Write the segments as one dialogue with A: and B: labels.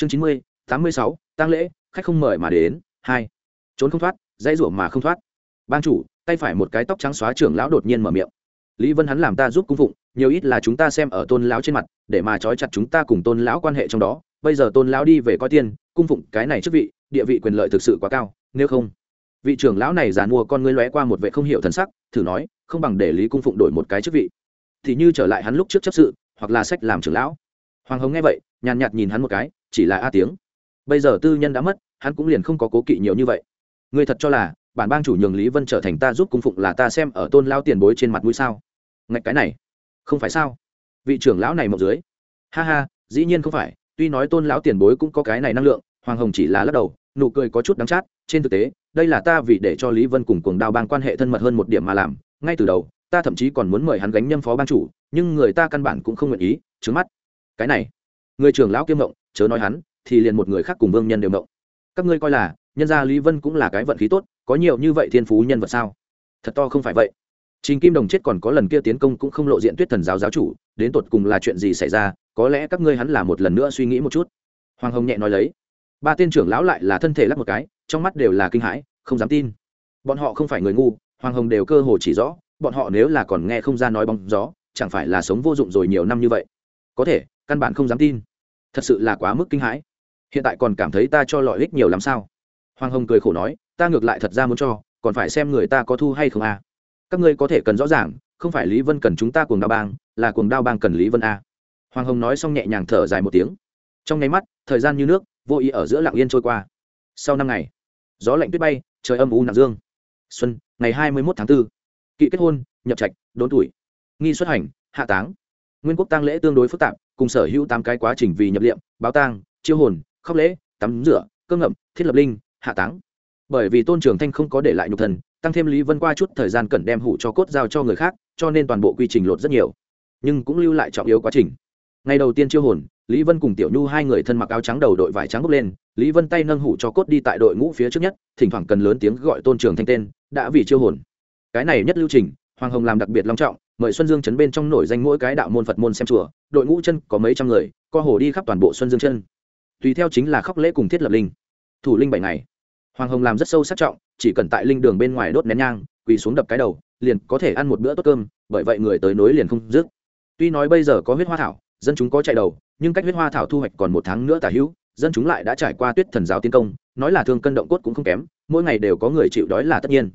A: chương chín mươi, tám mươi sáu tăng lễ, khách không mời mà đến, hai. Trốn không thoát, dãy ruộng mà không thoát. Ban chủ, tay phải một cái tóc trắng xóa trưởng lão đột nhiên mở miệng. Lý vân hắn làm ta giúp cung phụng, nhiều ít là chúng ta xem ở tôn lão trên mặt, để mà trói chặt chúng ta cùng tôn lão quan hệ trong đó. Bây giờ tôn lão đi về coi tiên cung phụng cái này chức vị, địa vị quyền lợi thực sự quá cao, nếu không. Vị trưởng lão này giàn mua con ngươi lóe qua một vệ không hiểu thần sắc, thử nói, không bằng để lý cung phụng đổi một cái chức vị. Thì như trở lại hắn lúc trước chấp sự, hoặc là sách làm trưởng lão. Hoàng hồng nghe vậy, nhàn nhạt nhìn hắn một cái chỉ là a tiếng. Bây giờ tư nhân đã mất, hắn cũng liền không có cố kỵ nhiều như vậy. Người thật cho là, bản bang chủ nhường lý vân trở thành ta giúp cung phụng là ta xem ở tôn lao tiền bối trên mặt mũi sao? Ngạch cái này, không phải sao? Vị trưởng lão này mộc dưới. Ha ha, dĩ nhiên không phải, tuy nói tôn lão tiền bối cũng có cái này năng lượng, hoàng hồng chỉ là lắc đầu, nụ cười có chút đắng chát, trên thực tế, đây là ta vì để cho lý vân cùng cuồng đao bang quan hệ thân mật hơn một điểm mà làm, ngay từ đầu, ta thậm chí còn muốn mời hắn gánh nhâm phó ban chủ, nhưng người ta căn bản cũng không nguyện ý trứng mắt. Cái này người trưởng lão kiêm mộng, chớ nói hắn, thì liền một người khác cùng vương nhân đều mộng. Các ngươi coi là, nhân gia lý vân cũng là cái vận khí tốt, có nhiều như vậy thiên phú nhân vật sao? Thật to không phải vậy. Trình kim đồng chết còn có lần kia tiến công cũng không lộ diện tuyết thần giáo giáo chủ, đến tột cùng là chuyện gì xảy ra, có lẽ các ngươi hắn là một lần nữa suy nghĩ một chút. Hoàng hồng nhẹ nói lấy. Ba tên trưởng lão lại là thân thể lắc một cái, trong mắt đều là kinh hãi, không dám tin. Bọn họ không phải người ngu, hoàng hồng đều cơ hồ chỉ rõ, bọn họ nếu là còn nghe không ra nói bóng gió, chẳng phải là sống vô dụng rồi nhiều năm như vậy. Có thể, căn bản không dám tin thật sự là quá mức kinh hãi. Hiện tại còn cảm thấy ta cho lợi ích nhiều lắm sao? Hoàng hồng cười khổ nói, ta ngược lại thật ra muốn cho, còn phải xem người ta có thu hay không a. À. các ngươi có thể cần rõ ràng, không phải lý vân cần chúng ta cuồng đao bang, là cuồng đao bang cần lý vân a. À. hoàng hồng nói xong nhẹ nhàng thở dài một tiếng. Trong nháy mắt, thời gian như nước, vô ý ở giữa lạng yên trôi qua. Sau năm ngày, gió lạnh tuyết bay, trời âm u nặng dương. Xuân, ngày hai mươi một tháng 4. kỵ kết hôn, nhập trạch, đốn tuổi. Nghi xuất hành, hạ táng. Nguyên quốc tang lễ tương đối phức tạp cùng sở hữu tám cái quá trình vì nhập liệm, báo tang, chiêu hồn, khóc lễ, tắm rửa, cơ ngậm, thiết lập linh, hạ táng. Bởi vì tôn trường thanh không có để lại nhục thần, tăng thêm lý vân qua chút thời gian cần đem hủ cho cốt giao cho người khác, cho nên toàn bộ quy trình lột rất nhiều. Nhưng cũng lưu lại trọng yếu quá trình. Ngày đầu tiên chiêu hồn, lý vân cùng tiểu nhu hai người thân mặc áo trắng đầu đội vải trắng bốc lên, lý vân tay nâng hủ cho cốt đi tại đội ngũ phía trước nhất, thỉnh thoảng cần lớn tiếng gọi tôn trường thanh tên, đã vì chiêu hồn. Cái này nhất lưu trình, hoàng hồng làm đặc biệt long trọng mời xuân dương chấn bên trong nổi danh mỗi cái đạo môn phật môn xem chùa, đội ngũ chân có mấy trăm người, co hồ đi khắp toàn bộ xuân dương chân tùy theo chính là khóc lễ cùng thiết lập linh. Thủ linh bảy ngày. Hoàng hồng làm rất sâu sắc trọng, chỉ cần tại linh đường bên ngoài đốt nén nhang, quỳ xuống đập cái đầu, liền có thể ăn một bữa tốt cơm, bởi vậy người tới nối liền không dứt. Tuy nói bây giờ có huyết hoa thảo, dân chúng có chạy đầu, nhưng cách huyết hoa thảo thu hoạch còn một tháng nữa tả hữu, dân chúng lại đã trải qua tuyết thần giáo tiến công, nói là thương cân động cốt cũng không kém, mỗi ngày đều có người chịu đói là tất nhiên.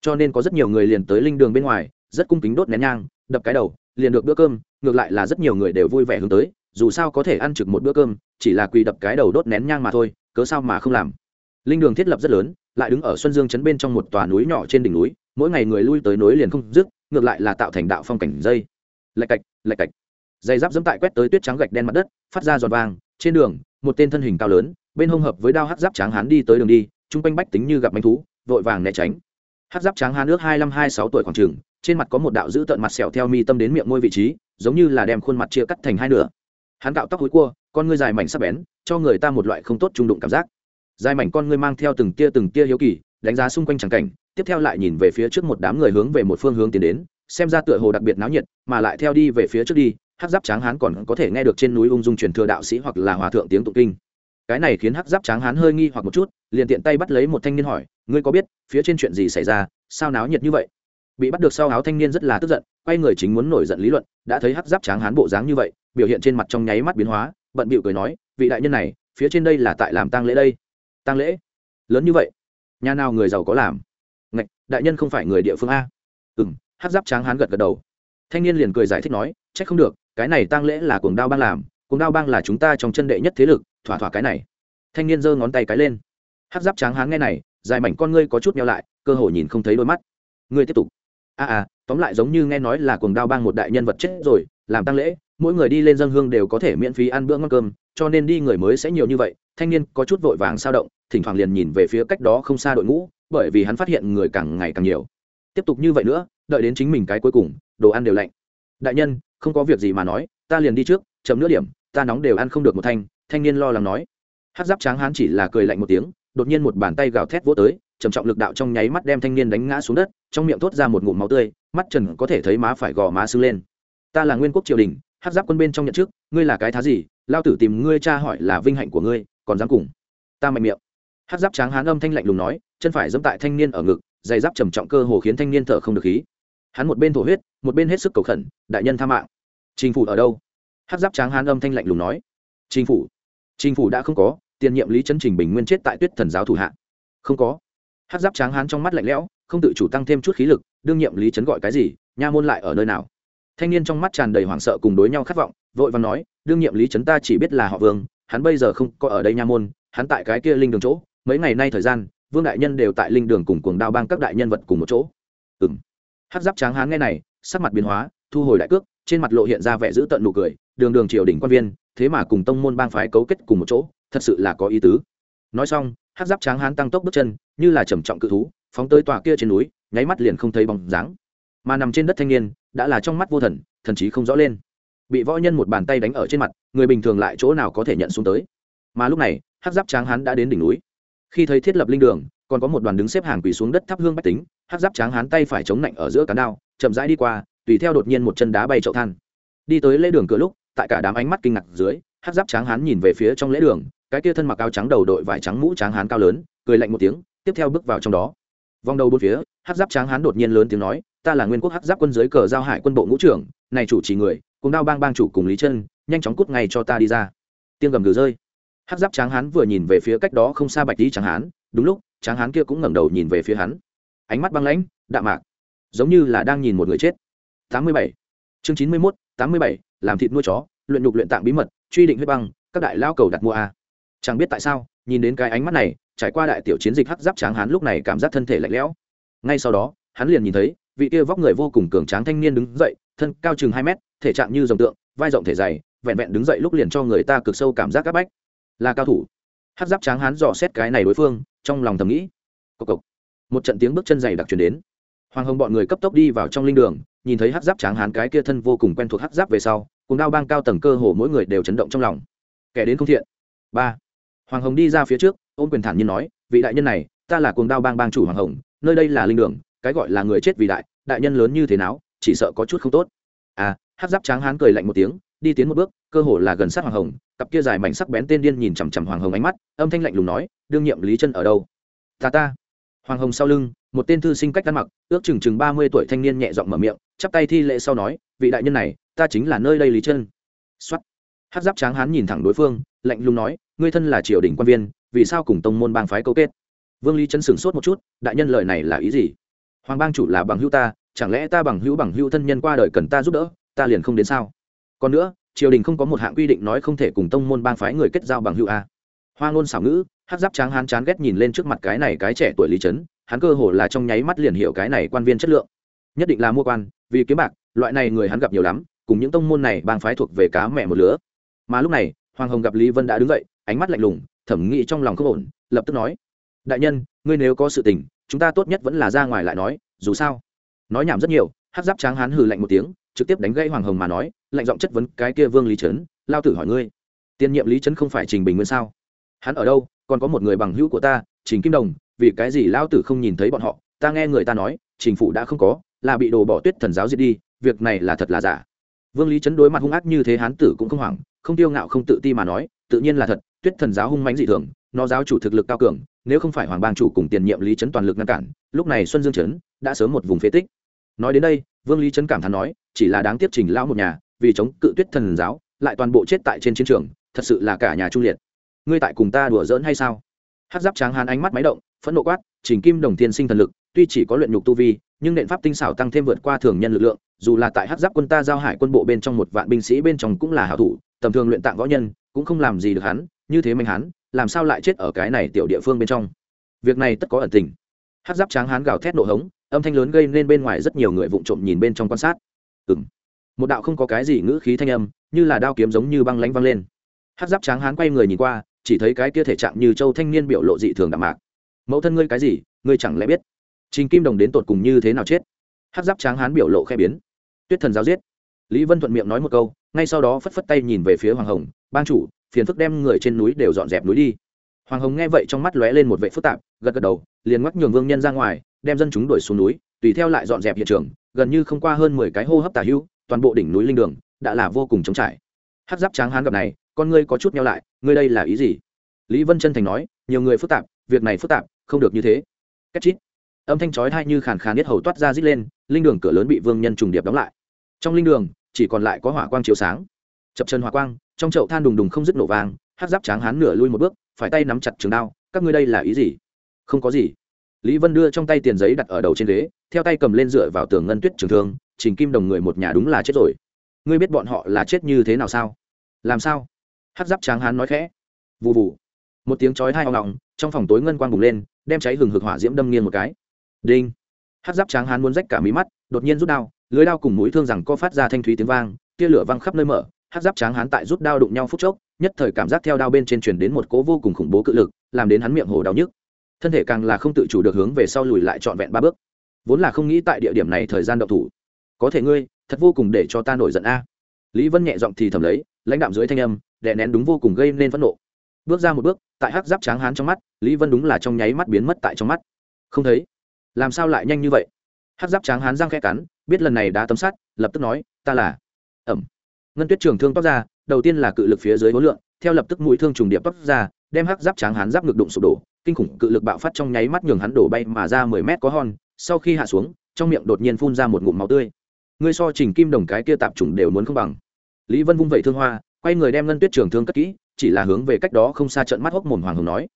A: Cho nên có rất nhiều người liền tới linh đường bên ngoài rất cung kính đốt nén nhang, đập cái đầu, liền được bữa cơm, ngược lại là rất nhiều người đều vui vẻ hướng tới, dù sao có thể ăn trực một bữa cơm, chỉ là quỳ đập cái đầu đốt nén nhang mà thôi, cớ sao mà không làm. Linh đường thiết lập rất lớn, lại đứng ở xuân dương chấn bên trong một tòa núi nhỏ trên đỉnh núi, mỗi ngày người lui tới núi liền không dứt, ngược lại là tạo thành đạo phong cảnh dây. Lạch cạch lạch cạch. Dây giáp dẫm tại quét tới tuyết trắng gạch đen mặt đất, phát ra giọt vàng, trên đường, một tên thân hình cao lớn, bên hông hợp với đao hát giáp tráng hán đi tới đường đi, chung quanh bách tính như gặp manh thú, vội vàng né tránh. Hát giáp tráng hán nước hai mươi hai sáu tuổi khoảng trường trên mặt có một đạo dữ tợn mặt sẹo theo mi tâm đến miệng môi vị trí, giống như là đem khuôn mặt chia cắt thành hai nửa. Hắn cạo tóc hối cua, con ngươi dài mảnh sắc bén, cho người ta một loại không tốt trung đụng cảm giác. Dài mảnh con ngươi mang theo từng tia từng tia hiếu kỳ, đánh giá xung quanh tràng cảnh, tiếp theo lại nhìn về phía trước một đám người hướng về một phương hướng tiến đến, xem ra tựa hồ đặc biệt náo nhiệt, mà lại theo đi về phía trước đi, hắc giáp tráng hán còn có thể nghe được trên núi ung dung truyền thừa đạo sĩ hoặc là hòa thượng tiếng tụng kinh. Cái này khiến hắc giáp tráng hán hơi nghi hoặc một chút, liền tiện tay bắt lấy một thanh niên hỏi, ngươi có biết, phía trên chuyện gì xảy ra? Sao náo nhiệt như vậy? Bị bắt được sau áo thanh niên rất là tức giận, quay người chính muốn nổi giận lý luận, đã thấy hắc giáp tráng hán bộ dáng như vậy, biểu hiện trên mặt trong nháy mắt biến hóa, bận bịu cười nói, vị đại nhân này, phía trên đây là tại làm tang lễ đây. Tang lễ? Lớn như vậy? Nhà nào người giàu có làm? Ngạch, đại nhân không phải người địa phương a. Ừ m hát giáp tráng hán gật gật đầu. Thanh niên liền cười giải thích nói c h ắ c không được, cái này tang lễ là cuồng đao bang làm, cuồng đao bang là chúng ta trong chân đệ nhất thế lực, thỏa thỏa cái này. Thanh niên giơ ngón tay cái lên. Hát giáp tráng hán nghe này, dài mảnh con ngươi có chút nhau lại, cơ hồ nhìn không thấy đôi mắt. Ngươi tiếp tục a à, à tóm lại giống như nghe nói là cuồng đao bang một đại nhân vật chết rồi làm tăng lễ mỗi người đi lên dân hương đều có thể miễn phí ăn bữa ngon cơm cho nên đi người mới sẽ nhiều như vậy. Thanh niên có chút vội vàng sao động thỉnh thoảng liền nhìn về phía cách đó không xa đội ngũ bởi vì hắn phát hiện người càng ngày càng nhiều. Tiếp tục như vậy nữa đợi đến chính mình cái cuối cùng đồ ăn đều lạnh. Đại nhân không có việc gì mà nói ta liền đi trước chấm nữa điểm ta nóng đều ăn không được một thanh thanh niên lo lắng nói. Hát giáp tráng hán chỉ là cười lạnh một tiếng đột nhiên một bàn tay gào thét vỗ tới trầm trọng lực đạo trong nháy mắt đem thanh niên đánh ngã xuống đất, trong miệng thốt ra một ngụm máu tươi, mắt trần có thể thấy má phải gò má sưng lên. Ta là nguyên quốc triều đình hát giáp quân bên trong nhận trước ngươi là cái thá gì? Lao tử tìm ngươi cha hỏi là vinh hạnh của ngươi, còn dám cùng ta mạnh miệng? Hát giáp tráng hán âm thanh lạnh lùng nói, chân phải dẫm tại thanh niên ở ngực dày giáp trầm trọng cơ hồ khiến thanh niên thở không được khí. Hắn một bên thổ huyết, một bên hết sức cầu khẩn, đại nhân tha mạng. Chính phủ ở đâu? Hát giáp tráng hán âm thanh lạnh lùng nói. Chính phủ. Chính phủ đã không có, tiền nhiệm lý trấn trình bình nguyên chết tại tuyết thần giáo thủ hạ. Không có hát giáp tráng hán trong mắt lạnh lẽo, không tự chủ tăng thêm chút khí lực, đương nhiệm lý trấn gọi cái gì, nha môn lại ở nơi nào? Thanh niên trong mắt tràn đầy hoảng sợ cùng đối nhau khát vọng, vội và nói, đương nhiệm lý trấn ta chỉ biết là họ vương, hắn bây giờ không có ở đây nha môn, hắn tại cái kia linh đường chỗ, mấy ngày nay thời gian, vương đại nhân đều tại linh đường cùng cuồng đao bang các đại nhân vật cùng một chỗ. Ừ m hát giáp tráng hán nghe này, sắc mặt biến hóa, thu hồi đại cước, trên mặt lộ hiện ra vẻ giữ tận nụ cười, đường đường triều đỉnh quan viên, thế mà cùng tông môn bang phái cấu kết cùng một chỗ, thật sự là có ý tứ. Nói xong, hát giáp tráng hán tăng tốc bước chân như là trầm trọng cự thú, phóng tới tòa kia trên núi, nháy mắt liền không thấy bóng dáng. Mà nằm trên đất thanh niên, đã là trong mắt vô thần thần chí không rõ lên. Bị võ nhân một bàn tay đánh ở trên mặt, người bình thường lại chỗ nào có thể nhận xuống tới. Mà lúc này hát giáp tráng hán đã đến đỉnh núi. Khi thấy thiết lập linh đường, còn có một đoàn đứng xếp hàng quỳ xuống đất thắp hương bách tính hát giáp tráng hán tay phải chống lạnh ở giữa cán đao, chậm rãi đi qua, tùy theo đột nhiên một chân đá bay chậu than. Đi tới lễ đường cửa lúc, tại cả đám ánh mắt kinh ngạc dưới hát giáp tráng hán nhìn về phía trong lễ đường, cái kia thân mặc áo trắng đầu đội vải trắng mũ tráng hán cao lớn, cười lạnh một tiếng tiếp theo bước vào trong đó. Vòng đầu bốn phía hát giáp tráng hán đột nhiên lớn tiếng nói, ta là nguyên quốc hát giáp quân giới cờ giao hải quân bộ ngũ trưởng, này chủ trì người, cùng đao bang bang chủ cùng lý chân, nhanh chóng cút ngay cho ta đi ra. Tiên gầm gừ rơi. Hát giáp tráng hán vừa nhìn về phía cách đó không xa bạch lý tráng hán, đúng lúc, tráng hán kia cũng ngẩng đầu nhìn về phía hắn. Ánh mắt băng lãnh, đạm mạc, giống như là đang nhìn một người chết. Tám mươi bảy. Chương chín mươi mốt, tám mươi bảy, làm thịt nuôi chó, luyện nhục luyện tạng bí mật, truy định huyết băng, các đại lao cầu đặt mua a. Chẳng biết tại sao, nhìn đến cái ánh mắt này trải qua đại tiểu chiến dịch hắc giáp tráng hán lúc này cảm giác thân thể lạnh lẽo. Ngay sau đó, hắn liền nhìn thấy, vị kia vóc người vô cùng cường tráng thanh niên đứng dậy, thân cao chừng hai mét, thể trạng như dòng tượng, vai rộng thể dày, vẹn vẹn đứng dậy lúc liền cho người ta cực sâu cảm giác áp bách. Là cao thủ. Hắc giáp tráng hán dò xét cái này đối phương, trong lòng thầm nghĩ. Cộc cộc. Một trận tiếng bước chân dày đặc truyền đến. Hoàng hồng bọn người cấp tốc đi vào trong linh đường, nhìn thấy hắc giáp tráng hán cái kia thân vô cùng quen thuộc hắc giáp về sau, cùng đao bang cao tầng cơ hồ mỗi người đều chấn động trong lòng. Kẻ đến không thiện. Ba. Hoàng hồng đi ra phía trước ôm quyền thản nhiên nói, vị đại nhân này, ta là cuồng đao bang bang chủ hoàng hồng, nơi đây là linh đường, cái gọi là người chết vì đại đại nhân lớn như thế nào, chỉ sợ có chút không tốt. À hát giáp tráng hán cười lạnh một tiếng, đi tiến một bước, cơ hồ là gần sát hoàng hồng, cặp kia dài mảnh sắc bén tên điên nhìn chằm chằm hoàng hồng ánh mắt, âm thanh lạnh lùng nói, đương nhiệm lý chân ở đâu? Ta ta. Hoàng hồng sau lưng, một tên thư sinh cách ăn mặc, ước chừng chừng ba mươi tuổi thanh niên nhẹ giọng mở miệng, chắp tay thi lễ sau nói, vị đại nhân này, ta chính là nơi đây lý chân. Xuất hát giáp tráng hán nhìn thẳng đối phương, lạnh lùng nói, ngươi thân là triều đình quan viên vì sao cùng tông môn bang phái cấu kết? Vương lý chân sửng sốt một chút, đại nhân lời này là ý gì? Hoàng bang chủ là bằng hữu ta, chẳng lẽ ta bằng hữu bằng hữu thân nhân qua đời cần ta giúp đỡ, ta liền không đến sao? Còn nữa, triều đình không có một hạng quy định nói không thể cùng tông môn bang phái người kết giao bằng hữu a. Hoa ngôn xảo ngữ hát giáp tráng hán chán ghét nhìn lên trước mặt cái này cái trẻ tuổi lý trấn hắn cơ hồ là trong nháy mắt liền hiểu cái này quan viên chất lượng. Nhất định là mua quan, vì kiếm bạc, loại này người hắn gặp nhiều lắm, cùng những tông môn này bang phái thuộc về cá mẹ một lứa. Mà lúc này, hoàng hồng gặp lý vân đã đứng dậy, ánh mắt lạnh lùng thẩm nghĩ trong lòng không ổn, lập tức nói, đại nhân, ngươi nếu có sự tình, chúng ta tốt nhất vẫn là ra ngoài lại nói, dù sao. Nói nhảm rất nhiều hát giáp tráng hán hừ lạnh một tiếng, trực tiếp đánh gây hoàng hồng mà nói, lạnh giọng chất vấn cái kia vương lý trấn, lao tử hỏi ngươi, tiên nhiệm lý trấn không phải trình bình nguyên sao? Hắn ở đâu, còn có một người bằng hữu của ta, trình kim đồng, vì cái gì lao tử không nhìn thấy bọn họ? Ta nghe người ta nói, trình phụ đã không có, là bị đồ bỏ tuyết thần giáo diệt đi, việc này là thật là giả. Vương lý trấn đối mặt hung ác như thế hán tử cũng không hoảng, không tiêu ngạo không tự ti mà nói, tự nhiên là thật tuyết thần giáo hung mãnh dị thường, nó giáo chủ thực lực cao cường, nếu không phải hoàng bang chủ cùng tiền nhiệm lý trấn toàn lực ngăn cản, lúc này xuân dương trấn đã sớm một vùng phế tích. Nói đến đây, vương lý trấn cảm thán nói, chỉ là đáng tiếc trình lão một nhà, vì chống cự tuyết thần giáo, lại toàn bộ chết tại trên chiến trường, thật sự là cả nhà trung liệt. Ngươi tại cùng ta đùa giỡn hay sao? Hát giáp tráng hán ánh mắt máy động, phẫn nộ quát, trình kim đồng tiên sinh thần lực, tuy chỉ có luyện nhục tu vi, nhưng nện pháp tinh xảo tăng thêm vượt qua thường nhân lực lượng, dù là tại hát giáp quân ta giao hải quân bộ bên trong một vạn binh sĩ bên trong cũng là hảo thủ, tầm thường luyện tạng võ nhân, cũng không làm gì được hắn như thế mạnh hán, làm sao lại chết ở cái này tiểu địa phương bên trong? Việc này tất có ẩn tình. Hát giáp tráng hán gào thét nổ hống, âm thanh lớn gây nên bên ngoài rất nhiều người vụng trộm nhìn bên trong quan sát. Ừ m một đạo không có cái gì ngữ khí thanh âm, như là đao kiếm giống như băng lánh văng lên. Hát giáp tráng hán quay người nhìn qua, chỉ thấy cái kia thể trạng như châu thanh niên biểu lộ dị thường đạm mạc. Mẫu thân ngươi cái gì? Ngươi chẳng lẽ biết trình kim đồng đến tột cùng như thế nào chết? Hát giáp tráng hán biểu lộ khe biến. Tuyết thần giáo giết. Lý vân thuận miệng nói một câu, ngay sau đó phất phất tay nhìn về phía hoàng hồng ban chủ phiền phức đem người trên núi đều dọn dẹp núi đi. Hoàng hồng nghe vậy trong mắt lóe lên một vệ phức tạp, gật gật đầu, liền ngoắc nhường vương nhân ra ngoài, đem dân chúng đuổi xuống núi, tùy theo lại dọn dẹp hiện trường, gần như không qua hơn mười cái hô hấp tả hữu toàn bộ đỉnh núi linh đường, đã là vô cùng trống trải. Hát giáp tráng hán gặp này, con ngươi có chút nhau lại, ngươi đây là ý gì? Lý vân chân thành nói, nhiều người phức tạp, việc này phức tạp, không được như thế. Cách chít. Âm thanh chói tai như khàn khàn nhất hầu toát ra rít lên, linh đường cửa lớn bị vương nhân trùng điệp đóng lại. Trong linh đường, chỉ còn lại có hỏa quang chiếu sáng. Chập chân hỏa quang trong chậu than đùng đùng không dứt nổ vàng hát giáp tráng hán nửa lui một bước, phải tay nắm chặt trường đao, các ngươi đây là ý gì? Không có gì. Lý vân đưa trong tay tiền giấy đặt ở đầu trên ghế, theo tay cầm lên dựa vào tường ngân tuyết trường thương, trình kim đồng người một nhà đúng là chết rồi. Ngươi biết bọn họ là chết như thế nào sao? Làm sao? Hát giáp tráng hán nói khẽ. Vụ vụ một tiếng chói hai hoang lòng trong phòng tối ngân quang bùng lên, đem cháy hừng hực hỏa diễm đâm nghiêng một cái. Đinh. Hát giáp tráng hán muốn rách cả mí mắt, đột nhiên rút đao, lưới đao cùng mũi thương rằng co phát ra thanh thúy tiếng vang, tia lửa văng khắp nơi mở hát giáp tráng hán tại rút đao đụng nhau phút chốc, nhất thời cảm giác theo đao bên trên truyền đến một cố vô cùng khủng bố cự lực, làm đến hắn miệng hồ đau nhức. Thân thể càng là không tự chủ được hướng về sau lùi lại trọn vẹn ba bước. Vốn là không nghĩ tại địa điểm này thời gian độc thủ. Có thể ngươi, thật vô cùng để cho ta nổi giận a. Lý vân nhẹ giọng thì thầm lấy, lãnh đạm dưới thanh âm, đè nén đúng vô cùng gây nên phẫn nộ. Bước ra một bước, tại hắc giáp tráng hán trong mắt, lý vân đúng là trong nháy mắt biến mất tại trong mắt. Không thấy. Làm sao lại nhanh như vậy? Hắc giáp tráng hán răng khe cắn, biết lần này đã tấm sát lập tức nói, ta là ẩm ngân tuyết trường thương toát ra, đầu tiên là cự lực phía dưới hối lượng theo lập tức mũi thương trùng điệp toát ra, đem hắc giáp tráng hán giáp ngực đụng sụp đổ, kinh khủng cự lực bạo phát trong nháy mắt nhường hắn đổ bay mà ra mười mét có hòn. sau khi hạ xuống, trong miệng đột nhiên phun ra một ngụm máu tươi. Ngươi so trình kim đồng cái kia tạp trùng đều muốn không bằng. Lý vân vung vẩy thương hoa, quay người đem ngân tuyết trường thương cất kỹ, chỉ là hướng về cách đó không xa trận mắt hốc mồm hoàng hồng nói.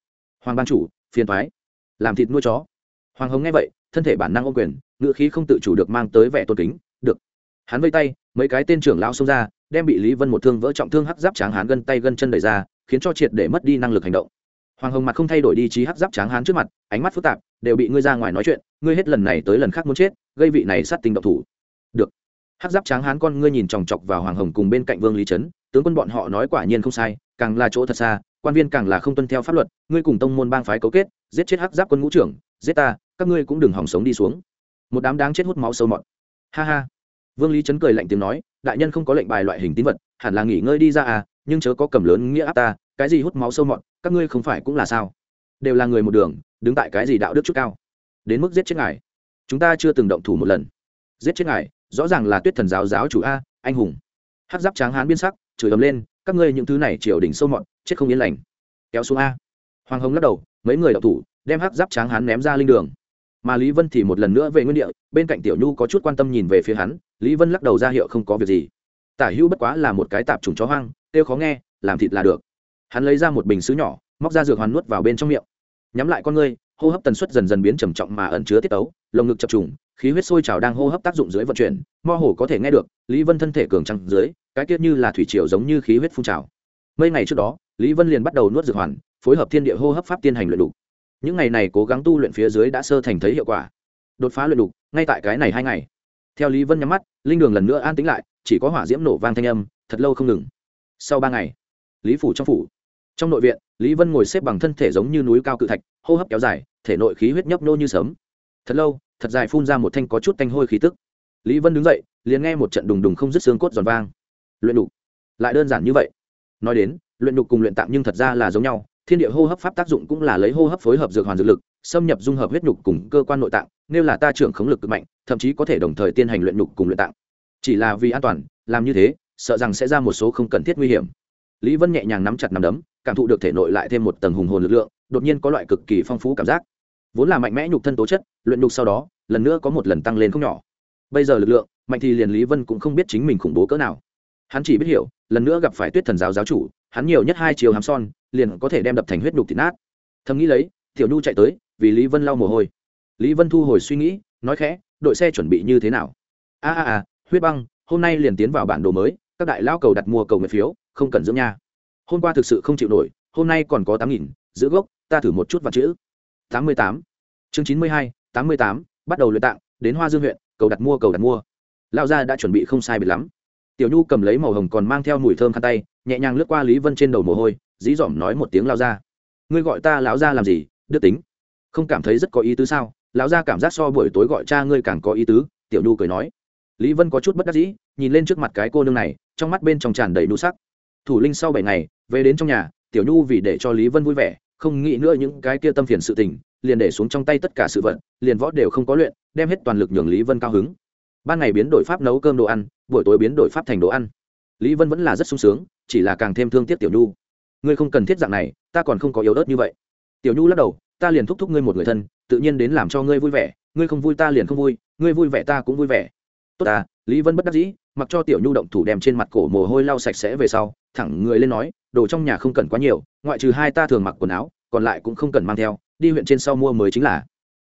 A: Hoàng ban chủ, phiền thoái làm thịt nuôi chó. Hoàng hồng nghe vậy, thân thể bản năng ô quyền, ngựa khí không tự chủ được mang tới vẻ tôn kính. Được. Hắn vây tay, mấy cái tên trưởng lao xông ra đem bị lý vân một thương vỡ trọng thương hắc giáp tráng hán gân tay gân chân đẩy ra, khiến cho triệt để mất đi năng lực hành động. Hoàng hồng mặt không thay đổi đi trí hắc giáp tráng hán trước mặt, ánh mắt phức tạp, đều bị ngươi ra ngoài nói chuyện, ngươi hết lần này tới lần khác muốn chết, gây vị này sát tình động thủ. Được. Hắc giáp tráng hán con ngươi nhìn chòng chọc vào hoàng hồng cùng bên cạnh vương lý trấn, tướng quân bọn họ nói quả nhiên không sai, càng là chỗ thật xa, quan viên càng là không tuân theo pháp luật, ngươi cùng tông môn bang phái cấu kết, giết chết hắc giáp quân ngũ trưởng, giết ta, các ngươi cũng đừng hỏng sống đi xuống. Một đám đáng chết hút máu sâu mọt. Ha ha vương lý trấn cười lạnh tiếng nói, đại nhân không có lệnh bài loại hình tín vật, hẳn là nghỉ ngơi đi ra à nhưng chớ có cầm lớn nghĩa áp ta, cái gì hút máu sâu mọt, các ngươi không phải cũng là sao? Đều là người một đường, đứng tại cái gì đạo đức chút cao? Đến mức giết chết ngài. Chúng ta chưa từng động thủ một lần. Giết chết ngài, rõ ràng là tuyết thần giáo giáo chủ a, anh hùng. Hát giáp tráng hán biên sắc, chửi ầm lên, các ngươi những thứ này triều đỉnh sâu mọt, chết không yên lành. Kéo xuống a. Hoàng hồng lắc đầu, mấy người đậu thủ, đem hắc giáp tráng hán ném ra linh đường mà lý vân thì một lần nữa về nguyên địa, bên cạnh tiểu nhu có chút quan tâm nhìn về phía hắn, lý vân lắc đầu ra hiệu không có việc gì. Tả hữu bất quá là một cái tạp trùng chó hoang, kêu khó nghe, làm thịt là được. Hắn lấy ra một bình xứ nhỏ, móc ra dược hoàn nuốt vào bên trong miệng. Nhắm lại con ngươi, hô hấp tần suất dần dần biến trầm trọng mà ẩn chứa tiết tấu, lồng ngực chập trùng, khí huyết sôi trào đang hô hấp tác dụng dưới vận chuyển mo hồ có thể nghe được lý vân thân thể cường trăng dưới, cái tiết như là thủy triều giống như khí huyết phun trào. Mấy ngày trước đó, lý vân liền bắt đầu nuốt dược hoàn, phối hợp thiên địa hô hấp pháp tiên hành luyện đục những ngày này cố gắng tu luyện phía dưới đã sơ thành thấy hiệu quả. Đột phá luyện đục, ngay tại cái này hai ngày. Theo lý vân nhắm mắt, linh đường lần nữa an tĩnh lại, chỉ có hỏa diễm nổ vang thanh âm, thật lâu không ngừng. Sau ba ngày, lý phủ trong phủ. Trong nội viện, lý vân ngồi xếp bằng thân thể giống như núi cao cự thạch, hô hấp kéo dài, thể nội khí huyết nhấp nô như sớm thật lâu, thật dài phun ra một thanh có chút tanh hôi khí tức. Lý vân đứng dậy, liền nghe một trận đùng đùng không dứt xương cốt giòn vang. Luyện đục. Lại đơn giản như vậy. Nói đến, luyện đục cùng luyện tạng nhưng thật ra là giống nhau thiên địa hô hấp pháp tác dụng cũng là lấy hô hấp phối hợp dược hoàn dược lực, xâm nhập dung hợp huyết nhục cùng cơ quan nội tạng nếu là ta trưởng khống lực cực mạnh, thậm chí có thể đồng thời tiên hành luyện nhục cùng luyện tạng. Chỉ là vì an toàn, làm như thế, sợ rằng sẽ ra một số không cần thiết nguy hiểm. Lý vân nhẹ nhàng nắm chặt nắm đấm, cảm thụ được thể nội lại thêm một tầng hùng hồn lực lượng, đột nhiên có loại cực kỳ phong phú cảm giác. Vốn là mạnh mẽ nhục thân tố chất, luyện nhục sau đó, lần nữa có một lần tăng lên không nhỏ. Bây giờ lực lượng, mạnh thì liền lý vân cũng không biết chính mình khủng bố cỡ nào. Hắn chỉ biết hiểu, lần nữa gặp phải tuyết thần giáo giáo chủ hắn nhiều nhất hai chiều hàm son, liền có thể đem đập thành huyết đục thịt nát. Thầm nghĩ lấy, tiểu nhu chạy tới, vì lý vân lau mồ hôi. Lý vân thu hồi suy nghĩ, nói khẽ, đội xe chuẩn bị như thế nào? A a a, huyết băng, hôm nay liền tiến vào bản đồ mới, các đại lao cầu đặt mua cầu nguyện phiếu, không cần dưỡng nha. Hôm qua thực sự không chịu nổi, hôm nay còn có tám nghìn, giữ gốc, ta thử một chút vào chữ. Tám mươi tám. Chương chín mươi hai, tám mươi tám, bắt đầu luyện tạng, đến hoa dương huyện, cầu đặt mua, cầu đặt mua. Lao ra đã chuẩn bị không sai biệt lắm. Tiểu nhu cầm lấy màu hồng còn mang theo mùi thơm khăn tay nhẹ nhàng lướt qua lý vân trên đầu mồ hôi, dí dỏm nói một tiếng lao ra. Ngươi gọi ta lão ra làm gì, đức tính? Không cảm thấy rất có ý tứ sao? Lão ra cảm giác so buổi tối gọi cha ngươi càng có ý tứ. Tiểu nhu cười nói. Lý vân có chút bất đắc dĩ, nhìn lên trước mặt cái cô nương này, trong mắt bên trong tràn đầy nhu sắc. Thủ linh sau bảy ngày, về đến trong nhà, tiểu nhu vì để cho lý vân vui vẻ, không nghĩ nữa những cái kia tâm phiền sự tình, liền để xuống trong tay tất cả sự vật, liền võ đều không có luyện, đem hết toàn lực nhường lý vân cao hứng. Ban ngày biến đổi pháp nấu cơm đồ ăn, buổi tối biến đổi pháp thành đồ ăn lý vân vẫn là rất sung sướng, chỉ là càng thêm thương tiếc tiểu nhu. Ngươi không cần thiết dạng này, ta còn không có yếu ớt như vậy. Tiểu nhu lắc đầu, ta liền thúc thúc ngươi một người thân, tự nhiên đến làm cho ngươi vui vẻ, ngươi không vui ta liền không vui, ngươi vui vẻ ta cũng vui vẻ. Tốt ta, lý vân bất đắc dĩ, mặc cho tiểu nhu động thủ đem trên mặt cổ mồ hôi lau sạch sẽ về sau, thẳng người lên nói, đồ trong nhà không cần quá nhiều, ngoại trừ hai ta thường mặc quần áo, còn lại cũng không cần mang theo, đi huyện trên sau mua mới chính là.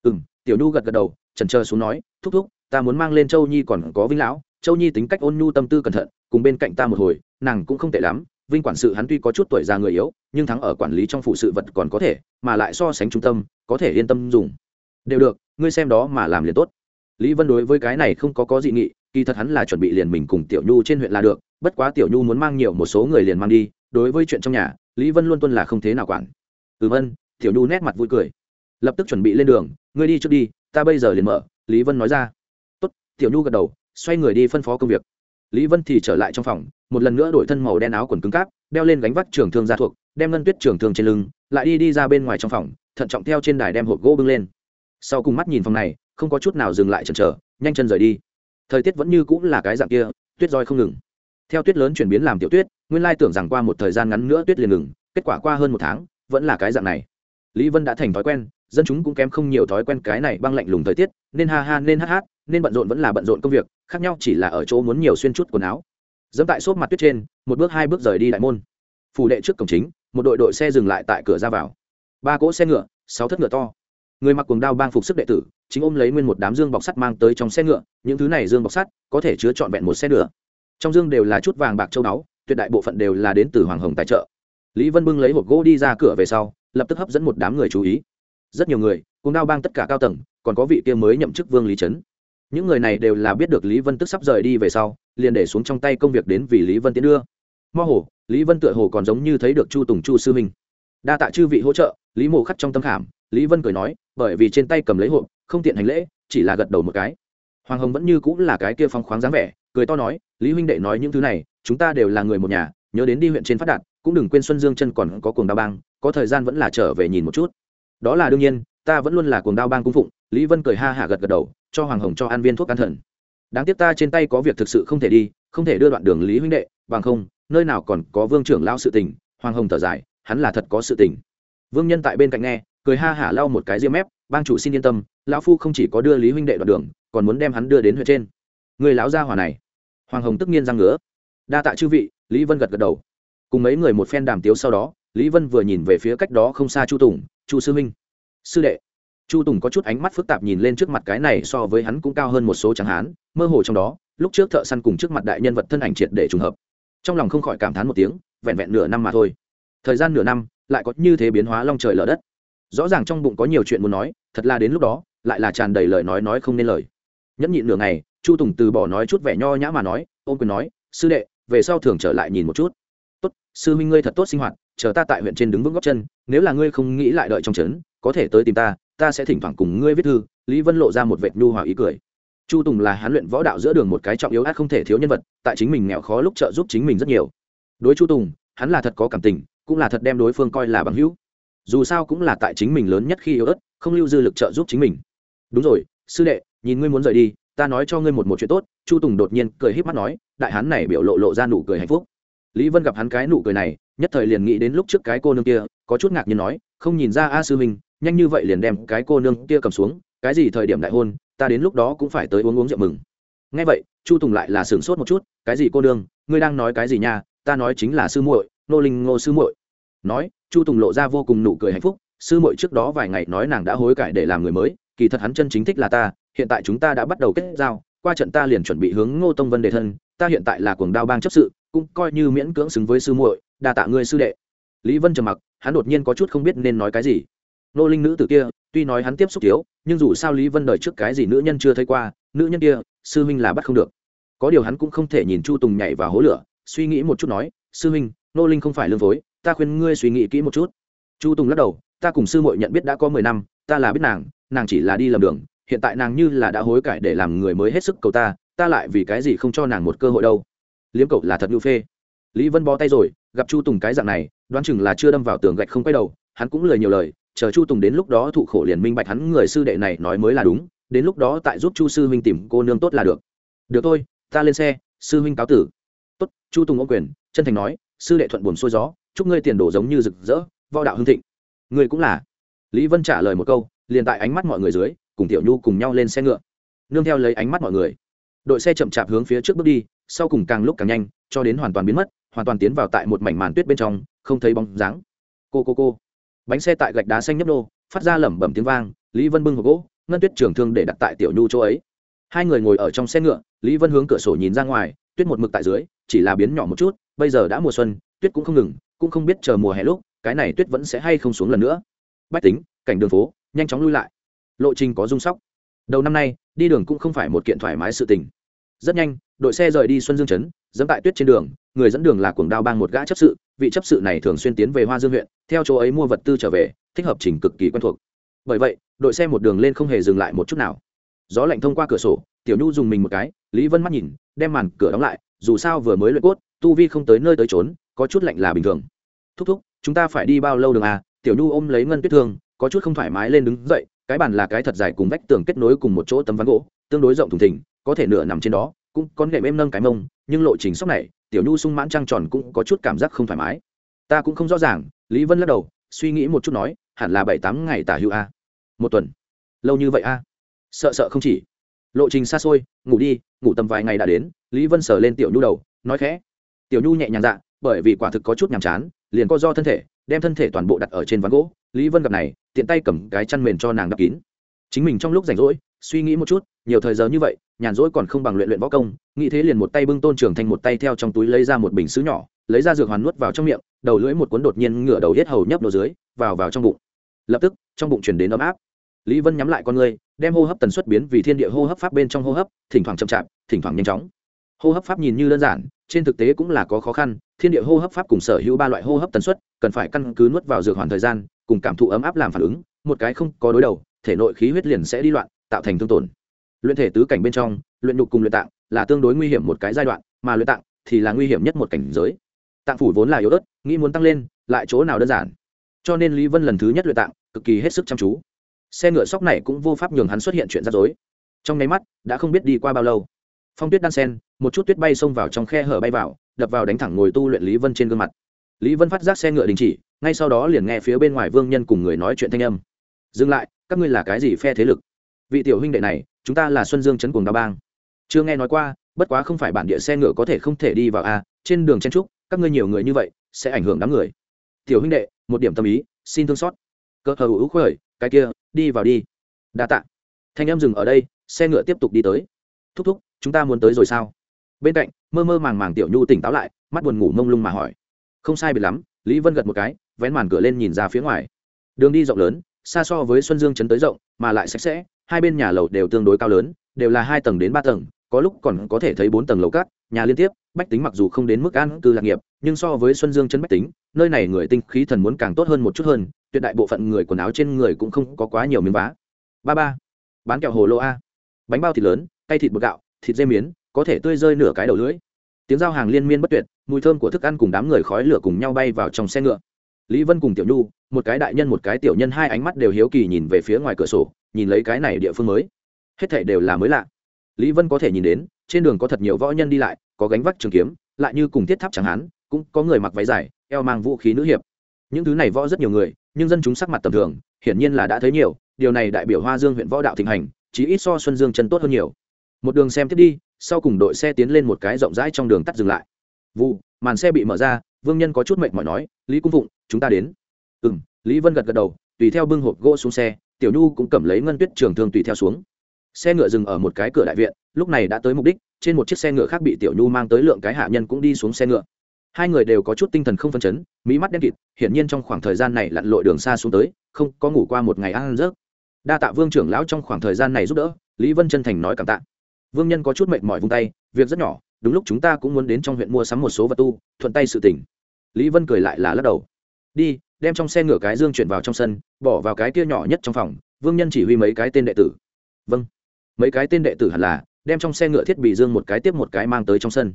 A: Ừ m tiểu nhu gật gật đầu trần trơ xuống nói, thúc thúc, ta muốn mang lên châu nhi còn có vĩnh lão châu nhi tính cách ôn nhu tâm tư cẩn thận, cùng bên cạnh ta một hồi, nàng cũng không tệ lắm, vinh quản sự hắn tuy có chút tuổi già người yếu, nhưng thắng ở quản lý trong phụ sự vật còn có thể, mà lại so sánh trung tâm, có thể yên tâm dùng. Đều được, ngươi xem đó mà làm liền tốt. Lý vân đối với cái này không có có dị nghị, kỳ thật hắn là chuẩn bị liền mình cùng tiểu nhu trên huyện là được, bất quá tiểu nhu muốn mang nhiều một số người liền mang đi, đối với chuyện trong nhà, lý vân luôn tuân là không thế nào quản. Ừ vân, tiểu nhu nét mặt vui cười. Lập tức chuẩn bị lên đường, ngươi đi trước đi, ta bây giờ liền mở, lý vân nói ra. Tốt, tiểu nhu gật đầu xoay người đi phân phó công việc. Lý vân thì trở lại trong phòng, một lần nữa đổi thân màu đen áo quần cứng cáp, đeo lên gánh vác trường thương gia thuộc, đem ngân tuyết trường thương trên lưng, lại đi đi ra bên ngoài trong phòng, thận trọng theo trên đài đem hộp gỗ bưng lên. Sau cùng mắt nhìn phòng này, không có chút nào dừng lại chần chờ, nhanh chân rời đi. Thời tiết vẫn như cũng là cái dạng kia, tuyết roi không ngừng. Theo tuyết lớn chuyển biến làm tiểu tuyết, nguyên lai tưởng rằng qua một thời gian ngắn nữa tuyết liền ngừng, kết quả qua hơn một tháng, vẫn là cái dạng này. Lý vân đã thành thói quen dân chúng cũng kém không nhiều thói quen cái này băng lạnh lùng thời tiết, nên ha ha, nên hát hát, nên bận rộn vẫn là bận rộn công việc, khác nhau chỉ là ở chỗ muốn nhiều xuyên chút quần áo. Dẫm tại xốp mặt tuyết trên, một bước hai bước rời đi đại môn. Phủ đệ trước cổng chính, một đội đội xe dừng lại tại cửa ra vào. Ba cỗ xe ngựa, sáu thất ngựa to. Người mặc quần đao bang phục sức đệ tử, chính ôm lấy nguyên một đám dương bọc sắt mang tới trong xe ngựa, những thứ này dương bọc sắt có thể chứa trọn vẹn một xe nửa trong dương đều là chút vàng bạc châu báu, tuyệt đại bộ phận đều là đến từ hoàng hồng tài trợ. Lý vân bưng lấy hộp gỗ đi ra cửa về sau, lập tức hấp dẫn một đám người chú ý rất nhiều người, cùng đao bang tất cả cao tầng, còn có vị kia mới nhậm chức vương lý trấn. Những người này đều là biết được lý vân tức sắp rời đi về sau, liền để xuống trong tay công việc đến vì lý vân tiến đưa. Mơ hồ, lý vân tựa hồ còn giống như thấy được chu tùng chu sư minh đa tạ chư vị hỗ trợ, lý mộ khắc trong tâm khảm, lý vân cười nói, bởi vì trên tay cầm lấy hộp, không tiện hành lễ, chỉ là gật đầu một cái. Hoàng hồng vẫn như cũng là cái kia phong khoáng dáng vẻ, cười to nói, lý huynh đệ nói những thứ này, chúng ta đều là người một nhà, nhớ đến đi huyện trên phát đạt, cũng đừng quên xuân dương chân còn có cuồng đa bang, có thời gian vẫn là trở về nhìn một chút đó là đương nhiên, ta vẫn luôn là cuồng đao bang cung phụng, lý vân cười ha hả gật gật đầu, cho hoàng hồng cho ăn viên thuốc an thần. Đáng tiếc ta trên tay có việc thực sự không thể đi, không thể đưa đoạn đường lý huynh đệ, bằng không, nơi nào còn có vương trưởng lao sự tình. Hoàng hồng thở dài, hắn là thật có sự tình. Vương nhân tại bên cạnh nghe, cười ha hả lau một cái diêm mép, bang chủ xin yên tâm, lão phu không chỉ có đưa lý huynh đệ đoạn đường, còn muốn đem hắn đưa đến huyện trên. Người lão gia hỏa này. Hoàng hồng tức nhiên răng ngứa. Đa tạ chư vị, lý vân gật gật đầu. Cùng mấy người một phen đàm tiếu sau đó, lý vân vừa nhìn về phía cách đó không xa chu tùng chu sư minh. Sư đệ. Chu tùng có chút ánh mắt phức tạp nhìn lên trước mặt cái này so với hắn cũng cao hơn một số tráng hán, mơ hồ trong đó, lúc trước thợ săn cùng trước mặt đại nhân vật thân ảnh triệt để trùng hợp. Trong lòng không khỏi cảm thán một tiếng, vẹn vẹn nửa năm mà thôi. Thời gian nửa năm, lại có như thế biến hóa long trời lở đất. Rõ ràng trong bụng có nhiều chuyện muốn nói, thật là đến lúc đó, lại là tràn đầy lời nói nói không nên lời. Nhẫn nhịn nửa ngày, chu tùng từ bỏ nói chút vẻ nho nhã mà nói ôm quyền nói, sư đệ, về sau thường trở lại nhìn một chút. Tốt, sư huynh ngươi thật tốt sinh hoạt chờ ta tại huyện trên đứng vững góc chân, nếu là ngươi không nghĩ lại đợi trong trấn, có thể tới tìm ta ta sẽ thỉnh thoảng cùng ngươi viết thư. Lý vân lộ ra một vệt nhu hòa ý cười. Chu tùng là hán luyện võ đạo giữa đường một cái trọng yếu át không thể thiếu nhân vật, tại chính mình nghèo khó lúc trợ giúp chính mình rất nhiều. Đối chu tùng, hắn là thật có cảm tình, cũng là thật đem đối phương coi là bằng hữu. Dù sao cũng là tại chính mình lớn nhất khi yếu ớt, không lưu dư lực trợ giúp chính mình. Đúng rồi, sư đệ, nhìn ngươi muốn rời đi, ta nói cho ngươi một một chuyện tốt. Chu tùng đột nhiên cười h í p mắt nói, đại hán này biểu lộ lộ ra nụ cười hạnh phúc. Lý vân gặp hắn cái nụ cười này nhất thời liền nghĩ đến lúc trước cái cô nương kia, có chút ngạc nhiên nói, không nhìn ra a sư minh, nhanh như vậy liền đem cái cô nương kia cầm xuống, cái gì thời điểm đại hôn, ta đến lúc đó cũng phải tới uống uống rượu mừng. Ngay vậy, chu tùng lại là sửng sốt một chút, cái gì cô nương, ngươi đang nói cái gì nha, ta nói chính là sư muội, nô linh ngô sư muội. Nói, chu tùng lộ ra vô cùng nụ cười hạnh phúc, sư muội trước đó vài ngày nói nàng đã hối cải để làm người mới, kỳ thật hắn chân chính thích là ta, hiện tại chúng ta đã bắt đầu kết giao, qua trận ta liền chuẩn bị hướng ngô tông vân đề thân, ta hiện tại là cuồng đao bang chấp sự cũng coi như miễn cưỡng xứng với sư muội, đa tạ ngươi sư đệ. Lý vân trầm mặc, hắn đột nhiên có chút không biết nên nói cái gì. Nô linh nữ tử kia, tuy nói hắn tiếp xúc thiếu, nhưng dù sao lý vân đời trước cái gì nữ nhân chưa thấy qua, nữ nhân kia, sư huynh là bắt không được. Có điều hắn cũng không thể nhìn chu tùng nhảy vào hố lửa, suy nghĩ một chút nói, sư huynh, nô linh không phải lương phối, ta khuyên ngươi suy nghĩ kỹ một chút. Chu tùng lắc đầu, ta cùng sư muội nhận biết đã có mười năm, ta là biết nàng nàng chỉ là đi lầm đường, hiện tại nàng như là đã hối cải để làm người mới hết sức cầu ta ta lại vì cái gì không cho nàng một cơ hội đâu? Liếm cậu là thật ngưu phê. Lý vân bó tay rồi, gặp chu tùng cái dạng này, đoán chừng là chưa đâm vào tường gạch không quay đầu, hắn cũng lời nhiều lời, chờ chu tùng đến lúc đó thụ khổ liền minh bạch hắn người sư đệ này nói mới là đúng, đến lúc đó tại giúp chu sư huynh tìm cô nương tốt là được. Được thôi, ta lên xe, sư huynh cáo tử. Tốt, chu tùng ô quyền, chân thành nói, sư đệ thuận buồn xuôi gió, chúc ngươi tiền đồ giống như rực rỡ vo đạo hưng thịnh. Ngươi cũng là. Lý vân trả lời một câu, liền tại ánh mắt mọi người dưới, cùng tiểu nhu cùng nhau lên xe ngựa. Nương theo lấy ánh mắt mọi người, đội xe chậm chạp hướng phía trước bước đi sau cùng càng lúc càng nhanh, cho đến hoàn toàn biến mất, hoàn toàn tiến vào tại một mảnh màn tuyết bên trong, không thấy bóng dáng. Cô cô cô. Bánh xe tại gạch đá xanh nhấp nô, phát ra lẩm bẩm tiếng vang, lý vân bưng hộp gỗ, ngân tuyết trường thương để đặt tại tiểu nhu chỗ ấy. Hai người ngồi ở trong xe ngựa, lý vân hướng cửa sổ nhìn ra ngoài, tuyết một mực tại dưới, chỉ là biến nhỏ một chút, bây giờ đã mùa xuân, tuyết cũng không ngừng, cũng không biết chờ mùa hè lúc, cái này tuyết vẫn sẽ hay không xuống lần nữa. Bách tính, cảnh đường phố, nhanh chóng lui lại. Lộ trình có rung sóc. Đầu năm nay, đi đường cũng không phải một kiện thoải mái sự tình rất nhanh đội xe rời đi xuân dương Trấn, dẫm tại tuyết trên đường người dẫn đường là cuồng đao bang một gã chấp sự vị chấp sự này thường xuyên tiến về hoa dương huyện theo chỗ ấy mua vật tư trở về thích hợp trình cực kỳ quen thuộc. Bởi vậy đội xe một đường lên không hề dừng lại một chút nào. Gió lạnh thông qua cửa sổ tiểu nhu dùng mình một cái lý vân mắt nhìn đem màn cửa đóng lại dù sao vừa mới luyện cốt tu vi không tới nơi tới trốn có chút lạnh là bình thường. Thúc thúc chúng ta phải đi bao lâu đường à? Tiểu nhu ôm lấy ngân tuyết thương có chút không thoải mái lên đứng dậy cái bàn là cái thật dài cùng vách tường kết nối cùng một chỗ tấm ván gỗ tương đối rộng thùng thình có thể nửa nằm trên đó, cũng có nệm êm nâng cái mông, nhưng lộ trình sóc này, tiểu nhu sung mãn trăng tròn cũng có chút cảm giác không thoải mái. Ta cũng không rõ ràng, lý vân lắc đầu, suy nghĩ một chút nói, hẳn là bảy tám ngày tả hữu a. Một tuần. Lâu như vậy a? Sợ sợ không chỉ. Lộ trình xa xôi, ngủ đi, ngủ tầm vài ngày đã đến, lý vân sờ lên tiểu nhu đầu, nói khẽ. Tiểu nhu nhẹ nhàng dạ bởi vì quả thực có chút nhàm chán, liền co do thân thể, đem thân thể toàn bộ đặt ở trên ván gỗ. Lý vân gặp này, tiện tay cầm cái chăn mền cho nàng đắp kín. Chính mình trong lúc rảnh rỗi suy nghĩ một chút, nhiều thời giờ như vậy, nhàn rỗi còn không bằng luyện luyện võ công, nghĩ thế liền một tay bưng tôn trường thành một tay theo trong túi lấy ra một bình xứ nhỏ, lấy ra dược hoàn nuốt vào trong miệng, đầu lưỡi một cuốn đột nhiên ngửa đầu hết hầu nhấp đồ dưới, vào vào trong bụng. Lập tức, trong bụng chuyển đến ấm áp. Lý vân nhắm lại con người, đem hô hấp tần suất biến vì thiên địa hô hấp pháp bên trong hô hấp, thỉnh thoảng chậm chạp, thỉnh thoảng nhanh chóng. Hô hấp pháp nhìn như đơn giản, trên thực tế cũng là có khó khăn, thiên địa hô hấp pháp cùng sở hữu ba loại hô hấp tần suất, cần phải căn cứ nuốt vào dược hoàn thời gian, cùng cảm thụ ấm áp làm phản ứng, một cái không có đối đầu, thể nội khí huyết liền sẽ đi loạn tạo thành thương tổn. Luyện thể tứ cảnh bên trong, luyện nhục cùng luyện tạng là tương đối nguy hiểm một cái giai đoạn, mà luyện tạng thì là nguy hiểm nhất một cảnh giới. Tạng phủ vốn là yếu ớt, nghĩ muốn tăng lên, lại chỗ nào đơn giản. Cho nên lý vân lần thứ nhất luyện tạng, cực kỳ hết sức chăm chú. Xe ngựa sóc này cũng vô pháp nhường hắn xuất hiện chuyện rắc rối. Trong nháy mắt, đã không biết đi qua bao lâu. Phong tuyết đan sen, một chút tuyết bay xông vào trong khe hở bay vào, đập vào đánh thẳng ngồi tu luyện lý vân trên gương mặt. Lý vân phát giác xe ngựa đình chỉ, ngay sau đó liền nghe phía bên ngoài vương nhân cùng người nói chuyện thanh âm. Dừng lại, các ngươi là cái gì phe thế lực? Vị tiểu huynh đệ này, chúng ta là xuân dương chấn cùng đa bang. Chưa nghe nói qua, bất quá không phải bản địa xe ngựa có thể không thể đi vào a, trên đường chen trúc, các ngươi nhiều người như vậy, sẽ ảnh hưởng đám người. Tiểu huynh đệ, một điểm tâm ý, xin thương xót. Cơ hờ hữu khởi cái kia, đi vào đi. Đa tạ. Thanh em dừng ở đây, xe ngựa tiếp tục đi tới. Thúc thúc, chúng ta muốn tới rồi sao? Bên cạnh, mơ mơ màng màng tiểu nhu tỉnh táo lại, mắt buồn ngủ mông lung mà hỏi. Không sai biệt lắm, lý vân gật một cái, vén màn cửa lên nhìn ra phía ngoài. Đường đi rộng lớn, xa so với xuân dương chấn tới rộng, mà lại sạch sẽ hai bên nhà lầu đều tương đối cao lớn, đều là hai tầng đến ba tầng, có lúc còn có thể thấy bốn tầng lầu cát, nhà liên tiếp, bách tính mặc dù không đến mức an cư lạc nghiệp, nhưng so với xuân dương chân bách tính, nơi này người tinh khí thần muốn càng tốt hơn một chút hơn, tuyệt đại bộ phận người quần áo trên người cũng không có quá nhiều miếng vá. Ba ba, bán kẹo hồ lô a. Bánh bao thịt lớn, cay thịt bột gạo, thịt dê miến, có thể tươi rơi nửa cái đầu lưỡi. Tiếng giao hàng liên miên bất tuyệt, mùi thơm của thức ăn cùng đám người khói lửa cùng nhau bay vào trong xe ngựa. Lý vân cùng tiểu nhu, một cái đại nhân một cái tiểu nhân hai ánh mắt đều hiếu kỳ nhìn về phía ngoài cửa sổ nhìn lấy cái này địa phương mới. Hết thảy đều là mới lạ. Lý vân có thể nhìn đến, trên đường có thật nhiều võ nhân đi lại, có gánh vác trường kiếm, lại như cùng thiết tháp chẳng hán, cũng có người mặc váy dài, eo mang vũ khí nữ hiệp. Những thứ này võ rất nhiều người, nhưng dân chúng sắc mặt tầm thường, hiển nhiên là đã thấy nhiều, điều này đại biểu hoa dương huyện võ đạo thịnh hành chỉ ít so xuân dương chân tốt hơn nhiều. Một đường xem tiếp đi, sau cùng đội xe tiến lên một cái rộng rãi trong đường tắt dừng lại. Vụ, màn xe bị mở ra, vương nhân có chút mệnh mỏi nói, lý cung phụng, chúng ta đến. Ừ m lý vân gật gật đầu tùy theo bưng hộp gỗ xuống xe, tiểu nhu cũng cầm lấy ngân tuyết trường thương tùy theo xuống. Xe ngựa dừng ở một cái cửa đại viện, lúc này đã tới mục đích, trên một chiếc xe ngựa khác bị tiểu nhu mang tới lượng cái hạ nhân cũng đi xuống xe ngựa. Hai người đều có chút tinh thần không phân chấn mỹ mắt đen kịt, hiển nhiên trong khoảng thời gian này lặn lội đường xa xuống tới, không có ngủ qua một ngày ăn rớt đa tạ vương trưởng lão trong khoảng thời gian này giúp đỡ, lý vân chân thành nói cảm tạ. Vương nhân có chút mệt mỏi vung tay, việc rất nhỏ, đúng lúc chúng ta cũng muốn đến trong huyện mua sắm một số vật tu, thuận tay sự tỉnh lý vân cười lại là lắc đầu. Đi đem trong xe ngựa cái dương chuyển vào trong sân, bỏ vào cái kia nhỏ nhất trong phòng, vương nhân chỉ huy mấy cái tên đệ tử. Vâng. Mấy cái tên đệ tử hẳn là đem trong xe ngựa thiết bị dương một cái tiếp một cái mang tới trong sân.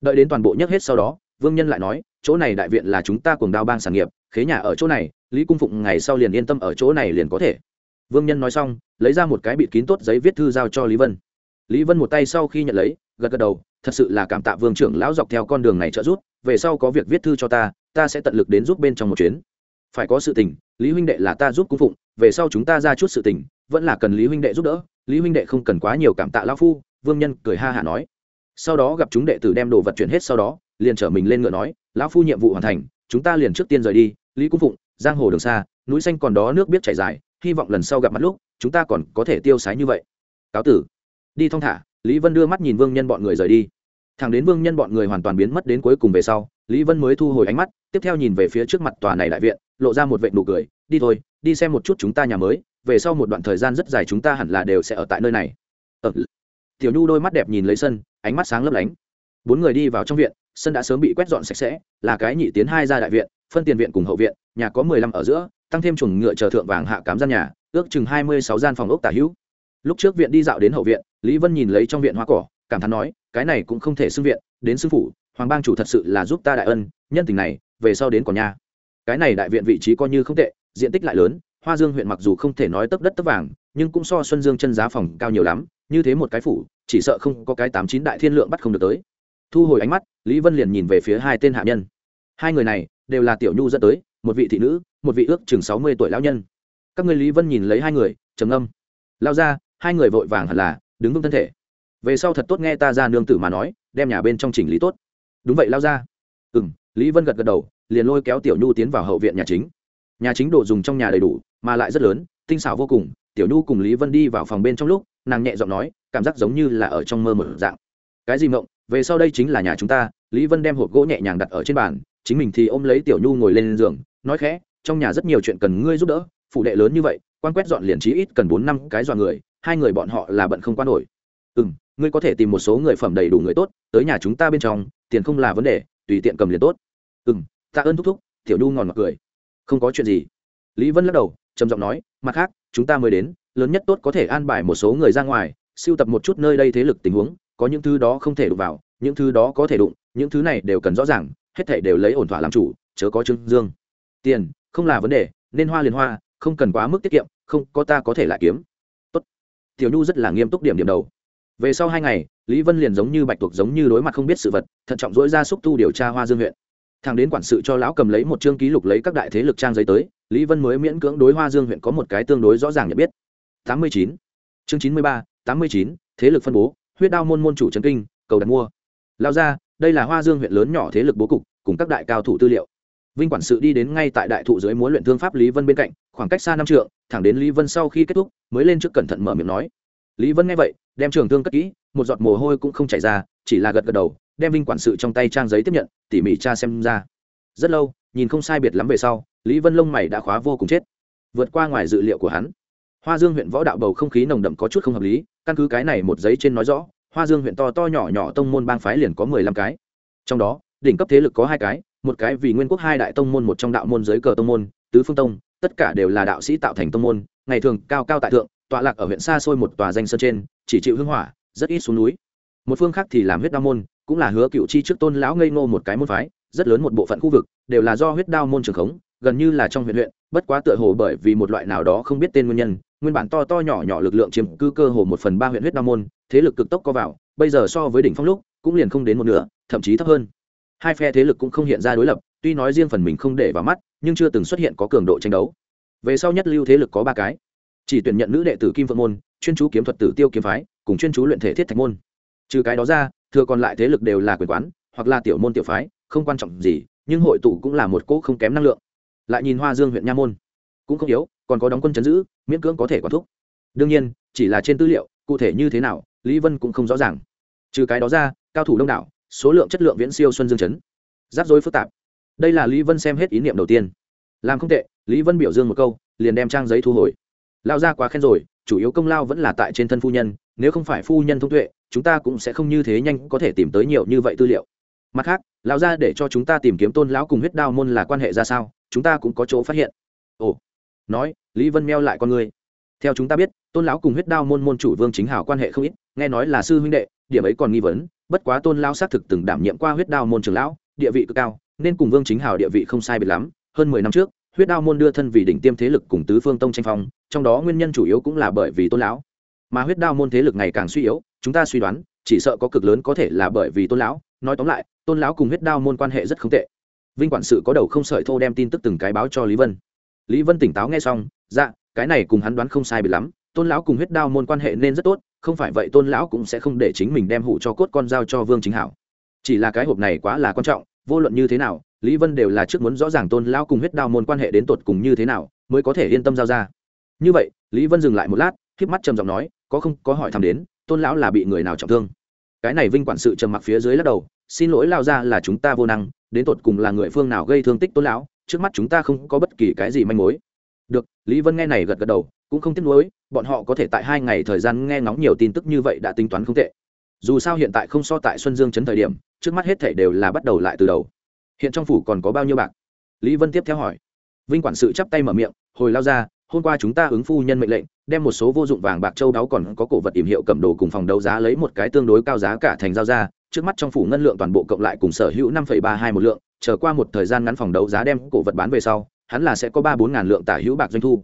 A: Đợi đến toàn bộ nhấc hết sau đó, vương nhân lại nói, chỗ này đại viện là chúng ta cùng đao bang sản nghiệp, khế nhà ở chỗ này, lý cung phụng ngày sau liền yên tâm ở chỗ này liền có thể. Vương nhân nói xong, lấy ra một cái bịt kín tốt giấy viết thư giao cho lý vân. Lý vân một tay sau khi nhận lấy, gật gật đầu, thật sự là cảm tạ vương trưởng lão dọc theo con đường này trợ giúp, về sau có việc viết thư cho ta ta sẽ tận lực đến giúp bên trong một chuyến phải có sự tình, lý huynh đệ là ta giúp cung phụng, về sau chúng ta ra chút sự tình, vẫn là cần lý huynh đệ giúp đỡ, lý huynh đệ không cần quá nhiều cảm tạ lão phu, vương nhân cười ha hả nói. Sau đó gặp chúng đệ tử đem đồ vật chuyển hết sau đó, liền trở mình lên ngựa nói, lão phu nhiệm vụ hoàn thành, chúng ta liền trước tiên rời đi, lý cung phụng, giang hồ đường xa, núi xanh còn đó nước biết chảy dài, hy vọng lần sau gặp mặt lúc, chúng ta còn có thể tiêu sái như vậy. Cáo tử. Đi thong thả, lý vân đưa mắt nhìn vương nhân bọn người rời đi. Thẳng đến vương nhân bọn người hoàn toàn biến mất đến cuối cùng về sau lý vân mới thu hồi ánh mắt tiếp theo nhìn về phía trước mặt tòa này đại viện lộ ra một vệ nụ cười đi thôi đi xem một chút chúng ta nhà mới về sau một đoạn thời gian rất dài chúng ta hẳn là đều sẽ ở tại nơi này. Ở ờ, tiểu nhu đôi mắt đẹp nhìn lấy sân ánh mắt sáng lấp lánh. Bốn người đi vào trong viện sân đã sớm bị quét dọn sạch sẽ là cái nhị tiến hai ra đại viện phân tiền viện cùng hậu viện nhà có mười lăm ở giữa tăng thêm chuồng ngựa chờ thượng vàng hạ cám gian nhà ước chừng hai mươi sáu gian phòng ốc tả hữu. Lúc trước viện đi dạo đến hậu viện lý vân nhìn lấy trong viện hoa cỏ cảm thán nói cái này cũng không thể xưng viện đến sư phủ hoàng bang chủ thật sự là giúp ta đại ân, nhân tình này, về sau đến còn nhà cái này đại viện vị trí coi như không tệ, diện tích lại lớn, hoa dương huyện mặc dù không thể nói tấp đất tấp vàng, nhưng cũng so xuân dương chân giá phòng cao nhiều lắm, như thế một cái phủ, chỉ sợ không có cái tám chín đại thiên lượng bắt không được tới. Thu hồi ánh mắt, lý vân liền nhìn về phía hai tên hạ nhân. Hai người này, đều là tiểu nhu dẫn tới, một vị thị nữ, một vị ước chừng sáu mươi tuổi lão nhân. Các người lý vân nhìn lấy hai người, trầm âm lao ra, hai người vội vàng hẳn là, đứng vững thân thể. Về sau thật tốt nghe ta ra nương tử mà nói, đem nhà bên trong chỉnh lý tốt đúng vậy, lao ra. Ừ m lý vân gật gật đầu, liền lôi kéo tiểu nhu tiến vào hậu viện nhà chính. Nhà chính đồ dùng trong nhà đầy đủ, mà lại rất lớn, tinh xảo vô cùng. Tiểu nhu cùng lý vân đi vào phòng bên trong lúc, nàng nhẹ giọng nói, cảm giác giống như là ở trong mơ mở dạng. Cái gì mộng? Về sau đây chính là nhà chúng ta. Lý vân đem hộp gỗ nhẹ nhàng đặt ở trên bàn, chính mình thì ôm lấy tiểu nhu ngồi lên giường, nói khẽ, trong nhà rất nhiều chuyện cần ngươi giúp đỡ, phụ đệ lớn như vậy, quan quét dọn liền trí ít cần bốn năm cái dọn người, hai người bọn họ là bận không quan nổi. Ừ m ngươi có thể tìm một số người phẩm đầy đủ người tốt, tới nhà chúng ta bên trong, tiền không là vấn đề, tùy tiện cầm liền tốt. Ừ m tạ ơn thúc thúc, tiểu nhu ngòn mặc cười. Không có chuyện gì. Lý vân lắc đầu, trầm giọng nói, mặt khác, chúng ta mới đến, lớn nhất tốt có thể an bài một số người ra ngoài siêu tập một chút nơi đây thế lực tình huống, có những thứ đó không thể đụng vào, những thứ đó có thể đụng, những thứ này đều cần rõ ràng, hết thể đều lấy ổn thỏa làm chủ, chớ có trương dương. Tiền, không là vấn đề, nên hoa liền hoa, không cần quá mức tiết kiệm, không, có ta có thể lại kiếm. Tốt. tiểu nhu rất là nghiêm túc điểm điểm đầu về sau hai ngày, lý vân liền giống như bạch tuộc giống như đối mặt không biết sự vật, thận trọng dỗi ra xúc tu điều tra hoa dương huyện. Thằng đến quản sự cho lão cầm lấy một chương ký lục lấy các đại thế lực trang giấy tới, lý vân mới miễn cưỡng đối hoa dương huyện có một cái tương đối rõ ràng nhận biết. Tám mươi chín. Chương chín mươi ba, tám mươi chín, thế lực phân bố, huyết đao môn môn chủ trấn kinh, cầu đặt mua. Lao ra, đây là hoa dương huyện lớn nhỏ thế lực bố cục, cùng các đại cao thủ tư liệu. Vinh quản sự đi đến ngay tại đại thụ dưới múa luyện thương pháp lý vân bên cạnh, khoảng cách xa năm trượng, thẳng đến lý vân sau khi kết thúc, mới lên trước cẩn thận mở miệng nói lý vân nghe vậy, đem trường thương cất kỹ, một giọt mồ hôi cũng không chảy ra, chỉ là gật gật đầu, đem vinh quản sự trong tay trang giấy tiếp nhận, tỉ mỉ cha xem ra. Rất lâu, nhìn không sai biệt lắm về sau, lý vân lông mày đã khóa vô cùng chết. Vượt qua ngoài dự liệu của hắn, hoa dương huyện võ đạo bầu không khí nồng đậm có chút không hợp lý, căn cứ cái này một giấy trên nói rõ, hoa dương huyện to to nhỏ nhỏ tông môn bang phái liền có mười lăm cái. Trong đó, đỉnh cấp thế lực có hai cái, một cái vì nguyên quốc hai đại tông môn một trong đạo môn giới cờ tông môn, tứ phương tông, tất cả đều là đạo sĩ tạo thành tông môn, ngày thường cao cao tại thượng tọa lạc ở huyện xa xôi một tòa danh sơn trên, chỉ chịu hưng hỏa, rất ít xuống núi. Một phương khác thì làm huyết đao môn, cũng là hứa cựu chi trước tôn lão ngây ngô một cái môn phái, rất lớn một bộ phận khu vực đều là do huyết đao môn trường khống, gần như là trong huyện huyện, bất quá tựa hồ bởi vì một loại nào đó không biết tên nguyên nhân, nguyên bản to to nhỏ nhỏ lực lượng chiếm cư cơ hồ một phần ba huyện huyết đao môn, thế lực cực tốc có vào, bây giờ so với đỉnh phong lúc, cũng liền không đến một nửa, thậm chí thấp hơn. Hai phe thế lực cũng không hiện ra đối lập, tuy nói riêng phần mình không để vào mắt, nhưng chưa từng xuất hiện có cường độ tranh đấu. Về sau nhất lưu thế lực có ba cái chỉ tuyển nhận nữ đệ tử kim phượng môn, chuyên chú kiếm thuật tử tiêu kiếm phái, cùng chuyên chú luyện thể thiết thạch môn. Trừ cái đó ra, thừa còn lại thế lực đều là quyền quán, hoặc là tiểu môn tiểu phái, không quan trọng gì, nhưng hội tụ cũng là một cỗ không kém năng lượng. Lại nhìn hoa dương huyện nha môn, cũng không yếu, còn có đóng quân chấn giữ, miễn cưỡng có thể quản thúc. Đương nhiên, chỉ là trên tư liệu, cụ thể như thế nào, lý vân cũng không rõ ràng. Trừ cái đó ra, cao thủ đông đảo, số lượng chất lượng viễn siêu xuân dương chấn. Rắc rối phức tạp. Đây là lý vân xem hết ý niệm đầu tiên. Làm không tệ, lý vân biểu dương một câu, liền đem trang giấy thu hồi lao ra quá khen rồi, chủ yếu công lao vẫn là tại trên thân phu nhân, nếu không phải phu nhân thông tuệ, chúng ta cũng sẽ không như thế nhanh có thể tìm tới nhiều như vậy tư liệu. Mặt khác lão ra để cho chúng ta tìm kiếm tôn lão cùng huyết đao môn là quan hệ ra sao, chúng ta cũng có chỗ phát hiện. Ồ, nói, lý vân meo lại con người. Theo chúng ta biết, tôn lão cùng huyết đao môn môn chủ vương chính hảo quan hệ không ít, nghe nói là sư huynh đệ, điểm ấy còn nghi vấn, bất quá tôn lão xác thực từng đảm nhiệm qua huyết đao môn trường lão, địa vị cực cao, nên cùng vương chính hảo địa vị không sai biệt lắm, hơn mười năm trước huyết đao môn đưa thân vì đỉnh tiêm thế lực cùng tứ phương tông tranh phong, trong đó nguyên nhân chủ yếu cũng là bởi vì tôn lão. Mà huyết đao môn thế lực ngày càng suy yếu, chúng ta suy đoán, chỉ sợ có cực lớn có thể là bởi vì tôn lão. Nói tóm lại, tôn lão cùng huyết đao môn quan hệ rất không tệ. Vinh quản sự có đầu không sợi thô đem tin tức từng cái báo cho lý vân. Lý vân tỉnh táo nghe xong dạ cái này cùng hắn đoán không sai bị lắm, tôn lão cùng huyết đao môn quan hệ nên rất tốt, không phải vậy tôn lão cũng sẽ không để chính mình đem hủ cho cốt con dao cho vương chính hảo. Chỉ là cái hộp này quá là quan trọng, vô luận như thế nào lý vân đều là trước muốn rõ ràng tôn lão cùng huyết đao môn quan hệ đến tột cùng như thế nào, mới có thể yên tâm giao ra. Như vậy, lý vân dừng lại một lát k mắt trầm giọng nói, có không, có hỏi thăm đến, tôn lão là bị người nào trọng thương? Cái này vinh quản sự trầm mặc phía dưới lắc đầu, xin lỗi lao ra là chúng ta vô năng, đến tột cùng là người phương nào gây thương tích tôn lão, trước mắt chúng ta không có bất kỳ cái gì manh mối. Được, lý vân nghe này gật gật đầu, cũng không tiếc nuối, bọn họ có thể tại hai ngày thời gian nghe ngóng nhiều tin tức như vậy đã tính toán không tệ. Dù sao hiện tại không so tại xuân dương chấn thời điểm, trước mắt hết thể đều là bắt đầu lại từ đầu hiện trong phủ còn có bao nhiêu bạc? Lý vân tiếp theo hỏi. Vinh quản sự chắp tay mở miệng, hồi lao ra, hôm qua chúng ta ứng phu nhân mệnh lệnh, đem một số vô dụng vàng bạc châu đáo còn có cổ vật tìm hiệu cầm đồ cùng phòng đấu giá lấy một cái tương đối cao giá cả thành giao ra, trước mắt trong phủ ngân lượng toàn bộ cộng lại cùng sở hữu năm ba hai một lượng trở qua một thời gian ngắn phòng đấu giá đem cổ vật bán về sau, hắn là sẽ có ba bốn ngàn lượng tả hữu bạc doanh thu.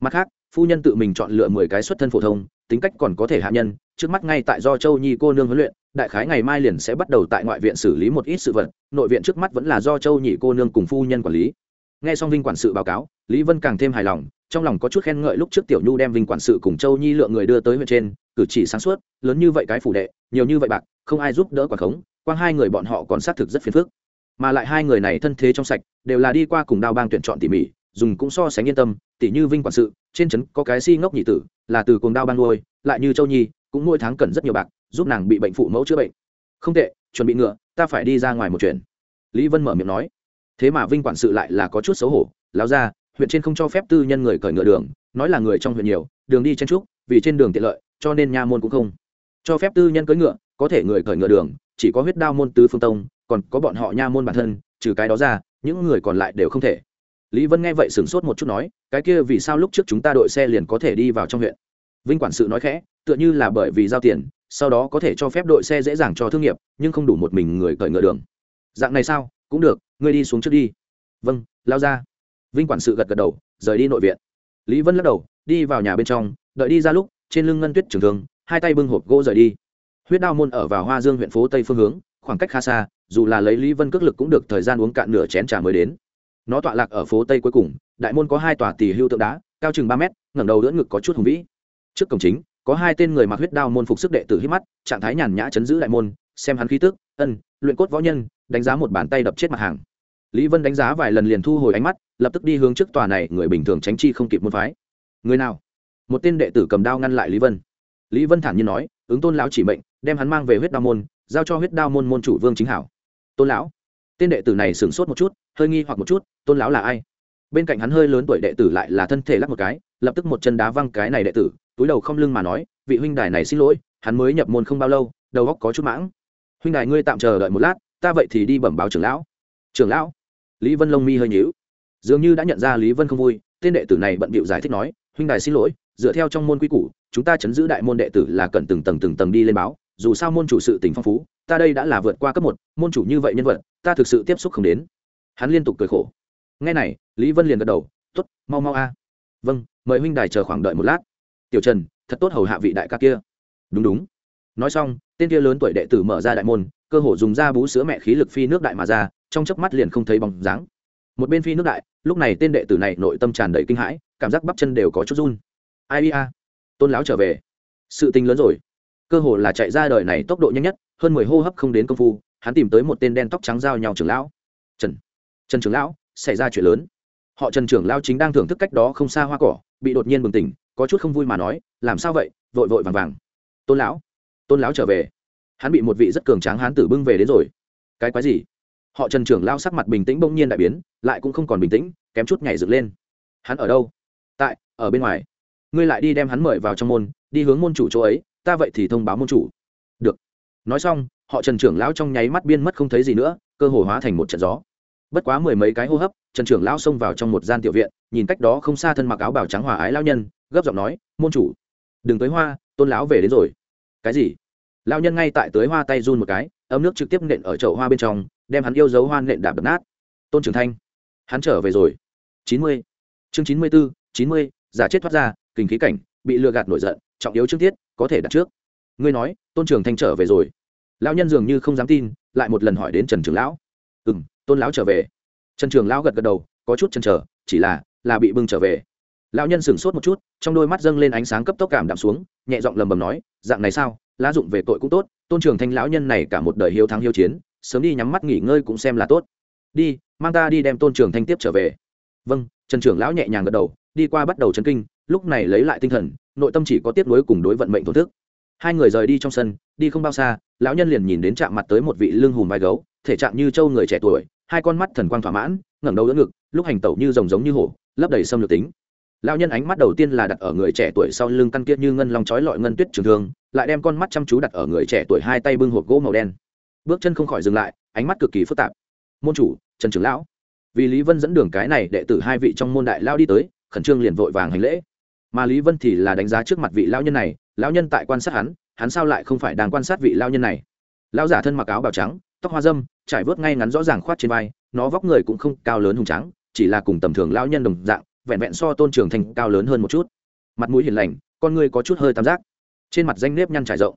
A: Mặt khác, phu nhân tự mình chọn lựa mười cái xuất thân phổ thông, tính cách còn có thể hạ nhân, trước mắt ngay tại do châu nhi cô nương huấn luyện đại khái ngày mai liền sẽ bắt đầu tại ngoại viện xử lý một ít sự vật, nội viện trước mắt vẫn là do châu nhị cô nương cùng phu nhân quản lý. Nghe xong vinh quản sự báo cáo, lý vân càng thêm hài lòng, trong lòng có chút khen ngợi lúc trước tiểu nhu đem vinh quản sự cùng châu nhi lượng người đưa tới huyện trên, cử chỉ sáng suốt, lớn như vậy cái phủ đệ, nhiều như vậy bạc, không ai giúp đỡ quả khống, quang hai người bọn họ còn xác thực rất phiền phức. Mà lại hai người này thân thế trong sạch, đều là đi qua cùng đao bang tuyển chọn tỉ mỉ, dùng cũng so sánh yên tâm, tỉ như vinh quản sự, trên trấn có cái si ngốc nhị tử, là từ cùng đao bang nuôi, lại như châu nhi, cũng mỗi tháng cần rất nhiều bạc giúp nàng bị bệnh phụ mẫu chữa bệnh. Không tệ, chuẩn bị ngựa, ta phải đi ra ngoài một chuyện lý vân mở miệng nói. Thế mà vinh quản sự lại là có chút xấu hổ. Láo ra huyện trên không cho phép tư nhân người cởi ngựa đường, nói là người trong huyện nhiều, đường đi chen trúc vì trên đường tiện lợi, cho nên nha môn cũng không. Cho phép tư nhân cưỡi ngựa, có thể người cởi ngựa đường, chỉ có huyết đao môn tứ phương tông, còn có bọn họ nha môn bản thân, trừ cái đó ra, những người còn lại đều không thể. Lý vân nghe vậy sửng sốt một chút nói, cái kia vì sao lúc trước chúng ta đội xe liền có thể đi vào trong huyện? Vinh quản sự nói khẽ, tựa như là bởi vì giao tiền sau đó có thể cho phép đội xe dễ dàng cho thương nghiệp, nhưng không đủ một mình người cởi ngựa đường. Dạng này sao? Cũng được, ngươi đi xuống trước đi. Vâng lao ra. Vinh quản sự gật gật đầu, rời đi nội viện. Lý vân lắc đầu, đi vào nhà bên trong, đợi đi ra lúc, trên lưng ngân tuyết trường thường hai tay bưng hộp gỗ rời đi. Huyết đao môn ở vào hoa dương huyện phố tây phương hướng, khoảng cách khá xa, dù là lấy lý vân cước lực cũng được thời gian uống cạn nửa chén trà mới đến. Nó tọa lạc ở phố tây cuối cùng, đại môn có hai tòa tỷ hưu tượng đá, cao chừng ba mét, ngẩng đầu đỡ ngực có chút hùng vĩ. Trước cổng chính có hai tên người mặc huyết đao môn phục sức đệ tử hít mắt, trạng thái nhàn nhã chấn giữ đại môn, xem hắn khí tức, ân, luyện cốt võ nhân, đánh giá một bàn tay đập chết mặt hàng. Lý vân đánh giá vài lần liền thu hồi ánh mắt, lập tức đi hướng trước tòa này, người bình thường tránh chi không kịp môn phái. Người nào? Một tên đệ tử cầm đao ngăn lại lý vân. Lý vân thản nhiên nói, ứng tôn lão chỉ mệnh, đem hắn mang về huyết đao môn, giao cho huyết đao môn môn chủ vương chính hảo. Tôn lão? Tên đệ tử này sửng sốt một chút, hơi nghi hoặc một chút, tôn lão là ai? Bên cạnh hắn hơi lớn tuổi đệ tử lại là thân thể lắc một cái, lập tức một chân đá văng cái này đệ tử, túi đầu không lưng mà nói, vị huynh đài này xin lỗi, hắn mới nhập môn không bao lâu, đầu óc có chút mãng. Huynh đài ngươi tạm chờ đợi một lát, ta vậy thì đi bẩm báo trưởng lão. Trưởng lão? Lý vân lông mi hơi nhíu. Dường như đã nhận ra lý vân không vui, tên đệ tử này bận bịu giải thích nói, huynh đài xin lỗi, dựa theo trong môn quy củ, chúng ta chấn giữ đại môn đệ tử là cần từng tầng từng tầng đi lên báo, dù sao môn chủ sự tình phong phú, ta đây đã là vượt qua cấp một, môn chủ như vậy nhân vật, ta thực sự tiếp xúc không đến. Hắn liên tục cười khổ ngay này, lý vân liền gật đầu t ố t mau mau a. Vâng mời huynh đài chờ khoảng đợi một lát. Tiểu trần, thật tốt hầu hạ vị đại ca kia. Đúng đúng. Nói xong, tên kia lớn tuổi đệ tử mở ra đại môn, cơ hồ dùng da bú sữa mẹ khí lực phi nước đại mà ra, trong chớp mắt liền không thấy bóng dáng. Một bên phi nước đại, lúc này tên đệ tử này nội tâm tràn đầy kinh hãi, cảm giác bắp chân đều có chút run. Ai ia tôn lão trở về. Sự tình lớn rồi. Cơ hồ là chạy ra đời này tốc độ nhanh nhất, hơn mười hô hấp không đến công phu, hắn tìm tới một tên đen tóc trắng giao nhau trưởng lão. Trần trần trưởng lão xảy ra chuyện lớn. Họ trần trưởng lão chính đang thưởng thức cách đó không xa hoa cỏ, bị đột nhiên bừng tỉnh, có chút không vui mà nói, làm sao vậy? Vội vội vàng vàng. Tôn lão tôn lão trở về. Hắn bị một vị rất cường tráng hán tử bưng về đến rồi. Cái quái gì? Họ trần trưởng lao sắc mặt bình tĩnh bỗng nhiên đại biến, lại cũng không còn bình tĩnh, kém chút nhảy dựng lên. Hắn ở đâu? Tại, ở bên ngoài. Ngươi lại đi đem hắn mời vào trong môn, đi hướng môn chủ chỗ ấy, ta vậy thì thông báo môn chủ. Được. Nói xong, họ trần trưởng lão trong nháy mắt biên mất không thấy gì nữa, cơ hồ hóa thành một trận gió bất quá mười mấy cái hô hấp, trần trưởng lão xông vào trong một gian tiểu viện, nhìn cách đó không xa thân mặc áo bào trắng hòa ái lao nhân, gấp giọng nói, môn chủ, đừng tới hoa, tôn lão về đến rồi. Cái gì? Lao nhân ngay tại tới hoa tay run một cái, ấm nước trực tiếp nện ở chậu hoa bên trong, đem hắn yêu dấu hoa nện đạp đập nát. Tôn trưởng thanh, hắn trở về rồi. Chín mươi. Chương chín mươi bốn chín mươi, giả chết thoát ra, kinh khí cảnh, bị lừa gạt nổi giận, trọng yếu trước tiết, có thể đặt trước. Ngươi nói, tôn trường thanh trở về rồi. Lão nhân dường như không dám tin, lại một lần hỏi đến trần trưởng lão. Ừ m tôn lão trở về. Trần trường lão gật gật đầu, có chút chần chờ, chỉ là là bị bưng trở về. Lão nhân sửng sốt một chút, trong đôi mắt dâng lên ánh sáng cấp tốc cảm đạm xuống, nhẹ giọng lầm bầm nói, dạng này sao? Lá dụng về tội cũng tốt, tôn trường thanh lão nhân này cả một đời hiếu thắng hiếu chiến, sớm đi nhắm mắt nghỉ ngơi cũng xem là tốt. Đi, mang ta đi đem tôn trường thanh tiếp trở về. Vâng. Trần trưởng lão nhẹ nhàng gật đầu, đi qua bắt đầu chấn kinh, lúc này lấy lại tinh thần, nội tâm chỉ có tiếp nối cùng đối vận mệnh thổn thức. Hai người rời đi trong sân, đi không bao xa, lão nhân liền nhìn đến chạm mặt tới một vị lưng hùm vai gấu, thể trạng như trâu người trẻ tuổi hai con mắt thần quang thỏa mãn, ngẩng đầu đỡ ngực, lúc hành tẩu như rồng giống như hổ, lấp đầy xâm lược tính. Lão nhân ánh mắt đầu tiên là đặt ở người trẻ tuổi sau lưng căn kia như ngân long trói lọi ngân tuyết trường thương, lại đem con mắt chăm chú đặt ở người trẻ tuổi hai tay bưng hộp gỗ màu đen. Bước chân không khỏi dừng lại, ánh mắt cực kỳ phức tạp. Môn chủ, trần trưởng lão. Vì lý vân dẫn đường cái này đệ tử hai vị trong môn đại lao đi tới, khẩn trương liền vội vàng hành lễ. Mà lý vân thì là đánh giá trước mặt vị lão nhân này, lão nhân tại quan sát hắn hắn sao lại không phải đang quan sát vị lão nhân này? Lão giả thân mặc áo bào trắng tóc hoa dâm, trải vớt ngay ngắn rõ ràng khoát trên vai, nó vóc người cũng không cao lớn hùng trắng chỉ là cùng tầm thường lão nhân đồng dạng, vẹn vẹn so tôn trường thành cao lớn hơn một chút. Mặt mũi hiền lành, con người có chút hơi tam giác. Trên mặt danh nếp nhăn trải rộng.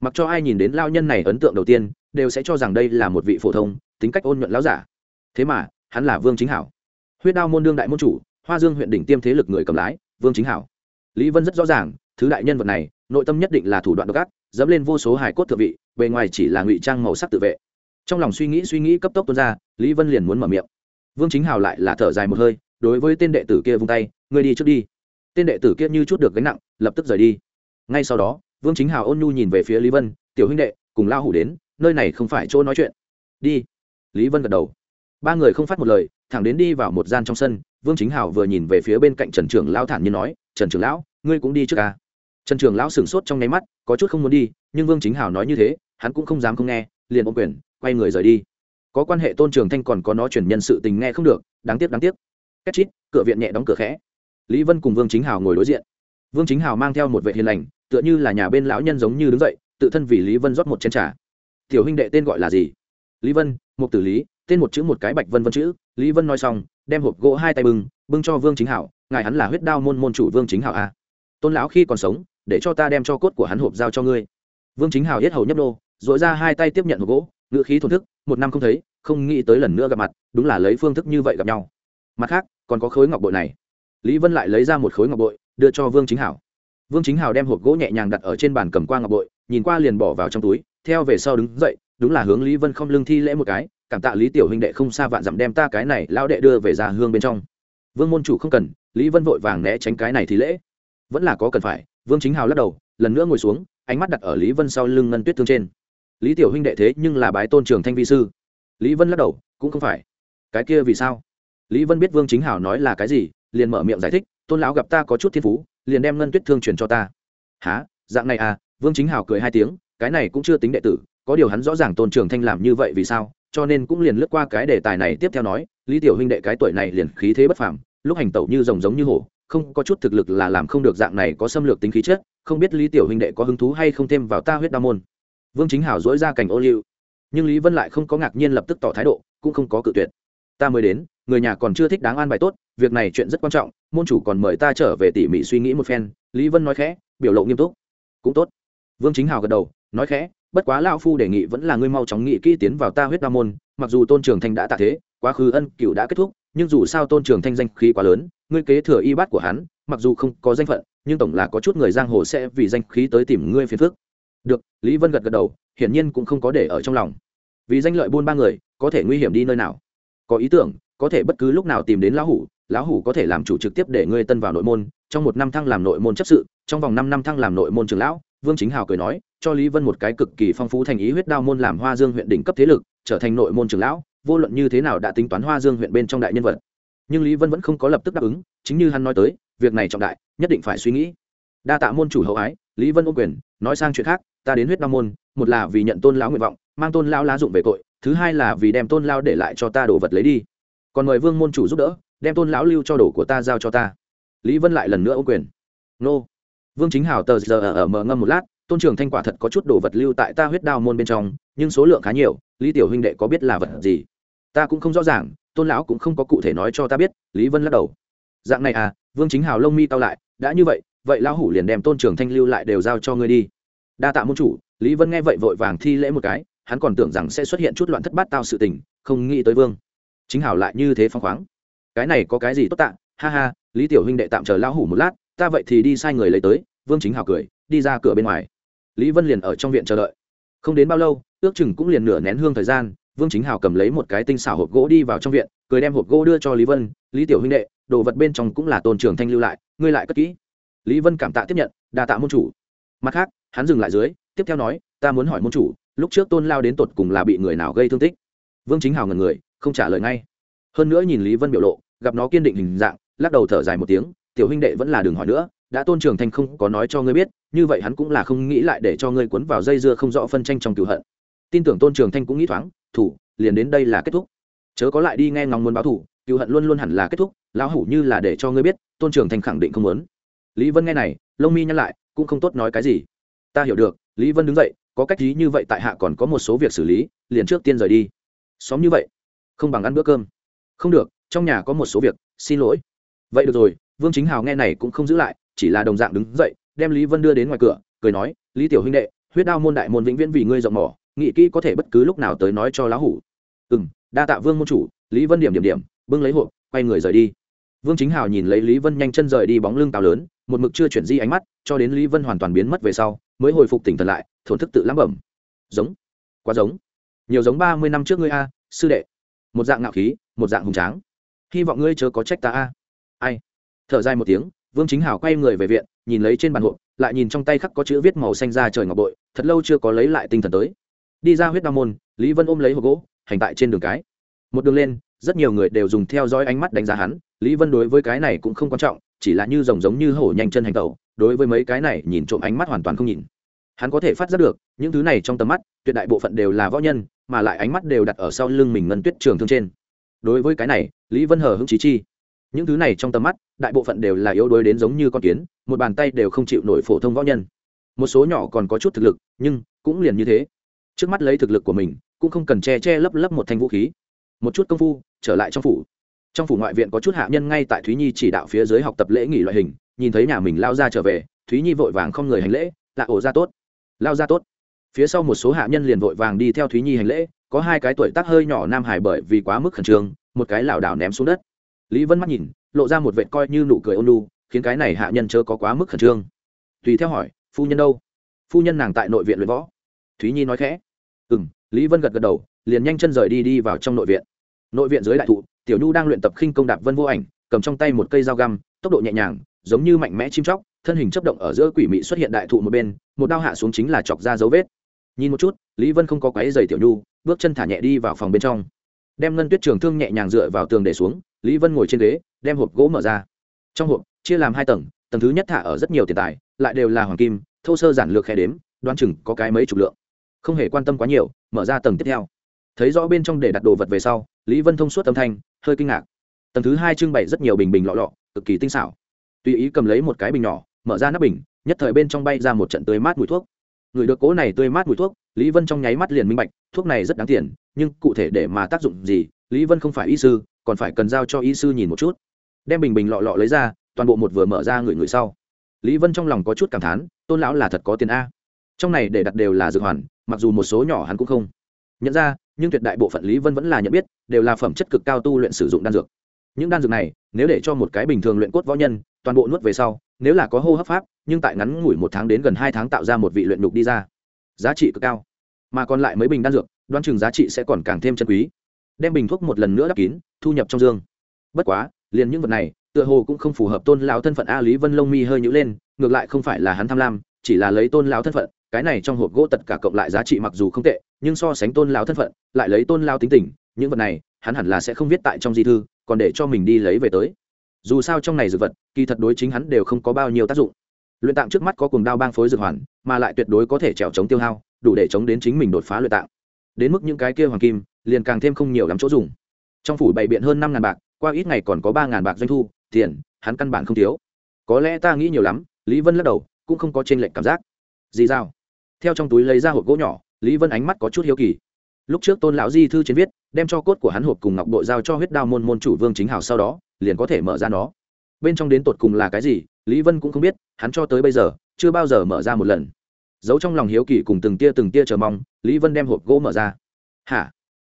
A: Mặc cho ai nhìn đến lao nhân này ấn tượng đầu tiên, đều sẽ cho rằng đây là một vị phổ thông, tính cách ôn nhuận lão giả. Thế mà, hắn là vương chính hảo. Huyết đao môn đương đại môn chủ, hoa dương huyện đỉnh tiêm thế lực người cầm lái, vương chính hảo. Lý vân rất rõ ràng, thứ đại nhân vật này, nội tâm nhất định là thủ đoạn độc ác, dẫm lên vô số hài cốt thượng vị, bề ngoài chỉ là ngụy trang màu sắc tự vệ trong lòng suy nghĩ suy nghĩ cấp tốc tuôn ra, lý vân liền muốn mở miệng. Vương chính hào lại là thở dài một hơi, đối với tên đệ tử kia vung tay, ngươi đi trước đi. Tên đệ tử kia như chút được gánh nặng, lập tức rời đi. Ngay sau đó, vương chính hào ôn nhu nhìn về phía lý vân, tiểu huynh đệ, cùng lao hủ đến, nơi này không phải chỗ nói chuyện. Đi. Lý vân gật đầu. Ba người không phát một lời, thẳng đến đi vào một gian trong sân, vương chính hào vừa nhìn về phía bên cạnh trần Trường lão thản nhiên nói, trần Trường lão, ngươi cũng đi trước ca trần Trường lão sửng sốt trong nháy mắt, có chút không muốn đi, nhưng vương chính hào nói như thế, hắn cũng không dám không nghe, liền ôm quyền quay người rời đi. Có quan hệ tôn trường thanh còn có nó chuyển nhân sự tình nghe không được đáng tiếc đáng tiếc. Cách chít cửa viện nhẹ đóng cửa khẽ. Lý vân cùng vương chính hào ngồi đối diện. Vương chính hào mang theo một vệ hiền lành tựa như là nhà bên lão nhân giống như đứng dậy tự thân vì lý vân rót một chén trà. Tiểu huynh đệ tên gọi là gì? Lý vân một tử lý tên một chữ một cái bạch vân vân chữ. Lý vân nói xong đem hộp gỗ hai tay bưng bưng cho vương chính hảo ngài hắn là huyết đao môn môn chủ vương chính hảo a à. tôn lão khi còn sống để cho ta đem cho cốt của hắn hộp giao cho ngươi. Vương chính hảo yết hầu nhấp nô, dội ra hai tay tiếp nhận hộp gỗ ngựa khí thổn thức, một năm không thấy, không nghĩ tới lần nữa gặp mặt, đúng là lấy phương thức như vậy gặp nhau. Mặt khác, còn có khối ngọc bội này. Lý vân lại lấy ra một khối ngọc bội, đưa cho vương chính hảo. Vương chính hảo đem hộp gỗ nhẹ nhàng đặt ở trên bàn cầm qua ngọc bội, nhìn qua liền bỏ vào trong túi, theo về sau đứng dậy, đúng là hướng lý vân không lưng thi lễ một cái, cảm tạ lý tiểu huynh đệ không xa vạn dặm đem ta cái này lão đệ đưa về ra hương bên trong. Vương môn chủ không cần, lý vân vội vàng né tránh cái này thì lễ. Vẫn là có cần phải, vương chính hào lắc đầu, lần nữa ngồi xuống, ánh mắt đặt ở lý vân sau lưng ngân tuyết thương trên lý tiểu huynh đệ thế nhưng là bái tôn trường thanh vi sư. Lý vân lắc đầu, cũng không phải. Cái kia vì sao? Lý vân biết vương chính Hảo nói là cái gì, liền mở miệng giải thích, tôn lão gặp ta có chút thiên phú, liền đem ngân tuyết thương truyền cho ta. Há dạng này à? Vương chính Hảo cười hai tiếng, cái này cũng chưa tính đệ tử, có điều hắn rõ ràng tôn trường thanh làm như vậy vì sao, cho nên cũng liền lướt qua cái đề tài này tiếp theo nói, lý tiểu huynh đệ cái tuổi này liền khí thế bất phàm, lúc hành tẩu như rồng giống như hổ, không có chút thực lực là làm không được dạng này có xâm lược tính khí chất, không biết lý tiểu huynh đệ có hứng thú hay không thêm vào ta huyết đa môn vương chính hảo dỗi ra cành ô liu. Nhưng lý vân lại không có ngạc nhiên lập tức tỏ thái độ, cũng không có cự tuyệt. Ta mới đến, người nhà còn chưa thích đáng an bài tốt, việc này chuyện rất quan trọng, môn chủ còn mời ta trở về tỉ mỉ suy nghĩ một phen. Lý vân nói khẽ, biểu lộ nghiêm túc. Cũng tốt. Vương chính hào gật đầu, nói khẽ, bất quá lao phu đề nghị vẫn là ngươi mau chóng nghị kỹ tiến vào ta huyết ba môn, mặc dù tôn trường thanh đã tạ thế, quá khứ ân cựu đã kết thúc, nhưng dù sao tôn trường thanh danh khí quá lớn, ngươi kế thừa y bát của hắn, mặc dù không có danh phận, nhưng tổng là có chút người giang hồ sẽ vì danh khí tới tìm ngươi phiền phức được, lý vân gật gật đầu, hiển nhiên cũng không có để ở trong lòng. Vì danh lợi buôn ba người, có thể nguy hiểm đi nơi nào? Có ý tưởng, có thể bất cứ lúc nào tìm đến lão hủ lão hủ có thể làm chủ trực tiếp để ngươi tân vào nội môn, trong một năm thăng làm nội môn chấp sự, trong vòng năm năm thăng làm nội môn trường lão, vương chính hào cười nói, cho lý vân một cái cực kỳ phong phú thành ý huyết đao môn làm hoa dương huyện đỉnh cấp thế lực, trở thành nội môn trường lão, vô luận như thế nào đã tính toán hoa dương huyện bên trong đại nhân vật. Nhưng lý vân vẫn không có lập tức đáp ứng, chính như hắn nói tới, việc này trọng đại, nhất định phải suy nghĩ. Đa tạ môn chủ hậu ái, lý vân ô quyền, nói sang chuyện khác ta đến huyết đao môn, một là vì nhận tôn lão nguyện vọng, mang tôn lão lá dụng về tội, thứ hai là vì đem tôn lão để lại cho ta đồ vật lấy đi. Còn mời vương môn chủ giúp đỡ, đem tôn lão lưu cho đồ của ta giao cho ta. Lý vân lại lần nữa ô quyền. Nô. Vương chính hào tờ giờ ở mở ngâm một lát, tôn trưởng thanh quả thật có chút đồ vật lưu tại ta huyết đao môn bên trong, nhưng số lượng khá nhiều, lý tiểu huynh đệ có biết là vật gì? Ta cũng không rõ ràng, tôn lão cũng không có cụ thể nói cho ta biết, lý vân lắc đầu. Dạng này à vương chính hào lông mi tao lại, đã như vậy vậy lão hủ liền đem tôn trưởng thanh lưu lại đều giao cho ngươi đi đa tạ môn chủ, lý vân nghe vậy vội vàng thi lễ một cái, hắn còn tưởng rằng sẽ xuất hiện chút loạn thất bát tao sự tình, không nghĩ tới vương. Chính hảo lại như thế phong khoáng. Cái này có cái gì tốt tạ? Ha ha, lý tiểu huynh đệ tạm chờ lão hủ một lát, ta vậy thì đi sai người lấy tới, vương chính hảo cười, đi ra cửa bên ngoài. Lý vân liền ở trong viện chờ đợi. Không đến bao lâu, ước chừng cũng liền nửa nén hương thời gian, vương chính hảo cầm lấy một cái tinh xảo hộp gỗ đi vào trong viện, cười đem hộp gỗ đưa cho lý vân, lý tiểu huynh đệ, đồ vật bên trong cũng là tôn trường thanh lưu lại, ngươi lại cất kỹ. Lý vân cảm tạ tiếp nhận, đa tạ môn chủ. Mặt khác hắn dừng lại dưới, tiếp theo nói, ta muốn hỏi môn chủ, lúc trước tôn lao đến tột cùng là bị người nào gây thương tích? Vương chính hào ngần người, không trả lời ngay. Hơn nữa nhìn lý vân biểu lộ, gặp nó kiên định hình dạng, lắc đầu thở dài một tiếng, tiểu huynh đệ vẫn là đừng hỏi nữa, đã tôn trường thanh không có nói cho ngươi biết, như vậy hắn cũng là không nghĩ lại để cho ngươi cuốn vào dây dưa không rõ phân tranh trong cửu hận. Tin tưởng tôn trường thanh cũng nghĩ thoáng, thủ, liền đến đây là kết thúc. Chớ có lại đi nghe ngóng muốn báo thủ cựu hận luôn luôn hẳn là kết thúc, lão hủ như là để cho ngươi biết, tôn trường thanh khẳng định không muốn. Lý vân nghe này, lông mi nhăn lại, cũng không tốt nói cái gì ta hiểu được, lý vân đứng dậy, có cách lý như vậy tại hạ còn có một số việc xử lý, liền trước tiên rời đi. Xóm như vậy, không bằng ăn bữa cơm. Không được, trong nhà có một số việc, xin lỗi. Vậy được rồi, vương chính hào nghe này cũng không giữ lại, chỉ là đồng dạng đứng dậy, đem lý vân đưa đến ngoài cửa, cười nói, lý tiểu huynh đệ, huyết đao môn đại môn vĩnh viễn vì ngươi rộng mỏ nghị kỹ có thể bất cứ lúc nào tới nói cho lá hủ. Ừ m đa tạ vương môn chủ. Lý vân điểm điểm điểm, bưng lấy hộp, quay người rời đi vương chính hào nhìn lấy lý vân nhanh chân rời đi bóng lưng cao lớn, một mực chưa chuyển di ánh mắt, cho đến lý vân hoàn toàn biến mất về sau, mới hồi phục tỉnh thần lại, thổn thức tự lắm bẩm. Giống, quá giống. Nhiều giống ba mươi năm trước ngươi a, sư đệ. Một dạng ngạo khí, một dạng hùng tráng. Hy vọng ngươi chớ có trách ta a. Ai? Thở dài một tiếng, vương chính hào quay người về viện, nhìn lấy trên bàn hộp, lại nhìn trong tay khắc có chữ viết màu xanh ra trời ngọc bội, thật lâu chưa có lấy lại tinh thần tới. Đi ra huyết đạo môn, lý vân ôm lấy hộp gỗ, hành tại trên đường cái. Một đường lên, rất nhiều người đều dùng theo dõi ánh mắt đánh giá hắn lý vân đối với cái này cũng không quan trọng, chỉ là như rồng giống như hổ nhanh chân hành tẩu, đối với mấy cái này nhìn trộm ánh mắt hoàn toàn không nhìn. Hắn có thể phát giác được, những thứ này trong tầm mắt, tuyệt đại bộ phận đều là võ nhân, mà lại ánh mắt đều đặt ở sau lưng mình ngân tuyết trường thương trên. Đối với cái này, lý vân hờ hững trí chi. Những thứ này trong tầm mắt, đại bộ phận đều là yếu đuối đến giống như con kiến, một bàn tay đều không chịu nổi phổ thông võ nhân. Một số nhỏ còn có chút thực lực, nhưng cũng liền như thế. Trước mắt lấy thực lực của mình, cũng không cần che che lấp lấp một thanh vũ khí. Một chút công phu, trở lại trong phủ trong phủ ngoại viện có chút hạ nhân ngay tại thúy nhi chỉ đạo phía dưới học tập lễ nghỉ loại hình, nhìn thấy nhà mình lao ra trở về, thúy nhi vội vàng không người hành lễ, là ổ ra tốt, lao ra tốt. Phía sau một số hạ nhân liền vội vàng đi theo thúy nhi hành lễ, có hai cái tuổi tác hơi nhỏ nam hải bởi vì quá mức khẩn trương, một cái lảo đảo ném xuống đất. Lý vân mắt nhìn, lộ ra một vệt coi như nụ cười ôn lu khiến cái này hạ nhân chớ có quá mức khẩn trương. Tùy theo hỏi, phu nhân đâu? Phu nhân nàng tại nội viện luyện võ. Thúy nhi nói khẽ ừ m lý vân gật gật đầu, liền nhanh chân rời đi đi vào trong nội viện. Nội viện dưới đại thụ tiểu nhu đang luyện tập khinh công đạp vân vô ảnh, cầm trong tay một cây dao găm, tốc độ nhẹ nhàng, giống như mạnh mẽ chim chóc, thân hình chấp động ở giữa quỷ mị xuất hiện đại thụ một bên, một đao hạ xuống chính là chọc ra dấu vết. Nhìn một chút, lý vân không có quáy dày tiểu nhu, bước chân thả nhẹ đi vào phòng bên trong. Đem ngân tuyết trường thương nhẹ nhàng dựa vào tường để xuống, lý vân ngồi trên ghế, đem hộp gỗ mở ra. Trong hộp, chia làm hai tầng tầng thứ nhất thả ở rất nhiều tiền tài, lại đều là hoàng kim, thô sơ giản lược khe đếm, đoán chừng có cái mấy chục lượng. Không hề quan tâm quá nhiều, mở ra tầng tiếp theo. Thấy rõ bên trong để đặt đồ vật về sau, lý vân thông suốt âm thanh hơi kinh ngạc. Tầng thứ hai trưng bày rất nhiều bình bình lọ lọ, cực kỳ tinh xảo. Tùy ý cầm lấy một cái bình nhỏ, mở ra nắp bình, nhất thời bên trong bay ra một trận tươi mát mùi thuốc. Người được cố này tươi mát mùi thuốc, lý vân trong nháy mắt liền minh bạch, thuốc này rất đáng tiền, nhưng cụ thể để mà tác dụng gì, lý vân không phải y sư, còn phải cần giao cho y sư nhìn một chút. Đem bình bình lọ lọ lấy ra, toàn bộ một vừa mở ra người người sau. Lý vân trong lòng có chút cảm thán, tôn lão là thật có tiền a. Trong này để đặt đều là dược hoàn, mặc dù một số nhỏ hắn cũng không nhận ra nhưng tuyệt đại bộ phận lý vân vẫn là nhận biết, đều là phẩm chất cực cao tu luyện sử dụng đan dược. Những đan dược này, nếu để cho một cái bình thường luyện cốt võ nhân, toàn bộ nuốt về sau, nếu là có hô hấp pháp, nhưng tại ngắn ngủi một tháng đến gần hai tháng tạo ra một vị luyện đục đi ra, giá trị cực cao. Mà còn lại mấy bình đan dược đoan chừng giá trị sẽ còn càng thêm chân quý. Đem bình thuốc một lần nữa đắp kín, thu nhập trong dương. Bất quá, liền những vật này, tựa hồ cũng không phù hợp tôn lão thân phận a lý vân lông mi hơi nhữ lên, ngược lại không phải là hắn tham lam, chỉ là lấy tôn lão thân phận cái này trong hộp gỗ tất cả cộng lại giá trị mặc dù không tệ, nhưng so sánh tôn lão thân phận, lại lấy tôn lão tính tình, những vật này, hắn hẳn là sẽ không viết tại trong di thư, còn để cho mình đi lấy về tới. Dù sao trong này dược vật, kỳ thật đối chính hắn đều không có bao nhiêu tác dụng. Luyện tạng trước mắt có cùng đao bang phối dược hoàn, mà lại tuyệt đối có thể trèo chống tiêu hao, đủ để chống đến chính mình đột phá luyện tạng. Đến mức những cái kia hoàng kim, liền càng thêm không nhiều lắm chỗ dùng. Trong phủ bày biện hơn năm ngàn bạc, qua ít ngày còn có ba ngàn bạc doanh thu, tiền, hắn căn bản không thiếu. Có lẽ ta nghĩ nhiều lắm, lý vân lắc đầu, cũng không có t r ê n lệch cảm giác. Gì sao theo trong túi lấy ra hộp gỗ nhỏ, lý vân ánh mắt có chút hiếu kỳ. Lúc trước tôn lão di thư trên viết, đem cho cốt của hắn hộp cùng ngọc bội giao cho huyết đao môn môn chủ vương chính hào sau đó, liền có thể mở ra nó. Bên trong đến tột cùng là cái gì, lý vân cũng không biết, hắn cho tới bây giờ, chưa bao giờ mở ra một lần. Giấu trong lòng hiếu kỳ cùng từng tia từng tia chờ mong, lý vân đem hộp gỗ mở ra. Hả?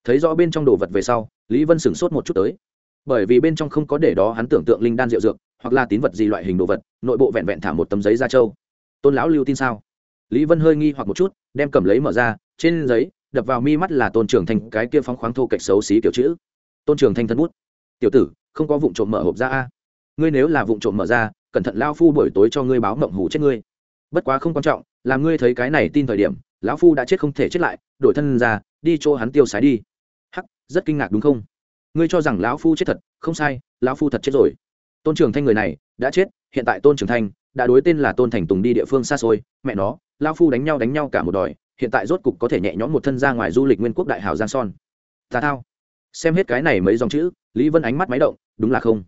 A: Thấy rõ bên trong đồ vật về sau, lý vân sửng sốt một chút tới. Bởi vì bên trong không có để đó hắn tưởng tượng linh đan rượu dược, hoặc là tín vật gì loại hình đồ vật, nội bộ vẹn vẹn thả một tấm giấy da châu. tôn lão lưu tin sao? Lý vân hơi nghi hoặc một chút, đem cầm lấy mở ra, trên giấy, đập vào mi mắt là tôn trường thành cái kia phóng khoáng thô cạnh xấu xí kiểu chữ. Tôn trường thanh thân bút. Tiểu tử, không có vụ trộm mở hộp ra a. Ngươi nếu là vụ trộm mở ra, cẩn thận lao phu buổi tối cho ngươi báo mộng hủ chết ngươi. Bất quá không quan trọng làm ngươi thấy cái này tin thời điểm, lão phu đã chết không thể chết lại, đổi thân ra, đi chỗ hắn tiêu sái đi. Hắc, rất kinh ngạc đúng không? Ngươi cho rằng lão phu chết thật, không sai, lão phu thật chết rồi. Tôn trường thanh người này, đã chết, hiện tại tôn trường thanh, đã đối tên là tôn thành tùng đi địa phương xa xôi, mẹ nó lão phu đánh nhau đánh nhau cả một đòi, hiện tại rốt cục có thể nhẹ nhõm một thân ra ngoài du lịch nguyên quốc đại hào giang son. Ta thao. Xem hết cái này mấy dòng chữ, lý vân ánh mắt máy động, đúng là không.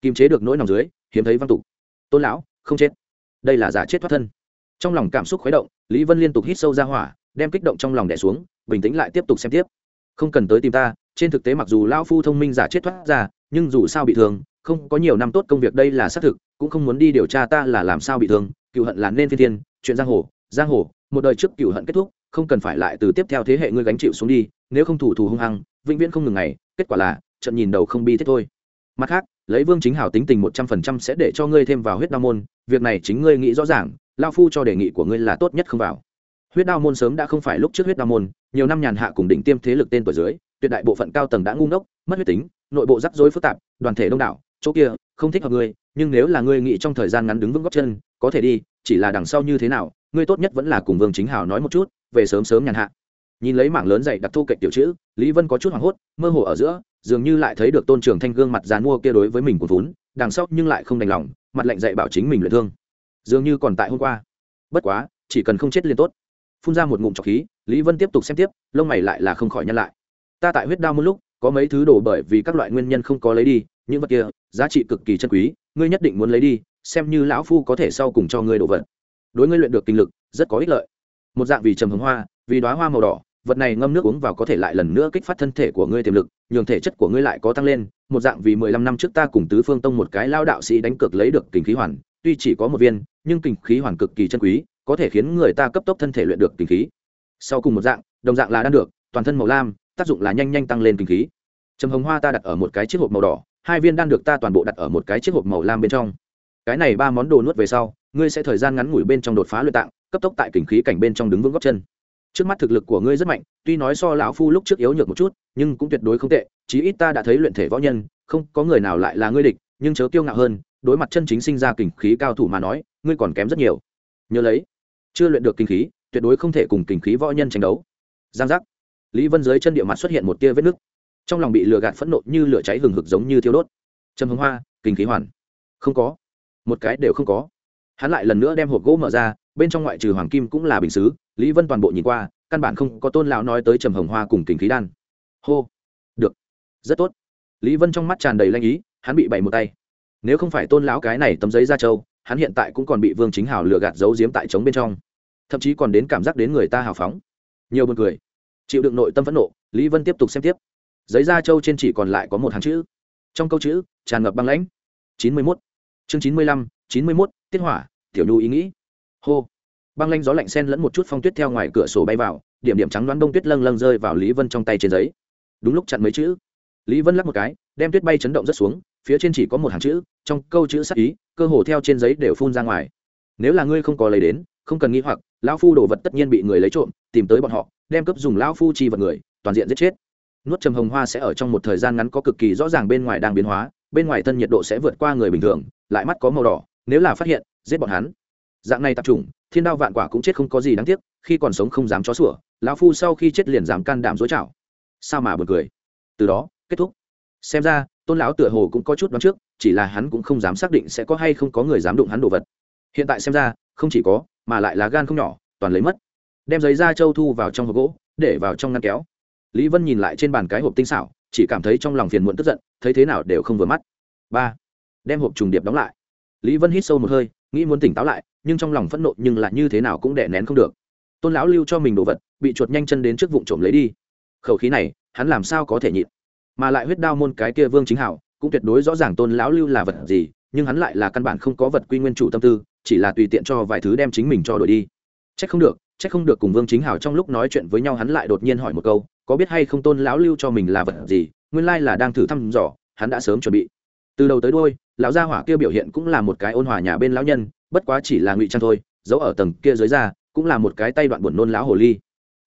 A: Kiềm chế được nỗi lòng dưới, hiếm thấy văn tục. Tôn lão, không chết. Đây là giả chết thoát thân. Trong lòng cảm xúc khuấy động, lý vân liên tục hít sâu ra hỏa, đem kích động trong lòng đẻ xuống, bình tĩnh lại tiếp tục xem tiếp. Không cần tới tìm ta, trên thực tế mặc dù lao phu thông minh giả chết thoát ra, nhưng dù sao bị thương, không có nhiều năm tốt công việc đây là xác thực, cũng không muốn đi điều tra ta là làm sao bị thương, cựu hận là nên phi thiên, chuyện giang hồ giang hồ, một đời trước cựu hận kết thúc, không cần phải lại từ tiếp theo thế hệ ngươi gánh chịu xuống đi, nếu không thủ thù hung hăng, vĩnh viễn không ngừng ngày, kết quả là, trận nhìn đầu không bi thế thôi. Mặt khác, lấy vương chính hảo tính tình một trăm phần trăm sẽ để cho ngươi thêm vào huyết đao môn, việc này chính ngươi nghĩ rõ ràng, lao phu cho đề nghị của ngươi là tốt nhất không vào. Huyết đao môn sớm đã không phải lúc trước huyết đao môn, nhiều năm nhàn hạ cùng đỉnh tiêm thế lực tên tuổi dưới, tuyệt đại bộ phận cao tầng đã ngu ngốc, mất huyết tính, nội bộ rắc rối phức tạp, đoàn thể đông đảo, chỗ kia, không thích hợp ngươi, nhưng nếu là ngươi nghĩ trong thời gian ngắn đứng vững góc chân, có thể đi, chỉ là đằng sau như thế nào ngươi tốt nhất vẫn là cùng vương chính hào nói một chút, về sớm sớm nhàn hạ. Nhìn lấy mảng lớn dày đặc thu cạnh tiểu chữ, lý vân có chút hoảng hốt, mơ hồ ở giữa, dường như lại thấy được tôn trường thanh gương mặt dàn mua kia đối với mình của vốn đằng sau nhưng lại không đành lòng, mặt lạnh dạy bảo chính mình luyện thương. Dường như còn tại hôm qua. Bất quá, chỉ cần không chết liền tốt. Phun ra một ngụm trọc khí, lý vân tiếp tục xem tiếp, lông mày lại là không khỏi nhăn lại. Ta tại huyết đao một lúc, có mấy thứ đồ bởi vì các loại nguyên nhân không có lấy đi, những vật kia, giá trị cực kỳ chân quý, ngươi nhất định muốn lấy đi, xem như lão phu có thể sau cùng cho ngươi đồ vật đối ngươi luyện được kinh lực, rất có ích lợi. Một dạng vì trầm hồng hoa, vì đoá hoa màu đỏ, vật này ngâm nước uống vào có thể lại lần nữa kích phát thân thể của ngươi tiềm lực, nhường thể chất của ngươi lại có tăng lên. Một dạng vì mười lăm năm trước ta cùng tứ phương tông một cái lao đạo sĩ đánh cược lấy được kình khí hoàn, tuy chỉ có một viên, nhưng kình khí hoàn cực kỳ chân quý, có thể khiến người ta cấp tốc thân thể luyện được kình khí. Sau cùng một dạng, đồng dạng là đan được, toàn thân màu lam, tác dụng là nhanh nhanh tăng lên kinh khí. Trầm hồng hoa ta đặt ở một cái chiếc hộp màu đỏ, hai viên đan được ta toàn bộ đặt ở một cái chiếc hộp màu lam bên trong. Cái này ba món đồ nuốt về sau ngươi sẽ thời gian ngắn ngủi bên trong đột phá luyện tạng, cấp tốc tại kình khí cảnh bên trong đứng vững góc chân. Trước mắt thực lực của ngươi rất mạnh, tuy nói so lão phu lúc trước yếu nhược một chút, nhưng cũng tuyệt đối không tệ, chí ít ta đã thấy luyện thể võ nhân, không có người nào lại là ngươi địch, nhưng chớ kiêu ngạo hơn, đối mặt chân chính sinh ra kình khí cao thủ mà nói, ngươi còn kém rất nhiều. Nhớ lấy, chưa luyện được kinh khí, tuyệt đối không thể cùng kinh khí võ nhân tranh đấu. Giang giác. Lý vân dưới chân địa mặt xuất hiện một tia vết nứt. Trong lòng bị lừa gạt phẫn nộ như lửa cháy hừng hực giống như thiêu đốt. Trầm hồng hoa kinh khí hoàn. Không có. Một cái đều không có hắn lại lần nữa đem hộp gỗ mở ra, bên trong ngoại trừ hoàng kim cũng là bình xứ, lý vân toàn bộ nhìn qua, căn bản không có tôn lão nói tới trầm hồng hoa cùng kính khí đan. Hô, được, rất tốt. Lý vân trong mắt tràn đầy lanh ý, hắn bị bày một tay. Nếu không phải tôn lão cái này tấm giấy ra châu hắn hiện tại cũng còn bị vương chính hào lừa gạt giấu giếm tại trống bên trong. Thậm chí còn đến cảm giác đến người ta hào phóng. Nhiều b u ồ n cười. Chịu đựng nội tâm phẫn nộ, lý vân tiếp tục xem tiếp. Giấy da trâu trên chỉ còn lại có một hàng chữ. Trong câu chữ, tràn ngập băng lãnh. Chín mươi mốt. Chương chín mươi lăm, chín mươi mốt tiết hỏa, tiểu nhu ý nghĩ. Hô. Băng lanh gió lạnh sen lẫn một chút phong tuyết theo ngoài cửa sổ bay vào, điểm điểm trắng đoán đông tuyết lâng lâng rơi vào lý vân trong tay trên giấy. Đúng lúc chặn mấy chữ. Lý vân lắc một cái, đem tuyết bay chấn động rất xuống, phía trên chỉ có một hàng chữ, trong câu chữ sắc ý, cơ hồ theo trên giấy đều phun ra ngoài. Nếu là ngươi không có lấy đến, không cần nghĩ hoặc, lão phu đồ vật tất nhiên bị người lấy trộm, tìm tới bọn họ, đem cấp dùng lão phu chi vật người, toàn diện giết chết. Nuốt trầm hồng hoa sẽ ở trong một thời gian ngắn có cực kỳ rõ ràng bên ngoài đang biến hóa, bên ngoài thân nhiệt độ sẽ vượt qua người bình thường, lại mắt có màu đỏ nếu là phát hiện, giết bọn hắn. Dạng này tập trung thiên đao vạn quả cũng chết không có gì đáng tiếc, khi còn sống không dám chó sủa, lão phu sau khi chết liền dám can đảm dối chảo sao mà buồn cười. Từ đó, kết thúc. Xem ra, tôn lão tựa hồ cũng có chút đoán trước, chỉ là hắn cũng không dám xác định sẽ có hay không có người dám đụng hắn đồ vật. Hiện tại xem ra, không chỉ có, mà lại là gan không nhỏ, toàn lấy mất. Đem giấy da trâu thu vào trong hộp gỗ, để vào trong ngăn kéo. Lý vân nhìn lại trên bàn cái hộp tinh xảo, chỉ cảm thấy trong lòng phiền muộn tức giận, thấy thế nào đều không vừa mắt. Ba. Đem hộp trùng điệp đóng lại lý vân hít sâu một hơi, nghĩ muốn tỉnh táo lại, nhưng trong lòng phẫn nộ nhưng lại như thế nào cũng đè nén không được. Tôn lão lưu cho mình đồ vật, bị chuột nhanh chân đến trước vụ trộm lấy đi. Khẩu khí này, hắn làm sao có thể nhịn? Mà lại huyết đao môn cái kia vương chính hảo, cũng tuyệt đối rõ ràng tôn lão lưu là vật gì, nhưng hắn lại là căn bản không có vật quy nguyên chủ tâm tư, chỉ là tùy tiện cho vài thứ đem chính mình cho đổi đi. Chắc không được, chắc không được cùng vương chính hảo trong lúc nói chuyện với nhau hắn lại đột nhiên hỏi một câu, có biết hay không tôn lão lưu cho mình là vật gì, nguyên lai là đang thử thăm dò, hắn đã sớm chuẩn bị. Từ đầu tới đôi lão gia hỏa kia biểu hiện cũng là một cái ôn hòa nhà bên lão nhân, bất quá chỉ là ngụy trang thôi, giấu ở tầng kia dưới ra cũng là một cái tay đoạn buồn nôn lão hồ ly.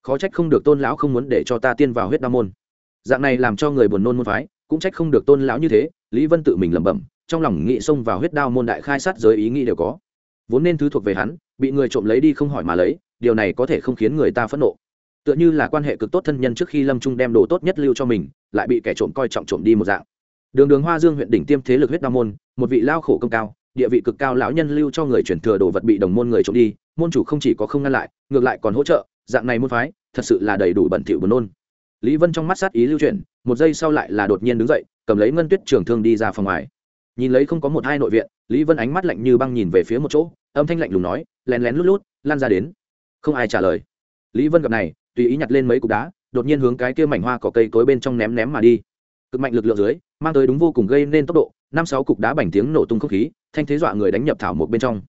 A: Khó trách không được tôn lão không muốn để cho ta tiên vào huyết đa môn. Dạng này làm cho người buồn nôn môn phái, cũng trách không được tôn lão như thế, lý vân tự mình lẩm bẩm, trong lòng nghĩ xông vào huyết đao môn đại khai sát giới ý nghĩ đều có. Vốn nên thứ thuộc về hắn, bị người trộm lấy đi không hỏi mà lấy, điều này có thể không khiến người ta phẫn nộ. Tựa như là quan hệ cực tốt thân nhân trước khi lâm trung đem đồ tốt nhất lưu cho mình, lại bị kẻ trộm coi trọng trộm đi một dạng đường đường hoa dương huyện đỉnh tiêm thế lực huyết đao môn, một vị lao khổ công cao, địa vị cực cao lão nhân lưu cho người chuyển thừa đồ vật bị đồng môn người trộm đi, môn chủ không chỉ có không ngăn lại, ngược lại còn hỗ trợ, dạng này môn phái, thật sự là đầy đủ bẩn thỉu buồn nôn. Lý vân trong mắt sát ý lưu chuyển, một giây sau lại là đột nhiên đứng dậy, cầm lấy ngân tuyết trường thương đi ra phòng ngoài. Nhìn lấy không có một hai nội viện, lý vân ánh mắt lạnh như băng nhìn về phía một chỗ, âm thanh lạnh lùng nói, lén lén lút lút, lan ra đến. Không ai trả lời. Lý vân gặp này, tùy ý nhặt lên mấy cục đá, đột nhiên hướng cái kia mảnh hoa cỏ cây cối bên trong ném ném mà đi cực mạnh lực lượng dưới, mang tới đúng vô cùng gây nên tốc độ, năm sáu cục đá bành tiếng nổ tung không khí, thanh thế dọa người đánh nhập thảo một bên trong.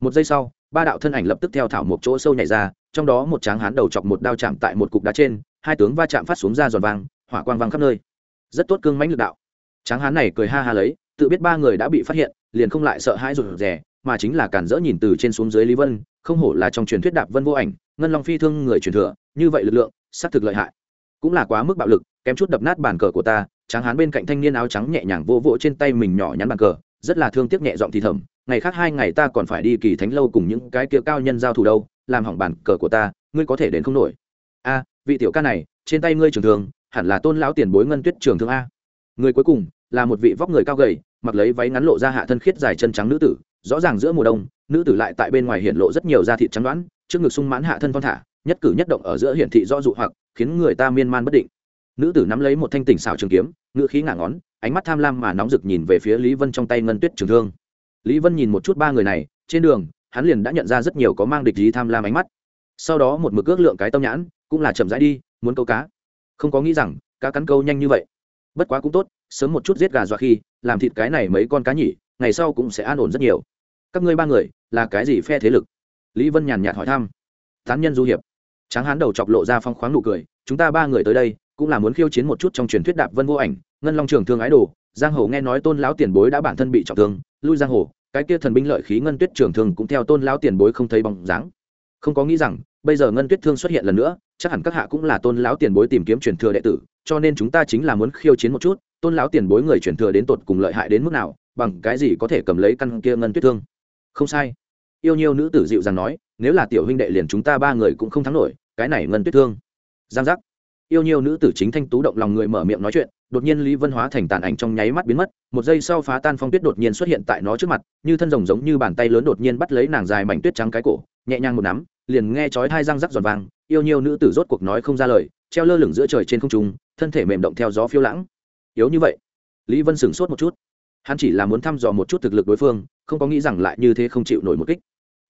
A: Một giây sau, ba đạo thân ảnh lập tức theo thảo một chỗ sâu nhảy ra, trong đó một tráng hán đầu chọc một đao chạm tại một cục đá trên, hai tướng va chạm phát xuống ra giòn vang, hỏa quang vang khắp nơi. Rất tốt cương mãnh lực đạo. Tráng hán này cười ha ha lấy, tự biết ba người đã bị phát hiện, liền không lại sợ hãi rụt rè, mà chính là cản rỡ nhìn từ trên xuống dưới lý vân, không hổ là trong truyền thuyết đạp vân vô ảnh, ngân long phi thương người truyền thừa, như vậy lực lượng, xác thực lợi hại cũng là quá mức bạo lực, kém chút đập nát bàn cờ của ta, tráng hán bên cạnh thanh niên áo trắng nhẹ nhàng vô vỗ trên tay mình nhỏ nhắn bàn cờ, rất là thương tiếc nhẹ giọng thì thầm, ngày khác hai ngày ta còn phải đi kỳ thánh lâu cùng những cái kia cao nhân giao thủ đâu, làm hỏng bàn cờ của ta, ngươi có thể đến không nổi. A, vị tiểu ca này, trên tay ngươi trường thường hẳn là tôn lão tiền bối ngân tuyết trường thương a. Người cuối cùng, là một vị vóc người cao gầy, mặc lấy váy ngắn lộ ra hạ thân khiết dài chân trắng nữ tử, rõ ràng giữa mùa đông, nữ tử lại tại bên ngoài hiện lộ rất nhiều da thịt trắng đoán, trước ngực sung mãn hạ thân thon thả nhất cử nhất động ở giữa hiển thị do dụ hoặc, khiến người ta miên man bất định. Nữ tử nắm lấy một thanh tỉnh xảo trường kiếm, ngữ khí ngả ngón, ánh mắt tham lam mà nóng rực nhìn về phía lý vân trong tay ngân tuyết trường thương. Lý vân nhìn một chút ba người này, trên đường, hắn liền đã nhận ra rất nhiều có mang địch ý tham lam ánh mắt. Sau đó một mực ước lượng cái tâm nhãn, cũng là chậm rãi đi, muốn câu cá. Không có nghĩ rằng, cá cắn câu nhanh như vậy. Bất quá cũng tốt, sớm một chút giết gà dọa khi, làm thịt cái này mấy con cá nhỉ, ngày sau cũng sẽ an ổn rất nhiều. Các ngươi ba người, là cái gì phe thế lực? Lý vân nhàn nhạt hỏi thăm. Tán nhân du hiệp tráng hán đầu chọc lộ ra phong khoáng nụ cười, chúng ta ba người tới đây, cũng là muốn khiêu chiến một chút trong truyền thuyết đạp vân vô ảnh, ngân long trường thương ái đồ. Giang hồ nghe nói tôn lão tiền bối đã bản thân bị trọng thương, lui giang hồ, cái kia thần binh lợi khí ngân tuyết trường thương cũng theo tôn lão tiền bối không thấy bóng dáng. Không có nghĩ rằng, bây giờ ngân tuyết thương xuất hiện lần nữa, chắc hẳn các hạ cũng là tôn lão tiền bối tìm kiếm truyền thừa đệ tử, cho nên chúng ta chính là muốn khiêu chiến một chút, tôn lão tiền bối người truyền thừa đến tột cùng lợi hại đến mức nào, bằng cái gì có thể cầm lấy căn kia ngân tuyết thương? Không sai. Yêu nhiều nữ tử dịu dàng nói nếu là tiểu huynh đệ liền chúng ta ba người cũng không thắng nổi, cái này ngân tuyết thương. Giang giác. Yêu nhiều nữ tử chính thanh tú động lòng người mở miệng nói chuyện, đột nhiên lý vân hóa thành tàn ảnh trong nháy mắt biến mất, một giây sau phá tan phong tuyết đột nhiên xuất hiện tại nó trước mặt, như thân rồng giống như bàn tay lớn đột nhiên bắt lấy nàng dài mảnh tuyết trắng cái cổ, nhẹ nhàng một nắm, liền nghe chói hai răng rắc giòn vàng yêu nhiều nữ tử rốt cuộc nói không ra lời, treo lơ lửng giữa trời trên không trung, thân thể mềm động theo gió phiêu lãng. Yếu như vậy. Lý vân sửng sốt một chút. Hắn chỉ là muốn thăm dò một chút thực lực đối phương, không có nghĩ rằng lại như thế không chịu nổi một kích.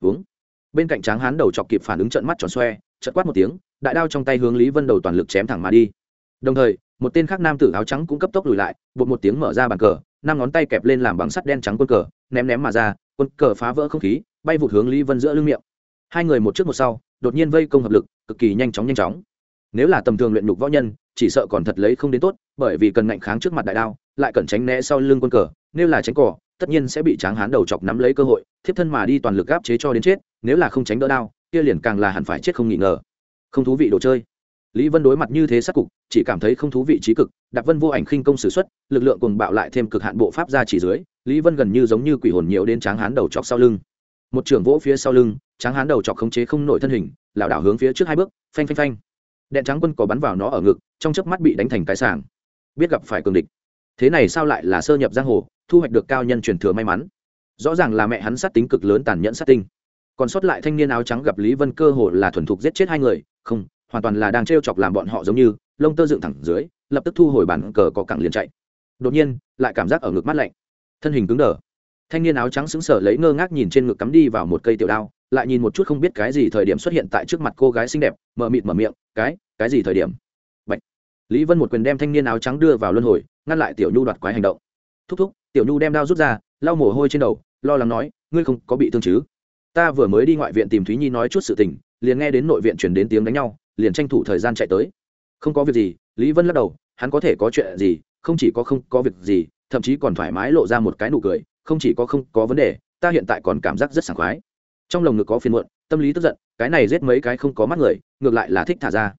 A: Uống bên cạnh tráng hán đầu chọc kịp phản ứng trận mắt tròn xoe chật quát một tiếng, đại đao trong tay hướng lý vân đầu toàn lực chém thẳng mà đi. Đồng thời, một tên khác nam tử áo trắng cũng cấp tốc lùi lại bột một tiếng mở ra bàn cờ, năm ngón tay kẹp lên làm bằng sắt đen trắng quân cờ, ném ném mà ra, quân cờ phá vỡ không khí, bay vụt hướng lý vân giữa lưng miệng. Hai người một trước một sau, đột nhiên vây công hợp lực, cực kỳ nhanh chóng nhanh chóng. Nếu là tầm thường luyện nhục võ nhân, chỉ sợ còn thật lấy không đến tốt, bởi vì cần ngạnh kháng trước mặt đại đao, lại cần tránh né sau lưng quân cờ, nếu là tránh cỏ tất nhiên sẽ bị tráng hán đầu chọc nắm lấy cơ hội, thiếp thân mà đi toàn lực gáp chế cho đến chết, nếu là không tránh đỡ đao kia liền càng là hẳn phải chết không nghỉ ngờ. Không thú vị đồ chơi. Lý vân đối mặt như thế sắc cục, chỉ cảm thấy không thú vị trí cực, đạp vân vô ảnh khinh công s ử x u ấ t lực lượng cùng bạo lại thêm cực hạn bộ pháp ra chỉ dưới, lý vân gần như giống như quỷ hồn nhiều đến tráng hán đầu chọc sau lưng. Một trưởng vỗ phía sau lưng, tráng hán đầu chọc khống chế không nổi thân hình, lảo đảo hướng phía trước hai bước, phanh phanh phanh. Đèn trắng quân có bắn vào nó ở ngực, trong chớp mắt bị đánh thành cái sàng biết gặp phải cường địch thế này sao lại là sơ nhập giang hồ, thu hoạch được cao nhân truyền thừa may mắn? Rõ ràng là mẹ hắn sát tính cực lớn tàn nhẫn sát tinh. Còn sót lại thanh niên áo trắng gặp lý vân cơ hồ là thuần thục giết chết hai người, không, hoàn toàn là đang t r e o chọc làm bọn họ giống như, lông tơ dựng thẳng dưới, lập tức thu hồi bàn cờ có cẳng liền chạy. Đột nhiên, lại cảm giác ở ngực mắt lạnh. Thân hình cứng đờ. Thanh niên áo trắng xứng sở lấy ngơ ngác nhìn trên ngực cắm đi vào một cây tiểu đao, lại nhìn một chút không biết cái gì thời điểm xuất hiện tại trước mặt cô gái xinh đẹp mờ mịt mở miệng, cái cái gì thời điểm? Lý vân một quyền đem thanh niên áo trắng đưa vào luân hồi, ngăn lại tiểu nhu đoạt quái hành động. Thúc thúc, tiểu nhu đem đao rút ra, lau mồ hôi trên đầu, lo lắng nói, ngươi không có bị thương chứ? Ta vừa mới đi ngoại viện tìm thúy nhi nói chút sự tình, liền nghe đến nội viện chuyển đến tiếng đánh nhau, liền tranh thủ thời gian chạy tới. Không có việc gì, lý vân lắc đầu, hắn có thể có chuyện gì, không chỉ có không có việc gì, thậm chí còn thoải mái lộ ra một cái nụ cười, không chỉ có không có vấn đề, ta hiện tại còn cảm giác rất sảng khoái. Trong lồng ngực có phiền muộn, tâm lý tức giận, cái này giết mấy cái không có mắt người, ngược lại là thích thả ra.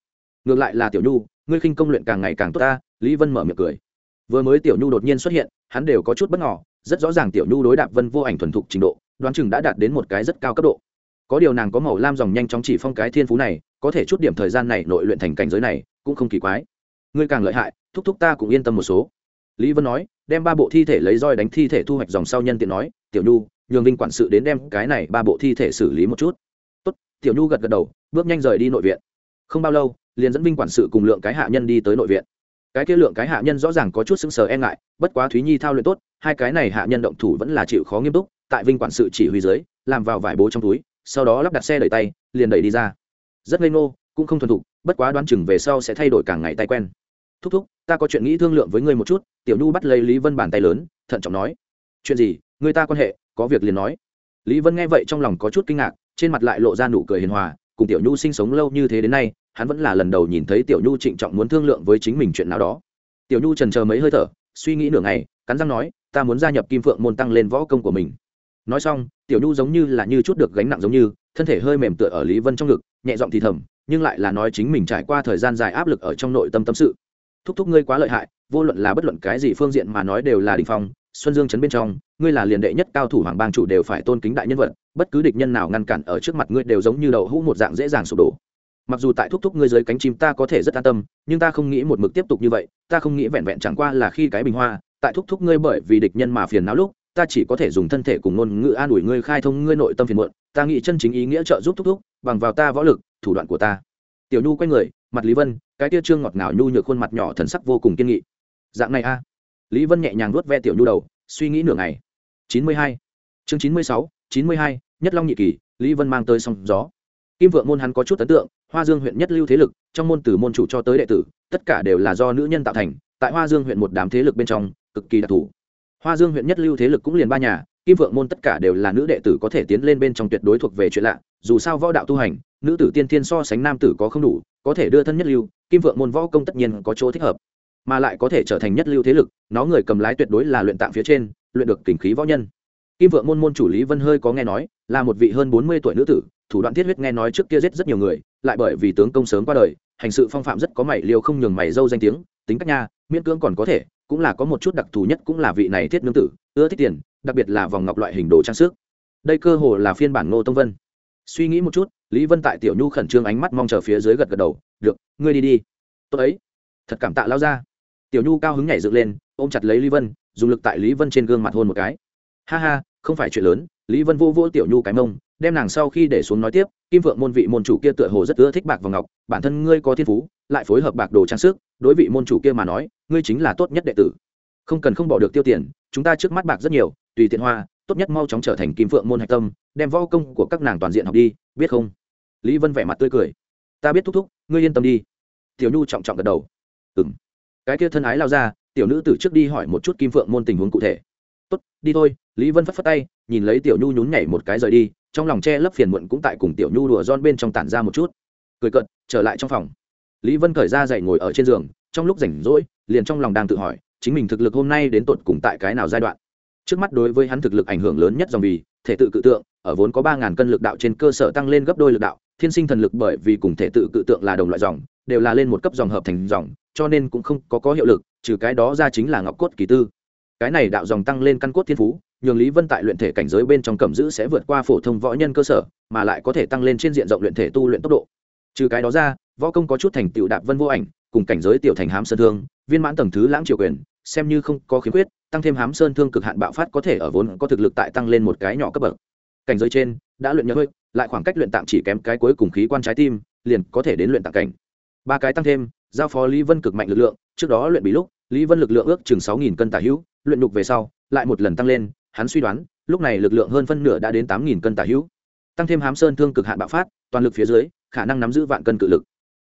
A: Ngược lại là tiểu nhu ngươi khinh công luyện càng ngày càng tốt ta, lý vân mở miệng cười. Vừa mới tiểu nhu đột nhiên xuất hiện, hắn đều có chút bất ngờ, rất rõ ràng tiểu nhu đối đạp vân vô ảnh thuần thục trình độ, đoán chừng đã đạt đến một cái rất cao cấp độ. Có điều nàng có màu lam dòng nhanh chóng chỉ phong cái thiên phú này, có thể chút điểm thời gian này nội luyện thành cảnh giới này, cũng không kỳ quái. Ngươi càng lợi hại, thúc thúc ta cũng yên tâm một số. Lý vân nói, đem ba bộ thi thể lấy roi đánh thi thể thu hoạch dòng sau nhân tiện nói, tiểu nhu, nhường vinh quản sự đến đem cái này ba bộ thi thể xử lý một chút. Tốt. Tiểu nhu gật gật đầu, bước nhanh rời đi nội viện. Không bao lâu liền dẫn vinh quản sự cùng lượng cái hạ nhân đi tới nội viện. Cái kia lượng cái hạ nhân rõ ràng có chút sững sờ e ngại, bất quá thúy nhi thao luyện tốt, hai cái này hạ nhân động thủ vẫn là chịu khó nghiêm túc, tại vinh quản sự chỉ huy dưới, làm vào vải bố trong túi, sau đó lắp đặt xe đẩy tay, liền đẩy đi ra. Rất ngây ngô, cũng không thuần thục, bất quá đoán chừng về sau sẽ thay đổi càng ngày tay quen. Thúc thúc, ta có chuyện nghĩ thương lượng với ngươi một chút. Tiểu nhu bắt lấy lý vân bàn tay lớn, thận trọng nói. Chuyện gì? Người ta quan hệ, có việc liền nói. Lý vân nghe vậy trong lòng có chút kinh ngạc, trên mặt lại lộ ra nụ cười hiền hòa, cùng tiểu nhu sinh sống lâu như thế đến nay hắn vẫn là lần đầu nhìn thấy tiểu nhu trịnh trọng muốn thương lượng với chính mình chuyện nào đó. Tiểu nhu trần chờ mấy hơi thở, suy nghĩ nửa ngày, cắn răng nói, ta muốn gia nhập kim phượng môn tăng lên võ công của mình. Nói xong, tiểu nhu giống như là như chút được gánh nặng giống như, thân thể hơi mềm tựa ở lý vân trong ngực, nhẹ giọng thì thầm, nhưng lại là nói chính mình trải qua thời gian dài áp lực ở trong nội tâm tâm sự. Thúc thúc ngươi quá lợi hại, vô luận là bất luận cái gì phương diện mà nói đều là đình phong, xuân dương chấn bên trong, ngươi là liền đệ nhất cao thủ hoàng bang chủ đều phải tôn kính đại nhân vật, bất cứ địch nhân nào ngăn cản ở trước mặt ngươi đều giống như đậu hũ một dạng dễ dàng sụp đổ mặc dù tại thúc thúc ngươi dưới cánh chim ta có thể rất an tâm, nhưng ta không nghĩ một mực tiếp tục như vậy, ta không nghĩ vẹn vẹn chẳng qua là khi cái bình hoa, tại thúc thúc ngươi bởi vì địch nhân mà phiền não lúc, ta chỉ có thể dùng thân thể cùng ngôn ngữ an ủi ngươi khai thông ngươi nội tâm phiền muộn, ta nghĩ chân chính ý nghĩa trợ giúp thúc thúc, bằng vào ta võ lực, thủ đoạn của ta. Tiểu nhu quay người, mặt lý vân, cái tia trương ngọt ngào nhu nhược khuôn mặt nhỏ thần sắc vô cùng kiên nghị. Dạng này a. Lý vân nhẹ nhàng nuốt ve tiểu nhu đầu, suy nghĩ nửa ngày. Chín mươi hai. Chương chín mươi sáu, chín mươi hai, nhất long nhị kỳ, lý vân mang tới sóng gió kim vượng môn hắn có chút ấn tượng, hoa dương huyện nhất lưu thế lực, trong môn từ môn chủ cho tới đệ tử, tất cả đều là do nữ nhân tạo thành, tại hoa dương huyện một đám thế lực bên trong, cực kỳ đặc thù. Hoa dương huyện nhất lưu thế lực cũng liền ba nhà, kim vượng môn tất cả đều là nữ đệ tử có thể tiến lên bên trong tuyệt đối thuộc về chuyện lạ, dù sao võ đạo tu hành, nữ tử tiên thiên so sánh nam tử có không đủ, có thể đưa thân nhất lưu, kim vượng môn võ công tất nhiên có chỗ thích hợp, mà lại có thể trở thành nhất lưu thế lực, nó người cầm lái tuyệt đối là luyện tạng phía trên, luyện được kình khí võ nhân. Kim vượng môn môn chủ lý vân hơi có nghe nói, là một vị hơn bốn mươi tuổi nữ tử thủ đoạn thiết huyết nghe nói trước kia giết rất nhiều người, lại bởi vì tướng công sớm qua đời, hành sự phong phạm rất có mày liều không nhường mày dâu danh tiếng, tính cách nha, miễn cưỡng còn có thể, cũng là có một chút đặc thù nhất cũng là vị này thiết nương tử, ưa thích tiền, đặc biệt là vòng ngọc loại hình đồ trang sức. Đây cơ hồ là phiên bản ngô tông vân. Suy nghĩ một chút, lý vân tại tiểu nhu khẩn trương ánh mắt mong chờ phía dưới gật gật đầu, được, ngươi đi đi. Tốt ấy. Thật cảm tạ lao ra tiểu nhu cao hứng nhảy dựng lên, ôm chặt lấy lý vân, dùng lực tại lý vân trên gương mặt hôn một cái. Ha ha, không phải chuyện lớn. Lý vân vô vô tiểu nhu cái mông đem nàng sau khi để xuống nói tiếp, kim vượng môn vị môn chủ kia tựa hồ rất ưa thích bạc và ngọc, bản thân ngươi có thiên phú, lại phối hợp bạc đồ trang sức, đối vị môn chủ kia mà nói, ngươi chính là tốt nhất đệ tử. Không cần không bỏ được tiêu tiền, chúng ta trước mắt bạc rất nhiều, tùy tiện hoa, tốt nhất mau chóng trở thành kim phượng môn hạch tâm, đem võ công của các nàng toàn diện học đi, biết không? Lý vân vẻ mặt tươi cười. Ta biết thúc thúc, ngươi yên tâm đi. Tiểu nhu trọng trọng gật đầu. Ừng cái kia thân ái lao ra, tiểu nữ từ trước đi hỏi một chút kim phượng môn tình huống cụ thể. Tốt, đi thôi, lý vân phất phất tay, nhìn lấy tiểu nhu nhún nhảy một cái rời đi trong lòng che lấp phiền muộn cũng tại cùng tiểu nhu đùa giòn bên trong tản ra một chút. Cười cận trở lại trong phòng. Lý vân cởi ra dậy ngồi ở trên giường, trong lúc rảnh rỗi, liền trong lòng đang tự hỏi, chính mình thực lực hôm nay đến tột cùng tại cái nào giai đoạn? Trước mắt đối với hắn thực lực ảnh hưởng lớn nhất dòng vì, thể tự cự tượng, ở vốn có ba ngàn cân lực đạo trên cơ sở tăng lên gấp đôi lực đạo, thiên sinh thần lực bởi vì cùng thể tự cự tượng là đồng loại dòng, đều là lên một cấp dòng hợp thành dòng, cho nên cũng không có có hiệu lực, trừ cái đó ra chính là ngọc cốt kỳ tư. Cái này đạo dòng tăng lên căn cốt thiên phú nhường lý vân tại luyện thể cảnh giới bên trong cẩm giữ sẽ vượt qua phổ thông võ nhân cơ sở, mà lại có thể tăng lên trên diện rộng luyện thể tu luyện tốc độ. Trừ cái đó ra, võ công có chút thành tựu đạp vân vô ảnh, cùng cảnh giới tiểu thành hám sơn thương, viên mãn tầng thứ lãng triều quyền, xem như không có khiếm khuyết, tăng thêm hám sơn thương cực hạn bạo phát có thể ở vốn có thực lực tại tăng lên một cái nhỏ cấp bậc. Cảnh giới trên, đã luyện nhớ hơi, lại khoảng cách luyện tạm chỉ kém cái cuối cùng khí quan trái tim, liền có thể đến luyện tạm cảnh. Ba cái tăng thêm, giao phó lý vân cực mạnh lực lượng, trước đó luyện bị lúc, lý vân lực lượng ước chừng sáu nghìn cân tả hữu, luyện nhục về sau, lại một lần tăng lên hắn suy đoán, lúc này lực lượng hơn phân nửa đã đến tám nghìn cân tả hữu. Tăng thêm hám sơn thương cực hạn bạo phát, toàn lực phía dưới, khả năng nắm giữ vạn cân cự lực.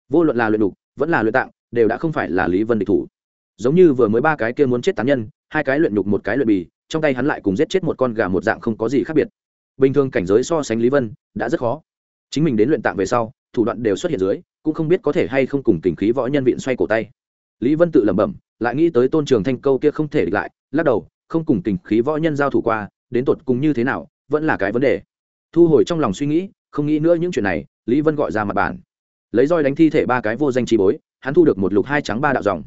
A: Vô luận là luyện đục, vẫn là luyện tạng, đều đã không phải là lý vân địch thủ. Giống như vừa mới ba cái kia muốn chết tán nhân, hai cái luyện nhục một cái luyện bì, trong tay hắn lại cùng giết chết một con gà một dạng không có gì khác biệt. Bình thường cảnh giới so sánh lý vân, đã rất khó. Chính mình đến luyện tạng về sau, thủ đoạn đều xuất hiện dưới, cũng không biết có thể hay không cùng tình khí võ nhân viện xoay cổ tay. Lý vân tự lẩm bẩm, lại nghĩ tới tôn trường thanh câu kia không thể địch lại, lắc đầu không cùng tình khí võ nhân giao thủ qua, đến tột cùng như thế nào, vẫn là cái vấn đề. Thu hồi trong lòng suy nghĩ, không nghĩ nữa những chuyện này, lý vân gọi ra mặt bàn. Lấy roi đánh thi thể ba cái vô danh trí bối, hắn thu được một lục hai trắng ba đạo dòng.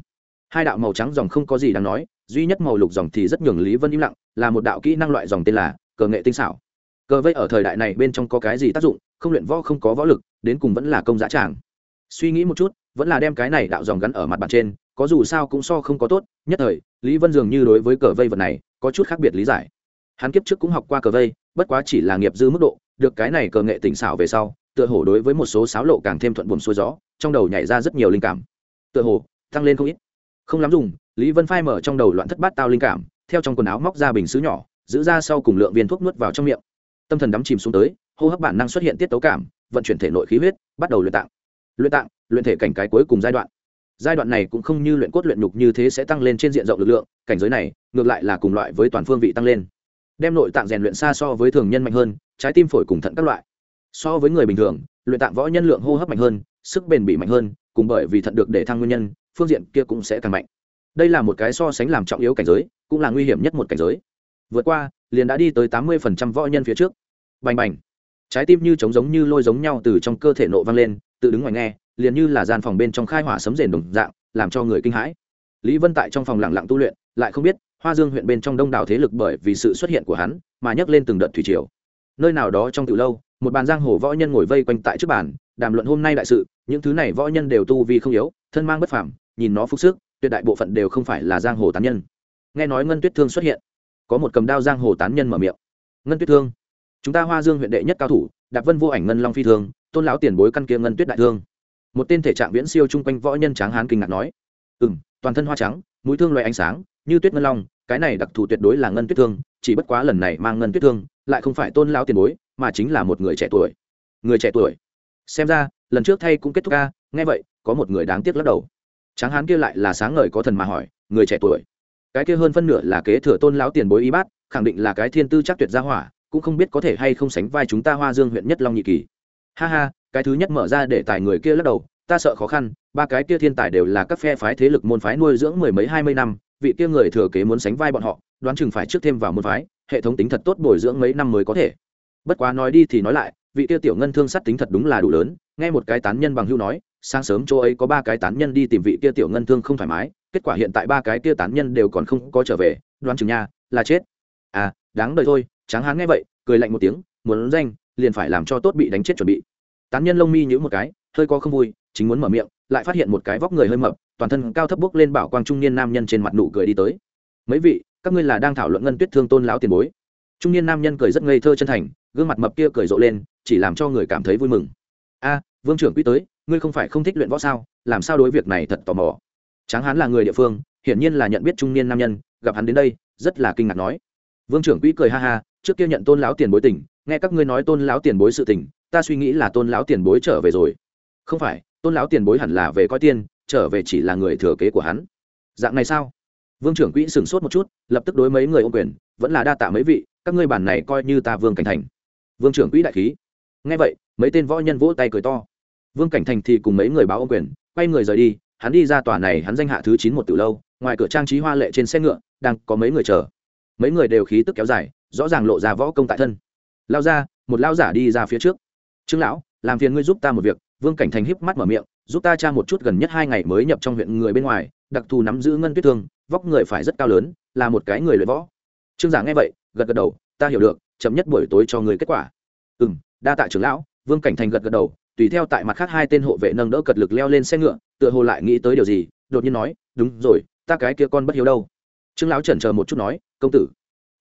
A: Hai đạo màu trắng dòng không có gì đáng nói, duy nhất màu lục dòng thì rất nhường lý vân im lặng, là một đạo kỹ năng loại dòng tên là cờ nghệ tinh xảo. Cờ vây ở thời đại này bên trong có cái gì tác dụng, không luyện võ không có võ lực, đến cùng vẫn là công giá tràng. Suy nghĩ một chút vẫn là đem cái này đạo dòng gắn ở mặt bàn trên, có dù sao cũng so không có tốt, nhất thời, lý vân dường như đối với cờ vây vật này, có chút khác biệt lý giải. Hắn kiếp trước cũng học qua cờ vây, bất quá chỉ là nghiệp dư mức độ, được cái này cờ nghệ tỉnh xảo về sau, tựa hồ đối với một số sáo lộ càng thêm thuận buồm xuôi gió, trong đầu nhảy ra rất nhiều linh cảm. Tựa hồ, tăng lên không ít. Không lắm dùng, lý vân phai mở trong đầu loạn thất bát tao linh cảm, theo trong quần áo móc ra bình xứ nhỏ, giữ ra sau cùng lượng viên thuốc nuốt vào trong miệng. Tâm thần đắm chìm xuống tới, hô hấp bản năng xuất hiện tiết tấu cảm, vận chuyển thể nội khí huyết, bắt đầu luyện tạng. Luyện tạng luyện thể cảnh cái cuối cùng giai đoạn. Giai đoạn này cũng không như luyện cốt luyện nhục như thế sẽ tăng lên trên diện rộng lực lượng, cảnh giới này, ngược lại là cùng loại với toàn phương vị tăng lên. Đem nội tạng rèn luyện xa so với thường nhân mạnh hơn, trái tim phổi cùng thận các loại. So với người bình thường, luyện tạng võ nhân lượng hô hấp mạnh hơn, sức bền bị mạnh hơn, cùng bởi vì thận được để thăng nguyên nhân, phương diện kia cũng sẽ càng mạnh. Đây là một cái so sánh làm trọng yếu cảnh giới, cũng là nguy hiểm nhất một cảnh giới. Vượt qua, liền đã đi tới tám mươi võ nhân phía trước. Bành bành. Trái tim như trống giống như lôi giống nhau từ trong cơ thể nộ vang lên tự đứng ngoài nghe, liền như là gian phòng bên trong khai hỏa sấm rền đồng dạng, làm cho người kinh hãi. Lý vân tại trong phòng lặng lặng tu luyện, lại không biết, hoa dương huyện bên trong đông đảo thế lực bởi vì sự xuất hiện của hắn, mà nhấc lên từng đợt thủy triều. Nơi nào đó trong từ lâu, một bàn giang hồ võ nhân ngồi vây quanh tại trước bàn, đàm luận hôm nay đại sự, những thứ này võ nhân đều tu vì không yếu, thân mang bất phàm, nhìn nó phúc sức, tuyệt đại bộ phận đều không phải là giang hồ tán nhân. Nghe nói ngân tuyết thương xuất hiện, có một cầm đao giang hồ tán nhân mở miệng. Ngân tuyết thương, chúng ta hoa dương huyện đệ nhất cao thủ đạp vân vô ảnh ngân long phi thương, tôn lão tiền bối căn kia ngân tuyết đại thương. Một tên thể trạng viễn siêu chung quanh võ nhân tráng hán kinh ngạc nói ừ m toàn thân hoa trắng, mũi thương loại ánh sáng, như tuyết ngân long, cái này đặc thù tuyệt đối là ngân tuyết thương, chỉ bất quá lần này mang ngân tuyết thương, lại không phải tôn lão tiền bối, mà chính là một người trẻ tuổi. Người trẻ tuổi? Xem ra, lần trước thay cũng kết thúc ca, nghe vậy, có một người đáng tiếc lắc đầu. Tráng hán kia lại là sáng ngời có thần mà hỏi, người trẻ tuổi? Cái kia hơn phân nửa là kế thừa tôn lão tiền bối y bát, khẳng định là cái thiên tư chắc tuyệt gia hỏa cũng không biết có thể hay không sánh vai chúng ta hoa dương huyện nhất long nhị kỳ. Ha ha, cái thứ nhất mở ra để tài người kia lắc đầu, ta sợ khó khăn, ba cái kia thiên tài đều là các phe phái thế lực môn phái nuôi dưỡng mười mấy hai mươi năm, vị kia người thừa kế muốn sánh vai bọn họ, đoán chừng phải trước thêm vào môn phái, hệ thống tính thật tốt bồi dưỡng mấy năm mới có thể. Bất quá nói đi thì nói lại, vị kia tiểu ngân thương sắt tính thật đúng là đủ lớn, nghe một cái tán nhân bằng hưu nói, sáng sớm chỗ ấy có ba cái tán nhân đi tìm vị kia tiểu ngân thương không thoải mái, kết quả hiện tại ba cái kia tán nhân đều còn không có trở về, đoán chừng nha, là chết. À đáng đời thôi tráng hán nghe vậy, cười lạnh một tiếng, muốn danh, liền phải làm cho tốt bị đánh chết chuẩn bị. Tán nhân lông mi nhữ một cái, hơi có không vui, chính muốn mở miệng, lại phát hiện một cái vóc người hơi mập, toàn thân cao thấp bước lên bảo quang trung niên nam nhân trên mặt nụ cười đi tới. Mấy vị, các ngươi là đang thảo luận ngân tuyết thương tôn lão tiền bối. Trung niên nam nhân cười rất ngây thơ chân thành, gương mặt mập kia cười rộ lên, chỉ làm cho người cảm thấy vui mừng. A, vương trưởng quý tới, ngươi không phải không thích luyện võ sao, làm sao đối việc này thật tò mò? Tráng hán là người địa phương, hiển nhiên là nhận biết trung niên nam nhân, gặp hắn đến đây, rất là kinh ngạc nói. Vương trưởng quỹ cười ha ha trước kia nhận tôn lão tiền bối tỉnh nghe các ngươi nói tôn lão tiền bối sự tình, ta suy nghĩ là tôn lão tiền bối trở về rồi. Không phải, tôn lão tiền bối hẳn là về coi tiên, trở về chỉ là người thừa kế của hắn. Dạng này sao? Vương trưởng quỹ sửng sốt một chút, lập tức đối mấy người ô quyền, vẫn là đa tạ mấy vị, các ngươi bản này coi như ta vương cảnh thành. Vương trưởng quỹ đại khí. Nghe vậy, mấy tên võ nhân vỗ tay cười to. Vương cảnh thành thì cùng mấy người báo ô quyền, quay người rời đi, hắn đi ra tòa này, hắn danh hạ thứ chín một từ lâu, ngoài cửa trang trí hoa lệ trên xe ngựa, đang có mấy người chờ. Mấy người đều khí tức kéo dài rõ ràng lộ ra võ công tại thân. Lao ra, một lao giả đi ra phía trước. Trương lão, làm phiền ngươi giúp ta một việc. Vương cảnh thành híp mắt mở miệng, giúp ta tra một chút gần nhất hai ngày mới nhập trong huyện người bên ngoài, đặc thù nắm giữ ngân tuyết thương, vóc người phải rất cao lớn, là một cái người luyện võ. Trương giả nghe vậy, gật gật đầu, ta hiểu được, chậm nhất buổi tối cho người kết quả. Ừ m đa tạ trưởng lão, vương cảnh thành gật gật đầu, tùy theo tại mặt khác hai tên hộ vệ nâng đỡ cật lực leo lên xe ngựa, tựa hồ lại nghĩ tới điều gì, đột nhiên nói, đúng rồi, ta cái kia con bất hiếu đâu. Trương lão chần chờ một chút nói, công tử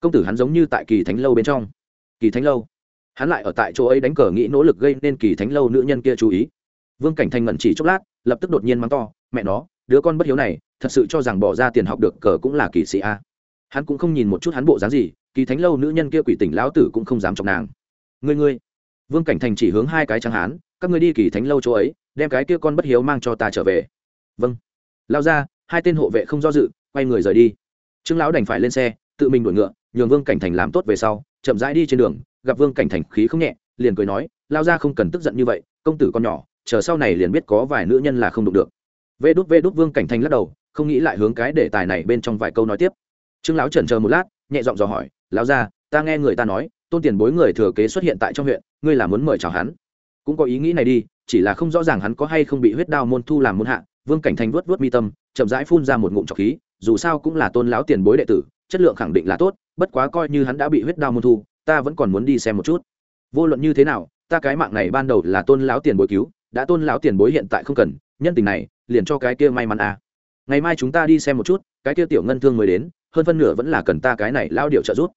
A: công tử hắn giống như tại kỳ thánh lâu bên trong. Kỳ thánh lâu? Hắn lại ở tại chỗ ấy đánh cờ nghĩ nỗ lực gây nên kỳ thánh lâu nữ nhân kia chú ý. Vương cảnh thành ngẩn chỉ chốc lát, lập tức đột nhiên mắng to, mẹ nó, đứa con bất hiếu này, thật sự cho rằng bỏ ra tiền học được cờ cũng là kỳ sĩ a. Hắn cũng không nhìn một chút hắn bộ dáng gì, kỳ thánh lâu nữ nhân kia quỷ tỉnh lão tử cũng không dám chọc nàng. Ngươi ngươi. Vương cảnh thành chỉ hướng hai cái trắng hán, các ngươi đi kỳ thánh lâu chỗ ấy, đem cái kia con bất hiếu mang cho ta trở về. Vâng. Lao ra, hai tên hộ vệ không do dự, quay người rời đi. Trương lão đành phải lên xe, tự mình đuổi ngựa nhường vương cảnh thành làm tốt về sau, chậm rãi đi trên đường, gặp vương cảnh thành khí không nhẹ, liền cười nói, lao ra không cần tức giận như vậy, công tử con nhỏ, chờ sau này liền biết có vài nữ nhân là không đụng được. Vê đút vê đút, vương cảnh thành lắc đầu, không nghĩ lại hướng cái đề tài này bên trong vài câu nói tiếp. Trương lão trần chờ một lát, nhẹ giọng dò hỏi, lão ra ta nghe người ta nói, tôn tiền bối người thừa kế xuất hiện tại trong huyện, ngươi là muốn mời chào hắn? Cũng có ý nghĩ này đi, chỉ là không rõ ràng hắn có hay không bị huyết đao môn thu làm môn hạ, vương cảnh thành vuốt vuốt mi tâm, chậm rãi phun ra một ngụm trọc khí, dù sao cũng là tôn lão tiền bối đệ tử, chất lượng khẳng định là tốt bất quá coi như hắn đã bị huyết đao môn thu, ta vẫn còn muốn đi xem một chút. Vô luận như thế nào, ta cái mạng này ban đầu là tôn lão tiền bối cứu, đã tôn lão tiền bối hiện tại không cần, nhân tình này, liền cho cái kia may mắn à. ngày mai chúng ta đi xem một chút, cái kia tiểu ngân thương mới đến, hơn phân nửa vẫn là cần ta cái này lao điệu trợ giúp.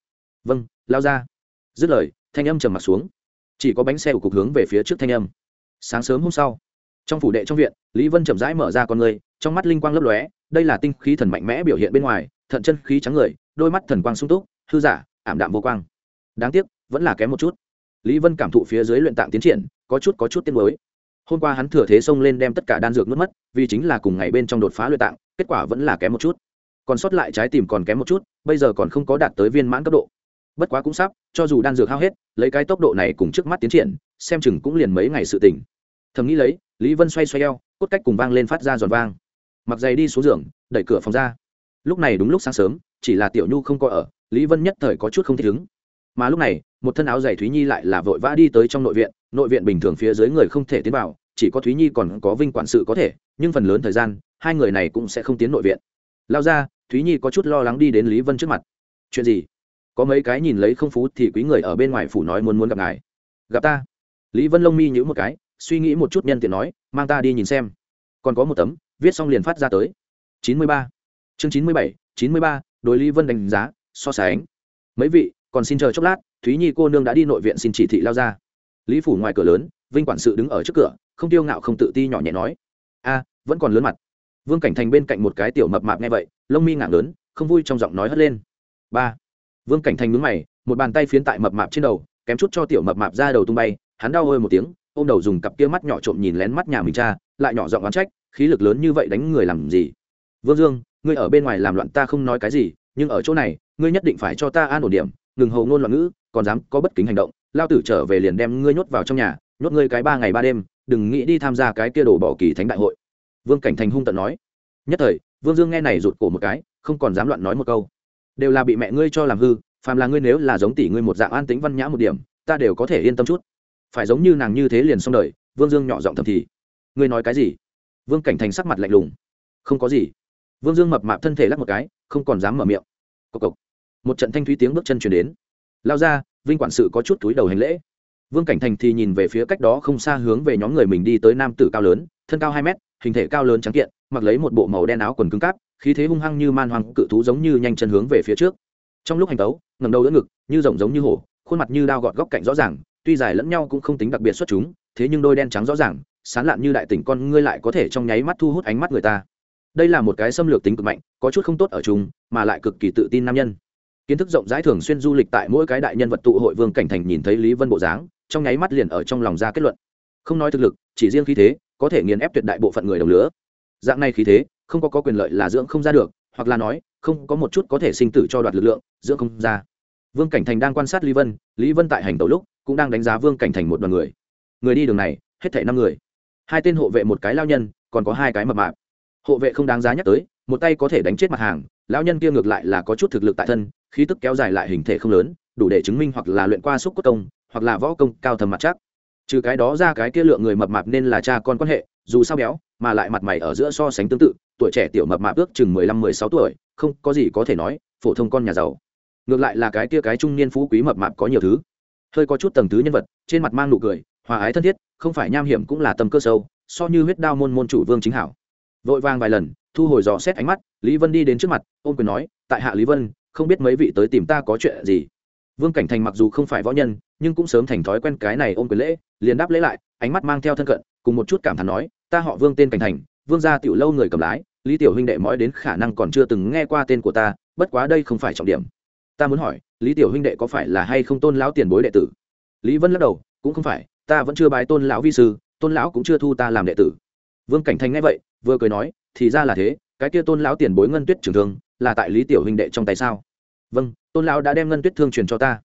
A: Vâng lao ra. Dứt lời, thanh âm trầm mặt xuống. Chỉ có bánh xe của cục hướng về phía trước thanh âm. Sáng sớm hôm sau, trong phủ đệ trong viện, lý vân chậm rãi mở ra con người, trong mắt linh quang lấp lóe, đây là tinh khí thần mạnh mẽ biểu hiện bên ngoài, thận chân khí trắng người đôi mắt thần quang sung túc, hư giả, ảm đạm vô quang. Đáng tiếc, vẫn là kém một chút. Lý vân cảm thụ phía dưới luyện tạng tiến triển, có chút có chút tiên mới hôm qua hắn thừa thế xông lên đem tất cả đan dược mất mất, vì chính là cùng ngày bên trong đột phá luyện tạng, kết quả vẫn là kém một chút. Còn sót lại trái tim còn kém một chút, bây giờ còn không có đạt tới viên mãn cấp độ. Bất quá cũng sắp, cho dù đan dược hao hết, lấy cái tốc độ này cùng trước mắt tiến triển, xem chừng cũng liền mấy ngày sự tỉnh thầm nghĩ lấy, lý vân xoay xoay eo, cốt cách cùng vang lên phát ra giòn vang. Mặc giày đi xuống giường, đẩy cửa phòng ra lúc này đúng lúc sáng sớm, chỉ là tiểu nhu không có ở, lý vân nhất thời có chút không thích ứng. Mà lúc này, một thân áo giày thúy nhi lại là vội vã đi tới trong nội viện nội viện bình thường phía dưới người không thể tiến vào, chỉ có thúy nhi còn có vinh quản sự có thể, nhưng phần lớn thời gian, hai người này cũng sẽ không tiến nội viện. Lao ra, thúy nhi có chút lo lắng đi đến lý vân trước mặt. Chuyện gì? Có mấy cái nhìn lấy không phú thì quý người ở bên ngoài phủ nói muốn muốn gặp ngài. Gặp ta? Lý vân lông mi nhữ một cái, suy nghĩ một chút nhân tiện nói, mang ta đi nhìn xem. Còn có một tấm, viết xong liền phát ra tới. Chín mươi ba chương chín mươi bảy, chín mươi ba, đối lý vân đánh giá, so sánh. Mấy vị, còn xin chờ chốc lát, thúy nhi cô nương đã đi nội viện xin chỉ thị lao ra. Lý phủ ngoài cửa lớn, vinh quản sự đứng ở trước cửa, không tiêu ngạo không tự ti nhỏ nhẹ nói. A, vẫn còn lớn mặt. Vương cảnh thành bên cạnh một cái tiểu mập mạp nghe vậy, lông mi ngạc lớn, không vui trong giọng nói hất lên. Ba, vương cảnh thành ngứng mày, một bàn tay phiến tại mập mạp trên đầu, kém chút cho tiểu mập mạp ra đầu tung bay, hắn đau hơi một tiếng, ôm đầu dùng cặp kia mắt nhỏ trộm nhìn lén mắt nhà mình cha, lại nhỏ giọng oán trách, khí lực lớn như vậy đánh người làm gì? Vương dương ngươi ở bên ngoài làm loạn ta không nói cái gì, nhưng ở chỗ này, ngươi nhất định phải cho ta an ổn điểm, ngừng hầu ngôn loạn ngữ, còn dám có bất kính hành động. Lao tử trở về liền đem ngươi nhốt vào trong nhà, nhốt ngươi cái ba ngày ba đêm, đừng nghĩ đi tham gia cái kia đổ bỏ kỳ thánh đại hội. Vương cảnh thành hung tận nói. Nhất thời, vương dương nghe này rụt cổ một cái, không còn dám loạn nói một câu. Đều là bị mẹ ngươi cho làm hư, phàm là ngươi nếu là giống tỷ ngươi một dạng an tính văn nhã một điểm, ta đều có thể yên tâm chút. Phải giống như nàng như thế liền xong đời, vương dương nhỏ giọng thầm thì. Ngươi nói cái gì? Vương cảnh thành sắc mặt lạnh lùng. Không có gì vương dương mập mạp thân thể lắc một cái, không còn dám mở miệng. Cộc cộc. Một trận thanh thúy tiếng bước chân chuyển đến. Lao ra, vinh quản sự có chút túi đầu hành lễ. Vương cảnh thành thì nhìn về phía cách đó không xa hướng về nhóm người mình đi tới nam tử cao lớn, thân cao hai mét, hình thể cao lớn trắng kiện, mặc lấy một bộ màu đen áo quần cứng cáp, khí thế hung hăng như man hoàng cự thú giống như nhanh chân hướng về phía trước. Trong lúc hành tấu ngầm đầu đỡ ngực, như rộng giống như hổ, khuôn mặt như đao gọt góc cạnh rõ ràng, tuy dài lẫn nhau cũng không tính đặc biệt xuất chúng, thế nhưng đôi đen trắng rõ ràng, sán lạn như đại tỉnh con ngươi lại có thể trong nháy mắt thu hút ánh mắt người ta đây là một cái xâm lược tính cực mạnh có chút không tốt ở chung mà lại cực kỳ tự tin nam nhân. Kiến thức rộng rãi thường xuyên du lịch tại mỗi cái đại nhân vật tụ hội vương cảnh thành nhìn thấy lý vân bộ dáng trong nháy mắt liền ở trong lòng ra kết luận. Không nói thực lực chỉ riêng khí thế có thể nghiền ép tuyệt đại bộ phận người đồng lứa dạng này khí thế không có, có quyền lợi là dưỡng không ra được hoặc là nói không có một chút có thể sinh tử cho đoạt lực lượng dưỡng không ra. Vương cảnh thành đang quan sát lý vân lý vân tại hành tàu lúc cũng đang đánh giá vương cảnh thành một đoàn người. Người đi đường này hết thảy năm người. Hai tên hộ vệ một cái lao nhân còn có hai cái mập mạp hộ vệ không đáng giá nhắc tới, một tay có thể đánh chết mặt hàng, lão nhân kia ngược lại là có chút thực lực tại thân, khí tức kéo dài lại hình thể không lớn, đủ để chứng minh hoặc là luyện qua xúc cốt công, hoặc là võ công cao thầm mặt chắc. Trừ cái đó ra cái kia lượng người mập mạp nên là cha con quan hệ, dù sao béo, mà lại mặt mày ở giữa so sánh tương tự, tuổi trẻ tiểu mập mạp ước chừng mười lăm, mười sáu tuổi, không có gì có thể nói, phổ thông con nhà giàu. Ngược lại là cái kia cái trung niên phú quý mập mạp có nhiều thứ. Hơi có chút tầng thứ nhân vật, trên mặt mang nụ cười, hòa ái thân thiết, không phải nham hiểm cũng là tầm cơ sâu, so như huyết đao môn môn chủ vương chính hảo vội vàng vài lần, thu hồi dò xét ánh mắt, lý vân đi đến trước mặt, ôm quyền nói, tại hạ lý vân, không biết mấy vị tới tìm ta có chuyện gì? Vương cảnh thành mặc dù không phải võ nhân, nhưng cũng sớm thành thói quen cái này ôm quyền lễ, liền đáp lễ lại, ánh mắt mang theo thân cận, cùng một chút cảm thán nói, ta họ vương tên cảnh thành, vương gia tiểu lâu người cầm lái, lý tiểu huynh đệ mõi đến khả năng còn chưa từng nghe qua tên của ta, bất quá đây không phải trọng điểm. Ta muốn hỏi, lý tiểu huynh đệ có phải là hay không tôn lão tiền bối đệ tử? Lý vân lắc đầu, cũng không phải, ta vẫn chưa bái tôn lão vi sư, tôn lão cũng chưa thu ta làm đệ tử vương cảnh thành nghe vậy, vừa cười nói, thì ra là thế, cái kia tôn lão tiền bối ngân tuyết trường thương, là tại lý tiểu huynh đệ trong tay sao? Vâng tôn lão đã đem ngân tuyết thương truyền cho ta.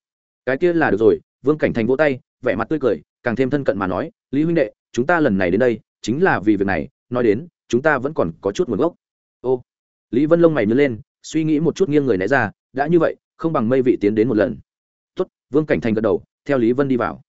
A: Cái kia là được rồi, vương cảnh thành vỗ tay, vẻ mặt tươi cười, càng thêm thân cận mà nói, lý huynh đệ, chúng ta lần này đến đây, chính là vì việc này, nói đến, chúng ta vẫn còn có chút nguồn gốc. Ô, lý vân lông mày nhớ lên, suy nghĩ một chút nghiêng người né ra, đã như vậy, không bằng mây vị tiến đến một lần. Tốt, vương cảnh thành gật đầu, theo lý vân đi vào.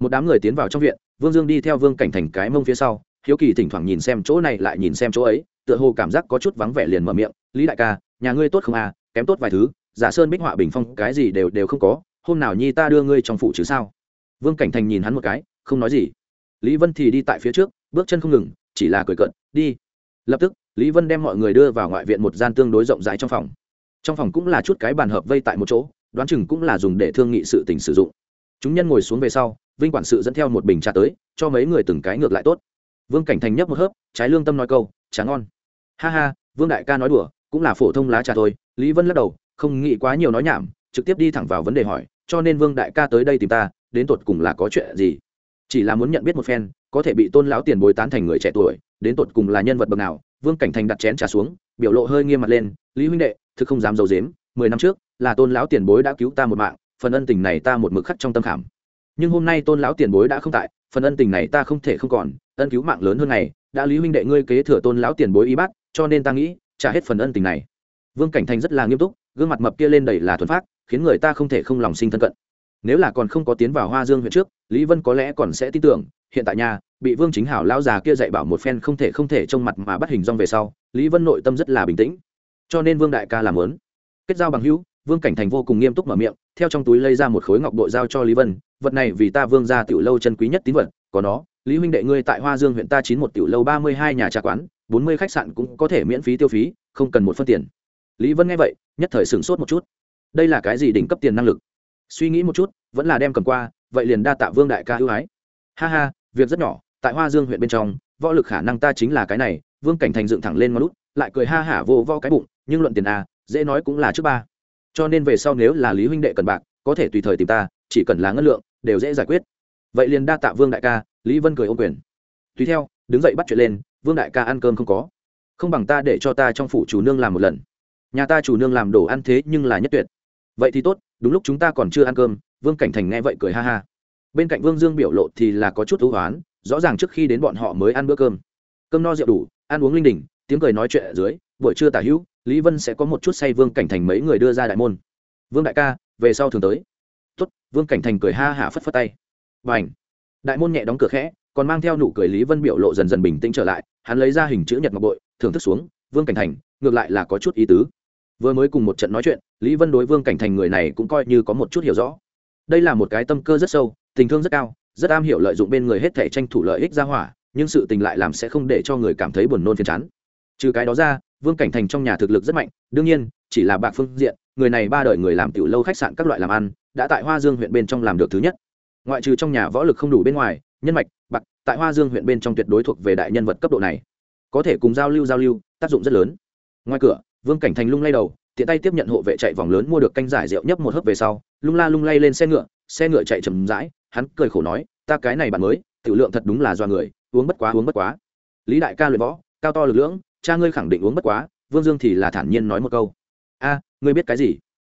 A: Một đám người tiến vào trong viện, vương dương đi theo vương cảnh thành cái mông phía sau hiếu kỳ thỉnh thoảng nhìn xem chỗ này lại nhìn xem chỗ ấy, tựa hồ cảm giác có chút vắng vẻ liền mở miệng, lý đại ca, nhà ngươi tốt không à? Kém tốt vài thứ, giả sơn bích họa bình phong cái gì đều đều không có, hôm nào nhi ta đưa ngươi trong phụ chứ sao? Vương cảnh thành nhìn hắn một cái, không nói gì. Lý vân thì đi tại phía trước, bước chân không ngừng, chỉ là cười cận đi. Lập tức, lý vân đem mọi người đưa vào ngoại viện một gian tương đối rộng rãi trong phòng. Trong phòng cũng là chút cái bàn hợp vây tại một chỗ, đoán chừng cũng là dùng để thương nghị sự tình sử dụng. Chúng nhân ngồi xuống về sau, vinh quản sự dẫn theo một bình trà tới, cho mấy người từng cái ngược lại tốt vương cảnh thành nhấp một hớp, trái lương tâm nói câu, trà ngon. Ha ha, vương đại ca nói đùa, cũng là phổ thông lá trà thôi. Lý vân lắc đầu, không nghĩ quá nhiều nói nhảm, trực tiếp đi thẳng vào vấn đề hỏi, cho nên vương đại ca tới đây tìm ta, đến tột cùng là có chuyện gì? Chỉ là muốn nhận biết một phen, có thể bị tôn lão tiền bối tán thành người trẻ tuổi, đến tột cùng là nhân vật bậc nào. Vương cảnh thành đặt chén trà xuống, biểu lộ hơi nghiêm mặt lên, lý huynh đệ, thực không dám d i ấ u dếm mười năm trước, là tôn lão tiền bối đã cứu ta một mạng, phần ân tình này ta một mực khắc trong tâm khảm nhưng hôm nay tôn lão tiền bối đã không tại, phần ân tình này ta không thể không còn, ân cứu mạng lớn hơn này đã lý huynh đệ ngươi kế thừa tôn lão tiền bối y bác cho nên ta nghĩ, trả hết phần ân tình này. Vương cảnh thành rất là nghiêm túc, gương mặt mập kia lên đầy là thuần phát khiến người ta không thể không lòng sinh thân cận. Nếu là còn không có tiến vào hoa dương huyện trước, lý vân có lẽ còn sẽ tin tưởng, hiện tại nhà bị vương chính hảo lão già kia dạy bảo một phen không thể không thể trông mặt mà bắt hình rong về sau, lý vân nội tâm rất là bình tĩnh. Cho nên vương đại ca làm lớn. Kết giao bằng hữu, vương cảnh thành vô cùng nghiêm túc mở miệng, theo trong túi lấy ra một khối ngọc bội giao cho lý vân vật này vì ta vương gia tiểu lâu chân quý nhất tín vật, có nó, lý huynh đệ ngươi tại hoa dương huyện ta chín một tiểu lâu ba mươi hai nhà trà quán, bốn mươi khách sạn cũng có thể miễn phí tiêu phí, không cần một phân tiền. Lý vân nghe vậy, nhất thời sửng sốt một chút. Đây là cái gì đỉnh cấp tiền năng lực? Suy nghĩ một chút, vẫn là đem cầm qua, vậy liền đa tạ vương đại ca ưu ái. Ha ha, việc rất nhỏ, tại hoa dương huyện bên trong, võ lực khả năng ta chính là cái này, vương cảnh thành dựng thẳng lên ngón lút lại cười ha hả vô vo cái bụng, nhưng luận tiền à dễ nói cũng là trước ba. Cho nên về sau nếu là lý huynh đệ cần bạc, có thể tùy thời tìm ta, chỉ cần là ngân lượng đều dễ giải quyết. Vậy liền đa tạ vương đại ca, lý vân cười ô quyền. Tùy theo, đứng dậy bắt chuyện lên, vương đại ca ăn cơm không có. Không bằng ta để cho ta trong phủ chủ nương làm một lần. Nhà ta chủ nương làm đồ ăn thế nhưng là nhất tuyệt. Vậy thì tốt, đúng lúc chúng ta còn chưa ăn cơm, vương cảnh thành nghe vậy cười ha ha. Bên cạnh vương dương biểu lộ thì là có chút thú hoán rõ ràng trước khi đến bọn họ mới ăn bữa cơm. Cơm no rượu đủ, ăn uống linh đình, tiếng cười nói chuyện ở dưới, buổi trưa tả hữu, lý vân sẽ có một chút say vương cảnh thành mấy người đưa ra đại môn. Vương đại ca, về sau thường tới tốt vương cảnh thành cười ha hả phất phất tay. Bành, đại môn nhẹ đóng cửa khẽ còn mang theo nụ cười lý vân biểu lộ dần dần bình tĩnh trở lại hắn lấy ra hình chữ nhật ngọc bội thưởng thức xuống vương cảnh thành ngược lại là có chút ý tứ. Vừa mới cùng một trận nói chuyện lý vân đối vương cảnh thành người này cũng coi như có một chút hiểu rõ. Đây là một cái tâm cơ rất sâu tình thương rất cao rất am hiểu lợi dụng bên người hết thể tranh thủ lợi ích ra hỏa nhưng sự tình lại làm sẽ không để cho người cảm thấy buồn nôn phiền chán. Trừ cái đó ra vương cảnh thành trong nhà thực lực rất mạnh đương nhiên chỉ là bạc phương diện người này ba đời người làm tiểu lâu khách sạn các loại làm ăn, đã tại hoa dương huyện bên trong làm được thứ nhất. Ngoại trừ trong nhà võ lực không đủ bên ngoài, nhân mạch, bạc, tại hoa dương huyện bên trong tuyệt đối thuộc về đại nhân vật cấp độ này. Có thể cùng giao lưu giao lưu, tác dụng rất lớn. Ngoài cửa, vương cảnh thành lung lay đầu, tiện tay tiếp nhận hộ vệ chạy vòng lớn mua được canh giải rượu nhấp một hớp về sau, lung la lung lay lên xe ngựa xe ngựa chạy chầm rãi, hắn cười khổ nói, ta cái này bạn mới, tiểu lượng thật đúng là do người, uống bất quá, uống bất quá. Lý đại ca luyện võ, cao to lực lưỡng, cha ngươi khẳng định uống bất quá, vương dương thì là thản nhiên nói một câu. A ngươi biết cái gì?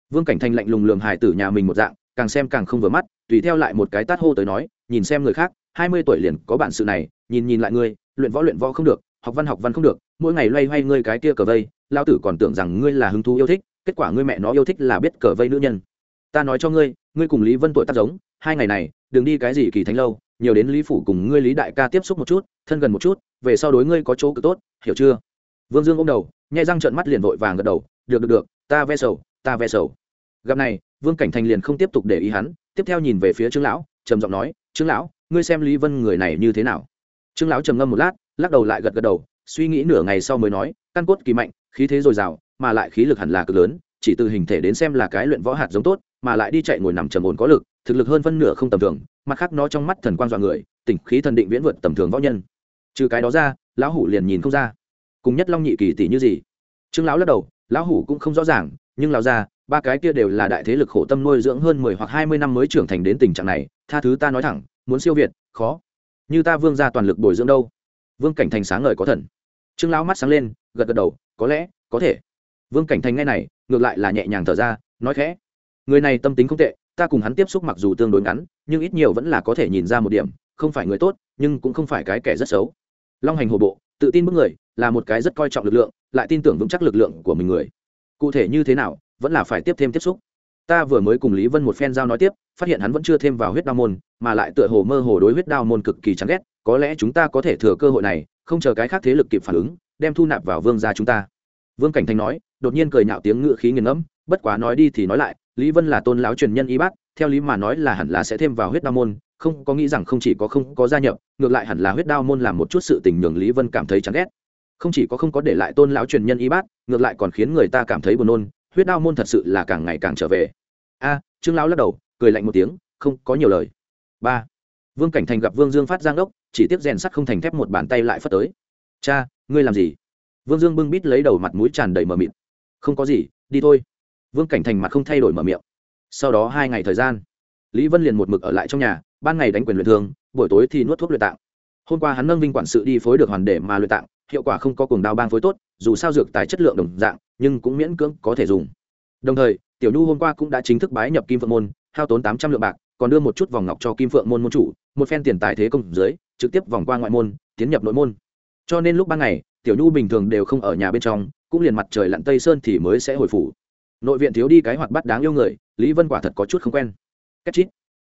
A: Vương cảnh thành lạnh lùng lường hải tử nhà mình một dạng, càng xem càng không vừa mắt, tùy theo lại một cái tát hô tới nói, nhìn xem người khác, hai mươi tuổi liền có bản sự này, nhìn nhìn lại ngươi, luyện võ luyện võ không được, học văn học văn không được, mỗi ngày loay hoay ngươi cái kia cờ vây lao tử còn tưởng rằng ngươi là hứng thú yêu thích, kết quả ngươi mẹ nó yêu thích là biết cờ vây nữ nhân. Ta nói cho ngươi ngươi cùng lý vân tuổi tác giống, hai ngày này, đừng đi cái gì kỳ thánh lâu, nhiều đến lý phủ cùng ngươi lý đại ca tiếp xúc một chút, thân gần một chút, về sau đối ngươi có chỗ cực tốt, hiểu chưa? Vương dương ôm đầu, nhai răng trợn mắt liền vội vàng gật đầu, được được được ta ve sầu, ta ve sầu. Gặp này, vương cảnh thành liền không tiếp tục để ý hắn, tiếp theo nhìn về phía trương lão, trầm giọng nói, trương lão, ngươi xem lý vân người này như thế nào? Trương lão trầm ngâm một lát, lắc đầu lại gật gật đầu, suy nghĩ nửa ngày sau mới nói, căn cốt kỳ mạnh, khí thế dồi dào, mà lại khí lực hẳn là cực lớn, chỉ từ hình thể đến xem là cái luyện võ hạt giống tốt, mà lại đi chạy ngồi nằm trầm ổn có lực, thực lực hơn phân nửa không tầm thường, mặt khác nó trong mắt thần quan dọa người tỉnh khí thần định viễn vượt tầm thường võ nhân. Trừ cái đó ra, lão hủ liền nhìn không ra. Cùng nhất long nhị kỳ tỷ như gì? Trương lão lắc đầu lão hủ cũng không rõ ràng, nhưng lão gia, ba cái kia đều là đại thế lực khổ tâm nuôi dưỡng hơn mười hoặc hai mươi năm mới trưởng thành đến tình trạng này, tha thứ ta nói thẳng, muốn siêu việt, khó. Như ta vương ra toàn lực bồi dưỡng đâu? Vương cảnh thành sáng ngời có thần. Trương lão mắt sáng lên, gật gật đầu, có lẽ, có thể. Vương cảnh thành ngay này, ngược lại là nhẹ nhàng thở ra, nói khẽ. Người này tâm tính không tệ, ta cùng hắn tiếp xúc mặc dù tương đối ngắn, nhưng ít nhiều vẫn là có thể nhìn ra một điểm, không phải người tốt, nhưng cũng không phải cái kẻ rất xấu. Long hành hồ bộ tự tin bước người là một cái rất coi trọng lực lượng, lại tin tưởng vững chắc lực lượng của mình người. Cụ thể như thế nào, vẫn là phải tiếp thêm tiếp xúc. Ta vừa mới cùng lý vân một phen giao nói tiếp, phát hiện hắn vẫn chưa thêm vào huyết đao môn, mà lại tựa hồ mơ hồ đối huyết đao môn cực kỳ chán ghét, có lẽ chúng ta có thể thừa cơ hội này, không chờ cái khác thế lực kịp phản ứng, đem thu nạp vào vương gia chúng ta. Vương cảnh thanh nói, đột nhiên cười nhạo tiếng ngự khí nghiền ngẫm, bất quá nói đi thì nói lại lý vân là tôn lão truyền nhân y bác theo lý mà nói là hẳn là sẽ thêm vào huyết đao môn không có nghĩ rằng không chỉ có không có gia nhập ngược lại hẳn là huyết đao môn làm một chút sự tình nhường lý vân cảm thấy chán ghét. Không chỉ có không có để lại tôn lão truyền nhân y bác, ngược lại còn khiến người ta cảm thấy buồn nôn huyết đao môn thật sự là càng ngày càng trở về. A trương lão lắc đầu cười lạnh một tiếng không có nhiều lời. Ba vương cảnh thành gặp vương dương phát giang đốc chỉ tiếp rèn sắt không thành thép một bàn tay lại phất tới. Cha ngươi làm gì? Vương dương bưng bít lấy đầu mặt mũi tràn đầy mờ mịt. Không có gì đi thôi vương cảnh thành mặt không thay đổi mở miệng. Sau đó hai ngày thời gian, lý vân liền một mực ở lại trong nhà, ban ngày đánh quyền luyện thương, buổi tối thì nuốt thuốc luyện tạng. Hôm qua hắn nâng vinh quản sự đi phối được hoàn để mà luyện tạng, hiệu quả không có cùng đao bang phối tốt, dù sao dược tài chất lượng đồng dạng, nhưng cũng miễn cưỡng có thể dùng. Đồng thời, tiểu nhu hôm qua cũng đã chính thức bái nhập kim phượng môn, hao tốn tám trăm lượng bạc, còn đưa một chút vòng ngọc cho kim phượng môn môn chủ, một phen tiền tài thế công dưới, trực tiếp vòng qua ngoại môn, tiến nhập nội môn. Cho nên lúc ban ngày, tiểu nhu bình thường đều không ở nhà bên trong, cũng liền mặt trời lặn tây sơn thì mới sẽ hồi phủ nội viện thiếu đi cái hoạt bát đáng yêu người, lý vân quả thật có chút không quen. Cách chít,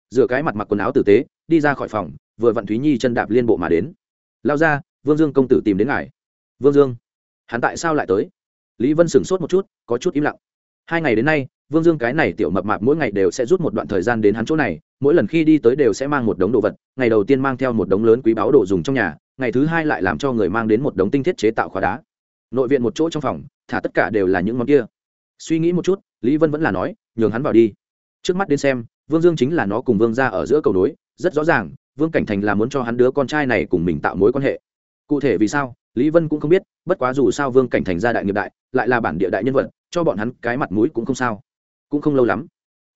A: rửa cái mặt mặc quần áo tử tế, đi ra khỏi phòng, vừa vặn thúy nhi chân đạp liên bộ mà đến. Lao ra vương dương công tử tìm đến ngài. Vương dương? Hắn tại sao lại tới? Lý vân sửng sốt một chút, có chút im lặng. Hai ngày đến nay, vương dương cái này tiểu mập mạp mỗi ngày đều sẽ rút một đoạn thời gian đến hắn chỗ này, mỗi lần khi đi tới đều sẽ mang một đống đồ vật, ngày đầu tiên mang theo một đống lớn quý báu đồ dùng trong nhà, ngày thứ hai lại làm cho người mang đến một đống tinh thiết chế tạo khóa đá. Nội viện một chỗ trong phòng, thả tất cả đều là những món kia suy nghĩ một chút, lý vân vẫn là nói, nhường hắn vào đi. Trước mắt đến xem, vương dương chính là nó cùng vương ra ở giữa cầu nối, rất rõ ràng, vương cảnh thành là muốn cho hắn đứa con trai này cùng mình tạo mối quan hệ. Cụ thể vì sao, lý vân cũng không biết, bất quá dù sao vương cảnh thành gia đại nghiệp đại, lại là bản địa đại nhân vật, cho bọn hắn cái mặt mũi cũng không sao. Cũng không lâu lắm,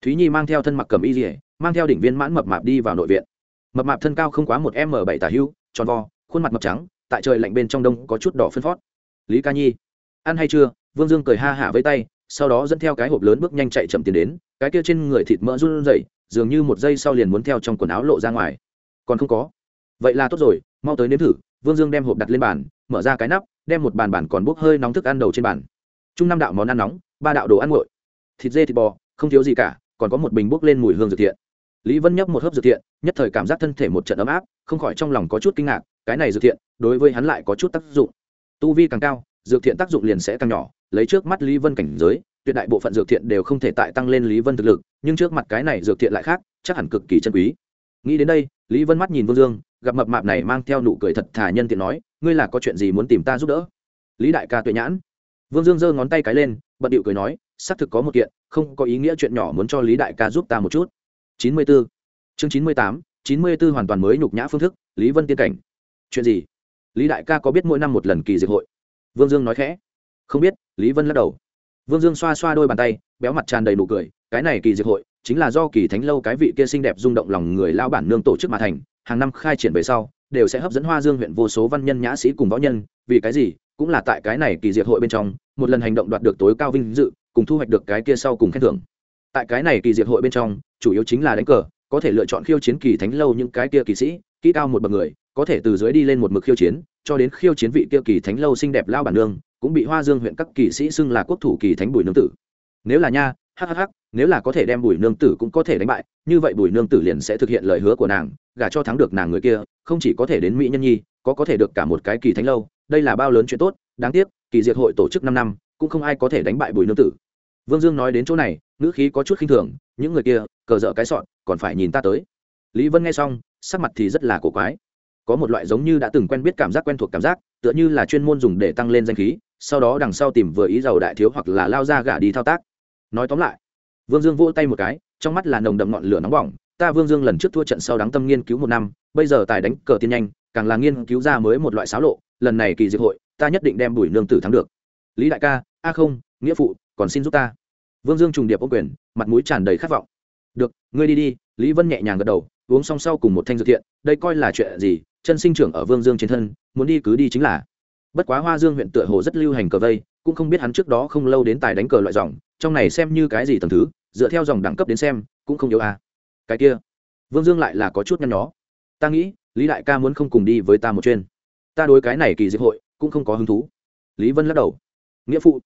A: thúy nhi mang theo thân mặc cầm y dỉa mang theo đỉnh viên mãn mập mạp đi vào nội viện. Mập mạp thân cao không quá một m bảy tả hưu, tròn vo, khuôn mặt mập trắng, tại trời lạnh bên trong đông có chút đỏ phân phót. Lý ca nhi, ăn hay chưa? Vương dương cười ha hả với tay sau đó dẫn theo cái hộp lớn bước nhanh chạy chậm tiến đến, cái kia trên người thịt mỡ run rẩy, dường như một giây sau liền muốn theo trong quần áo lộ ra ngoài. Còn không có. Vậy là tốt rồi, mau tới nếm thử, vương dương đem hộp đặt lên bàn, mở ra cái nắp, đem một bàn bàn còn bốc hơi nóng thức ăn đầu trên bàn. Chung năm đạo món ăn nóng, ba đạo đồ ăn nguội. Thịt dê, thịt bò, không thiếu gì cả, còn có một bình bốc lên mùi hương dược thiện. Lý vân nhấp một hớp dược thiện, nhất thời cảm giác thân thể một trận ấm áp, không khỏi trong lòng có chút kinh ngạc, cái này dược thiện, đối với hắn lại có chút tác dụng. Tu vi càng cao, dược thiện tác dụng liền sẽ càng nhỏ lấy trước mắt lý vân cảnh giới, tuyệt đại bộ phận dược thiện đều không thể tại tăng lên lý vân thực lực, nhưng trước mặt cái này dược thiện lại khác, chắc hẳn cực kỳ chân quý. Nghĩ đến đây, lý vân mắt nhìn vương dương, gặp mập mạp này mang theo nụ cười thật thà nhân tiện nói, ngươi là có chuyện gì muốn tìm ta giúp đỡ? Lý đại ca tuệ nhãn. Vương dương giơ ngón tay cái lên, bận điệu cười nói, xác thực có một kiện, không có ý nghĩa chuyện nhỏ muốn cho lý đại ca giúp ta một chút. Chín mươi b ố chương chín mươi tám, chín mươi b ố hoàn toàn mới nhục nhã phương thức, lý vân tiên cảnh. Chuyện gì? Lý đại ca có biết mỗi năm một lần kỳ diệt hội? Vương dương nói khẽ. Không biết lý vân lắc đầu. Vương dương xoa xoa đôi bàn tay, béo mặt tràn đầy nụ cười, cái này kỳ diệt hội, chính là do kỳ thánh lâu cái vị kia xinh đẹp rung động lòng người lao bản nương tổ chức mà thành, hàng năm khai triển về sau, đều sẽ hấp dẫn hoa dương huyện vô số văn nhân nhã sĩ cùng võ nhân, vì cái gì? Cũng là tại cái này kỳ diệt hội bên trong, một lần hành động đoạt được tối cao vinh dự, cùng thu hoạch được cái kia sau cùng khen thưởng. Tại cái này kỳ diệt hội bên trong, chủ yếu chính là đánh cờ, có thể lựa chọn khiêu chiến kỳ thánh lâu những cái kia kỳ sĩ, kỹ cao một bậc người, có thể từ dưới đi lên một mực khiêu chiến, cho đến khiêu chiến vị kia kỳ thánh lâu xinh đẹp lao bản nương cũng bị hoa dương huyện các kỳ sĩ xưng là quốc thủ kỳ thánh bùi nương tử. Nếu là nha hhh nếu là có thể đem bùi nương tử cũng có thể đánh bại, như vậy bùi nương tử liền sẽ thực hiện lời hứa của nàng, gả cho thắng được nàng người kia, không chỉ có thể đến mỹ nhân nhi, có có thể được cả một cái kỳ thánh lâu, đây là bao lớn chuyện tốt, đáng tiếc, kỳ diệt hội tổ chức năm năm, cũng không ai có thể đánh bại bùi nương tử. Vương dương nói đến chỗ này, ngữ khí có chút khinh thường, những người kia, cờ dở cái sọn, còn phải nhìn ta tới. Lý vân nghe xong, sắc mặt thì rất là cổ quái có một loại giống như đã từng quen biết cảm giác quen thuộc cảm giác, tựa như là chuyên môn dùng để tăng lên danh khí, sau đó đằng sau tìm vừa ý giàu đại thiếu hoặc là lao ra gả đi thao tác. Nói tóm lại, vương dương vỗ tay một cái, trong mắt là nồng đậm ngọn lửa nóng bỏng, ta vương dương lần trước thua trận sau đáng tâm nghiên cứu một năm, bây giờ tài đánh cờ tiên nhanh, càng là nghiên cứu ra mới một loại xáo lộ, lần này kỳ diệt hội, ta nhất định đem bùi nương tử thắng được. Lý đại ca, a không, nghĩa phụ, còn xin giúp ta. Vương dương trùng điệp ô quyền, mặt mũi tràn đầy khát vọng. Được, ngươi đi đi. Lý vân nhẹ nhàng gật đầu uống xong sau cùng một thanh dược thiện, đây coi là chuyện gì, chân sinh trưởng ở vương dương trên thân, muốn đi cứ đi chính là. Bất quá hoa dương huyện tựa hồ rất lưu hành cờ vây, cũng không biết hắn trước đó không lâu đến tài đánh cờ loại dòng, trong này xem như cái gì tầm thứ, dựa theo dòng đẳng cấp đến xem, cũng không yếu à. cái kia, vương dương lại là có chút nhăn nhó. Ta nghĩ, lý đại ca muốn không cùng đi với ta một chuyên ta đối cái này kỳ diệp hội, cũng không có hứng thú. Lý vân lắc đầu. Nghĩa phụ.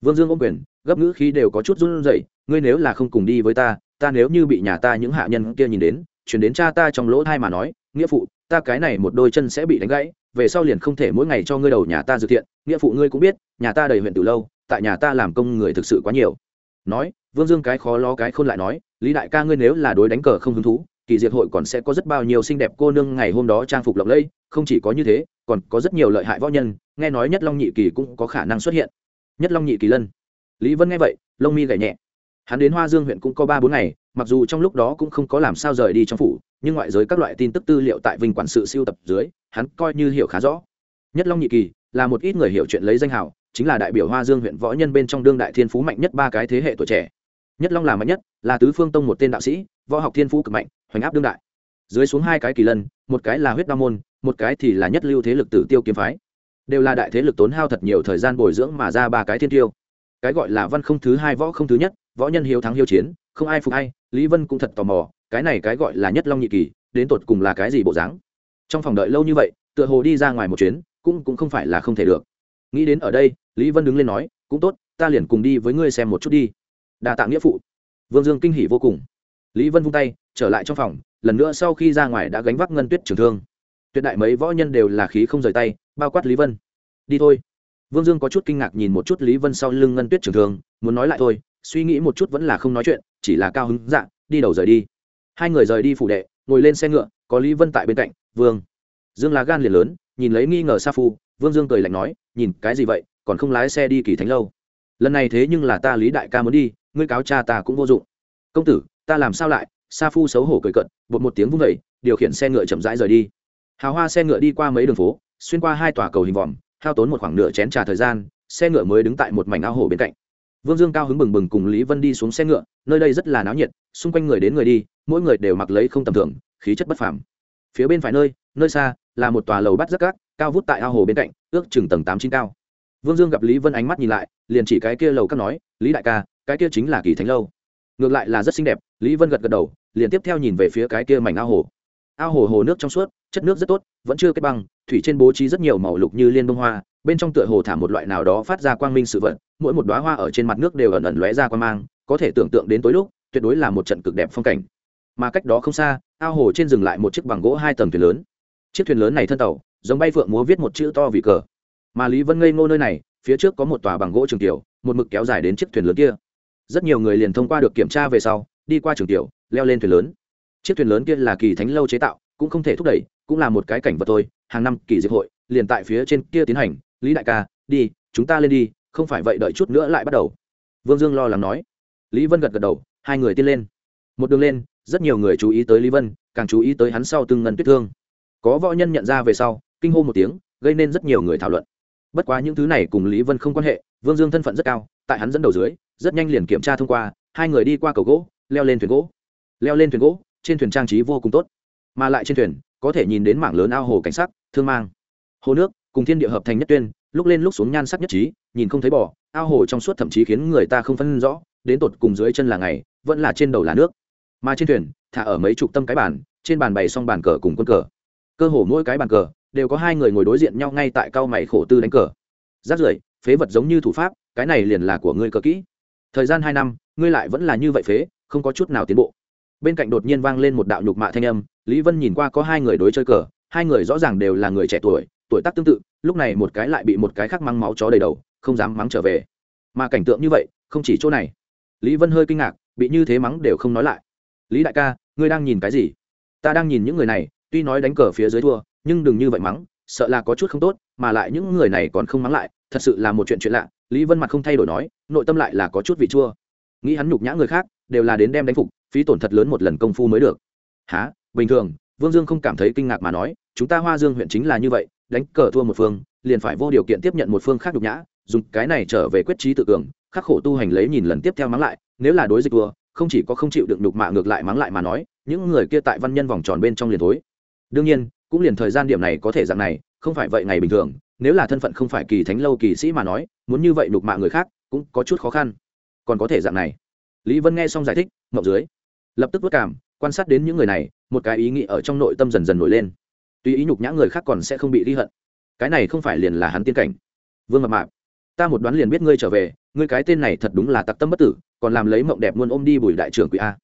A: Vương dương ôm quyền, gấp ngữ khi đều có chút run rẩy, ngươi nếu là không cùng đi với ta ta nếu như bị nhà ta những hạ nhân kia nhìn đến chuyển đến cha ta trong lỗ thai mà nói, nghĩa phụ, ta cái này một đôi chân sẽ bị đánh gãy, về sau liền không thể mỗi ngày cho ngươi đầu nhà ta dự thiện. Nghĩa phụ ngươi cũng biết, nhà ta đầy huyện từ lâu, tại nhà ta làm công người thực sự quá nhiều. Nói, vương dương cái khó lo cái khôn lại nói, lý đại ca ngươi nếu là đối đánh cờ không hứng thú, kỳ diệt hội còn sẽ có rất bao nhiêu xinh đẹp cô nương ngày hôm đó trang phục lộng lẫy, không chỉ có như thế, còn có rất nhiều lợi hại võ nhân, nghe nói nhất long nhị kỳ cũng có khả năng xuất hiện. Nhất long nhị kỳ lân. Lý vân nghe vậy, lông mi gảy nhẹ hắn đến hoa dương huyện cũng có ba bốn ngày, mặc dù trong lúc đó cũng không có làm sao rời đi trong phủ, nhưng ngoại giới các loại tin tức tư liệu tại vinh quản sự siêu tập dưới, hắn coi như hiểu khá rõ. Nhất long nhị kỳ là một ít người hiểu chuyện lấy danh hào, chính là đại biểu hoa dương huyện võ nhân bên trong đương đại thiên phú mạnh nhất ba cái thế hệ tuổi trẻ. Nhất long là mạnh nhất, là tứ phương tông một tên đạo sĩ, võ học thiên phú cực mạnh, hoành áp đương đại. Dưới xuống hai cái kỳ lân, một cái là huyết đa môn, một cái thì là nhất lưu thế lực tử tiêu kiếm phái. Đều là đại thế lực tốn hao thật nhiều thời gian bồi dưỡng mà ra ba cái thiên tiêu. Cái gọi là văn không thứ hai, võ không thứ nhất võ nhân hiếu thắng hiếu chiến, không ai phục ai, lý vân cũng thật tò mò, cái này cái gọi là nhất long nhị kỳ, đến tột cùng là cái gì bộ dáng? Trong phòng đợi lâu như vậy, tựa hồ đi ra ngoài một chuyến, cũng cũng không phải là không thể được. Nghĩ đến ở đây, lý vân đứng lên nói, cũng tốt, ta liền cùng đi với ngươi xem một chút đi. Đa tạ nghĩa phụ. Vương dương kinh hỉ vô cùng. Lý vân vung tay, trở lại trong phòng, lần nữa sau khi ra ngoài đã gánh vác ngân tuyết trường thương. Tuyệt đại mấy võ nhân đều là khí không rời tay, bao quát lý vân. Đi thôi. Vương dương có chút kinh ngạc nhìn một chút lý vân sau lưng ngân tuyết trường thương, muốn nói lại thôi suy nghĩ một chút vẫn là không nói chuyện, chỉ là cao hứng dạ đi đầu rời đi. Hai người rời đi phủ đệ, ngồi lên xe ngựa, có lý vân tại bên cạnh, vương. Dương là gan liền lớn, nhìn lấy nghi ngờ sa phu, vương dương cười lạnh nói, nhìn, cái gì vậy, còn không lái xe đi kỳ thánh lâu? Lần này thế nhưng là ta lý đại ca muốn đi, ngươi cáo cha ta cũng vô dụng. Công tử, ta làm sao lại? Sa phu xấu hổ cười cận bột một tiếng vung vẩy điều khiển xe ngựa chậm rãi rời đi. Hào hoa xe ngựa đi qua mấy đường phố, xuyên qua hai tòa cầu hình vòm, hao tốn một khoảng nửa chén trà thời gian, xe ngựa mới đứng tại một mảnh ao hồ bên cạnh vương dương cao hứng bừng bừng cùng lý vân đi xuống xe ngựa, nơi đây rất là náo nhiệt, xung quanh người đến người đi, mỗi người đều mặc lấy không tầm thường, khí chất bất phàm. Phía bên phải nơi nơi xa, là một tòa lầu bắt rất cát, cao vút tại ao hồ bên cạnh, ước chừng tầng tám chín cao. Vương dương gặp lý vân ánh mắt nhìn lại, liền chỉ cái kia lầu các nói, lý đại ca, cái kia chính là kỳ thánh lâu. Ngược lại là rất xinh đẹp, lý vân gật gật đầu, liền tiếp theo nhìn về phía cái kia mảnh ao hồ. Ao hồ hồ nước trong suốt, chất nước rất tốt, vẫn chưa kết băng, thủy trên bố trí rất nhiều màu lục như liên bông hoa, bên trong tựa hồ thả một loại nào đó phát ra quang minh sự vật mỗi một đoá hoa ở trên mặt nước đều ẩn ẩn lóe ra qua mang, có thể tưởng tượng đến tối lúc, tuyệt đối là một trận cực đẹp phong cảnh. Mà cách đó không xa, ao hồ trên dừng lại một chiếc bằng gỗ hai tầng thuyền lớn. Chiếc thuyền lớn này thân tàu, giống bay phượng múa viết một chữ to vì cờ. Mà lý vân ngây ngô nơi này, phía trước có một tòa bằng gỗ trường tiểu, một mực kéo dài đến chiếc thuyền lớn kia. Rất nhiều người liền thông qua được kiểm tra về sau, đi qua trường tiểu, leo lên thuyền lớn. Chiếc thuyền lớn kia là kỳ thánh lâu chế tạo, cũng không thể thúc đẩy, cũng là một cái cảnh vật thôi, hàng năm kỳ diệp hội, liền tại phía trên kia tiến hành. Lý đại ca, đi, chúng ta lên đi không phải vậy đợi chút nữa lại bắt đầu. Vương dương lo lắng nói. Lý vân gật gật đầu, hai người tiến lên. Một đường lên, rất nhiều người chú ý tới lý vân, càng chú ý tới hắn sau từng ngân tuyết thương. Có võ nhân nhận ra về sau, kinh hô một tiếng, gây nên rất nhiều người thảo luận. Bất quá những thứ này cùng lý vân không quan hệ, vương dương thân phận rất cao, tại hắn dẫn đầu dưới, rất nhanh liền kiểm tra thông qua, hai người đi qua cầu gỗ, leo lên thuyền gỗ. Leo lên thuyền gỗ, trên thuyền trang trí vô cùng tốt. Mà lại trên thuyền, có thể nhìn đến mảng lớn ao hồ cảnh sắc, thương mang. Hồ nước, cùng thiên địa hợp thành nhất tuyên, lúc lên lúc xuống nhan sắc nhất trí nhìn không thấy bò, ao hồ trong suốt thậm chí khiến người ta không phân rõ đến tột cùng dưới chân là ngày vẫn là trên đầu là nước. Mà trên thuyền thả ở mấy chục tâm cái bàn trên bàn bày xong bàn cờ cùng quân cờ. Cơ hồ mỗi cái bàn cờ đều có hai người ngồi đối diện nhau ngay tại cao mày khổ tư đánh cờ. Rát rưởi phế vật giống như thủ pháp cái này liền là của ngươi cờ kỹ. Thời gian hai năm ngươi lại vẫn là như vậy phế không có chút nào tiến bộ. Bên cạnh đột nhiên vang lên một đạo nhục mạ thanh âm lý vân nhìn qua có hai người đối chơi cờ hai người rõ ràng đều là người trẻ tuổi tuổi tác tương tự lúc này một cái lại bị một cái khác mang máu chó đầy đầu không dám mắng trở về. Mà cảnh tượng như vậy, không chỉ chỗ này. Lý vân hơi kinh ngạc, bị như thế mắng đều không nói lại. Lý đại ca, ngươi đang nhìn cái gì? Ta đang nhìn những người này, tuy nói đánh cờ phía dưới thua, nhưng đừng như vậy mắng, sợ là có chút không tốt, mà lại những người này còn không mắng lại, thật sự là một chuyện chuyện lạ. Lý vân mặt không thay đổi nói, nội tâm lại là có chút vị chua. Nghĩ hắn nhục nhã người khác, đều là đến đem đánh phục, phí tổn thật lớn một lần công phu mới được. Há bình thường, vương dương không cảm thấy kinh ngạc mà nói, chúng ta hoa dương huyện chính là như vậy, đánh cờ thua một phương, liền phải vô điều kiện tiếp nhận một phương khác nhục nhã dùng cái này trở về quyết trí tự cường, khắc khổ tu hành lấy nhìn lần tiếp theo mắng lại, nếu là đối dịch vừa không chỉ có không chịu được nhục mạ ngược lại mắng lại mà nói, những người kia tại văn nhân vòng tròn bên trong liền thối. Đương nhiên, cũng liền thời gian điểm này có thể dạng này, không phải vậy ngày bình thường, nếu là thân phận không phải kỳ thánh lâu kỳ sĩ mà nói, muốn như vậy đục mạ người khác, cũng có chút khó khăn. Còn có thể dạng này. Lý vân nghe xong giải thích ngọc dưới. Lập tức vất cảm, quan sát đến những người này, một cái ý nghĩ ở trong nội tâm dần dần nổi lên. Tuy ý nhục nhã người khác còn sẽ không bị ghi hận. Cái này không phải liền là hắn tiên cảnh. Vương mập mạp ta một đoán liền biết ngươi trở về, ngươi cái tên này thật đúng là tặc tâm bất tử, còn làm lấy mộng đẹp luôn ôm đi bùi đại trưởng quỷ a.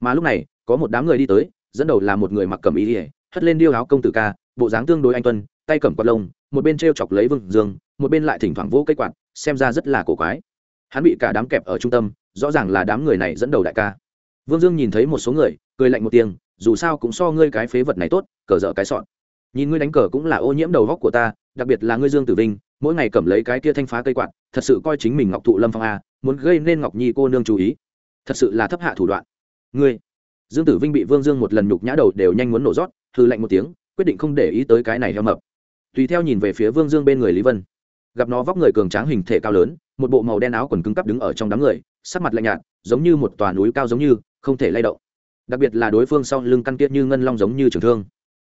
A: Mà lúc này, có một đám người đi tới, dẫn đầu là một người mặc cầm ý ỉa hất lên điêu áo công tử ca, bộ dáng tương đối anh tuân, tay cầm quạt lông, một bên t r e o chọc lấy vương dương, một bên lại thỉnh thoảng vỗ cây quạt, xem ra rất là cổ quái. Hắn bị cả đám kẹp ở trung tâm, rõ ràng là đám người này dẫn đầu đại ca. Vương dương nhìn thấy một số người, cười lạnh một tiếng, dù sao cũng so ngươi cái phế vật này tốt, cờ dở cái sọn. Nhìn ngươi đánh cờ cũng là ô nhiễm đầu góc của ta, đặc biệt là ngươi dương tử vinh mỗi ngày cầm lấy cái kia thanh phá cây quạt, thật sự coi chính mình ngọc thụ lâm phong a, muốn gây nên ngọc nhi cô nương chú ý. Thật sự là thấp hạ thủ đoạn. Ngươi, dương tử vinh bị vương dương một lần nhục nhã đầu đều nhanh muốn nổ rót thư lạnh một tiếng, quyết định không để ý tới cái này heo mập. Tùy theo nhìn về phía vương dương bên người lý vân. Gặp nó vóc người cường tráng hình thể cao lớn, một bộ màu đen áo quần cứng cắp đứng ở trong đám người, sắc mặt lạnh nhạt, giống như một tòa núi cao giống như, không thể lay động. Đặc biệt là đối phương sau lưng căn tiết như ngân long giống như trường thương.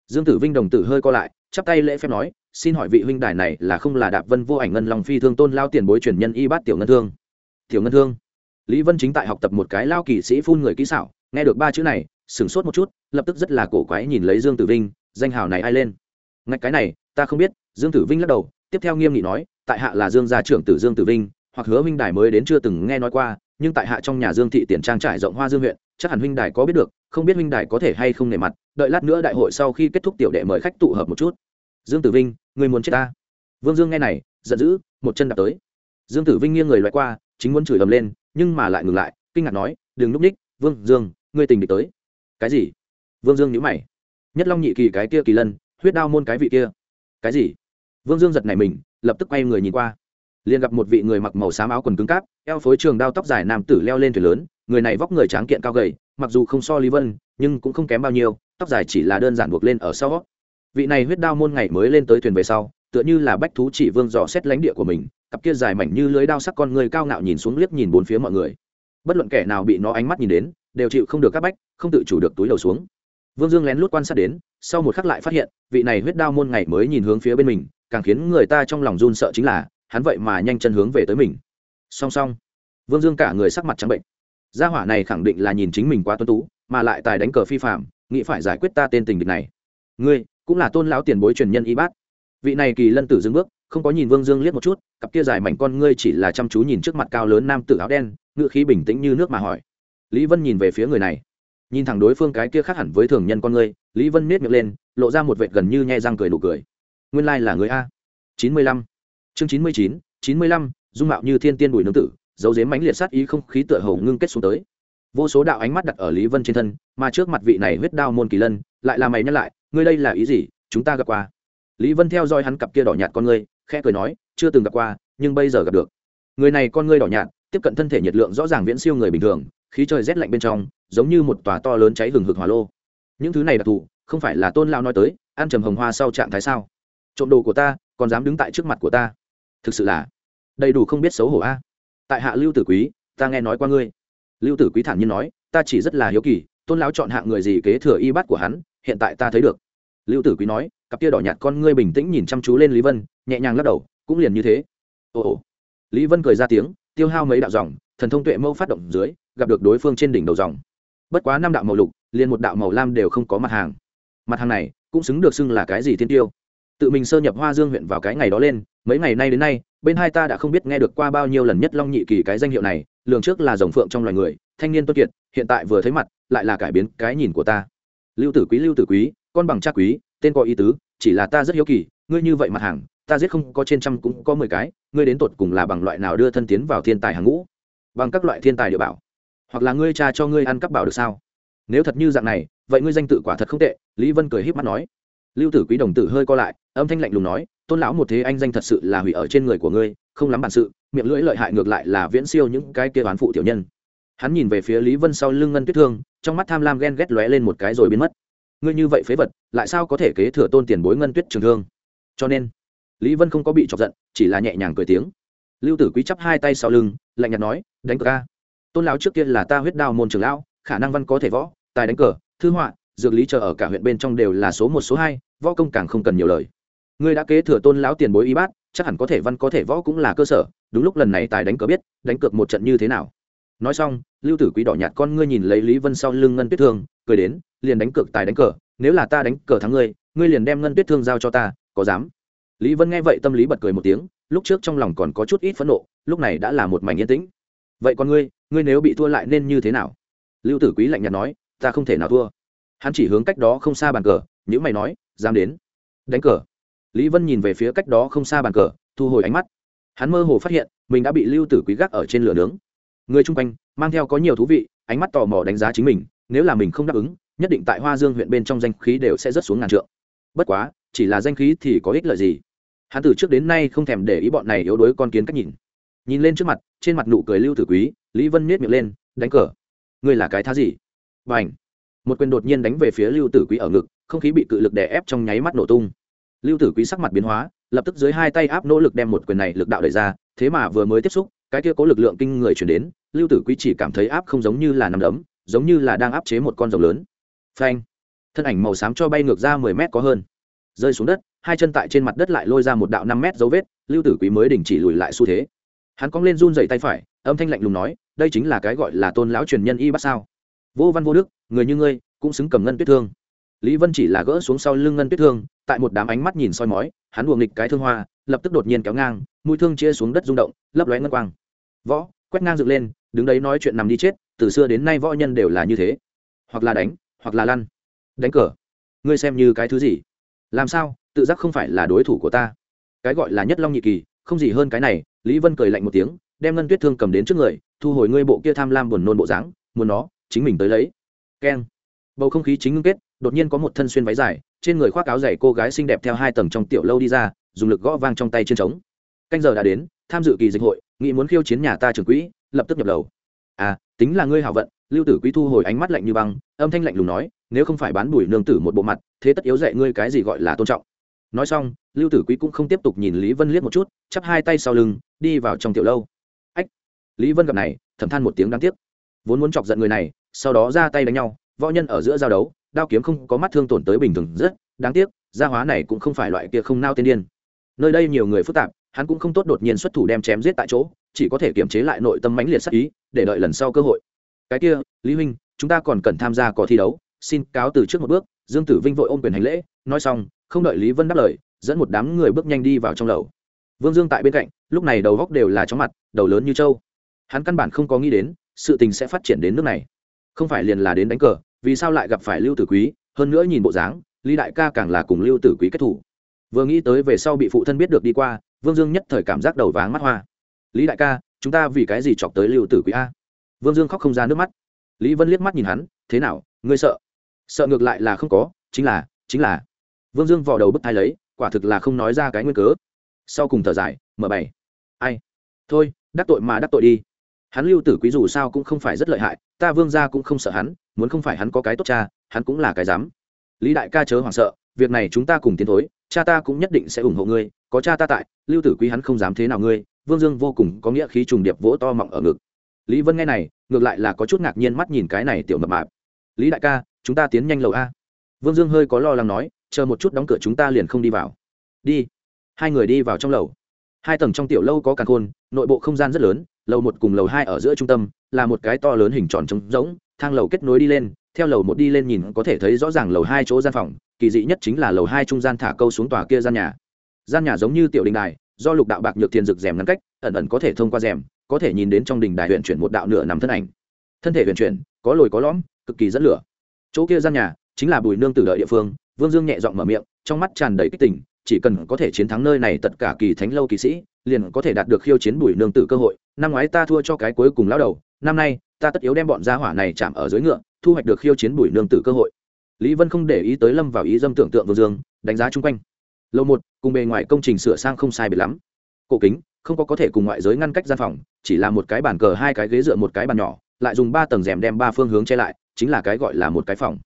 A: Dương tử vinh đồng tử hơi co lại, chắp tay lễ phép nói xin hỏi vị huynh đài này là không là đạp vân vô ảnh ngân long phi thương tôn lao tiền bối truyền nhân y bát tiểu ngân thương? Tiểu ngân thương. Lý vân chính tại học tập một cái lao kỳ sĩ phun người kỹ xảo, nghe được ba chữ này, sửng sốt một chút, lập tức rất là cổ quái nhìn lấy dương tử vinh, danh hào này ai lên? Ngạch cái này, ta không biết, dương tử vinh lắc đầu, tiếp theo nghiêm nghị nói, tại hạ là dương gia trưởng tử dương tử vinh, hoặc hứa huynh đài mới đến chưa từng nghe nói qua, nhưng tại hạ trong nhà dương thị tiền trang trải rộng hoa dương huyện, chắc hẳn huynh đài có biết được, không biết huynh đài có thể hay không nề mặt, đợi lát nữa đại hội sau khi kết thúc tiểu đệ mời khách tụ hợp một chút dương tử vinh người muốn chết ta? Vương dương nghe này, giận dữ, một chân đạp tới. Dương tử vinh nghiêng người loại qua, chính muốn chửi ầm lên, nhưng mà lại ngừng lại, kinh ngạc nói, đừng núp ních, vương dương, ngươi tình địch tới. Cái gì? Vương dương nhíu mày. Nhất long nhị kỳ cái kia kỳ lân, huyết đao môn cái vị kia. Cái gì? Vương dương giật nảy mình, lập tức quay người nhìn qua. Liền gặp một vị người mặc màu xám áo quần cứng cáp, eo phối trường đao tóc dài nam tử leo lên thuyền lớn, người này vóc người tráng kiện cao gầy, mặc dù không so lý vân, nhưng cũng không kém bao nhiêu, tóc dài chỉ là đơn giản buộc lên ở sau vị này huyết đao môn ngày mới lên tới thuyền về sau, tựa như là bách thú chỉ vương dò xét lãnh địa của mình, cặp kia dài mảnh như lưới đao sắc con người cao ngạo nhìn xuống liếc nhìn bốn phía mọi người. Bất luận kẻ nào bị nó ánh mắt nhìn đến, đều chịu không được các bách, không tự chủ được túi đầu xuống. Vương dương lén lút quan sát đến, sau một khắc lại phát hiện, vị này huyết đao môn ngày mới nhìn hướng phía bên mình, càng khiến người ta trong lòng run sợ chính là, hắn vậy mà nhanh chân hướng về tới mình. Song song, vương dương cả người sắc mặt trắng bệnh. Gia hỏa này khẳng định là nhìn chính mình quá tuân tú, mà lại tài đánh cờ phi phạm nghĩ phải giải quyết ta tên tình địch này. Ngươi cũng là tôn lão tiền bối truyền nhân y bát. Vị này kỳ lân tử dưng bước, không có nhìn vương dương liếc một chút, cặp kia dài mảnh con ngươi chỉ là chăm chú nhìn trước mặt cao lớn nam tử áo đen, ngựa khí bình tĩnh như nước mà hỏi. Lý vân nhìn về phía người này. Nhìn thẳng đối phương cái kia khác hẳn với thường nhân con ngươi, lý vân miết miệng lên, lộ ra một vệt gần như nhẹ răng cười nụ cười. Nguyên lai、like、là người a. Chín mươi lăm. Chương chín mươi chín chín mươi lăm, dung mạo như thiên tiên bùi nương tử, dấu dếm mánh liệt sát ý không khí tựa hầu ngưng kết xuống tới. Vô số đạo ánh mắt đặt ở lý vân trên thân, mà trước mặt vị này huyết đao môn kỳ lân, lại là mày nhắc lại ngươi đây là ý gì? Chúng ta gặp qua. Lý vân theo dõi hắn cặp kia đỏ nhạt con ngươi, khẽ cười nói, chưa từng gặp qua, nhưng bây giờ gặp được. Người này con ngươi đỏ nhạt, tiếp cận thân thể nhiệt lượng rõ ràng viễn siêu người bình thường, khí trời rét lạnh bên trong, giống như một tòa to lớn cháy hừng hực hỏa lô. Những thứ này đặc thù, không phải là tôn lao nói tới, ăn trầm hồng hoa sau trạng thái sao? Trộm đồ của ta, còn dám đứng tại trước mặt của ta? Thực sự là, đầy đủ không biết xấu hổ a. Tại hạ lưu tử quý, ta nghe nói qua ngươi. Lưu tử quý thản nhiên nói, ta chỉ rất là hiếu kỳ, tôn lão chọn hạng người gì kế thừa y bát của hắn, hiện tại ta thấy được lưu tử quý nói, cặp kia đỏ nhạt con ngươi bình tĩnh nhìn chăm chú lên lý vân, nhẹ nhàng lắc đầu, cũng liền như thế. Ồ ồ. Lý vân cười ra tiếng, tiêu hao mấy đạo dòng, thần thông tuệ mâu phát động dưới, gặp được đối phương trên đỉnh đầu dòng. Bất quá năm đạo màu lục, liền một đạo màu lam đều không có mặt hàng. Mặt hàng này, cũng xứng được xưng là cái gì thiên tiêu. Tự mình sơ nhập hoa dương huyện vào cái ngày đó lên, mấy ngày nay đến nay, bên hai ta đã không biết nghe được qua bao nhiêu lần nhất long nhị kỳ cái danh hiệu này, lường trước là rồng phượng trong loài người, thanh niên tuân kiệt, hiện tại vừa thấy mặt, lại là cải biến cái nhìn của ta. Lưu tử quý, lưu tử quý con bằng cha quý, tên có ý tứ, chỉ là ta rất hiếu kỳ, ngươi như vậy mặt hàng, ta giết không có trên trăm cũng có mười cái, ngươi đến tột cùng là bằng loại nào đưa thân tiến vào thiên tài hàng ngũ? Bằng các loại thiên tài địa bảo. Hoặc là ngươi cha cho ngươi ăn cắp bảo được sao? Nếu thật như dạng này, vậy ngươi danh tự quả thật không tệ, lý vân cười h í p mắt nói. Lưu tử quý đồng tử hơi co lại, âm thanh lạnh lùng nói, tôn lão một thế anh danh thật sự là hủy ở trên người của ngươi, không lắm bản sự, miệng lưỡi lợi hại ngược lại là viễn siêu những cái kia oán phụ tiểu nhân. Hắn nhìn về phía lý vân sau lưng ngân tuyết thương, trong mắt tham lam ghen ghét lóe lên một cái rồi biến mất ngươi như vậy phế vật, lại sao có thể kế thừa tôn tiền bối ngân tuyết trường thương? Cho nên, lý vân không có bị chọc giận, chỉ là nhẹ nhàng cười tiếng. Lưu tử quý chắp hai tay sau lưng, lạnh nhạt nói, đánh cờ ca tôn lão trước kia là ta huyết đao môn trường lão, khả năng văn có thể võ, tài đánh cờ, thư họa, dược lý chờ ở cả huyện bên trong đều là số một, số hai, võ công càng không cần nhiều lời. Ngươi đã kế thừa tôn lão tiền bối y bát, chắc hẳn có thể văn có thể võ cũng là cơ sở, đúng lúc lần này tài đánh cờ biết, đánh cược một trận như thế nào. Nói xong, lưu tử quý đỏ nhạt con ngươi nhìn lấy lý vân sau lưng ngân tuyết thương cười đến, liền đánh cược tài đánh cờ, nếu là ta đánh cờ thắng ngươi ngươi liền đem ngân tuyết thương giao cho ta, có dám? Lý vân nghe vậy tâm lý bật cười một tiếng, lúc trước trong lòng còn có chút ít phẫn nộ, lúc này đã là một mảnh yên tĩnh. Vậy còn ngươi ngươi nếu bị thua lại nên như thế nào? Lưu tử quý lạnh nhạt nói, ta không thể nào thua. Hắn chỉ hướng cách đó không xa bàn cờ nhữ mày nói, dám đến. Đánh cờ. Lý vân nhìn về phía cách đó không xa bàn cờ, thu hồi ánh mắt. Hắn mơ hồ phát hiện, mình đã bị lưu tử quý gác ở trên lửa nướng. Người chung quanh, mang theo có nhiều thú vị, ánh mắt tò mò đánh giá chính mình nếu là mình không đáp ứng, nhất định tại hoa dương huyện bên trong danh khí đều sẽ rất xuống ngàn trượng. Bất quá, chỉ là danh khí thì có ích lợi gì? Hắn từ trước đến nay không thèm để ý bọn này yếu đuối con kiến cách nhìn. Nhìn lên trước mặt, trên mặt nụ cười lưu tử quý, lý vân miết miệng lên, đánh cờ. Ngươi là cái thá gì? Và ảnh một quyền đột nhiên đánh về phía lưu tử quý ở ngực, không khí bị cự lực đè ép trong nháy mắt nổ tung. Lưu tử quý sắc mặt biến hóa, lập tức dưới hai tay áp nỗ lực đem một quyền này lực đạo đẩy ra, thế mà vừa mới tiếp xúc, cái kia có lực lượng kinh người chuyển đến, lưu tử quý chỉ cảm thấy áp không giống như là nằm đấm giống như là đang áp chế một con rồng lớn. Phanh. Thân ảnh màu xám cho bay ngược ra mười mét có hơn. Rơi xuống đất, hai chân tại trên mặt đất lại lôi ra một đạo năm mét dấu vết, lưu tử quý mới đình chỉ lùi lại xu thế. Hắn cong lên run dày tay phải, âm thanh lạnh lùng nói, đây chính là cái gọi là tôn lão truyền nhân y bắt sao? Vô văn vô đức, người như ngươi, cũng xứng cầm ngân tuyết thương. Lý vân chỉ là gỡ xuống sau lưng ngân tuyết thương, tại một đám ánh mắt nhìn soi mói, hắn đùa nghịch cái thương hoa, lập tức đột nhiên kéo ngang, mũi thương chia xuống đất rung động, lấp lóe ngân quang. Võ, quét ngang dựng lên, đứng đấy nói chuyện nằm đi chết từ xưa đến nay võ nhân đều là như thế. Hoặc là đánh, hoặc là lăn. Đánh cờ. Ngươi xem như cái thứ gì? Làm sao? Tự giác không phải là đối thủ của ta. Cái gọi là nhất long nhị kỳ, không gì hơn cái này, lý vân cười lạnh một tiếng, đem ngân tuyết thương cầm đến trước người, thu hồi ngươi bộ kia tham lam buồn nôn bộ dáng, muốn nó, chính mình tới lấy. Keng. Bầu không khí chính ngưng kết, đột nhiên có một thân xuyên váy dài, trên người khoác áo dày cô gái xinh đẹp theo hai tầng trong tiểu lâu đi ra, dùng lực gõ vang trong tay trên trống. Canh giờ đã đến, tham dự kỳ dịch hội nghĩ muốn khiêu chiến nhà ta trưởng quỹ, lập tức nhập lầu. À tính là ngươi hảo vận, lưu tử quý thu hồi ánh mắt lạnh như băng, âm thanh lạnh lùng nói, nếu không phải bán bùi nương tử một bộ mặt, thế tất yếu dạy ngươi cái gì gọi là tôn trọng. Nói xong, lưu tử quý cũng không tiếp tục nhìn lý vân liếc một chút, chắp hai tay sau lưng, đi vào trong tiểu lâu. Ách! Lý vân gặp này, thầm than một tiếng đáng tiếc. Vốn muốn chọc giận người này, sau đó ra tay đánh nhau, võ nhân ở giữa giao đấu, đao kiếm không có mắt thương tổn tới bình thường rất, đáng tiếc, gia hóa này cũng không phải loại kia không nao tiên điên. Nơi đây nhiều người phức tạp hắn cũng không tốt đột nhiên xuất thủ đem chém giết tại chỗ, chỉ có thể kiềm chế lại nội tâm mãnh liệt sắc ý, để đợi lần sau cơ hội. Cái kia, lý huynh, chúng ta còn cần tham gia cỏ thi đấu, xin cáo từ trước một bước, dương tử vinh vội ôm quyền hành lễ, nói xong, không đợi lý vân đáp lời, dẫn một đám người bước nhanh đi vào trong lầu. Vương dương tại bên cạnh, lúc này đầu góc đều là chóng mặt, đầu lớn như trâu. Hắn căn bản không có nghĩ đến, sự tình sẽ phát triển đến nước này. Không phải liền là đến đánh cờ, vì sao lại gặp phải lưu tử quý, hơn nữa nhìn bộ dáng, lý đại ca càng là cùng lưu tử quý kết thủ. Vừa nghĩ tới về sau bị phụ thân biết được đi qua vương dương nhất thời cảm giác đầu váng mắt hoa. Lý đại ca, chúng ta vì cái gì chọc tới lưu tử quý a? Vương dương khóc không ra nước mắt. Lý vân liếc mắt nhìn hắn, thế nào, ngươi sợ? Sợ ngược lại là không có, chính là chính là. Vương dương vò đầu bức thai lấy, quả thực là không nói ra cái nguyên cớ. Sau cùng thở dài, mở bảy ai? Thôi, đắc tội mà đắc tội đi. Hắn lưu tử quý dù sao cũng không phải rất lợi hại, ta vương gia cũng không sợ hắn, muốn không phải hắn có cái tốt cha, hắn cũng là cái dám. Lý đại ca chớ hoảng sợ, việc này chúng ta cùng tiến thối cha ta cũng nhất định sẽ ủng hộ ngươi, có cha ta tại, lưu tử quý hắn không dám thế nào ngươi, vương dương vô cùng có nghĩa khí trùng điệp vỗ to mọng ở ngực. Lý vân nghe này, ngược lại là có chút ngạc nhiên mắt nhìn cái này tiểu mập mạp. Lý đại ca, chúng ta tiến nhanh lầu a. Vương dương hơi có lo lắng nói, chờ một chút đóng cửa chúng ta liền không đi vào. Đi. Hai người đi vào trong lầu. Hai tầng trong tiểu lâu có càng khôn, nội bộ không gian rất lớn, lầu một cùng lầu hai ở giữa trung tâm, là một cái to lớn hình tròn trống rỗng, thang lầu kết nối đi lên, theo lầu một đi lên nhìn có thể thấy rõ ràng lầu hai chỗ gian phòng kỳ dị nhất chính là lầu hai trung gian thả câu xuống tòa kia gian nhà. Gian nhà giống như tiểu đình đài, do lục đạo bạc nhược thiền rực rèm ngăn cách, ẩn ẩn có thể thông qua rèm, có thể nhìn đến trong đình đài huyện chuyển một đạo nửa nằm thân ảnh. Thân thể huyện chuyển, có lồi có lõm, cực kỳ dẫn lửa. Chỗ kia gian nhà chính là bùi nương tử đợi địa phương, vương dương nhẹ giọng mở miệng, trong mắt tràn đầy kích tình, chỉ cần có thể chiến thắng nơi này tất cả kỳ thánh lâu kỳ sĩ, liền có thể đạt được khiêu chiến bùi nương tử cơ hội. Năm ngoái ta thua cho cái cuối cùng lao đầu, năm nay ta tất yếu đem bọn gia hỏa này chạm ở dưới ngựa, thu hoạch được khiêu chiến bùi nương tử cơ hội lý vân không để ý tới lâm vào ý dâm tưởng tượng vương dương, đánh giá chung quanh. Lầu một, cùng bề ngoài công trình sửa sang không sai biệt lắm. Cổ kính, không có có thể cùng ngoại giới ngăn cách gian phòng, chỉ là một cái bàn cờ, hai cái ghế dựa, một cái bàn nhỏ, lại dùng ba tầng rèm đem ba phương hướng che lại, chính là cái gọi là một cái phòng.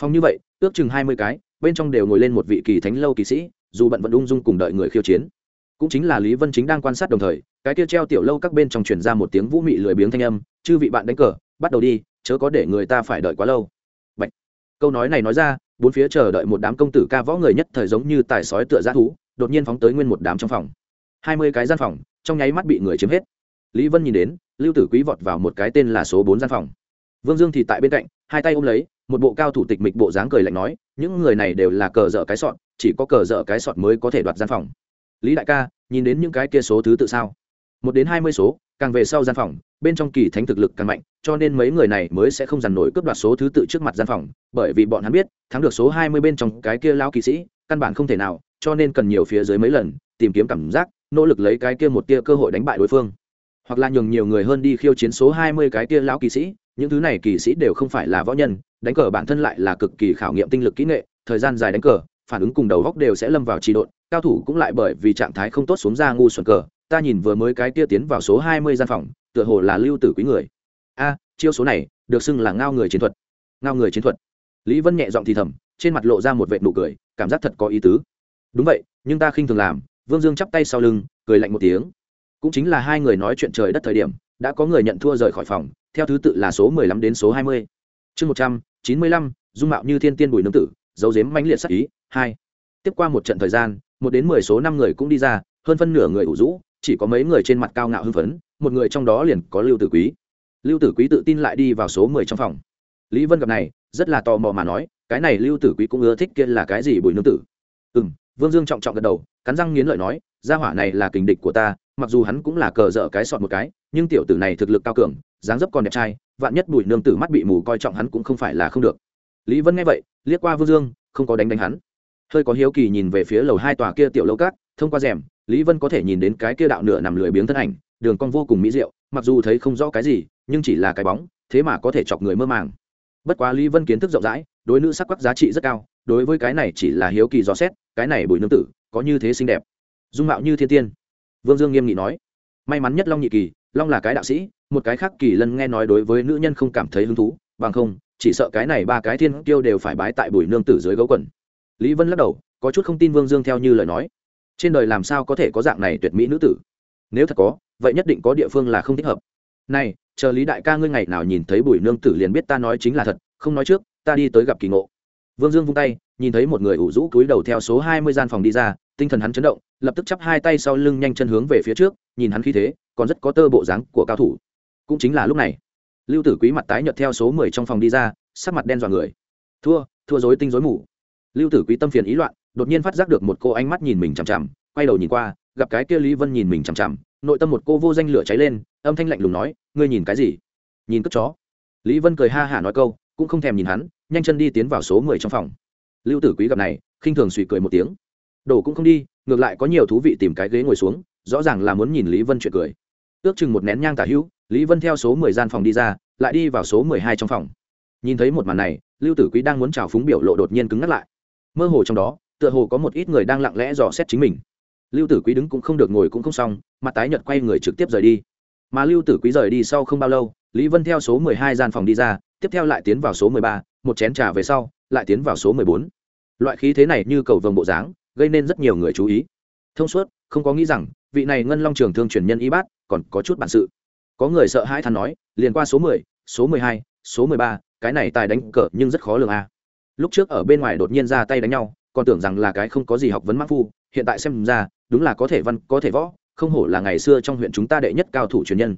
A: Phòng như vậy, ước chừng hai mươi cái, bên trong đều ngồi lên một vị kỳ thánh lâu kỳ sĩ, dù bận vẫn ung dung cùng đợi người khiêu chiến. Cũng chính là lý vân chính đang quan sát đồng thời, cái kia treo tiểu lâu các bên trong truyền ra một tiếng vũ mị lười biếng thanh âm, chư vị bạn đánh cờ, bắt đầu đi, chớ có để người ta phải đợi quá lâu câu nói này nói ra, bốn phía chờ đợi một đám công tử ca võ người nhất thời giống như tài sói tựa g thú, đột nhiên phóng tới nguyên một đám trong phòng. Hai mươi cái gian phòng, trong nháy mắt bị người chiếm hết. Lý vân nhìn đến, lưu tử quý vọt vào một cái tên là số bốn gian phòng. Vương dương thì tại bên cạnh, hai tay ôm lấy, một bộ cao thủ tịch mịch bộ dáng cười lạnh nói, những người này đều là cờ dở cái sọt, chỉ có cờ dở cái sọt mới có thể đoạt gian phòng. Lý đại ca, nhìn đến những cái kia số thứ tự sao? Một đến hai mươi số càng về sau gian phòng, bên trong kỳ thánh thực lực càng mạnh, cho nên mấy người này mới sẽ không dằn nổi cướp đoạt số thứ tự trước mặt gian phòng, bởi vì bọn hắn biết, thắng được số hai mươi bên trong cái kia lao kỳ sĩ, căn bản không thể nào, cho nên cần nhiều phía dưới mấy lần, tìm kiếm cảm giác, nỗ lực lấy cái kia một tia cơ hội đánh bại đối phương. Hoặc là nhường nhiều người hơn đi khiêu chiến số hai mươi cái kia lão kỳ sĩ, những thứ này kỳ sĩ đều không phải là võ nhân, đánh cờ bản thân lại là cực kỳ khảo nghiệm tinh lực kỹ nghệ, thời gian dài đánh cờ, phản ứng cùng đầu góc đều sẽ lâm vào trì độn, cao thủ cũng lại bởi vì trạng thái không tốt xuống ra ngu xuẩn cờ ta nhìn vừa mới cái kia tiến vào số hai mươi gian phòng, tựa hồ là lưu tử quý người. A, chiêu số này được xưng là ngao người chiến thuật. Ngao người chiến thuật. Lý vân nhẹ giọng thì thầm, trên mặt lộ ra một vệt nụ cười, cảm giác thật có ý tứ. Đúng vậy, nhưng ta khinh thường làm, vương dương chắp tay sau lưng, cười lạnh một tiếng. Cũng chính là hai người nói chuyện trời đất thời điểm, đã có người nhận thua rời khỏi phòng, theo thứ tự là số mười lăm đến số hai mươi. Chương một trăm chín mươi lăm, dung mạo như thiên tiên bùi nương tử, dấu dếm mãnh liệt sắc ý, hai. Tiếp qua một trận thời gian, một đến mười số năm người cũng đi ra, hơn phân nửa người ủ rũ chỉ có mấy người trên mặt cao ngạo hưng phấn, một người trong đó liền có lưu tử quý. Lưu tử quý tự tin lại đi vào số mười trong phòng. Lý vân gặp này, rất là tò mò mà nói, cái này lưu tử quý cũng ưa thích kia là cái gì bùi nương tử? Ừ m vương dương trọng trọng gật đầu, cắn răng nghiến lợi nói, gia hỏa này là kình địch của ta, mặc dù hắn cũng là cờ dở cái sọt một cái, nhưng tiểu tử này thực lực cao cường, dáng dấp còn đẹp trai, vạn nhất bùi nương tử mắt bị mù coi trọng hắn cũng không phải là không được. Lý vân nghe vậy, liếc qua vương dương, không có đánh đánh hắn. Hơi có hiếu kỳ nhìn về phía lầu hai tòa kia tiểu lâu cát, thông qua rèm lý vân có thể nhìn đến cái kia đạo nửa nằm lười biếng thân ảnh, đường cong vô cùng mỹ diệu, mặc dù thấy không rõ cái gì, nhưng chỉ là cái bóng, thế mà có thể chọc người mơ màng. Bất quá lý vân kiến thức rộng rãi, đối nữ sắc quắc giá trị rất cao, đối với cái này chỉ là hiếu kỳ dò xét, cái này bùi nương tử, có như thế xinh đẹp. Dung mạo như thiên tiên. Vương dương nghiêm nghị nói, may mắn nhất long nhị kỳ, long là cái đạo sĩ, một cái khác kỳ lân nghe nói đối với nữ nhân không cảm thấy hứng thú, bằng không, chỉ sợ cái này ba cái thiên kiêu đều phải bái tại bùi nương tử dưới gấu quần. Lý vân lắc đầu, có chút không tin vương dương theo như lời nói trên đời làm sao có thể có dạng này tuyệt mỹ nữ tử? Nếu thật có, vậy nhất định có địa phương là không thích hợp. Này, chờ lý đại ca ngươi ngày nào nhìn thấy bùi nương tử liền biết ta nói chính là thật, không nói trước, ta đi tới gặp kỳ ngộ. Vương dương vung tay, nhìn thấy một người ủ rũ cúi đầu theo số hai mươi gian phòng đi ra, tinh thần hắn chấn động, lập tức chắp hai tay sau lưng nhanh chân hướng về phía trước, nhìn hắn khí thế, còn rất có tơ bộ dáng của cao thủ. Cũng chính là lúc này, lưu tử quý mặt tái nhợt theo số mười trong phòng đi ra, sắc mặt đen dọa người. Thua thua dối tinh dối mù. Lưu tử quý tâm phiền ý loạn đột nhiên phát giác được một cô ánh mắt nhìn mình chằm chằm, quay đầu nhìn qua, gặp cái kia lý vân nhìn mình chằm chằm, nội tâm một cô vô danh lửa cháy lên, âm thanh lạnh lùng nói, ngươi nhìn cái gì? Nhìn cất chó. Lý vân cười ha hả nói câu, cũng không thèm nhìn hắn, nhanh chân đi tiến vào số mười trong phòng. Lưu tử quý gặp này, khinh thường suy cười một tiếng. Đổ cũng không đi, ngược lại có nhiều thú vị tìm cái ghế ngồi xuống, rõ ràng là muốn nhìn lý vân chuyện cười. Ước chừng một nén nhang tả hữu, lý vân theo số mười gian phòng đi ra, lại đi vào số mười hai trong phòng. Nhìn thấy một màn này, lưu tử quý đang muốn trào phúng biểu lộ đột nhiên cứng ngắt lại. Mơ hồ trong đó tựa hồ có một ít người đang lặng lẽ dò xét chính mình. Lưu tử quý đứng cũng không được ngồi cũng không xong, mặt tái nhợt quay người trực tiếp rời đi. Mà lưu tử quý rời đi sau không bao lâu, lý vân theo số mười hai gian phòng đi ra, tiếp theo lại tiến vào số mười ba, một chén trà về sau, lại tiến vào số mười bốn. Loại khí thế này như cầu vồng bộ dáng, gây nên rất nhiều người chú ý. Thông suốt, không có nghĩ rằng, vị này ngân long trường thương truyền nhân y bát còn có chút bản sự. Có người sợ hãi than nói, liền qua số mười số mười hai, số mười ba, cái này tài đánh cờ nhưng rất khó lường a lúc trước ở bên ngoài đột nhiên ra tay đánh nhau còn tưởng rằng là cái không có gì học vấn mắc phu, hiện tại xem ra, đúng là có thể văn, có thể võ, không hổ là ngày xưa trong huyện chúng ta đệ nhất cao thủ truyền nhân.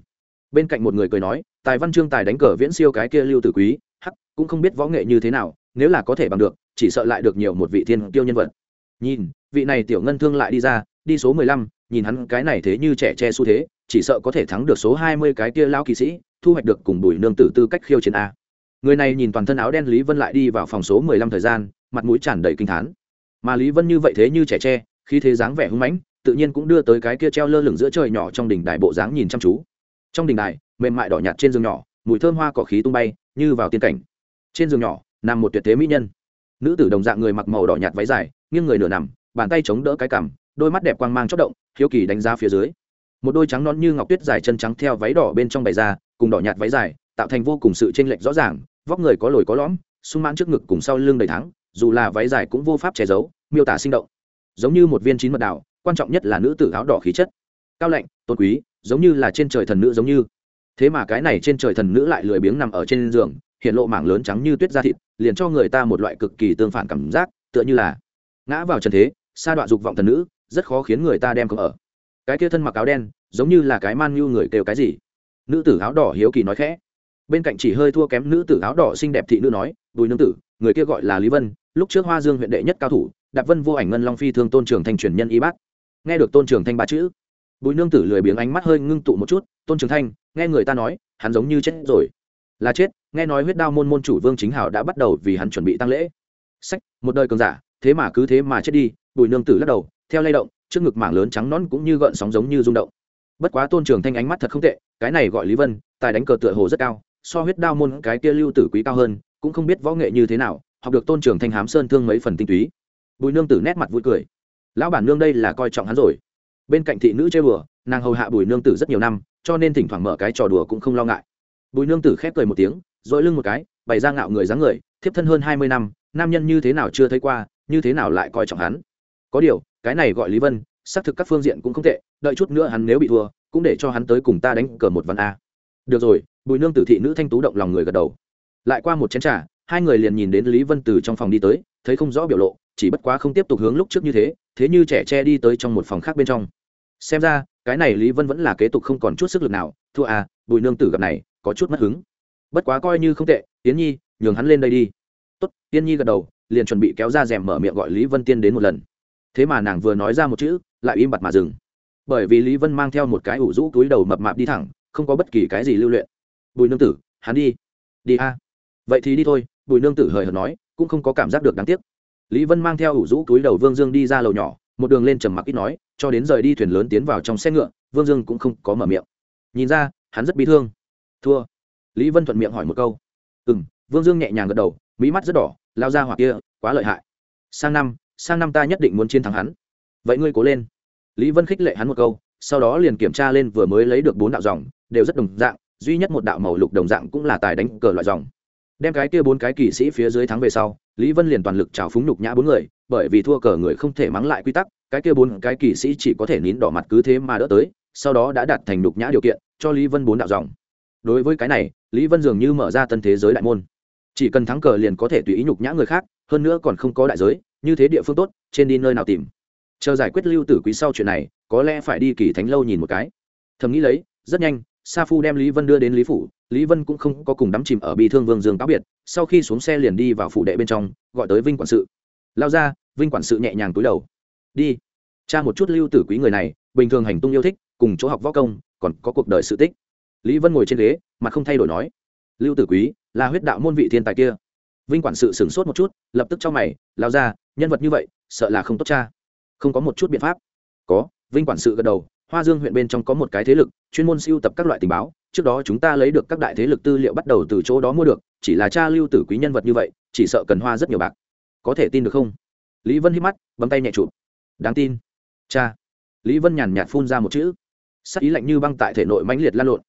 A: Bên cạnh một người cười nói, tài văn chương tài đánh cờ viễn siêu cái kia lưu tử quý, hắc, cũng không biết võ nghệ như thế nào, nếu là có thể bằng được, chỉ sợ lại được nhiều một vị thiên tiêu nhân vật. Nhìn, vị này tiểu ngân thương lại đi ra, đi số mười lăm, nhìn hắn cái này thế như trẻ che xu thế, chỉ sợ có thể thắng được số hai mươi cái kia lao kỳ sĩ, thu hoạch được cùng bùi nương tử tư cách khiêu chiến a. Người này nhìn toàn thân áo đen lý vân lại đi vào phòng số mười lăm thời gian, mặt mũi tràn đầy kinh thán mà lý vân như vậy thế như trẻ tre khi thế dáng vẻ hưng mãnh, tự nhiên cũng đưa tới cái kia treo lơ lửng giữa trời nhỏ trong đỉnh đài bộ dáng nhìn chăm chú. Trong đỉnh đài, mềm mại đỏ nhạt trên giường nhỏ, mùi thơm hoa cỏ khí tung bay, như vào tiên cảnh. Trên giường nhỏ, nằm một tuyệt thế mỹ nhân. Nữ tử đồng dạng người mặc màu đỏ nhạt váy dài, nghiêng người nửa nằm, bàn tay chống đỡ cái cằm, đôi mắt đẹp quang mang chất động, hiếu kỳ đánh giá phía dưới. Một đôi trắng non như ngọc tuyết dài chân trắng theo váy đỏ bên trong bày ra, cùng đỏ nhạt váy dài, tạo thành vô cùng sự chênh lệch rõ ràng, vóc người có lồi có lõm, sung mãn trước ngực cùng sau lưng đầy thắng dù là váy dài cũng vô pháp che giấu, miêu tả sinh động. Giống như một viên chín mật đảo, quan trọng nhất là nữ tử áo đỏ khí chất. Cao lạnh, tôn quý, giống như là trên trời thần nữ giống như. Thế mà cái này trên trời thần nữ lại lười biếng nằm ở trên giường, hiện lộ mảng lớn trắng như tuyết da thịt, liền cho người ta một loại cực kỳ tương phản cảm giác, tựa như là ngã vào trần thế, sa đoạn dục vọng thần nữ, rất khó khiến người ta đem không ở. Cái kia thân mặc áo đen, giống như là cái man như người kêu cái gì? Nữ tử áo đỏ hiếu kỳ nói khẽ. Bên cạnh chỉ hơi thua kém nữ tử áo đỏ xinh đẹp thị nữ nói, bùi nương tử người kia gọi là lý vân, lúc trước hoa dương huyện đệ nhất cao thủ, đạp vân vô ảnh ngân long phi thương tôn trường thanh truyền nhân y bác. Nghe được tôn trường thanh ba chữ, bùi nương tử lười biếng ánh mắt hơi ngưng tụ một chút, tôn trường thanh, nghe người ta nói, hắn giống như chết rồi. Là chết, nghe nói huyết đao môn môn chủ vương chính hảo đã bắt đầu vì hắn chuẩn bị tăng lễ. Sách, một đời cường giả, thế mà cứ thế mà chết đi. Bùi nương tử lắc đầu, theo lay động, trước ngực mảng lớn trắng nón cũng như gợn sóng giống như rung động. Bất quá tôn trường thanh ánh mắt thật không tệ, cái này gọi lý vân, tài đánh cờ tựa hồ rất cao, so huyết đao môn cái kia lưu tử quý cao hơn cũng không biết võ nghệ như thế nào, học được tôn trường thanh hám sơn thương mấy phần tinh túy. Bùi nương tử nét mặt vui cười. Lão bản nương đây là coi trọng hắn rồi. Bên cạnh thị nữ chơi bừa nàng hầu hạ bùi nương tử rất nhiều năm, cho nên thỉnh thoảng mở cái trò đùa cũng không lo ngại. Bùi nương tử khép cười một tiếng, dội lưng một cái, bày ra ngạo người dáng người, thiếp thân hơn hai mươi năm, nam nhân như thế nào chưa thấy qua, như thế nào lại coi trọng hắn. Có điều, cái này gọi lý vân, xác thực các phương diện cũng không tệ, đợi chút nữa hắn nếu bị thua, cũng để cho hắn tới cùng ta đánh cờ một văn a. Được rồi, bùi nương tử thị nữ thanh tú động lòng người gật đầu lại qua một chén trà, hai người liền nhìn đến lý vân từ trong phòng đi tới thấy không rõ biểu lộ chỉ bất quá không tiếp tục hướng lúc trước như thế thế như trẻ tre đi tới trong một phòng khác bên trong. Xem ra cái này lý vân vẫn là kế tục không còn chút sức lực nào thua à bùi nương tử gặp này có chút mất hứng. Bất quá coi như không tệ tiến nhi nhường hắn lên đây đi. Tốt tiên nhi gật đầu liền chuẩn bị kéo ra rèm mở miệng gọi lý vân tiên đến một lần. Thế mà nàng vừa nói ra một chữ lại im bặt mà dừng. Bởi vì lý vân mang theo một cái ủ rũ túi đầu mập mạp đi thẳng không có bất kỳ cái gì lưu luyện. Bùi nương tử hắn đi. Đi a vậy thì đi thôi, bùi nương tử hời hợt nói, cũng không có cảm giác được đáng tiếc. Lý vân mang theo ủ rũ túi đầu vương dương đi ra lầu nhỏ, một đường lên trầm mặc ít nói, cho đến rời đi thuyền lớn tiến vào trong xe ngựa, vương dương cũng không có mở miệng. Nhìn ra, hắn rất bị thương. Thua. Lý vân thuận miệng hỏi một câu. Ừ m vương dương nhẹ nhàng gật đầu mỹ mắt rất đỏ, lao ra hoặc kia, quá lợi hại. Sang năm sang năm ta nhất định muốn chiến thắng hắn. Vậy ngươi cố lên. Lý vân khích lệ hắn một câu, sau đó liền kiểm tra lên vừa mới lấy được bốn đạo dòng, đều rất đồng dạng, duy nhất một đạo màu lục đồng dạng cũng là tài đánh cờ loại dòng đem cái kia bốn cái kỵ sĩ phía dưới thắng về sau, lý vân liền toàn lực trào phúng nhục nhã bốn người, bởi vì thua cờ người không thể mắng lại quy tắc, cái kia bốn cái kỵ sĩ chỉ có thể nín đỏ mặt cứ thế mà đỡ tới, sau đó đã đặt thành nhục nhã điều kiện, cho lý vân bốn đạo dòng. Đối với cái này, lý vân dường như mở ra tân thế giới đại môn. Chỉ cần thắng cờ liền có thể tùy ý nhục nhã người khác, hơn nữa còn không có đại giới, như thế địa phương tốt, trên đi nơi nào tìm. Chờ giải quyết lưu tử quý sau chuyện này, có lẽ phải đi kỳ thánh lâu nhìn một cái. Thầm nghĩ lấy, rất nhanh sa phu đem lý vân đưa đến lý phủ, lý vân cũng không có cùng đắm chìm ở bị thương vương dương cáo biệt, sau khi xuống xe liền đi vào phủ đệ bên trong, gọi tới vinh quản sự. Lao ra, vinh quản sự nhẹ nhàng túi đầu. Đi, cha một chút lưu tử quý người này, bình thường hành tung yêu thích, cùng chỗ học võ công, còn có cuộc đời sự tích. Lý vân ngồi trên ghế mà không thay đổi nói. Lưu tử quý, là huyết đạo môn vị thiên tài kia. Vinh quản sự sửng sốt một chút, lập tức cho mày. Lao ra, nhân vật như vậy, sợ là không tốt cha. Không có một chút biện pháp. Có, vinh quản sự gật đầu hoa dương huyện bên trong có một cái thế lực, chuyên môn siêu tập các loại tình báo, trước đó chúng ta lấy được các đại thế lực tư liệu bắt đầu từ chỗ đó mua được, chỉ là cha lưu tử quý nhân vật như vậy, chỉ sợ cần hoa rất nhiều bạc. Có thể tin được không? Lý vân hít mắt, bấm tay nhẹ chụp. Đáng tin. Cha. Lý vân nhàn nhạt phun ra một chữ. Sắc ý lạnh như băng tại thể nội mãnh liệt lan lộn.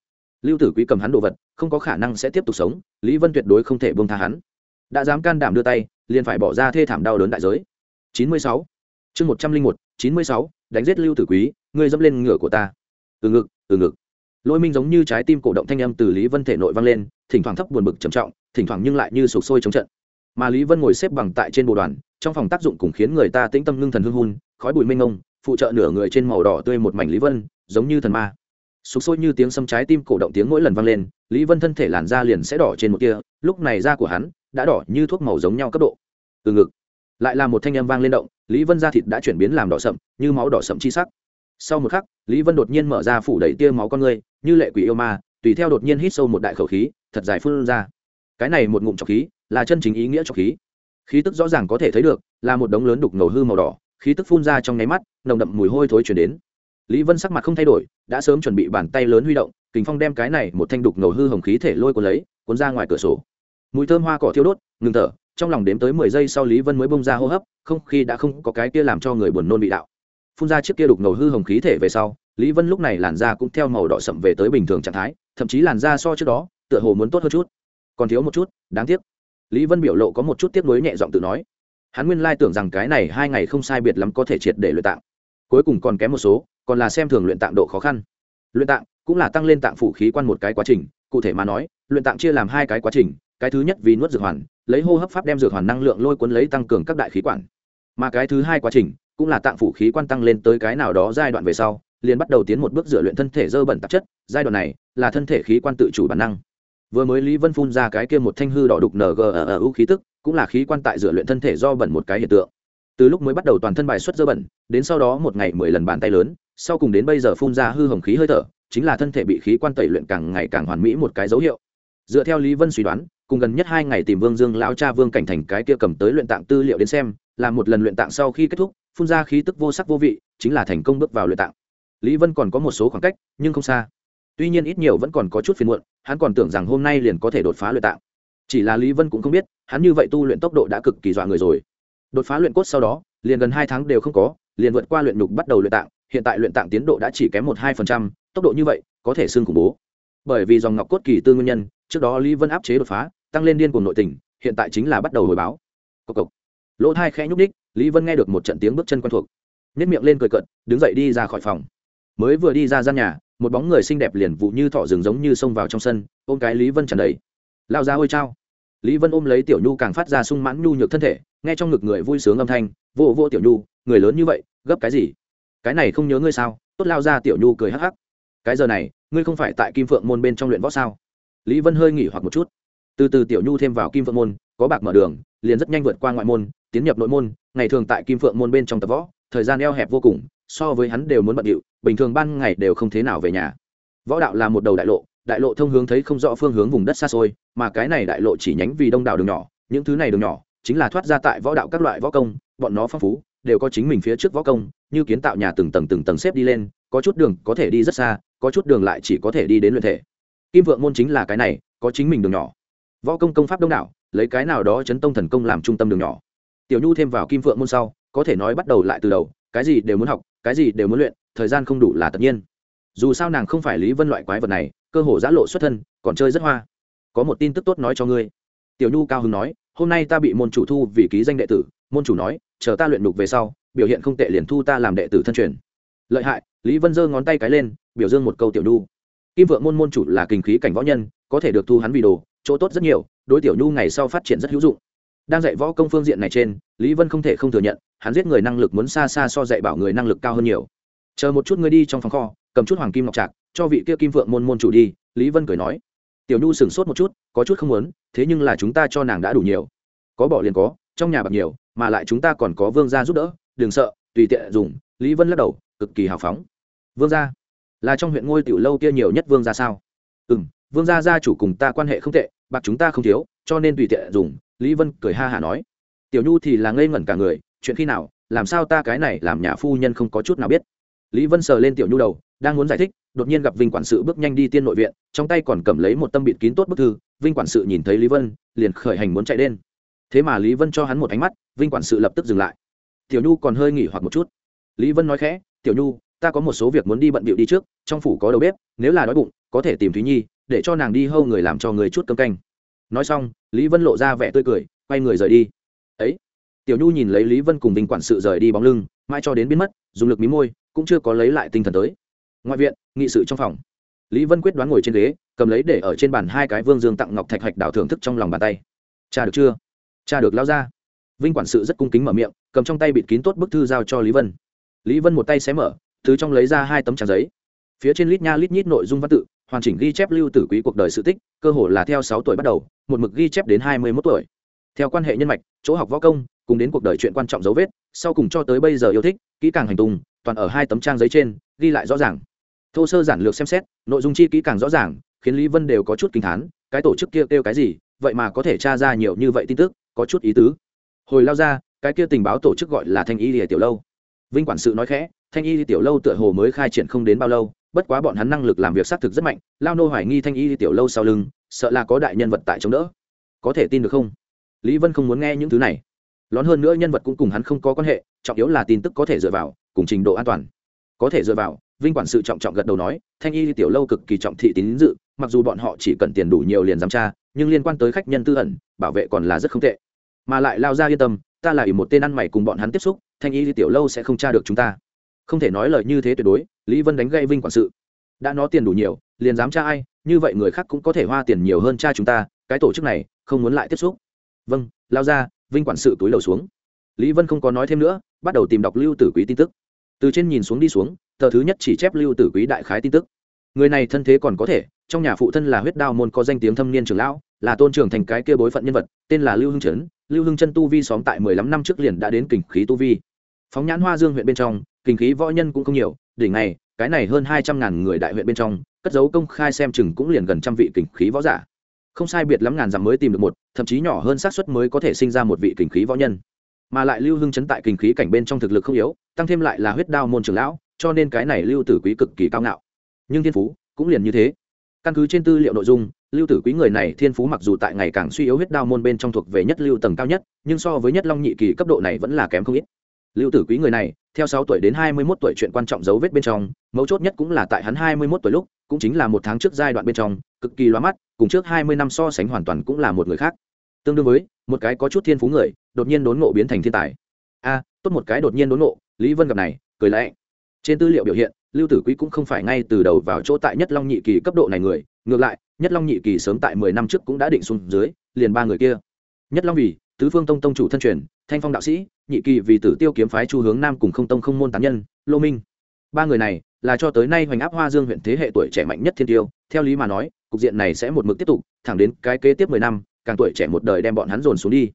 A: Lưu tử quý cầm hắn đồ vật, không có khả năng sẽ tiếp tục sống, lý vân tuyệt đối không thể bông tha hắn. Đã dám can đảm đưa tay, liền phải bỏ ra thê thảm đau đớn đại giới. Chín mươi sáu. Chương một trăm linh một, chín mươi sáu, đánh giết lưu tử quý ngươi dẫm lên ngựa của ta. Từ ngực từ ngực. Lôi minh giống như trái tim cổ động thanh âm từ lý vân thể nội vang lên, thỉnh thoảng thấp buồn bực trầm trọng, thỉnh thoảng nhưng lại như sụp sôi chống trận. Mà lý vân ngồi xếp bằng tại trên bộ đoàn, trong phòng tác dụng cùng khiến người ta tĩnh tâm ngưng thần hưng hun khói bụi mênh ngông phụ trợ nửa người trên màu đỏ tươi một mảnh lý vân, giống như thần ma. Sụp sôi như tiếng xâm trái tim cổ động tiếng mỗi lần vang lên, lý vân thân thể làn da liền sẽ đỏ trên một kia lúc này da của hắn đã đỏ như thuốc màu giống nhau cấp độ. Từ ngực. Lại là một thanh âm vang lên động, lý vân da thịt đã chuyển biến làm đỏ sậm, như máu đỏ sậm chi sắc sau một khắc, lý vân đột nhiên mở ra phủ đầy tia máu con người như lệ quỷ yêu ma, tùy theo đột nhiên hít sâu một đại khẩu khí, thật dài phun ra. Cái này một ngụm trọc khí, là chân chính ý nghĩa trọc khí. Khí tức rõ ràng có thể thấy được, là một đống lớn đục ngầu hư màu đỏ, khí tức phun ra trong nháy mắt, nồng đậm mùi hôi thối chuyển đến. Lý vân sắc mặt không thay đổi, đã sớm chuẩn bị bàn tay lớn huy động kính phong đem cái này một thanh đục ngầu hư hồng khí thể lôi cuốn lấy, cuốn ra ngoài cửa sổ. Mùi thơm hoa cỏ thiêu đốt, ngừng thở, trong lòng đếm tới mười giây sau lý vân mới bông ra hô hấp, không khi đã không có cái kia làm cho người buồn nôn bị đạo phun ra chiếc kia đục ngầu hư hồng khí thể về sau, lý vân lúc này làn da cũng theo màu đỏ sậm về tới bình thường trạng thái, thậm chí làn da so trước đó, tựa hồ muốn tốt hơn chút. Còn thiếu một chút, đáng tiếc. Lý vân biểu lộ có một chút tiếc nuối nhẹ giọng tự nói. Hắn nguyên lai tưởng rằng cái này hai ngày không sai biệt lắm có thể triệt để luyện tạng. Cuối cùng còn kém một số, còn là xem thường luyện tạng độ khó khăn. Luyện tạng cũng là tăng lên tạng phủ khí quan một cái quá trình, cụ thể mà nói, luyện tạng chia làm hai cái quá trình, cái thứ nhất vì nuốt dược hoàn, lấy hô hấp pháp đem dược hoàn năng lượng lôi cuốn lấy tăng cường các đại khí quản. Mà cái thứ hai quá trình cũng là tạng phủ khí quan tăng lên tới cái nào đó giai đoạn về sau, liền bắt đầu tiến một bước rửa luyện thân thể dơ bẩn tạp chất, giai đoạn này là thân thể khí quan tự chủ bản năng. Vừa mới lý vân phun ra cái kia một thanh hư đỏ đục ngu khí tức, cũng là khí quan tại rửa luyện thân thể do bẩn một cái hiện tượng. Từ lúc mới bắt đầu toàn thân bài xuất dơ bẩn, đến sau đó một ngày mười lần bàn tay lớn, sau cùng đến bây giờ phun ra hư hồng khí hơi thở, chính là thân thể bị khí quan tẩy luyện càng ngày càng hoàn mỹ một cái dấu hiệu. Dựa theo lý vân suy đoán, cùng gần nhất hai ngày tìm vương dương lão cha vương cảnh thành cái kia cầm tới luyện tạng tư liệu đến xem, là một lần luyện tạng sau khi kết thúc phun ra khí tức vô sắc vô vị, chính là thành công bước vào luyện tạng. Lý vân còn có một số khoảng cách, nhưng không xa. Tuy nhiên ít nhiều vẫn còn có chút phiền muộn, hắn còn tưởng rằng hôm nay liền có thể đột phá luyện tạng. Chỉ là lý vân cũng không biết, hắn như vậy tu luyện tốc độ đã cực kỳ dọa người rồi. Đột phá luyện cốt sau đó, liền gần hai tháng đều không có, liền vượt qua luyện nhục bắt đầu luyện tạng, hiện tại luyện tạng tiến độ đã chỉ kém một hai phần trăm, tốc độ như vậy, có thể xương khủng bố. Bởi vì dòng ngọc cốt kỳ tư nguyên nhân, trước đó lý vân áp chế đột phá, tăng lên điên cuồng nội tình, hiện tại chính là bắt đầu hồi báo. Cộc cộc. Lỗ thai khẽ nhúc ních lý vân nghe được một trận tiếng bước chân quen thuộc nhét miệng lên cười cận đứng dậy đi ra khỏi phòng. Mới vừa đi ra gian nhà, một bóng người xinh đẹp liền vụ như thọ rừng giống như xông vào trong sân, ôm cái lý vân tràn đầy. Lao ra ôi trao lý vân ôm lấy tiểu nhu càng phát ra sung mãn nhu nhược thân thể, nghe trong ngực người vui sướng âm thanh, vô vô tiểu nhu, người lớn như vậy, gấp cái gì? Cái này không nhớ ngươi sao? Tốt lao ra tiểu nhu cười hắc hắc. Cái giờ này, ngươi không phải tại kim phượng môn bên trong luyện võ sao? Lý vân hơi nghỉ hoặc một chút. Từ từ tiểu nhu thêm vào kim phượng môn, có bạc mở đường liền rất nhanh vượt qua ngoại môn, tiến nhập nội môn, ngày thường tại kim phượng môn bên trong tập võ, thời gian eo hẹp vô cùng, so với hắn đều muốn bận điệu, bình thường ban ngày đều không thế nào về nhà. Võ đạo là một đầu đại lộ đại lộ thông hướng thấy không rõ phương hướng vùng đất xa xôi, mà cái này đại lộ chỉ nhánh vì đông đảo đường nhỏ, những thứ này đường nhỏ chính là thoát ra tại võ đạo các loại võ công, bọn nó phong phú, đều có chính mình phía trước võ công, như kiến tạo nhà từng tầng từng tầng xếp đi lên, có chút đường có thể đi rất xa, có chút đường lại chỉ có thể đi đến luyện thể. Kim vượng môn chính là cái này, có chính mình đường nhỏ. Võ công công pháp đông đảo lấy cái nào đó chấn tông thần công làm trung tâm đường nhỏ. Tiểu nhu thêm vào kim vượng môn sau, có thể nói bắt đầu lại từ đầu, cái gì đều muốn học, cái gì đều muốn luyện, thời gian không đủ là tất nhiên. Dù sao nàng không phải lý vân loại quái vật này, cơ hồ giã lộ xuất thân, còn chơi rất hoa. Có một tin tức tốt nói cho ngươi. Tiểu nhu cao hứng nói, hôm nay ta bị môn chủ thu vì ký danh đệ tử, môn chủ nói, chờ ta luyện đục về sau, biểu hiện không tệ liền thu ta làm đệ tử thân truyền. Lợi hại, lý vân giơ ngón tay cái lên, biểu dương một câu tiểu nhu. Kim vượng môn môn chủ là kinh khí cảnh võ nhân, có thể được thu hắn vì đồ chỗ tốt rất nhiều, đối tiểu nhu ngày sau phát triển rất hữu dụng. Đang dạy võ công phương diện này trên, lý vân không thể không thừa nhận, hắn giết người năng lực muốn xa xa so dạy bảo người năng lực cao hơn nhiều. Chờ một chút ngươi đi trong phòng kho, cầm chút hoàng kim ngọc trạc, cho vị kia kim vượng môn môn chủ đi, lý vân cười nói. Tiểu nhu sửng sốt một chút, có chút không muốn, thế nhưng là chúng ta cho nàng đã đủ nhiều. Có bỏ liền có, trong nhà bạc nhiều, mà lại chúng ta còn có vương gia giúp đỡ, đừng sợ, tùy tiện dùng, lý vân lắc đầu, cực kỳ hào phóng. Vương gia? Là trong huyện ngôi tiểu lâu kia nhiều nhất vương gia sao? Ừ m vương gia gia chủ cùng ta quan hệ không tệ, bạc chúng ta không thiếu, cho nên tùy tiện dùng, lý vân cười ha hả nói. Tiểu nhu thì là ngây ngẩn cả người, chuyện khi nào, làm sao ta cái này làm nhà phu nhân không có chút nào biết. Lý vân sờ lên tiểu nhu đầu, đang muốn giải thích, đột nhiên gặp vinh quản sự bước nhanh đi tiên nội viện, trong tay còn cầm lấy một tâm bịt kín tốt bức thư, vinh quản sự nhìn thấy lý vân, liền khởi hành muốn chạy đen thế mà lý vân cho hắn một ánh mắt, vinh quản sự lập tức dừng lại. Tiểu nhu còn hơi nghỉ hoặc một chút. Lý vân nói khẽ, tiểu nhu, ta có một số việc muốn đi bận bịu đi trước, trong phủ có đầu bếp, nếu là đói bụng, có thể tìm thúy nhi để cho nàng đi hâu người làm cho người chút cơm canh. Nói xong, lý vân lộ ra vẻ tươi cười, quay người rời đi. Ấy, tiểu nhu nhìn lấy lý vân cùng vinh quản sự rời đi bóng lưng, mãi cho đến biến mất, dùng lực mí môi, cũng chưa có lấy lại tinh thần tới. Ngoại viện, nghị sự trong phòng. Lý vân quyết đoán ngồi trên ghế, cầm lấy để ở trên bàn hai cái vương dương tặng ngọc thạch hạch đảo thưởng thức trong lòng bàn tay. Cha được chưa? Cha được lao ra. Vinh quản sự rất cung kính mở miệng, cầm trong tay bịt kín tốt bức thư giao cho lý vân. Lý vân một tay xé mở thứ trong lấy ra hai tấm trang giấy phía trên lít nha lít nhít nội dung văn tự, hoàn chỉnh ghi chép lưu tử quý cuộc đời sự tích, cơ hồ là theo sáu tuổi bắt đầu, một mực ghi chép đến hai mươi mốt tuổi. Theo quan hệ nhân mạch, chỗ học võ công, cùng đến cuộc đời chuyện quan trọng dấu vết, sau cùng cho tới bây giờ yêu thích, kỹ càng hành tùng toàn ở hai tấm trang giấy trên, ghi lại rõ ràng. Thô sơ giản lược xem xét, nội dung chi kỹ càng rõ ràng, khiến lý vân đều có chút kinh thán, cái tổ chức kia kêu cái gì, vậy mà có thể tra ra nhiều như vậy tin tức, có chút ý tứ. Hồi lao ra, cái kia tình báo tổ chức gọi là thanh y lìa tiểu lâu. Vinh quản sự nói khẽ, thanh y tiểu lâu tựa hồ mới khai triển không đến bao lâu bất quá bọn hắn năng lực làm việc xác thực rất mạnh, lao nô hoài nghi thanh y tiểu lâu sau lưng, sợ là có đại nhân vật tại chống đỡ. Có thể tin được không? Lý vân không muốn nghe những thứ này. Lón hơn nữa nhân vật cũng cùng hắn không có quan hệ, trọng yếu là tin tức có thể dựa vào, cùng trình độ an toàn. Có thể dựa vào, vinh quản sự trọng trọng gật đầu nói, thanh y tiểu lâu cực kỳ trọng thị tín dự, mặc dù bọn họ chỉ cần tiền đủ nhiều liền giám tra, nhưng liên quan tới khách nhân tư ẩn, bảo vệ còn là rất không tệ. Mà lại lao ra yên tâm, ta là ỷ một tên ăn mày cùng bọn hắn tiếp xúc, thanh y tiểu lâu sẽ không tra được chúng ta không thể nói lời như thế tuyệt đối, lý vân đánh gây vinh quản sự. Đã nó tiền đủ nhiều, liền dám tra ai, như vậy người khác cũng có thể hoa tiền nhiều hơn cha chúng ta, cái tổ chức này, không muốn lại tiếp xúc. Vâng lao ra, vinh quản sự túi đầu xuống. Lý vân không có nói thêm nữa, bắt đầu tìm đọc lưu tử quý tin tức. Từ trên nhìn xuống đi xuống, tờ thứ nhất chỉ chép lưu tử quý đại khái tin tức. Người này thân thế còn có thể, trong nhà phụ thân là huyết đao môn có danh tiếng thâm niên trưởng lão, là tôn trưởng thành cái kia bối phận nhân vật, tên là lưu hưng trấn lưu hưng chân tu vi xóm tại mười lăm năm trước liền đã đến kình khí tu vi. Phóng nhãn hoa dương huyện bên trong kình khí võ nhân cũng không nhiều, đỉnh này cái này hơn hai trăm ngàn người đại huyện bên trong, cất dấu công khai xem chừng cũng liền gần trăm vị kình khí võ giả. Không sai biệt lắm ngàn dặm mới tìm được một, thậm chí nhỏ hơn xác suất mới có thể sinh ra một vị kình khí võ nhân. Mà lại lưu hưng chấn tại kình khí cảnh bên trong thực lực không yếu, tăng thêm lại là huyết đao môn trưởng lão, cho nên cái này lưu tử quý cực kỳ cao ngạo. Nhưng thiên phú cũng liền như thế. Căn cứ trên tư liệu nội dung, lưu tử quý người này thiên phú mặc dù tại ngày càng suy yếu huyết đao môn bên trong thuộc về nhất lưu tầng cao nhất, nhưng so với nhất long nhị kỳ cấp độ này vẫn là kém không ít. Lưu tử quý người này theo sáu tuổi đến hai mươi 21 tuổi chuyện quan trọng dấu vết bên trong, mấu chốt nhất cũng là tại hắn hai mươi 21 tuổi lúc, cũng chính là một tháng trước giai đoạn bên trong, cực kỳ loa mắt, cùng trước hai mươi năm so sánh hoàn toàn cũng là một người khác. Tương đương với, một cái có chút thiên phú người, đột nhiên đốn ngộ biến thành thiên tài. A, tốt một cái đột nhiên đốn ngộ, lý vân gặp này, cười lẽ trên tư liệu biểu hiện, lưu tử quý cũng không phải ngay từ đầu vào chỗ tại nhất long nhị kỳ cấp độ này người, ngược lại, nhất long nhị kỳ sớm tại mười năm trước cũng đã định xuống dưới, liền ba người kia. Nhất long vì, tứ phương tông tông chủ thân truyền, thanh phong đạo sĩ nhị kỳ vì tử tiêu kiếm phái chu hướng nam cùng không tông không môn tán nhân, lô minh. Ba người này là cho tới nay hoành áp hoa dương huyện thế hệ tuổi trẻ mạnh nhất thiên tiêu, theo lý mà nói, cục diện này sẽ một mực tiếp tục, thẳng đến cái kế tiếp mười năm, càng tuổi trẻ một đời đem bọn hắn dồn xuống đi.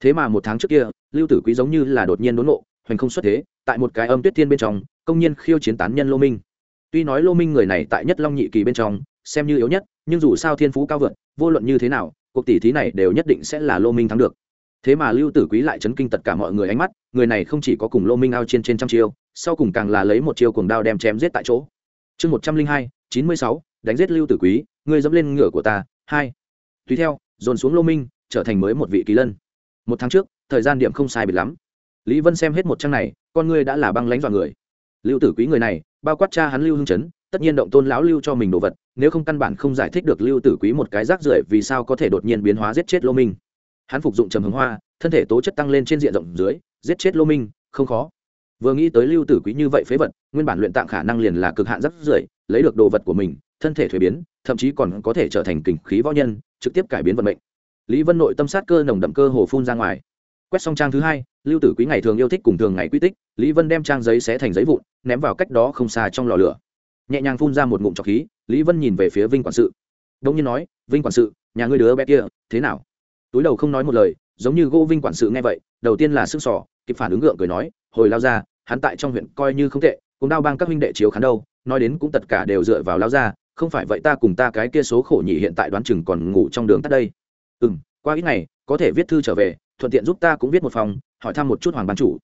A: Thế mà một tháng trước kia, lưu tử quý giống như là đột nhiên đốn nộ hoành không xuất thế, tại một cái âm tuyết thiên bên trong, công nhiên khiêu chiến tán nhân lô minh. Tuy nói lô minh người này tại nhất long nhị kỳ bên trong, xem như yếu nhất, nhưng dù sao thiên phú cao vượt, vô luận như thế nào, cuộc tỷ thí này đều nhất định sẽ là lô minh thắng được thế mà lưu tử quý lại chấn kinh tất cả mọi người ánh mắt, người này không chỉ có cùng lô minh ao trên trên trăm chiêu, sau cùng càng là lấy một chiêu cùng đao đem chém giết tại chỗ. Chương một trăm linh hai, chín mươi sáu, đánh giết lưu tử quý, ngươi dẫm lên ngựa của ta, hai. Tùy theo, dồn xuống lô minh, trở thành mới một vị kỳ lân. Một tháng trước, thời gian điểm không sai biệt lắm. Lý vân xem hết một trang này, con ngươi đã là băng lãnh dọa người. Lưu tử quý người này, bao quát cha hắn lưu hưng chấn, tất nhiên động tôn lão lưu cho mình đồ vật, nếu không căn bản không giải thích được lưu tử quý một cái rác rưởi vì sao có thể đột nhiên biến hóa giết chết lô minh hắn phục dụng trầm hồng hoa, thân thể tố chất tăng lên trên diện rộng dưới, giết chết lô minh, không khó. Vừa nghĩ tới lưu tử quý như vậy phế vật, nguyên bản luyện tạng khả năng liền là cực hạn rất rưởi, lấy được đồ vật của mình, thân thể thuế biến, thậm chí còn có thể trở thành kình khí võ nhân, trực tiếp cải biến vận mệnh. Lý vân nội tâm sát cơ nồng đậm cơ hồ phun ra ngoài. Quét xong trang thứ hai, lưu tử quý ngày thường yêu thích cùng thường ngày quy tích, lý vân đem trang giấy xé thành giấy vụn, ném vào cách đó không xa trong lò lửa. Nhẹ nhàng phun ra một ngụm trọc khí, lý vân nhìn về phía vinh quản sự. Đông nhiên nói, vinh quản sự, nhà ngươi đứa bé kia, thế nào? Túi đầu không nói một lời, giống như gỗ vinh quản sự nghe vậy, đầu tiên là sức sỏ kịp phản ứng gượng cười nói, hồi lao ra, hắn tại trong huyện coi như không tệ cũng đao bang các huynh đệ chiếu khán đâu, nói đến cũng tất cả đều dựa vào lao ra, không phải vậy ta cùng ta cái kia số khổ nhị hiện tại đoán chừng còn ngủ trong đường tắt đây. Ừ m qua ít ngày, có thể viết thư trở về, thuận tiện giúp ta cũng viết một phòng, hỏi thăm một chút hoàng ban chủ.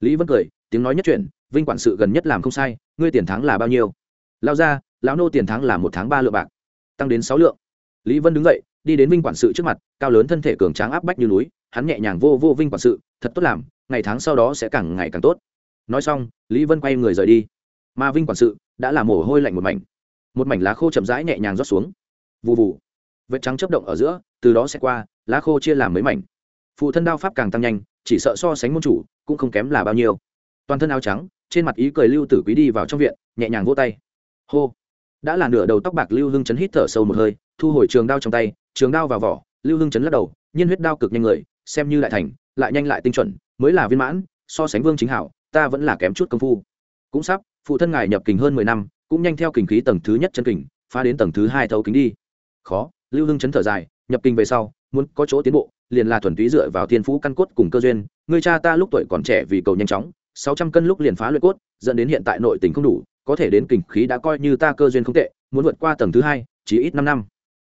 A: Lý vân cười, tiếng nói nhất chuyện vinh quản sự gần nhất làm không sai, ngươi tiền thắng là bao nhiêu? Lao ra, lão nô tiền thắng là một tháng ba lượng bạc, tăng đến sáu lượng. Lý vân đứng dậy đi đến vinh quản sự trước mặt, cao lớn thân thể cường tráng áp bách như núi, hắn nhẹ nhàng vô vô vinh quản sự, thật tốt làm, ngày tháng sau đó sẽ càng ngày càng tốt. Nói xong, lý vân quay người rời đi. Mà vinh quản sự đã làm mồ hôi lạnh một mảnh. Một mảnh lá khô chậm rãi nhẹ nhàng rót xuống. Vụ vụ vết trắng chấp động ở giữa, từ đó sẽ qua, lá khô chia làm mấy mảnh. Phụ thân đao pháp càng tăng nhanh, chỉ sợ so sánh môn chủ cũng không kém là bao nhiêu. Toàn thân áo trắng, trên mặt ý cười lưu tử quý đi vào trong viện, nhẹ nhàng vỗ tay. Hô. Đã là nửa đầu tóc bạc lưu hưng chấn hít thở sâu một hơi, thu hồi trường đao trong tay trường đao vào vỏ, lưu hưng chấn lắc đầu, nhiên huyết đao cực nhanh người, xem như lại thành, lại nhanh lại tinh chuẩn, mới là viên mãn, so sánh vương chính hảo, ta vẫn là kém chút công phu. Cũng sắp, phụ thân ngài nhập kình hơn mười năm, cũng nhanh theo kình khí tầng thứ nhất chân kình, phá đến tầng thứ hai thấu kính đi. Khó, lưu hưng chấn thở dài, nhập kình về sau, muốn có chỗ tiến bộ, liền là thuần túy dựa vào thiên phú căn cốt cùng cơ duyên. Người cha ta lúc tuổi còn trẻ vì cầu nhanh chóng, sáu trăm cân lúc liền phá luyện cốt, dẫn đến hiện tại nội tình không đủ, có thể đến kình khí đã coi như ta cơ duyên không tệ, muốn vượt qua tầng thứ hai chỉ ít năm năm.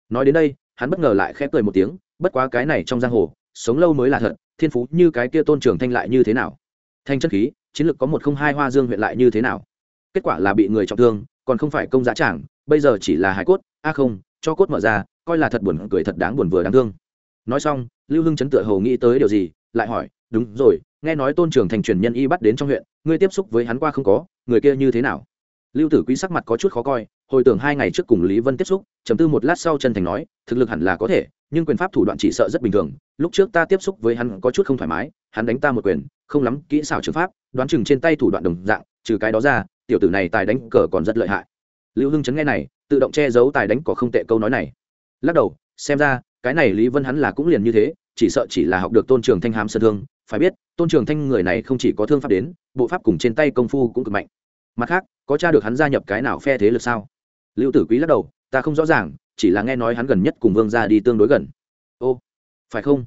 A: Nói đến đây hắn bất ngờ lại khẽ cười một tiếng, bất quá cái này trong giang hồ, sống lâu mới là thật, thiên phú như cái kia tôn trường thanh lại như thế nào? Thanh chất khí, chiến lược có một không hai hoa dương huyện lại như thế nào? Kết quả là bị người trọng thương, còn không phải công giá trảng, bây giờ chỉ là hải cốt, a không, cho cốt mở ra, coi là thật buồn cười thật đáng buồn vừa đáng thương. Nói xong, lưu hưng chấn tựa hầu nghĩ tới điều gì, lại hỏi, đúng rồi, nghe nói tôn trường thành truyền nhân y bắt đến trong huyện, ngươi tiếp xúc với hắn qua không có, người kia như thế nào? Lưu tử quý sắc mặt có chút khó coi hồi tưởng hai ngày trước cùng lý vân tiếp xúc chấm tư một lát sau chân thành nói, thực lực hẳn là có thể, nhưng quyền pháp thủ đoạn chỉ sợ rất bình thường, lúc trước ta tiếp xúc với hắn có chút không thoải mái, hắn đánh ta một quyền, không lắm kỹ xảo trường pháp, đoán chừng trên tay thủ đoạn đồng dạng, trừ cái đó ra, tiểu tử này tài đánh cờ còn rất lợi hại. Lưu hưng chấn nghe này, tự động che giấu tài đánh cỏ không tệ câu nói này. Lắc đầu, xem ra, cái này lý vân hắn là cũng liền như thế, chỉ sợ chỉ là học được tôn trường thanh hám sơn thương, phải biết, tôn trường thanh người này không chỉ có thương pháp đến, bộ pháp cùng trên tay công phu cũng cực mạnh. Mặt khác, có cha được hắn gia nhập cái nào phe thế lực sao? Lưu tử quý lắc đầu, ta không rõ ràng, chỉ là nghe nói hắn gần nhất cùng vương gia đi tương đối gần. Ô, phải không?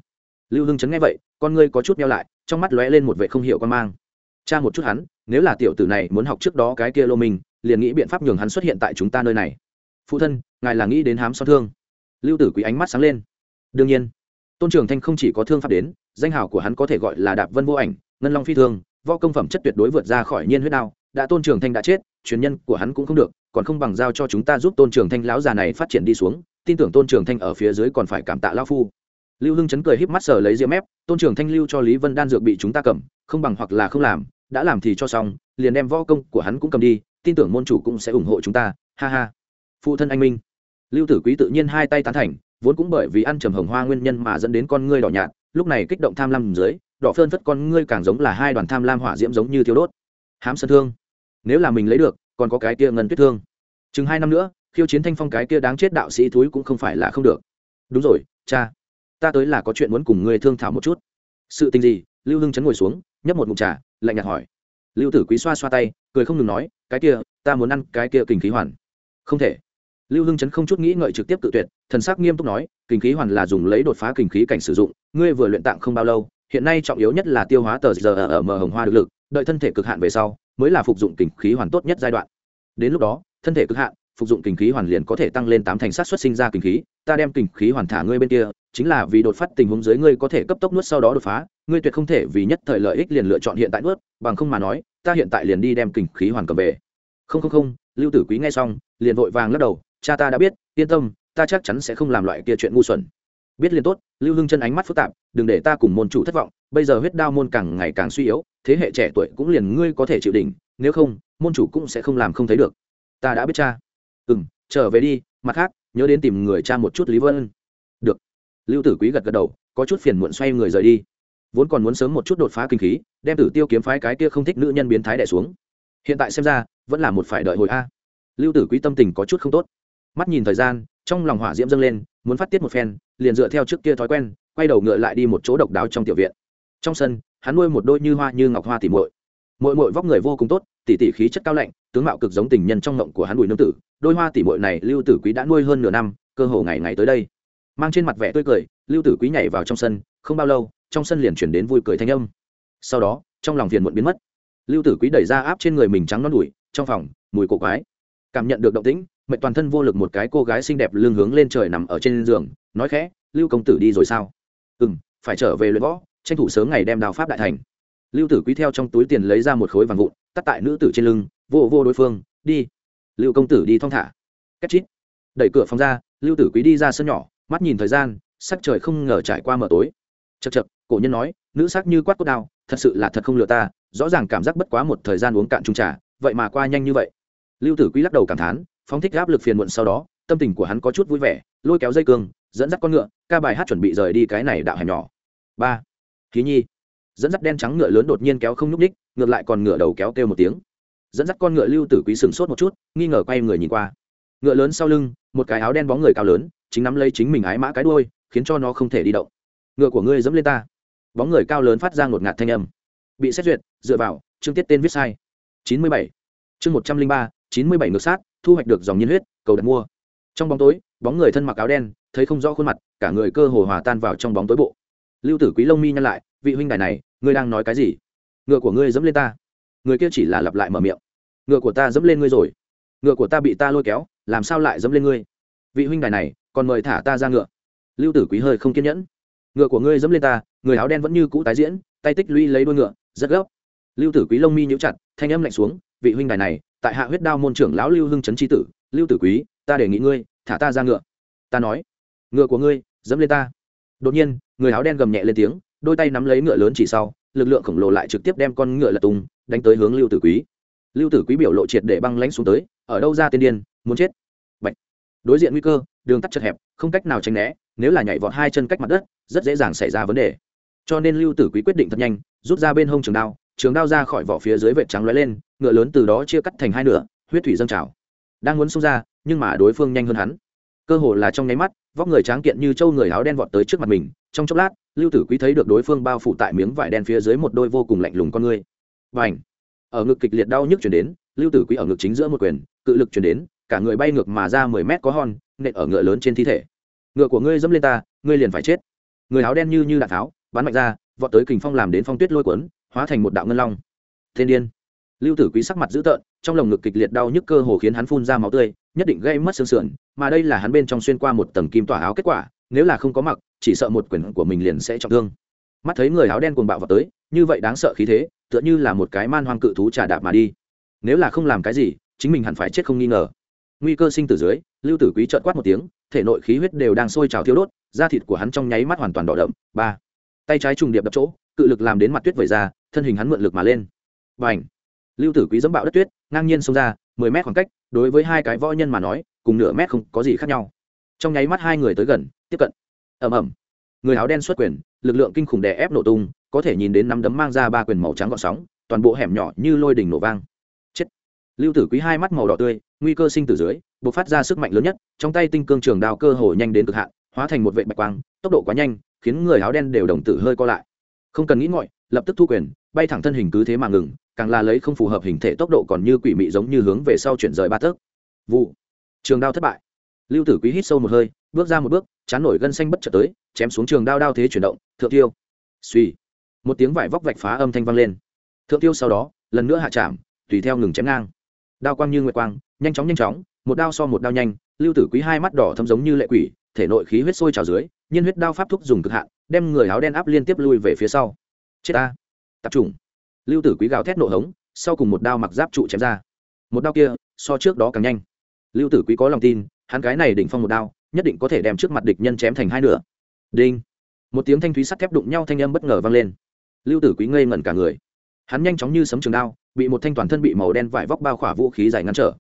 A: Lưu hưng chấn nghe vậy, con ngươi có chút meo lại, trong mắt lóe lên một vệ không hiểu con mang. Cha một chút hắn, nếu là tiểu tử này muốn học trước đó cái kia lô mình, liền nghĩ biện pháp nhường hắn xuất hiện tại chúng ta nơi này. Phụ thân, ngài là nghĩ đến hám son thương. Lưu tử quý ánh mắt sáng lên. Đương nhiên, tôn trường thanh không chỉ có thương pháp đến, danh hào của hắn có thể gọi là đạp vân vô ảnh, ngân long phi thương, võ công phẩm chất tuyệt đối vượt ra khỏi nhiên huyết đao, đã tôn trường thanh đã chết, truyền nhân của hắn cũng không được còn không bằng giao cho chúng ta giúp tôn trường thanh lão già này phát triển đi xuống, tin tưởng tôn trường thanh ở phía dưới còn phải cảm tạ lao phu. Lưu hưng chấn cười híp mắt sờ lấy diễm mép, tôn trường thanh lưu cho lý vân đan dược bị chúng ta cầm, không bằng hoặc là không làm, đã làm thì cho xong, liền đem võ công của hắn cũng cầm đi, tin tưởng môn chủ cũng sẽ ủng hộ chúng ta, ha ha. Phụ thân anh minh. Lưu tử quý tự nhiên hai tay tán thành, vốn cũng bởi vì ăn trầm hồng hoa nguyên nhân mà dẫn đến con ngươi đỏ nhạt, lúc này kích động tham lam dưới, đỏ phơn phất con ngươi càng giống là hai đoàn tham lam hỏa diễm giống như thiếu đốt. Hám sân thương. Nếu là mình lấy được còn có cái kia ngân tuyết thương. Chừng hai năm nữa, khiêu chiến thanh phong cái kia đáng chết đạo sĩ thúi cũng không phải là không được. Đúng rồi, cha, ta tới là có chuyện muốn cùng ngươi thương thảo một chút. Sự tình gì? Lưu hưng chấn ngồi xuống, nhấp một mụn trà, lạnh nhạt hỏi. Lưu tử quý xoa xoa tay, cười không ngừng nói, cái kia, ta muốn ăn cái kia kình khí hoàn. Không thể. Lưu hưng chấn không chút nghĩ ngợi trực tiếp tự tuyệt, thần sắc nghiêm túc nói, kình khí hoàn là dùng lấy đột phá kình khí cảnh sử dụng, ngươi vừa luyện tạng không bao lâu, hiện nay trọng yếu nhất là tiêu hóa tờ giờ ở mờ hồng hoa được lực, đợi thân thể cực hạn về sau mới là phục dụng kình khí hoàn tốt nhất giai đoạn. Đến lúc đó, thân thể cực hạn, phục dụng kình khí hoàn liền có thể tăng lên tám thành sát xuất sinh ra kình khí, ta đem kình khí hoàn thả ngươi bên kia, chính là vì đột phát tình huống dưới ngươi có thể cấp tốc nuốt sau đó đột phá, ngươi tuyệt không thể vì nhất thời lợi ích liền lựa chọn hiện tại nuốt, bằng không mà nói, ta hiện tại liền đi đem kình khí hoàn cầm về. Không không không, lưu tử quý nghe xong, liền vội vàng lắc đầu, cha ta đã biết, yên tâm, ta chắc chắn sẽ không làm loại kia chuyện ngu xuẩn. Biết liền tốt, lưu hưng chân ánh mắt phức tạp, đừng để ta cùng môn chủ thất vọng bây giờ huyết đao môn càng ngày càng suy yếu, thế hệ trẻ tuổi cũng liền ngươi có thể chịu đỉnh, nếu không, môn chủ cũng sẽ không làm không thấy được. Ta đã biết cha. Ừ m trở về đi, mặt khác, nhớ đến tìm người cha một chút lý vân. Được. Lưu tử quý gật gật đầu, có chút phiền muộn xoay người rời đi. Vốn còn muốn sớm một chút đột phá kinh khí, đem tử tiêu kiếm phái cái kia không thích nữ nhân biến thái đẻ xuống. Hiện tại xem ra, vẫn là một phải đợi hồi a. Lưu tử quý tâm tình có chút không tốt. Mắt nhìn thời gian, trong lòng hỏa diễm dâng lên, muốn phát tiết một phen, liền dựa theo trước kia thói quen, quay đầu ngựa lại đi một chỗ độc đáo trong tiểu viện trong sân, hắn nuôi một đôi như hoa như ngọc hoa tỉ muội. Muội muội vóc người vô cùng tốt tỉ tỉ khí chất cao lạnh, tướng mạo cực giống tình nhân trong ngộng của hắn bùi nương tử. Đôi hoa tỉ muội này lưu tử quý đã nuôi hơn nửa năm, cơ hồ ngày ngày tới đây. Mang trên mặt vẻ tươi cười, lưu tử quý nhảy vào trong sân, không bao lâu, trong sân liền chuyển đến vui cười thanh âm. Sau đó, trong lòng phiền muộn biến mất. Lưu tử quý đẩy ra áp trên người mình trắng non đùi, trong phòng, mùi cổ quái. Cảm nhận được động tĩnh mệnh toàn thân vô lực một cái cô gái xinh đẹp lưng hướng lên trời nằm ở trên giường, nói khẽ, lưu công tử đi rồi sao? Ừ m phải trở về luyện võ tranh thủ sớm ngày đem đào pháp đại thành. Lưu tử quý theo trong túi tiền lấy ra một khối vàng vụn, tắt tại nữ tử trên lưng, vô vô đối phương, đi. Lưu công tử đi thong thả. Cách chít. Đẩy cửa phòng ra, lưu tử quý đi ra sân nhỏ, mắt nhìn thời gian, sắc trời không ngờ trải qua mờ tối. Chật chật cổ nhân nói, nữ sắc như quát cốt đao, thật sự là thật không lừa ta, rõ ràng cảm giác bất quá một thời gian uống cạn trung trà, vậy mà qua nhanh như vậy. Lưu tử quý lắc đầu cảm thán, phóng thích áp lực phiền muộn sau đó, tâm tình của hắn có chút vui vẻ, lôi kéo dây cương, dẫn dắt con ngựa, ca bài hát chuẩn bị rời đi cái này đạo hẻm nhỏ. Ba khí nhi. Dẫn dắt đen trắng ngựa lớn đột nhiên kéo không nhúc ních ngược lại còn ngựa đầu kéo kêu một tiếng. Dẫn dắt con ngựa lưu tử quý sừng sốt một chút, nghi ngờ quay người nhìn qua. Ngựa lớn sau lưng, một cái áo đen bóng người cao lớn, chính nắm lấy chính mình ái mã cái đuôi, khiến cho nó không thể đi động. Ngựa của ngươi dẫm lên ta. Bóng người cao lớn phát ra ngột ngạt thanh âm. Bị xét duyệt, dựa vào, chương tiết tên viết sai. Chín mươi bảy. Chương một trăm linh ba, chín mươi bảy ngược sát, thu hoạch được dòng nhiên huyết, cầu đặt mua. Trong bóng tối, bóng người thân mặc áo đen, thấy không rõ khuôn mặt, cả người cơ hồ hòa tan vào trong bóng tối bộ lưu tử quý lông mi nhăn lại, vị huynh đài này, ngươi đang nói cái gì? Ngựa của ngươi dẫm lên ta. Người kia chỉ là lặp lại mở miệng, ngựa của ta dẫm lên ngươi rồi. Ngựa của ta bị ta lôi kéo, làm sao lại dẫm lên ngươi? Vị huynh đài này, còn mời thả ta ra ngựa. Lưu tử quý hơi không kiên nhẫn, ngựa của ngươi dẫm lên ta, người áo đen vẫn như cũ tái diễn, tay tích lũy lấy đuôi ngựa, rất gấp. Lưu tử quý lông mi nhíu chặt, thanh âm lạnh xuống, vị huynh đài này, tại hạ huyết đao môn trưởng lão lưu hưng trấn tri tử, lưu tử quý, ta đề nghị ngươi, thả ta ra ngựa. Ta nói, ngựa của ngươi, dẫm lên ta đột nhiên, người áo đen gầm nhẹ lên tiếng, đôi tay nắm lấy ngựa lớn chỉ sau, lực lượng khổng lồ lại trực tiếp đem con ngựa lật tung, đánh tới hướng lưu tử quý. Lưu tử quý biểu lộ triệt để băng lánh xuống tới, ở đâu ra tiên điên, muốn chết? Bạch. đối diện nguy cơ, đường tắt chật hẹp, không cách nào tránh né, nếu là nhảy vọt hai chân cách mặt đất, rất dễ dàng xảy ra vấn đề. Cho nên lưu tử quý quyết định thật nhanh, rút ra bên hông trường đao trường đao ra khỏi vỏ phía dưới vệt trắng lóe lên, ngựa lớn từ đó chia cắt thành hai nửa, huyết thủy dâng trào. Đang muốn xông ra, nhưng mà đối phương nhanh hơn hắn cơ hồ là trong nháy mắt, vóc người tráng kiện như trâu người áo đen vọt tới trước mặt mình, trong chốc lát, lưu tử quý thấy được đối phương bao phủ tại miếng vải đen phía dưới một đôi vô cùng lạnh lùng con ngươi. Và ảnh ở ngực kịch liệt đau nhức chuyển đến, lưu tử quý ở ngực chính giữa một quyền, cự lực chuyển đến, cả người bay ngược mà ra mười mét có hòn, nện ở ngựa lớn trên thi thể. Ngựa của ngươi dẫm lên ta, ngươi liền phải chết. Người áo đen như như đạn tháo, bắn mạnh ra, vọt tới kình phong làm đến phong tuyết lôi cuốn, hóa thành một đạo ngân long. Thiên điên! Lưu tử quý sắc mặt dữ tợn, trong lồng ngực kịch liệt đau nhức cơ hồ khiến hắn phun ra máu tươi nhất định gây mất xương sườn, mà đây là hắn bên trong xuyên qua một tầng kim tỏa áo kết quả, nếu là không có mặc, chỉ sợ một quyền của mình liền sẽ trọng thương. Mắt thấy người áo đen cuồng bạo vào tới, như vậy đáng sợ khí thế, tựa như là một cái man hoang cự thú trà đạp mà đi. Nếu là không làm cái gì, chính mình hẳn phải chết không nghi ngờ. Nguy cơ sinh từ dưới, lưu tử quý trợn quát một tiếng, thể nội khí huyết đều đang sôi trào thiêu đốt, da thịt của hắn trong nháy mắt hoàn toàn đỏ đậm. Ba. Tay trái trùng điệp đập chỗ, cự lực làm đến mặt tuyết vẩy ra, thân hình hắn mượn lực mà lên. Và ảnh lưu tử quý dẫm bạo đất tuyết, ngang nhiên xông ra mười mét khoảng cách đối với hai cái võ nhân mà nói cùng nửa mét không có gì khác nhau. Trong nháy mắt hai người tới gần tiếp cận. Ầm ầm, người áo đen xuất quyền lực lượng kinh khủng đè ép nổ tung có thể nhìn đến nắm đấm mang ra ba quyền màu trắng gọn sóng toàn bộ hẻm nhỏ như lôi đỉnh nổ vang. Chết. Lưu tử quý hai mắt màu đỏ tươi nguy cơ sinh tử dưới b ộ c phát ra sức mạnh lớn nhất trong tay tinh cương trường đao cơ hồ nhanh đến cực hạn hóa thành một vệ bạch quang tốc độ quá nhanh khiến người áo đen đều đồng tử hơi co lại. Không cần nghĩ ngọi lập tức thu quyền bay thẳng thân hình cứ thế mà ngừng càng là lấy không phù hợp hình thể tốc độ còn như quỷ mị giống như hướng về sau chuyển rời ba tấc vụ. Trường đao thất bại. Lưu tử quý hít sâu một hơi, bước ra một bước, chán nổi gân xanh bất chợt tới, chém xuống trường đao đao thế chuyển động, thượng tiêu. Suy một tiếng vải vóc vạch phá âm thanh vang lên. Thượng tiêu sau đó, lần nữa hạ chạm, tùy theo ngừng chém ngang. Đao quang như nguyệt quang, nhanh chóng nhanh chóng, một đao so một đao nhanh, lưu tử quý hai mắt đỏ thâm giống như lệ quỷ, thể nội khí huyết sôi trào dưới, nhiên huyết đao pháp thúc dùng cực hạn, đem người áo đen áp liên tiếp lui về phía sau. Chết ta. Tập trung lưu tử quý gào thét nộ hống, sau cùng một đao mặc giáp trụ chém ra. Một đao kia, so trước đó càng nhanh. Lưu tử quý có lòng tin, hắn cái này đỉnh phong một đao, nhất định có thể đem trước mặt địch nhân chém thành hai nửa. Đinh. Một tiếng thanh thúy sắt thép đụng nhau thanh âm bất ngờ vang lên. Lưu tử quý ngây ngẩn cả người. Hắn nhanh chóng như sấm trường đao, bị một thanh toàn thân bị màu đen vải vóc bao khỏa vũ khí dài ngăn trở.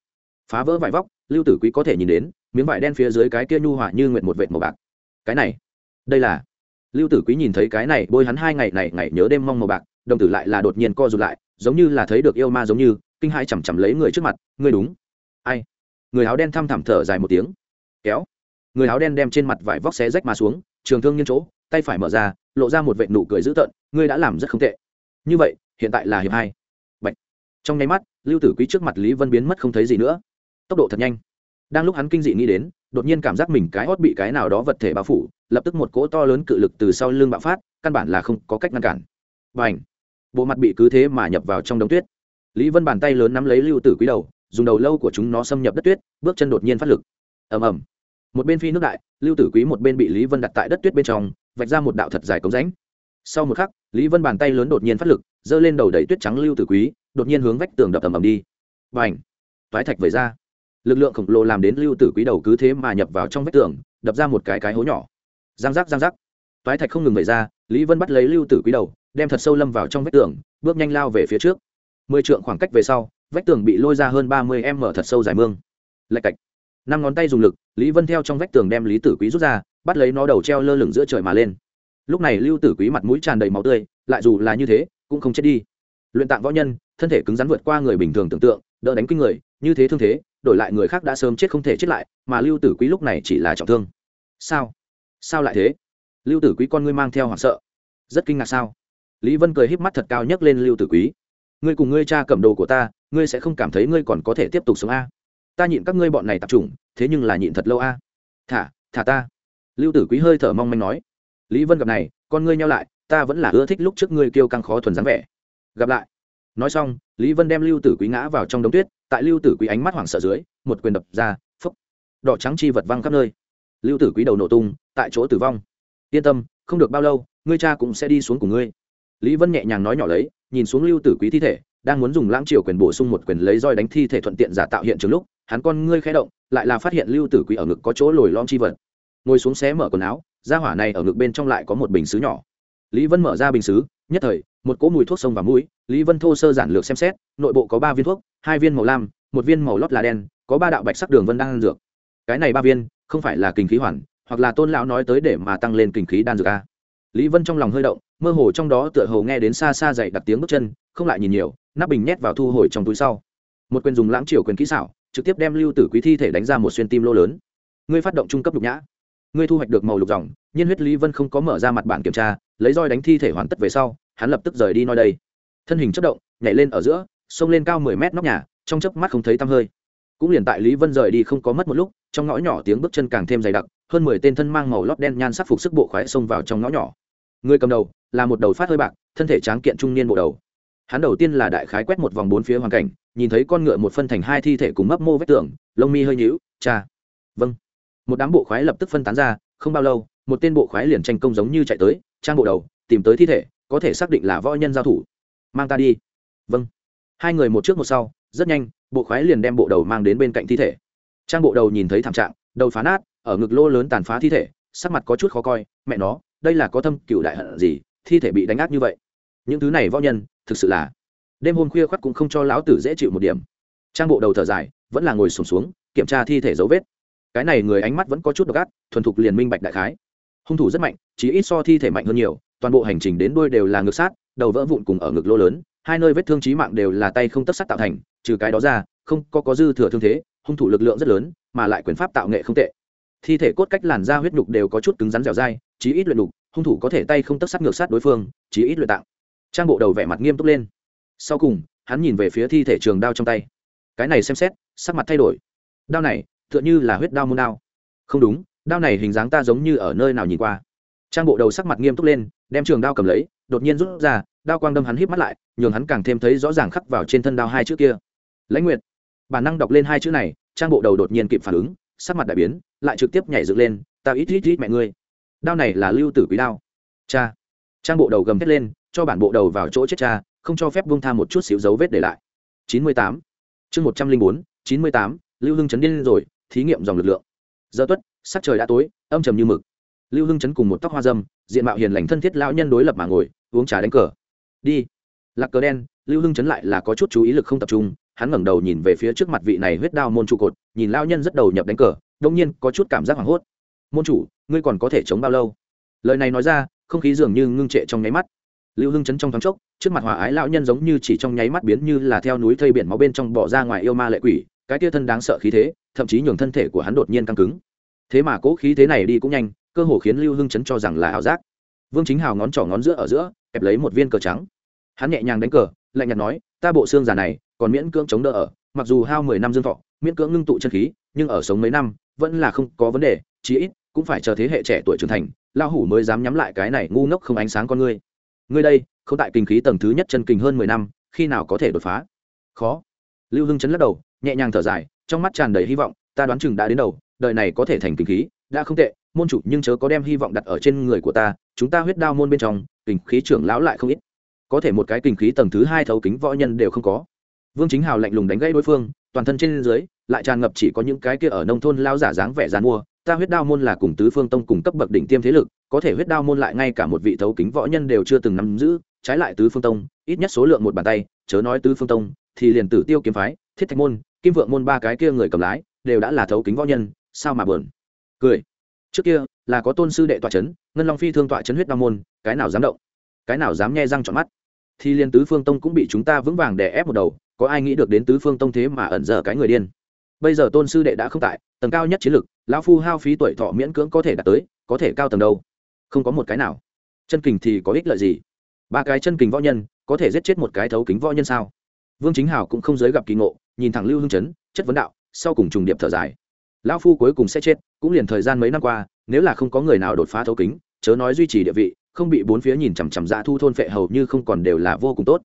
A: Phá vỡ vải vóc, lưu tử quý có thể nhìn đến, miếng vải đen phía dưới cái kia nhu hỏa như nguyện một vệt màu bạc. Cái này, đây là lưu tử quý nhìn thấy cái này, bôi hắn hai ngày này, ngày nhớ đêm mong màu bạc đồng tử lại là đột nhiên co rụt lại, giống như là thấy được yêu ma giống như, kinh hai chằm chằm lấy người trước mặt, ngươi đúng. Ai? Người áo đen thăm thẳm thở dài một tiếng. Kéo. Người áo đen đem trên mặt vải vóc xé rách mà xuống, trường thương nhân chỗ, tay phải mở ra, lộ ra một vệ nụ cười dữ tợn, ngươi đã làm rất không tệ. Như vậy, hiện tại là hiệp hai. Bạch. trong nháy mắt, lưu tử quý trước mặt lý vân biến mất không thấy gì nữa. Tốc độ thật nhanh. Đang lúc hắn kinh dị nghĩ đến, đột nhiên cảm giác mình cái hót bị cái nào đó vật thể bao phủ, lập tức một cỗ to lớn cự lực từ sau lưng bạo phát, căn bản là không có cách ngăn cản. Và bộ mặt bị cứ thế mà nhập vào trong đống tuyết. Lý vân bàn tay lớn nắm lấy lưu tử quý đầu, dùng đầu lâu của chúng nó xâm nhập đất tuyết, bước chân đột nhiên phát lực. Ầm ầm. Một bên phi nước đại, lưu tử quý một bên bị lý vân đặt tại đất tuyết bên trong, vạch ra một đạo thật dài cống rãnh. Sau một khắc, lý vân bàn tay lớn đột nhiên phát lực, giơ lên đầu đầy tuyết trắng lưu tử quý, đột nhiên hướng vách tường đập ầm ầm đi. Và h toái thạch vẩy ra. Lực lượng khổng lồ làm đến lưu tử quý đầu cứ thế mà nhập vào trong vách tường, đập ra một cái cái hố nhỏ. Giang giác giang giác. Toái thạch không ngừng vẩy ra lý vân bắt lấy lưu tử quý đầu, đem thật sâu lâm vào trong vách tường, bước nhanh lao về phía trước. Mười trượng khoảng cách về sau, vách tường bị lôi ra hơn ba mươi m thật sâu dài mương. Lạch cạch. Năm ngón tay dùng lực, lý vân theo trong vách tường đem lý tử quý rút ra, bắt lấy nó đầu treo lơ lửng giữa trời mà lên. Lúc này lưu tử quý mặt mũi tràn đầy máu tươi, lại dù là như thế, cũng không chết đi. Luyện tạng võ nhân, thân thể cứng rắn vượt qua người bình thường tưởng tượng, đỡ đánh kinh người, như thế thương thế, đổi lại người khác đã sớm chết không thể chết lại, mà lưu tử quý lúc này chỉ là trọng thương. Sao? Sao lại thế? Lưu tử quý con ngươi mang theo hoảng sợ. Rất kinh ngạc sao? Lý vân cười híp mắt thật cao nhấc lên lưu tử quý. Ngươi cùng ngươi cha cầm đồ của ta, ngươi sẽ không cảm thấy ngươi còn có thể tiếp tục sống a. Ta nhịn các ngươi bọn này tập trung, thế nhưng là nhịn thật lâu a. Thả thả ta. Lưu tử quý hơi thở mong manh nói. Lý vân gặp này, con ngươi nhau lại, ta vẫn là ưa thích lúc trước ngươi kêu căng khó thuần dáng vẻ. Gặp lại. Nói xong, lý vân đem lưu tử quý ngã vào trong đống tuyết, tại lưu tử quý ánh mắt hoảng sợ dưới, một quyền đập ra phấp đỏ trắng chi vật văng khắp nơi. Lưu tử quý đầu nổ tung, tại chỗ tử vong yên tâm, không được bao lâu, ngươi cha cũng sẽ đi xuống cùng ngươi. Lý vân nhẹ nhàng nói nhỏ lấy, nhìn xuống lưu tử quý thi thể, đang muốn dùng lãng triều quyền bổ sung một quyền lấy roi đánh thi thể thuận tiện giả tạo hiện trường lúc, hắn con ngươi khẽ động, lại là phát hiện lưu tử quý ở ngực có chỗ lồi lom chi vật. Ngồi xuống xé mở quần áo ra hỏa này ở ngực bên trong lại có một bình xứ nhỏ. Lý vân mở ra bình xứ, nhất thời, một cỗ mùi thuốc sông và mũi, lý vân thô sơ giản lược xem xét, nội bộ có ba viên thuốc, hai viên màu lam, một viên màu lót là đen, có ba đạo bạch sắc đường vân đang ăn dược. Cái này ba viên, không phải là kinh khí hoàn hoặc là tôn lão nói tới để mà tăng lên kinh khí đan dược a. Lý vân trong lòng hơi động, mơ hồ trong đó tựa hồ nghe đến xa xa dậy đặt tiếng bước chân, không lại nhìn nhiều, nắp bình nhét vào thu hồi trong túi sau. Một quyền dùng lãng triều quyền kỹ xảo, trực tiếp đem lưu tử quý thi thể đánh ra một xuyên tim lô lớn. Ngươi phát động trung cấp lục nhã. Ngươi thu hoạch được màu lục dòng, nhiên huyết lý vân không có mở ra mặt bản kiểm tra, lấy roi đánh thi thể hoàn tất về sau, hắn lập tức rời đi nơi đây. Thân hình chất động, nhảy lên ở giữa, xông lên cao mười mét nóc nhà, trong chớp mắt không thấy tăm hơi. Cũng liền tại lý vân rời đi không có mất một lúc trong ngõ nhỏ tiếng bước chân càng thêm dày đặc, hơn mười tên thân mang màu lót đen nhan sắc phục sức bộ khoái xông vào trong ngõ nhỏ. Người cầm đầu là một đầu phát hơi bạc, thân thể tráng kiện trung niên bộ đầu. Hắn đầu tiên là đại khái quét một vòng bốn phía hoàn cảnh, nhìn thấy con ngựa một phân thành hai thi thể cùng mấp mô vết tường, lông mi hơi nhíu, cha. Vâng. Một đám bộ khoái lập tức phân tán ra, không bao lâu, một tên bộ khoái liền tranh công giống như chạy tới, trang bộ đầu, tìm tới thi thể, có thể xác định là võ nhân giao thủ. Mang ta đi. Vâng. Hai người một trước một sau, rất nhanh, bộ khoái liền đem bộ đầu mang đến bên cạnh thi thể trang bộ đầu nhìn thấy thảm trạng đầu phá nát ở ngực lô lớn tàn phá thi thể sắc mặt có chút khó coi mẹ nó đây là có thâm cựu đại hận gì thi thể bị đánh ác như vậy? Những thứ này võ nhân thực sự là đêm hôm khuya khoắt cũng không cho lão tử dễ chịu một điểm. Trang bộ đầu thở dài vẫn là ngồi sùng xuống, xuống kiểm tra thi thể dấu vết. Cái này người ánh mắt vẫn có chút độc ác thuần thục liền minh bạch đại khái. Hung thủ rất mạnh chỉ ít so thi thể mạnh hơn nhiều toàn bộ hành trình đến đuôi đều là ngược sát đầu vỡ vụn cùng ở ngực lô lớn hai nơi vết thương trí mạng đều là tay không tất sắt tạo thành trừ cái đó ra không có có dư thừa thương thế hung thủ lực lượng rất lớn, mà lại quyền pháp tạo nghệ không tệ. Thi thể cốt cách làn da huyết nhục đều có chút cứng rắn dẻo dai, chí ít luyện nhục, hung thủ có thể tay không tất sát ngược sát đối phương, chí ít luyện tạng. Trang bộ đầu vẻ mặt nghiêm túc lên. Sau cùng, hắn nhìn về phía thi thể trường đao trong tay. Cái này xem xét, sắc mặt thay đổi. Đao này, tựa như là huyết đao môn đao. Không đúng, đao này hình dáng ta giống như ở nơi nào nhìn qua. Trang bộ đầu sắc mặt nghiêm túc lên, đem trường đao cầm lấy, đột nhiên rút ra, đao quang đâm hắn híp mắt lại, nhường hắn càng thêm thấy rõ ràng khắc vào trên thân đao hai chữ kia. Lãnh nguyệt bản năng đọc lên hai chữ này, trang bộ đầu đột nhiên kịp phản ứng, sắc mặt đại biến, lại trực tiếp nhảy dựng lên, ta ít ít ít mẹ ngươi. Đao này là lưu tử quý đao. Cha. Trang bộ đầu gầm thét lên, cho bản bộ đầu vào chỗ chết cha, không cho phép buông tha một chút xíu dấu vết để lại. Chín mươi tám. Chương một trăm linh bốn, chín mươi tám, lưu hưng chấn điên rồi, thí nghiệm dòng lực lượng. Giờ tuất, sắc trời đã tối, âm trầm như mực. Lưu hưng chấn cùng một tóc hoa dâm, diện mạo hiền lành thân thiết lão nhân đối lập mà ngồi, uống trà đánh cờ. Đi. Lạc cờ đen lưu hưng chấn lại là có chút chú ý lực không tập trung, hắn ngẩng đầu nhìn về phía trước mặt vị này huyết đao môn trụ cột, nhìn lao nhân rất đầu nhập đánh cờ đông nhiên có chút cảm giác hoảng hốt. Môn chủ, ngươi còn có thể chống bao lâu? Lời này nói ra, không khí dường như ngưng trệ trong nháy mắt. Lưu hưng chấn trong thoáng chốc, trước mặt hòa ái lão nhân giống như chỉ trong nháy mắt biến như là theo núi thây biển máu bên trong bỏ ra ngoài yêu ma lệ quỷ, cái tia thân đáng sợ khí thế, thậm chí nhường thân thể của hắn đột nhiên căng cứng. Thế mà cố khí thế này đi cũng nhanh, cơ hồ khiến lưu hưng chấn cho rằng là ảo giác. Vương chính hào ngón trỏ ngón giữa ở giữa, kẹp lấy một viên cờ trắng. Hắn nhẹ nhàng đánh cờ lạnh nhạt nói, ta bộ xương già này còn miễn cưỡng chống đỡ ở, mặc dù hao mười năm dương thọ, miễn cưỡng ngưng tụ chân khí, nhưng ở sống mấy năm vẫn là không có vấn đề, chí ít cũng phải chờ thế hệ trẻ tuổi trưởng thành lao hủ mới dám nhắm lại cái này ngu ngốc không ánh sáng con ngươi. Ngươi đây, không tại kinh khí tầng thứ nhất chân kinh hơn mười năm, khi nào có thể đột phá? Khó. Lưu hưng chấn lắc đầu, nhẹ nhàng thở dài, trong mắt tràn đầy hy vọng, ta đoán chừng đã đến đầu, đời này có thể thành kinh khí, đã không tệ, môn chủ nhưng chớ có đem hy vọng đặt ở trên người của ta, chúng ta huyết đao môn bên trong, kinh khí trưởng lão lại không ít có thể một cái kinh khí tầng thứ hai thấu kính võ nhân đều không có. Vương chính hào lạnh lùng đánh gãy đối phương, toàn thân trên dưới lại tràn ngập chỉ có những cái kia ở nông thôn lao giả dáng vẻ dán mua. Ta huyết đao môn là cùng tứ phương tông cùng cấp bậc đỉnh tiêm thế lực, có thể huyết đao môn lại ngay cả một vị thấu kính võ nhân đều chưa từng nắm giữ, trái lại tứ phương tông, ít nhất số lượng một bàn tay, chớ nói tứ phương tông, thì liền tử tiêu kiếm phái, thiết thạch môn, kim vượng môn ba cái kia người cầm lái, đều đã là thấu kính võ nhân, sao mà bờn cười. Trước kia là có tôn sư đệ tọa chấn, ngân long phi thương tọa chấn huyết đao môn, cái nào dám động? Cái nào dám nghe răng trọn mắt. Thì liên tứ phương tông cũng bị chúng ta vững vàng đè ép một đầu, có ai nghĩ được đến tứ phương tông thế mà ẩn dở cái người điên. Bây giờ tôn sư đệ đã không tại, tầng cao nhất chiến lực lão phu hao phí tuổi thọ miễn cưỡng có thể đạt tới, có thể cao tầng đâu. Không có một cái nào. Chân kình thì có ích lợi gì? Ba cái chân kình võ nhân, có thể giết chết một cái thấu kính võ nhân sao? Vương chính Hào cũng không giới gặp kỳ ngộ, nhìn thẳng lưu hưng chấn, chất vấn đạo, sau cùng trùng điệp thở dài. Lão phu cuối cùng sẽ chết, cũng liền thời gian mấy năm qua, nếu là không có người nào đột phá thấu kính, chớ nói duy trì địa vị không bị bốn phía nhìn chằm chằm ra thu thôn phệ hầu như không còn đều là vô cùng tốt.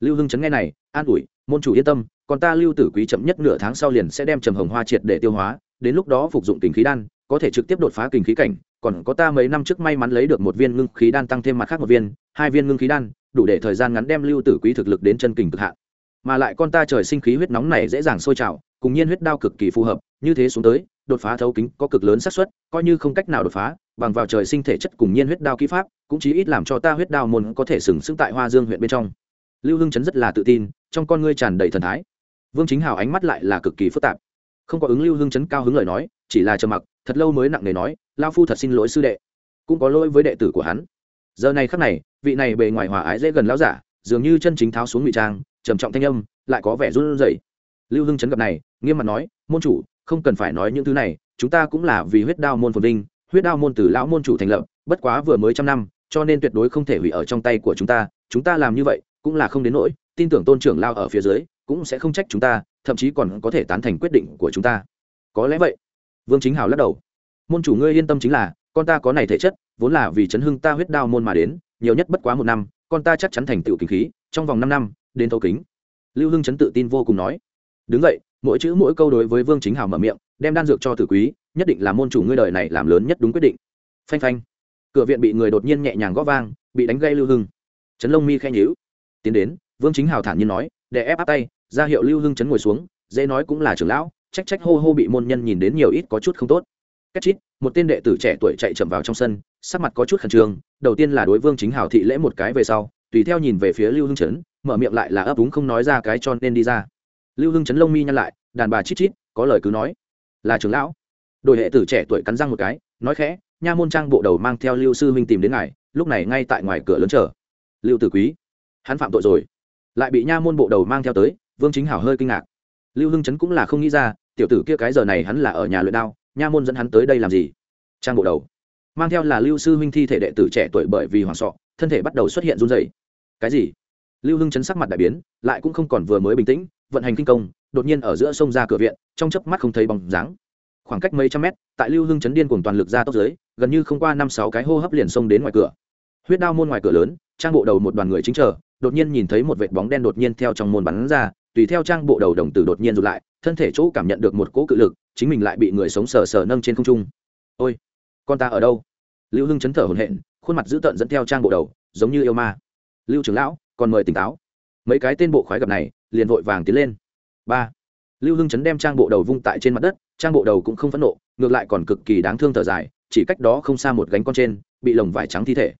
A: Lưu hưng chấn nghe này, an ủi, môn chủ yên tâm, còn ta lưu tử quý chậm nhất nửa tháng sau liền sẽ đem trầm hồng hoa triệt để tiêu hóa, đến lúc đó phục dụng kinh khí đan, có thể trực tiếp đột phá kinh khí cảnh, còn có ta mấy năm trước may mắn lấy được một viên ngưng khí đan tăng thêm mặt khác một viên, hai viên ngưng khí đan, đủ để thời gian ngắn đem lưu tử quý thực lực đến chân kình cực hạn. Mà lại con ta trời sinh khí huyết nóng này dễ dàng sôi trào, cùng nhiên huyết đao cực kỳ phù hợp, như thế xuống tới, đột phá thấu kính có cực lớn xác suất, coi như không cách nào đột phá bằng vào trời sinh thể chất cùng nhiên huyết đao kỹ pháp, cũng chí ít làm cho ta huyết đao môn có thể sừng sững tại hoa dương huyện bên trong. Lưu hưng chấn rất là tự tin, trong con ngươi tràn đầy thần thái. Vương chính hào ánh mắt lại là cực kỳ phức tạp. Không có ứng lưu hưng chấn cao hứng lời nói, chỉ là trầm mặc, thật lâu mới nặng nề nói lao phu thật xin lỗi sư đệ, cũng có lỗi với đệ tử của hắn. Giờ này khắc này, vị này bề ngoài hòa ái dễ gần lão giả, dường như chân chính tháo xuống ngụy trang, trầm trọng thanh âm, lại có vẻ run rẩy. Lưu hưng chấn gặp này, nghiêm mặt nói, môn chủ, không cần phải nói những thứ này, chúng ta cũng là vì huyết đao môn phồn vinh huyết đao môn từ lão môn chủ thành lập, bất quá vừa mới trăm năm, cho nên tuyệt đối không thể hủy ở trong tay của chúng ta chúng ta làm như vậy cũng là không đến nỗi, tin tưởng tôn trưởng lao ở phía dưới cũng sẽ không trách chúng ta, thậm chí còn có thể tán thành quyết định của chúng ta. Có lẽ vậy. Vương chính hào lắc đầu. Môn chủ ngươi yên tâm chính là, con ta có này thể chất, vốn là vì chấn hưng ta huyết đao môn mà đến, nhiều nhất bất quá một năm, con ta chắc chắn thành tựu kính khí, trong vòng năm năm, đến thấu kính. Lưu hưng chấn tự tin vô cùng nói. Đứng vậy, mỗi chữ mỗi câu đối với vương chính hào mở miệng, đem đan dược cho tử quý nhất định là môn chủ ngươi đời này làm lớn nhất đúng quyết định. Phanh phanh. Cửa viện bị người đột nhiên nhẹ nhàng gõ vang bị đánh gây lưu hưng. Trấn lông mi khen nhữ tiến đến vương chính hào thản nhiên nói để ép áp tay. Ra hiệu lưu hưng trấn ngồi xuống dễ nói cũng là trưởng lão trách trách hô hô bị môn nhân nhìn đến nhiều ít có chút không tốt. Cách chít một tên đệ tử trẻ tuổi chạy chậm vào trong sân sắc mặt có chút khẩn trương đầu tiên là đối vương chính hào thị lễ một cái về sau tùy theo nhìn về phía lưu hưng trấn, mở miệng lại là ấp úng không nói ra cái cho nên đi ra. Lưu hưng trấn lông mi nhăn lại đàn bà chít chít có lời cứ nói là trưởng lão đội hệ tử trẻ tuổi cắn răng một cái, nói khẽ, nha môn trang bộ đầu mang theo lưu sư huynh tìm đến ngài, lúc này ngay tại ngoài cửa lớn chờ. Lưu tử quý, hắn phạm tội rồi. Lại bị nha môn bộ đầu mang theo tới, vương chính hảo hơi kinh ngạc. Lưu hưng chấn cũng là không nghĩ ra, tiểu tử kia cái giờ này hắn là ở nhà luyện đao, nha môn dẫn hắn tới đây làm gì? Trang bộ đầu. Mang theo là lưu sư huynh thi thể đệ tử trẻ tuổi bởi vì hoảng sọ, thân thể bắt đầu xuất hiện run dày cái gì? Lưu hưng chấn sắc mặt đại biến, lại cũng không còn vừa mới bình tĩnh, vận hành kinh công, đột nhiên ở giữa sông ra cửa viện, trong chớp mắt không thấy bóng dáng khoảng cách mấy trăm mét, tại lưu hưng chấn điên cùng toàn lực ra tốc giới gần như không qua năm sáu cái hô hấp liền xông đến ngoài cửa. Huyết đao môn ngoài cửa lớn, trang bộ đầu một đoàn người chính chờ, đột nhiên nhìn thấy một vệt bóng đen đột nhiên theo trong môn bắn ra, tùy theo trang bộ đầu đồng tử đột nhiên rụt lại, thân thể chỗ cảm nhận được một cỗ cự lực, chính mình lại bị người sống sờ sờ nâng trên không trung. Ôi, con ta ở đâu? Lưu hưng chấn thở hổn hển, khuôn mặt dữ tợn dẫn theo trang bộ đầu, giống như yêu ma. Lưu trưởng lão, còn mời tỉnh táo. Mấy cái tên bộ khoái gặp này, liền vội vàng tiến lên. Ba. Lưu hưng chấn đem trang bộ đầu vung tại trên mặt đất trang bộ đầu cũng không phẫn nộ, ngược lại còn cực kỳ đáng thương thở dài, chỉ cách đó không xa một gánh con trên, bị lồng vải trắng thi thể.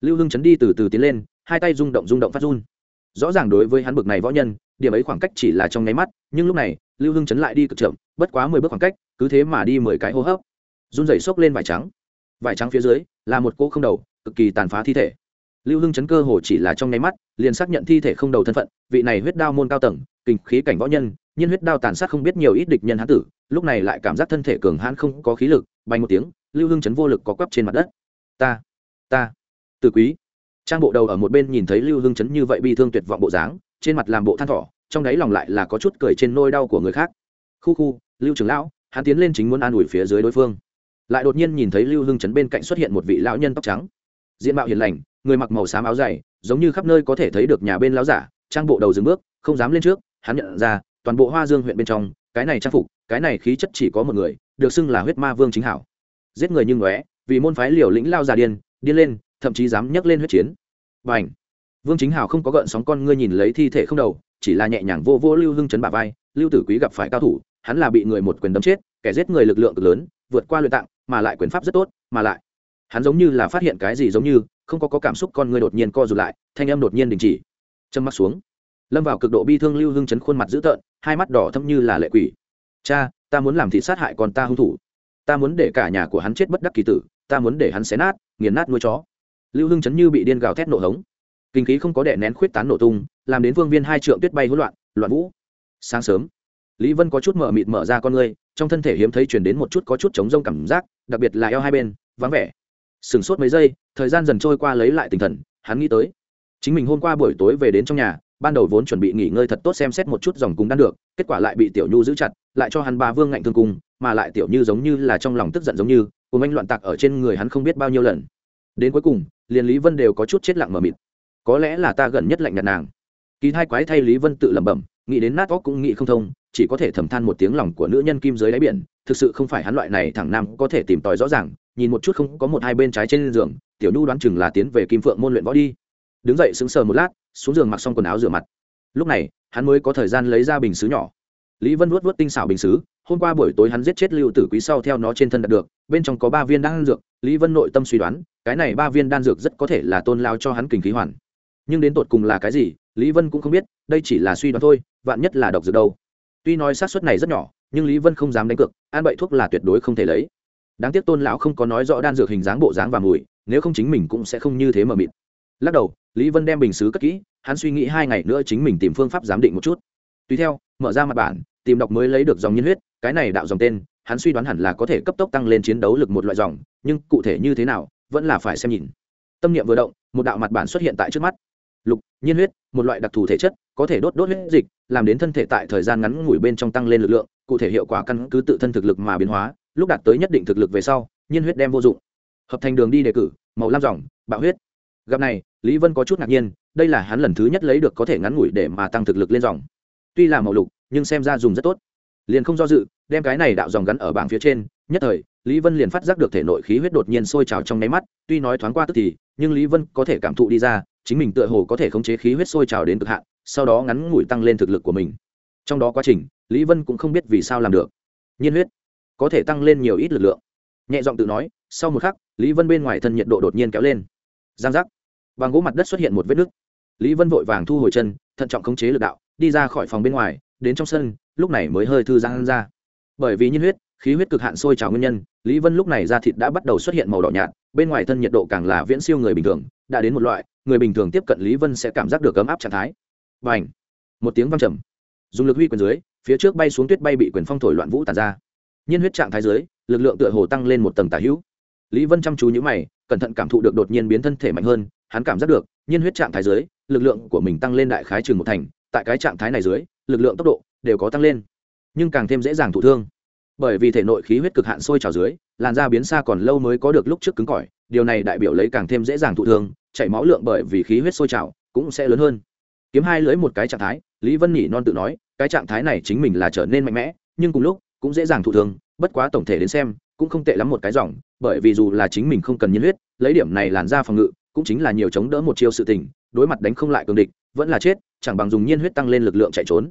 A: Lưu hưng chấn đi từ từ tiến lên, hai tay rung động rung động phát run. Rõ ràng đối với hắn bực này võ nhân, điểm ấy khoảng cách chỉ là trong nháy mắt, nhưng lúc này, lưu hưng chấn lại đi cực chậm bất quá mười bước khoảng cách, cứ thế mà đi mười cái hô hấp. Run rẩy xốc lên vải trắng. Vải trắng phía dưới, là một cỗ không đầu, cực kỳ tàn phá thi thể. Lưu hưng chấn cơ hồ chỉ là trong nháy mắt, liền xác nhận thi thể không đầu thân phận, vị này huyết đao môn cao tầng, kinh khí cảnh võ nhân nhiên huyết đao tàn sát không biết nhiều ít địch nhân hán tử, lúc này lại cảm giác thân thể cường hãn không có khí lực, bay một tiếng, lưu hưng chấn vô lực có quắp trên mặt đất. Ta ta, tử quý. Trang bộ đầu ở một bên nhìn thấy lưu hưng chấn như vậy bi thương tuyệt vọng bộ dáng, trên mặt làm bộ than thỏ trong đáy lòng lại là có chút cười trên nôi đau của người khác. Khu khu, lưu trưởng lão, hắn tiến lên chính muốn an ủi phía dưới đối phương. Lại đột nhiên nhìn thấy lưu hưng chấn bên cạnh xuất hiện một vị lão nhân tóc trắng. Diện mạo hiền lành, người mặc màu xám áo dày, giống như khắp nơi có thể thấy được nhà bên lão giả, trang bộ đầu dừng bước, không dám lên trước, hắn nhận ra toàn bộ hoa dương huyện bên trong cái này trang phục cái này khí chất chỉ có một người được xưng là huyết ma vương chính hảo. Giết người như ngóe vì môn phái liều lĩnh lao già điên điên lên thậm chí dám nhấc lên huyết chiến. Và ảnh vương chính hảo không có gợn sóng con ngươi nhìn lấy thi thể không đầu chỉ là nhẹ nhàng vô vô lưu hưng chấn bả vai lưu tử quý gặp phải cao thủ hắn là bị người một quyền đấm chết kẻ giết người lực lượng cực lớn vượt qua luyện tạng mà lại quyền pháp rất tốt mà lại hắn giống như là phát hiện cái gì giống như không có, có cảm xúc con ngươi đột nhiên co rụt lại thanh âm đột nhiên đình chỉ. Châm mắt xuống lâm vào cực độ bi thương lưu hưng chấn khuôn mặt dữ tợn, hai mắt đỏ thâm như là lệ quỷ. Cha, ta muốn làm thị sát hại con ta hung thủ. Ta muốn để cả nhà của hắn chết bất đắc kỳ tử, ta muốn để hắn xé nát, nghiền nát nuôi chó. Lưu hưng chấn như bị điên gào thét nổ hống. Kinh khí không có đẻ nén khuyết tán nổ tung, làm đến vương viên hai trượng tuyết bay hỗn loạn loạn vũ. Sáng sớm, lý vân có chút mở mịt mở ra con ngươi, trong thân thể hiếm thấy chuyển đến một chút có chút chống rông cảm giác, đặc biệt là eo hai bên, vắng vẻ. Sửng sốt mấy giây, thời gian dần trôi qua lấy lại tinh thần, hắn nghĩ tới, chính mình hôm qua buổi tối về đến trong nhà ban đầu vốn chuẩn bị nghỉ ngơi thật tốt xem xét một chút dòng cung đan được, kết quả lại bị tiểu nhu giữ chặt, lại cho hắn ba vương ngạnh thương cung, mà lại tiểu như giống như là trong lòng tức giận giống như, cùng anh loạn tạc ở trên người hắn không biết bao nhiêu lần. Đến cuối cùng, liền lý vân đều có chút chết lặng mờ mịt. Có lẽ là ta gần nhất lạnh nhạt nàng. Kỳ thai quái thay lý vân tự lẩm bẩm, nghĩ đến nát óc cũng nghĩ không thông, chỉ có thể thầm than một tiếng lòng của nữ nhân kim dưới đáy biển, thực sự không phải hắn loại này thẳng nam có thể tìm tòi rõ ràng, nhìn một chút không có một hai bên trái trên giường, tiểu nhu đoán chừng là tiến về kim phượng môn luyện võ đi. Đứng dậy sững sờ một lát xuống giường mặc xong quần áo rửa mặt. Lúc này, hắn mới có thời gian lấy ra bình xứ nhỏ. Lý vân vuốt vuốt tinh xảo bình xứ, hôm qua buổi tối hắn giết chết lưu tử quý sau theo nó trên thân đạt được, bên trong có ba viên đan dược, lý vân nội tâm suy đoán, cái này ba viên đan dược rất có thể là tôn lao cho hắn kình khí hoàn. Nhưng đến tột cùng là cái gì, lý vân cũng không biết, đây chỉ là suy đoán thôi, vạn nhất là độc dược đâu. Tuy nói xác suất này rất nhỏ, nhưng lý vân không dám đánh cược an bậy thuốc là tuyệt đối không thể lấy. Đáng tiếc tôn lão không có nói rõ đan dược hình dáng bộ dáng và mùi, nếu không chính mình cũng sẽ không như thế mà mịt lắc đầu, lý vân đem bình xứ cất kỹ, hắn suy nghĩ hai ngày nữa chính mình tìm phương pháp giám định một chút. Tùy theo, mở ra mặt bản, tìm đọc mới lấy được dòng nhiên huyết, cái này đạo dòng tên, hắn suy đoán hẳn là có thể cấp tốc tăng lên chiến đấu lực một loại dòng, nhưng cụ thể như thế nào, vẫn là phải xem nhìn. Tâm niệm vừa động, một đạo mặt bản xuất hiện tại trước mắt. Lục nhiên huyết, một loại đặc thù thể chất, có thể đốt đốt huyết dịch, làm đến thân thể tại thời gian ngắn ngủi bên trong tăng lên lực lượng, cụ thể hiệu quả căn cứ tự thân thực lực mà biến hóa, lúc đạt tới nhất định thực lực về sau nhiên huyết đem vô dụng. Hợp thành đường đi đề cử, màu lam dòng, bạo huyết gặp này, lý vân có chút ngạc nhiên, đây là hắn lần thứ nhất lấy được có thể ngắn ngủi để mà tăng thực lực lên dòng. Tuy là màu lục, nhưng xem ra dùng rất tốt. Liền không do dự, đem cái này đạo dòng gắn ở bảng phía trên, nhất thời, lý vân liền phát giác được thể nội khí huyết đột nhiên sôi trào trong nháy mắt, tuy nói thoáng qua tức thì, nhưng lý vân có thể cảm thụ đi ra, chính mình tựa hồ có thể khống chế khí huyết sôi trào đến cực hạn, sau đó ngắn ngủi tăng lên thực lực của mình. Trong đó quá trình, lý vân cũng không biết vì sao làm được. Nhiên huyết, có thể tăng lên nhiều ít lực lượng. Nhẹ giọng tự nói, sau một khắc, lý vân bên ngoài thân nhiệt độ đột nhiên kéo lên. Giang giác bằng gỗ mặt đất xuất hiện một vết nứt. Lý vân vội vàng thu hồi chân, thận trọng khống chế lực đạo, đi ra khỏi phòng bên ngoài, đến trong sân, lúc này mới hơi thư giãn ra. Bởi vì nhiên huyết, khí huyết cực hạn sôi trào nguyên nhân, lý vân lúc này da thịt đã bắt đầu xuất hiện màu đỏ nhạt, bên ngoài thân nhiệt độ càng là viễn siêu người bình thường, đã đến một loại, người bình thường tiếp cận lý vân sẽ cảm giác được ấm áp trạng thái. B à n h một tiếng văng trầm. Dùng lực huy quyền dưới, phía trước bay xuống tuyết bay bị quyền phong thổi loạn vũ tàn ra. Nhiên huyết trạng thái dưới, lực lượng tựa hồ tăng lên một tầng tả hữu. Lý vân chăm chú nhữ mày, cẩn thận cảm thụ được đột nhiên biến thân thể mạnh hơn hắn cảm giác được, nhiên huyết trạng thái dưới, lực lượng của mình tăng lên đại khái chừng một thành, tại cái trạng thái này dưới, lực lượng tốc độ đều có tăng lên, nhưng càng thêm dễ dàng thụ thương. Bởi vì thể nội khí huyết cực hạn sôi trào dưới, làn da biến xa còn lâu mới có được lúc trước cứng cỏi, điều này đại biểu lấy càng thêm dễ dàng thụ thương, chảy máu lượng bởi vì khí huyết sôi trào cũng sẽ lớn hơn. Kiếm hai lưỡi một cái trạng thái, lý vân nhỉ non tự nói, cái trạng thái này chính mình là trở nên mạnh mẽ, nhưng cùng lúc cũng dễ dàng thụ thương, bất quá tổng thể đến xem, cũng không tệ lắm một cái dòng, bởi vì dù là chính mình không cần nhiên huyết, lấy điểm này làn ra phòng ngự cũng chính là nhiều chống đỡ một chiêu sự tình, đối mặt đánh không lại cường địch, vẫn là chết, chẳng bằng dùng nhiên huyết tăng lên lực lượng chạy trốn.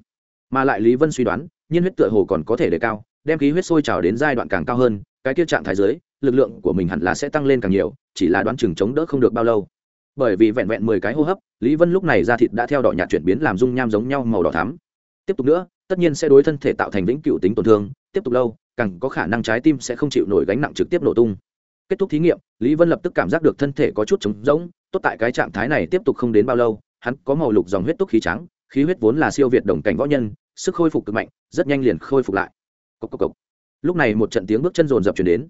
A: Mà lại lý vân suy đoán, nhiên huyết tựa hồ còn có thể đề cao, đem khí huyết sôi trào đến giai đoạn càng cao hơn, cái tiêu trạng thái dưới, lực lượng của mình hẳn là sẽ tăng lên càng nhiều, chỉ là đoán chừng chống đỡ không được bao lâu. Bởi vì vẹn vẹn mười cái hô hấp, lý vân lúc này da thịt đã theo đỏ nhạt chuyển biến làm dung nham giống nhau màu đỏ thắm. Tiếp tục nữa, tất nhiên sẽ đối thân thể tạo thành vĩnh cựu tính tổn thương, tiếp tục lâu, càng có khả năng trái tim sẽ không chịu nổi gánh nặng trực tiếp nổ tung kết thúc thí nghiệm, lý vân lập tức cảm giác được thân thể có chút trống rỗng, tốt tại cái trạng thái này tiếp tục không đến bao lâu, hắn có màu lục dòng huyết túc khí trắng, khí huyết vốn là siêu việt đồng cảnh võ nhân, sức khôi phục cực mạnh, rất nhanh liền khôi phục lại. Cốc cốc cốc. lúc này một trận tiếng bước chân rồn rập chuyển đến.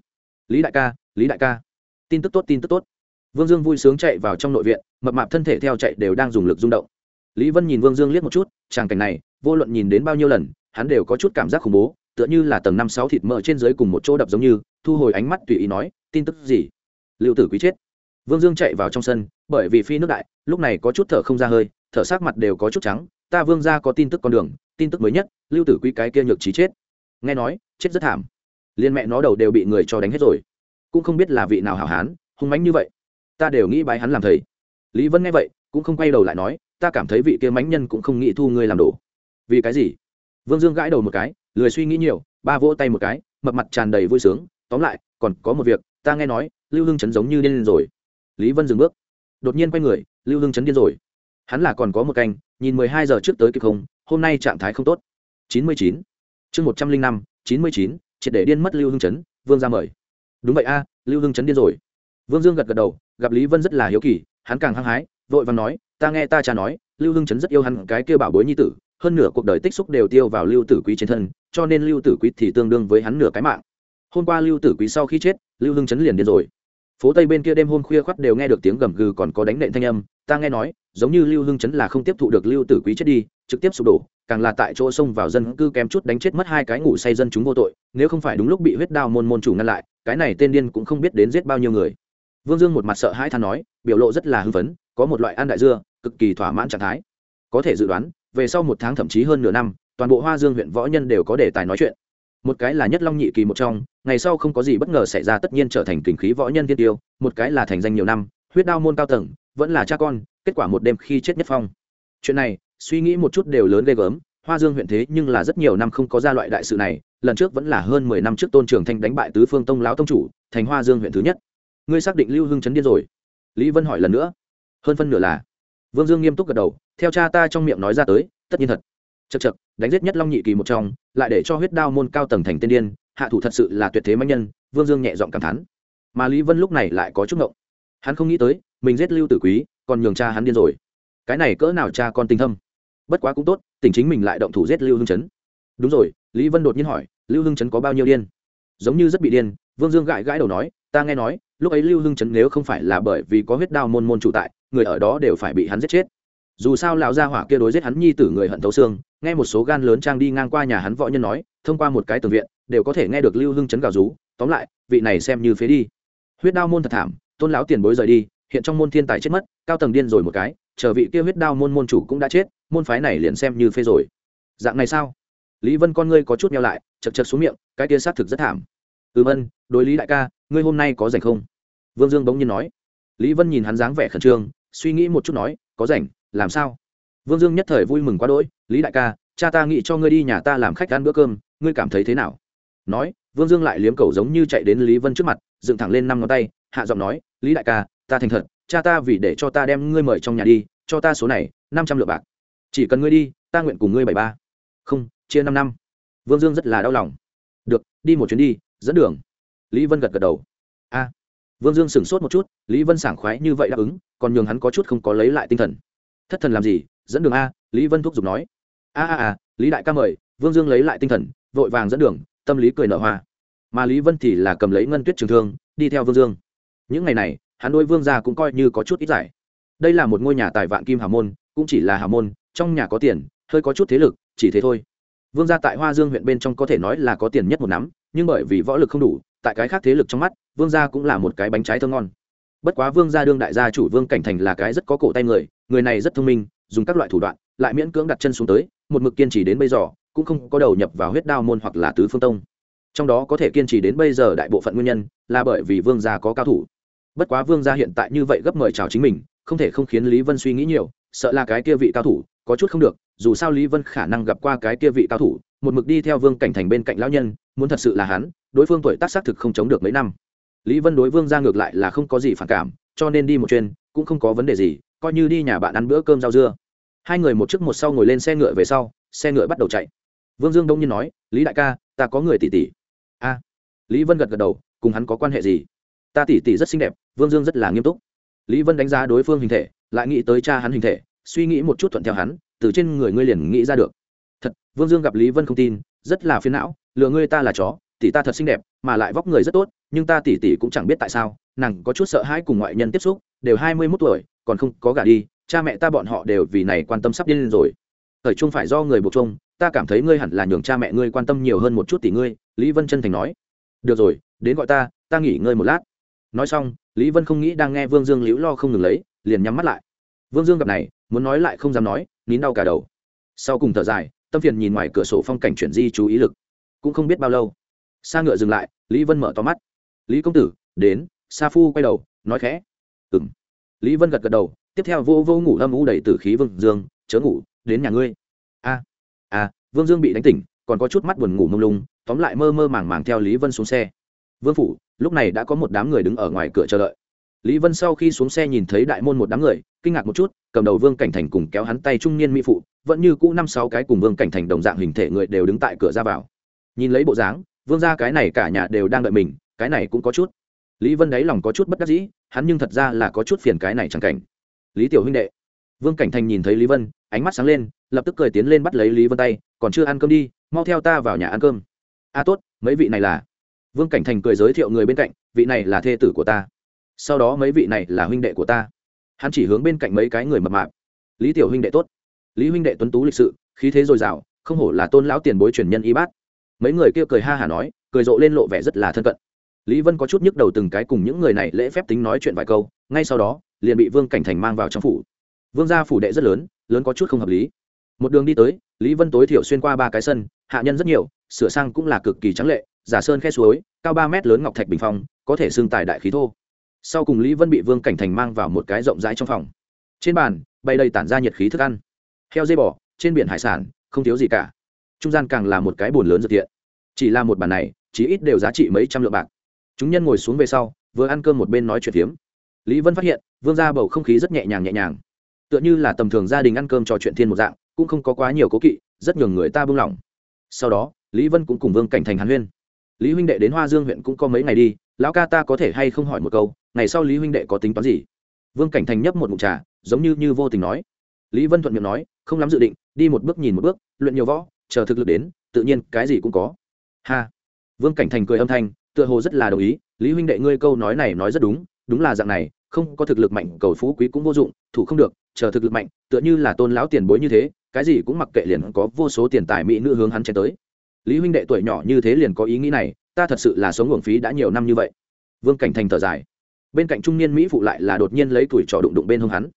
A: Lý đại ca, lý đại ca. Tin tức tốt, tin tức tốt. Vương dương vui sướng chạy vào trong nội viện, mập mạp thân thể theo chạy đều đang dùng lực rung động. Lý vân nhìn vương dương liếc một chút, tràng cảnh này, vô luận nhìn đến bao nhiêu lần, hắn đều có chút cảm giác khủng bố tựa như là tầng năm sáu thịt mỡ trên dưới cùng một chỗ đập giống như, thu hồi ánh mắt tùy ý nói, tin tức gì? Liệu tử quý chết. Vương dương chạy vào trong sân, bởi vì phi nước đại, lúc này có chút thở không ra hơi, thở sát mặt đều có chút trắng, ta vương ra có tin tức con đường, tin tức mới nhất, lưu tử quý cái kia nhược trí chết. Nghe nói, chết rất thảm. Liên mẹ nó đầu đều bị người cho đánh hết rồi. Cũng không biết là vị nào hảo hán, hung mánh như vậy. Ta đều nghĩ bái hắn làm thầy. Lý vân nghe vậy, cũng không quay đầu lại nói, ta cảm thấy vị kia mánh nhân cũng không nghĩ thu ngươi làm đồ. Vì cái gì? Vương dương gãi đầu một cái lười suy nghĩ nhiều, ba vỗ tay một cái, mập mặt tràn đầy vui sướng, tóm lại, còn có một việc, ta nghe nói, lưu hưng chấn giống như điên rồi. Lý vân dừng bước. Đột nhiên quay người, lưu hưng chấn điên rồi. Hắn là còn có một canh, nhìn mười hai giờ trước tới kịp không, hôm nay trạng thái không tốt. chín mươi chín. Chương một trăm linh năm, chín mươi chín, triệt để điên mất lưu hưng chấn, vương ra mời. Đúng vậy a, lưu hưng chấn điên rồi. Vương dương gật gật đầu, gặp lý vân rất là hiếu kỳ, hắn càng hăng hái, vội vàng nói, ta nghe ta cha nói, lưu hưng chấn rất yêu hắn cái kêu bảo bối nhi tử hơn nửa cuộc đời tích xúc đều tiêu vào lưu tử quý trên thân, cho nên lưu tử quý thì tương đương với hắn nửa cái mạng. Hôm qua lưu tử quý sau khi chết, lưu hưng chấn liền điên rồi. Phố tây bên kia đêm hôm khuya khoắt đều nghe được tiếng gầm gừ còn có đánh nện thanh âm, ta nghe nói, giống như lưu hưng chấn là không tiếp thụ được lưu tử quý chết đi, trực tiếp sụp đổ, càng là tại chỗ xông vào dân cư kém chút đánh chết mất hai cái ngủ say dân chúng vô tội, nếu không phải đúng lúc bị huyết đao môn môn chủ ngăn lại, cái này tên điên cũng không biết đến giết bao nhiêu người. Vương dương một mặt sợ hãi than nói, biểu lộ rất là hưng phấn, có một loại ăn đại dưa, cực kỳ thỏa mãn trạng thái. Có thể dự đoán về sau một tháng thậm chí hơn nửa năm, toàn bộ hoa dương huyện võ nhân đều có đề tài nói chuyện. Một cái là nhất long nhị kỳ một trong, ngày sau không có gì bất ngờ xảy ra tất nhiên trở thành kình khí võ nhân tiên tiêu, một cái là thành danh nhiều năm, huyết đao môn cao tầng, vẫn là cha con, kết quả một đêm khi chết nhất phong. Chuyện này, suy nghĩ một chút đều lớn ghê gớm, hoa dương huyện thế nhưng là rất nhiều năm không có ra loại đại sự này, lần trước vẫn là hơn mười năm trước tôn trường thanh đánh bại tứ phương tông lão tông chủ, thành hoa dương huyện thứ nhất. Ngươi xác định lưu hưng chấn điên rồi? Lý vân hỏi lần nữa. Hơn phân nửa là, vương dương nghiêm túc gật đầu theo cha ta trong miệng nói ra tới, tất nhiên thật. Chật chật đánh giết nhất long nhị kỳ một trong, lại để cho huyết đao môn cao tầng thành tiên điên, hạ thủ thật sự là tuyệt thế mạnh nhân, vương dương nhẹ giọng cảm thán. Mà lý vân lúc này lại có chút ngộng. Hắn không nghĩ tới, mình giết lưu tử quý, còn nhường cha hắn điên rồi. Cái này cỡ nào cha con tình thâm. Bất quá cũng tốt, tỉnh chính mình lại động thủ giết lưu hưng chấn. Đúng rồi, lý vân đột nhiên hỏi, lưu hưng chấn có bao nhiêu điên? Giống như rất bị điên, vương dương gãi gãi đầu nói, ta nghe nói, lúc ấy lưu hưng chấn nếu không phải là bởi vì có huyết đao môn môn chủ tại, người ở đó đều phải bị hắn giết chết dù sao lão gia hỏa kia đối giết hắn nhi tử người hận thấu xương, nghe một số gan lớn trang đi ngang qua nhà hắn võ nhân nói, thông qua một cái tường viện, đều có thể nghe được lưu hưng chấn gào rú. Tóm lại, vị này xem như phế đi. Huyết đao môn thật thảm, tôn lão tiền bối rời đi, hiện trong môn thiên tài chết mất, cao tầng điên rồi một cái, chờ vị kia huyết đao môn môn chủ cũng đã chết, môn phái này liền xem như phế rồi. Dạng này sao? Lý vân con ngươi có chút nhau lại, chật chật xuống miệng, cái kia xác thực rất thảm. Ừm ân, đối lý đại ca, ngươi hôm nay có rảnh không? Vương dương bỗng nhiên nói. Lý vân nhìn hắn dáng vẻ khẩn trương, suy nghĩ một chút nói, có rảnh làm sao? Vương dương nhất thời vui mừng quá đỗi, lý đại ca, cha ta nghĩ cho ngươi đi nhà ta làm khách ăn bữa cơm, ngươi cảm thấy thế nào? Nói, vương dương lại liếm cầu giống như chạy đến lý vân trước mặt, dựng thẳng lên năm ngón tay, hạ giọng nói, lý đại ca, ta thành thật, cha ta vì để cho ta đem ngươi mời trong nhà đi, cho ta số này, năm trăm lượng bạc. Chỉ cần ngươi đi, ta nguyện cùng ngươi bảy ba. Không, chia năm năm. Vương dương rất là đau lòng. Được, đi một chuyến đi, dẫn đường. Lý vân gật gật đầu. A. Vương dương sửng sốt một chút, lý vân sảng khoái như vậy đáp ứng, còn nhường hắn có chút không có lấy lại tinh thần thất thần làm gì, dẫn đường a, lý vân thúc giục nói. A a a, lý đại ca mời, vương dương lấy lại tinh thần, vội vàng dẫn đường, tâm lý cười nở hoa. Mà lý vân thì là cầm lấy ngân tuyết trường thương, đi theo vương dương. Những ngày này, hắn đôi vương gia cũng coi như có chút ít giải. Đây là một ngôi nhà tài vạn kim Hà môn, cũng chỉ là Hà môn, trong nhà có tiền, hơi có chút thế lực, chỉ thế thôi. Vương gia tại hoa dương huyện bên trong có thể nói là có tiền nhất một nắm, nhưng bởi vì võ lực không đủ, tại cái khác thế lực trong mắt, vương gia cũng là một cái bánh trái thơ ngon. Bất quá vương gia đương đại gia chủ vương cảnh thành là cái rất có cổ tay người người này rất thông minh, dùng các loại thủ đoạn, lại miễn cưỡng đặt chân xuống tới, một mực kiên trì đến bây giờ, cũng không có đầu nhập vào huyết đao môn hoặc là tứ phương tông. Trong đó có thể kiên trì đến bây giờ đại bộ phận nguyên nhân, là bởi vì vương gia có cao thủ. Bất quá vương gia hiện tại như vậy gấp mời chào chính mình, không thể không khiến lý vân suy nghĩ nhiều, sợ là cái kia vị cao thủ, có chút không được, dù sao lý vân khả năng gặp qua cái kia vị cao thủ, một mực đi theo vương cảnh thành bên cạnh lão nhân, muốn thật sự là hắn, đối phương tuổi tác xác thực không chống được mấy năm. Lý vân đối vương ra ngược lại là không có gì phản cảm, cho nên đi một chuyên cũng không có vấn đề gì coi như đi nhà bạn ăn bữa cơm rau dưa. Hai người một trước một sau ngồi lên xe ngựa về sau, xe ngựa bắt đầu chạy. Vương dương đông nhiên nói, lý đại ca, ta có người tỷ tỷ. A. Lý vân gật gật đầu, cùng hắn có quan hệ gì? Ta tỷ tỷ rất xinh đẹp, vương dương rất là nghiêm túc. Lý vân đánh giá đối phương hình thể, lại nghĩ tới cha hắn hình thể, suy nghĩ một chút thuận theo hắn, từ trên người ngươi liền nghĩ ra được. Thật, vương dương gặp lý vân không tin, rất là phiền não, lừa ngươi ta là chó, tỷ ta thật xinh đẹp, mà lại vóc người rất tốt, nhưng ta tỷ tỷ cũng chẳng biết tại sao, nàng có chút sợ hãi cùng ngoại nhân tiếp xúc, đều hai mươi mốt tuổi còn không có gả đi, cha mẹ ta bọn họ đều vì này quan tâm sắp điên lên rồi. Thời trung phải do người buộc trung ta cảm thấy ngươi hẳn là nhường cha mẹ ngươi quan tâm nhiều hơn một chút tỷ ngươi, lý vân chân thành nói. Được rồi, đến gọi ta ta nghỉ ngơi một lát. Nói xong, lý vân không nghĩ đang nghe vương dương liễu lo không ngừng lấy, liền nhắm mắt lại. Vương dương gặp này, muốn nói lại không dám nói, nín đau cả đầu. Sau cùng thở dài, tâm phiền nhìn ngoài cửa sổ phong cảnh chuyển di chú ý lực. Cũng không biết bao lâu xa ngựa dừng lại, lý vân mở to mắt. Lý công tử, đến. Sa phu quay đầu, nói khẽ. Ừng lý vân gật gật đầu tiếp theo vô vô ngủ âm u đầy t khí vương dương chớ ngủ đến nhà ngươi. A à, a vương dương bị đánh tỉnh còn có chút mắt buồn ngủ mông lung tóm lại mơ mơ màng màng theo lý vân xuống xe. Vương phủ lúc này đã có một đám người đứng ở ngoài cửa chờ đợi. Lý vân sau khi xuống xe nhìn thấy đại môn một đám người kinh ngạc một chút cầm đầu vương cảnh thành cùng kéo hắn tay trung niên mỹ phụ vẫn như cũ năm sáu cái cùng vương cảnh thành đồng dạng hình thể người đều đứng tại cửa ra vào. Nhìn lấy bộ dáng vương ra cái này cả nhà đều đang đợi mình cái này cũng có chút lý vân đáy lòng có chút bất đắc dĩ, hắn nhưng thật ra là có chút phiền cái này chẳng cảnh. Lý tiểu huynh đệ. Vương cảnh thành nhìn thấy lý vân, ánh mắt sáng lên, lập tức cười tiến lên bắt lấy lý vân tay, còn chưa ăn cơm đi, mau theo ta vào nhà ăn cơm. A, tốt, mấy vị này là? Vương cảnh thành cười giới thiệu người bên cạnh, vị này là thê tử của ta. Sau đó mấy vị này là huynh đệ của ta. Hắn chỉ hướng bên cạnh mấy cái người mập mạp. Lý tiểu huynh đệ tốt. Lý huynh đệ tuấn tú lịch sự, khí thế dồi dào, không hổ là tôn lão tiền bối truyền nhân y bát. Mấy người kia cười ha hả nói, cười rộ lên lộ vẻ rất là thân cận lý vân có chút nhức đầu từng cái cùng những người này lễ phép tính nói chuyện vài câu, ngay sau đó, liền bị vương cảnh thành mang vào trong phủ. Vương gia phủ đệ rất lớn lớn có chút không hợp lý. Một đường đi tới, lý vân tối thiểu xuyên qua ba cái sân, hạ nhân rất nhiều, sửa sang cũng là cực kỳ trắng lệ, giả sơn khe suối, cao ba mét lớn ngọc thạch bình phong, có thể xưng tài đại khí thô. Sau cùng lý vân bị vương cảnh thành mang vào một cái rộng rãi trong phòng. Trên bàn, bày đầy tản ra nhiệt khí thức ăn. Heo dây bò, trên biển hải sản, không thiếu gì cả. Trung gian càng là một cái bồn lớn dược thiện. Chỉ là một bàn này chỉ ít đều giá trị mấy trăm lượng bạc chúng nhân ngồi xuống về sau, vừa ăn cơm một bên nói chuyện phiếm. Lý vân phát hiện, vương ra bầu không khí rất nhẹ nhàng nhẹ nhàng. Tựa như là tầm thường gia đình ăn cơm trò chuyện thiên một dạng, cũng không có quá nhiều cố kỵ, rất nhường người ta buông lỏng. Sau đó, lý vân cũng cùng vương cảnh thành hàn huyên. Lý huynh đệ đến hoa dương huyện cũng có mấy ngày đi, lão ca ta có thể hay không hỏi một câu, ngày sau lý huynh đệ có tính toán gì? Vương cảnh thành nhấp một mụn trà, giống như như vô tình nói. Lý vân thuận miệng nói, không lắm dự định, đi một bước nhìn một bước, luyện nhiều võ, chờ thực lực đến, tự nhiên cái gì cũng có. Ha! Vương cảnh thành cười âm thanh tựa hồ rất là đồng ý, lý huynh đệ ngươi câu nói này nói rất đúng đúng là dạng này, không có thực lực mạnh, cầu phú quý cũng vô dụng, thủ không được, chờ thực lực mạnh, tựa như là tôn lão tiền bối như thế, cái gì cũng mặc kệ liền có vô số tiền tài mỹ nữ hướng hắn chen tới. Lý huynh đệ tuổi nhỏ như thế liền có ý nghĩ này, ta thật sự là sống uổng phí đã nhiều năm như vậy. Vương cảnh thành thở dài. Bên cạnh trung niên mỹ phụ lại là đột nhiên lấy tuổi trò đụng đụng bên hông hắn.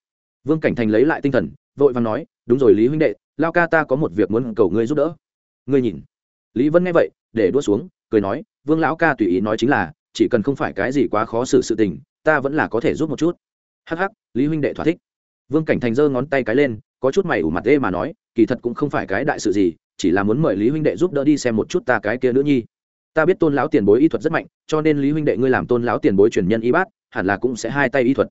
A: Vương cảnh thành lấy lại tinh thần, vội vàng nói, đúng rồi lý huynh đệ, lao ca ta có một việc muốn cầu ngươi giúp đỡ. Ngươi nhìn. Lý vân nghe vậy, để đua xuống cười nói, vương lão ca tùy ý nói chính là, chỉ cần không phải cái gì quá khó xử sự tình, ta vẫn là có thể giúp một chút. Hắc hắc, lý huynh đệ thỏa thích. Vương cảnh thành giơ ngón tay cái lên, có chút mày ủ mặt đê mà nói, kỳ thật cũng không phải cái đại sự gì, chỉ là muốn mời lý huynh đệ giúp đỡ đi xem một chút ta cái kia nữ nhi. Ta biết tôn lão tiền bối y thuật rất mạnh, cho nên lý huynh đệ ngươi làm tôn lão tiền bối truyền nhân y bát, hẳn là cũng sẽ hai tay y thuật.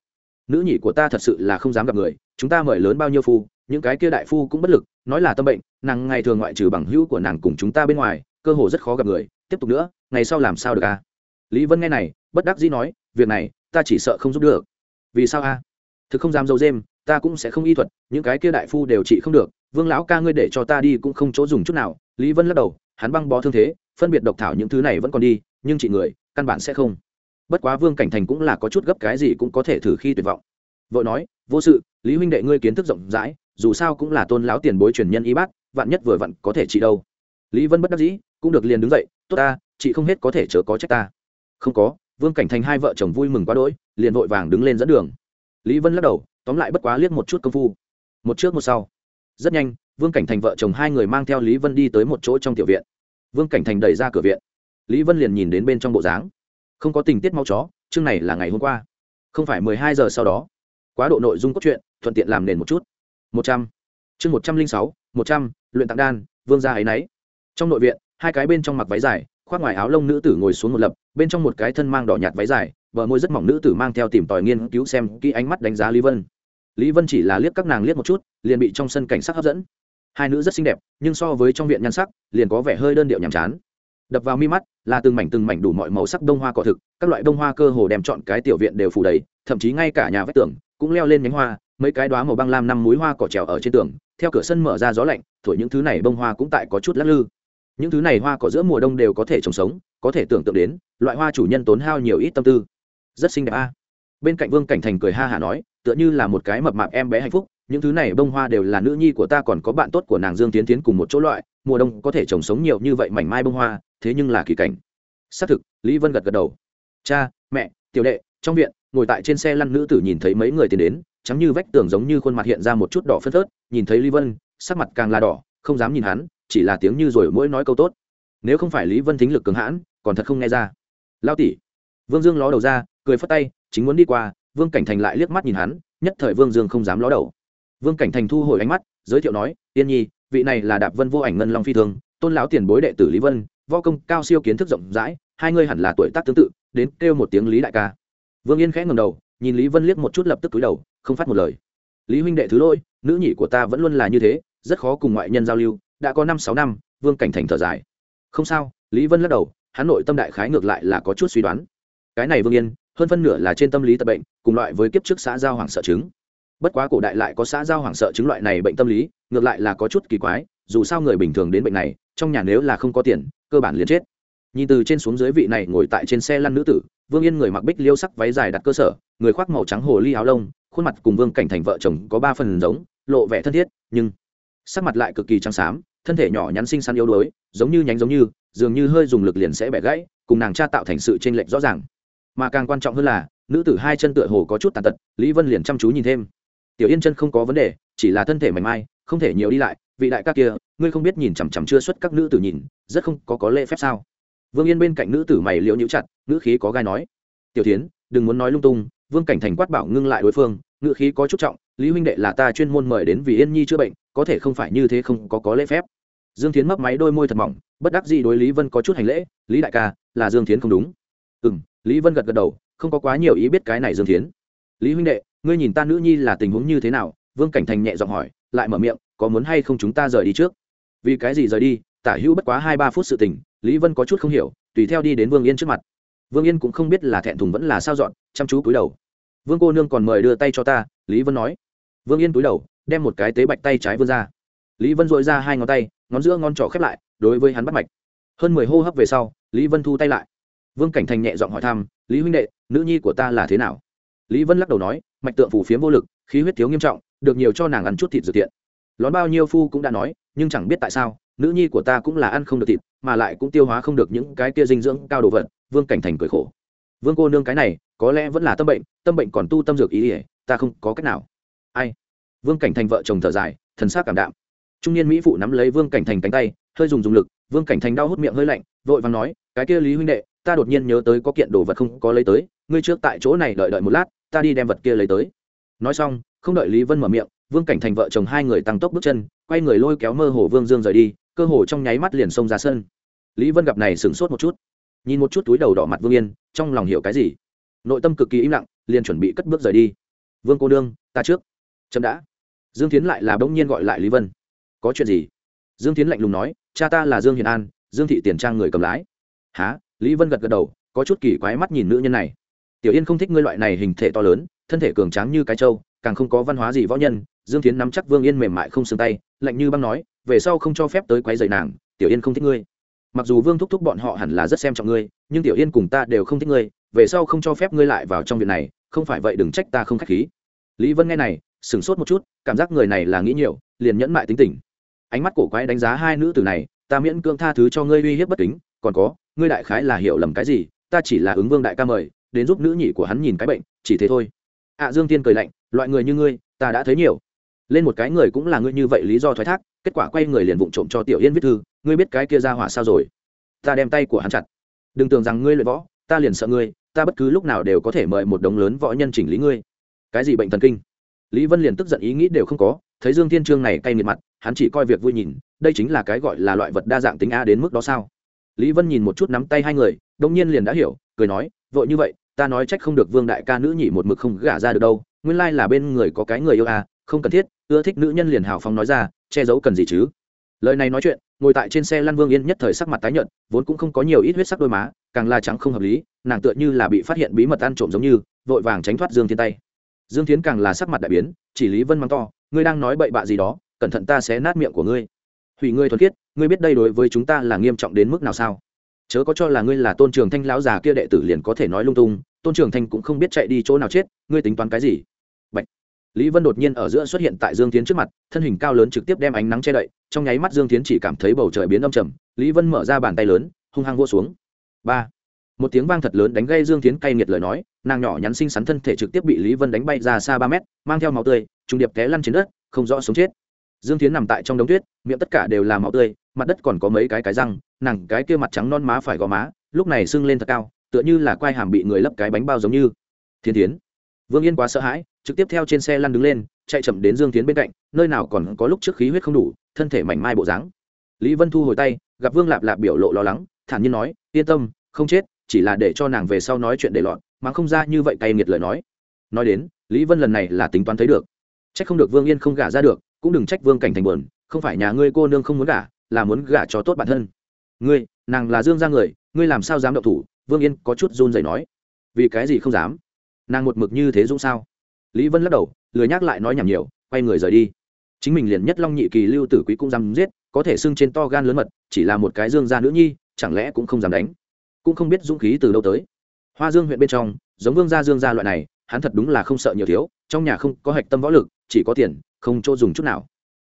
A: Nữ nhị của ta thật sự là không dám gặp người, chúng ta mời lớn bao nhiêu phu, những cái kia đại phu cũng bất lực, nói là tâm bệnh, nàng ngày thường ngoại trừ bằng hữu của nàng cùng chúng ta bên ngoài, cơ hồ rất khó gặp người tiếp tục nữa, ngày sau làm sao được a lý vân nghe này, bất đắc dĩ nói, việc này, ta chỉ sợ không giúp được. Vì sao a thực không dám dâu dêm ta cũng sẽ không y thuật, những cái kia đại phu đều trị không được, vương lão ca ngươi để cho ta đi cũng không chỗ dùng chút nào. Lý vân lắc đầu, hắn băng bó thương thế, phân biệt độc thảo những thứ này vẫn còn đi, nhưng chị người, căn bản sẽ không. Bất quá vương cảnh thành cũng là có chút gấp cái gì cũng có thể thử khi tuyệt vọng. Vợ nói, vô sự, lý huynh đệ ngươi kiến thức rộng rãi, dù sao cũng là tôn lão tiền bối truyền nhân y bác, vạn nhất vừa vặn có thể trị đâu. Lý vân bất đắc dĩ, cũng được liền đứng dậy tốt ta, chị không hết có thể chớ có trách ta. Không có, vương cảnh thành hai vợ chồng vui mừng quá đỗi, liền vội vàng đứng lên dẫn đường. Lý vân lắc đầu, tóm lại bất quá liếc một chút công phu. Một trước một sau. Rất nhanh, vương cảnh thành vợ chồng hai người mang theo lý vân đi tới một chỗ trong tiểu viện. Vương cảnh thành đẩy ra cửa viện. Lý vân liền nhìn đến bên trong bộ dáng. Không có tình tiết mau chó, chương này là ngày hôm qua. Không phải mười hai giờ sau đó. Quá độ nội dung cốt truyện, thuận tiện làm nền một chút. Một trăm. Chương một trăm linh sáu, một trăm, luyện tạng đan, vương gia ấy nấy. Trong nội viện hai cái bên trong mặc váy dài, khoác ngoài áo lông nữ tử ngồi xuống một lập, bên trong một cái thân mang đỏ nhạt váy dài, bờ môi rất mỏng nữ tử mang theo tìm tòi nghiên cứu xem kỹ ánh mắt đánh giá lý vân. Lý vân chỉ là liếc các nàng liếc một chút, liền bị trong sân cảnh sắc hấp dẫn. Hai nữ rất xinh đẹp, nhưng so với trong viện nhan sắc, liền có vẻ hơi đơn điệu nhàm chán. Đập vào mi mắt, là từng mảnh từng mảnh đủ mọi màu sắc đông hoa cỏ thực, các loại đông hoa cơ hồ đem chọn cái tiểu viện đều phủ đầy, thậm chí ngay cả nhà vách tường cũng leo lên nhánh hoa, mấy cái đoá màu băng lam năm múi hoa cỏ trèo ở trên tường, theo cửa sân mở ra gió lạnh, thổi những thứ này bông hoa cũng tại có chút lắc lư những thứ này hoa cỏ giữa mùa đông đều có thể trồng sống, có thể tưởng tượng đến, loại hoa chủ nhân tốn hao nhiều ít tâm tư. Rất xinh đẹp a. Bên cạnh vương cảnh thành cười ha hả nói, tựa như là một cái mập mạp em bé hạnh phúc, những thứ này bông hoa đều là nữ nhi của ta còn có bạn tốt của nàng dương tiến tiến cùng một chỗ loại, mùa đông có thể trồng sống nhiều như vậy mảnh mai bông hoa, thế nhưng là kỳ cảnh. Xác thực, lý vân gật gật đầu. Cha, mẹ, tiểu đệ, trong viện, ngồi tại trên xe lăn nữ tử nhìn thấy mấy người tiến đến, trắng như vách tường giống như khuôn mặt hiện ra một chút đỏ phân phớt, nhìn thấy lý vân, sắc mặt càng là đỏ, không dám nhìn hắn chỉ là tiếng như rồi mỗi nói câu tốt. Nếu không phải lý vân thính lực cường hãn, còn thật không nghe ra. Lao tỷ. Vương dương ló đầu ra, cười phất tay, chính muốn đi qua, vương cảnh thành lại liếc mắt nhìn hắn, nhất thời vương dương không dám ló đầu. Vương cảnh thành thu hồi ánh mắt, giới thiệu nói, yên nhi, vị này là đạp vân vô ảnh ngân long phi thường, tôn lão tiền bối đệ tử lý vân vo công cao siêu kiến thức rộng rãi, hai ngươi hẳn là tuổi tác tương tự, đến kêu một tiếng lý đại ca. Vương yên khẽ ngầm đầu, nhìn lý vân liếc một chút lập tức túi đầu, không phát một lời. Lý huynh đệ thứ lỗi, nữ nhị của ta vẫn luôn là như thế, rất khó cùng ngoại nhân giao lưu đã có năm sáu năm, vương cảnh thành thở dài. Không sao, lý vân lắc đầu, hắn nội tâm đại khái ngược lại là có chút suy đoán. Cái này vương yên, hơn phân nửa là trên tâm lý tập bệnh, cùng loại với kiếp trước xã giao hoàng sợ chứng. Bất quá cổ đại lại có xã giao hoàng sợ chứng loại này bệnh tâm lý, ngược lại là có chút kỳ quái, dù sao người bình thường đến bệnh này, trong nhà nếu là không có tiền, cơ bản liền chết. Nhìn từ trên xuống dưới vị này ngồi tại trên xe lăn nữ tử, vương yên người mặc bích liêu sắc váy dài đặt cơ sở, người khoác màu trắng hồ ly áo lông, khuôn mặt cùng vương cảnh thành vợ chồng có ba phần giống, lộ vẻ thân thiết, nhưng sắc mặt lại cực kỳ trắng xám thân thể nhỏ nhắn xinh xắn yếu đuối, giống như nhánh giống như, dường như hơi dùng lực liền sẽ bẻ gãy, cùng nàng cha tạo thành sự chênh lệch rõ ràng. Mà càng quan trọng hơn là, nữ tử hai chân tựa hồ có chút tàn tật, lý vân liền chăm chú nhìn thêm. Tiểu yên chân không có vấn đề, chỉ là thân thể mảnh mai, không thể nhiều đi lại, vị đại ca kia, ngươi không biết nhìn chằm chằm chưa xuất các nữ tử nhìn, rất không có có lễ phép sao? Vương yên bên cạnh nữ tử mày liễu nhũ chặt nữ khí có gai nói. Tiểu tiến đừng muốn nói lung tung, vương cảnh thành quát bảo ngưng lại đối phương, ngữ khí có chút trọng, lý huynh đệ là ta chuyên môn mời đến vì yên nhi chữa bệnh có thể không phải như thế không có có lễ phép. Dương tiến mấp máy đôi môi thật mỏng, bất đắc gì đối lý vân có chút hành lễ, lý đại ca, là dương tiến không đúng. Ừ m lý vân gật gật đầu, không có quá nhiều ý biết cái này dương tiến lý huynh đệ, ngươi nhìn ta nữ nhi là tình huống như thế nào? Vương cảnh thành nhẹ giọng hỏi, lại mở miệng, có muốn hay không chúng ta rời đi trước? Vì cái gì rời đi? Tả hữu bất quá hai ba phút sự tình, lý vân có chút không hiểu, tùy theo đi đến vương yên trước mặt. Vương yên cũng không biết là thẹn thùng vẫn là sao dọn, chăm chú cúi đầu. Vương cô nương còn mời đưa tay cho ta, lý vân nói. Vương yên cúi đầu đem một cái tế bạch tay trái vươn ra. Lý vân dội ra hai ngón tay, ngón giữa ngón trỏ khép lại, đối với hắn bắt mạch. Hơn mười hô hấp về sau, lý vân thu tay lại. Vương cảnh thành nhẹ giọng hỏi thăm, lý huynh đệ, nữ nhi của ta là thế nào? Lý vân lắc đầu nói, mạch tượng phủ phiếm vô lực, khí huyết thiếu nghiêm trọng, được nhiều cho nàng ăn chút thịt dược tiện lón bao nhiêu phu cũng đã nói, nhưng chẳng biết tại sao, nữ nhi của ta cũng là ăn không được thịt, mà lại cũng tiêu hóa không được những cái kia dinh dưỡng cao đồ vật. Vương cảnh thành cười khổ. Vương cô nương cái này, có lẽ vẫn là tâm bệnh tâm bệnh còn tu tâm dược ý ỉa ta không có cách nào. Ai? Vương cảnh thành vợ chồng thở dài, thần s á c cảm đạm. Trung niên mỹ phụ nắm lấy vương cảnh thành cánh tay, hơi dùng dùng lực, vương cảnh thành đau hút miệng hơi lạnh, vội và nói, cái kia lý huynh đệ, ta đột nhiên nhớ tới có kiện đồ vật không có lấy tới, ngươi trước tại chỗ này đợi đợi một lát, ta đi đem vật kia lấy tới. Nói xong, không đợi lý vân mở miệng, vương cảnh thành vợ chồng hai người tăng tốc bước chân, quay người lôi kéo mơ hồ vương dương rời đi, cơ hồ trong nháy mắt liền xông ra sân. Lý vân gặp này sửng sốt một chút, nhìn một chút túi đầu đỏ mặt vương yên, trong lòng hiểu cái gì. Nội tâm cực kỳ im lặng, liền chuẩn bị cất bước rời đi. Vương cô đương ta trước. Chậm đã dương tiến lại là bỗng nhiên gọi lại lý vân. Có chuyện gì? Dương tiến lạnh lùng nói, cha ta là dương hiền an, dương thị tiền trang người cầm lái. Há lý vân gật gật đầu, có chút kỳ quái mắt nhìn nữ nhân này. Tiểu yên không thích ngươi loại này hình thể to lớn, thân thể cường tráng như cái trâu, càng không có văn hóa gì võ nhân. Dương tiến nắm chắc vương yên mềm mại không xương tay, lạnh như băng nói, về sau không cho phép tới quấy dày nàng, tiểu yên không thích ngươi. Mặc dù vương thúc thúc bọn họ hẳn là rất xem trọng ngươi, nhưng tiểu yên cùng ta đều không thích ngươi, về sau không cho phép ngươi lại vào trong việc này, không phải vậy đừng trách ta không k h á c h khí. Lý vân nghe này sửng sốt một chút, cảm giác người này là nghĩ nhiều, liền nhẫn mại tính tình. Ánh mắt cổ quái đánh giá hai nữ tử này, ta miễn cưỡng tha thứ cho ngươi uy hiếp bất kính, còn có, ngươi đại khái là hiểu lầm cái gì, ta chỉ là ứng vương đại ca mời, đến giúp nữ nhị của hắn nhìn cái bệnh, chỉ thế thôi. Ạ dương tiên cười lạnh, loại người như ngươi, ta đã thấy nhiều. Lên một cái người cũng là ngươi như vậy lý do thoái thác, kết quả quay người liền vụng trộm cho tiểu yên viết thư, ngươi biết cái kia ra hỏa sao rồi? Ta đem tay của hắn chặt. Đừng tưởng rằng ngươi luyện võ, ta liền sợ ngươi, ta bất cứ lúc nào đều có thể mời một đống lớn võ nhân chỉnh lý ngươi. Cái gì bệnh thần kinh? Lý vân liền tức giận ý nghĩ đều không có, thấy dương thiên trương này cay nghiệt mặt, hắn chỉ coi việc vui nhìn, đây chính là cái gọi là loại vật đa dạng tính a đến mức đó sao? Lý vân nhìn một chút nắm tay hai người, đông nhiên liền đã hiểu, cười nói, vội như vậy, ta nói trách không được vương đại ca nữ nhị một mực không gả ra được đâu, nguyên lai là bên người có cái người yêu à không cần thiết, ưa thích nữ nhân liền hào phóng nói ra, che giấu cần gì chứ? Lời này nói chuyện, ngồi tại trên xe lăn vương yên nhất thời sắc mặt tái nhợt, vốn cũng không có nhiều ít huyết sắc đôi má, càng la trắng không hợp lý, nàng tựa như là bị phát hiện bí mật ăn trộm giống như, vội vàng tránh thoát dương thiên tay dương tiến càng là sắc mặt đại biến, chỉ lý vân mắng to, ngươi đang nói bậy bạ gì đó, cẩn thận ta sẽ nát miệng của ngươi. Hủy ngươi thuần khiết, ngươi biết đây đối với chúng ta là nghiêm trọng đến mức nào sao? Chớ có cho là ngươi là tôn trường thanh lão già kia đệ tử liền có thể nói lung tung, tôn trường thanh cũng không biết chạy đi chỗ nào chết, ngươi tính toán cái gì? Bạch. lý vân đột nhiên ở giữa xuất hiện tại dương tiến trước mặt, thân hình cao lớn trực tiếp đem ánh nắng che đậy, trong nháy mắt dương tiến chỉ cảm thấy bầu trời biến âm trầm, lý vân mở ra bàn tay lớn, hung hăng vô xuống. Ba. Một tiếng vang thật lớn đánh gây dương tiến cay nghiệt lời nói nàng nhỏ nhắn xinh xắn thân thể trực tiếp bị lý vân đánh bay ra xa ba mét mang theo máu tươi trùng điệp té lăn trên đất không rõ sống chết dương tiến nằm tại trong đống tuyết miệng tất cả đều là máu tươi mặt đất còn có mấy cái cái răng nàng cái kia mặt trắng non má phải gò má lúc này sưng lên thật cao tựa như là quai hàm bị người lấp cái bánh bao giống như thiên tiến vương yên quá sợ hãi trực tiếp theo trên xe lăn đứng lên chạy chậm đến dương tiến bên cạnh nơi nào còn có lúc trước khí huyết không đủ thân thể mảnh mai bộ dáng lý vân thu hồi tay gặp vương lạp lạp biểu lộ lo lắng thản nhiên nói yên tâm không chết chỉ là để cho nàng về sau nói chuyện để lọt mắng không ra như vậy cay nghiệt lời nói. Nói đến, lý vân lần này là tính toán thấy được. Trách không được vương yên không gả ra được, cũng đừng trách vương cảnh thành buồn, không phải nhà ngươi cô nương không muốn gả, là muốn gả cho tốt bản thân. Ngươi, nàng là dương ra người, ngươi làm sao dám động thủ? Vương yên có chút run rẩy nói. Vì cái gì không dám? Nàng một mực như thế dũng sao? Lý vân lắc đầu, lười nhắc lại nói nhảm nhiều, quay người rời đi. Chính mình liền nhất long nhị kỳ lưu tử quý cũng dám giết, có thể xưng trên to gan lớn mật, chỉ là một cái dương gia nữ nhi, chẳng lẽ cũng không dám đánh? Cũng không biết dũng khí từ đâu tới hoa dương huyện bên trong, giống vương gia dương gia loại này, hắn thật đúng là không sợ nhiều thiếu, trong nhà không có hạch tâm võ lực, chỉ có tiền, không chỗ dùng chút nào.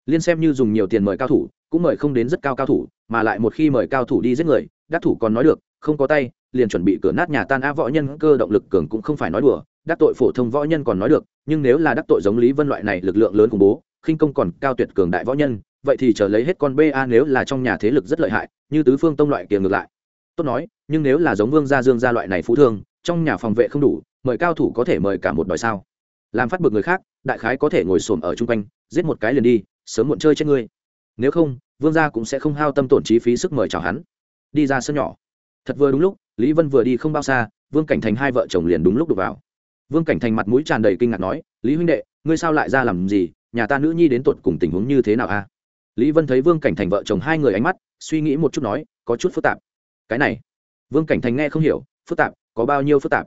A: Liên xem như dùng nhiều tiền mời cao thủ, cũng mời không đến rất cao cao thủ, mà lại một khi mời cao thủ đi giết người, đắc thủ còn nói được, không có tay, liền chuẩn bị cửa nát nhà tan á võ nhân cơ động lực cường cũng không phải nói đùa, đắc tội phổ thông võ nhân còn nói được, nhưng nếu là đắc tội giống lý vân loại này lực lượng lớn khủng bố, khinh công còn cao tuyệt cường đại võ nhân, vậy thì chờ lấy hết con ba nếu là trong nhà thế lực rất lợi hại, như tứ phương tông loại kia ngược lại tốt nói, nhưng nếu là giống vương gia dương gia loại này phú thương, trong nhà phòng vệ không đủ, mời cao thủ có thể mời cả một đòi sao? Làm phát bực người khác, đại khái có thể ngồi xổm ở chung quanh, giết một cái liền đi, sớm muộn chơi chết ngươi. Nếu không, vương gia cũng sẽ không hao tâm tổn chi phí sức mời chào hắn. Đi ra sân nhỏ. Thật vừa đúng lúc, lý vân vừa đi không bao xa, vương cảnh thành hai vợ chồng liền đúng lúc đục vào. Vương cảnh thành mặt mũi tràn đầy kinh ngạc nói, lý huynh đệ, ngươi sao lại ra làm gì? Nhà ta nữ nhi đến tột cùng tình huống như thế nào a? Lý vân thấy vương cảnh thành vợ chồng hai người ánh mắt, suy nghĩ một chút nói, có chút phức tạp cái này, vương cảnh thành nghe không hiểu, phức tạp, có bao nhiêu phức tạp?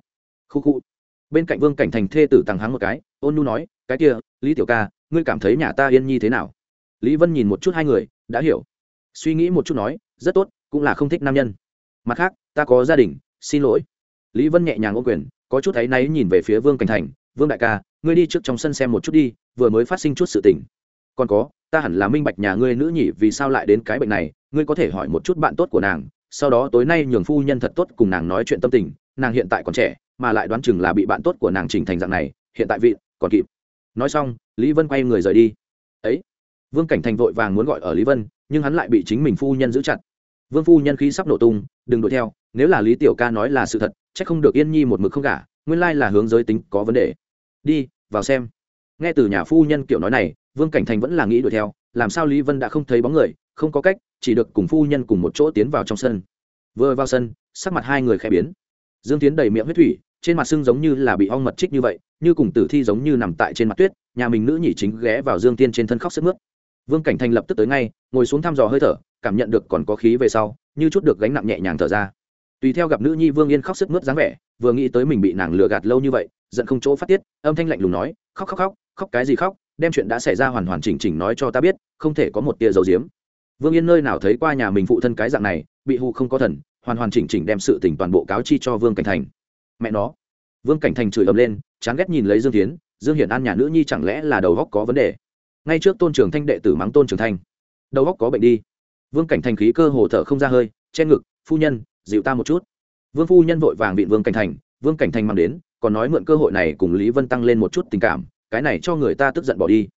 A: Khu khu. Bên cạnh vương cảnh thành thê tử tàng hắng một cái, ôn nu nói, cái kia, lý tiểu ca, ngươi cảm thấy nhà ta yên nhi thế nào? Lý vân nhìn một chút hai người, đã hiểu. Suy nghĩ một chút nói, rất tốt, cũng là không thích nam nhân. Mặt khác, ta có gia đình, xin lỗi. Lý vân nhẹ nhàng ô quyền, có chút áy náy nhìn về phía vương cảnh thành, vương đại ca, ngươi đi trước trong sân xem một chút đi, vừa mới phát sinh chút sự tình. Còn có, ta hẳn là minh bạch nhà ngươi nữ nhỉ, vì sao lại đến cái bệnh này, ngươi có thể hỏi một chút bạn tốt của nàng sau đó tối nay nhường phu nhân thật tốt cùng nàng nói chuyện tâm tình, nàng hiện tại còn trẻ, mà lại đoán chừng là bị bạn tốt của nàng chỉnh thành dạng này, hiện tại vị, còn kịp. Nói xong, lý vân quay người rời đi. Ấy, vương cảnh thành vội vàng muốn gọi ở lý vân, nhưng hắn lại bị chính mình phu nhân giữ chặt. Vương phu nhân khí sắp nổ tung, đừng đuổi theo, nếu là lý tiểu ca nói là sự thật c h ắ c không được yên nhi một mực không cả nguyên lai là hướng giới tính có vấn đề. Đi, vào xem. Nghe từ nhà phu nhân kiểu nói này, vương cảnh thành vẫn là nghĩ đuổi theo, làm sao lý vân đã không thấy bóng người không có cách, chỉ được cùng phu nhân cùng một chỗ tiến vào trong sân. Vừa vào sân, sắc mặt hai người khẽ biến. Dương tiến đầy miệng huyết thủy, trên mặt sưng giống như là bị ong mật trích như vậy, như cùng tử thi giống như nằm tại trên mặt tuyết, nhà mình nữ nhị chính ghé vào dương tiên trên thân khóc sức mướt. Vương cảnh thành lập tức tới ngay, ngồi xuống thăm dò hơi thở, cảm nhận được còn có khí về sau, như chút được gánh nặng nhẹ nhàng thở ra. Tùy theo gặp nữ nhi vương yên khóc sức mướt dáng vẻ, vừa nghĩ tới mình bị nàng lừa gạt lâu như vậy, giận không chỗ phát tiết, âm thanh lạnh lùng nói, khóc khóc khóc khóc cái gì khóc, đem chuyện đã xảy ra hoàn hoàn chỉnh chỉnh nói cho ta biết, không thể có một tia dầu diếm vương yên nơi nào thấy qua nhà mình phụ thân cái dạng này, bị hụ không có thần, hoàn hoàn chỉnh chỉnh đem sự tình toàn bộ cáo chi cho vương cảnh thành. Mẹ nó. Vương cảnh thành chửi ầm lên, chán ghét nhìn lấy dương tiến dương hiển an nhà nữ nhi chẳng lẽ là đầu góc có vấn đề? Ngay trước tôn trường thanh đệ tử mắng tôn trường thanh. Đầu góc có bệnh đi. Vương cảnh thành khí cơ hồ thở không ra hơi, che ngực, phu nhân, dịu ta một chút. Vương phu nhân vội vàng bị vương cảnh thành, vương cảnh thành mang đến, còn nói mượn cơ hội này cùng lý vân tăng lên một chút tình cảm, cái này cho người ta tức giận bỏ đi.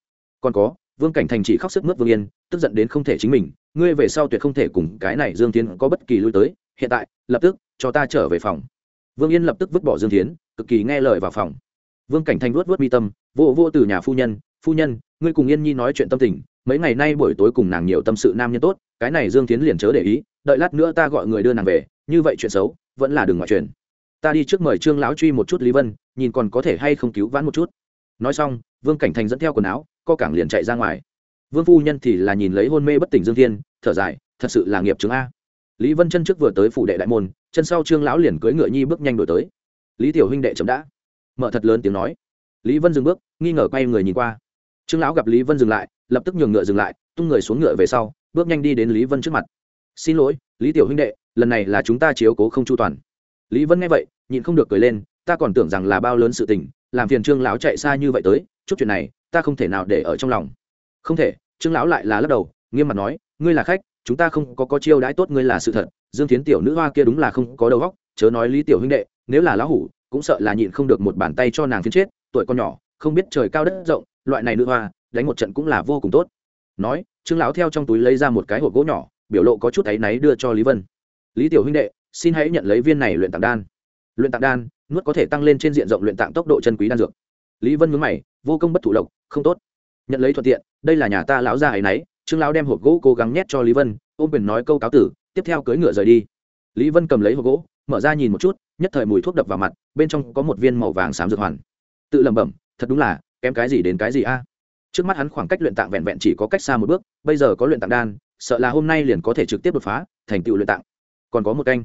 A: Còn có vương cảnh thành chỉ khóc sức mướt vương yên, tức giận đến không thể chính mình, ngươi về sau tuyệt không thể cùng cái này dương tiến có bất kỳ lui tới, hiện tại, lập tức, cho ta trở về phòng. Vương yên lập tức vứt bỏ dương tiến cực kỳ nghe lời vào phòng. Vương cảnh thành vuốt vuốt mi tâm, vô vô từ nhà phu nhân phu nhân, ngươi cùng yên nhi nói chuyện tâm tình, mấy ngày nay buổi tối cùng nàng nhiều tâm sự nam nhân tốt, cái này dương tiến liền chớ để ý, đợi lát nữa ta gọi người đưa nàng về, như vậy chuyện xấu, vẫn là đừng ngoại truyền. Ta đi trước mời trương lão truy một chút lý vân, nhìn còn có thể hay không cứu vãn một chút. Nói xong, vương cảnh thành dẫn theo quần áo co cảng liền chạy ra ngoài. Vương phu nhân thì là nhìn lấy hôn mê bất tỉnh dương thiên, thở dài, thật sự là nghiệp chứng a. Lý vân chân trước vừa tới phủ đệ đại môn, chân sau trương lão liền cưỡi ngựa nhi bước nhanh đổi tới. Lý tiểu huynh đệ chậm đã. Mở thật lớn tiếng nói. Lý vân dừng bước, nghi ngờ quay người nhìn qua. Trương lão gặp lý vân dừng lại, lập tức nhường ngựa dừng lại, tung người xuống ngựa về sau, bước nhanh đi đến lý vân trước mặt. Xin lỗi, lý tiểu huynh đệ, lần này là chúng ta chiếu cố không chu toàn. Lý vân nghe vậy, nhịn không được cười lên, ta còn tưởng rằng là bao lớn sự tình, làm phiền trương lão chạy xa như vậy tới, chút chuyện này ta không thể nào để ở trong lòng. Không thể, trương lão lại là lắc đầu, nghiêm mặt nói, ngươi là khách, chúng ta không có có chiêu đãi tốt ngươi là sự thật, dương tiến tiểu nữ hoa kia đúng là không có đầu óc, chớ nói lý tiểu huynh đệ, nếu là lão hủ, cũng sợ là nhịn không được một bàn tay cho nàng phiến chết, tuổi con nhỏ, không biết trời cao đất rộng, loại này nữ hoa, đánh một trận cũng là vô cùng tốt. Nói, trương lão theo trong túi lấy ra một cái hộp gỗ nhỏ, biểu lộ có chút áy náy đưa cho lý vân. Lý tiểu huynh đệ, xin hãy nhận lấy viên này luyện tạng đan. Luyện tạng đan, nuốt có thể tăng lên trên diện rộng luyện tạng tốc độ chân quý đan dược. Lý vân mướn mày, vô công bất thủ lộc không tốt. Nhận lấy thuận tiện, đây là nhà ta lão già ấy nấy, trương lão đem hộp gỗ cố gắng nhét cho lý vân, ôm quyền nói câu cáo tử, tiếp theo cưỡi ngựa rời đi. Lý vân cầm lấy hộp gỗ, mở ra nhìn một chút, nhất thời mùi thuốc đập vào mặt, bên trong có một viên màu vàng xám dược hoàn. Tự lẩm bẩm, thật đúng là, kém cái gì đến cái gì a. Trước mắt hắn khoảng cách luyện tạng vẹn vẹn chỉ có cách xa một bước, bây giờ có luyện tạng đan, sợ là hôm nay liền có thể trực tiếp đột phá, thành tựu luyện tạng. Còn có một canh.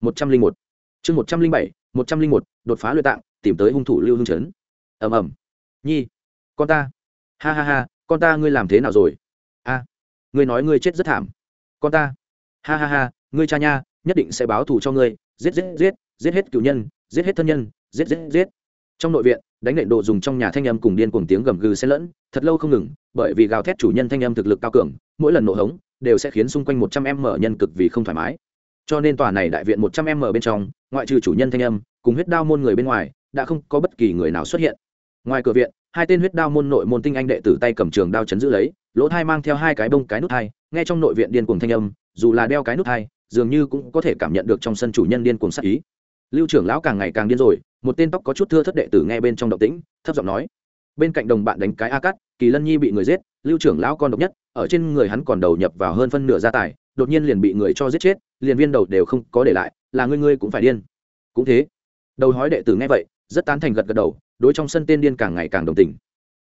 A: Một trăm linh một. Chương một trăm linh bảy, một trăm linh một, đột phá luyện tạng, tìm tới hung thủ lưu hương trấn ầm ầm. Nhi con ta. Ha ha ha, con ta ngươi làm thế nào rồi? A, ngươi nói ngươi chết rất thảm. Con ta. Ha ha ha, ngươi cha nha, nhất định sẽ báo thù cho ngươi. Giết giết giết giết hết cựu nhân, giết hết thân nhân, giết giết giết. Trong nội viện, đánh nện đồ dùng trong nhà thanh âm cùng điên cùng tiếng gầm gừ xen lẫn, thật lâu không ngừng, bởi vì gào thét chủ nhân thanh âm thực lực cao cường, mỗi lần nổ hống, đều sẽ khiến xung quanh một trăm em mở nhân cực vì không thoải mái. Cho nên tòa này đại viện một trăm em mở bên trong, ngoại trừ chủ nhân thanh âm, cùng huyết đao môn người bên ngoài, đã không có bất kỳ người nào xuất hiện. Ngoài cửa viện hai tên huyết đao môn nội môn tinh anh đệ tử tay cầm trường đao chấn giữ lấy, lỗ thai mang theo hai cái bông cái nút thai, nghe trong nội viện điên cuồng thanh âm, dù là đeo cái nút thai, dường như cũng có thể cảm nhận được trong sân chủ nhân điên cuồng sắc ý. Lưu trưởng lão càng ngày càng điên rồi, một tên tóc có chút thưa thất đệ tử nghe bên trong động tĩnh, thấp giọng nói, bên cạnh đồng bạn đánh cái a cắt kỳ lân nhi bị người giết, lưu trưởng lão con độc nhất, ở trên người hắn còn đầu nhập vào hơn phân nửa gia tài, đột nhiên liền bị người cho giết chết, liền viên đầu đều không có để lại, là ngươi ngươi cũng phải điên. Cũng thế, đầu hói đệ tử nghe vậy rất tán thành gật gật đầu, đối trong sân tên điên càng ngày càng đồng tình.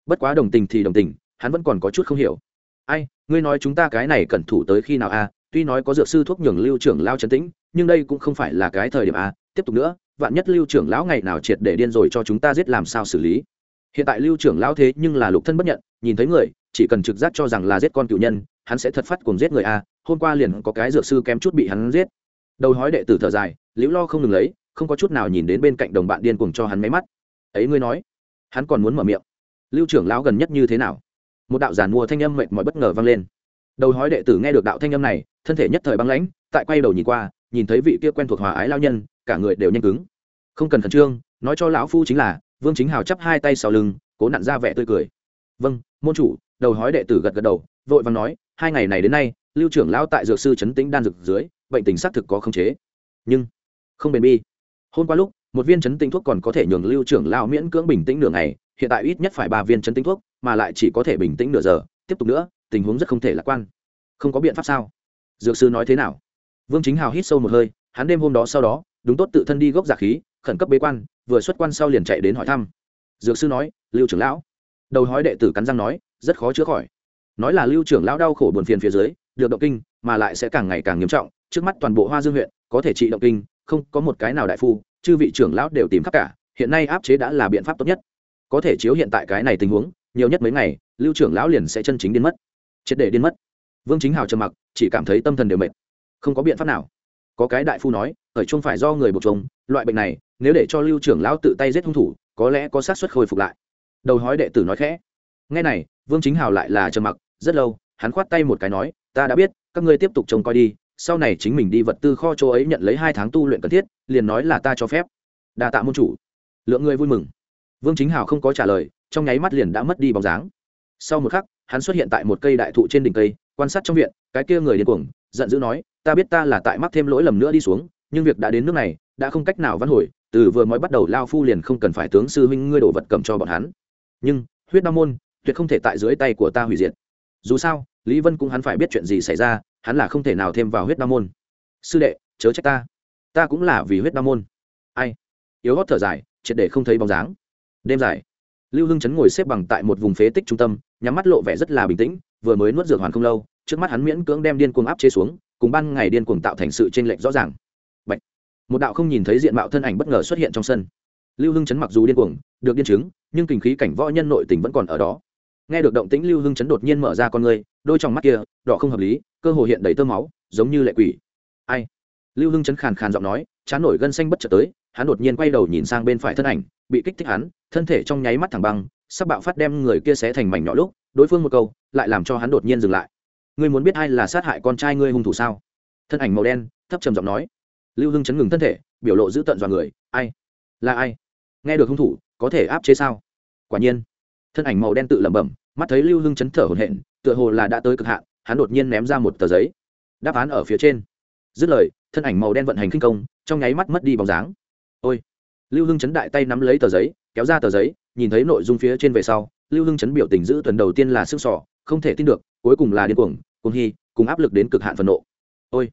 A: Bất quá đồng tình thì đồng tình, hắn vẫn còn có chút không hiểu. Ai, ngươi nói chúng ta cái này cẩn thủ tới khi nào a? Tuy nói có dược sư thuốc nhường lưu trưởng lao trấn tĩnh, nhưng đây cũng không phải là cái thời điểm a. Tiếp tục nữa, vạn nhất lưu trưởng lão ngày nào triệt để điên rồi cho chúng ta giết làm sao xử lý? Hiện tại lưu trưởng lão thế nhưng là lục thân bất nhận, nhìn thấy người, chỉ cần trực giác cho rằng là giết con cựu nhân, hắn sẽ thật phát cùng giết người a. Hôm qua liền có cái dược sư kém chút bị hắn giết. Đầu hói đệ tử thở dài, liễu lo không ngừng lấy không có chút nào nhìn đến bên cạnh đồng bạn điên cuồng cho hắn máy mắt. Ấy ngươi nói, hắn còn muốn mở miệng. Lưu trưởng lão gần nhất như thế nào? Một đạo giản mua thanh âm mệt mỏi bất ngờ vang lên. Đầu hói đệ tử nghe được đạo thanh âm này, thân thể nhất thời băng lãnh, tại quay đầu nhìn qua, nhìn thấy vị kia quen thuộc hòa ái lao nhân, cả người đều nhanh cứng. Không cần khẩn trương, nói cho lão phu chính là, vương chính hào chắp hai tay sau lưng, cố nặn ra vẻ tươi cười. Vâng môn chủ, đầu hói đệ tử gật gật đầu, vội vàng nói, hai ngày này đến nay, lưu trưởng lão tại dược sư chấn tĩnh đan dược dưới, bệnh tình xác thực có khống chế. Nhưng, không bền bi hôm qua lúc, một viên chấn tinh thuốc còn có thể nhường lưu trưởng lão miễn cưỡng bình tĩnh nửa ngày, hiện tại ít nhất phải ba viên chấn tinh thuốc, mà lại chỉ có thể bình tĩnh nửa giờ. Tiếp tục nữa, tình huống rất không thể lạc quan. Không có biện pháp sao? Dược sư nói thế nào? Vương chính hào hít sâu một hơi, hắn đêm hôm đó sau đó, đúng tốt tự thân đi gốc giả khí, khẩn cấp bế quan, vừa xuất quan sau liền chạy đến hỏi thăm. Dược sư nói, lưu trưởng lão. Đầu hói đệ tử cắn răng nói, rất khó chữa khỏi. Nói là lưu trưởng lão đau khổ buồn phiền phía dưới, được động kinh, mà lại sẽ càng ngày càng nghiêm trọng, trước mắt toàn bộ hoa dương huyện, có thể trị động kinh không có một cái nào đại phu, chư vị trưởng lão đều tìm khắp cả, hiện nay áp chế đã là biện pháp tốt nhất. Có thể chiếu hiện tại cái này tình huống, nhiều nhất mấy ngày, lưu trưởng lão liền sẽ chân chính điên mất. Triệt để điên mất. Vương chính hào trầm mặc, chỉ cảm thấy tâm thần đều mệt. Không có biện pháp nào. Có cái đại phu nói, ở chung phải do người buộc trống loại bệnh này, nếu để cho lưu trưởng lão tự tay giết hung thủ, có lẽ có xác suất khôi phục lại. Đầu hói đệ tử nói khẽ. Nghe này, vương chính hào lại là trầm mặc, rất lâu, hắn khoát tay một cái nói, ta đã biết, các ngươi tiếp tục trông coi đi sau này chính mình đi vật tư kho chỗ ấy nhận lấy hai tháng tu luyện cần thiết, liền nói là ta cho phép. Đa tạ môn chủ. Lượng người vui mừng. Vương chính hào không có trả lời, trong nháy mắt liền đã mất đi bóng dáng. Sau một khắc, hắn xuất hiện tại một cây đại thụ trên đỉnh cây, quan sát trong viện, cái kia người điên cuồng, giận dữ nói, ta biết ta là tại mắc thêm lỗi lầm nữa đi xuống, nhưng việc đã đến nước này, đã không cách nào vãn hồi, từ vừa mới bắt đầu lao phu liền không cần phải tướng sư huynh ngươi đổ vật cầm cho bọn hắn. Nhưng, huyết đao môn, tuyệt không thể tại dưới tay của ta hủy diệt. Dù sao, lý vân cũng hắn phải biết chuyện gì xảy ra hắn là không thể nào thêm vào huyết đao môn. Sư đệ, chớ trách ta. Ta cũng là vì huyết đao môn. Ai? Yếu hót thở dài, triệt để không thấy bóng dáng. Đêm dài, lưu hưng chấn ngồi xếp bằng tại một vùng phế tích trung tâm, nhắm mắt lộ vẻ rất là bình tĩnh, vừa mới nuốt dược hoàn không lâu, trước mắt hắn miễn cưỡng đem điên cuồng áp chế xuống, cùng ban ngày điên cuồng tạo thành sự chênh lệch rõ ràng. Bạch. một đạo không nhìn thấy diện mạo thân ảnh bất ngờ xuất hiện trong sân. Lưu hưng chấn mặc dù điên cuồng, được điên chứng, nhưng kinh khí cảnh võ nhân nội tình vẫn còn ở đó nghe được động tĩnh lưu hưng chấn đột nhiên mở ra con người, đôi trong mắt kia, đỏ không hợp lý, cơ hồ hiện đầy tơ máu, giống như lệ quỷ. Ai? Lưu hưng chấn khàn khàn giọng nói, chán nổi gân xanh bất chợt tới, hắn đột nhiên quay đầu nhìn sang bên phải thân ảnh, bị kích thích hắn, thân thể trong nháy mắt thẳng băng, sắp bạo phát đem người kia xé thành mảnh nhỏ lúc, đối phương một câu, lại làm cho hắn đột nhiên dừng lại. Ngươi muốn biết ai là sát hại con trai ngươi hung thủ sao? Thân ảnh màu đen, thấp trầm giọng nói. Lưu hưng chấn ngừng thân thể, biểu lộ giữ tận dọa người, ai? Là ai? Nghe được hung thủ, có thể áp chế sao? Quả nhiên thân ảnh màu đen tự lẩm bẩm, mắt thấy lưu hưng chấn thở hổn hển, tựa hồ là đã tới cực hạn, hắn đột nhiên ném ra một tờ giấy. Đáp án ở phía trên. Dứt lời, thân ảnh màu đen vận hành kinh công, trong nháy mắt mất đi bóng dáng. Ôi! Lưu hưng chấn đại tay nắm lấy tờ giấy, kéo ra tờ giấy, nhìn thấy nội dung phía trên về sau, lưu hưng chấn biểu tình giữ tuần đầu tiên là sức sỏ, không thể tin được, cuối cùng là điên cuồng cuồng hy cùng áp lực đến cực hạn phần nộ. Ôi!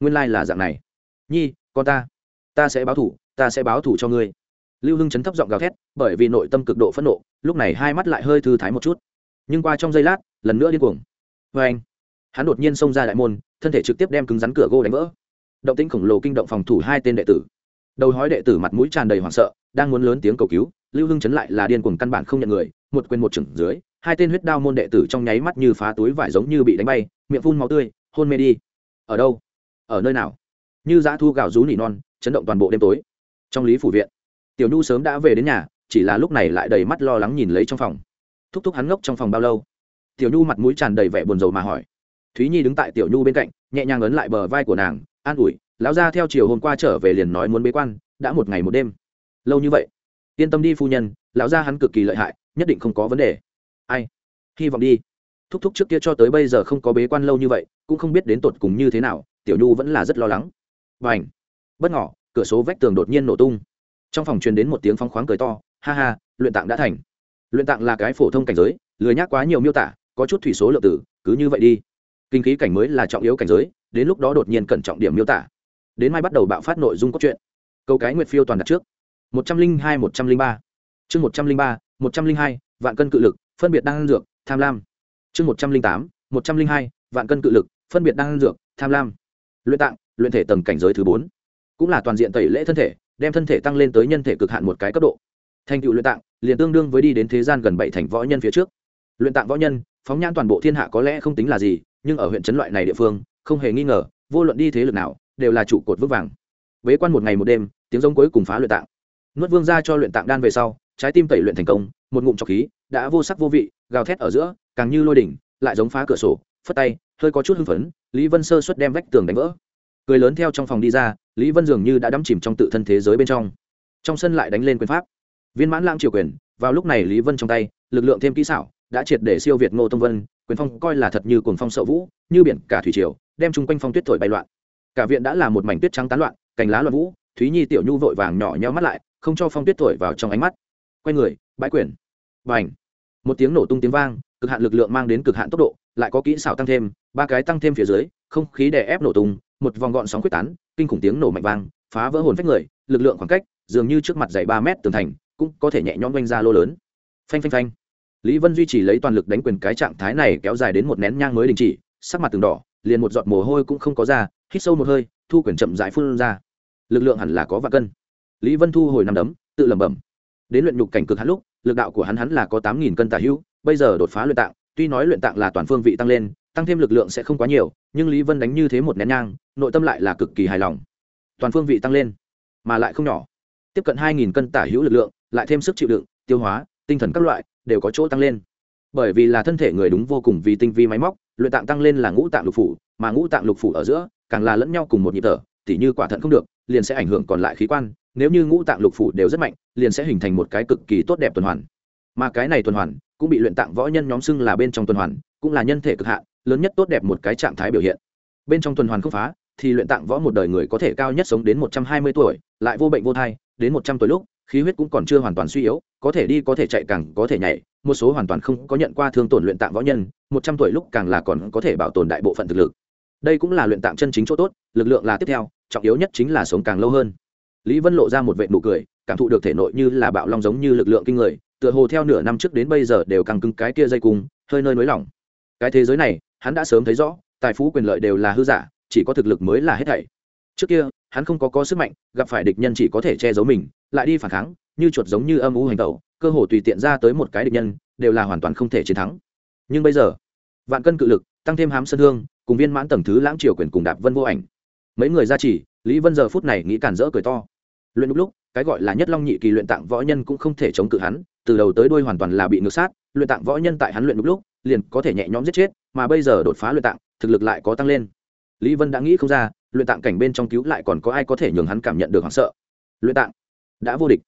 A: Nguyên lai、like、là dạng này. Nhi, con ta ta sẽ báo thủ, ta sẽ báo thủ cho ngươi lưu hưng chấn thấp giọng gào thét, bởi vì nội tâm cực độ phẫn nộ, lúc này hai mắt lại hơi thư thái một chút. Nhưng qua trong giây lát, lần nữa điên cuồng. Vê anh, hắn đột nhiên xông ra đại môn, thân thể trực tiếp đem cứng rắn cửa gỗ đánh vỡ. Động tĩnh khổng lồ kinh động phòng thủ hai tên đệ tử. Đầu hói đệ tử mặt mũi tràn đầy hoảng sợ, đang muốn lớn tiếng cầu cứu, lưu hưng chấn lại là điên cuồng căn bản không nhận người, một quyền một chừng dưới, hai tên huyết đao môn đệ tử trong nháy mắt như phá túi vải giống như bị đánh bay, miệng phun máu tươi, hôn mê đi. Ở đâu? Ở nơi nào? Như dã thu gạo rú nỉ non, chấn động toàn bộ đêm tối. Trong lý phủ viện tiểu nhu sớm đã về đến nhà, chỉ là lúc này lại đầy mắt lo lắng nhìn lấy trong phòng. Thúc thúc hắn ngốc trong phòng bao lâu? Tiểu nhu mặt mũi tràn đầy vẻ buồn rầu mà hỏi. Thúy nhi đứng tại tiểu nhu bên cạnh, nhẹ nhàng ấn lại bờ vai của nàng, an ủi, lão ra theo chiều hôm qua trở về liền nói muốn bế quan, đã một ngày một đêm. Lâu như vậy? Yên tâm đi phu nhân, lão gia hắn cực kỳ lợi hại, nhất định không có vấn đề. Ai? Hy vọng đi. Thúc thúc trước kia cho tới bây giờ không có bế quan lâu như vậy, cũng không biết đến tột cùng như thế nào, tiểu nhu vẫn là rất lo lắng. Và ảnh bất ngỏ cửa số vách tường đột nhiên nổ tung trong phòng truyền đến một tiếng phong khoáng cười to, ha ha, luyện tạng đã thành. Luyện tạng là cái phổ thông cảnh giới, lười nhác quá nhiều miêu tả, có chút thủy số lượng tử, cứ như vậy đi. Kinh khí cảnh mới là trọng yếu cảnh giới, đến lúc đó đột nhiên cẩn trọng điểm miêu tả. Đến mai bắt đầu bạo phát nội dung cốt truyện. Câu cái nguyệt phiêu toàn đặt trước. Một trăm linh hai, một trăm linh ba. Chương một trăm linh ba, một trăm linh hai, vạn cân cự lực, phân biệt đang dược, tham lam. Chương một trăm linh tám, một trăm linh hai, vạn cân cự lực, phân biệt đang dược, tham lam. Luyện tạng, luyện thể tầng cảnh giới thứ bốn. Cũng là toàn diện tẩy lễ thân thể đem thân thể tăng lên tới nhân thể cực hạn một cái cấp độ. Thành tựu luyện tạng, liền tương đương với đi đến thế gian gần bảy thành võ nhân phía trước. Luyện tạng võ nhân, phóng nhan toàn bộ thiên hạ có lẽ không tính là gì, nhưng ở huyện trấn loại này địa phương, không hề nghi ngờ, vô luận đi thế lực nào, đều là trụ cột vững vàng. Bế quan một ngày một đêm, tiếng giống cuối cùng phá luyện tạng. Nuốt vương ra cho luyện tạng đan về sau, trái tim tẩy luyện thành công, một ngụm trọc khí, đã vô sắc vô vị, gào thét ở giữa, càng như lôi đỉnh, lại giống phá cửa sổ, phất tay, hơi có chút hưng phấn, lý vân sơ xuất đem vách tường đánh vỡ cười lớn theo trong phòng đi ra lý vân dường như đã đắm chìm trong tự thân thế giới bên trong. Trong sân lại đánh lên quyền pháp. Viên mãn lãng triều quyền vào lúc này lý vân trong tay lực lượng thêm kỹ xảo đã triệt để siêu việt ngô tông vân quyền phong coi là thật như cuồng phong sợ vũ như biển cả thủy triều đem chung quanh phong tuyết thổi bay loạn. Cả viện đã là một mảnh tuyết trắng tán loạn cành lá loạn vũ thúy nhi tiểu nhu vội vàng nhỏ nheo mắt lại không cho phong tuyết thổi vào trong ánh mắt. Quay người bãi quyền, b à n h một tiếng nổ tung tiếng vang cực hạn lực lượng mang đến cực hạn tốc độ lại có kỹ xảo tăng thêm ba cái tăng thêm phía dưới không khí đè ép nổ tung một vòng gọn sóng quyết tán, kinh khủng tiếng nổ mạnh vang, phá vỡ hồn phách người, lực lượng khoảng cách, dường như trước mặt dày ba mét tường thành, cũng có thể nhẹ nhõm quanh ra lô lớn. Phanh phanh phanh. Lý vân duy trì lấy toàn lực đánh quyền cái trạng thái này kéo dài đến một nén nhang mới đình chỉ, sắc mặt từng đỏ, liền một giọt mồ hôi cũng không có ra, hít sâu một hơi, thu quyền chậm dãi phun ra. Lực lượng hẳn là có và cân. Lý vân thu hồi năm đấm, tự lẩm bẩm. Đến luyện nhục cảnh cực hắn lúc, lực đạo của hắn hắn là có tám nghìn cân tả hữu, bây giờ đột phá luyện tạng, tuy nói luyện tạng là toàn phương vị tăng lên tăng thêm lực lượng sẽ không quá nhiều, nhưng lý vân đánh như thế một nén nhang, nội tâm lại là cực kỳ hài lòng. Toàn phương vị tăng lên, mà lại không nhỏ. Tiếp cận hai nghìn cân tả hữu lực lượng, lại thêm sức chịu đựng, tiêu hóa, tinh thần các loại, đều có chỗ tăng lên. Bởi vì là thân thể người đúng vô cùng vì tinh vi máy móc, luyện tạng tăng lên là ngũ tạng lục phủ, mà ngũ tạng lục phủ ở giữa, càng là lẫn nhau cùng một nhịp thở, tỉ như quả thận không được, liền sẽ ảnh hưởng còn lại khí quan, nếu như ngũ tạng lục phủ đều rất mạnh, liền sẽ hình thành một cái cực kỳ tốt đẹp tuần hoàn. Mà cái này tuần hoàn, cũng bị luyện tạng võ nhân nhóm xưng là bên trong tuần hoàn, cũng là nhân thể cực hạn lớn nhất tốt đẹp một cái trạng thái biểu hiện. Bên trong tuần hoàn không phá, thì luyện tạng võ một đời người có thể cao nhất sống đến một trăm hai mươi tuổi, lại vô bệnh vô thai, đến một trăm tuổi lúc, khí huyết cũng còn chưa hoàn toàn suy yếu, có thể đi có thể chạy càng có thể nhảy, một số hoàn toàn không có nhận qua thương tổn luyện tạng võ nhân, một trăm tuổi lúc càng là còn có thể bảo tồn đại bộ phận thực lực. Đây cũng là luyện tạng chân chính chỗ tốt, lực lượng là tiếp theo, trọng yếu nhất chính là sống càng lâu hơn. Lý vân lộ ra một vệ nụ cười, cảm thụ được thể nội như là bạo long giống như lực lượng kinh người, tựa hồ theo nửa năm trước đến bây giờ đều càng cứng cái kia dây cung, hơi nơi nới lỏng. Cái thế giới này hắn đã sớm thấy rõ, tài phú quyền lợi đều là hư giả, chỉ có thực lực mới là hết thảy. Trước kia, hắn không có có sức mạnh, gặp phải địch nhân chỉ có thể che giấu mình, lại đi phản kháng, như chuột giống như âm u hành tẩu, cơ hồ tùy tiện ra tới một cái địch nhân, đều là hoàn toàn không thể chiến thắng. Nhưng bây giờ, vạn cân cự lực, tăng thêm hám sân hương, cùng viên mãn tầng thứ lãng triều quyền cùng đạp vân vô ảnh. Mấy người ra chỉ, lý vân giờ phút này nghĩ cản rỡ cười to. Luyện lúc lúc, cái gọi là nhất long nhị kỳ luyện tạng võ nhân cũng không thể chống cự hắn, từ đầu tới đuôi hoàn toàn là bị ngược sát luyện tạng võ nhân tại hắn luyện lúc lúc, liền có thể nhẹ nhõm giết chết, mà bây giờ đột phá luyện tạng, thực lực lại có tăng lên. Lý vân đã nghĩ không ra, luyện tạng cảnh bên trong cứu lại còn có ai có thể nhường hắn cảm nhận được hoảng sợ. Luyện tạng đã vô địch.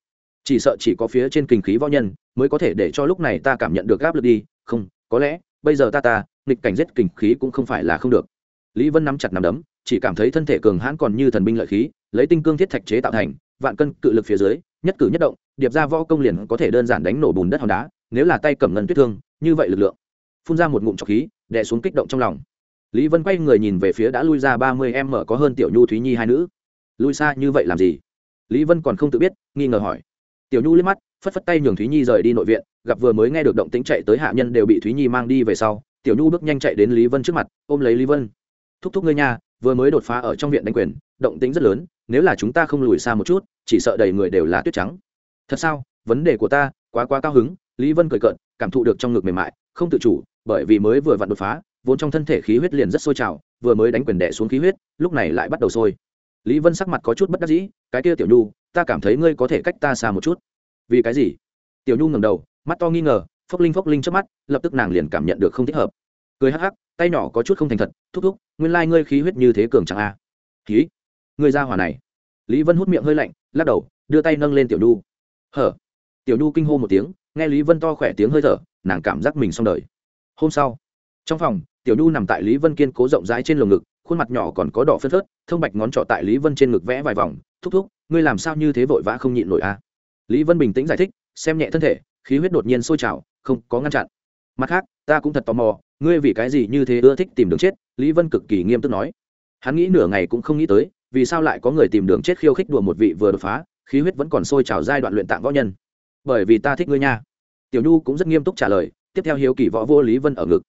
A: Chỉ sợ chỉ có phía trên kinh khí võ nhân mới có thể để cho lúc này ta cảm nhận được áp lực đi. Không, có lẽ, bây giờ ta ta, nghịch cảnh giết kinh khí cũng không phải là không được. Lý vân nắm chặt nắm đấm, chỉ cảm thấy thân thể cường hãn còn như thần binh lợi khí, lấy tinh cương thiết thạch chế tạo thành, vạn cân cự lực phía dưới, nhất cử nhất động điệp ra võ công liền có thể đơn giản đánh nổ bùn đất hòn đá, nếu là tay cầm ngân tuyết thương, như vậy lực lượng, phun ra một ngụm trọc khí, đè xuống kích động trong lòng. Lý vân quay người nhìn về phía đã lui ra ba mươi em mở có hơn tiểu nhu thúy nhi hai nữ. Lui xa như vậy làm gì? Lý vân còn không tự biết, nghi ngờ hỏi. Tiểu nhu liếc mắt, phất phất tay nhường thúy nhi rời đi nội viện, gặp vừa mới nghe được động tĩnh chạy tới hạ nhân đều bị thúy nhi mang đi về sau, tiểu nhu bước nhanh chạy đến lý vân trước mặt, ôm lấy lý vân. Thúc thúc ngươi nha, vừa mới đột phá ở trong viện đánh quyền, động tĩnh rất lớn, nếu là chúng ta không lùi xa một chút, chỉ sợ đầy người đều là tuyết trắng thật sao? Vấn đề của ta quá quá cao hứng. Lý vân cười cợt, cảm thụ được trong ngực mềm mại, không tự chủ, bởi vì mới vừa vặn đột phá, vốn trong thân thể khí huyết liền rất sôi trào, vừa mới đánh quyền đẻ xuống khí huyết, lúc này lại bắt đầu sôi. Lý vân sắc mặt có chút bất đắc dĩ, cái kia tiểu nhu, ta cảm thấy ngươi có thể cách ta xa một chút. Vì cái gì? Tiểu nhu ngầm đầu, mắt to nghi ngờ, phốc linh phốc linh trước mắt, lập tức nàng liền cảm nhận được không thích hợp. Cười hắc hắc, tay nhỏ có chút không thành thật, thúc thúc, nguyên lai ngươi khí huyết như thế cường chẳng a à. khí? Ngươi ra hỏa này. Lý vân hút miệng hơi lạnh, lắc đầu, đưa tay nâng lên tiểu nhu hở? Tiểu nhu kinh hô một tiếng, nghe lý vân to khỏe tiếng hơi thở, nàng cảm giác mình xong đời. Hôm sau, trong phòng, tiểu nhu nằm tại lý vân kiên cố rộng rãi trên lồng ngực, khuôn mặt nhỏ còn có đỏ phân phớt, thông bạch ngón trọ tại lý vân trên ngực vẽ vài vòng, thúc thúc, ngươi làm sao như thế vội vã không nhịn nổi a à? lý vân bình tĩnh giải thích, xem nhẹ thân thể, khí huyết đột nhiên sôi trào, không có ngăn chặn. Mặt khác, ta cũng thật tò mò, ngươi vì cái gì như thế ưa thích tìm đường chết? Lý vân cực kỳ nghiêm túc nói. Hắn nghĩ nửa ngày cũng không nghĩ tới, vì sao lại có người tìm đường chết khiêu khích đùa một vị vừa đột phá khí huyết vẫn còn sôi trào giai đoạn luyện tạng võ nhân. Bởi vì ta thích ngươi nha. Tiểu nhu cũng rất nghiêm túc trả lời, tiếp theo hiếu kỳ võ vô lý vân ở ngực.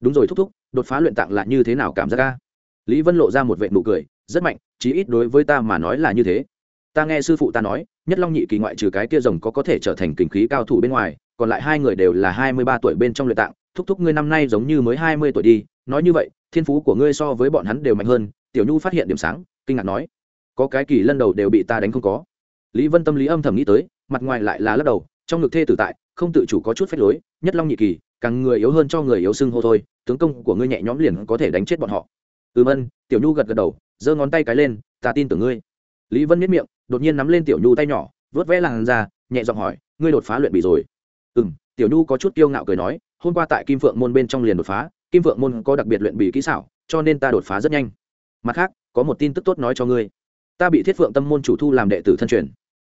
A: Đúng rồi thúc thúc, đột phá luyện tạng là như thế nào cảm giác ca lý vân lộ ra một vệ nụ cười, rất mạnh, chí ít đối với ta mà nói là như thế. Ta nghe sư phụ ta nói, nhất long nhị kỳ ngoại trừ cái kia rồng có có thể trở thành kình khí cao thủ bên ngoài, còn lại hai người đều là hai mươi ba tuổi bên trong luyện tạng. Thúc thúc ngươi năm nay giống như mới hai mươi tuổi đi, nói như vậy, thiên phú của ngươi so với bọn hắn đều mạnh hơn. Tiểu nhu phát hiện điểm sáng, kinh ngạc nói, có cái kỳ lân đầu đều bị ta đánh không có lý vân tâm lý âm thầm nghĩ tới, mặt ngoài lại là lắc đầu, trong ngực thê tử tại, không tự chủ có chút phép lối, nhất long nhị kỳ, càng người yếu hơn cho người yếu xưng hô thôi, tướng công của ngươi nhẹ nhõm liền có thể đánh chết bọn họ. Ừ vân, tiểu nhu gật gật đầu, giơ ngón tay cái lên, ta tin tưởng ngươi. Lý vân miết miệng, đột nhiên nắm lên tiểu nhu tay nhỏ, vớt vẽ làn ra nhẹ giọng hỏi, ngươi đột phá luyện bị rồi. Ừ m tiểu nhu có chút kiêu ngạo cười nói, hôm qua tại kim phượng môn bên trong liền đột phá, kim phượng môn có đặc biệt luyện bị kỹ xảo, cho nên ta đột phá rất nhanh. Mặt khác, có một tin tức tốt nói cho ngươi ta bị thiết phượng tâm môn chủ thu làm đệ tử thân truyền.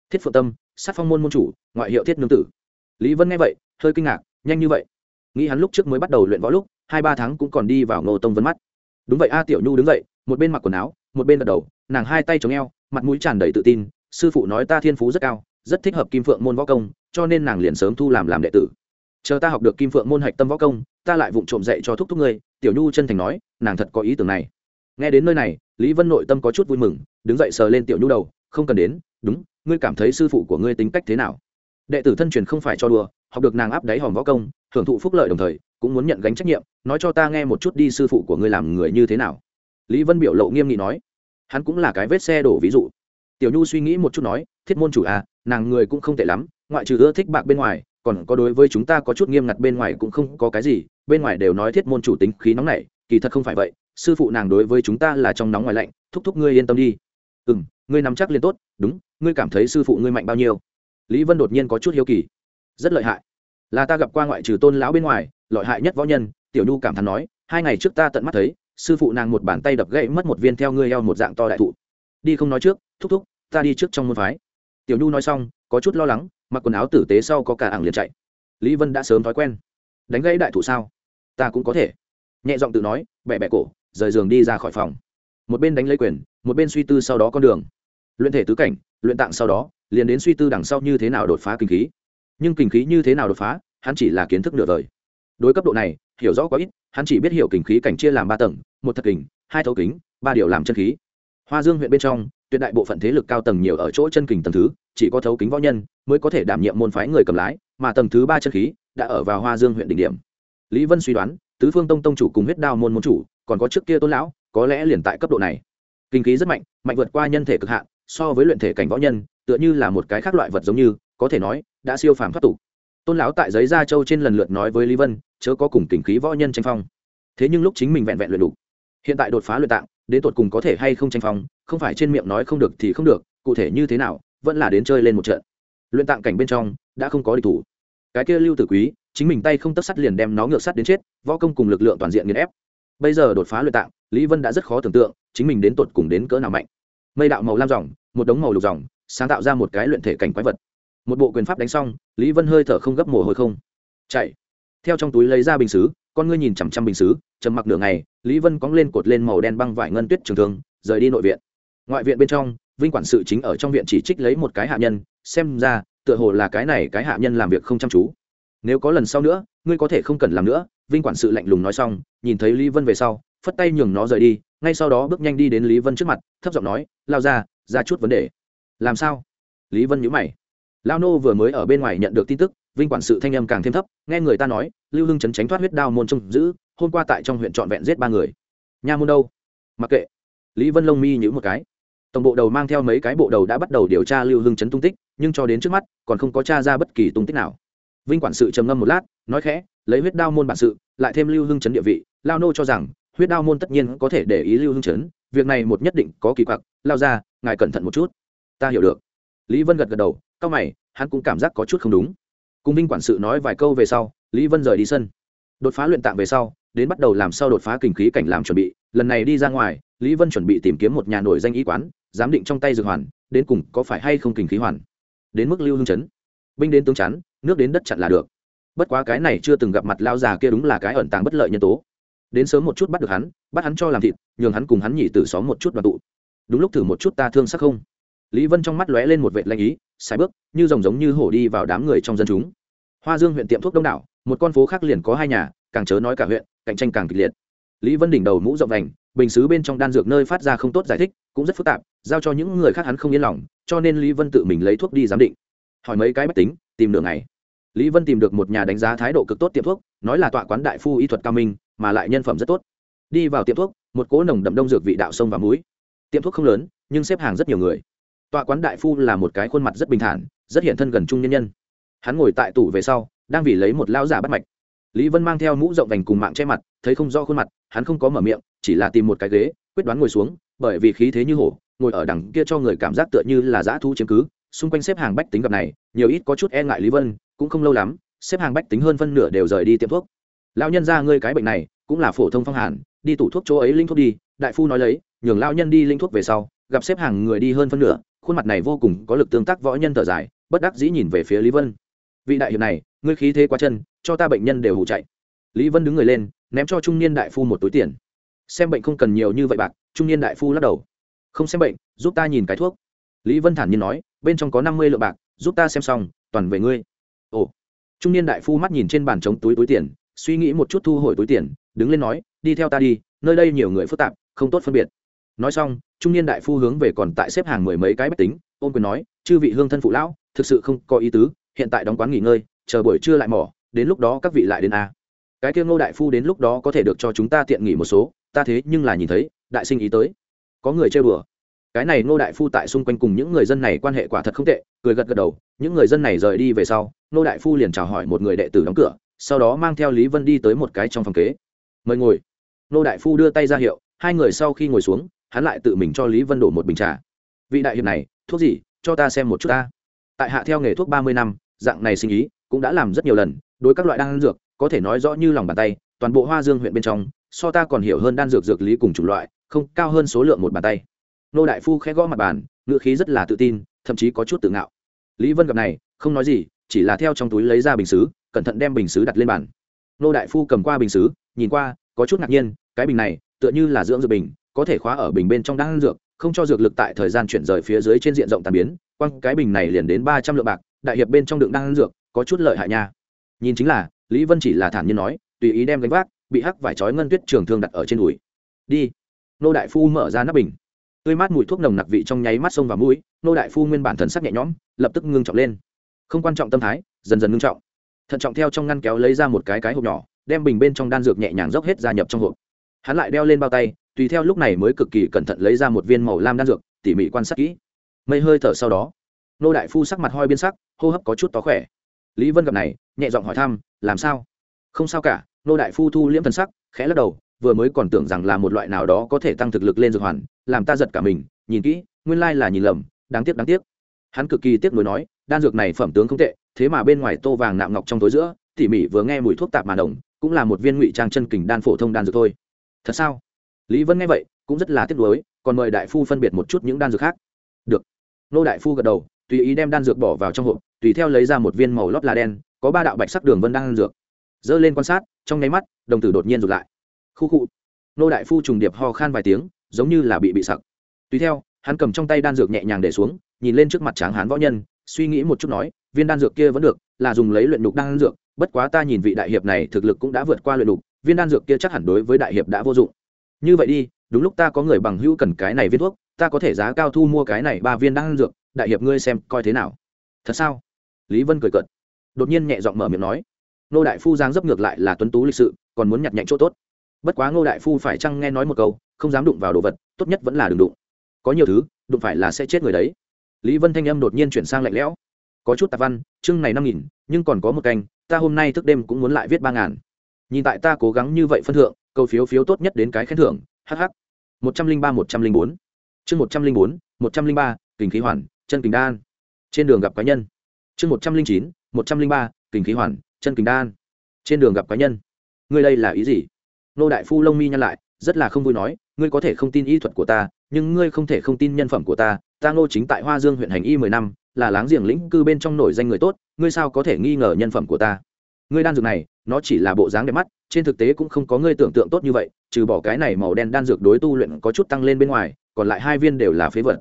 A: Thiết phượng tâm, sát phong môn môn chủ, ngoại hiệu thiết nương tử. Lý vân nghe vậy, hơi kinh ngạc, nhanh như vậy. Nghĩ hắn lúc trước mới bắt đầu luyện võ lúc, hai ba tháng cũng còn đi vào ngô tông vân mắt. Đúng vậy, a tiểu nhu đứng dậy, một bên mặc quần áo, một bên gật đầu, nàng hai tay chống eo, mặt mũi tràn đầy tự tin, sư phụ nói ta thiên phú rất cao, rất thích hợp kim phượng môn võ công, cho nên nàng liền sớm thu làm làm đệ tử. Chờ ta học được kim phượng môn hạch tâm võ công, ta lại vụng trộm dạy cho thúc thúc ngươi. Tiểu nhu chân thành nói, nàng thật có ý tưởng này. Nghe đến nơi này lý vân nội tâm có chút vui mừng, đứng dậy sờ lên tiểu nhu đầu, không cần đến, đúng, ngươi cảm thấy sư phụ của ngươi tính cách thế nào? Đệ tử thân truyền không phải cho đùa, học được nàng áp đáy hòm võ công hưởng thụ phúc lợi đồng thời, cũng muốn nhận gánh trách nhiệm, nói cho ta nghe một chút đi sư phụ của ngươi làm người như thế nào. Lý vân biểu lộ nghiêm nghị nói, hắn cũng là cái vết xe đổ ví dụ. Tiểu nhu suy nghĩ một chút nói, thiết môn chủ à nàng người cũng không tệ lắm, ngoại trừ ưa thích bạc bên ngoài, còn có đối với chúng ta có chút nghiêm ngặt bên ngoài cũng không có cái gì, bên ngoài đều nói thiết môn chủ tính khí nóng nảy, kỳ thật không phải vậy sư phụ nàng đối với chúng ta là trong nóng ngoài lạnh, thúc thúc ngươi yên tâm đi. Ừ m ngươi nắm chắc liền tốt, đúng, ngươi cảm thấy sư phụ ngươi mạnh bao nhiêu? Lý vân đột nhiên có chút hiếu kỳ. Rất lợi hại. Là ta gặp qua ngoại trừ tôn lão bên ngoài, lợi hại nhất võ nhân, tiểu nhu cảm thán nói, hai ngày trước ta tận mắt thấy, sư phụ nàng một bàn tay đập gãy mất một viên theo ngươi eo một dạng to đại thụ. Đi không nói trước, thúc thúc, ta đi trước trong môn phái. Tiểu nhu nói xong, có chút lo lắng, mặc quần áo tử tế sau có cả ảng liền chạy. Lý vân đã sớm thói quen. Đánh gãy đại thụ sao? Ta cũng có thể. Nhẹ giọng tự nói bẹ bẹ cổ rời giường đi ra khỏi phòng. Một bên đánh lấy quyền, một bên suy tư sau đó con đường. Luyện thể tứ cảnh, luyện tạng sau đó, liền đến suy tư đằng sau như thế nào đột phá kinh khí. Nhưng kinh khí như thế nào đột phá, hắn chỉ là kiến thức nửa vời. đối cấp độ này, hiểu rõ có ít, hắn chỉ biết hiểu kinh khí cảnh chia làm ba tầng, một thật kình hai thấu kính, ba điều làm chân khí. Hoa dương huyện bên trong, tuyệt đại bộ phận thế lực cao tầng nhiều ở chỗ chân kình tầng thứ, chỉ có thấu kính võ nhân mới có thể đảm nhiệm môn phái người cầm lái, mà tầng thứ ba chân khí đã ở vào hoa dương huyện đỉnh điểm. Lý vân suy đoán, tứ phương tông tông chủ cùng huyết đao môn môn chủ còn có trước kia tôn lão, có lẽ liền tại cấp độ này. Kinh khí rất mạnh mạnh vượt qua nhân thể cực hạn, so với luyện thể cảnh võ nhân, tựa như là một cái khác loại vật giống như, có thể nói, đã siêu phàm thoát tục. Tôn lão tại giấy gia châu trên lần lượt nói với lý vân, chớ có cùng kinh khí võ nhân tranh phong. Thế nhưng lúc chính mình vẹn vẹn luyện đủ, hiện tại đột phá luyện tạng, đến tột cùng có thể hay không tranh phong, không phải trên miệng nói không được thì không được, cụ thể như thế nào, vẫn là đến chơi lên một trận. Luyện tạng cảnh bên trong, đã không có địch thủ. Cái kia lưu tử quý, chính mình tay không tất sắt liền đem nó ngược sắt đến chết, võ công cùng lực lượng toàn diện nghiền ép bây giờ đột phá luyện tạng, lý vân đã rất khó tưởng tượng chính mình đến tột cùng đến cỡ nào mạnh. Mây đạo màu lam dòng một đống màu lục dòng sáng tạo ra một cái luyện thể cảnh quái vật. Một bộ quyền pháp đánh xong, lý vân hơi thở không gấp mồ hôi không. Chạy. Theo trong túi lấy ra bình xứ, con ngươi nhìn chằm chằm bình xứ, trầm mặc nửa ngày, lý vân cóng lên cột lên màu đen băng vải ngân tuyết trường thương, rời đi nội viện. Ngoại viện bên trong, vinh quản sự chính ở trong viện chỉ trích lấy một cái hạ nhân, xem ra, tựa hồ là cái này cái hạ nhân làm việc không chăm chú. Nếu có lần sau nữa, ngươi có thể không cần làm nữa vinh quản sự lạnh lùng nói xong, nhìn thấy lý vân về sau, phất tay nhường nó rời đi, ngay sau đó bước nhanh đi đến lý vân trước mặt, thấp giọng nói, lao ra ra chút vấn đề. Làm sao? Lý vân nhữ mày. Lao nô vừa mới ở bên ngoài nhận được tin tức, vinh quản sự thanh âm càng thêm thấp, nghe người ta nói, lưu hưng chấn tránh thoát huyết đao môn trông giữ, hôm qua tại trong huyện trọn vẹn giết ba người. Nha môn đâu? Mặc kệ. Lý vân lông mi nhữ một cái. Tổng bộ đầu mang theo mấy cái bộ đầu đã bắt đầu điều tra lưu hưng chấn tung tích, nhưng cho đến trước mắt, còn không có t r a ra bất kỳ tung tích nào. Vinh quản sự trầm ngâm một lát nói khẽ, lấy huyết đao môn bản sự, lại thêm lưu hưng chấn địa vị, lao nô cho rằng, huyết đao môn tất nhiên có thể để ý lưu hưng chấn, việc này một nhất định có kỳ quặc, lao ra ngài cẩn thận một chút. Ta hiểu được. Lý vân gật gật đầu c mày, hắn cũng cảm giác có chút không đúng. Cùng vinh quản sự nói vài câu về sau, lý vân rời đi sân. Đột phá luyện tạng về sau, đến bắt đầu làm sau đột phá kinh khí cảnh làm chuẩn bị, lần này đi ra ngoài, lý vân chuẩn bị tìm kiếm một nhà nổi danh y quán, giám định trong tay dược hoàn, đến cùng có phải hay không kinh khí hoàn. Đến mức lưu hưng chấn. Binh đến tướng chắn, nước đến đất chặn là được bất quá cái này chưa từng gặp mặt lao già kia đúng là cái ẩn tàng bất lợi nhân tố. Đến sớm một chút bắt được hắn, bắt hắn cho làm thịt, nhường hắn cùng hắn nhỉ từ xóm một chút đoàn tụ. Đúng lúc thử một chút ta thương sắc không? Lý vân trong mắt lóe lên một vệ lanh ý sai bước, như rồng giống như hổ đi vào đám người trong dân chúng. Hoa dương huyện tiệm thuốc đông đảo, một con phố khác liền có hai nhà, càng chớ nói cả huyện, cạnh tranh càng kịch liệt. Lý vân đỉnh đầu mũ rộng đành bình xứ bên trong đan dược nơi phát ra không tốt giải thích, cũng rất phức tạp, giao cho những người khác hắn không yên lòng, cho nên lý vân tự mình lấy thuốc đi giám định. Hỏi mấy cái bách tính, tìm nửa ngày lý vân tìm được một nhà đánh giá thái độ cực tốt tiệm thuốc, nói là tọa quán đại phu y thuật cao minh, mà lại nhân phẩm rất tốt. Đi vào tiệm thuốc, một cỗ nồng đậm đông dược vị đạo sông và mũi. tiệm thuốc không lớn, nhưng xếp hàng rất nhiều người. Tọa quán đại phu là một cái khuôn mặt rất bình thản, rất hiện thân gần trung nhân nhân. Hắn ngồi tại tủ về sau, đang vì lấy một lao giả bắt mạch. Lý vân mang theo mũ rộng vành cùng mạng che mặt, thấy không rõ khuôn mặt, hắn không có mở miệng, chỉ là tìm một cái ghế, quyết đoán ngồi xuống, bởi vì khí thế như hổ, ngồi ở đằng kia cho người cảm giác tựa như là dã thu chiếm cứ. Xung quanh xếp hàng bách tính gặp này, nhiều ít có chút e ngại lý vân cũng không lâu lắm, xếp hàng bách tính hơn phân nửa đều rời đi tiệm thuốc. Lão nhân ra ngươi cái bệnh này, cũng là phổ thông phong hàn, đi tủ thuốc chỗ ấy linh thuốc đi, đại phu nói lấy, nhường lão nhân đi linh thuốc về sau, gặp xếp hàng người đi hơn phân nửa, khuôn mặt này vô cùng có lực tương tác võ nhân thở dài, bất đắc dĩ nhìn về phía lý vân. Vị đại hiệp này, ngươi khí thế quá chân, cho ta bệnh nhân đều hụ chạy. Lý vân đứng người lên, ném cho trung niên đại phu một túi tiền. Xem bệnh không cần nhiều như vậy bạc, trung niên đại phu lắc đầu. Không xem bệnh, giúp ta nhìn cái thuốc. Lý vân thản nhiên nói, bên trong có năm mươi lượng bạc, giúp ta xem xong, toàn về ngươi ồ. Trung niên đại phu mắt nhìn trên bàn trống túi túi tiền, suy nghĩ một chút thu hồi túi tiền, đứng lên nói, đi theo ta đi, nơi đây nhiều người phức tạp, không tốt phân biệt. Nói xong, trung niên đại phu hướng về còn tại xếp hàng mười mấy cái bách tính, ôn quyền nói, chư vị hương thân phụ lão, thực sự không có ý tứ, hiện tại đóng quán nghỉ ngơi, chờ buổi trưa lại mỏ đến lúc đó các vị lại đến a. Cái kia ngô đại phu đến lúc đó có thể được cho chúng ta tiện nghỉ một số, ta thế nhưng là nhìn thấy, đại sinh ý tới. Có người chơi bừa cái này ngô đại phu tại xung quanh cùng những người dân này quan hệ quả thật không tệ, cười gật gật đầu, những người dân này rời đi về sau, ngô đại phu liền chào hỏi một người đệ tử đóng cửa, sau đó mang theo lý vân đi tới một cái trong phòng kế. Mời ngồi. Ngô đại phu đưa tay ra hiệu, hai người sau khi ngồi xuống, hắn lại tự mình cho lý vân đổ một bình trà. Vị đại hiệp này, thuốc gì, cho ta xem một chút ta. Tại hạ theo nghề thuốc ba mươi năm, dạng này sinh ý cũng đã làm rất nhiều lần, đối các loại đan dược, có thể nói rõ như lòng bàn tay, toàn bộ hoa dương huyện bên trong, so ta còn hiểu hơn đan dược dược lý cùng chủng loại, không cao hơn số lượng một bàn tay nô đại phu khẽ gõ mặt bàn ngựa khí rất là tự tin, thậm chí có chút tự ngạo. Lý vân gặp này, không nói gì, chỉ là theo trong túi lấy ra bình xứ, cẩn thận đem bình xứ đặt lên bàn. Nô đại phu cầm qua bình xứ, nhìn qua, có chút ngạc nhiên, cái bình này, tựa như là dưỡng dược bình, có thể khóa ở bình bên trong đan dược, không cho dược lực tại thời gian chuyển rời phía dưới trên diện rộng tàn biến, quăng cái bình này liền đến ba trăm lượng bạc, đại hiệp bên trong đựng đan dược, có chút lợi hại nha. Nhìn chính là, lý vân chỉ là thản nhiên nói, tùy ý đem gánh vác, bị hắc vải trói ngân tuyết trường thương đặt ở trên đùi. Đi. Nô đại phu mở ra nắp bình tươi mát mùi thuốc nồng nặc vị trong nháy mắt sông vào mũi nô đại phu nguyên bản thần sắc nhẹ nhõm, lập tức ngưng trọng lên. Không quan trọng tâm thái, dần dần ngưng trọng. Thận trọng theo trong ngăn kéo lấy ra một cái cái hộp nhỏ, đem bình bên trong đan dược nhẹ nhàng dốc hết gia nhập trong hộp. Hắn lại đeo lên bao tay, tùy theo lúc này mới cực kỳ cẩn thận lấy ra một viên màu lam đan dược, tỉ mỉ quan sát kỹ. Mây hơi thở sau đó nô đại phu sắc mặt hoi biên sắc, hô hấp có chút tó khỏe. Lý vân gặp này, nhẹ giọng hỏi thăm, làm sao? Không sao cả. Nô đại phu thu liễm thần sắc, khẽ lắc đầu vừa mới còn tưởng rằng là một loại nào đó có thể tăng thực lực lên dược hoàn, làm ta giật cả mình, nhìn kỹ, nguyên lai là nhìn lầm, đáng tiếc đáng tiếc. Hắn cực kỳ tiếc nuối nói, đan dược này phẩm tướng không tệ, thế mà bên ngoài tô vàng nạm ngọc trong tối giữa, tỉ mỉ vừa nghe mùi thuốc tạp mà đồng, cũng là một viên ngụy trang chân kình đan phổ thông đan dược thôi. Thật sao? Lý vân nghe vậy, cũng rất là tiếc nuối, còn mời đại phu phân biệt một chút những đan dược khác. Được. Nô đại phu gật đầu, tùy ý đem đan dược bỏ vào trong hộp, tùy theo lấy ra một viên màu lót là đen, có ba đạo bạch sắc đường vân đan dược. Dơ lên quan sát, trong nháy mắt, đồng tử đột nhiên rụt lại khu khu. Nô đại phu trùng điệp ho khan vài tiếng, giống như là bị bị sặc. Tùy theo, hắn cầm trong tay đan dược nhẹ nhàng để xuống, nhìn lên trước mặt tráng hán võ nhân, suy nghĩ một chút nói, viên đan dược kia vẫn được, là dùng lấy luyện đục đan dược, bất quá ta nhìn vị đại hiệp này thực lực cũng đã vượt qua luyện đục viên đan dược kia chắc hẳn đối với đại hiệp đã vô dụng. Như vậy đi, đúng lúc ta có người bằng hữu cần cái này viên thuốc, ta có thể giá cao thu mua cái này ba viên đan dược, đại hiệp ngươi xem coi thế nào. Thật sao? Lý vân cười cợt. Đột nhiên nhẹ giọng mở miệng nói. Nô đại phu giang dấp ngược lại là tuấn tú lịch sự, còn muốn nhặt nhạnh chỗ tốt bất quá ngô đại phu phải chăng nghe nói một câu, không dám đụng vào đồ vật, tốt nhất vẫn là đừng đụng. Có nhiều thứ, đụng phải là sẽ chết người đấy. Lý vân thanh âm đột nhiên chuyển sang lạnh lẽo. Có chút tạp văn, chương này năm nghìn, nhưng còn có một canh, ta hôm nay thức đêm cũng muốn lại viết ba ngàn. Nhìn tại ta cố gắng như vậy phân thượng, câu phiếu phiếu tốt nhất đến cái khen thưởng hh một trăm linh ba, một trăm linh bốn. Chương một trăm linh bốn, một trăm linh ba, kình khí hoàn, chân kình đan. Trên đường gặp cá nhân. Chương một trăm linh chín, một trăm linh ba, kình khí hoàn, chân kình đan. Trên đường gặp cá nhân. Ngươi đây là ý gì? Nô đại phu lông mi nhăn lại, rất là không vui nói, ngươi có thể không tin y thuật của ta, nhưng ngươi không thể không tin nhân phẩm của ta. Ta ngô chính tại hoa dương huyện hành y mười năm, là láng giềng lĩnh cư bên trong nổi danh người tốt, ngươi sao có thể nghi ngờ nhân phẩm của ta? Ngươi đan dược này, nó chỉ là bộ dáng đẹp mắt, trên thực tế cũng không có ngươi tưởng tượng tốt như vậy, trừ bỏ cái này màu đen đan dược đối tu luyện có chút tăng lên bên ngoài, còn lại hai viên đều là phế vật.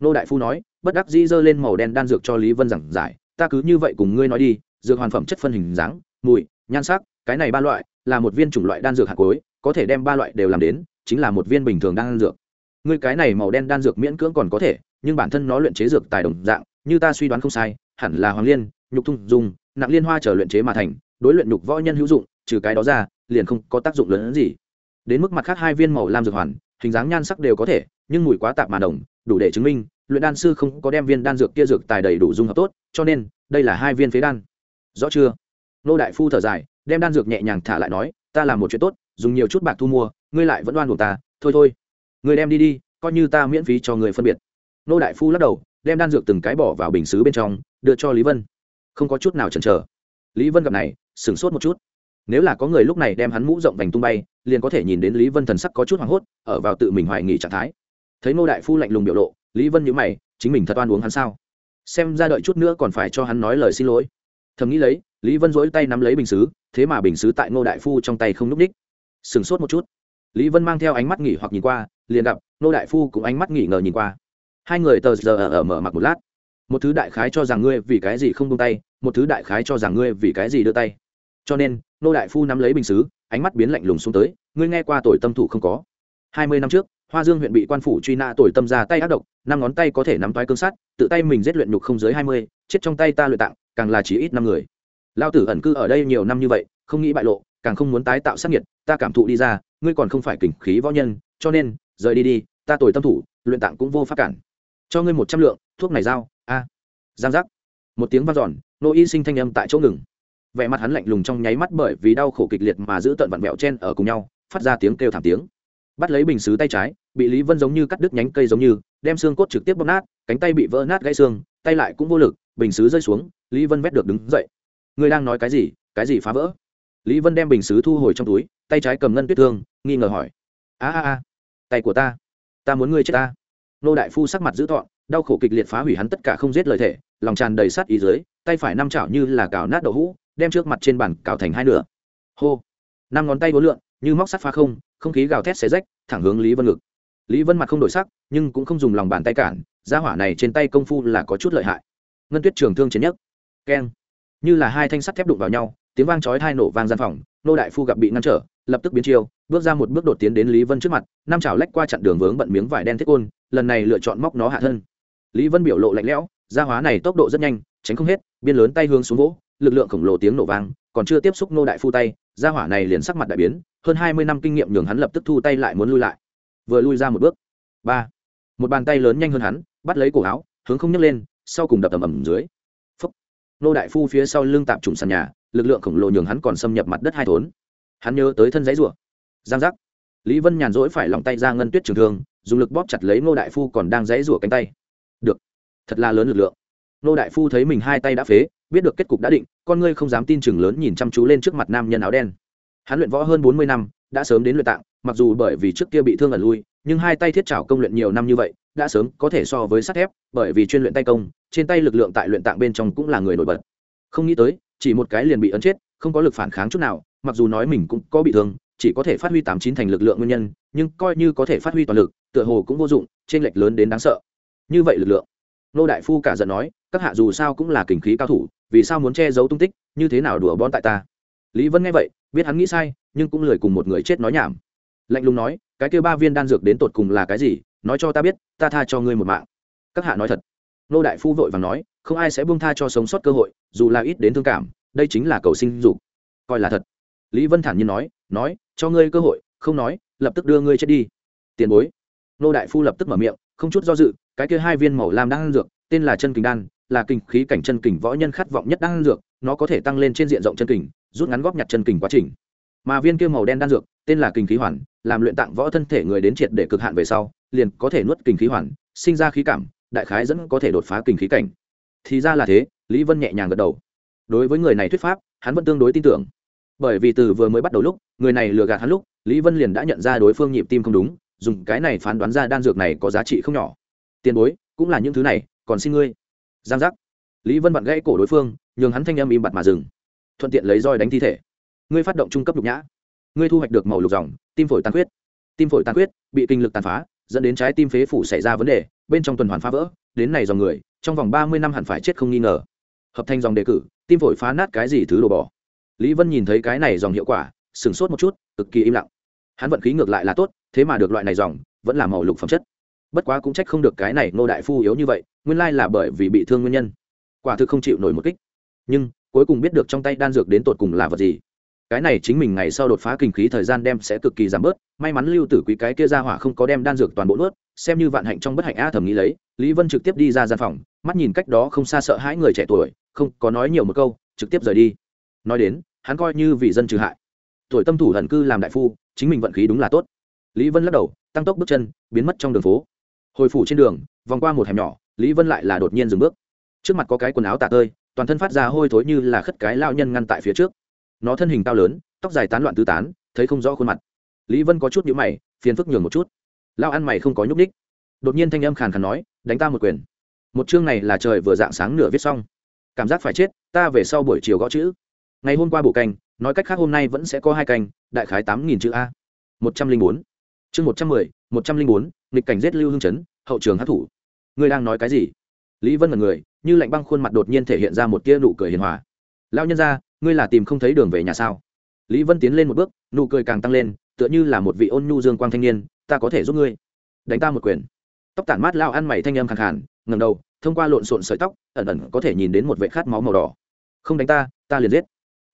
A: Nô đại phu nói, bất đắc dĩ giơ lên màu đen đan dược cho lý vân giảng giải, ta cứ như vậy cùng ngươi nói đi, dược hoàn phẩm chất phân hình dáng, mùi, nhan sắc, cái này ba loại là một viên chủng loại đan dược hạt cối, có thể đem ba loại đều làm đến, chính là một viên bình thường đan dược. Ngươi cái này màu đen đan dược miễn cưỡng còn có thể, nhưng bản thân nó luyện chế dược tài đồng dạng, như ta suy đoán không sai, hẳn là hoàng liên, nhục thung dùng nặng liên hoa chờ luyện chế mà thành, đối luyện nhục võ nhân hữu dụng, trừ cái đó ra, liền không có tác dụng lớn hơn gì. Đến mức mặt khác hai viên màu lam dược hoàn, hình dáng nhan sắc đều có thể, nhưng mùi quá tạp mà đồng đủ để chứng minh, luyện đan sư không có đem viên đan dược kia dược tài đầy đủ dung hợp tốt, cho nên, đây là hai viên phế đan. Rõ chưa? Nô đại phu thở dài đem đan dược nhẹ nhàng thả lại nói, ta làm một chuyện tốt, dùng nhiều chút bạc thu mua, ngươi lại vẫn oan buộc ta, thôi thôi. Người đem đi đi, coi như ta miễn phí cho người phân biệt. Nô đại phu lắc đầu, đem đan dược từng cái bỏ vào bình xứ bên trong, đưa cho lý vân. Không có chút nào chần chờ. Lý vân gặp này, sửng sốt một chút. Nếu là có người lúc này đem hắn mũ rộng vành tung bay, liền có thể nhìn đến lý vân thần sắc có chút hoảng hốt, ở vào tự mình hoài nghỉ trạng thái. Thấy nô đại phu lạnh lùng biểu lộ, lý vân nhữ mày, chính mình thật oan uống hắn sao? Xem ra đợi chút nữa còn phải cho hắn nói lời xin lỗi thầm nghĩ lấy, lý vân dỗi tay nắm lấy bình xứ, thế mà bình xứ tại ngô đại phu trong tay không n ú c ních. Sửng sốt một chút. Lý vân mang theo ánh mắt nghỉ hoặc nhìn qua, liền gặp ngô đại phu cũng ánh mắt nghỉ ngờ nhìn qua. Hai người tờ giờ ở mở mặc một lát. Một thứ đại khái cho rằng ngươi vì cái gì không tung tay, một thứ đại khái cho rằng ngươi vì cái gì đưa tay. Cho nên, ngô đại phu nắm lấy bình xứ, ánh mắt biến lạnh lùng xuống tới, ngươi nghe qua tội tâm thủ không có? Hai mươi năm trước, hoa dương huyện bị quan phủ truy nã tội tâm ra tay ác độc, năm ngón tay có thể nắm toái cương sát, tự tay mình giết luyện nhục không dưới hai mươi, chết trong tay ta luyện tạng càng là chỉ ít năm người. Lao tử ẩn cư ở đây nhiều năm như vậy, không nghĩ bại lộ, càng không muốn tái tạo sát nhiệt ta cảm thụ đi ra, ngươi còn không phải kình khí võ nhân, cho nên, rời đi đi, ta tồi tâm thủ, luyện tạng cũng vô pháp cản. Cho ngươi một trăm lượng, thuốc này giao, a. Giang giác. Một tiếng vang giòn nô y sinh thanh âm tại chỗ ngừng. Vẻ mặt hắn lạnh lùng trong nháy mắt bởi vì đau khổ kịch liệt mà giữ tận vặn vẹo chen ở cùng nhau, phát ra tiếng kêu thảm tiếng. Bắt lấy bình xứ tay trái, bị lý vân giống như cắt đứt nhánh cây giống như, đem xương cốt trực tiếp bóp nát, cánh tay bị vỡ nát gãy xương, tay lại cũng vô lực, bình xứ rơi xuống lý vân vét được đứng dậy. Ngươi đang nói cái gì? Cái gì phá vỡ? Lý vân đem bình xứ thu hồi trong túi, tay trái cầm ngân tuyết thương, nghi ngờ hỏi. A a a, tay của ta. Ta muốn ngươi chết ta. Nô đại phu sắc mặt dữ thọn đau khổ kịch liệt phá hủy hắn tất cả không giết lời thể lòng tràn đầy sát ý dưới, tay phải năm chảo như là cào nát đậu hũ, đem trước mặt trên bàn cào thành hai nửa. Hô. Năm ngón tay vốn lượn, như móc sắt phá không không khí gào thét xé rách, thẳng hướng lý vân ngực. Lý vân mặt không đổi sắc, nhưng cũng không dùng lòng bàn tay cản ra hỏa này trên tay công phu là có chút lợi hại. Ngân tuyết trường thương chiến nhất keng. Như là hai thanh sắt thép đụng vào nhau, tiếng vang chói thai nổ vang gian phòng, nô đại phu gặp bị ngăn trở, lập tức biến chiêu, bước ra một bước đột tiến đến lý vân trước mặt nam chảo lách qua chặn đường vướng bận miếng vải đen thiết côn, lần này lựa chọn móc nó hạ thân. Lý vân biểu lộ lạnh lẽo, gia hóa này tốc độ rất nhanh, tránh không hết, biên lớn tay hướng xuống vỗ, lực lượng khổng lồ tiếng nổ vang, còn chưa tiếp xúc nô đại phu tay, gia hỏa này liền sắc mặt đại biến, hơn hai mươi năm kinh nghiệm nhường hắn lập tức thu tay lại muốn lui lại. Vừa lui ra một bước. Ba. Một bàn tay lớn nhanh hơn hắn, bắt lấy cổ áo, hướng không nhấc lên, sau cùng đập tầm ầm dưới nô đại phu phía sau lưng tạm trùng sàn nhà, lực lượng khổng lồ nhường hắn còn xâm nhập mặt đất hai thốn. Hắn nhớ tới thân giấy rủa giang giác. Lý vân nhàn rỗi phải lòng tay ra ngân tuyết trường thương, dùng lực bóp chặt lấy nô đại phu còn đang giấy rủa cánh tay. Được. Thật là lớn lực lượng. Nô đại phu thấy mình hai tay đã phế, biết được kết cục đã định, con ngươi không dám tin chừng lớn nhìn chăm chú lên trước mặt nam nhân áo đen. Hắn luyện võ hơn bốn mươi năm, đã sớm đến luyện tạng, mặc dù bởi vì trước kia bị thương ẩn lui, nhưng hai tay thiết trảo công luyện nhiều năm như vậy đã sớm có thể so với sắt thép, bởi vì chuyên luyện tay công, trên tay lực lượng tại luyện tạng bên trong cũng là người nổi bật. Không nghĩ tới, chỉ một cái liền bị ấn chết, không có lực phản kháng chút nào, mặc dù nói mình cũng có bị thương, chỉ có thể phát huy tám chín thành lực lượng nguyên nhân, nhưng coi như có thể phát huy toàn lực, tựa hồ cũng vô dụng trên lệch lớn đến đáng sợ. Như vậy lực lượng. Nô đại phu cả giận nói, các hạ dù sao cũng là kình khí cao thủ, vì sao muốn che giấu tung tích, như thế nào đùa bón tại ta? Lý vân nghe vậy, biết hắn nghĩ sai, nhưng cũng lười cùng một người chết nói nhảm. Lạnh lùng nói, cái kêu ba viên đan dược đến tột cùng là cái gì nói cho ta biết, ta tha cho ngươi một mạng. Các hạ nói thật. Nô đại phu vội và nói, không ai sẽ buông tha cho sống sót cơ hội, dù là ít đến thương cảm, đây chính là cầu sinh dục. Coi là thật. Lý vân thản nhiên nói nói, cho ngươi cơ hội, không nói, lập tức đưa ngươi chết đi. Tiền bối. Nô đại phu lập tức mở miệng, không chút do dự, cái kia hai viên màu lam đan dược, tên là chân kình đan, là kinh khí cảnh chân kình võ nhân khát vọng nhất đan dược, nó có thể tăng lên trên diện rộng chân kình, rút ngắn góp nhặt chân kình quá trình. Mà viên kia màu đen đan dược, tên là kinh khí hoàn, làm luyện tạng võ thân thể người đến triệt để cực hạn về sau liền có thể nuốt kinh khí hoàn, sinh ra khí cảm, đại khái dẫn có thể đột phá kinh khí cảnh. Thì ra là thế, lý vân nhẹ nhàng gật đầu. Đối với người này thuyết pháp, hắn vẫn tương đối tin tưởng. Bởi vì từ vừa mới bắt đầu lúc, người này lừa gạt hắn lúc, lý vân liền đã nhận ra đối phương nhịp tim không đúng, dùng cái này phán đoán ra đan dược này có giá trị không nhỏ. Tiền bối, cũng là những thứ này, còn xin ngươi. Giang giác. Lý vân vặn gãy cổ đối phương, nhường hắn thanh âm im bặt mà dừng. Thuận tiện lấy roi đánh thi thể. Ngươi phát động trung cấp nhục nhã. Ngươi thu hoạch được màu lục dòng, tim phổi tàn huyết tim phổi tàn huyết bị kinh lực tàn phá dẫn đến trái tim phế phủ xảy ra vấn đề, bên trong tuần hoàn phá vỡ, đến này dòng người, trong vòng ba mươi năm hẳn phải chết không nghi ngờ. Hợp thành dòng đề cử, tim phổi phá nát cái gì thứ đổ bỏ. Lý vân nhìn thấy cái này dòng hiệu quả, sửng sốt một chút, cực kỳ im lặng. Hắn vận khí ngược lại là tốt, thế mà được loại này dòng, vẫn là màu lục phẩm chất. Bất quá cũng trách không được cái này ngô đại phu yếu như vậy, nguyên lai là bởi vì bị thương nguyên nhân. Quả thực không chịu nổi một kích. Nhưng, cuối cùng biết được trong tay đan dược đến tột cùng là vật gì cái này chính mình ngày sau đột phá kinh khí thời gian đem sẽ cực kỳ giảm bớt, may mắn lưu tử quý cái kia ra hỏa không có đem đan dược toàn bộ nuốt, xem như vạn hạnh trong bất hạnh a thầm nghĩ lấy, lý vân trực tiếp đi ra gian phòng, mắt nhìn cách đó không xa sợ hãi người trẻ tuổi, không có nói nhiều một câu, trực tiếp rời đi. Nói đến, hắn coi như vì dân trừ hại. Tuổi tâm thủ hận cư làm đại phu, chính mình vận khí đúng là tốt. Lý vân lắc đầu, tăng tốc bước chân, biến mất trong đường phố. Hồi phủ trên đường, vòng qua một hẻm nhỏ, lý vân lại là đột nhiên dừng bước. Trước mặt có cái quần áo tả tơi, toàn thân phát ra hôi thối như là khất cái lao nhân ngăn tại phía trước nó thân hình cao lớn, tóc dài tán loạn tứ tán, thấy không rõ khuôn mặt. Lý vân có chút nhữ mày, phiền phức nhường một chút. Lao ăn mày không có nhúc ních đột nhiên thanh âm khàn khàn nói, đánh ta một quyền. Một chương này là trời vừa dạng sáng nửa viết xong. Cảm giác phải chết, ta về sau buổi chiều gõ chữ. Ngày hôm qua bổ canh, nói cách khác hôm nay vẫn sẽ có hai canh, đại khái tám nghìn chữ a. Một trăm linh bốn. Chương một trăm mười, một trăm linh bốn, nghịch cảnh giết lưu hương chấn, hậu trường hát thủ. Ngươi đang nói cái gì? Lý vân là người, như lạnh băng khuôn mặt đột nhiên thể hiện ra một tia nụ cười hiền hòa. Lao nhân ra ngươi là tìm không thấy đường về nhà sao? Lý vân tiến lên một bước, nụ cười càng tăng lên, tựa như là một vị ôn nhu dương quang thanh niên, ta có thể giúp ngươi. Đánh ta một quyền. Tóc tản mát lao ăn mày thanh âm khẳng khàn ngầm đầu, thông qua lộn xộn sợi tóc, ẩn ẩn có thể nhìn đến một vệ khát máu màu đỏ. Không đánh ta ta liền giết.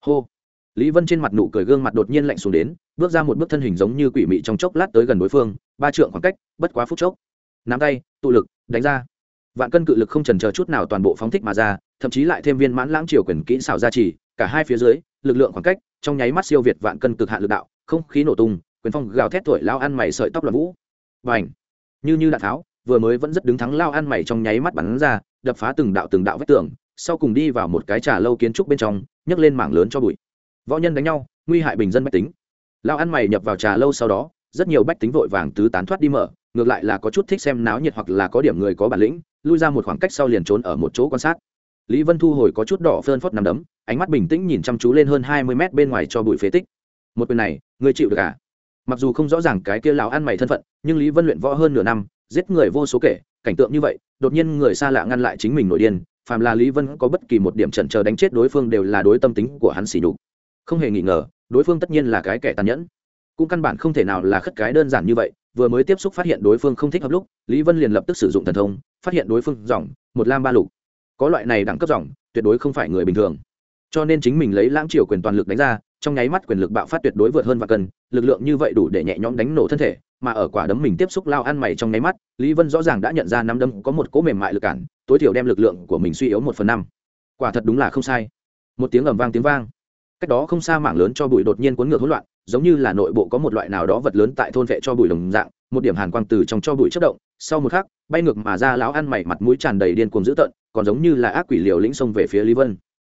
A: Hô. Lý vân trên mặt nụ cười gương mặt đột nhiên lạnh xuống đến, bước ra một bước thân hình giống như quỷ mị trong chốc lát tới gần đối phương, ba trượng khoảng cách, bất quá phút chốc. Nắm tay, tụ lực, đánh ra. Vạn cân cự lực không trần chờ chút nào toàn bộ phóng thích mà ra, thậm chí lại thêm viên mãn lãng triều quyền kỹ xảo gia trì cả hai phía dưới, lực lượng khoảng cách, trong nháy mắt siêu việt vạn cân cực hạn lực đạo, không khí nổ tung, quyền phong gào thét tuổi lao ăn mày sợi tóc loạn vũ. Và ảnh như như đạn tháo, vừa mới vẫn rất đứng thắng lao ăn mày trong nháy mắt bắn ra, đập phá từng đạo từng đạo vách tường, sau cùng đi vào một cái trà lâu kiến trúc bên trong, nhấc lên mảng lớn cho bụi. Võ nhân đánh nhau, nguy hại bình dân bách tính. Lao ăn mày nhập vào trà lâu sau đó, rất nhiều bách tính vội vàng tứ tán thoát đi mở, ngược lại là có chút thích xem náo nhiệt hoặc là có điểm người có bản lĩnh, lui ra một khoảng cách sau liền trốn ở một chỗ quan sát lý vân thu hồi có chút đỏ phơn phớt nằm đấm, ánh mắt bình tĩnh nhìn chăm chú lên hơn hai mươi mét bên ngoài cho bụi phế tích. Một quyền này người chịu được à? Mặc dù không rõ ràng cái kia lão ăn mày thân phận, nhưng lý vân luyện võ hơn nửa năm, giết người vô số kể, cảnh tượng như vậy, đột nhiên người xa lạ ngăn lại chính mình nổi điên, phàm là lý vân có bất kỳ một điểm trận chờ đánh chết đối phương đều là đối tâm tính của hắn xỉ nhục. Không hề nghi ngờ, đối phương tất nhiên là cái kẻ tàn nhẫn. Cũng căn bản không thể nào là khất cái đơn giản như vậy, vừa mới tiếp xúc phát hiện đối phương không thích hợp lúc, lý vân liền lập tức sử dụng thần thông, phát hiện đối phương dòng một lam ba lục có loại này đẳng cấp dòng, tuyệt đối không phải người bình thường. Cho nên chính mình lấy lãng triều quyền toàn lực đánh ra, trong nháy mắt quyền lực bạo phát tuyệt đối vượt hơn và cần lực lượng như vậy đủ để nhẹ nhõm đánh nổ thân thể, mà ở quả đấm mình tiếp xúc lao ăn mày trong nháy mắt, lý vân rõ ràng đã nhận ra năm đấm có một cỗ mềm mại lực cản, tối thiểu đem lực lượng của mình suy yếu một phần năm. Quả thật đúng là không sai. Một tiếng ầm vang tiếng vang. Cách đó không xa mảng lớn cho bụi đột nhiên cuốn ngược hỗn loạn, giống như là nội bộ có một loại nào đó vật lớn tại thôn vệ cho bụi đồng dạng một điểm hàn quang từ trong cho bụi chất động, sau một khắc, bay ngược mà ra lão ăn mày mặt mũi tràn đầy điên cuồng dữ tợn, còn giống như là ác quỷ liều lĩnh xông về phía lý vân.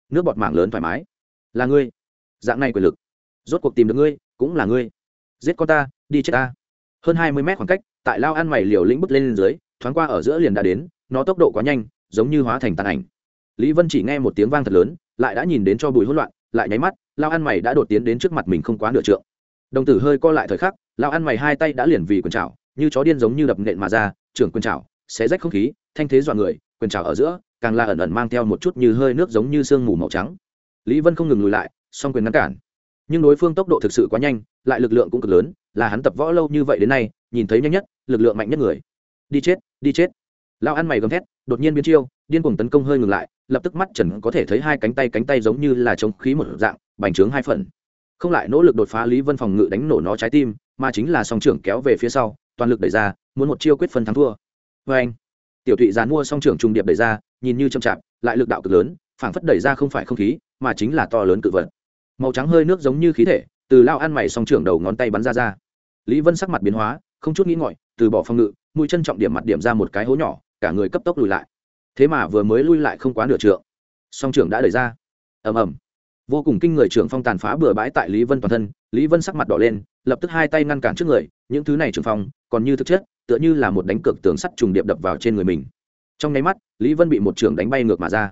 A: Nước bọt mảng lớn thoải mái. Là ngươi. Dạng này quyền lực. Rốt cuộc tìm được ngươi, cũng là ngươi. Giết con ta, đi chết ta. Hơn hai mươi mét khoảng cách, tại lao ăn mày liều lĩnh bước lên dưới, thoáng qua ở giữa liền đã đến, nó tốc độ quá nhanh, giống như hóa thành tàn ảnh. Lý vân chỉ nghe một tiếng vang thật lớn, lại đã nhìn đến cho bùi hỗn loạn, lại nháy mắt lao ăn mày đã đột tiến đến trước mặt mình không quá nửa trượng. Đồng tử hơi co lại thời khắc lao ăn mày hai tay đã liền vì quần trào như chó điên giống như đập nện mà ra, trưởng quần trào xé rách không khí, thanh thế dọa người quần trào ở giữa, càng là ẩn ẩn mang theo một chút như hơi nước giống như sương mù màu trắng. Lý vân không ngừng lùi lại, song quyền ngăn cản. Nhưng đối phương tốc độ thực sự quá nhanh, lại lực lượng cũng cực lớn, là hắn tập võ lâu như vậy đến nay, nhìn thấy nhanh nhất, lực lượng mạnh nhất người. Đi chết đi chết. Lao ăn mày gầm thét, đột nhiên biến chiêu, điên cuồng tấn công hơi ngừng lại, lập tức mắt trần có thể thấy hai cánh tay cánh tay giống như là chống khí một dạng, bành trướng hai phần không lại nỗ lực đột phá lý vân phòng ngự đánh nổ nó trái tim, mà chính là song trưởng kéo về phía sau, toàn lực đẩy ra, muốn một chiêu quyết phân thắng thua. Vê anh, tiểu thụy dàn mua song trưởng trùng điệp đẩy ra, nhìn như chậm chạp, lại lực đạo cực lớn, phảng phất đẩy ra không phải không khí, mà chính là to lớn cự vật. Màu trắng hơi nước giống như khí thể, từ lao ăn mày song trưởng đầu ngón tay bắn ra ra. Lý vân sắc mặt biến hóa, không chút nghĩ ngọi từ bỏ phòng ngự, mũi chân trọng điểm mặt điểm ra một cái hố nhỏ, cả người cấp tốc lùi lại. Thế mà vừa mới lui lại không quá nửa trượng. Song trưởng đã đẩy ra. Ầm ầm vô cùng kinh người trưởng phong tàn phá bừa bãi tại lý vân toàn thân, lý vân sắc mặt đỏ lên, lập tức hai tay ngăn cản trước người, những thứ này trưởng phong, còn như thực chất, tựa như là một đánh cược tường sắt trùng điệp đập vào trên người mình. Trong nháy mắt, lý vân bị một trưởng đánh bay ngược mà ra.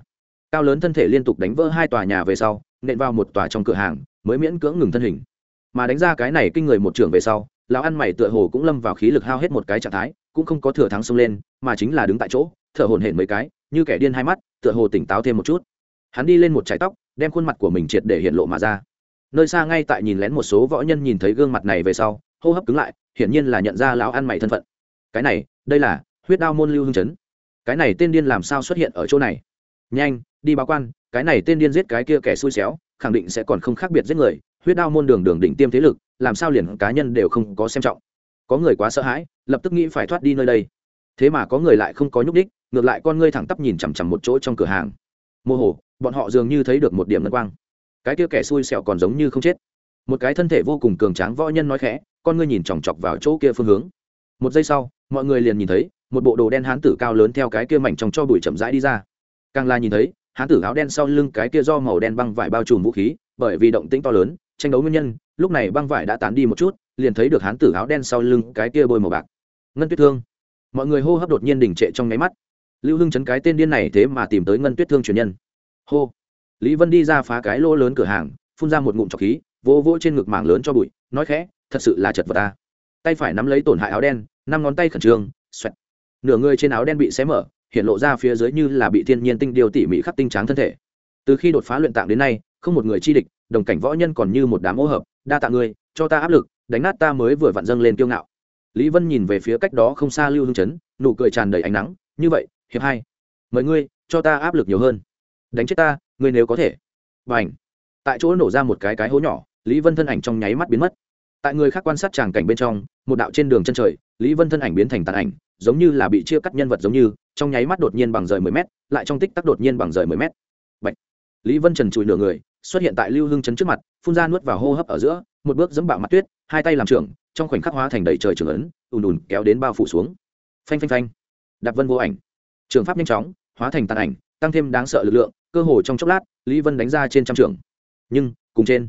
A: Cao lớn thân thể liên tục đánh vỡ hai tòa nhà về sau, nện vào một tòa trong cửa hàng, mới miễn cưỡng ngừng thân hình. Mà đánh ra cái này kinh người một trưởng về sau, lão ăn mày tựa hồ cũng lâm vào khí lực hao hết một cái trạng thái, cũng không có thừa thắng xông lên, mà chính là đứng tại chỗ, thở hổn hển mấy cái, như kẻ điên hai mắt, tựa hồ tỉnh táo thêm một chút. Hắn đi lên một trái tóc đem khuôn mặt của mình triệt để hiện lộ mà ra. Nơi xa ngay tại nhìn lén một số võ nhân nhìn thấy gương mặt này về sau, hô hấp cứng lại, hiển nhiên là nhận ra lão ăn mày thân phận. Cái này, đây là huyết đao môn lưu hương chấn. Cái này tên điên làm sao xuất hiện ở chỗ này? Nhanh, đi báo quan, cái này tên điên giết cái kia kẻ xui xéo, khẳng định sẽ còn không khác biệt giết người. Huyết đao môn đường đường đỉnh tiêm thế lực, làm sao liền cá nhân đều không có xem trọng. Có người quá sợ hãi, lập tức nghĩ phải thoát đi nơi đây. Thế mà có người lại không có nhúc đích ngược lại con ngươi thẳng tắp nhìn chằm chằm một chỗ trong cửa hàng. Mô hồ bọn họ dường như thấy được một điểm ngân quang. Cái kia kẻ xui xẻo còn giống như không chết. Một cái thân thể vô cùng cường tráng võ nhân nói khẽ, con ngươi nhìn chòng chọc vào chỗ kia phương hướng. Một giây sau, mọi người liền nhìn thấy, một bộ đồ đen hán tử cao lớn theo cái kia mảnh trong cho bụi chậm rãi đi ra. Càng là nhìn thấy, hán tử áo đen sau lưng cái kia do màu đen băng vải bao trùm vũ khí, bởi vì động tĩnh to lớn, tranh đấu nguyên nhân, lúc này băng vải đã tán đi một chút, liền thấy được hán tử áo đen sau lưng cái kia bôi màu bạc. Ngân tuyết thương. Mọi người hô hấp đột nhiên đình trệ trong nháy mắt. Lưu hưng chấn cái tên điên này thế mà tìm tới ngân tuyết thương truyền nhân hô. Lý vân đi ra phá cái lỗ lớn cửa hàng, phun ra một ngụm trọc khí, vỗ vỗ trên ngực mảng lớn cho bụi, nói khẽ, thật sự là chật vật ta. Tay phải nắm lấy tổn hại áo đen, năm ngón tay khẩn trương, xoẹt. Nửa người trên áo đen bị xé mở, hiện lộ ra phía dưới như là bị thiên nhiên tinh điều tỉ mỉ khắc tinh tráng thân thể. Từ khi đột phá luyện tạng đến nay, không một người chi địch, đồng cảnh võ nhân còn như một đám ô hợp, đa tạ ngươi, cho ta áp lực, đánh nát ta mới vừa vặn dâng lên kiêu ngạo. Lý vân nhìn về phía cách đó không xa lưu hương chấn, nụ cười tràn đầy ánh nắng, như vậy, hiệp hai, mời ngươi, cho ta áp lực nhiều hơn đánh chết ta, ngươi nếu có thể. Và ảnh tại chỗ nổ ra một cái cái hố nhỏ, lý vân thân ảnh trong nháy mắt biến mất. Tại người khác quan sát tràng cảnh bên trong, một đạo trên đường chân trời, lý vân thân ảnh biến thành tàn ảnh, giống như là bị chia cắt nhân vật giống như, trong nháy mắt đột nhiên bằng rời mười mét, lại trong tích tắc đột nhiên bằng rời mười mét. Bạch. lý vân trần trụi nửa người, xuất hiện tại lưu hưng chấn trước mặt, phun ra nuốt vào hô hấp ở giữa, một bước dẫm bạo mặt tuyết, hai tay làm trưởng, trong khoảnh khắc hóa thành đầy trời trường ấn, ùn ùn kéo đến bao phủ xuống. Phanh phanh phanh. Đạp vân vô ảnh. Trường pháp nhanh chóng, hóa thành tàn ảnh tăng thêm đáng sợ lực lượng, cơ hồ trong chốc lát, lý vân đánh ra trên trăm trường. Nhưng, cùng trên,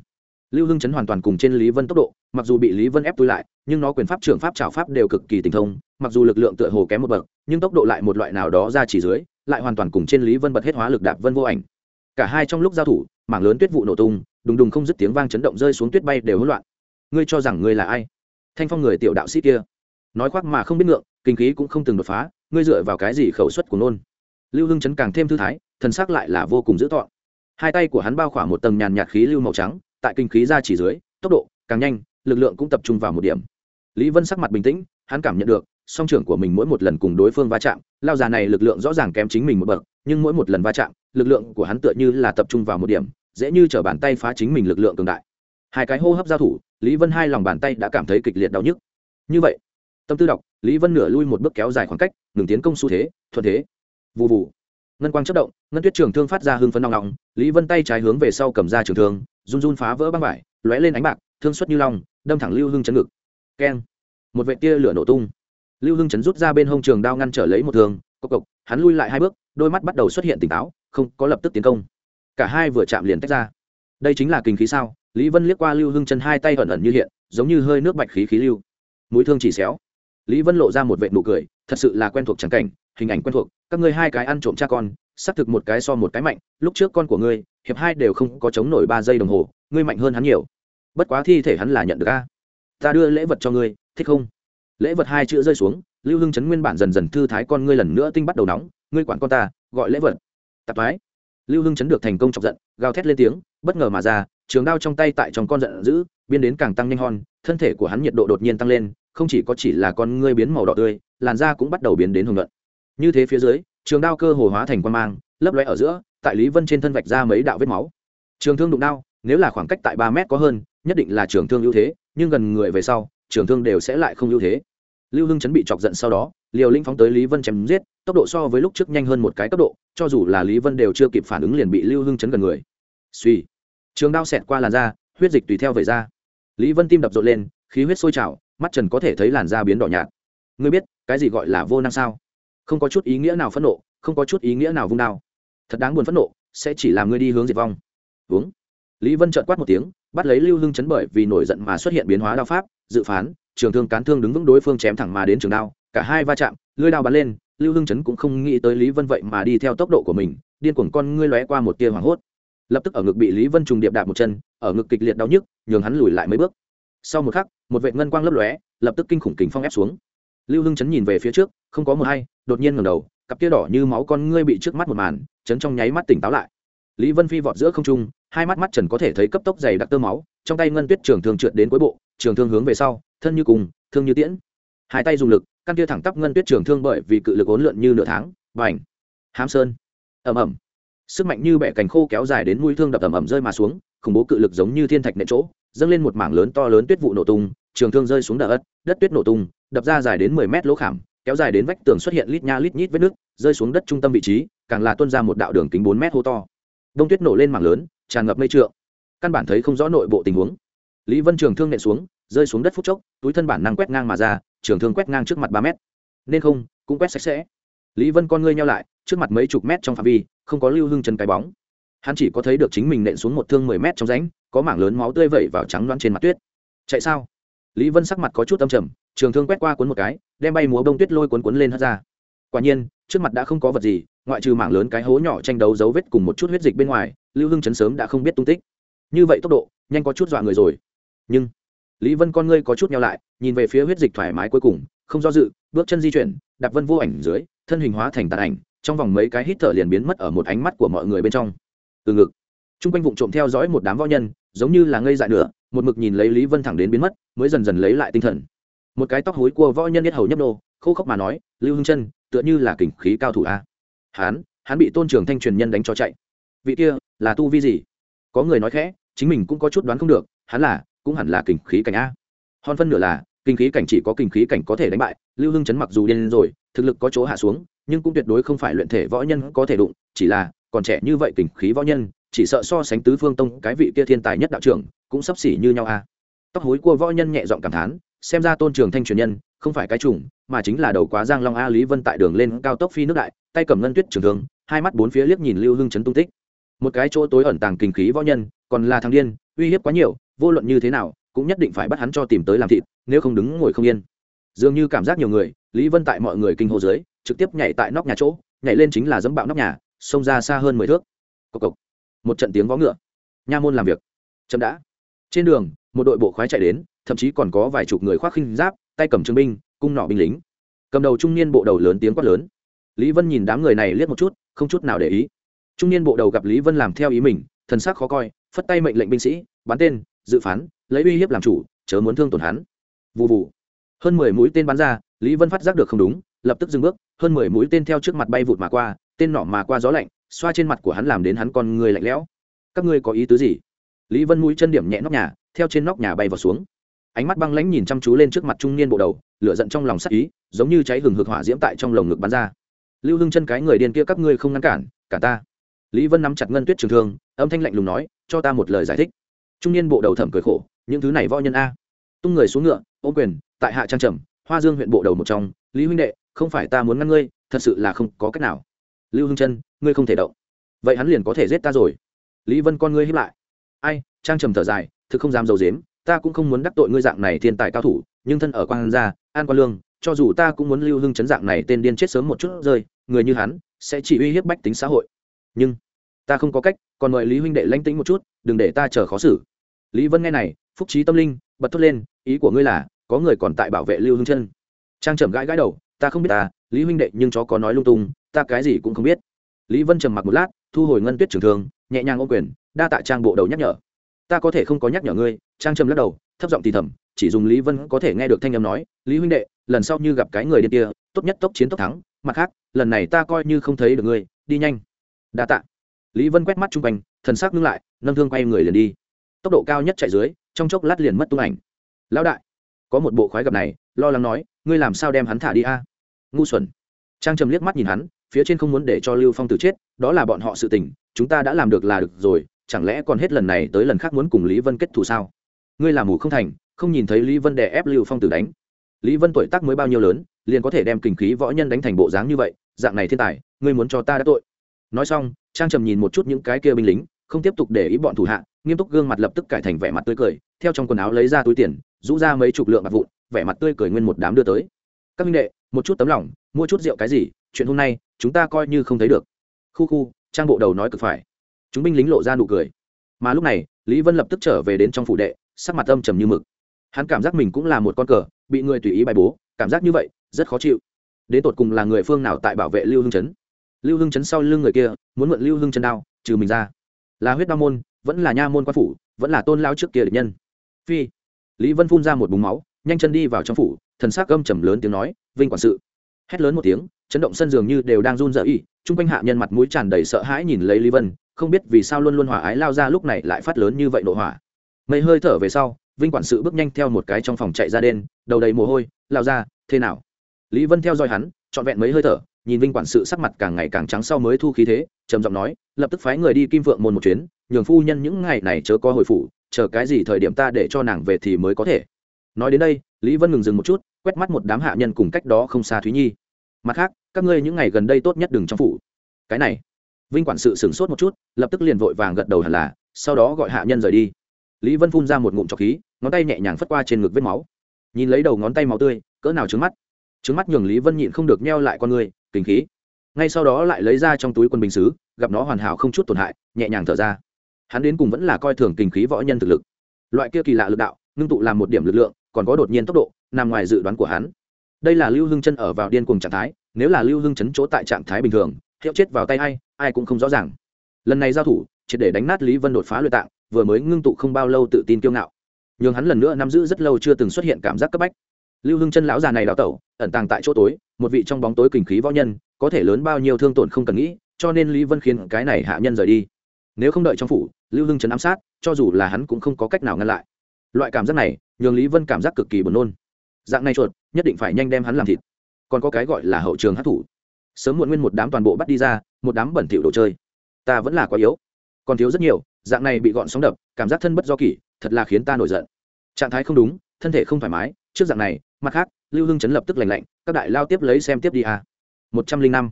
A: lưu hưng chấn hoàn toàn cùng trên lý vân tốc độ, mặc dù bị lý vân ép túi lại, nhưng nó quyền pháp, trưởng pháp trào pháp đều cực kỳ tinh thông, mặc dù lực lượng tựa hồ kém một bậc, nhưng tốc độ lại một loại nào đó ra chỉ dưới, lại hoàn toàn cùng trên lý vân bật hết hóa lực đạp vân vô ảnh. Cả hai trong lúc giao thủ, mảng lớn tuyết vụ nổ tung, đùng đùng không dứt tiếng vang chấn động rơi xuống tuyết bay đều hỗn loạn. Ngươi cho rằng ngươi là ai? Thanh phong người tiểu đạo sĩ kia. Nói khoác mà không biết ngượng, kinh khí cũng không từng đột phá, ngươi dựa vào cái gì khẩu suất của nôn? Lưu hưng chấn càng thêm thư thái, thần sắc lại là vô cùng dữ tọn hai tay của hắn bao khỏa một tầng nhàn nhạt khí lưu màu trắng, tại kinh khí ra chỉ dưới, tốc độ càng nhanh, lực lượng cũng tập trung vào một điểm. Lý vân sắc mặt bình tĩnh, hắn cảm nhận được, song trưởng của mình mỗi một lần cùng đối phương va chạm, lao già này lực lượng rõ ràng kém chính mình một bậc, nhưng mỗi một lần va chạm, lực lượng của hắn tựa như là tập trung vào một điểm, dễ như t bàn tay phá chính mình lực lượng cường đại. Hai cái hô hấp giao thủ, lý vân hai lòng bàn tay đã cảm thấy kịch liệt đau nhức. Như vậy, tâm tư đọc, lý vân nửa lui một bước kéo dài khoảng cách, ngừng tiến công xu thế, thuận thế vụ vụ ngân quang chất động, ngân tuyết trường thương phát ra hương phấn nòng nòng lý vân tay trái hướng về sau cầm ra trường thương, run run phá vỡ băng vải, lóe lên ánh bạc, thương xuất như long, đâm thẳng lưu hưng chấn ngực. Keng. Một vệ tia lửa nổ tung. Lưu hưng chấn rút ra bên hông trường đao ngăn trở lấy một thương, cộc cộc, hắn lui lại hai bước, đôi mắt bắt đầu xuất hiện tỉnh táo, không có lập tức tiến công. Cả hai vừa chạm liền tách ra. Đây chính là kinh khí sao? Lý vân liếc qua lưu hưng chân hai tay ẩn ẩn như hiện, giống như hơi nước bạch khí khí lưu. Mũi thương chỉ xéo. Lý vân lộ ra một vệ nụ cười, thật sự là quen thuộc trắng cảnh hình ảnh quen thuộc, các ngươi hai cái ăn trộm cha con, xác thực một cái so một cái mạnh, lúc trước con của ngươi, hiệp hai đều không có chống nổi ba giây đồng hồ, ngươi mạnh hơn hắn nhiều. Bất quá thi thể hắn là nhận được a. Ta đưa lễ vật cho ngươi, thích không? Lễ vật hai chữ rơi xuống, lưu hưng chấn nguyên bản dần dần thư thái con ngươi lần nữa tinh bắt đầu nóng, ngươi quản con ta, gọi lễ vật. Tạp mái lưu hưng chấn được thành công chọc giận, gào thét lên tiếng, bất ngờ mà ra, trường đao trong tay tại trong con giận dữ biên đến càng tăng nhanh hon thân thể của hắn nhiệt độ đột nhiên tăng lên, không chỉ có chỉ là con ngươi biến màu đỏ tươi, làn da cũng bắt đầu biến đến hồng luận như thế phía dưới, trường đao cơ hồ hóa thành quan mang, lấp lóe ở giữa, tại lý vân trên thân vạch ra mấy đạo vết máu. Trường thương đụng đao, nếu là khoảng cách tại ba mét có hơn, nhất định là trường thương ưu thế, nhưng gần người về sau, trường thương đều sẽ lại không ưu thế. Lưu hưng chấn bị chọc giận sau đó, liều linh phóng tới lý vân chém giết, tốc độ so với lúc trước nhanh hơn một cái tốc độ, cho dù là lý vân đều chưa kịp phản ứng liền bị lưu hưng chấn gần người. Suy trường đao xẹt qua làn da, huyết dịch tùy theo về da lý vân tim đập rộn lên, khí huyết sôi trào, mắt trần có thể thấy làn da biến đỏ nhạt. Ngươi biết, cái gì gọi là vô năng sao? Không có chút ý nghĩa nào phẫn nộ, không có chút ý nghĩa nào vung đao. Thật đáng buồn phẫn nộ, sẽ chỉ làm ngươi đi hướng diệt vong. Uống. Lý vân trợn quát một tiếng, bắt lấy lưu hưng chấn bởi vì nổi giận mà xuất hiện biến hóa đao pháp, dự phán, trường thương cán thương đứng vững đối phương chém thẳng mà đến trường đao, cả hai va chạm lưới đao bắn lên, lưu hưng chấn cũng không nghĩ tới lý vân vậy mà đi theo tốc độ của mình, điên cuồng con ngươi lóe qua một tia hoảng hốt. Lập tức ở ngực bị lý vân trùng điệp đạp một chân, ở ngực kịch liệt đau nhức, nhường hắn lùi lại mấy bước. Sau một khắc, một vệ ngân quang lấp lóe, lập tức kinh khủng kính phong ép xuống lưu hưng chấn nhìn về phía trước, không có một hay, đột nhiên ngầm đầu, cặp kia đỏ như máu con ngươi bị trước mắt một màn, chấn trong nháy mắt tỉnh táo lại. Lý vân phi vọt giữa không trung, hai mắt mắt trần có thể thấy cấp tốc dày đặc tơ máu, trong tay ngân tuyết trường thương trượt đến cuối bộ, trường thương hướng về sau, thân như cùng, thương như tiễn. Hai tay dùng lực, căn kia thẳng tắp ngân tuyết trường thương bởi vì cự lực ốn lượn như nửa tháng và ảnh hám sơn. Ẩm ẩm sức mạnh như bẻ cành khô kéo dài đến mũi thương đập ẩm ẩm rơi mà xuống, khủng bố cự lực giống như thiên thạch nệ chỗ, dâng lên một mảng lớn to lớn tuyết vụ nổ tung trường thương rơi xuống đờ ất đất tuyết nổ tung, đập ra dài đến mười mét lỗ khảm, kéo dài đến vách tường xuất hiện lít nha lít nhít vết nước rơi xuống đất trung tâm vị trí, càng là tuân ra một đạo đường kính bốn mét hô to. Đông tuyết nổ lên mảng lớn, tràn ngập mây trượng. Căn bản thấy không rõ nội bộ tình huống. Lý vân trường thương nện xuống, rơi xuống đất phút chốc, túi thân bản năng quét ngang mà ra, trường thương quét ngang trước mặt ba mét. Nên không, cũng quét sạch sẽ. Lý vân con ngươi nhau lại, trước mặt mấy chục mét trong phạm vi, không có lưu hưng chân cái bóng. Hắn chỉ có thấy được chính mình nện xuống một thương mười mét trong rãnh, có mảng lớn máu tươi vẩy vào trắng loãng trên mặt tuyết. Chạy sao? Lý vân sắc mặt có chút âm trầm, trường thương quét qua cuốn một cái, đem bay múa bông tuyết lôi cuốn cuốn lên hất ra. Quả nhiên, trước mặt đã không có vật gì, ngoại trừ mảng lớn cái hố nhỏ tranh đấu dấu vết cùng một chút huyết dịch bên ngoài, lưu hưng chấn sớm đã không biết tung tích. Như vậy tốc độ, nhanh có chút dọa người rồi. Nhưng, lý vân con ngươi có chút nhau lại, nhìn về phía huyết dịch thoải mái cuối cùng, không do dự, bước chân di chuyển, đạp vân vô ảnh dưới, thân hình hóa thành tàn ảnh, trong vòng mấy cái hít thở liền biến mất ở một ánh mắt của mọi người bên trong. Từ ngực t r u n g quanh vụ trộm theo dõi một đám võ nhân, giống như là ngây dại nữa một mực nhìn lấy lý vân thẳng đến biến mất, mới dần dần lấy lại tinh thần. Một cái tóc hối cua võ nhân nhất hầu nhấp nô, khô khốc mà nói, lưu hưng chân tựa như là kình khí cao thủ a. Hán, hắn bị tôn trường thanh truyền nhân đánh cho chạy. Vị kia, là tu vi gì? Có người nói khẽ, chính mình cũng có chút đoán không được, hắn là, cũng hẳn là kình khí cảnh a. Hòn phân nửa là kinh khí cảnh chỉ có kinh khí cảnh có thể đánh bại, lưu hưng chấn mặc dù điên rồi, thực lực có chỗ hạ xuống, nhưng cũng tuyệt đối không phải luyện thể võ nhân có thể đụng, chỉ là, còn trẻ như vậy kình khí võ nhân chỉ sợ so sánh tứ phương tông cái vị kia thiên tài nhất đạo trưởng cũng sắp xỉ như nhau a tóc hối của võ nhân nhẹ giọng cảm thán, xem ra tôn trường thanh truyền nhân không phải cái trùng mà chính là đầu quá giang long a lý vân tại đường lên cao tốc phi nước đại, tay cầm ngân tuyết trường thường hai mắt bốn phía liếc nhìn lưu hưng chấn tung tích. Một cái chỗ tối ẩn tàng kinh khí võ nhân, còn là thằng điên, uy hiếp quá nhiều, vô luận như thế nào, cũng nhất định phải bắt hắn cho tìm tới làm thịt, nếu không đứng ngồi không yên. Dường như cảm giác nhiều người, lý vân tại mọi người kinh hô dưới, trực tiếp nhảy tại nóc nhà chỗ, nhảy lên chính là dẫm bạo nóc nhà, xông ra xa hơn mười thước. Cộc cộc một trận tiếng vó ngựa. Nha môn làm việc. Chậm đã. Trên đường, một đội bộ khoái chạy đến, thậm chí còn có vài chục người khoác khinh giáp, tay cầm trương binh, cung nọ binh lính. Cầm đầu trung niên bộ đầu lớn tiếng quát lớn. Lý vân nhìn đám người này liếc một chút, không chút nào để ý. Trung niên bộ đầu gặp lý vân làm theo ý mình, thần sắc khó coi, phất tay mệnh lệnh binh sĩ, bắn tên, dự phán, lấy uy hiếp làm chủ, chớ muốn thương tổn hắn. Vụ vụ hơn mười mũi tên bắn ra, lý vân phát giác được không đúng, lập tức dừng bước, hơn mười mũi tên theo trước mặt bay vụt mà qua, tên nọ mà qua gió lạnh xoa trên mặt của hắn làm đến hắn con người lạnh lẽo. Các ngươi có ý tứ gì? Lý vân mũi chân điểm nhẹ nóc nhà, theo trên nóc nhà bay vào xuống. Ánh mắt băng lãnh nhìn chăm chú lên trước mặt trung niên bộ đầu, lửa giận trong lòng sắc ý, giống như cháy hừng hực hỏa diễm tại trong lồng ngực bắn ra. Lưu hưng chân cái người điên kia các ngươi không ngăn cản, cả ta. Lý vân nắm chặt ngân tuyết trường thương, âm thanh lạnh lùng nói, cho ta một lời giải thích. Trung niên bộ đầu thẩm cười khổ, những thứ này võ nhân a. Tung người xuống ngựa ô quyền, tại hạ trang trầm, hoa dương huyện bộ đầu một trong, lý huynh đệ, không phải ta muốn ngăn ngươi, thật sự là không có cách nào lưu hưng chân ngươi không thể động. Vậy hắn liền có thể giết ta rồi. Lý vân con ngươi hiếp lại. Ai, trang trầm thở dài, thực không dám d i dếm ta cũng không muốn đắc tội ngươi dạng này thiên tài cao thủ, nhưng thân ở quan gia, an quan lương, cho dù ta cũng muốn lưu hưng chấn dạng này tên điên chết sớm một chút rơi, người như hắn, sẽ chỉ uy hiếp bách tính xã hội. Nhưng, ta không có cách, còn mời lý huynh đệ lánh tính một chút, đừng để ta chờ khó xử. Lý vân nghe này, phúc trí tâm linh, bật thốt lên, ý của ngươi là, có người còn tại bảo vệ lưu hưng chân trang trầm gãi gãi đầu, ta không biết ta lý huynh đệ nhưng chó có nói lung tung, ta cái gì cũng không biết. Lý vân trầm mặc một lát, thu hồi ngân tuyết trưởng thường nhẹ nhàng ô quyền, đa tạ trang bộ đầu nhắc nhở. Ta có thể không có nhắc nhở ngươi, trang trầm lắc đầu, thấp giọng thì thầm, chỉ dùng lý vân có thể nghe được thanh âm nói, lý huynh đệ, lần sau như gặp cái người điên kia, tốt nhất tốc chiến tốc thắng, mặt khác, lần này ta coi như không thấy được ngươi, đi nhanh. Đa tạ. Lý vân quét mắt chung quanh, thần sắc ngưng lại, nâng thương quay người liền đi. Tốc độ cao nhất chạy dưới, trong chốc lát liền mất tung ảnh. Lão đại, có một bộ khoái gặp này, lo lắng nói, ngươi làm sao đem hắn thả đi a? Ngu xuẩn. Trang trầm liếc mắt nhìn hắn, phía trên không muốn để cho lưu phong tử chết, đó là bọn họ sự tình, chúng ta đã làm được là được rồi, chẳng lẽ còn hết lần này tới lần khác muốn cùng lý vân kết thù sao? Ngươi làm mù không thành, không nhìn thấy lý vân đè ép lưu phong tử đánh. Lý vân tuổi tác mới bao nhiêu lớn, liền có thể đem kình khí võ nhân đánh thành bộ dáng như vậy, dạng này thiên tài, ngươi muốn cho ta đã tội. Nói xong, trang trầm nhìn một chút những cái kia binh lính, không tiếp tục để ý bọn thủ hạ, nghiêm túc gương mặt lập tức cải thành vẻ mặt tươi cười, theo trong quần áo lấy ra túi tiền, rũ ra mấy chục lượng bạc vụn, vẻ mặt tươi cười nguyên một đám đưa tới. Các minh đệ một chút tấm lòng, mua chút rượu cái gì, chuyện hôm nay, chúng ta coi như không thấy được. Khu khu, trang bộ đầu nói cực phải. Chúng binh lính lộ ra nụ cười. Mà lúc này, lý vân lập tức trở về đến trong phủ đệ, sắc mặt âm trầm như mực. Hắn cảm giác mình cũng là một con cờ, bị người tùy ý bài bố, cảm giác như vậy, rất khó chịu. Đến tột cùng là người phương nào tại bảo vệ lưu hưng chấn? Lưu hưng chấn sau lưng người kia, muốn mượn lưu hưng chân đao, trừ mình ra. Là huyết đao môn, vẫn là nha môn quan phủ, vẫn là tôn lao trước kia địch nhân. Phi. Lý vân phun ra một búng máu nhanh chân đi vào trong phủ, thần s á c gâm trầm lớn tiếng nói, vinh quản sự. Hét lớn một tiếng, chấn động sân dường như đều đang run rợ y chung quanh hạ nhân mặt mũi tràn đầy sợ hãi nhìn lấy lý vân, không biết vì sao luôn luôn hòa ái lao ra lúc này lại phát lớn như vậy nội hỏa. Mấy hơi thở về sau, vinh quản sự bước nhanh theo một cái trong phòng chạy ra đen, đầu đầy mồ hôi, lao ra, thế nào? Lý vân theo dõi hắn, trọn vẹn mấy hơi thở, nhìn vinh quản sự sắc mặt càng ngày càng trắng sau mới thu khí thế, trầm giọng nói, lập tức phái người đi kim vượng môn một chuyến, nhường phu nhân những ngày này chớ có hồi phủ, chờ cái gì thời điểm ta để cho nàng về thì mới có thể nói đến đây, lý vân ngừng dừng một chút, quét mắt một đám hạ nhân cùng cách đó không xa thúy nhi. Mặt khác, các ngươi những ngày gần đây tốt nhất đừng trong phủ. Cái này, vinh quản sự sửng sốt một chút, lập tức liền vội vàng gật đầu hẳn là, sau đó gọi hạ nhân rời đi. Lý vân phun ra một ngụm trọc khí, ngón tay nhẹ nhàng phất qua trên ngực vết máu. Nhìn lấy đầu ngón tay máu tươi, cỡ nào trứng mắt. Trứng mắt nhường lý vân nhịn không được neo lại con người, kinh khí. Ngay sau đó lại lấy ra trong túi quân bình xứ gặp nó hoàn hảo không chút tổn hại, nhẹ nhàng thở ra. Hắn đến cùng vẫn là coi thường kinh khí võ nhân thực lực. Loại kia kỳ lạ lực đạo, ngưng tụ làm một điểm lực lượng còn có đột nhiên tốc độ, nằm ngoài dự đoán của hắn. Đây là lưu hưng chân ở vào điên cùng trạng thái, nếu là lưu hưng chấn chỗ tại trạng thái bình thường, hiệu chết vào tay ai ai cũng không rõ ràng. Lần này giao thủ, triệt để đánh nát lý vân đột phá luyện tạng, vừa mới ngưng tụ không bao lâu tự tin kiêu ngạo. Nhường hắn lần nữa nắm giữ rất lâu chưa từng xuất hiện cảm giác cấp bách. Lưu hưng chân lão già này đào tẩu, ẩn tàng tại chỗ tối, một vị trong bóng tối kình khí võ nhân, có thể lớn bao nhiêu thương tổn không cần nghĩ, cho nên lý vân khiến cái này hạ nhân rời đi. Nếu không đợi trong phủ, lưu hưng chấn ám sát, cho dù là hắn cũng không có cách nào ngăn lại. Loại cảm giác này nhường lý vân cảm giác cực kỳ buồn nôn. Dạng này chuột, nhất định phải nhanh đem hắn làm thịt. Còn có cái gọi là hậu trường hát thủ sớm muộn nguyên một đám toàn bộ bắt đi ra, một đám bẩn thỉu đồ chơi. Ta vẫn là quá yếu. Còn thiếu rất nhiều, dạng này bị gọn sóng đập, cảm giác thân bất do kỷ, thật là khiến ta nổi giận. Trạng thái không đúng, thân thể không thoải mái, trước dạng này, mặt khác, lưu hưng chấn lập tức lành lạnh, các đại lao tiếp lấy xem tiếp đi à. một trăm linh năm.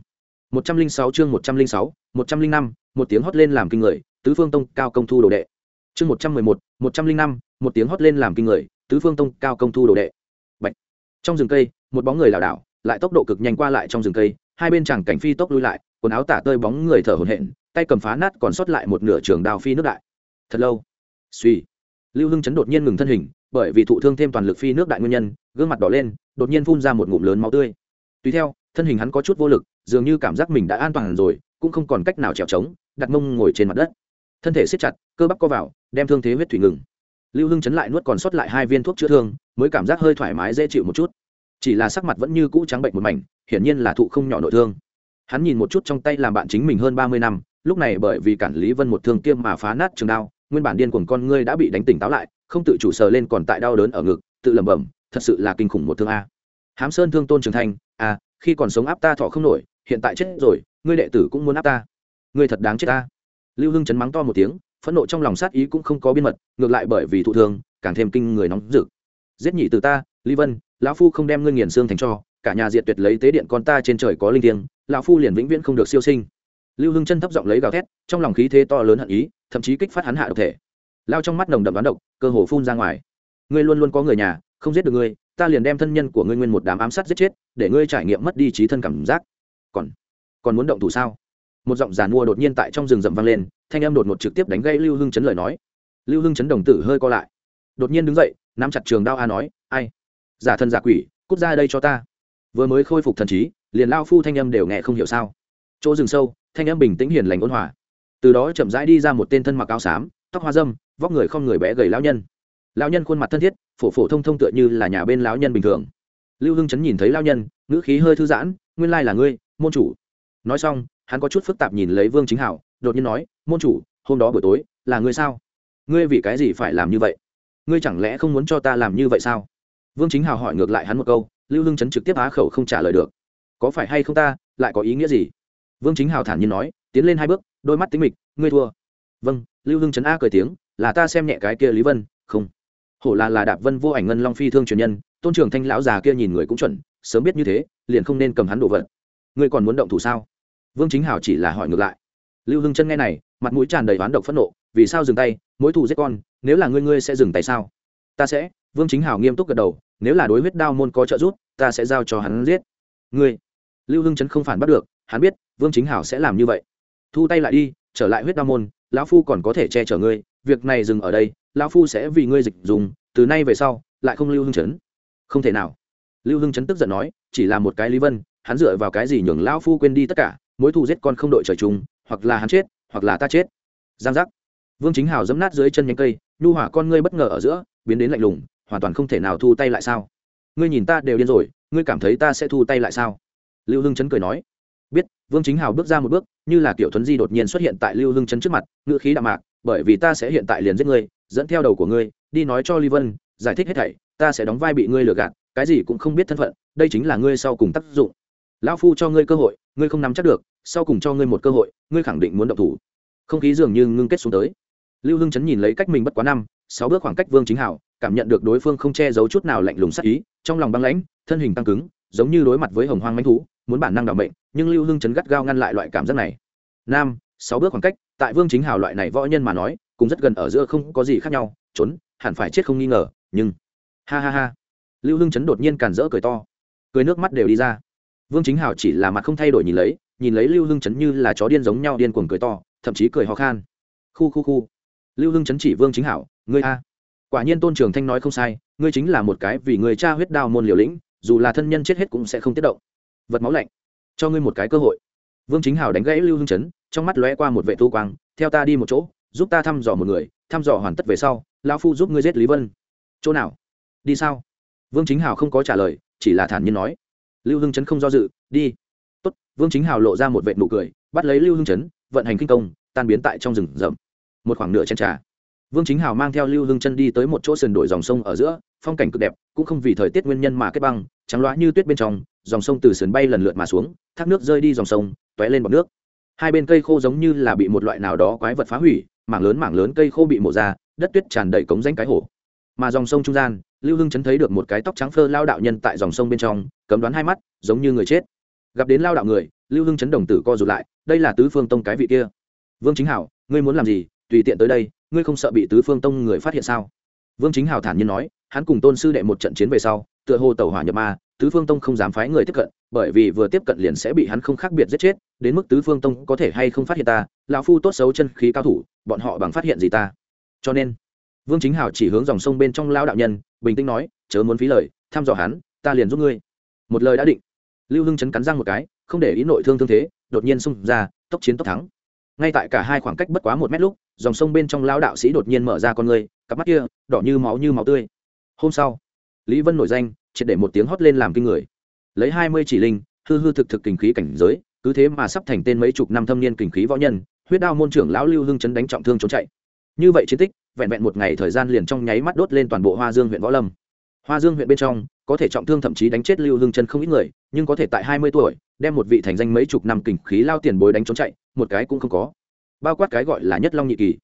A: Một trăm linh sáu chương một trăm linh sáu, một trăm linh năm, một tiếng hót lên làm kinh người, tứ phương tông cao công thu đồ đệ. Chương một trăm mười một một trăm linh năm, một tiếng hót lên làm kinh người tứ phương tông cao công thu đồ đệ. Bạch. trong rừng cây, một bóng người lảo đảo, lại tốc độ cực nhanh qua lại trong rừng cây, hai bên chẳng cảnh phi tốc lui lại, quần áo tả tơi bóng người thở hổn hển, tay cầm phá nát còn sót lại một nửa trường đào phi nước đại. Thật lâu. Suy. Lưu hưng chấn đột nhiên ngừng thân hình, bởi vì thụ thương thêm toàn lực phi nước đại nguyên nhân, gương mặt đỏ lên, đột nhiên phun ra một ngụm lớn máu tươi. Tùy theo, thân hình hắn có chút vô lực, dường như cảm giác mình đã an toàn rồi, cũng không còn cách nào trèo trống, đặt mông ngồi trên mặt đất. Thân thể siết chặt, cơ bắp co vào, đem thương thế huyết thủy ngừng lưu hưng chấn lại nuốt còn sót lại hai viên thuốc chữa thương, mới cảm giác hơi thoải mái, dễ chịu một chút. Chỉ là sắc mặt vẫn như cũ trắng bệnh một mảnh, hiển nhiên là thụ không nhỏ nội thương. Hắn nhìn một chút trong tay làm bạn chính mình hơn ba mươi năm, lúc này bởi vì cản lý vân một thương kiêm mà phá nát trường đao, nguyên bản điên cuồng con ngươi đã bị đánh tỉnh táo lại, không tự chủ sờ lên còn tại đau đớn ở ngực, tự lẩm bẩm, thật sự là kinh khủng một thương a. Hám sơn thương tôn trường thanh a à, khi còn sống áp ta thọ không nổi, hiện tại chết rồi, ngươi đệ tử cũng muốn áp ta. Ngươi thật đáng chết ta. Lưu hưng chấn mắng to một tiếng phẫn nộ trong lòng sát ý cũng không có biên mật, ngược lại bởi vì thụ thương, càng thêm kinh người nóng rực. Giết nhị từ ta, lý vân, lão phu không đem ngươi nghiền xương thành cho, cả nhà diệt tuyệt lấy tế điện con ta trên trời có linh thiêng, lão phu liền vĩnh viễn không được siêu sinh. Lưu hưng chân thấp giọng lấy gào thét, trong lòng khí thế to lớn hận ý, thậm chí kích phát hắn hạ độc thể. Lao trong mắt nồng đậm đoán độc, cơ hồ phun ra ngoài. Ngươi luôn luôn có người nhà, không giết được ngươi, ta liền đem thân nhân của ngươi nguyên một đám ám sát giết chết, để ngươi trải nghiệm mất đi trí thân cảm giác. Còn còn muốn động thủ sao? Một giọng giàn mua đột nhiên tại trong rừng rậm vang lên thanh em đột ngột trực tiếp đánh gây lưu hưng chấn lời nói. Lưu hưng chấn đồng tử hơi co lại. Đột nhiên đứng dậy, nắm chặt trường đao a nói, ai? Giả thân giả quỷ, cút ra đây cho ta. Vừa mới khôi phục thần trí, liền lao phu thanh em đều nghe không hiểu sao. Chỗ rừng sâu, thanh em bình tĩnh hiền lành ôn hòa. Từ đó chậm rãi đi ra một tên thân mặc áo xám, tóc hoa dâm, vóc người không người bé gầy lão nhân. Lão nhân khuôn mặt thân thiết, phổ phổ thông thông tựa như là nhà bên lão nhân bình thường. Lưu hưng chấn nhìn thấy lão nhân, ngữ khí hơi thư giãn, nguyên lai là ngươi, môn chủ. Nói xong, hắn có chút phức tạp nhìn lấy vương chính hảo đột nhiên nói, môn chủ, hôm đó buổi tối, là ngươi sao? Ngươi vì cái gì phải làm như vậy? Ngươi chẳng lẽ không muốn cho ta làm như vậy sao? Vương chính hào hỏi ngược lại hắn một câu, lưu hưng chấn trực tiếp á khẩu không trả lời được. Có phải hay không ta, lại có ý nghĩa gì? Vương chính hào thản nhiên nói, tiến lên hai bước, đôi mắt tính mịch, ngươi thua. Vâng lưu hưng chấn a cười tiếng, là ta xem nhẹ cái kia lý vân, không. Hổ là là đạp vân vô ảnh ngân long phi thương truyền nhân, tôn trưởng thanh lão già kia nhìn người cũng chuẩn, sớm biết như thế, liền không nên cầm hắn đồ vật ngươi còn muốn động thủ sao? Vương chính Hào chỉ là hỏi ngược lại lưu hưng chân nghe này, mặt mũi tràn đầy oán độc phẫn nộ, vì sao dừng tay, mối thù giết con, nếu là ngươi ngươi sẽ dừng tay sao? Ta sẽ, vương chính hảo nghiêm túc gật đầu, nếu là đối huyết đao môn có trợ giúp, ta sẽ giao cho hắn giết. Ngươi, lưu hưng chấn không phản bắt được, hắn biết, vương chính hảo sẽ làm như vậy. Thu tay lại đi, trở lại huyết đao môn, lão phu còn có thể che chở ngươi, việc này dừng ở đây, lão phu sẽ vì ngươi dịch dùng, từ nay về sau, lại không lưu hưng chấn không thể nào. Lưu hưng chấn tức giận nói, chỉ là một cái lý vân, hắn dựa vào cái gì nhường lão phu quên đi tất cả, mối thù giết con không đội trời chung hoặc là hắn chết, hoặc là ta chết. Giang giác. Vương chính hào dẫm nát dưới chân nhánh cây, nhu hỏa con ngươi bất ngờ ở giữa, biến đến lạnh lùng, hoàn toàn không thể nào thu tay lại sao? Ngươi nhìn ta đều điên rồi, ngươi cảm thấy ta sẽ thu tay lại sao? Lưu hưng chấn cười nói. Biết, vương chính hào bước ra một bước, như là kiểu thuấn di đột nhiên xuất hiện tại lưu hưng chấn trước mặt, ngữ khí đạm mạc, bởi vì ta sẽ hiện tại liền giết ngươi, dẫn theo đầu của ngươi, đi nói cho ly vân, giải thích hết thảy, ta sẽ đóng vai bị ngươi lừa gạt, cái gì cũng không biết thân phận, đây chính là ngươi sau cùng tác dụng. Lão phu cho ngươi cơ hội, ngươi không nắm chắc được sau cùng cho ngươi một cơ hội ngươi khẳng định muốn động thủ. Không khí dường như ngưng kết xuống tới. Lưu hưng chấn nhìn lấy cách mình bất quá năm sáu bước khoảng cách vương chính hảo cảm nhận được đối phương không che giấu chút nào lạnh lùng sắc ý trong lòng băng lãnh thân hình tăng cứng giống như đối mặt với hồng hoang manh thú muốn bản năng đảo mệnh, nhưng lưu hưng chấn gắt gao ngăn lại loại cảm giác này. Nam sáu bước khoảng cách tại vương chính hào loại này võ nhân mà nói cũng rất gần ở giữa không có gì khác nhau trốn hẳn phải chết không nghi ngờ nhưng ha ha ha. Lưu hưng chấn đột nhiên càn rỡ cười to. Cười nước mắt đều đi ra. Vương chính hào chỉ là mặt không thay đổi nhìn lấy nhìn lấy lưu hưng chấn như là chó điên giống nhau điên cuồng cười to, thậm chí cười ho khan. Khu khu khu. Lưu hưng chấn chỉ vương chính hảo, ngươi a. Quả nhiên tôn trường thanh nói không sai, ngươi chính là một cái vì người cha huyết đao môn liều lĩnh, dù là thân nhân chết hết cũng sẽ không tiết động. Vật máu lạnh, cho ngươi một cái cơ hội. Vương chính Hảo đánh gãy lưu hưng chấn, trong mắt lóe qua một vệ thu quang, theo ta đi một chỗ, giúp ta thăm dò một người, thăm dò hoàn tất về sau, lão phu giúp ngươi giết lý vân. Chỗ nào? Đi sao? Vương chính Hảo không có trả lời, chỉ là thản nhiên nói. Lưu hưng chấn không do dự, đi vương chính hào lộ ra một vệ nụ cười, bắt lấy lưu hưng chấn, vận hành kinh công, tan biến tại trong rừng rậm. Một khoảng nửa chén trà. Vương chính hào mang theo lưu hưng chân đi tới một chỗ sườn đổi dòng sông ở giữa, phong cảnh cực đẹp, cũng không vì thời tiết nguyên nhân mà kết băng, trắng loá như tuyết bên trong, dòng sông từ sườn bay lần lượt mà xuống, thác nước rơi đi dòng sông t ó é lên bọc nước. Hai bên cây khô giống như là bị một loại nào đó quái vật phá hủy, mảng lớn mảng lớn cây khô bị mổ ra, đất tuyết tràn đầy cống danh cái hồ mà dòng sông trung gian, lưu hưng chấn thấy được một cái tóc trắng phơ lao đạo nhân tại dòng sông bên trong, cấm đoán hai mắt, giống như người chết gặp đến lao đạo người, lưu hưng chấn đồng tử co rụt lại, đây là tứ phương tông cái vị kia. Vương chính hảo, ngươi muốn làm gì? Tùy tiện tới đây, ngươi không sợ bị tứ phương tông người phát hiện sao? Vương chính Hảo thản nhiên nói, hắn cùng tôn sư đệ một trận chiến về sau, tựa hồ tàu hỏa nhập ma, tứ phương tông không dám phái người tiếp cận, bởi vì vừa tiếp cận liền sẽ bị hắn không khác biệt giết chết, đến mức tứ phương tông có thể hay không phát hiện ta, lão phu tốt xấu chân khí cao thủ, bọn họ bằng phát hiện gì ta? Cho nên, vương chính Hảo chỉ hướng dòng sông bên trong lao đạo nhân, bình tĩnh nói, chớ muốn phí lời, thăm dò hắn, ta liền giúp ngươi. Một lời đã định lưu hưng chấn cắn răng một cái, không để ý nội thương thương thế, đột nhiên xung ra, tốc chiến tốc thắng. Ngay tại cả hai khoảng cách bất quá một mét lúc, dòng sông bên trong lao đạo sĩ đột nhiên mở ra con người, cặp mắt kia, đỏ như máu như máu tươi. Hôm sau, lý vân nổi danh, triệt để một tiếng hót lên làm kinh người. Lấy hai mươi chỉ linh, hư hư thực thực kình khí cảnh giới, cứ thế mà sắp thành tên mấy chục năm thâm niên kình khí võ nhân, huyết đao môn trưởng lão lưu hưng chấn đánh trọng thương trốn chạy. Như vậy chiến tích, vẹn vẹn một ngày thời gian liền trong nháy mắt đốt lên toàn bộ hoa dương huyện võ lâm hoa dương huyện bên trong, có thể trọng thương thậm chí đánh chết lưu hưng chân không ít người, nhưng có thể tại hai mươi tuổi, đem một vị thành danh mấy chục năm kình khí lao tiền bối đánh trốn chạy, một cái cũng không có. Bao quát cái gọi là nhất long nhị kỳ.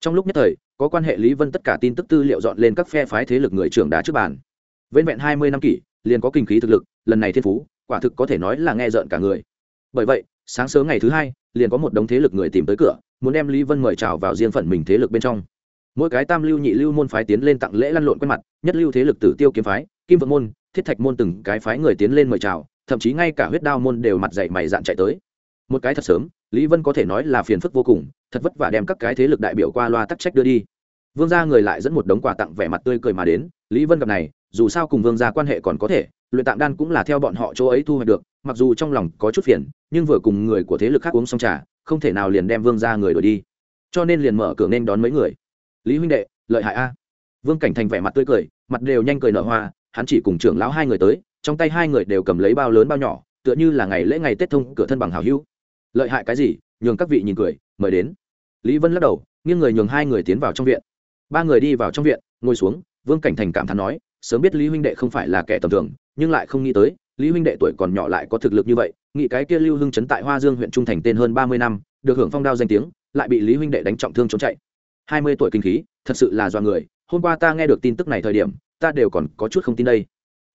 A: Trong lúc nhất thời, có quan hệ lý vân tất cả tin tức tư liệu dọn lên các phe phái thế lực người trưởng đá trước bàn. Vên vẹn hai mươi năm kỷ, liền có kinh khí thực lực, lần này thiên phú, quả thực có thể nói là nghe rợn cả người. Bởi vậy, sáng sớm ngày thứ hai, liền có một đống thế lực người tìm tới cửa, muốn đem lý vân mời chào vào riêng phận mình thế lực bên trong mỗi cái tam lưu nhị lưu môn phái tiến lên tặng lễ lăn lộn quen mặt, nhất lưu thế lực tử tiêu kiếm phái, kim vượng môn, thiết thạch môn từng cái phái người tiến lên mời chào, thậm chí ngay cả huyết đao môn đều mặt dậy mày dạn chạy tới. Một cái thật sớm, lý vân có thể nói là phiền phức vô cùng, thật vất vả đem các cái thế lực đại biểu qua loa tắc trách đưa đi. Vương gia người lại dẫn một đống quà tặng vẻ mặt tươi cười mà đến, lý vân gặp này, dù sao cùng vương gia quan hệ còn có thể, luyện tạm đan cũng là theo bọn họ chỗ ấy thu hoạch được, mặc dù trong lòng có chút phiền, nhưng vừa cùng người của thế lực khác uống xong trà, không thể nào liền đem vương gia người đổi đi. Cho nên liền mở cửa nên đón mấy người lý huynh đệ, lợi hại a. Vương cảnh thành vẻ mặt tươi cười, mặt đều nhanh cười nở hoa, hắn chỉ cùng trưởng lão hai người tới, trong tay hai người đều cầm lấy bao lớn bao nhỏ, tựa như là ngày lễ ngày tết thông cửa thân bằng hào hữu. Lợi hại cái gì? Nhường các vị nhìn cười, mời đến. Lý vân lắc đầu, nghiêng người nhường hai người tiến vào trong viện. Ba người đi vào trong viện, ngồi xuống, vương cảnh thành cảm thán nói, sớm biết lý huynh đệ không phải là kẻ tầm thường, nhưng lại không nghĩ tới, lý huynh đệ tuổi còn nhỏ lại có thực lực như vậy, nghĩ cái kia lưu hưng chấn tại hoa dương huyện trung thành tên hơn ba mươi năm, được hưởng phong đao danh tiếng, lại bị lý huynh đệ đánh trọng thương trốn chạy hai mươi tuổi kinh khí, thật sự là do người. Hôm qua ta nghe được tin tức này thời điểm, ta đều còn có chút không tin đây.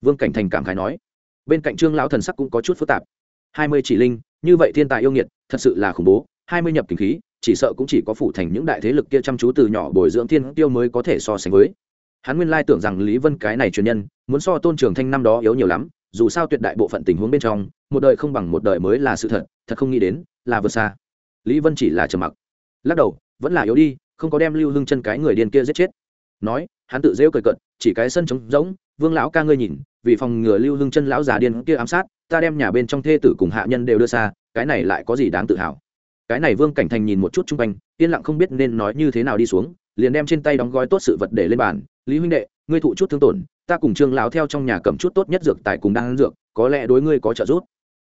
A: Vương cảnh thành cảm khái nói. Bên cạnh trương lão thần sắc cũng có chút phức tạp. Hai mươi chỉ linh, như vậy thiên tài yêu nghiệt, thật sự là khủng bố. Hai mươi nhập kinh khí, chỉ sợ cũng chỉ có phủ thành những đại thế lực kia chăm chú từ nhỏ bồi dưỡng thiên tiêu mới có thể so sánh với. Hắn nguyên lai tưởng rằng lý vân cái này truyền nhân, muốn so tôn trường thanh năm đó yếu nhiều lắm, dù sao tuyệt đại bộ phận tình huống bên trong, một đời không bằng một đời mới là sự thật thật không nghĩ đến, là vượt xa. Lý vân chỉ là trầm mặc. Lắc đầu, vẫn là yếu đi không có đem lưu hưng chân cái người điên kia giết chết. Nói, hắn tự rêu cười cận chỉ cái sân trống rỗng, vương lão ca ngươi nhìn, vì phòng ngừa lưu hưng chân lão già điên kia ám sát, ta đem nhà bên trong thê tử cùng hạ nhân đều đưa xa, cái này lại có gì đáng tự hào? Cái này vương cảnh thành nhìn một chút chung quanh, yên lặng không biết nên nói như thế nào đi xuống, liền đem trên tay đóng gói tốt sự vật để lên bàn. Lý huynh đệ, ngươi thụ chút thương tổn, ta cùng trương lão theo trong nhà cầm chút tốt nhất dược tài cùng đang dược, có lẽ đối ngươi có trợ giúp.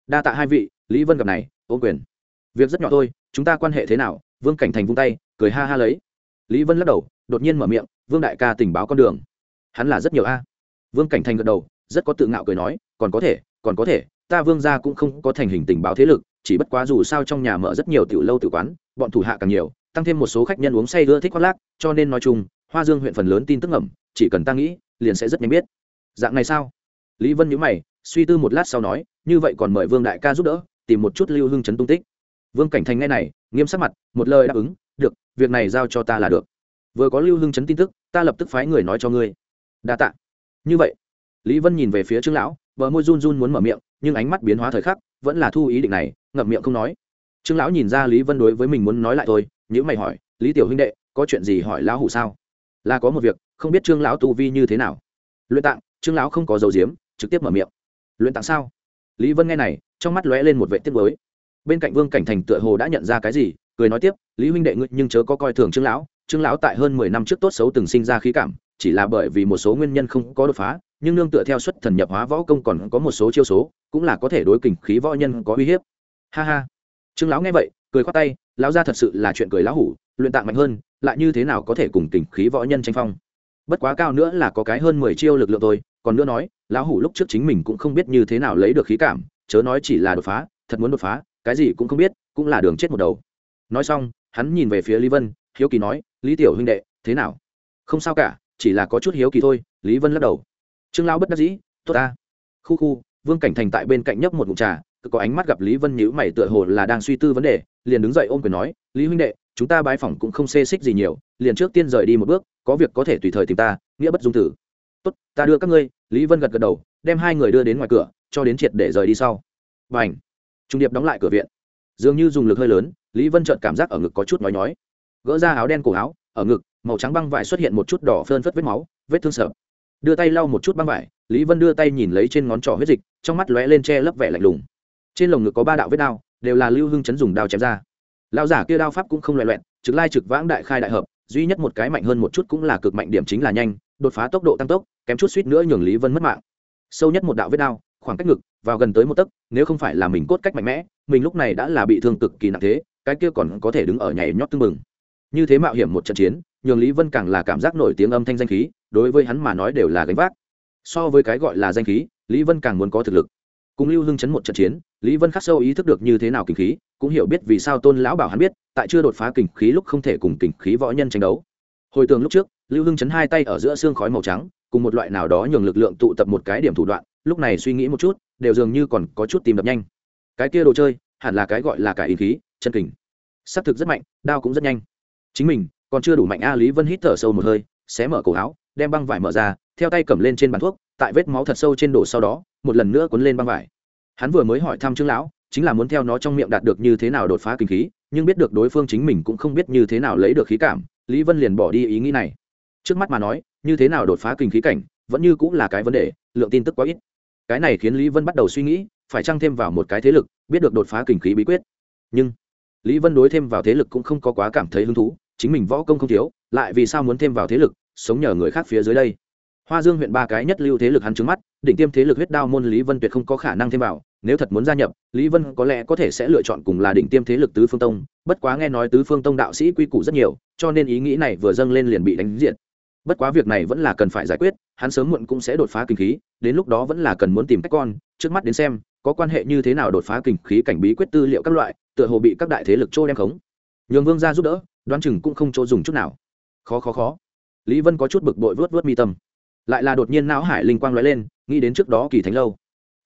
A: Đa tạ hai vị, lý vân gặp này ô quyền. Việc rất nhỏ thôi, chúng ta quan hệ thế nào vương cảnh thành vung tay cười ha ha lấy. Lý vân lắc đầu đột nhiên mở miệng vương đại ca tình báo con đường. Hắn là rất nhiều a. Vương cảnh thành gật đầu rất có tự ngạo cười nói còn có thể còn có thể ta vương gia cũng không có thành hình tình báo thế lực chỉ bất quá dù sao trong nhà mở rất nhiều tiểu lâu tiểu quán bọn thủ hạ càng nhiều tăng thêm một số khách nhân uống say ưa thích khoác lác cho nên nói chung hoa dương huyện phần lớn tin tức ngầm, chỉ cần ta nghĩ liền sẽ rất nhanh biết. Dạng này sao? Lý vân nhíu mày suy tư một lát sau nói như vậy còn mời vương đại ca giúp đỡ tìm một chút lưu hưng chấn tung tích vương cảnh thành ngay này, nghiêm sắc mặt, một lời đáp ứng, được, việc này giao cho ta là được. Vừa có lưu hưng chấn tin tức, ta lập tức phái người nói cho ngươi. Đa tạ. Như vậy, lý vân nhìn về phía trương lão vợ môi run run muốn mở miệng, nhưng ánh mắt biến hóa thời khắc, vẫn là thu ý định này, ngậm miệng không nói. Trương lão nhìn ra lý vân đối với mình muốn nói lại thôi nhữ mày hỏi, lý tiểu huynh đệ, có chuyện gì hỏi lão hủ sao? Là có một việc, không biết trương lão tu vi như thế nào. Luyện tạng. Trương lão không có dầu diếm, trực tiếp mở miệng. Luyện tạng sao? Lý vân nghe này, trong mắt lóe lên một vệ tiết mới bên cạnh vương cảnh thành tựa hồ đã nhận ra cái gì, cười nói tiếp, lý huynh đệ ngươi nhưng chớ có coi thường trương lão trương lão tại hơn mười năm trước tốt xấu từng sinh ra khí cảm, chỉ là bởi vì một số nguyên nhân không có đột phá, nhưng nương tựa theo xuất thần nhập hóa võ công còn có một số chiêu số, cũng là có thể đối kình khí võ nhân có uy hiếp. Ha ha. Trương lão nghe vậy, cười khoát tay, lão ra thật sự là chuyện cười lão hủ, luyện tạng mạnh hơn, lại như thế nào có thể cùng kình khí võ nhân tranh phong? Bất quá cao nữa là có cái hơn mười chiêu lực lượng thôi, còn nữa nói, lão hủ lúc trước chính mình cũng không biết như thế nào lấy được khí cảm, chớ nói chỉ là đột phá, thật muốn đột phá cái gì cũng không biết, cũng là đường chết một đầu. Nói xong, hắn nhìn về phía lý vân, hiếu kỳ nói, lý tiểu huynh đệ, thế nào? Không sao cả, chỉ là có chút hiếu kỳ thôi, lý vân lắc đầu. Trương lão bất đắc dĩ, tốt ta. Khu khu, vương cảnh thành tại bên cạnh nhấp một ngụm trà, cứ có ánh mắt gặp lý vân nhữ mày tựa hồ là đang suy tư vấn đề, liền đứng dậy ôm quyền nói, lý huynh đệ, chúng ta bái phỏng cũng không xê xích gì nhiều, liền trước tiên rời đi một bước, có việc có thể tùy thời tìm ta, nghĩa bất dung tử. Tốt, ta đưa các ngươi, lý vân gật gật đầu, đem hai người đưa đến ngoài cửa, cho đến triệt để rời đi sau. Và ảnh trung điệp đóng lại cửa viện. Dường như dùng lực hơi lớn, lý vân chợt cảm giác ở ngực có chút nói nói gỡ ra áo đen cổ áo, ở ngực, màu trắng băng vải xuất hiện một chút đỏ phơn phất vết máu, vết thương sợ đưa tay lau một chút băng vải, lý vân đưa tay nhìn lấy trên ngón trỏ huyết dịch, trong mắt lóe lên che lấp vẻ lạnh lùng. Trên lồng ngực có ba đạo vết đao, đều là lưu hưng chấn dùng đao chém ra. Lao giả kia đao pháp cũng không loại loẹn, trực lai trực vãng đại khai đại hợp, duy nhất một cái mạnh hơn một chút cũng là cực mạnh điểm chính là nhanh, đột phá tốc độ tăng tốc, kém chút suýt nữa nhường lý vân mất mạng. Sâu nhất một đạo vết đao khoảng cách ngực, vào gần tới một tấc, nếu không phải là mình cốt cách mạnh mẽ, mình lúc này đã là bị thương cực kỳ nặng thế, cái kia còn có thể đứng ở nhảy nhót tưng bừng. Như thế mạo hiểm một trận chiến, nhường lý vân càng là cảm giác nổi tiếng âm thanh danh khí, đối với hắn mà nói đều là gánh vác. So với cái gọi là danh khí, lý vân càng muốn có thực lực. Cùng lưu hưng chấn một trận chiến, lý vân khắc sâu ý thức được như thế nào kinh khí, cũng hiểu biết vì sao tôn lão bảo hắn biết, tại chưa đột phá kinh khí lúc không thể cùng kinh khí võ nhân tranh đấu. Hồi tường lúc trước, lưu hưng chấn hai tay ở giữa xương khói màu trắng, cùng một loại nào đó nhường lực lượng tụ tập một cái điểm thủ đoạn lúc này suy nghĩ một chút, đều dường như còn có chút tìm đập nhanh. Cái kia đồ chơi, hẳn là cái gọi là cả ý khí, chân kình. S ắ c thực rất mạnh, đao cũng rất nhanh. Chính mình, còn chưa đủ mạnh a, lý vân hít thở sâu một hơi, xé mở cổ áo, đem băng vải mở ra, theo tay cầm lên trên bàn thuốc, tại vết máu thật sâu trên đổ sau đó, một lần nữa cuốn lên băng vải. Hắn vừa mới hỏi thăm trương lão, chính là muốn theo nó trong miệng đạt được như thế nào đột phá kinh khí, nhưng biết được đối phương chính mình cũng không biết như thế nào lấy được khí cảm, lý vân liền bỏ đi ý nghĩ này. Trước mắt mà nói, như thế nào đột phá kinh khí cảnh, vẫn như cũng là cái vấn đề, lượng tin tức quá ít cái này khiến lý vân bắt đầu suy nghĩ, phải trăng thêm vào một cái thế lực biết được đột phá kinh khí bí quyết. Nhưng lý vân đối thêm vào thế lực cũng không có quá cảm thấy hứng thú, chính mình võ công không thiếu, lại vì sao muốn thêm vào thế lực, sống nhờ người khác phía dưới đây. Hoa dương huyện ba cái nhất lưu thế lực hắn trứng mắt định tiêm thế lực huyết đao môn lý vân tuyệt không có khả năng thêm vào, nếu thật muốn gia nhập, lý vân có lẽ có thể sẽ lựa chọn cùng là định tiêm thế lực tứ phương tông, bất quá nghe nói tứ phương tông đạo sĩ quy củ rất nhiều, cho nên ý nghĩ này vừa dâng lên liền bị đánh diện bất quá việc này vẫn là cần phải giải quyết, hắn sớm muộn cũng sẽ đột phá kinh khí, đến lúc đó vẫn là cần muốn tìm cách con, trước mắt đến xem, có quan hệ như thế nào đột phá kinh khí cảnh bí quyết tư liệu các loại, tựa hồ bị các đại thế lực trôi đem khống. Nhường vương ra giúp đỡ, đoán chừng cũng không chỗ dùng chút nào. Khó khó khó. Lý vân có chút bực bội vớt vớt mi tâm. Lại là đột nhiên não hải linh quang lóe lên, nghĩ đến trước đó kỳ thánh lâu.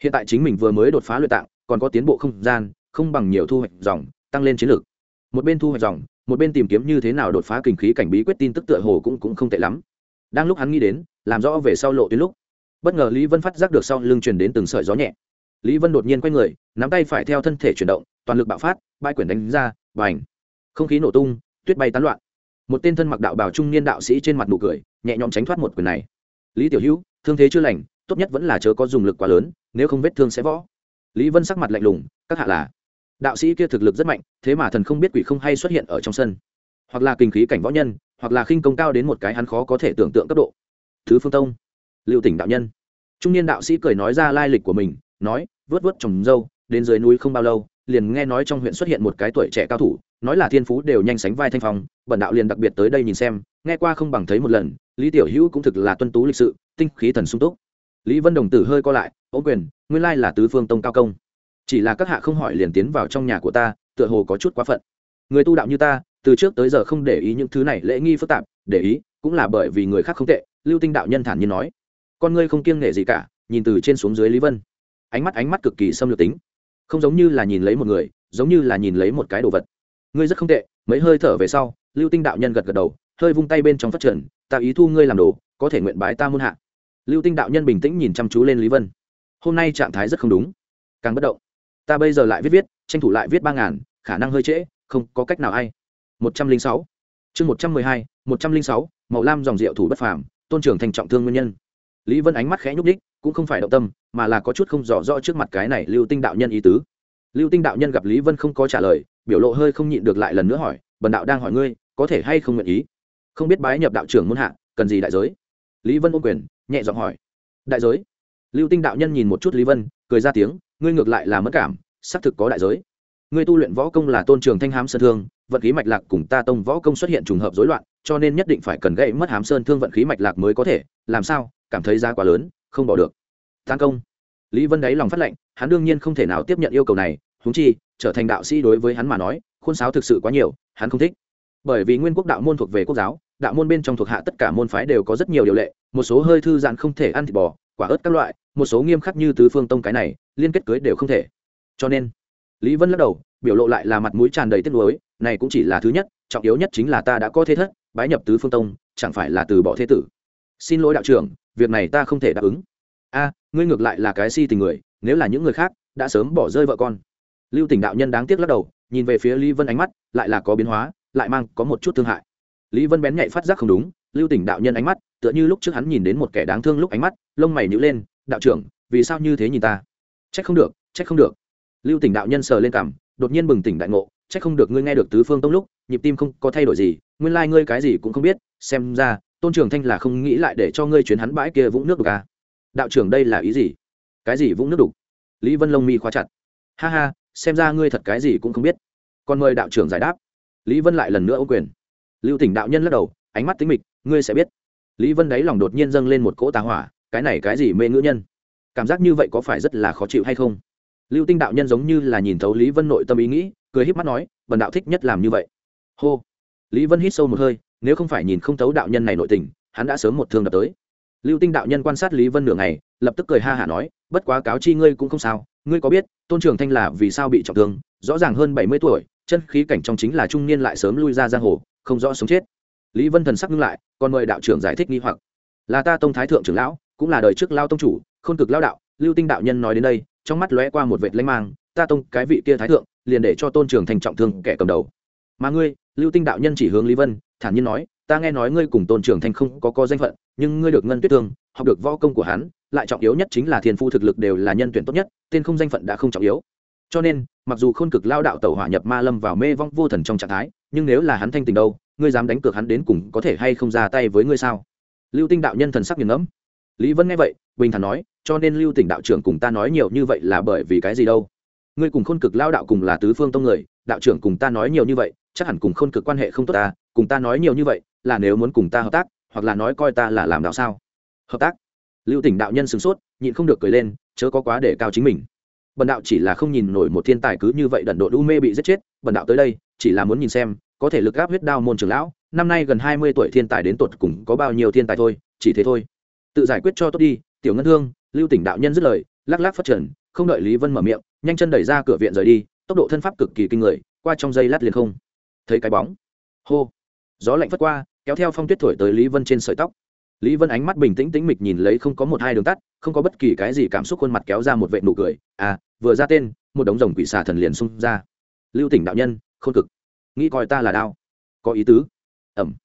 A: Hiện tại chính mình vừa mới đột phá luyện tạng, còn có tiến bộ không gian, không bằng nhiều thu hoạch dòng, tăng lên chiến lược. Một bên thu hoạch dòng một bên tìm kiếm như thế nào đột phá kinh khí cảnh bí quyết tin tức tựa hồ cũng cũng không tệ lắm. Đang lúc hắn nghĩ đến, làm rõ về sau lộ tuyến lúc, bất ngờ lý vân phát giác được sau lưng truyền đến từng sợi gió nhẹ. Lý vân đột nhiên quay người, nắm tay phải theo thân thể chuyển động, toàn lực bạo phát, bãi quyển đánh ra và ảnh không khí nổ tung, tuyết bay tán loạn. Một tên thân mặc đạo bảo trung niên đạo sĩ trên mặt nụ cười, nhẹ nhõm tránh thoát một quyền này. Lý tiểu hữu, thương thế chưa lành, tốt nhất vẫn là chớ có dùng lực quá lớn, nếu không vết thương sẽ võ lý vân sắc mặt lạnh lùng, các hạ là đạo sĩ kia thực lực rất mạnh, thế mà thần không biết quỷ không hay xuất hiện ở trong sân. Hoặc là kinh khí cảnh võ nhân, hoặc là khinh công cao đến một cái hắn khó có thể tưởng tượng cấp độ. Thứ phương tông liệu tỉnh đạo nhân. Trung niên đạo sĩ cười nói ra lai lịch của mình, nói, vớt vớt trồng dâu, đến dưới núi không bao lâu, liền nghe nói trong huyện xuất hiện một cái tuổi trẻ cao thủ, nói là thiên phú đều nhanh sánh vai thanh phong, bẩn đạo liền đặc biệt tới đây nhìn xem, nghe qua không bằng thấy một lần, lý tiểu hữu cũng thực là tuân tú lịch sự, tinh khí thần sung túc. Lý vân đồng tử hơi co lại ố quyền, nguyên lai là tứ phương tông cao công chỉ là các hạ không hỏi liền tiến vào trong nhà của ta, tựa hồ có chút quá phận. Người tu đạo như ta, từ trước tới giờ không để ý những thứ này lễ nghi phức tạp, để ý, cũng là bởi vì người khác không tệ, lưu tinh đạo nhân thản nhiên nói. Con ngươi không kiêng nghệ gì cả, nhìn từ trên xuống dưới lý vân. Ánh mắt ánh mắt cực kỳ xâm lược tính. Không giống như là nhìn lấy một người, giống như là nhìn lấy một cái đồ vật. Ngươi rất không tệ, mấy hơi thở về sau, lưu tinh đạo nhân gật gật đầu, hơi vung tay bên trong phát triển tạo ý thu ngươi làm đồ, có thể nguyện bái ta muôn hạ. Lưu tinh đạo nhân bình tĩnh nhìn chăm chú lên lý vân. Hôm nay trạng thái rất không đúng. Càng bất động ta bây giờ lại viết viết, tranh thủ lại viết ba ngàn, khả năng hơi trễ, không có cách nào ai một trăm linh sáu. Chương một trăm mười hai, một trăm linh sáu, màu lam dòng rượu thủ bất phàm, tôn trưởng thành trọng thương nguyên nhân. Lý vân ánh mắt khẽ nhúc đích cũng không phải động tâm, mà là có chút không rõ rõ trước mặt cái này lưu tinh đạo nhân ý tứ. Lưu tinh đạo nhân gặp lý vân không có trả lời, biểu lộ hơi không nhịn được lại lần nữa hỏi, bần đạo đang hỏi ngươi, có thể hay không nguyện ý? Không biết bái nhập đạo trưởng muôn hạ, cần gì đại giới? Lý vân ôm quyền, nhẹ giọng hỏi. Đại giới? Lưu tinh đạo nhân nhìn một chút lý vân, cười ra tiếng ngươi ngược lại là mất cảm, xác thực có đại giới. Ngươi tu luyện võ công là tôn trường thanh hám sơn thương, vận khí mạch lạc cùng ta tông võ công xuất hiện trùng hợp rối loạn, cho nên nhất định phải cần gậy mất hám sơn thương vận khí mạch lạc mới có thể, làm sao, cảm thấy ra quá lớn, không bỏ được. Tán công. Lý vân đáy lòng phát lệnh, hắn đương nhiên không thể nào tiếp nhận yêu cầu này húng chi, trở thành đạo sĩ đối với hắn mà nói, khuôn sáo thực sự quá nhiều, hắn không thích. Bởi vì nguyên quốc đạo môn thuộc về quốc giáo, đạo môn bên trong thuộc hạ tất cả môn phái đều có rất nhiều điều lệ, một số hơi thư giãn không thể ăn thịt bò quả ớt các loại, một số nghiêm khắc như tứ phương tông cái này, liên kết cưới đều không thể. Cho nên, lý vân lắc đầu, biểu lộ lại là mặt mũi tràn đầy tiếc nuối, này cũng chỉ là thứ nhất, trọng yếu nhất chính là ta đã có thế thất, bái nhập tứ phương tông, chẳng phải là từ bỏ thế tử. Xin lỗi đạo trưởng, việc này ta không thể đáp ứng. A, ngươi ngược lại là cái si tình người, nếu là những người khác, đã sớm bỏ rơi vợ con. Lưu tỉnh đạo nhân đáng tiếc lắc đầu, nhìn về phía lý vân ánh mắt, lại là có biến hóa, lại mang có một chút thương hại. Lý vân bén nhạy phát giác không đúng lưu tỉnh đạo nhân ánh mắt, tựa như lúc trước hắn nhìn đến một kẻ đáng thương lúc ánh mắt, lông mày nhữ lên, đạo trưởng, vì sao như thế nhìn ta? Trách không được, trách không được. Lưu tỉnh đạo nhân sờ lên cảm đột nhiên bừng tỉnh đại ngộ, trách không được ngươi nghe được tứ phương tông lúc, nhịp tim không có thay đổi gì, nguyên lai、like、ngươi cái gì cũng không biết, xem ra, tôn trường thanh là không nghĩ lại để cho ngươi chuyến hắn bãi kia vũng nước đục à. đạo trưởng đây là ý gì? Cái gì vũng nước đục? Lý vân lông mi khóa chặt. Ha ha, xem ra ngươi thật cái gì cũng không biết. Còn mời đạo trưởng giải đáp. Lý vân lại lần nữa ô quyền. Lưu tỉnh đạo nhân lắc đầu ánh mắt tính mịch, ngươi sẽ biết. Lý vân đáy lòng đột nhiên dâng lên một cỗ tà hỏa, cái này cái gì mê ngữ nhân? Cảm giác như vậy có phải rất là khó chịu hay không? Lưu tinh đạo nhân giống như là nhìn thấu lý vân nội tâm ý nghĩ, cười híp mắt nói, bần đạo thích nhất làm như vậy. Hô. Lý vân hít sâu một hơi, nếu không phải nhìn không thấu đạo nhân này nội tình, hắn đã sớm một thương đập tới. Lưu tinh đạo nhân quan sát lý vân nửa ngày, lập tức cười ha hả nói, bất quá cáo chi ngươi cũng không sao, ngươi có biết, tôn trường thanh là vì sao bị trọng thương, rõ ràng hơn bảy mươi tuổi, chân khí cảnh trong chính là trung niên lại sớm lui ra giang hồ, không rõ sống chết lý vân thần sắc ngưng lại, còn mời đạo trưởng giải thích nghi hoặc. Là ta tông thái thượng trưởng lão, cũng là đời trước lao tông chủ, khôn cực lao đạo, lưu tinh đạo nhân nói đến đây, trong mắt lóe qua một vệt lanh mang, ta tông cái vị kia thái thượng, liền để cho tôn trường thành trọng thương kẻ cầm đầu. Mà ngươi, lưu tinh đạo nhân chỉ hướng lý vân, thản nhiên nói, ta nghe nói ngươi cùng tôn trường thành không có có danh phận, nhưng ngươi được ngân tuyết thương, học được võ công của hắn, lại trọng yếu nhất chính là thiên phu thực lực đều là nhân tuyển tốt nhất, tên không danh phận đã không trọng yếu. Cho nên, mặc dù khôn cực lao đạo tẩu hỏa nhập ma lâm vào mê vong vô thần trong trạng thái, nhưng nếu là hắn thanh tình đâu ngươi dám đánh cược hắn đến cùng có thể hay không ra tay với ngươi sao? Lưu tinh đạo nhân thần sắc nghiền ngẫm. Lý vân nghe vậy, bình thản nói, cho nên lưu tỉnh đạo trưởng cùng ta nói nhiều như vậy là bởi vì cái gì đâu? Ngươi cùng khôn cực lao đạo cùng là tứ phương tông người, đạo trưởng cùng ta nói nhiều như vậy, chắc hẳn cùng khôn cực quan hệ không tốt ta cùng ta nói nhiều như vậy, là nếu muốn cùng ta hợp tác, hoặc là nói coi ta là làm đạo sao? Hợp tác? Lưu tỉnh đạo nhân sửng sốt, nhịn không được cười lên, chớ có quá để cao chính mình. Bần đạo chỉ là không nhìn nổi một thiên tài cứ như vậy đần độ u mê bị giết chết, bần đạo tới đây, chỉ là muốn nhìn xem có thể lực gáp huyết đao môn trưởng lão, năm nay gần hai mươi tuổi thiên tài đến tột cùng có bao nhiêu thiên tài thôi, chỉ thế thôi. Tự giải quyết cho tốt đi, tiểu ngân thương lưu tỉnh đạo nhân dứt lời, lắc lắc phát trần, không đợi lý vân mở miệng, nhanh chân đẩy ra cửa viện rời đi, tốc độ thân pháp cực kỳ kinh người, qua trong giây lát liền không thấy cái bóng. Hô! Gió lạnh phất qua, kéo theo phong tuyết thổi tới lý vân trên sợi tóc. Lý vân ánh mắt bình tĩnh tĩnh mịch nhìn lấy không có một hai đường tắt, không có bất kỳ cái gì cảm xúc khuôn mặt kéo ra một vệ nụ cười. À vừa ra tên, một đống rồng quỷ xà thần liền xung ra. Lưu tỉnh đạo nhân, khôn cực nghĩ coi ta là đao. Có ý tứ. Ẩm.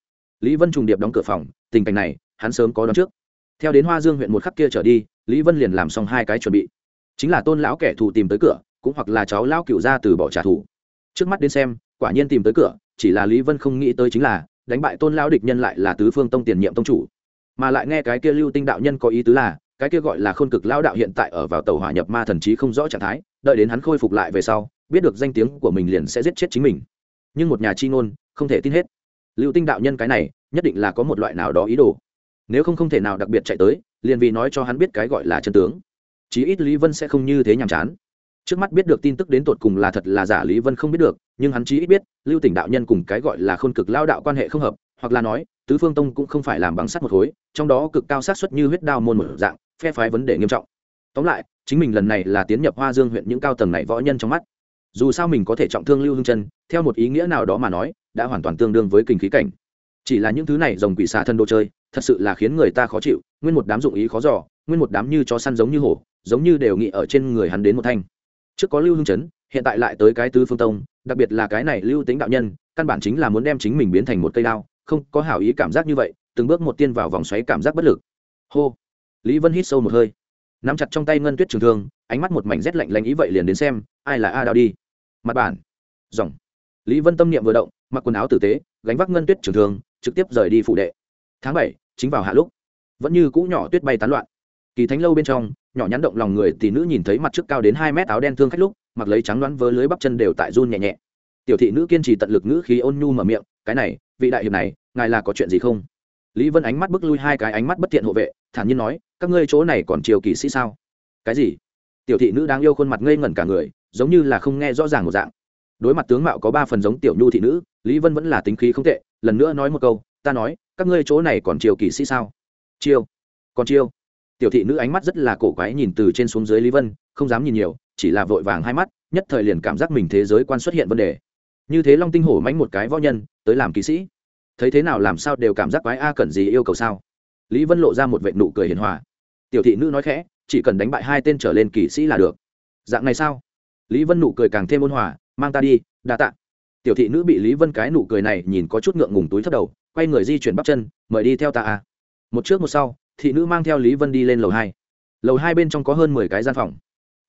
A: Lý vân trùng điệp đóng cửa phòng, tình cảnh này, hắn sớm có đón trước. Theo đến hoa dương huyện một khắc kia trở đi, lý vân liền làm xong hai cái chuẩn bị. Chính là tôn lão kẻ thù tìm tới cửa, cũng hoặc là cháu lão cựu ra từ bỏ trả thù. Trước mắt đến xem, quả nhiên tìm tới cửa, chỉ là lý vân không nghĩ tới chính là, đánh bại tôn lão địch nhân lại là tứ phương tông tiền nhiệm tông chủ. Mà lại nghe cái kia lưu tinh đạo nhân có ý tứ là, cái kia gọi là khôn cực lão đạo hiện tại ở vào tàu hỏa nhập ma thần trí không rõ trạng thái, đợi đến hắn khôi phục lại về sau, biết được danh tiếng của mình liền sẽ giết chết chính mình nhưng một nhà chi ngôn không thể tin hết. Lưu tinh đạo nhân cái này, nhất định là có một loại nào đó ý đồ. Nếu không không thể nào đặc biệt chạy tới, liền vì nói cho hắn biết cái gọi là chân tướng. Chí ít lý vân sẽ không như thế nhàm chán. Trước mắt biết được tin tức đến tột cùng là thật là giả lý vân không biết được, nhưng hắn chí ít biết, lưu tỉnh đạo nhân cùng cái gọi là khôn cực lao đạo quan hệ không hợp, hoặc là nói, tứ phương tông cũng không phải làm bằng sắt một khối, trong đó cực cao sát xuất như huyết đao môn một dạng, phe phái vấn đề nghiêm trọng. Tóm lại, chính mình lần này là tiến nhập hoa dương huyện những cao tầng này võ nhân trong mắt dù sao mình có thể trọng thương lưu hương chân, theo một ý nghĩa nào đó mà nói, đã hoàn toàn tương đương với kinh khí cảnh. Chỉ là những thứ này dòng quỷ xà thân đồ chơi, thật sự là khiến người ta khó chịu, nguyên một đám dụng ý khó giỏ nguyên một đám như chó săn giống như hổ, giống như đều nghĩ ở trên người hắn đến một thanh. Trước có lưu hương chấn, hiện tại lại tới cái tứ phương tông, đặc biệt là cái này lưu tính đạo nhân, căn bản chính là muốn đem chính mình biến thành một cây đao, không có hảo ý cảm giác như vậy, từng bước một tiên vào vòng xoáy cảm giác bất lực. Hô. Lý vân hít sâu một hơi. Nắm chặt trong tay ngân tuyết trường thương, ánh mắt một mảnh rét lạnh lạnh ý vậy liền đến xem, ai là a đao đi mặt bản dòng. Lý vân tâm niệm vừa động mặc quần áo tử tế gánh vác ngân tuyết trường thường, trực tiếp rời đi phụ đệ. Tháng bảy chính vào hạ lúc vẫn như cũ nhỏ tuyết bay tán loạn. Kỳ thánh lâu bên trong nhỏ nhắn động lòng người tỷ nữ nhìn thấy mặt trước cao đến hai mét áo đen thương khách lúc mặc lấy trắng đoán vớ lưới bắp chân đều tại run nhẹ nhẹ. Tiểu thị nữ kiên trì tận lực ngữ khí ôn nhu mở miệng cái này vị đại hiệp này ngài là có chuyện gì không? Lý vân ánh mắt bước lui hai cái ánh mắt bất thiện hộ vệ thản nhiên nói các ngươi chỗ này còn chiều kỳ sĩ sao? Cái gì? Tiểu thị nữ đang yêu khuôn mặt ngây ngẩn cả người giống như là không nghe rõ ràng một dạng. Đối mặt tướng mạo có ba phần giống tiểu nhu thị nữ, lý vân vẫn là tính khí không tệ, lần nữa nói một câu, ta nói, các ngươi chỗ này còn chiều kỳ sĩ sao? Chiêu còn chiêu tiểu thị nữ ánh mắt rất là cổ quái nhìn từ trên xuống dưới lý vân, không dám nhìn nhiều, chỉ là vội vàng hai mắt, nhất thời liền cảm giác mình thế giới quan xuất hiện vấn đề. Như thế long tinh hổ mánh một cái võ nhân, tới làm kỵ sĩ. Thấy thế nào làm sao đều cảm giác quái a cần gì yêu cầu sao? Lý vân lộ ra một vệ nụ cười hiền hòa. Tiểu thị nữ nói khẽ, chỉ cần đánh bại hai tên trở lên kỵ sĩ là được. Dạng này sao? Lý vân nụ cười càng thêm ôn hòa, mang ta đi, đa tạ. Tiểu thị nữ bị lý vân cái nụ cười này nhìn có chút ngượng ngùng túi thất đầu, quay người di chuyển bắp chân, mời đi theo ta à. một trước một sau, thị nữ mang theo lý vân đi lên lầu hai. Lầu hai bên trong có hơn mười cái gian phòng.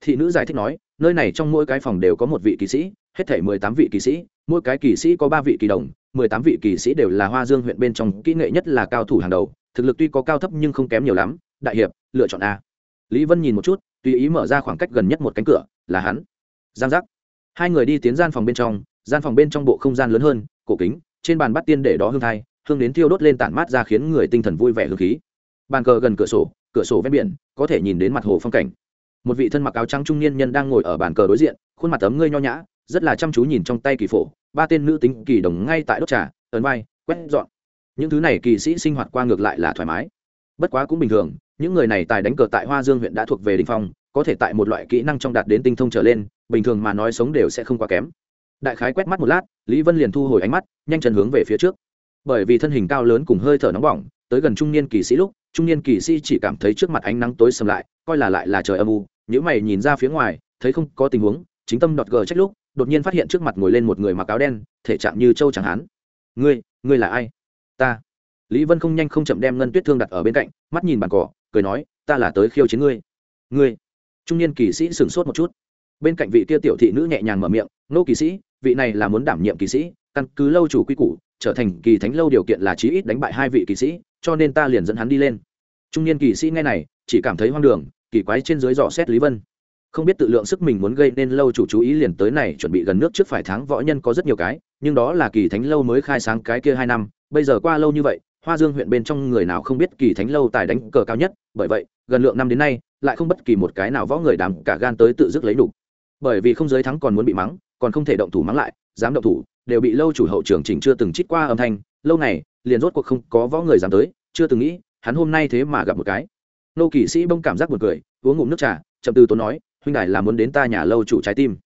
A: Thị nữ giải thích nói, nơi này trong mỗi cái phòng đều có một vị kỵ sĩ, hết thể mười tám vị kỵ sĩ, mỗi cái kỵ sĩ có ba vị kỳ đồng, mười tám vị kỵ sĩ đều là hoa dương huyện bên trong kỹ nghệ nhất là cao thủ hàng đầu, thực lực tuy có cao thấp nhưng không kém nhiều lắm, đại hiệp, lựa chọn a. Lý vân nhìn một chút, tùy ý mở ra khoảng cách gần nhất một cánh cửa, là hắn giang giác. Hai người đi tiến gian phòng bên trong, gian phòng bên trong bộ không gian lớn hơn, cổ kính, trên bàn bắt tiên để đó hương thai, hương đến thiêu đốt lên tản mát ra khiến người tinh thần vui vẻ hương khí. Bàn cờ gần cửa sổ cửa sổ ven biển, có thể nhìn đến mặt hồ phong cảnh. Một vị thân mặc áo trắng trung niên nhân đang ngồi ở bàn cờ đối diện, khuôn mặt ấm ngươi nho nhã, rất là chăm chú nhìn trong tay kỳ phổ, ba tên nữ tính kỳ đồng ngay tại đốt trà, ấn vai, quét dọn. Những thứ này kỳ sĩ sinh hoạt qua ngược lại là thoải mái. Bất quá cũng bình thường, những người này tài đánh cờ tại hoa dương huyện đã thuộc về đình phong, có thể tại một loại kỹ năng trong đạt đến tinh thông trở lên bình thường mà nói sống đều sẽ không quá kém. Đại khái quét mắt một lát, lý vân liền thu hồi ánh mắt, nhanh chân hướng về phía trước. Bởi vì thân hình cao lớn cùng hơi thở nóng bỏng, tới gần trung niên kỳ sĩ lúc, trung niên kỳ sĩ chỉ cảm thấy trước mặt ánh nắng tối sầm lại, coi là lại là trời âm u nếu mày nhìn ra phía ngoài, thấy không có tình huống, chính tâm đọt gờ trách lúc, đột nhiên phát hiện trước mặt ngồi lên một người mặc áo đen, thể trạng như châu chẳng hán ngươi ngươi là ai? Ta. Lý vân không nhanh không chậm đem ngân tuyết thương đặt ở bên cạnh, mắt nhìn bàn cỏ, cười nói, ta là tới khiêu chiến ngươi. Ngươi? Trung niên kỳ sĩ sửng sốt một chút bên cạnh vị kia tiểu thị nữ nhẹ nhàng mở miệng, nô kỳ sĩ, vị này là muốn đảm nhiệm kỳ sĩ, căn cứ lâu chủ quy củ, trở thành kỳ thánh lâu điều kiện là chí ít đánh bại hai vị kỳ sĩ, cho nên ta liền dẫn hắn đi lên. Trung niên kỳ sĩ nghe này, chỉ cảm thấy hoang đường, kỳ quái trên dưới dò xét lý vân. Không biết tự lượng sức mình muốn gây nên lâu chủ chú ý liền tới này chuẩn bị gần nước trước phải tháng võ nhân có rất nhiều cái, nhưng đó là kỳ thánh lâu mới khai sáng cái kia hai năm, bây giờ qua lâu như vậy, hoa dương huyện bên trong người nào không biết kỳ thánh lâu tài đánh cờ cao nhất, bởi vậy, gần lượng năm đến nay, lại không bất kỳ một cái nào võ người đàm cả gan tới tự dứt lấy đủ bởi vì không giới thắng còn muốn bị mắng, còn không thể động thủ mắng lại, dám động thủ, đều bị lâu chủ hậu trưởng chỉnh chưa từng chít qua âm thanh, lâu này liền rốt cuộc không có võ người dám tới, chưa từng nghĩ, hắn hôm nay thế mà gặp một cái. Nô kỵ sĩ bông cảm giác buồn cười, uống ngụm nước trà, chậm từ tốn nói, huynh đại là muốn đến ta nhà lâu chủ trái tim.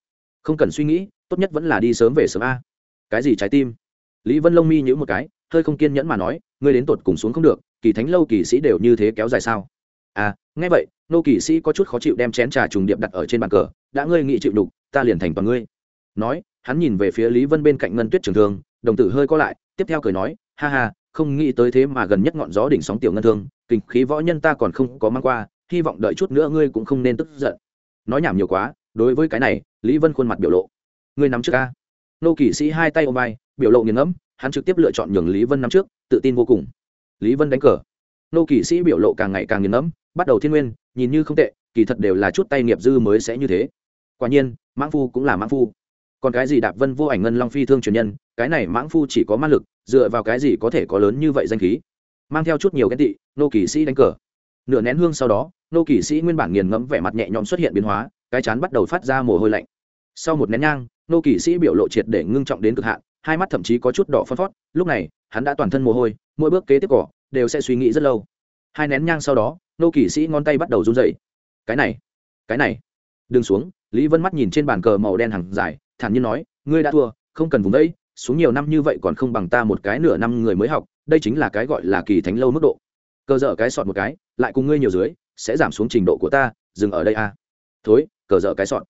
A: Không cần suy nghĩ, tốt nhất vẫn là đi sớm về sớm a. Cái gì trái tim? Lý vân lông mi nhữ một cái, hơi không kiên nhẫn mà nói, ngươi đến tột cùng xuống không được, kỳ thánh lâu kỳ sĩ đều như thế kéo dài sao? À nghe vậy nô kỳ sĩ có chút khó chịu đem chén trà trùng điệp đặt ở trên bàn cờ, đã ngươi nghị chịu đục, ta liền thành toàn ngươi. Nói, hắn nhìn về phía lý vân bên cạnh ngân tuyết trường thương, đồng tử hơi co lại, tiếp theo cười nói, ha ha, không nghĩ tới thế mà gần nhất ngọn gió đỉnh sóng tiểu ngân thương, kinh khí võ nhân ta còn không có mang qua, hy vọng đợi chút nữa ngươi cũng không nên tức giận. Nói nhảm nhiều quá, đối với cái này, lý vân khuôn mặt biểu lộ, ngươi nắm trước ca nô kỵ sĩ hai tay ôm vai, biểu lộ nghiền ngẫm, hắn trực tiếp lựa chọn nhường lý vân nắm trước, tự tin vô cùng. Lý vân đánh cờ. Nô kỵ sĩ biểu lộ càng ngày càng nghiền ngẫm, bắt đầu thiên nguyên nhìn như không tệ, kỳ thật đều là chút tay nghiệp dư mới sẽ như thế. Quả nhiên, mãng phu cũng là mãng phu. Còn cái gì đạp vân vô ảnh ngân long phi thương truyền nhân, cái này mãng phu chỉ có mã lực, dựa vào cái gì có thể có lớn như vậy danh khí? Mang theo chút nhiều ghen tị, nô kỳ sĩ đánh cờ. Nửa nén hương sau đó, nô kỳ sĩ nguyên bản nghiền ngẫm vẻ mặt nhẹ nhõm xuất hiện biến hóa, cái chán bắt đầu phát ra mồ hôi lạnh. Sau một nén nhang, nô kỳ sĩ biểu lộ triệt để ngưng trọng đến cực hạn, hai mắt thậm chí có chút đỏ phân phót lúc này, hắn đã toàn thân mồ hôi, mỗi bước kế tiếp cỏ đều sẽ suy nghĩ rất lâu. Hai nén nhang sau đó nô kỳ sĩ ngón tay bắt đầu run dậy cái này cái này. Đừng xuống, lý vân mắt nhìn trên bàn cờ màu đen hàng dài, thản nhiên nói, ngươi đã thua, không cần vùng đấy xuống nhiều năm như vậy còn không bằng ta một cái nửa năm người mới học, đây chính là cái gọi là kỳ thánh lâu mức độ. Cờ dở cái sọt một cái, lại cùng ngươi nhiều dưới, sẽ giảm xuống trình độ của ta, dừng ở đây a. À. thối, cờ dở cái sọt.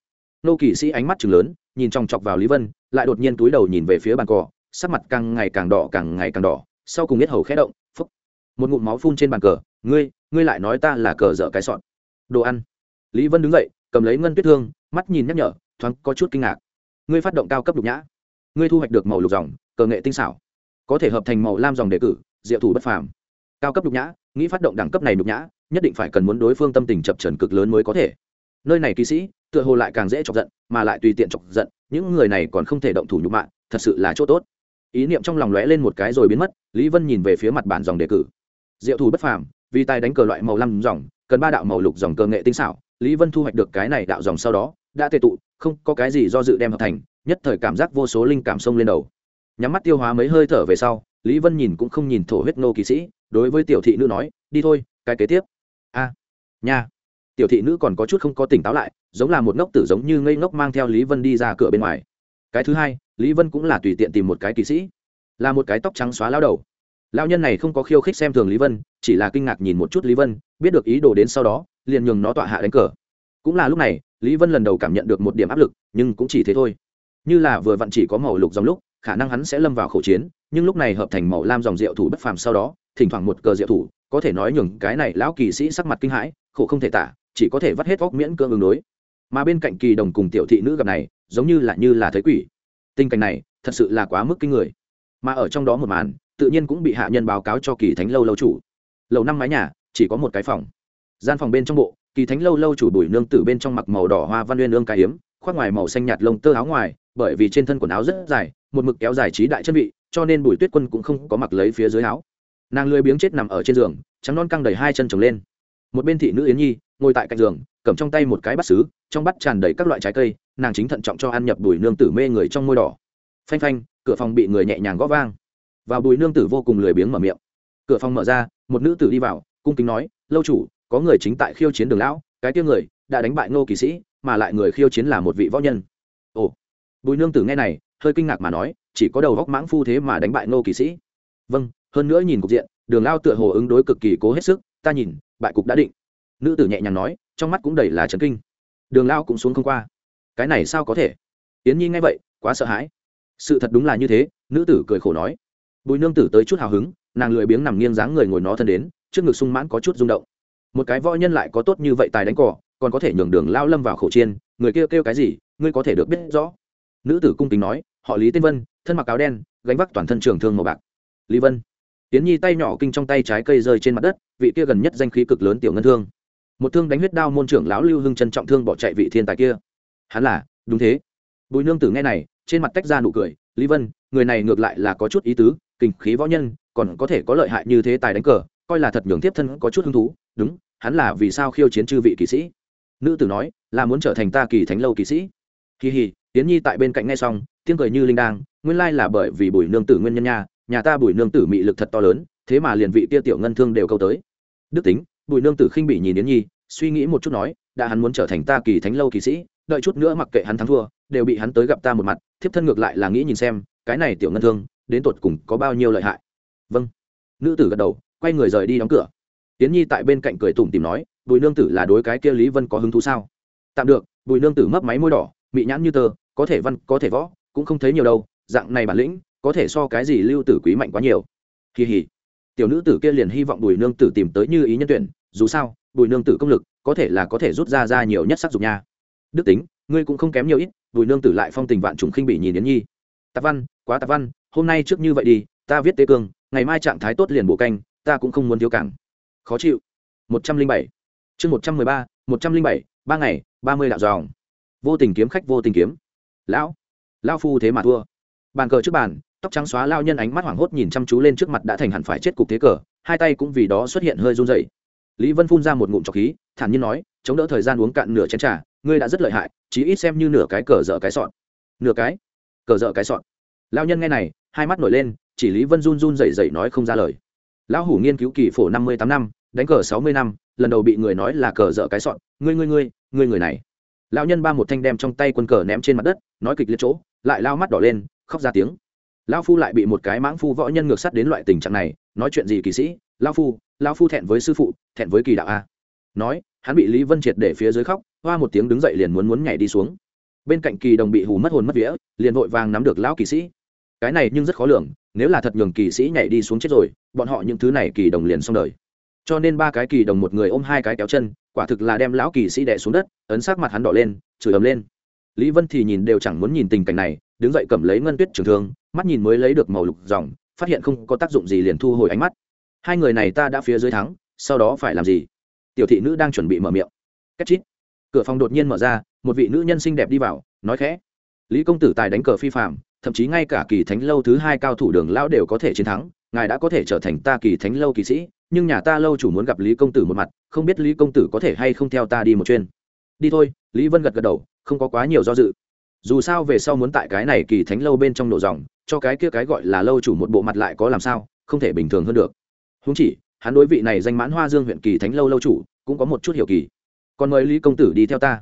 A: Nô kỳ sĩ ánh mắt chừng lớn, nhìn chòng chọc vào lý vân, lại đột nhiên túi đầu nhìn về phía bàn cờ, sắc mặt càng ngày càng đỏ, càng ngày càng đỏ, sau cùng biết hầu khẽ động một ngụm máu phun trên bàn cờ, ngươi ngươi lại nói ta là cờ dở cái sọn. đồ ăn. Lý vân đứng dậy, cầm lấy ngân tuyết thương, mắt nhìn nhắc nhở, thoáng có chút kinh ngạc. Ngươi phát động cao cấp đục nhã. Ngươi thu hoạch được màu lục dòng, cờ nghệ tinh xảo. Có thể hợp thành màu lam dòng đề cử, diệu thủ bất phàm. Cao cấp đục nhã, nghĩ phát động đẳng cấp này đục nhã, nhất định phải cần muốn đối phương tâm tình chập trần cực lớn mới có thể. Nơi này kỵ sĩ, tựa hồ lại càng dễ chọc giận, mà lại tùy tiện chọc giận, những người này còn không thể động thủ nhục mạng thật sự là chỗ tốt. Ý niệm trong lòng lóe lên một cái rồi biến mất, lý vân nhìn về phía mặt bản dòng đề cử diệu thủ bất phàm, vì tài đánh cờ loại màu lam dòng, cần ba đạo màu lục dòng cờ nghệ tinh xảo, lý vân thu hoạch được cái này đạo dòng sau đó, đã tệ tụ, không có cái gì do dự đem hợp thành, nhất thời cảm giác vô số linh cảm sông lên đầu. Nhắm mắt tiêu hóa mấy hơi thở về sau, lý vân nhìn cũng không nhìn thổ huyết nô kỵ sĩ, đối với tiểu thị nữ nói, đi thôi, cái kế tiếp. A, nha. Tiểu thị nữ còn có chút không có tỉnh táo lại, giống là một ngốc tử giống như ngây ngốc mang theo lý vân đi ra cửa bên ngoài. Cái thứ hai, lý vân cũng là tùy tiện tìm một cái kỵ sĩ, là một cái tóc trắng xóa lao đầu lao nhân này không có khiêu khích xem thường lý vân, chỉ là kinh ngạc nhìn một chút lý vân, biết được ý đồ đến sau đó, liền nhường nó tọa hạ đánh cờ. Cũng là lúc này, lý vân lần đầu cảm nhận được một điểm áp lực, nhưng cũng chỉ thế thôi. Như là vừa vặn chỉ có màu lục dòng lúc, khả năng hắn sẽ lâm vào khẩu chiến, nhưng lúc này hợp thành màu lam dòng rượu thủ bất phàm sau đó, thỉnh thoảng một cờ rượu thủ, có thể nói nhường cái này lão kỳ sĩ sắc mặt kinh hãi, khổ không thể tả, chỉ có thể vắt hết vóc miễn cưỡng ứng đối. Mà bên cạnh kỳ đồng cùng tiểu thị nữ gặp này, giống như là như là thấy quỷ. Tình cảnh này, thật sự là quá mức kinh người. Mà ở trong đó một màn tự nhiên cũng bị hạ nhân báo cáo cho kỳ thánh lâu lâu chủ. Lầu năm mái nhà, chỉ có một cái phòng. Gian phòng bên trong bộ, kỳ thánh lâu lâu chủ bùi nương tử bên trong mặc màu đỏ hoa văn uyên ương cái hiếm khoác ngoài màu xanh nhạt lông tơ áo ngoài, bởi vì trên thân quần áo rất dài, một mực kéo dài trí đại chân vị, cho nên bùi tuyết quân cũng không có mặc lấy phía dưới áo. Nàng lười biếng chết nằm ở trên giường, trắng non căng đầy hai chân trồng lên. Một bên thị nữ yến nhi, ngồi tại cạnh giường, cầm trong tay một cái bát xứ trong bát tràn đầy các loại trái cây, nàng chính thận trọng cho ăn nhập bùi nương tử mê người trong môi đỏ. Phanh phanh, cửa phòng bị người nhẹ nhàng gõ vang vào bùi nương tử vô cùng lười biếng mở miệng. Cửa phòng mở ra, một nữ tử đi vào, cung kính nói, lâu chủ, có người chính tại khiêu chiến đường lão, cái tiêu người đã đánh bại ngô kỳ sĩ, mà lại người khiêu chiến là một vị võ nhân. Ồ. Bùi nương tử nghe này, hơi kinh ngạc mà nói, chỉ có đầu góc mãng phu thế mà đánh bại ngô kỳ sĩ? Vâng hơn nữa nhìn cục diện, đường lao tựa hồ ứng đối cực kỳ cố hết sức, ta nhìn, bại cục đã định. Nữ tử nhẹ nhàng nói, trong mắt cũng đầy là trấn kinh. Đường lao cũng xuống không qua. Cái này sao có thể? Yến nhi nghe vậy, quá sợ hãi. Sự thật đúng là như thế, nữ tử cười khổ nói bùi nương tử tới chút hào hứng nàng lười biếng nằm nghiêng dáng người ngồi nó thân đến trước ngực sung mãn có chút rung động. Một cái võ nhân lại có tốt như vậy tài đánh cỏ còn có thể nhường đường lao lâm vào khẩu chiên người kia kêu, kêu cái gì ngươi có thể được biết rõ. Nữ tử cung kính nói họ lý tên vân thân mặc áo đen gánh vác toàn thân trường thương màu bạc. Lý vân. Tiến nhi tay nhỏ kinh trong tay trái cây rơi trên mặt đất vị kia gần nhất danh khí cực lớn tiểu ngân thương. Một thương đánh huyết đao môn trưởng lão lưu hưng trân trọng thương bỏ chạy vị thiên tài kia. Hắn là đúng thế. Bùi nương tử nghe này trên mặt tách ra nụ cười lý vân người này ngược lại là có chút ý tứ, kinh khí võ nhân, còn có thể có lợi hại như thế tài đánh cờ, coi là thật nhường tiếp thân có chút hứng thú. Đúng, hắn là vì sao khiêu chiến chư vị kỵ sĩ? Nữ tử nói, là muốn trở thành ta kỳ thánh lâu kỵ sĩ. Kỳ hì tiến nhi tại bên cạnh ngay xong, tiếng cười như linh đang, nguyên lai là bởi vì bùi nương tử nguyên nhân nha, nhà ta bùi nương tử mị lực thật to lớn, thế mà liền vị kia tiểu ngân thương đều câu tới. Đức tính, bùi nương tử khinh bị nhìn yến nhi, suy nghĩ một chút nói, đã hắn muốn trở thành ta kỳ thánh lâu kỳ sĩ, đợi chút nữa mặc kệ hắn thắng thua, đều bị hắn tới gặp ta một mặt, thiếp thân ngược lại là nghĩ nhìn xem cái này tiểu ngân thương, đến tột cùng có bao nhiêu lợi hại? Vâng. Nữ tử gật đầu, quay người rời đi đóng cửa. Tiến nhi tại bên cạnh cười tủm tìm nói, bùi nương tử là đối cái kia lý vân có hứng thú sao? Tạm được. Bùi nương tử mấp máy môi đỏ, mị nhãn như tờ có thể văn, có thể võ, cũng không thấy nhiều đâu, dạng này bản lĩnh, có thể so cái gì lưu tử quý mạnh quá nhiều. Kỳ hỉ tiểu nữ tử kia liền hy vọng bùi nương tử tìm tới như ý nhân tuyển, dù sao, bùi nương tử công lực, có thể là có thể rút ra ra nhiều nhất sắc dục nha. Đức tính, ngươi cũng không kém nhiều ít. Bùi nương tử lại phong tình vạn trùng khinh bị nhìn yến nhi tạp văn, quá tạp văn, hôm nay trước như vậy đi, ta viết tế cương, ngày mai trạng thái tốt liền bổ canh, ta cũng không muốn thiếu cảng. Khó chịu. Một trăm linh bảy. Chương một trăm mười ba, một trăm linh bảy, ba ngày, ba mươi đạo dòng. Vô tình kiếm khách, vô tình kiếm. Lão lao phu thế mà thua. Bàn cờ trước bàn, tóc trắng xóa lao nhân ánh mắt hoảng hốt nhìn chăm chú lên trước mặt đã thành hẳn phải chết cục thế cờ, hai tay cũng vì đó xuất hiện hơi run dày lý vân phun ra một ngụm trọc khí, thản nhiên nói, chống đỡ thời gian uống cạn nửa chén trà, ngươi đã rất lợi hại, chí ít xem như nửa cái cờ dở cái sọn nửa cái? Cờ dở cái sọn. Lao nhân nghe này, hai mắt nổi lên, chỉ lý vân run run dậy dậy nói không ra lời. Lão hủ nghiên cứu kỳ phổ năm mươi tám năm, đánh cờ sáu mươi năm, lần đầu bị người nói là cờ dở cái sọn. Ngươi ngươi ngươi ngươi người này. Lão nhân ba một thanh đem trong tay quân cờ ném trên mặt đất, nói kịch liệt chỗ, lại lao mắt đỏ lên, khóc ra tiếng. Lão phu lại bị một cái mãng phu võ nhân ngược sắt đến loại tình trạng này, nói chuyện gì kỳ sĩ? Lão phu lão phu thẹn với sư phụ, thẹn với kỳ đạo a. Nói, hắn bị lý vân triệt để phía dưới khóc, hoa một tiếng đứng dậy liền muốn muốn nhảy đi xuống bên cạnh kỳ đồng bị hù mất hồn mất vía, liền vội vàng nắm được lão kỳ sĩ. Cái này nhưng rất khó lường, nếu là thật nhường kỳ sĩ nhảy đi xuống chết rồi, bọn họ những thứ này kỳ đồng liền xong đời. Cho nên ba cái kỳ đồng một người ôm hai cái kéo chân, quả thực là đem lão kỳ sĩ đè xuống đất, ấn sát mặt hắn đỏ lên, chửi ấm lên. Lý vân thì nhìn đều chẳng muốn nhìn tình cảnh này, đứng dậy cầm lấy ngân tuyết trường thương, mắt nhìn mới lấy được màu lục dòng, phát hiện không có tác dụng gì liền thu hồi ánh mắt. Hai người này ta đã phía dưới thắng, sau đó phải làm gì? Tiểu thị nữ đang chuẩn bị mở miệng. Cách chít. Cửa phòng đột nhiên mở ra một vị nữ nhân xinh đẹp đi vào, nói khẽ, lý công tử tài đánh cờ phi phạm thậm chí ngay cả kỳ thánh lâu thứ hai cao thủ đường lão đều có thể chiến thắng, ngài đã có thể trở thành ta kỳ thánh lâu kỳ sĩ, nhưng nhà ta lâu chủ muốn gặp lý công tử một mặt, không biết lý công tử có thể hay không theo ta đi một chuyên đi thôi. Lý vân gật gật đầu, không có quá nhiều do dự. Dù sao về sau muốn tại cái này kỳ thánh lâu bên trong nổ dòng, cho cái kia cái gọi là lâu chủ một bộ mặt lại có làm sao, không thể bình thường hơn được. Húng chỉ, hắn đối vị này danh mãn hoa dương huyện kỳ thánh lâu lâu chủ, cũng có một chút hiểu kỳ. Còn mời lý công tử đi theo ta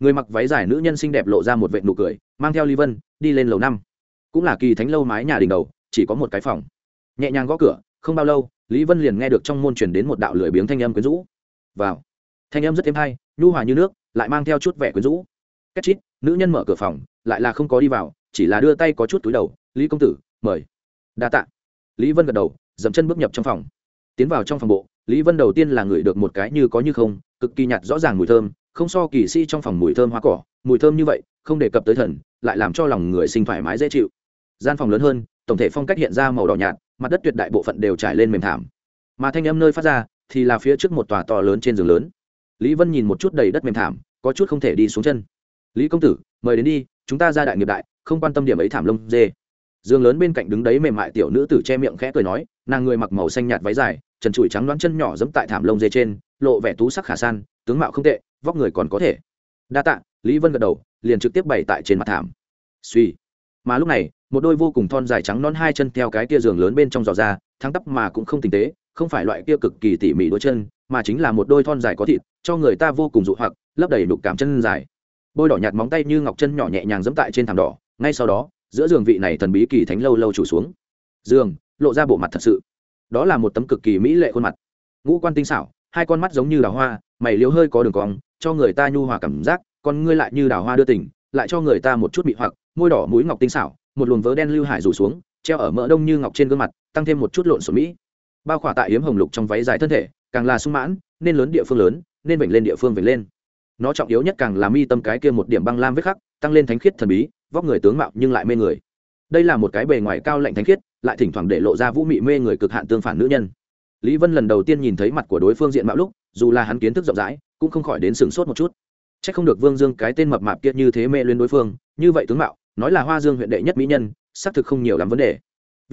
A: người mặc váy dài nữ nhân xinh đẹp lộ ra một vệ nụ cười, mang theo lý vân, đi lên lầu năm. Cũng là kỳ thánh lâu mái nhà đình đầu, chỉ có một cái phòng. Nhẹ nhàng gõ cửa, không bao lâu, lý vân liền nghe được trong môn truyền đến một đạo lười biếng thanh âm quyến rũ. Vào. Thanh âm rất êm hay, nhu hòa như nước, lại mang theo chút vẻ quyến rũ. Cách chít, nữ nhân mở cửa phòng, lại là không có đi vào, chỉ là đưa tay có chút túi đầu, lý công tử, mời. Đa tạ. Lý vân gật đầu, dậm chân bước nhập trong phòng. Tiến vào trong phòng bộ, lý vân đầu tiên là ngửi được một cái như có như không, cực kỳ nhạt, rõ ràng mùi thơm không so kỳ sĩ trong phòng mùi thơm hoa cỏ, mùi thơm như vậy, không đề cập tới thần, lại làm cho lòng người sinh thoải mái dễ chịu. Gian phòng lớn hơn, tổng thể phong cách hiện ra màu đỏ nhạt, mặt đất tuyệt đại bộ phận đều trải lên mềm thảm. Mà thanh âm nơi phát ra, thì là phía trước một tòa to lớn trên giường lớn. Lý vân nhìn một chút đầy đất mềm thảm, có chút không thể đi xuống chân. Lý công tử, mời đến đi, chúng ta ra đại nghiệp đại, không quan tâm điểm ấy thảm lông dê. Giường lớn bên cạnh đứng đấy mềm mại tiểu nữ tử che miệng khẽ cười nói, nàng người mặc màu xanh nhạt váy dài, trần trụi trắng đoán chân nhỏ dẫm tại thảm lông dê trên, lộ vẻ tú sắc khả san, tướng mạo không tệ vóc người còn có thể. Đa tạ, lý vân gật đầu, liền trực tiếp bày tại trên mặt thảm. Suy. Mà lúc này, một đôi vô cùng thon dài trắng non hai chân theo cái kia giường lớn bên trong giò ra thắng tắp mà cũng không tinh tế, không phải loại kia cực kỳ tỉ mỉ đôi chân, mà chính là một đôi thon dài có thịt, cho người ta vô cùng dụ hoặc, lấp đầy đục cảm chân dài. Bôi đỏ nhạt móng tay như ngọc chân nhỏ nhẹ nhàng dẫm tại trên thảm đỏ, ngay sau đó, giữa giường vị này thần bí kỳ thánh lâu lâu chủ xuống. Giường, lộ ra bộ mặt thật sự. Đó là một tấm cực kỳ mỹ lệ khuôn mặt. Ngũ quan tinh xảo, hai con mắt giống như đào hoa, mày liếu hơi có đường cong cho người ta nhu hòa cảm giác, còn ngươi lại như đào hoa đưa tình, lại cho người ta một chút bị hoặc, môi đỏ mũi ngọc tinh xảo, một luồng vớ đen lưu hải rủ xuống, treo ở mỡ đông như ngọc trên gương mặt, tăng thêm một chút lộn xộn mỹ. Bao khỏa tại hiếm hồng lục trong váy dài thân thể, càng là sung mãn, nên lớn địa phương lớn, nên vểnh lên địa phương vểnh lên. Nó trọng yếu nhất càng là mi tâm cái kia một điểm băng lam vết khắc, tăng lên thánh khiết thần bí, vóc người tướng mạo nhưng lại mê người. Đây là một cái bề ngoài cao lạnh thánh khiết, lại thỉnh thoảng để lộ ra vũ mị mê người cực hạn tương phản nữ nhân. Lý vân lần đầu tiên nhìn thấy mặt của đối phương diện mạo lúc dù là hắn kiến thức rộng rãi, cũng không khỏi đến sửng sốt một chút. C h ắ c không được vương dương cái tên mập mạp kia như thế mê lên đối phương, như vậy tướng mạo, nói là hoa dương huyện đệ nhất mỹ nhân, xác thực không nhiều lắm vấn đề.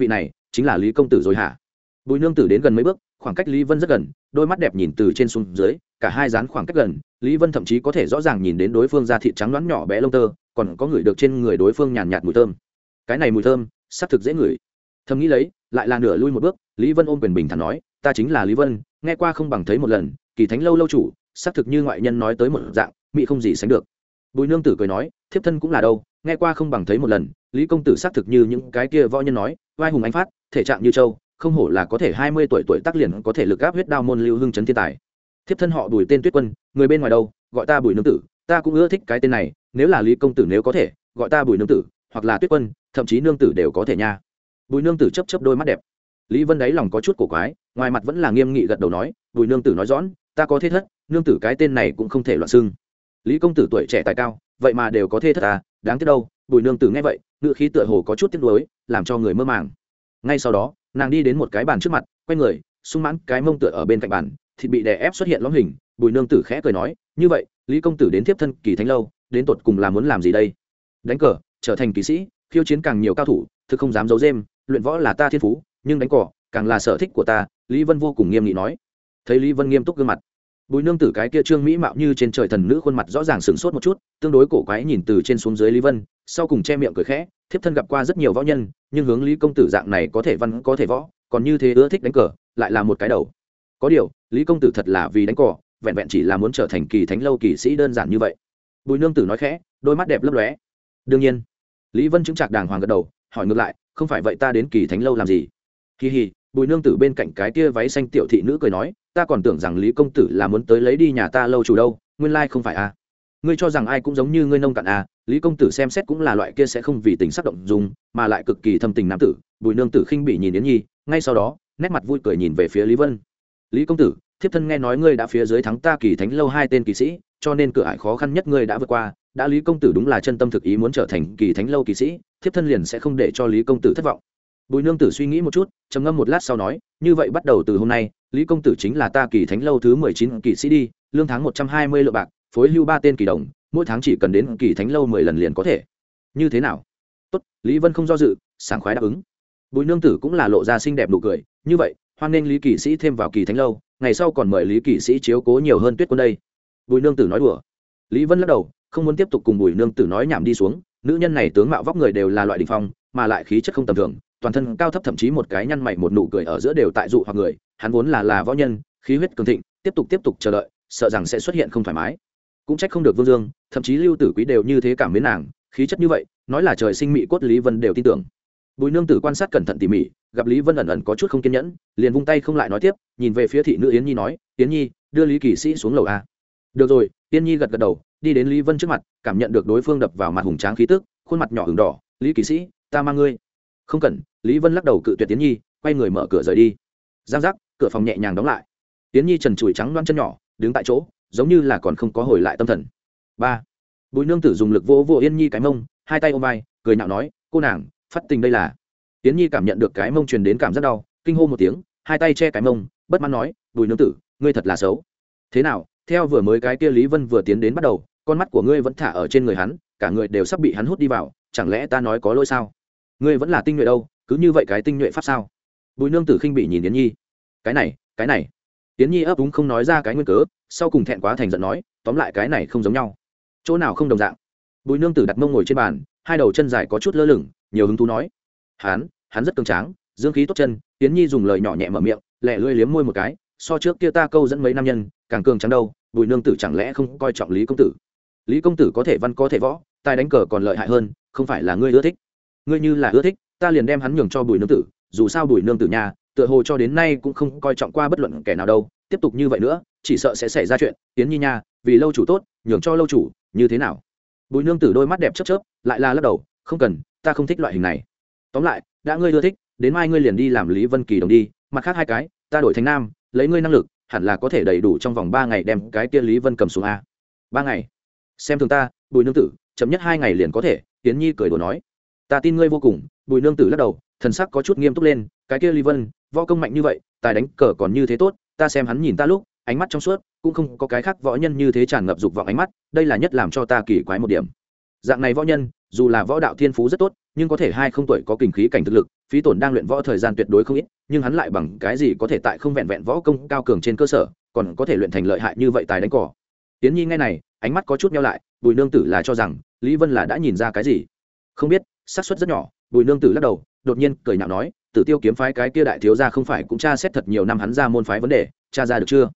A: Vị này, chính là lý công tử rồi hả? Bùi nương tử đến gần mấy bước, khoảng cách lý vân rất gần, đôi mắt đẹp nhìn từ trên xuống dưới, cả hai dán khoảng cách gần, lý vân thậm chí có thể rõ ràng nhìn đến đối phương da thịt trắng đoán nhỏ bé lông tơ, còn có ngửi được trên người đối phương nhàn nhạt mùi thơm. Cái này mùi thơm, xác thực dễ ngửi. Thầm nghĩ lấy, lại là nửa lui một bước, lý vân ôm quyền bình thản nói, ta chính là lý vân, nghe qua không bằng thấy một lần kỳ thánh lâu lâu chủ, xác thực như ngoại nhân nói tới một dạng, mỹ không gì sánh được. Bùi nương tử cười nói, thiếp thân cũng là đâu, nghe qua không bằng thấy một lần, lý công tử xác thực như những cái kia võ nhân nói, vai hùng anh phát, thể trạng như châu, không hổ là có thể hai mươi tuổi tuổi tác liền có thể lực áp huyết đao môn lưu hưng chấn thiên tài. Thiếp thân họ bùi tên tuyết quân, người bên ngoài đâu, gọi ta bùi nương tử, ta cũng ưa thích cái tên này, nếu là lý công tử nếu có thể, gọi ta bùi nương tử, hoặc là tuyết quân, thậm chí nương tử đều có thể nha. Bùi nương tử chấp chấp đôi mắt đẹp. Lý vân đáy lòng có chút cổ quái, ngoài mặt vẫn là nghiêm nghị gật đầu nói, bùi nương tử nói rõ ta có thế thất, nương tử cái tên này cũng không thể loạn xưng. Lý công tử tuổi trẻ tài cao, vậy mà đều có thế thất à đáng tiếc đâu, bùi nương tử nghe vậy ngự khí tựa hồ có chút tiếc nuối, làm cho người mơ màng. Ngay sau đó, nàng đi đến một cái bàn trước mặt, quay người, sung mãn cái mông tựa ở bên cạnh bàn, thịt bị đè ép xuất hiện lõm hình, bùi nương tử khẽ cười nói, như vậy, lý công tử đến tiếp thân kỳ thánh lâu, đến tột cùng là muốn làm gì đây? Đánh cờ, trở thành kỵ sĩ, khiêu chiến càng nhiều cao thủ, thực không dám giấu dêm luyện võ là ta thiên phú, nhưng đánh cỏ càng là sở thích của ta, lý vân vô cùng nghiêm nghị nói thấy lý vân nghiêm túc gương mặt, bùi nương tử cái kia trương mỹ mạo như trên trời thần nữ khuôn mặt rõ ràng sửng sốt một chút, tương đối cổ quái nhìn từ trên xuống dưới lý vân, sau cùng che miệng cười khẽ, thiếp thân gặp qua rất nhiều võ nhân, nhưng hướng lý công tử dạng này có thể văn, có thể võ, còn như thế ưa thích đánh cờ, lại là một cái đầu. Có điều, lý công tử thật là vì đánh cỏ vẹn vẹn chỉ là muốn trở thành kỳ thánh lâu kỳ sĩ đơn giản như vậy. Bùi nương tử nói khẽ, đôi mắt đẹp lấp lóe. Đương nhiên, lý vân chứng chạc đàng hoàng gật đầu, hỏi ngược lại, không phải vậy ta đến kỳ thánh lâu làm gì? Kỳ hì bùi nương tử bên cạnh cái kia váy xanh tiểu thị nữ cười nói ta còn tưởng rằng lý công tử là muốn tới lấy đi nhà ta lâu chủ đâu nguyên lai không phải a à. ngươi cho rằng ai cũng giống như ngươi nông cạn a à, lý công tử xem xét cũng là loại kia sẽ không vì tình sắc động dùng mà lại cực kỳ thâm tình nam tử. Bùi nương tử khinh bị nhìn yến nhi ngay sau đó nét mặt vui cười nhìn về phía lý vân. Lý công tử thiếp thân nghe nói ngươi đã phía dưới thắng ta kỳ thánh lâu hai tên kỳ sĩ cho nên cửa ải khó khăn nhất ngươi đã vượt qua đã lý công tử đúng là chân tâm thực ý muốn trở thành kỳ thánh lâu kỳ sĩ thiếp thân liền sẽ không để cho lý công tử thất vọng bùi nương tử suy nghĩ một chút, trầm ngâm một lát sau nói, như vậy bắt đầu từ hôm nay, lý công tử chính là ta kỳ thánh lâu thứ mười chín kỳ sĩ đi, lương tháng một trăm hai mươi lượng bạc, phối hưu ba tên kỳ đồng, mỗi tháng chỉ cần đến kỳ thánh lâu mười lần liền có thể. Như thế nào? Tốt, lý vân không do dự, sảng khoái đáp ứng. Bùi nương tử cũng là lộ ra xinh đẹp nụ cười, như vậy, hoan nghênh lý Kỵ sĩ thêm vào kỳ thánh lâu, ngày sau còn mời lý Kỵ sĩ chiếu cố nhiều hơn tuyết quân đây. Bùi nương tử nói đùa. Lý vân lắc đầu, không muốn tiếp tục cùng bùi nương tử nói nhảm đi xuống, nữ nhân này tướng mạo vóc người đều là loại đình phong, mà lại khí chất không tầm thường toàn thân cao thấp thậm chí một cái nhăn mày một nụ cười ở giữa đều tại dụ hoặc người, hắn vốn là là võ nhân, khí huyết cường thịnh, tiếp tục tiếp tục chờ đợi, sợ rằng sẽ xuất hiện không thoải mái. Cũng trách không được vương dương, thậm chí lưu tử quý đều như thế cảm mến nàng, khí chất như vậy, nói là trời sinh mỹ cốt lý vân đều tin tưởng. Bùi nương tử quan sát cẩn thận tỉ mỉ, gặp lý vân ẩn ẩn có chút không kiên nhẫn, liền vung tay không lại nói tiếp, nhìn về phía thị nữ yến nhi nói, yến nhi, đưa lý kỳ sĩ xuống lầu a. Được rồi, yến nhi gật gật đầu, đi đến lý vân trước mặt, cảm nhận được đối phương đập vào mặt hùng tráng khí tức, khuôn mặt nhỏ hừng đỏ, lý kỳ sĩ, ta mang ngươi không cần, lý vân lắc đầu cự tuyệt tiến nhi, quay người mở cửa rời đi. Giang giác, cửa phòng nhẹ nhàng đóng lại. Tiến nhi trần trụi trắng loan chân nhỏ, đứng tại chỗ, giống như là còn không có hồi lại tâm thần. Ba. Bùi nương tử dùng lực vỗ vỗ yên nhi cái mông, hai tay ôm vai, cười nhạo nói, cô nàng, phát tình đây là. Tiến nhi cảm nhận được cái mông truyền đến cảm giác đau, kinh hô một tiếng, hai tay che cái mông, bất mãn nói, bùi nương tử, ngươi thật là xấu. Thế nào, theo vừa mới cái kia lý vân vừa tiến đến bắt đầu, con mắt của ngươi vẫn thả ở trên người hắn, cả người đều sắp bị hắn hút đi vào, chẳng lẽ ta nói có lỗi sao? Ngươi vẫn là tinh nhuệ đâu, cứ như vậy cái tinh nhuệ pháp sao? Bùi nương tử khinh bị nhìn yến nhi. Cái này cái này. Yến nhi ấp úng không nói ra cái nguyên cớ, sau cùng thẹn quá thành giận nói, tóm lại cái này không giống nhau. Chỗ nào không đồng dạng? Bùi nương tử đặt mông ngồi trên bàn, hai đầu chân dài có chút lơ lửng, nhiều hứng thú nói. Hắn hắn rất cường tráng, dương khí tốt chân, yến nhi dùng lời nhỏ nhẹ mở miệng, lẹ lưỡi liếm môi một cái, so trước kia ta câu dẫn mấy nam nhân, càng cường trắng đâu, bùi nương tử chẳng lẽ không coi trọng lý công tử? Lý công tử có thể văn có thể võ, tài đánh cờ còn lợi hại hơn, không phải là ngươi ưa thích ngươi như là ưa thích, ta liền đem hắn nhường cho bùi nương tử, dù sao bùi nương tử nhà, tựa hồ cho đến nay cũng không coi trọng qua bất luận kẻ nào đâu, tiếp tục như vậy nữa, chỉ sợ sẽ xảy ra chuyện tiến nhi nha, vì lâu chủ tốt, nhường cho lâu chủ, như thế nào? Bùi nương tử đôi mắt đẹp chớp chớp, lại là lắc đầu, không cần, ta không thích loại hình này. Tóm lại, đã ngươi ưa thích, đến mai ngươi liền đi làm lý vân kỳ đồng đi, mặt khác hai cái, ta đổi thành nam, lấy ngươi năng lực, hẳn là có thể đầy đủ trong vòng ba ngày đem cái kia lý vân cầm xuống a. Ba ngày. Xem thường ta, bùi nương tử, chậm nhất hai ngày liền có thể tiến nhi cười đùa nói ta tin ngươi vô cùng, bùi nương tử lắc đầu, thần sắc có chút nghiêm túc lên, cái kia lý vân, võ công mạnh như vậy, tài đánh cờ còn như thế tốt, ta xem hắn nhìn ta lúc, ánh mắt trong suốt, cũng không có cái khác võ nhân như thế tràn ngập dục vọng ánh mắt, đây là nhất làm cho ta kỳ quái một điểm. Dạng này võ nhân, dù là võ đạo thiên phú rất tốt, nhưng có thể hai không tuổi có kinh khí cảnh thực lực, phí tổn đang luyện võ thời gian tuyệt đối không ít, nhưng hắn lại bằng cái gì có thể tại không vẹn vẹn võ công cao cường trên cơ sở, còn có thể luyện thành lợi hại như vậy tài đánh cỏ tiến nhi nghe này, ánh mắt có chút nhau lại, bùi nương tử là cho rằng, lý vân là đã nhìn ra cái gì? Không biết xác suất rất nhỏ, bùi nương tử lắc đầu, đột nhiên cười nhạo nói, tử tiêu kiếm phái cái kia đại thiếu gia không phải cũng tra xét thật nhiều năm hắn ra môn phái vấn đề, tra ra được chưa?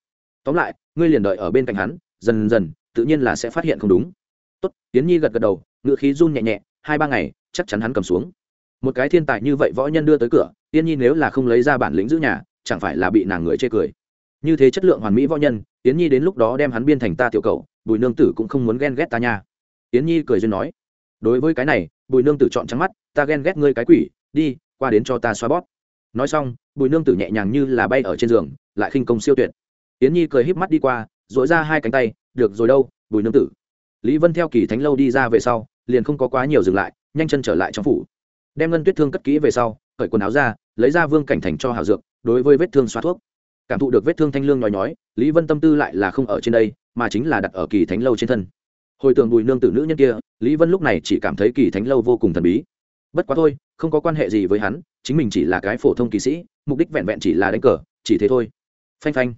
A: Tóm lại, ngươi liền đợi ở bên cạnh hắn, dần dần, tự nhiên là sẽ phát hiện không đúng. Tốt tiến nhi gật gật đầu ngự khí run nhẹ nhẹ, hai ba ngày, chắc chắn hắn cầm xuống. Một cái thiên tài như vậy võ nhân đưa tới cửa tiên nhi nếu là không lấy ra bản lĩnh giữ nhà, chẳng phải là bị nàng người chê cười. Như thế chất lượng hoàn mỹ võ nhân tiến nhi đến lúc đó đem hắn biên thành ta tiểu cầu, bùi nương tử cũng không muốn ghen ghét ta nha. Tiến nhi cười duyên nói đối với cái này, bùi nương tử chọn trắng mắt, ta ghen ghét ngươi cái quỷ, đi, qua đến cho ta xoa bót nói xong, bùi nương tử nhẹ nhàng như là bay ở trên giường, lại khinh công siêu tuyệt. Yến nhi cười híp mắt đi qua dội ra hai cánh tay, được rồi đâu, bùi nương tử. Lý vân theo kỳ thánh lâu đi ra về sau, liền không có quá nhiều dừng lại, nhanh chân trở lại trong phủ. Đem ngân tuyết thương cất kỹ về sau cởi quần áo ra, lấy ra vương cảnh thành cho hảo dược, đối với vết thương xoa thuốc. Cảm thụ được vết thương thanh lương nhói nhói, lý vân tâm tư lại là không ở trên đây, mà chính là đặt ở kỳ thánh lâu trên thân hồi tưởng bùi nương tử nữ nhân kia, lý vân lúc này chỉ cảm thấy kỳ thánh lâu vô cùng thần bí. Bất quá thôi, không có quan hệ gì với hắn, chính mình chỉ là cái phổ thông kỳ sĩ, mục đích vẹn vẹn chỉ là đánh cờ, chỉ thế thôi. Phanh phanh.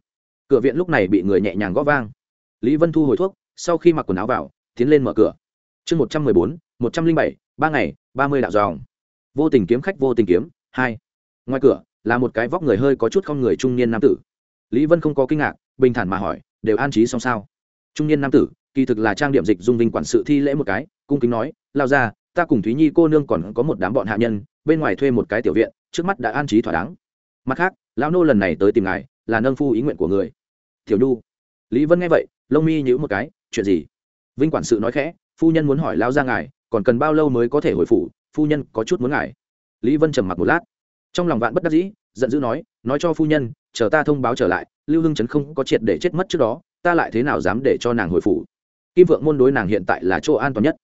A: Cửa viện lúc này bị người nhẹ nhàng gõ vang. Lý vân thu hồi thuốc, sau khi mặc quần áo vào, tiến lên mở cửa. Chương một trăm mười bốn, một trăm linh bảy, ba ngày, ba mươi đạo dòng. Vô tình kiếm khách, vô tình kiếm, hai. Ngoài cửa, là một cái vóc người hơi có chút không người trung niên nam tử. Lý vân không có kinh ngạc, bình thản mà hỏi, đều an trí xong sao? Trung niên nam tử kỳ thực là trang điểm dịch dung vinh quản sự thi lễ một cái, cung kính nói lao ra ta cùng thúy nhi cô nương còn có một đám bọn hạ nhân, bên ngoài thuê một cái tiểu viện, trước mắt đã an trí thỏa đáng. Mặt khác, lão nô lần này tới tìm ngài, là nâng phu ý nguyện của người. Tiểu nhu. Lý vân nghe vậy, lông mi nhữ một cái, chuyện gì? Vinh quản sự nói khẽ, phu nhân muốn hỏi lao ra ngài, còn cần bao lâu mới có thể hồi phủ, phu nhân có chút muốn ngài. Lý vân trầm mặc một lát. Trong lòng vạn bất đắc dĩ, giận dữ nói nói cho phu nhân, chờ ta thông báo trở lại, lưu hưng trấn không có triệt để chết mất trước đó, ta lại thế nào dám để cho nàng hồi phủ? Kim vượng môn đối nàng hiện tại là chỗ an toàn nhất.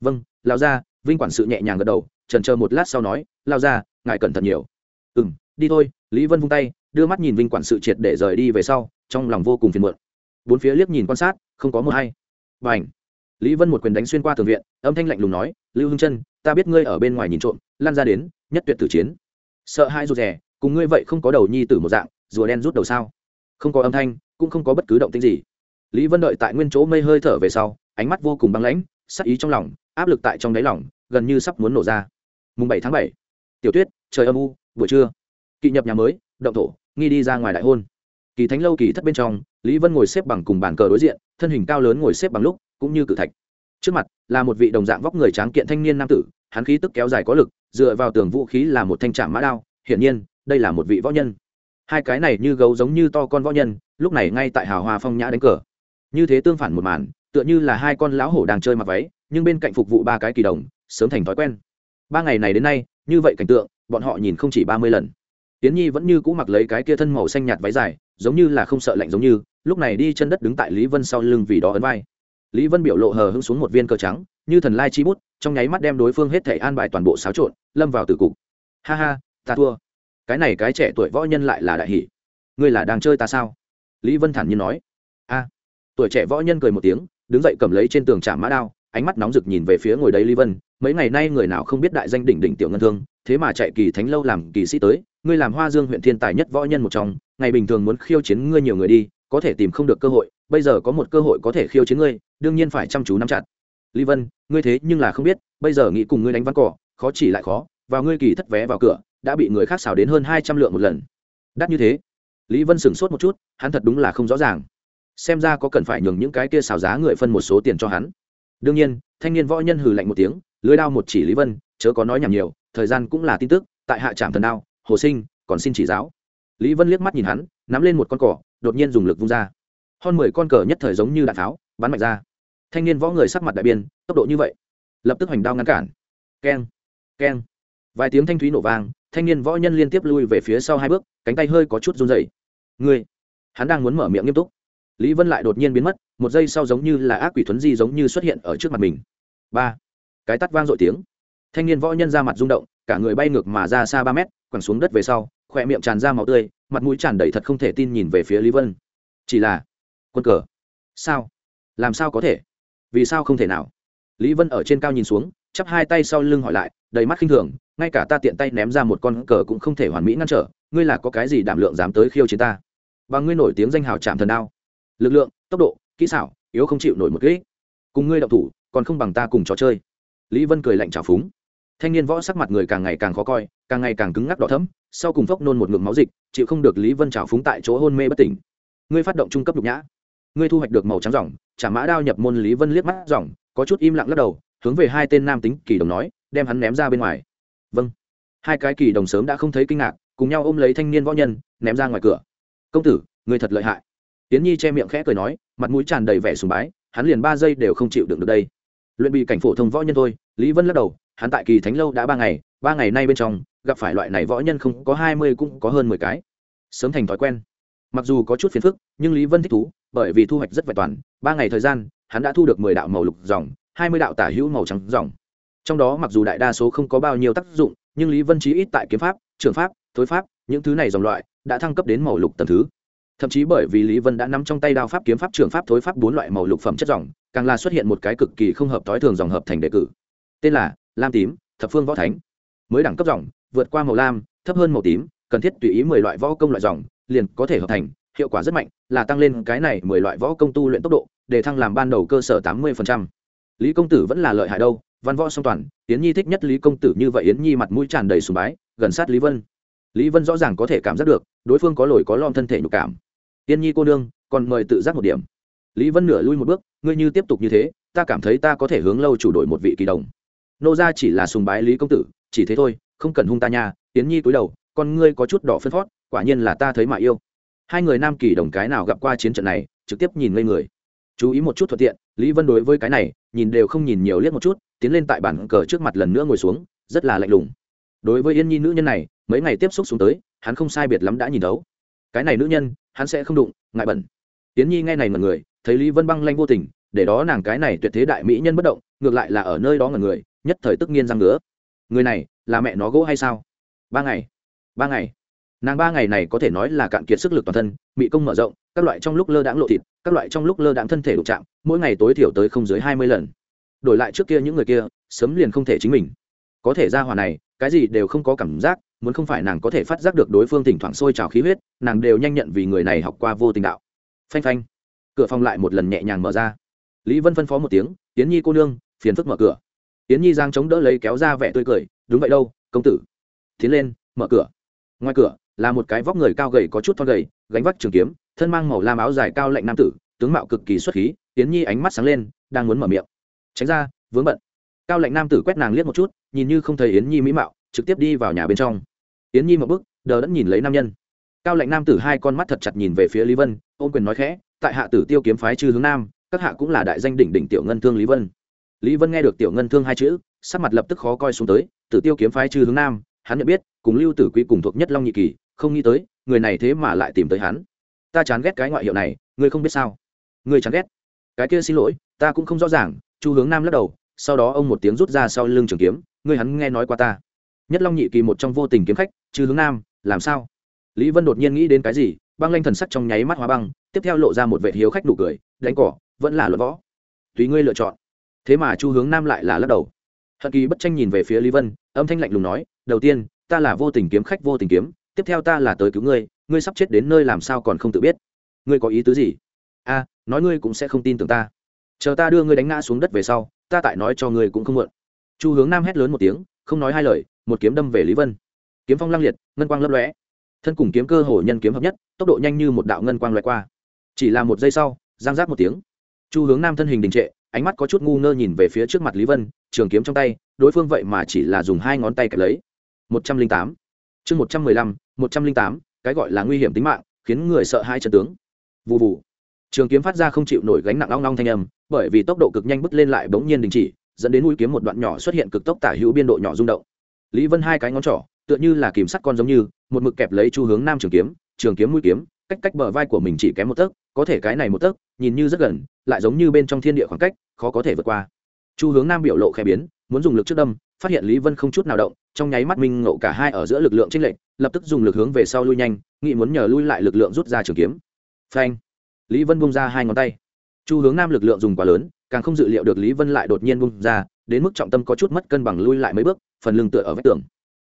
A: Vâng lao ra vinh quản sự nhẹ nhàng gật đầu, trần chờ một lát sau nói lao ra ngài cẩn thận nhiều. Ừ m đi thôi. Lý vân vung tay, đưa mắt nhìn vinh quản sự triệt để rời đi về sau, trong lòng vô cùng phiền muộn. Bốn phía liếc nhìn quan sát, không có mưa hay. B à n h lý vân một quyền đánh xuyên qua tường viện, âm thanh lạnh lùng nói, lưu hưng chân ta biết ngươi ở bên ngoài nhìn trộm lan ra đến, nhất tuyệt tử chiến. Sợ hai rụt rè, cùng ngươi vậy không có đầu nhi tử một dạng, rùa đen rút đầu sao? Không có âm thanh, cũng không có bất cứ động tĩnh gì lý vân đợi tại nguyên chỗ mây hơi thở về sau, ánh mắt vô cùng băng lãnh, sắc ý trong lòng, áp lực tại trong đáy lòng, gần như sắp muốn nổ ra. Mùng bảy tháng bảy, tiểu tuyết trời âm u, buổi trưa. Kỵ nhập nhà mới, động thổ, nghi đi ra ngoài đại hôn. Kỳ thánh lâu kỳ thất bên trong, lý vân ngồi xếp bằng cùng bàn cờ đối diện, thân hình cao lớn ngồi xếp bằng lúc, cũng như cử thạch. Trước mặt, là một vị đồng dạng vóc người tráng kiện thanh niên nam tử, hắn khí tức kéo dài có lực, dựa vào tường vũ khí là một thanh trạm mã đao, hiển nhiên, đây là một vị võ nhân. Hai cái này như gấu giống như to con võ nhân, lúc này ngay tại hào hoa phong nhã đánh cờ như thế tương phản một màn, tựa như là hai con lão hổ đang chơi mặc váy, nhưng bên cạnh phục vụ ba cái kỳ đồng, sớm thành thói quen. Ba ngày này đến nay, như vậy cảnh tượng, bọn họ nhìn không chỉ ba mươi lần. Tiến nhi vẫn như cũ mặc lấy cái kia thân màu xanh nhạt váy dài, giống như là không sợ lạnh giống như, lúc này đi chân đất đứng tại lý vân sau lưng vì đó ấn vai. Lý vân biểu lộ hờ hững xuống một viên cờ trắng, như thần lai chi bút, trong nháy mắt đem đối phương hết thể an bài toàn bộ xáo trộn, lâm vào từ cục. Ha ha, ta thua. Cái này cái trẻ tuổi võ nhân lại là đại hỷ ngươi là đang chơi ta sao? Lý vân thản nhiên nói. A tuổi trẻ võ nhân cười một tiếng, đứng dậy cầm lấy trên tường trả mã đao, ánh mắt nóng rực nhìn về phía ngồi đây lý vân, mấy ngày nay người nào không biết đại danh đỉnh đỉnh tiểu ngân thương, thế mà chạy kỳ thánh lâu làm kỳ sĩ tới, ngươi làm hoa dương huyện thiên tài nhất võ nhân một trong, ngày bình thường muốn khiêu chiến ngươi nhiều người đi, có thể tìm không được cơ hội, bây giờ có một cơ hội có thể khiêu chiến ngươi, đương nhiên phải chăm chú nắm chặt. Lý vân, ngươi thế nhưng là không biết, bây giờ nghĩ cùng ngươi đánh văn cỏ, khó chỉ lại khó, vào ngươi kỳ thất vé vào cửa, đã bị người khác xào đến hơn hai trăm lượng một lần. Đắt như thế. Lý vân sửng sốt một chút, hắn thật đúng là không rõ ràng xem ra có cần phải nhường những cái kia xào giá người phân một số tiền cho hắn. Đương nhiên, thanh niên võ nhân hừ lạnh một tiếng, lưới đao một chỉ lý vân, chớ có nói nhảm nhiều, thời gian cũng là tin tức, tại hạ trạm thần đao, hồ sinh, còn xin chỉ giáo. Lý vân liếc mắt nhìn hắn, nắm lên một con cỏ, đột nhiên dùng lực vung ra. Hơn mười con cờ nhất thời giống như đạn tháo, bắn mạnh ra. Thanh niên võ người sắc mặt đại biên tốc độ như vậy, lập tức hoành đao ngăn cản. Keng keng. Vài tiếng thanh thúy nổ vang, thanh niên võ nhân liên tiếp lui về phía sau hai bước, cánh tay hơi có chút run dày ngươi, hắn đang muốn mở miệng nghiêm túc lý vân lại đột nhiên biến mất, một giây sau giống như là ác quỷ thuấn di giống như xuất hiện ở trước mặt mình. Ba. Cái tắt vang dội tiếng. Thanh niên võ nhân ra mặt rung động, cả người bay ngược mà ra xa ba mét, quẳng xuống đất về sau, khỏe miệng tràn ra màu tươi, mặt mũi tràn đầy thật không thể tin nhìn về phía lý vân. Chỉ là, quân cờ. Sao? Làm sao có thể? Vì sao không thể nào? Lý vân ở trên cao nhìn xuống, chắp hai tay sau lưng hỏi lại, đầy mắt khinh thường, ngay cả ta tiện tay ném ra một con cờ cũng không thể hoàn mỹ ngăn trở, ngươi là có cái gì đảm lượng dám tới khiêu chiến ta? Và ngươi nổi tiếng danh hào chạm thần đao lực lượng, tốc độ, kỹ xảo, yếu không chịu nổi một kỹ cùng ngươi đậu thủ, còn không bằng ta cùng trò chơi. Lý vân cười lạnh trào phúng. Thanh niên võ sắc mặt người càng ngày càng khó coi, càng ngày càng cứng ngắc đỏ thấm sau cùng phốc nôn một ngụm máu dịch, chịu không được lý vân trào phúng tại chỗ hôn mê bất tỉnh. Ngươi phát động trung cấp nhục nhã. Ngươi thu hoạch được màu trắng dòng, trả mã đao nhập môn lý vân liếc mắt dòng, có chút im lặng lắc đầu, hướng về hai tên nam tính kỳ đồng nói, đem hắn ném ra bên ngoài. Vâng. Hai cái kỳ đồng sớm đã không thấy kinh ngạc, cùng nhau ôm lấy thanh niên võ nhân, ném ra ngoài cửa. Công tử người thật lợi hại tiến nhi che miệng khẽ cười nói, mặt mũi tràn đầy vẻ sùng bái, hắn liền ba giây đều không chịu đựng được đây. Luyện bị cảnh phổ thông võ nhân thôi, lý vân lắc đầu, hắn tại kỳ thánh lâu đã ba ngày ba ngày nay bên trong, gặp phải loại này võ nhân không có hai mươi cũng có hơn mười cái. Sớm thành thói quen. Mặc dù có chút phiền phức, nhưng lý vân thích thú, bởi vì thu hoạch rất vẹn toàn, ba ngày thời gian, hắn đã thu được mười đạo màu lục dòng, hai mươi đạo tả hữu màu trắng dòng. Trong đó mặc dù đại đa số không có bao nhiêu tác dụng, nhưng lý vân chí ít tại kiếm pháp, trường pháp, thối pháp, những thứ này dòng loại, đã thăng cấp đến màu lục tầm thứ thậm chí bởi vì lý vân đã nắm trong tay đao pháp kiếm pháp trường pháp thối pháp bốn loại màu lục phẩm chất dòng, càng là xuất hiện một cái cực kỳ không hợp t ố i thường dòng hợp thành đề cử. Tên là lam tím, thập phương võ thánh. Mới đẳng cấp dòng, vượt qua màu lam, thấp hơn màu tím, cần thiết tùy ý mười loại võ công loại dòng, liền có thể hợp thành, hiệu quả rất mạnh, là tăng lên cái này mười loại võ công tu luyện tốc độ, để thăng làm ban đầu cơ sở tám mươi lý công tử vẫn là lợi hại đâu, văn võ song toàn, yến nhi thích nhất lý công tử như vậy yến nhi mặt mũi tràn đầy sùng bái, gần sát lý vân. Lý vân rõ ràng có thể cảm giác được, đối phương có lồi có lon thân thể nhục cảm. Tiên nhi cô nương, còn mời tự giác một điểm. Lý vân nửa lui một bước, ngươi như tiếp tục như thế, ta cảm thấy ta có thể hướng lâu chủ đổi một vị kỳ đồng. Nô ra chỉ là sùng bái lý công tử, chỉ thế thôi, không cần hung ta nha, Tiễn nhi cúi đầu, con ngươi có chút đỏ phân phót quả nhiên là ta thấy mà yêu. Hai người nam kỳ đồng cái nào gặp qua chiến trận này, trực tiếp nhìn ngây người. Chú ý một chút thuận tiện, lý vân đối với cái này, nhìn đều không nhìn nhiều liếc một chút, tiến lên tại bản cờ trước mặt lần nữa ngồi xuống, rất là lạnh lùng. Đối với yên nhi nữ nhân này, mấy ngày tiếp xúc xuống tới, hắn không sai biệt lắm đã nhìn đấu cái này nữ nhân hắn sẽ không đụng, ngại bẩn. Tiến nhi nghe này mật người, thấy lý vân băng lanh vô tình, để đó nàng cái này tuyệt thế đại mỹ nhân bất động, ngược lại là ở nơi đó ngần người, nhất thời tức nghiên răng nữa người này, là mẹ nó gỗ hay sao? Ba ngày. Ba ngày. Nàng ba ngày này có thể nói là cạn kiệt sức lực toàn thân bị công mở rộng, các loại trong lúc lơ đãng lộ thịt, các loại trong lúc lơ đãng thân thể đụng chạm, mỗi ngày tối thiểu tới không dưới hai mươi lần. Đổi lại trước kia những người kia, sớm liền không thể chính mình. Có thể ra hòa này, cái gì đều không có cảm giác muốn không phải nàng có thể phát giác được đối phương thỉnh thoảng sôi trào khí huyết, nàng đều nhanh nhận vì người này học qua vô tình đạo. Phanh phanh. Cửa phòng lại một lần nhẹ nhàng mở ra. Lý vân phân phó một tiếng tiến nhi cô nương, phiền phức mở cửa. Tiến nhi giang chống đỡ lấy kéo ra vẻ tươi cười, đúng vậy đâu, công tử. Tiến lên, mở cửa. Ngoài cửa, là một cái vóc người cao gầy có chút thon gầy, gánh vác trường kiếm, thân mang màu lam áo dài cao lạnh nam tử, tướng mạo cực kỳ xuất khí tiến nhi ánh mắt sáng lên, đang muốn mở miệng. Tránh ra, vướng bận. Cao lạnh nam tử quét nàng liếc một chút, nhìn như không thấy yến nhi mỹ mạo, trực tiếp đi vào nhà bên trong yến nhi một bước đờ đẫn nhìn lấy nam nhân. Cao lệnh nam tử hai con mắt thật chặt nhìn về phía lý vân ôn quyền nói khẽ, tại hạ tử tiêu kiếm phái chư hướng nam, các hạ cũng là đại danh đỉnh đỉnh tiểu ngân thương lý vân. Lý vân nghe được tiểu ngân thương hai chữ, sắc mặt lập tức khó coi xuống tới, tử tiêu kiếm phái chư hướng nam, hắn nhận biết, cùng lưu tử quý cùng thuộc nhất long nhị kỳ, không nghĩ tới, người này thế mà lại tìm tới hắn. Ta chán ghét cái ngoại hiệu này, ngươi không biết sao? Ngươi chán ghét? Cái kia xin lỗi, ta cũng không rõ ràng. Chu hướng nam lắc đầu, sau đó ông một tiếng rút ra sau lưng trường kiếm, ngươi hắn nghe nói qua ta. Nhất long nhị kỳ một trong vô tình kiếm khách chứ hướng nam, làm sao? Lý vân đột nhiên nghĩ đến cái gì, băng lanh thần sắc trong nháy mắt hóa băng, tiếp theo lộ ra một vệ hiếu khách đủ cười, đánh cỏ, vẫn là luật võ. Tùy ngươi lựa chọn. Thế mà chu hướng nam lại là lắc đầu. Hận kỳ bất tranh nhìn về phía lý vân, âm thanh lạnh lùng nói, đầu tiên, ta là vô tình kiếm khách vô tình kiếm, tiếp theo ta là tới cứu ngươi ngươi sắp chết đến nơi làm sao còn không tự biết. Ngươi có ý tứ gì? A, nói ngươi cũng sẽ không tin tưởng ta. Chờ ta đưa ngươi đánh ngã xuống đất về sau, ta tại nói cho ngươi cũng không mượn chu hướng nam hét lớn một tiếng, không nói hai lời, một kiếm đâm về lý vân kiếm phong lăng liệt, ngân quang lấp lóe. Thân cùng kiếm cơ hồ nhân kiếm hợp nhất, tốc độ nhanh như một đạo ngân quang loại qua. Chỉ là một giây sau, giang giác một tiếng. Chu hướng nam thân hình đình trệ, ánh mắt có chút ngu ngơ nhìn về phía trước mặt lý vân, trường kiếm trong tay, đối phương vậy mà chỉ là dùng hai ngón tay kẹp lấy. Một trăm linh tám. Chương một trăm mười lăm, một trăm linh tám, cái gọi là nguy hiểm tính mạng, khiến người sợ hai trận tướng. Vụ vụ trường kiếm phát ra không chịu nổi gánh nặng long long thanh âm, bởi vì tốc độ cực nhanh bứt lên lại bỗng nhiên đình chỉ, dẫn đến mũi kiếm một đoạn nhỏ xuất hiện cực tốc tả hữu biên độ nhỏ rung động. Lý vân hai cái ngón trỏ tựa như là kìm sắt con giống như, một mực kẹp lấy chu hướng nam trường kiếm trường kiếm mũi kiếm, cách cách bờ vai của mình chỉ kém một tấc, có thể cái này một tấc, nhìn như rất gần, lại giống như bên trong thiên địa khoảng cách, khó có thể vượt qua. Chu hướng nam biểu lộ khẽ biến, muốn dùng lực trước đâm, phát hiện lý vân không chút nào động, trong nháy mắt minh ngộ cả hai ở giữa lực lượng chênh lệch, lập tức dùng lực hướng về sau lui nhanh nghị muốn nhờ lui lại lực lượng rút ra trường kiếm. Phanh! Lý vân bung ra hai ngón tay. Chu hướng nam lực lượng dùng quá lớn, càng không dự liệu được lý vân lại đột nhiên bung ra, đến mức trọng tâm có chút mất cân bằng lui lại mấy bước, phần lưng tựa ở vách tường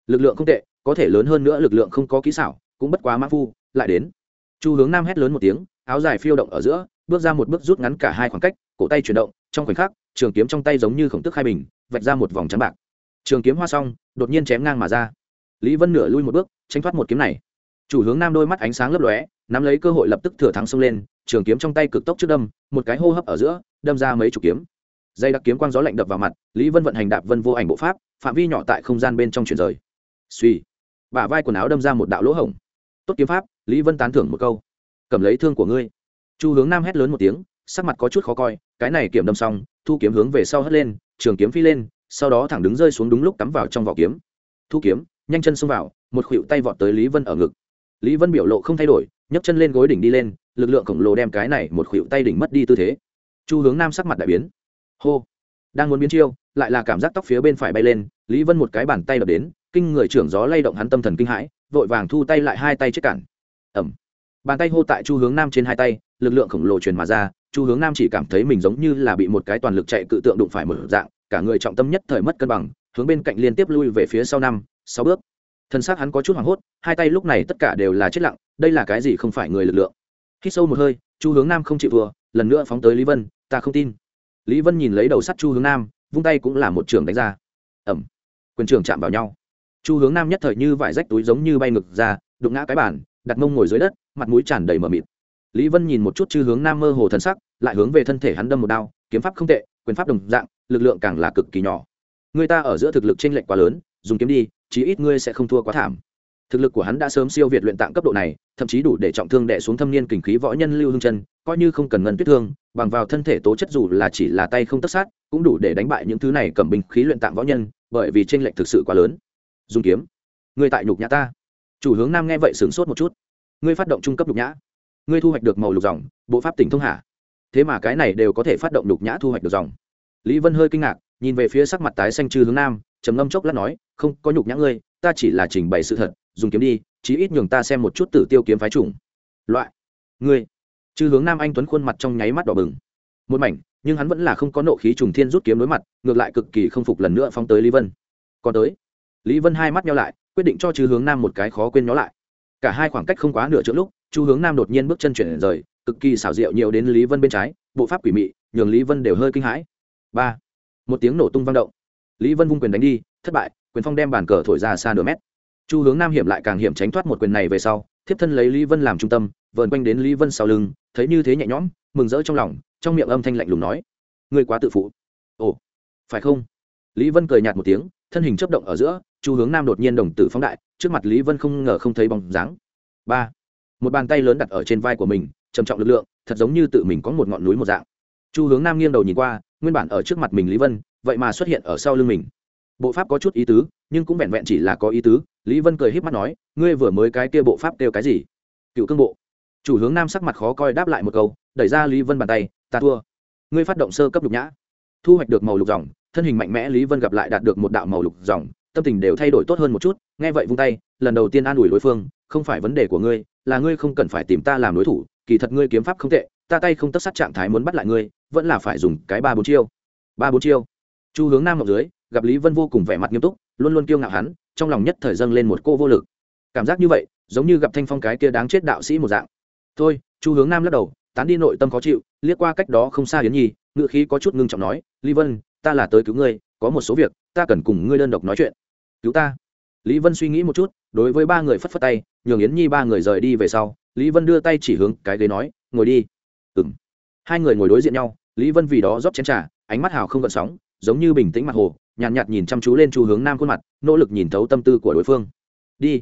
A: lực lượng không tệ, có thể lớn hơn nữa lực lượng không có kỹ xảo, cũng bất quá mã phu, lại đến. Chu hướng nam hét lớn một tiếng, áo dài phiêu động ở giữa, bước ra một bước rút ngắn cả hai khoảng cách, cổ tay chuyển động, trong khoảnh khắc, trường kiếm trong tay giống như khổng tức hai bình, vạch ra một vòng trắng bạc. Trường kiếm hoa xong, đột nhiên chém ngang mà ra. Lý vân nửa lui một bước tranh thoát một kiếm này. Chủ hướng nam đôi mắt ánh sáng lấp lóe, nắm lấy cơ hội lập tức thừa thắng xông lên, trường kiếm trong tay cực tốc trước đâm, một cái hô hấp ở giữa, đâm ra mấy chục kiếm. Dây đặc kiếm quang gió lạnh đập vào mặt, lý vân vận hành đạp vân vô ảnh bộ pháp, phạm vi nhỏ tại không gian bên trong chuyển rời suy. Bả vai quần áo đâm ra một đạo lỗ hổng. Tốt kiếm pháp, lý vân tán thưởng một câu. Cầm lấy thương của ngươi. Chu hướng nam hét lớn một tiếng, sắc mặt có chút khó coi, cái này kiểm đâm xong, thu kiếm hướng về sau hất lên, trường kiếm phi lên, sau đó thẳng đứng rơi xuống đúng lúc cắm vào trong vỏ kiếm. Thu kiếm, nhanh chân xông vào, một khuỵu tay vọt tới lý vân ở ngực. Lý vân biểu lộ không thay đổi, nhấc chân lên gối đỉnh đi lên, lực lượng khổng lồ đem cái này một khuỵu tay đỉnh mất đi tư thế. Chu hướng nam sắc mặt đại biến. Hô. Đang muốn biến chiêu, lại là cảm giác tóc phía bên phải bay lên, lý vân một cái bàn tay đập đến kinh người trưởng gió lay động hắn tâm thần kinh hãi vội vàng thu tay lại hai tay trước cản. Ẩm bàn tay hô tại chu hướng nam trên hai tay lực lượng khổng lồ truyền mà ra chu hướng nam chỉ cảm thấy mình giống như là bị một cái toàn lực chạy cự tượng đụng phải một dạng cả người trọng tâm nhất thời mất cân bằng hướng bên cạnh liên tiếp lui về phía sau năm sáu bước. Thân xác hắn có chút hoảng hốt hai tay lúc này tất cả đều là chết lặng đây là cái gì không phải người lực lượng. Hít sâu một hơi chu hướng nam không chịu vừa, lần nữa phóng tới lý vân ta không tin. Lý vân nhìn lấy đầu sắt chu hướng nam vung tay cũng là một trường đánh ra. Ẩm quyền trường chạm vào nhau chu hướng nam nhất thời như vải rách túi giống như bay ngực ra, đụng ngã cái bàn, đặt mông ngồi dưới đất, mặt mũi tràn đầy mờ mịt. Lý vân nhìn một chút chư hướng nam mơ hồ thần sắc, lại hướng về thân thể hắn đâm một đao, kiếm pháp không tệ, quyền pháp đồng dạng, lực lượng càng là cực kỳ nhỏ. Người ta ở giữa thực lực chênh lệch quá lớn, dùng kiếm đi, chí ít ngươi sẽ không thua quá thảm. Thực lực của hắn đã sớm siêu việt luyện tạng cấp độ này, thậm chí đủ để trọng thương đệ xuống thâm niên kình khí võ nhân lưu hương chân coi như không cần ngân tuyết thương, bằng vào thân thể tố chất dù là chỉ là tay không tất sát, cũng đủ để đánh bại những thứ này cầm binh khí luyện tạng võ nhân, bởi vì chênh lệch thực sự quá lớn dùng kiếm. Ngươi tại nhục nhã ta. Chủ hướng nam nghe vậy sửng sốt một chút. Ngươi phát động trung cấp nhục nhã. Ngươi thu hoạch được màu lục dòng, bộ pháp tỉnh thông hạ. Thế mà cái này đều có thể phát động nhục nhã thu hoạch được dòng. Lý vân hơi kinh ngạc, nhìn về phía sắc mặt tái xanh trừ hướng nam, trầm ngâm chốc lát nói, không, có nhục nhã ngươi, ta chỉ là trình bày sự thật, dùng kiếm đi, chí ít nhường ta xem một chút tử tiêu kiếm phái trùng loại. Ngươi. Chư hướng nam anh tuấn khuôn mặt trong nháy mắt đỏ bừng. Một mảnh, nhưng hắn vẫn là không có nộ khí trùng thiên rút kiếm đối mặt, ngược lại cực kỳ không phục lần nữa phóng tới lý vân. Còn tới lý vân hai mắt nhau lại, quyết định cho Chu hướng nam một cái khó quên nhó lại. Cả hai khoảng cách không quá nửa chỗ lúc, chu hướng nam đột nhiên bước chân chuyển rời, cực kỳ xảo diệu nhiều đến lý vân bên trái, bộ pháp quỷ mị, nhường lý vân đều hơi kinh hãi. Ba, một tiếng nổ tung vang động. Lý vân vung quyền đánh đi, thất bại, quyền phong đem bàn cờ thổi ra xa nửa mét. Chu hướng nam hiểm lại càng hiểm tránh thoát một quyền này về sau, thiếp thân lấy lý vân làm trung tâm, vờn quanh đến lý vân sau lưng, thấy như thế nhẹ nhõm, mừng rỡ trong lòng, trong miệng âm thanh lạnh lùng nói, ngươi quá tự phụ. Ồ, phải không? Lý vân cười nhạt một tiếng, thân hình chấp động ở giữa chu hướng nam đột nhiên đồng tử phóng đại, trước mặt lý vân không ngờ không thấy bóng dáng. Ba, một bàn tay lớn đặt ở trên vai của mình, trầm trọng lực lượng, thật giống như tự mình có một ngọn núi một dạng. Chu hướng nam nghiêng đầu nhìn qua, nguyên bản ở trước mặt mình lý vân, vậy mà xuất hiện ở sau lưng mình. Bộ pháp có chút ý tứ, nhưng cũng vẹn vẹn chỉ là có ý tứ, lý vân cười híp mắt nói, ngươi vừa mới cái kia bộ pháp kêu cái gì? Cựu cương bộ. Chủ hướng nam sắc mặt khó coi đáp lại một câu, đẩy ra lý vân bàn tay, ta thua. Ngươi phát động sơ cấp lục nhã. Thu hoạch được màu lục dòng. Thân hình mạnh mẽ lý vân gặp lại đạt được một đạo màu lục dòng tâm tình đều thay đổi tốt hơn một chút, nghe vậy vung tay, lần đầu tiên an ủi đối phương, không phải vấn đề của ngươi, là ngươi không cần phải tìm ta làm đối thủ, kỳ thật ngươi kiếm pháp không tệ, ta tay không tất sát trạng thái muốn bắt lại ngươi, vẫn là phải dùng cái ba bốn chiêu. Ba bốn chiêu. Chu hướng nam ngọc dưới, gặp lý vân vô cùng vẻ mặt nghiêm túc, luôn luôn kiêu ngạo hắn, trong lòng nhất thời dâng lên một cô vô lực. Cảm giác như vậy, giống như gặp thanh phong cái kia đáng chết đạo sĩ một dạng. Thôi, chu hướng nam lắc đầu, tán đi nội tâm khó chịu, liếc qua cách đó không xa yến nhi ngựa khí có chút ngưng trọng nói, lý vân, ta là tới cứu ngươi, có một số việc, ta cần cùng ngươi đơn độc nói chuyện cứu ta. Lý vân suy nghĩ một chút đối với ba người phất phất tay nhường yến nhi ba người rời đi về sau lý vân đưa tay chỉ hướng cái ghế nói ngồi đi. Ừng hai người ngồi đối diện nhau lý vân vì đó rót chén t r à ánh mắt hào không gợn sóng giống như bình tĩnh mặt hồ nhàn nhạt, nhạt nhìn chăm chú lên chu hướng nam khuôn mặt nỗ lực nhìn thấu tâm tư của đối phương. Đi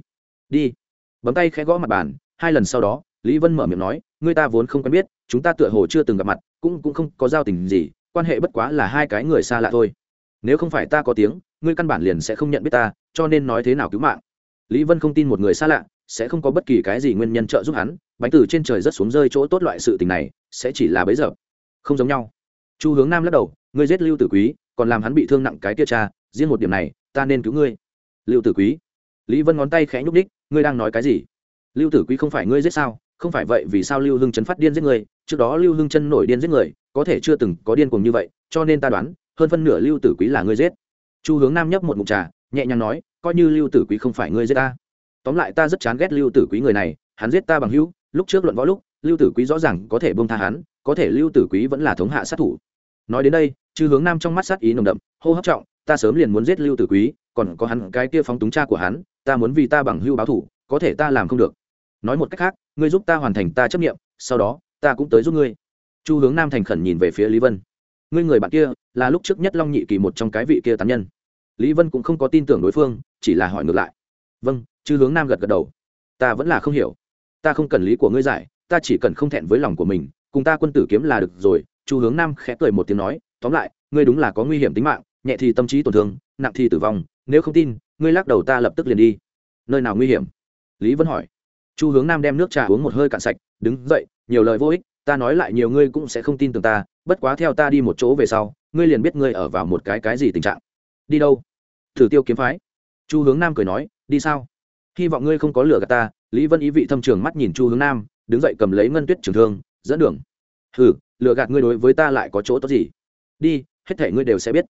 A: đi. Bấm tay khẽ gõ mặt bàn hai lần sau đó lý vân mở miệng nói người ta vốn không quen biết chúng ta tựa hồ chưa từng gặp mặt cũng cũng không có giao tình gì quan hệ bất quá là hai cái người xa lạ thôi. Nếu không phải ta có tiếng ngươi căn bản liền sẽ không nhận biết ta, cho nên nói thế nào cứu mạng. Lý vân không tin một người xa lạ, sẽ không có bất kỳ cái gì nguyên nhân trợ giúp hắn, bánh từ trên trời rất xuống rơi chỗ tốt loại sự tình này, sẽ chỉ là bấy giờ. Không giống nhau. Chu hướng nam lắc đầu, ngươi giết lưu tử quý, còn làm hắn bị thương nặng cái tia cha, riêng một điểm này, ta nên cứu ngươi. Lưu tử quý. Lý vân ngón tay khẽ nhúc đích ngươi đang nói cái gì? Lưu tử quý không phải ngươi giết sao? Không phải vậy, vì sao lưu hưng chấn phát điên giết người? Trước đó lưu hưng chân nổi điên giết người, có thể chưa từng có điên cuồng như vậy, cho nên ta đoán, hơn phân nửa lưu tử quý là ngươi giết chu hướng nam nhấp một mụn trà, nhẹ nhàng nói, coi như lưu tử quý không phải ngươi giết ta. Tóm lại ta rất chán ghét lưu tử quý người này, hắn giết ta bằng hữu, lúc trước luận võ lúc, lưu tử quý rõ ràng có thể bông tha hắn, có thể lưu tử quý vẫn là thống hạ sát thủ. Nói đến đây chư hướng nam trong mắt sát ý nồng đậm, hô hấp trọng, ta sớm liền muốn giết lưu tử quý, còn có hắn, cái kia phóng túng cha của hắn, ta muốn vì ta bằng hưu báo thủ, có thể ta làm không được. Nói một cách khác, ngươi giúp ta hoàn thành ta chấp nghiệm sau đó, ta cũng tới giúp ngươi. Chu hướng nam thành khẩn nhìn về phía lý vân ngươi người bạn kia là lúc trước nhất long nhị kỳ một trong cái vị kia tán nhân lý vân cũng không có tin tưởng đối phương chỉ là hỏi ngược lại vâng chứ hướng nam gật gật đầu ta vẫn là không hiểu ta không cần lý của ngươi giải ta chỉ cần không thẹn với lòng của mình cùng ta quân tử kiếm là được rồi chu hướng nam khẽ cười một tiếng nói tóm lại ngươi đúng là có nguy hiểm tính mạng nhẹ thì tâm trí tổn thương nặng thì tử vong nếu không tin ngươi lắc đầu ta lập tức liền đi nơi nào nguy hiểm lý vân hỏi chu hướng nam đem nước trà uống một hơi cạn sạch đứng dậy nhiều lời vô ích ta nói lại nhiều ngươi cũng sẽ không tin tưởng ta bất quá theo ta đi một chỗ về sau, ngươi liền biết ngươi ở vào một cái cái gì tình trạng. Đi đâu? Thử tiêu kiếm phái. Chu hướng nam cười nói, đi sao? Hy vọng ngươi không có lửa gạt ta. Lý vân ý vị thâm trường mắt nhìn chu hướng nam, đứng dậy cầm lấy ngân tuyết trường thương, dẫn đường. Hừ lựa gạt ngươi đối với ta lại có chỗ tốt gì? Đi, hết thể ngươi đều sẽ biết.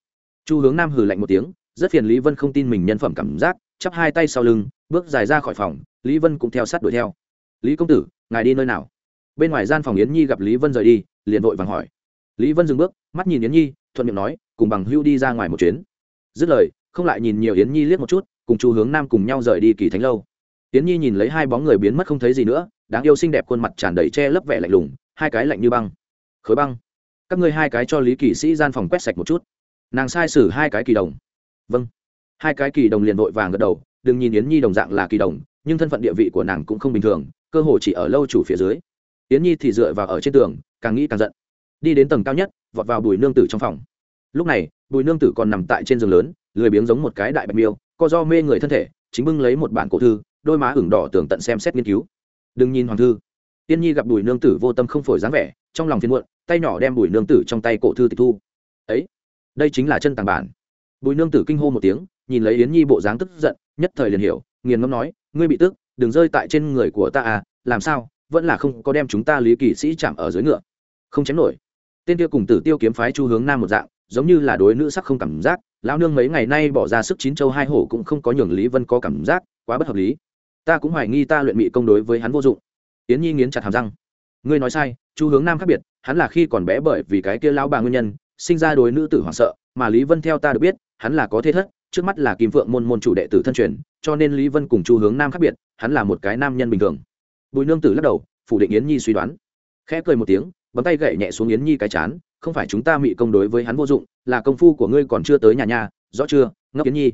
A: Chu hướng nam hừ lạnh một tiếng, rất phiền lý vân không tin mình nhân phẩm cảm giác, chắp hai tay sau lưng, bước dài ra khỏi phòng, lý vân cũng theo sát đuổi theo. Lý công tử, ngài đi nơi nào? Bên ngoài gian phòng yến nhi gặp lý vân rời đi, liền vội vàng hỏi lý vân dừng bước, mắt nhìn yến nhi, thuận miệng nói, cùng bằng hưu đi ra ngoài một chuyến. Dứt lời, không lại nhìn nhiều yến nhi liếc một chút, cùng chu hướng nam cùng nhau rời đi kỳ thánh lâu. Yến nhi nhìn lấy hai bóng người biến mất không thấy gì nữa, đáng yêu xinh đẹp khuôn mặt tràn đầy che lấp vẻ lạnh lùng, hai cái lạnh như băng. Khối băng, các ngươi hai cái cho lý kỳ sĩ gian phòng quét sạch một chút. Nàng sai sử hai cái kỳ đồng. Vâng. Hai cái kỳ đồng liền vội vàng gật đầu, đừng nhìn yến nhi đồng dạng là kỳ đồng, nhưng thân phận địa vị của nàng cũng không bình thường, cơ hồ chỉ ở lâu chủ phía dưới. Yến nhi thì dựa vào ở trên tường, càng nghĩ càng giận đi đến tầng cao nhất, vọt vào bùi nương tử trong phòng. Lúc này, bùi nương tử còn nằm tại trên giường lớn, lười biếng giống một cái đại bạch miêu, co do mê người thân thể, chính bưng lấy một bản cổ thư, đôi má ửng đỏ tường tận xem xét nghiên cứu. Đừng nhìn hoàng thư. Tiên nhi gặp bùi nương tử vô tâm không phổi dáng vẻ, trong lòng phiền muộn, tay nhỏ đem bùi nương tử trong tay cổ thư tịch thu. Ấy, đây chính là chân tàng bản. Bùi nương tử kinh hô một tiếng, nhìn lấy yến nhi bộ dáng tức giận, nhất thời liền hiểu, nghiền ngâm nói, ngươi bị tức, đừng rơi tại trên người của ta à làm sao, vẫn là không có đem chúng ta lý kỳ sĩ chạm ở dưới ngựa. Không chém nổi tên kia cùng tử tiêu kiếm phái chu hướng nam một dạng, giống như là đối nữ sắc không cảm giác, lão nương mấy ngày nay bỏ ra sức chín châu hai hổ cũng không có nhường lý vân có cảm giác, quá bất hợp lý. Ta cũng hoài nghi ta luyện mị công đối với hắn vô dụng. Yến nhi nghiến chặt hàm răng. Ngươi nói sai, chu hướng nam khác biệt, hắn là khi còn bé bởi vì cái kia lão bà nguyên nhân, sinh ra đối nữ tử hoảng sợ, mà lý vân theo ta được biết, hắn là có thế thất, trước mắt là kim phượng môn môn chủ đệ tử thân truyền, cho nên lý vân cùng chu hướng nam khác biệt, hắn là một cái nam nhân bình thường. Bùi nương tử lắc đầu, phủ định yến nhi suy đoán. Khẽ cười một tiếng bấm tay gậy nhẹ xuống yến nhi cái chán, không phải chúng ta mị công đối với hắn vô dụng, là công phu của ngươi còn chưa tới nhà nhà, rõ chưa, ngốc yến nhi.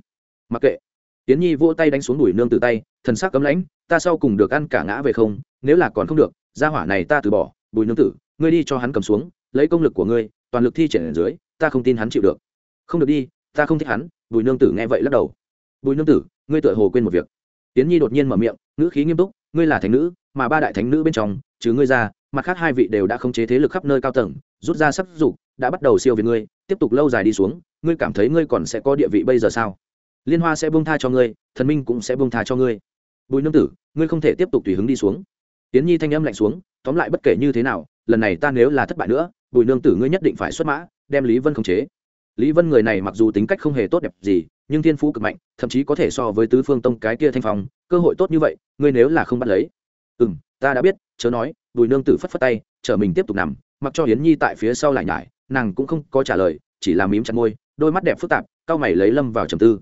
A: Mặc kệ. Yến nhi vỗ tay đánh xuống đùi nương từ tay, thần sắc cấm lãnh, ta sau cùng được ăn cả ngã về không, nếu là còn không được, gia hỏa này ta từ bỏ bùi nương tử, ngươi đi cho hắn cầm xuống, lấy công lực của ngươi, toàn lực thi triển ở dưới, ta không tin hắn chịu được. Không được đi, ta không thích hắn bùi nương tử nghe vậy lắc đầu. Bùi nương tử, ngươi tựa hồ quên một việc. Tiến nhi đột nhiên mở miệng, ngữ khí nghiêm túc, ngươi là thánh nữ, mà ba đại thánh nữ bên trong chứ ngươi ra mặt khác hai vị đều đã khống chế thế lực khắp nơi cao tầng, rút ra sắc dục, đã bắt đầu siêu việt ngươi, tiếp tục lâu dài đi xuống, ngươi cảm thấy ngươi còn sẽ có địa vị bây giờ sao? Liên hoa sẽ bông tha cho ngươi, thần minh cũng sẽ bông tha cho ngươi. Bùi nương tử, ngươi không thể tiếp tục tùy hứng đi xuống. Tiến nhi thanh âm lạnh xuống, tóm lại bất kể như thế nào, lần này ta nếu là thất bại nữa, bùi nương tử ngươi nhất định phải xuất mã, đem lý vân khống chế. Lý vân người này mặc dù tính cách không hề tốt đẹp gì, nhưng thiên phú cực mạnh, thậm chí có thể so với tứ phương tông cái kia thanh phong, cơ hội tốt như vậy, ngươi nếu là không bắt lấy. Ừ m ta đã biết chớ nói, bùi nương tử phất phất tay, chở mình tiếp tục nằm, mặc cho hiến nhi tại phía sau lại nhải, nàng cũng không có trả lời, chỉ là mím chặt môi, đôi mắt đẹp phức tạp cao mày lấy lâm vào trầm tư.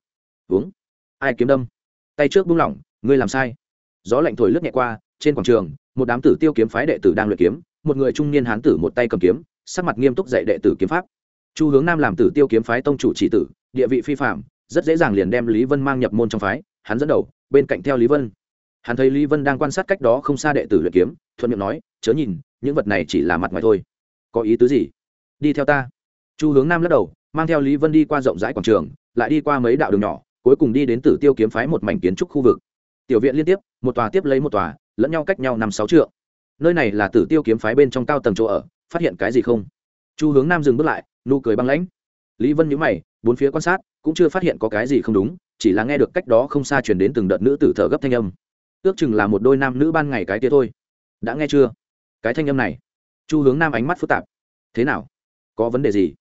A: Uống. Ai kiếm đâm? Tay trước buông lỏng, ngươi làm sai. Gió lạnh thổi lướt nhẹ qua, trên quảng trường, một đám tử tiêu kiếm phái đệ tử đang luyện kiếm, một người trung niên hán tử một tay cầm kiếm, sắc mặt nghiêm túc dạy đệ tử kiếm pháp. Chu hướng nam làm tử tiêu kiếm phái tông chủ chỉ tử, địa vị phi phạm rất dễ dàng liền đem lý vân mang nhập môn trong phái, hắn dẫn đầu, bên cạnh theo lý vân. Hắn thấy lý vân đang quan sát cách đó không xa đệ tử luyện kiếm thuận miệng nói, chớ nhìn, những vật này chỉ là mặt ngoài thôi. Có ý tứ gì? Đi theo ta. Chu hướng nam lắc đầu, mang theo lý vân đi qua rộng rãi quảng trường, lại đi qua mấy đạo đường nhỏ, cuối cùng đi đến tử tiêu kiếm phái một mảnh kiến trúc khu vực. Tiểu viện liên tiếp, một tòa tiếp lấy một tòa, lẫn nhau cách nhau năm sáu trượng. Nơi này là tử tiêu kiếm phái bên trong cao tầng chỗ ở, phát hiện cái gì không? Chu hướng nam dừng bước lại, nụ cười băng lãnh. Lý vân nhíu mày, bốn phía quan sát, cũng chưa phát hiện có cái gì không đúng, chỉ là nghe được cách đó không xa truyền đến từng đợt nữ tử thở gấp thanh âm. Ước chừng là một đôi nam nữ ban ngày cái kia thôi đã nghe chưa? Cái thanh âm này. Chu hướng nam ánh mắt phức tạp. Thế nào? Có vấn đề gì?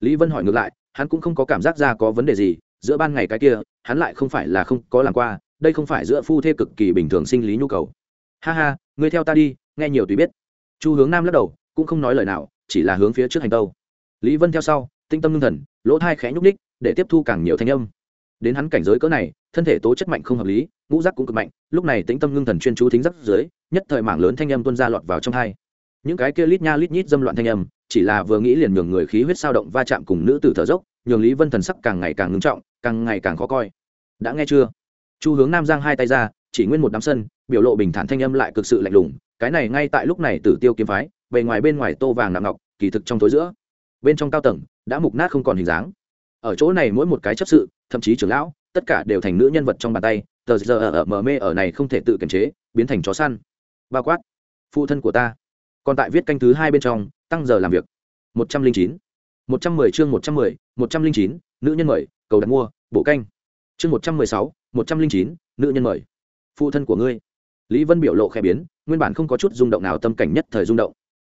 A: Lý vân hỏi ngược lại, hắn cũng không có cảm giác ra có vấn đề gì, giữa ban ngày cái kia, hắn lại không phải là không có làm qua, đây không phải giữa phu thê cực kỳ bình thường sinh lý nhu cầu. Ha ha, ngươi theo ta đi, nghe nhiều tùy biết. Chu hướng nam lắc đầu, cũng không nói lời nào, chỉ là hướng phía trước hành tâu. Lý vân theo sau, tinh tâm ngưng thần, lỗ thai khẽ nhúc ních để tiếp thu càng nhiều thanh âm. Đến hắn cảnh giới cỡ này thân thể tố chất mạnh không hợp lý, ngũ giác cũng cực mạnh, lúc này tĩnh tâm ngưng thần chuyên chú thính giác dưới, nhất thời mảng lớn thanh âm tuôn ra lọt vào trong hai. Những cái kia lít nha lít nhít dâm loạn thanh âm, chỉ là vừa nghĩ liền nhường người khí huyết sao động va chạm cùng nữ tử thở dốc, nhường lý vân thần sắc càng ngày càng ngưng trọng, càng ngày càng khó coi. Đã nghe chưa? Chu hướng nam giang hai tay ra, chỉ nguyên một đám sân, biểu lộ bình thản thanh âm lại cực sự lạnh lùng, cái này ngay tại lúc này tử tiêu kiếm phái, bề ngoài bên ngoài tô vàng nặng ngọc, kỳ thực trong tối giữa, bên trong cao tầng, đã mục nát không còn hình dáng. Ở chỗ này mỗi một cái chấp sự, thậm chí trưởng lão tất cả đều thành nữ nhân vật trong bàn tay, tờ giờ ở mờ mê ở này không thể tự kiềm chế, biến thành chó săn. Bao quát. Phụ thân của ta. Còn tại viết canh thứ hai bên trong, tăng giờ làm việc. Một trăm linh chín. Một trăm mười chương một trăm mười, một trăm linh chín, nữ nhân mời, cầu đặt mua bộ canh. Chương một trăm mười sáu, một trăm linh chín, nữ nhân mời. Phụ thân của ngươi. Lý vân biểu lộ khẽ biến, nguyên bản không có chút rung động nào, tâm cảnh nhất thời rung động.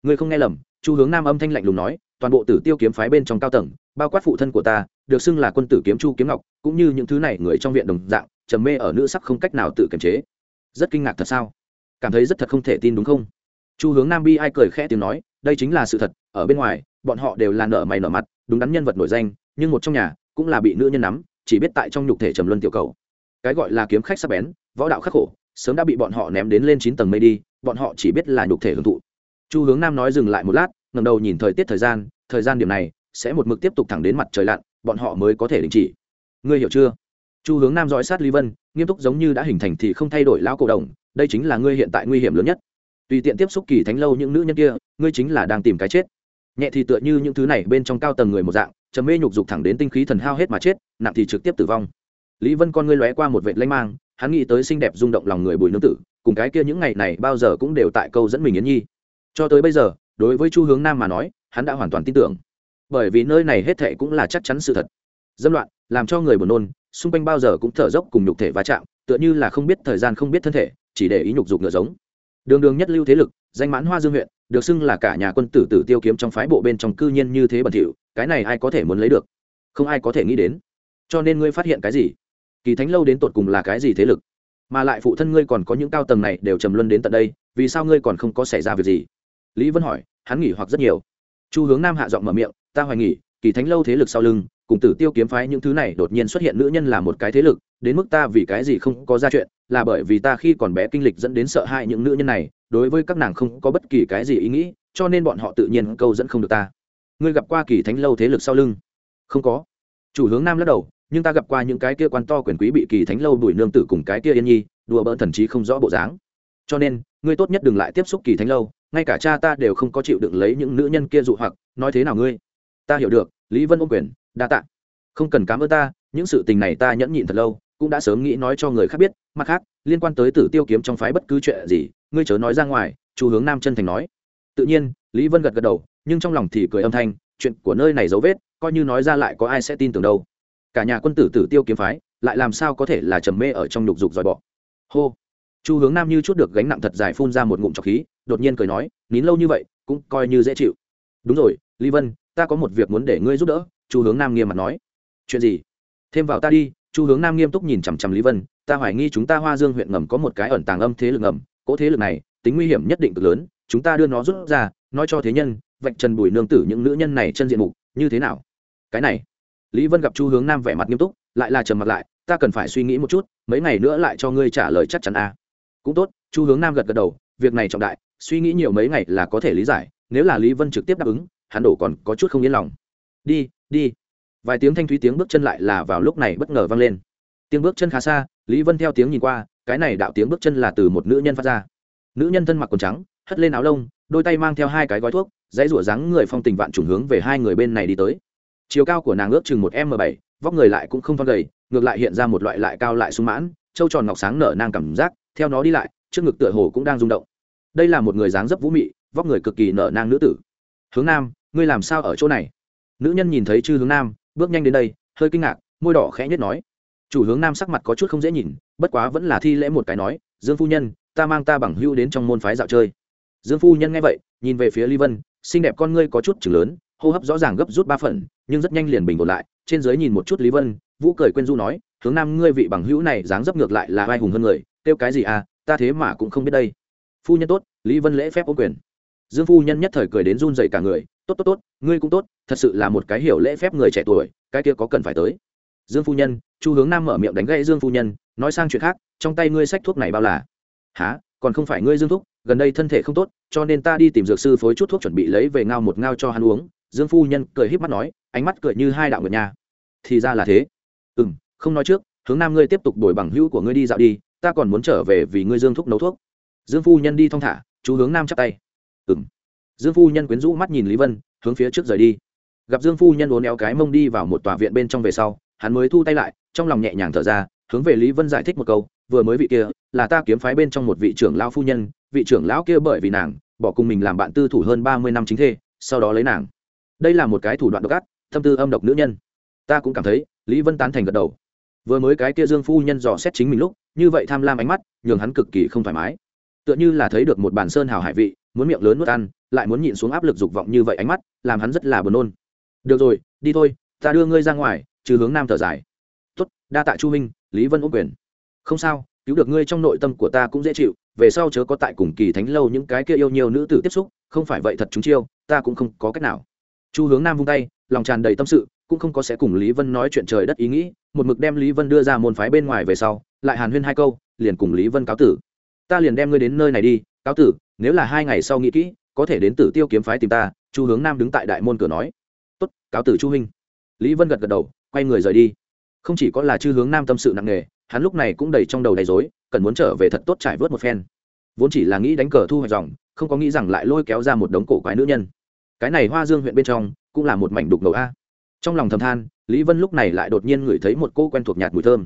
A: Ngươi không nghe lầm, chu hướng nam âm thanh lạnh lùng nói, toàn bộ tử tiêu kiếm phái bên trong cao tầng, bao quát phụ thân của ta được xưng là quân tử kiếm chu kiếm ngọc, cũng như những thứ này người trong viện đồng dạng, trầm mê ở nữ sắc không cách nào tự kiềm chế. Rất kinh ngạc thật sao? Cảm thấy rất thật không thể tin đúng không? Chu hướng nam bi ai cười khẽ tiếng nói, đây chính là sự thật, ở bên ngoài, bọn họ đều là nở mày nở mặt, đúng đắn nhân vật nổi danh, nhưng một trong nhà, cũng là bị nữ nhân nắm, chỉ biết tại trong nhục thể trầm luân tiểu cầu. Cái gọi là kiếm khách sắp bén, võ đạo khắc khổ, sớm đã bị bọn họ ném đến lên chín tầng mây đi, bọn họ chỉ biết là nhục thể hưởng thụ. Chu hướng nam nói dừng lại một lát ngầm đầu nhìn thời tiết thời gian thời gian điểm này sẽ một mực tiếp tục thẳng đến mặt trời lặn bọn họ mới có thể đình chỉ. Ngươi hiểu chưa? Chu hướng nam dõi sát lý vân, nghiêm túc giống như đã hình thành thì không thay đổi lão cổ đồng, đây chính là ngươi hiện tại nguy hiểm lớn nhất. Tùy tiện tiếp xúc kỳ thánh lâu những nữ nhân kia, ngươi chính là đang tìm cái chết. Nhẹ thì tựa như những thứ này bên trong cao tầng người một dạng, trầm mê nhục dục thẳng đến tinh khí thần hao hết mà chết, nặng thì trực tiếp tử vong. Lý vân con ngươi lóe qua một vệ lanh mang, hắn nghĩ tới xinh đẹp rung động lòng người bùi nương tử, cùng cái kia những ngày này bao giờ cũng đều tại câu dẫn mình yến nhi. Cho tới bây giờ, đối với chu hướng nam mà nói, hắn đã hoàn toàn tin tưởng bởi vì nơi này hết thệ cũng là chắc chắn sự thật. Dâm loạn, làm cho người buồn nôn, xung quanh bao giờ cũng thở dốc cùng nhục thể va chạm, tựa như là không biết thời gian không biết thân thể, chỉ để ý nhục dục ngựa giống. Đường đường nhất lưu thế lực, danh mãn hoa dương huyện, được xưng là cả nhà quân tử tử tiêu kiếm trong phái bộ bên trong cư nhiên như thế bẩn thỉu, cái này ai có thể muốn lấy được? Không ai có thể nghĩ đến. Cho nên ngươi phát hiện cái gì? Kỳ thánh lâu đến tột cùng là cái gì thế lực? Mà lại phụ thân ngươi còn có những cao tầng này đều trầm luân đến tận đây, vì sao ngươi còn không có xảy ra việc gì? Lý vân hỏi, hắn nghỉ hoặc rất nhiều. Chu hướng nam hạ giọng mở miệng ta hoài nghỉ kỳ thánh lâu thế lực sau lưng, cùng tử tiêu kiếm phái những thứ này đột nhiên xuất hiện nữ nhân là một cái thế lực, đến mức ta vì cái gì không có ra chuyện, là bởi vì ta khi còn bé kinh lịch dẫn đến sợ hãi những nữ nhân này, đối với các nàng không có bất kỳ cái gì ý nghĩ, cho nên bọn họ tự nhiên câu dẫn không được ta. Ngươi gặp qua kỳ thánh lâu thế lực sau lưng? Không có. Chủ hướng nam lắc đầu, nhưng ta gặp qua những cái kia quan to quyền quý bị kỳ thánh lâu đuổi nương tử cùng cái kia yên nhi, đùa bỡn thần trí không rõ bộ dáng. Cho nên, ngươi tốt nhất đừng lại tiếp xúc kỳ thánh lâu, ngay cả cha ta đều không có chịu đựng lấy những nữ nhân kia dụ hoặc, nói thế nào ngươi? Ta hiểu được, lý vân ôm quyền, đa tạ. Không cần cám ơn ta, những sự tình này ta nhẫn nhịn thật lâu, cũng đã sớm nghĩ nói cho người khác biết. Mặt khác, liên quan tới tử tiêu kiếm trong phái bất cứ chuyện gì, ngươi chớ nói ra ngoài, chu hướng nam chân thành nói. Tự nhiên, lý vân gật gật đầu, nhưng trong lòng thì cười âm thanh, chuyện của nơi này dấu vết, coi như nói ra lại có ai sẽ tin tưởng đâu. Cả nhà quân tử tử tiêu kiếm phái, lại làm sao có thể là trầm mê ở trong nhục dục dòi bọ? Hô. Chu hướng nam như chút được gánh nặng thật dài phun ra một ngụm trọc khí, đột nhiên cười nói, nín lâu như vậy, cũng coi như dễ chịu. Đúng rồi, lý vân ta có một việc muốn để ngươi giúp đỡ, chu hướng nam nghiêm mặt nói. Chuyện gì? Thêm vào ta đi, chu hướng nam nghiêm túc nhìn chằm chằm lý vân, ta hoài nghi chúng ta hoa dương huyện ngầm có một cái ẩn tàng âm thế lực ngầm, cỗ thế lực này, tính nguy hiểm nhất định cực lớn, chúng ta đưa nó rút ra, nói cho thế nhân, vạch trần bùi nương tử những nữ nhân này chân diện mục, như thế nào? Cái này, lý vân gặp chu hướng nam vẻ mặt nghiêm túc, lại là trầm mặt lại, ta cần phải suy nghĩ một chút, mấy ngày nữa lại cho ngươi trả lời chắc chắn a à. cũng tốt, chu hướng nam gật gật đầu, việc này trọng đại, suy nghĩ nhiều mấy ngày là có thể lý giải, nếu là lý vân trực tiếp đáp ứng hắn đổ còn có chút không yên lòng. Đi đi. Vài tiếng thanh thúy tiếng bước chân lại là vào lúc này bất ngờ vang lên. Tiếng bước chân khá xa, lý vân theo tiếng nhìn qua, cái này đạo tiếng bước chân là từ một nữ nhân phát ra. Nữ nhân thân mặc quần trắng, hất lên áo lông, đôi tay mang theo hai cái gói thuốc, dãy rủa dáng người phong tình vạn trùng hướng về hai người bên này đi tới. Chiều cao của nàng ước chừng một m bảy, vóc người lại cũng không thon gầy, ngược lại hiện ra một loại lại cao lại sung mãn, trâu tròn ngọc sáng nở nang cảm giác, theo nó đi lại, trước ngực tựa hồ cũng đang rung động. Đây là một người dáng dấp vũ mị, vóc người cực kỳ nở nang nữ tử. Hướng nam ngươi làm sao ở chỗ này? Nữ nhân nhìn thấy chư hướng nam, bước nhanh đến đây, hơi kinh ngạc, môi đỏ khẽ nhất nói. Chủ hướng nam sắc mặt có chút không dễ nhìn, bất quá vẫn là thi lễ một cái nói, dương phu nhân, ta mang ta bằng hữu đến trong môn phái dạo chơi. Dương phu nhân nghe vậy, nhìn về phía ly vân, xinh đẹp con ngươi có chút chừng lớn, hô hấp rõ ràng gấp rút ba phần, nhưng rất nhanh liền bình ổn lại. Trên dưới nhìn một chút lý vân, vũ cười quên du nói, hướng nam, ngươi vị bằng hữu này dáng dấp ngược lại là vai hùng hơn người, kêu cái gì à ta thế mà cũng không biết đây. Phu nhân tốt lý vân lễ phép ô quyền. Dương phu nhân nhất thời cười đến run dậy cả người tốt tốt tốt, ngươi cũng tốt, thật sự là một cái hiểu lễ phép người trẻ tuổi, cái kia có cần phải tới. Dương phu nhân, chu hướng nam mở miệng đánh gãy dương phu nhân, nói sang chuyện khác, trong tay ngươi sách thuốc này bao là? Há còn không phải ngươi dương thuốc gần đây thân thể không tốt, cho nên ta đi tìm dược sư phối chút thuốc chuẩn bị lấy về ngao một ngao cho hắn uống. Dương phu nhân cười híp mắt nói, ánh mắt cười như hai đạo nguyệt nhà. thì ra là thế. Ừ m không nói trước, hướng nam ngươi tiếp tục đổi bằng hữu của ngươi đi dạo đi, ta còn muốn trở về vì ngươi dương thuốc nấu thuốc. Dương phu nhân đi thong thả chú hướng nam chắp tay. Ừ m dương phu nhân quyến rũ mắt nhìn lý vân, hướng phía trước rời đi. Gặp dương phu nhân uốn éo cái mông đi vào một tòa viện bên trong về sau, hắn mới thu tay lại, trong lòng nhẹ nhàng thở ra, hướng về lý vân giải thích một câu, vừa mới vị kia là ta kiếm phái bên trong một vị trưởng lão phu nhân, vị trưởng lão kia bởi vì nàng, bỏ cùng mình làm bạn tư thủ hơn ba mươi năm chính thê, sau đó lấy nàng. Đây là một cái thủ đoạn độc ác, thâm tư âm độc nữ nhân. Ta cũng cảm thấy, lý vân tán thành gật đầu. Vừa mới cái kia dương phu nhân dò xét chính mình lúc, như vậy tham lam ánh mắt, nhường hắn cực kỳ không thoải mái. Tựa như là thấy được một bản sơn hào hải vị muốn miệng lớn nuốt ăn, lại muốn nhịn xuống áp lực dục vọng như vậy ánh mắt, làm hắn rất là buồn nôn. Được rồi, đi thôi, ta đưa ngươi ra ngoài, trừ hướng nam thở dài. Tốt, đa tạ chu minh, lý vân ôm quyền. Không sao, cứu được ngươi trong nội tâm của ta cũng dễ chịu, về sau chớ có tại cùng kỳ thánh lâu những cái kia yêu nhiều nữ tử tiếp xúc, không phải vậy thật chúng chiêu, ta cũng không có cách nào. Chu hướng nam vung tay, lòng tràn đầy tâm sự, cũng không có sẽ cùng lý vân nói chuyện trời đất ý nghĩ, một mực đem lý vân đưa ra môn phái bên ngoài về sau, lại hàn huyên hai câu, liền cùng lý vân cáo tử. Ta liền đem ngươi đến nơi này đi, cáo tử nếu là hai ngày sau nghĩ kỹ, có thể đến tử tiêu kiếm phái tìm ta, chu hướng nam đứng tại đại môn cửa nói. Tốt, cáo tử chu huynh. Lý vân gật gật đầu, quay người rời đi. Không chỉ có là chư hướng nam tâm sự nặng nề, hắn lúc này cũng đầy trong đầu đầy dối cần muốn trở về thật tốt trải vớt một phen. Vốn chỉ là nghĩ đánh cờ thu hoạch dòng, không có nghĩ rằng lại lôi kéo ra một đống cổ quái nữ nhân. Cái này hoa dương huyện bên trong, cũng là một mảnh đục ngầu a. Trong lòng thầm than, lý vân lúc này lại đột nhiên ngửi thấy một cô quen thuộc nhạt mùi thơm.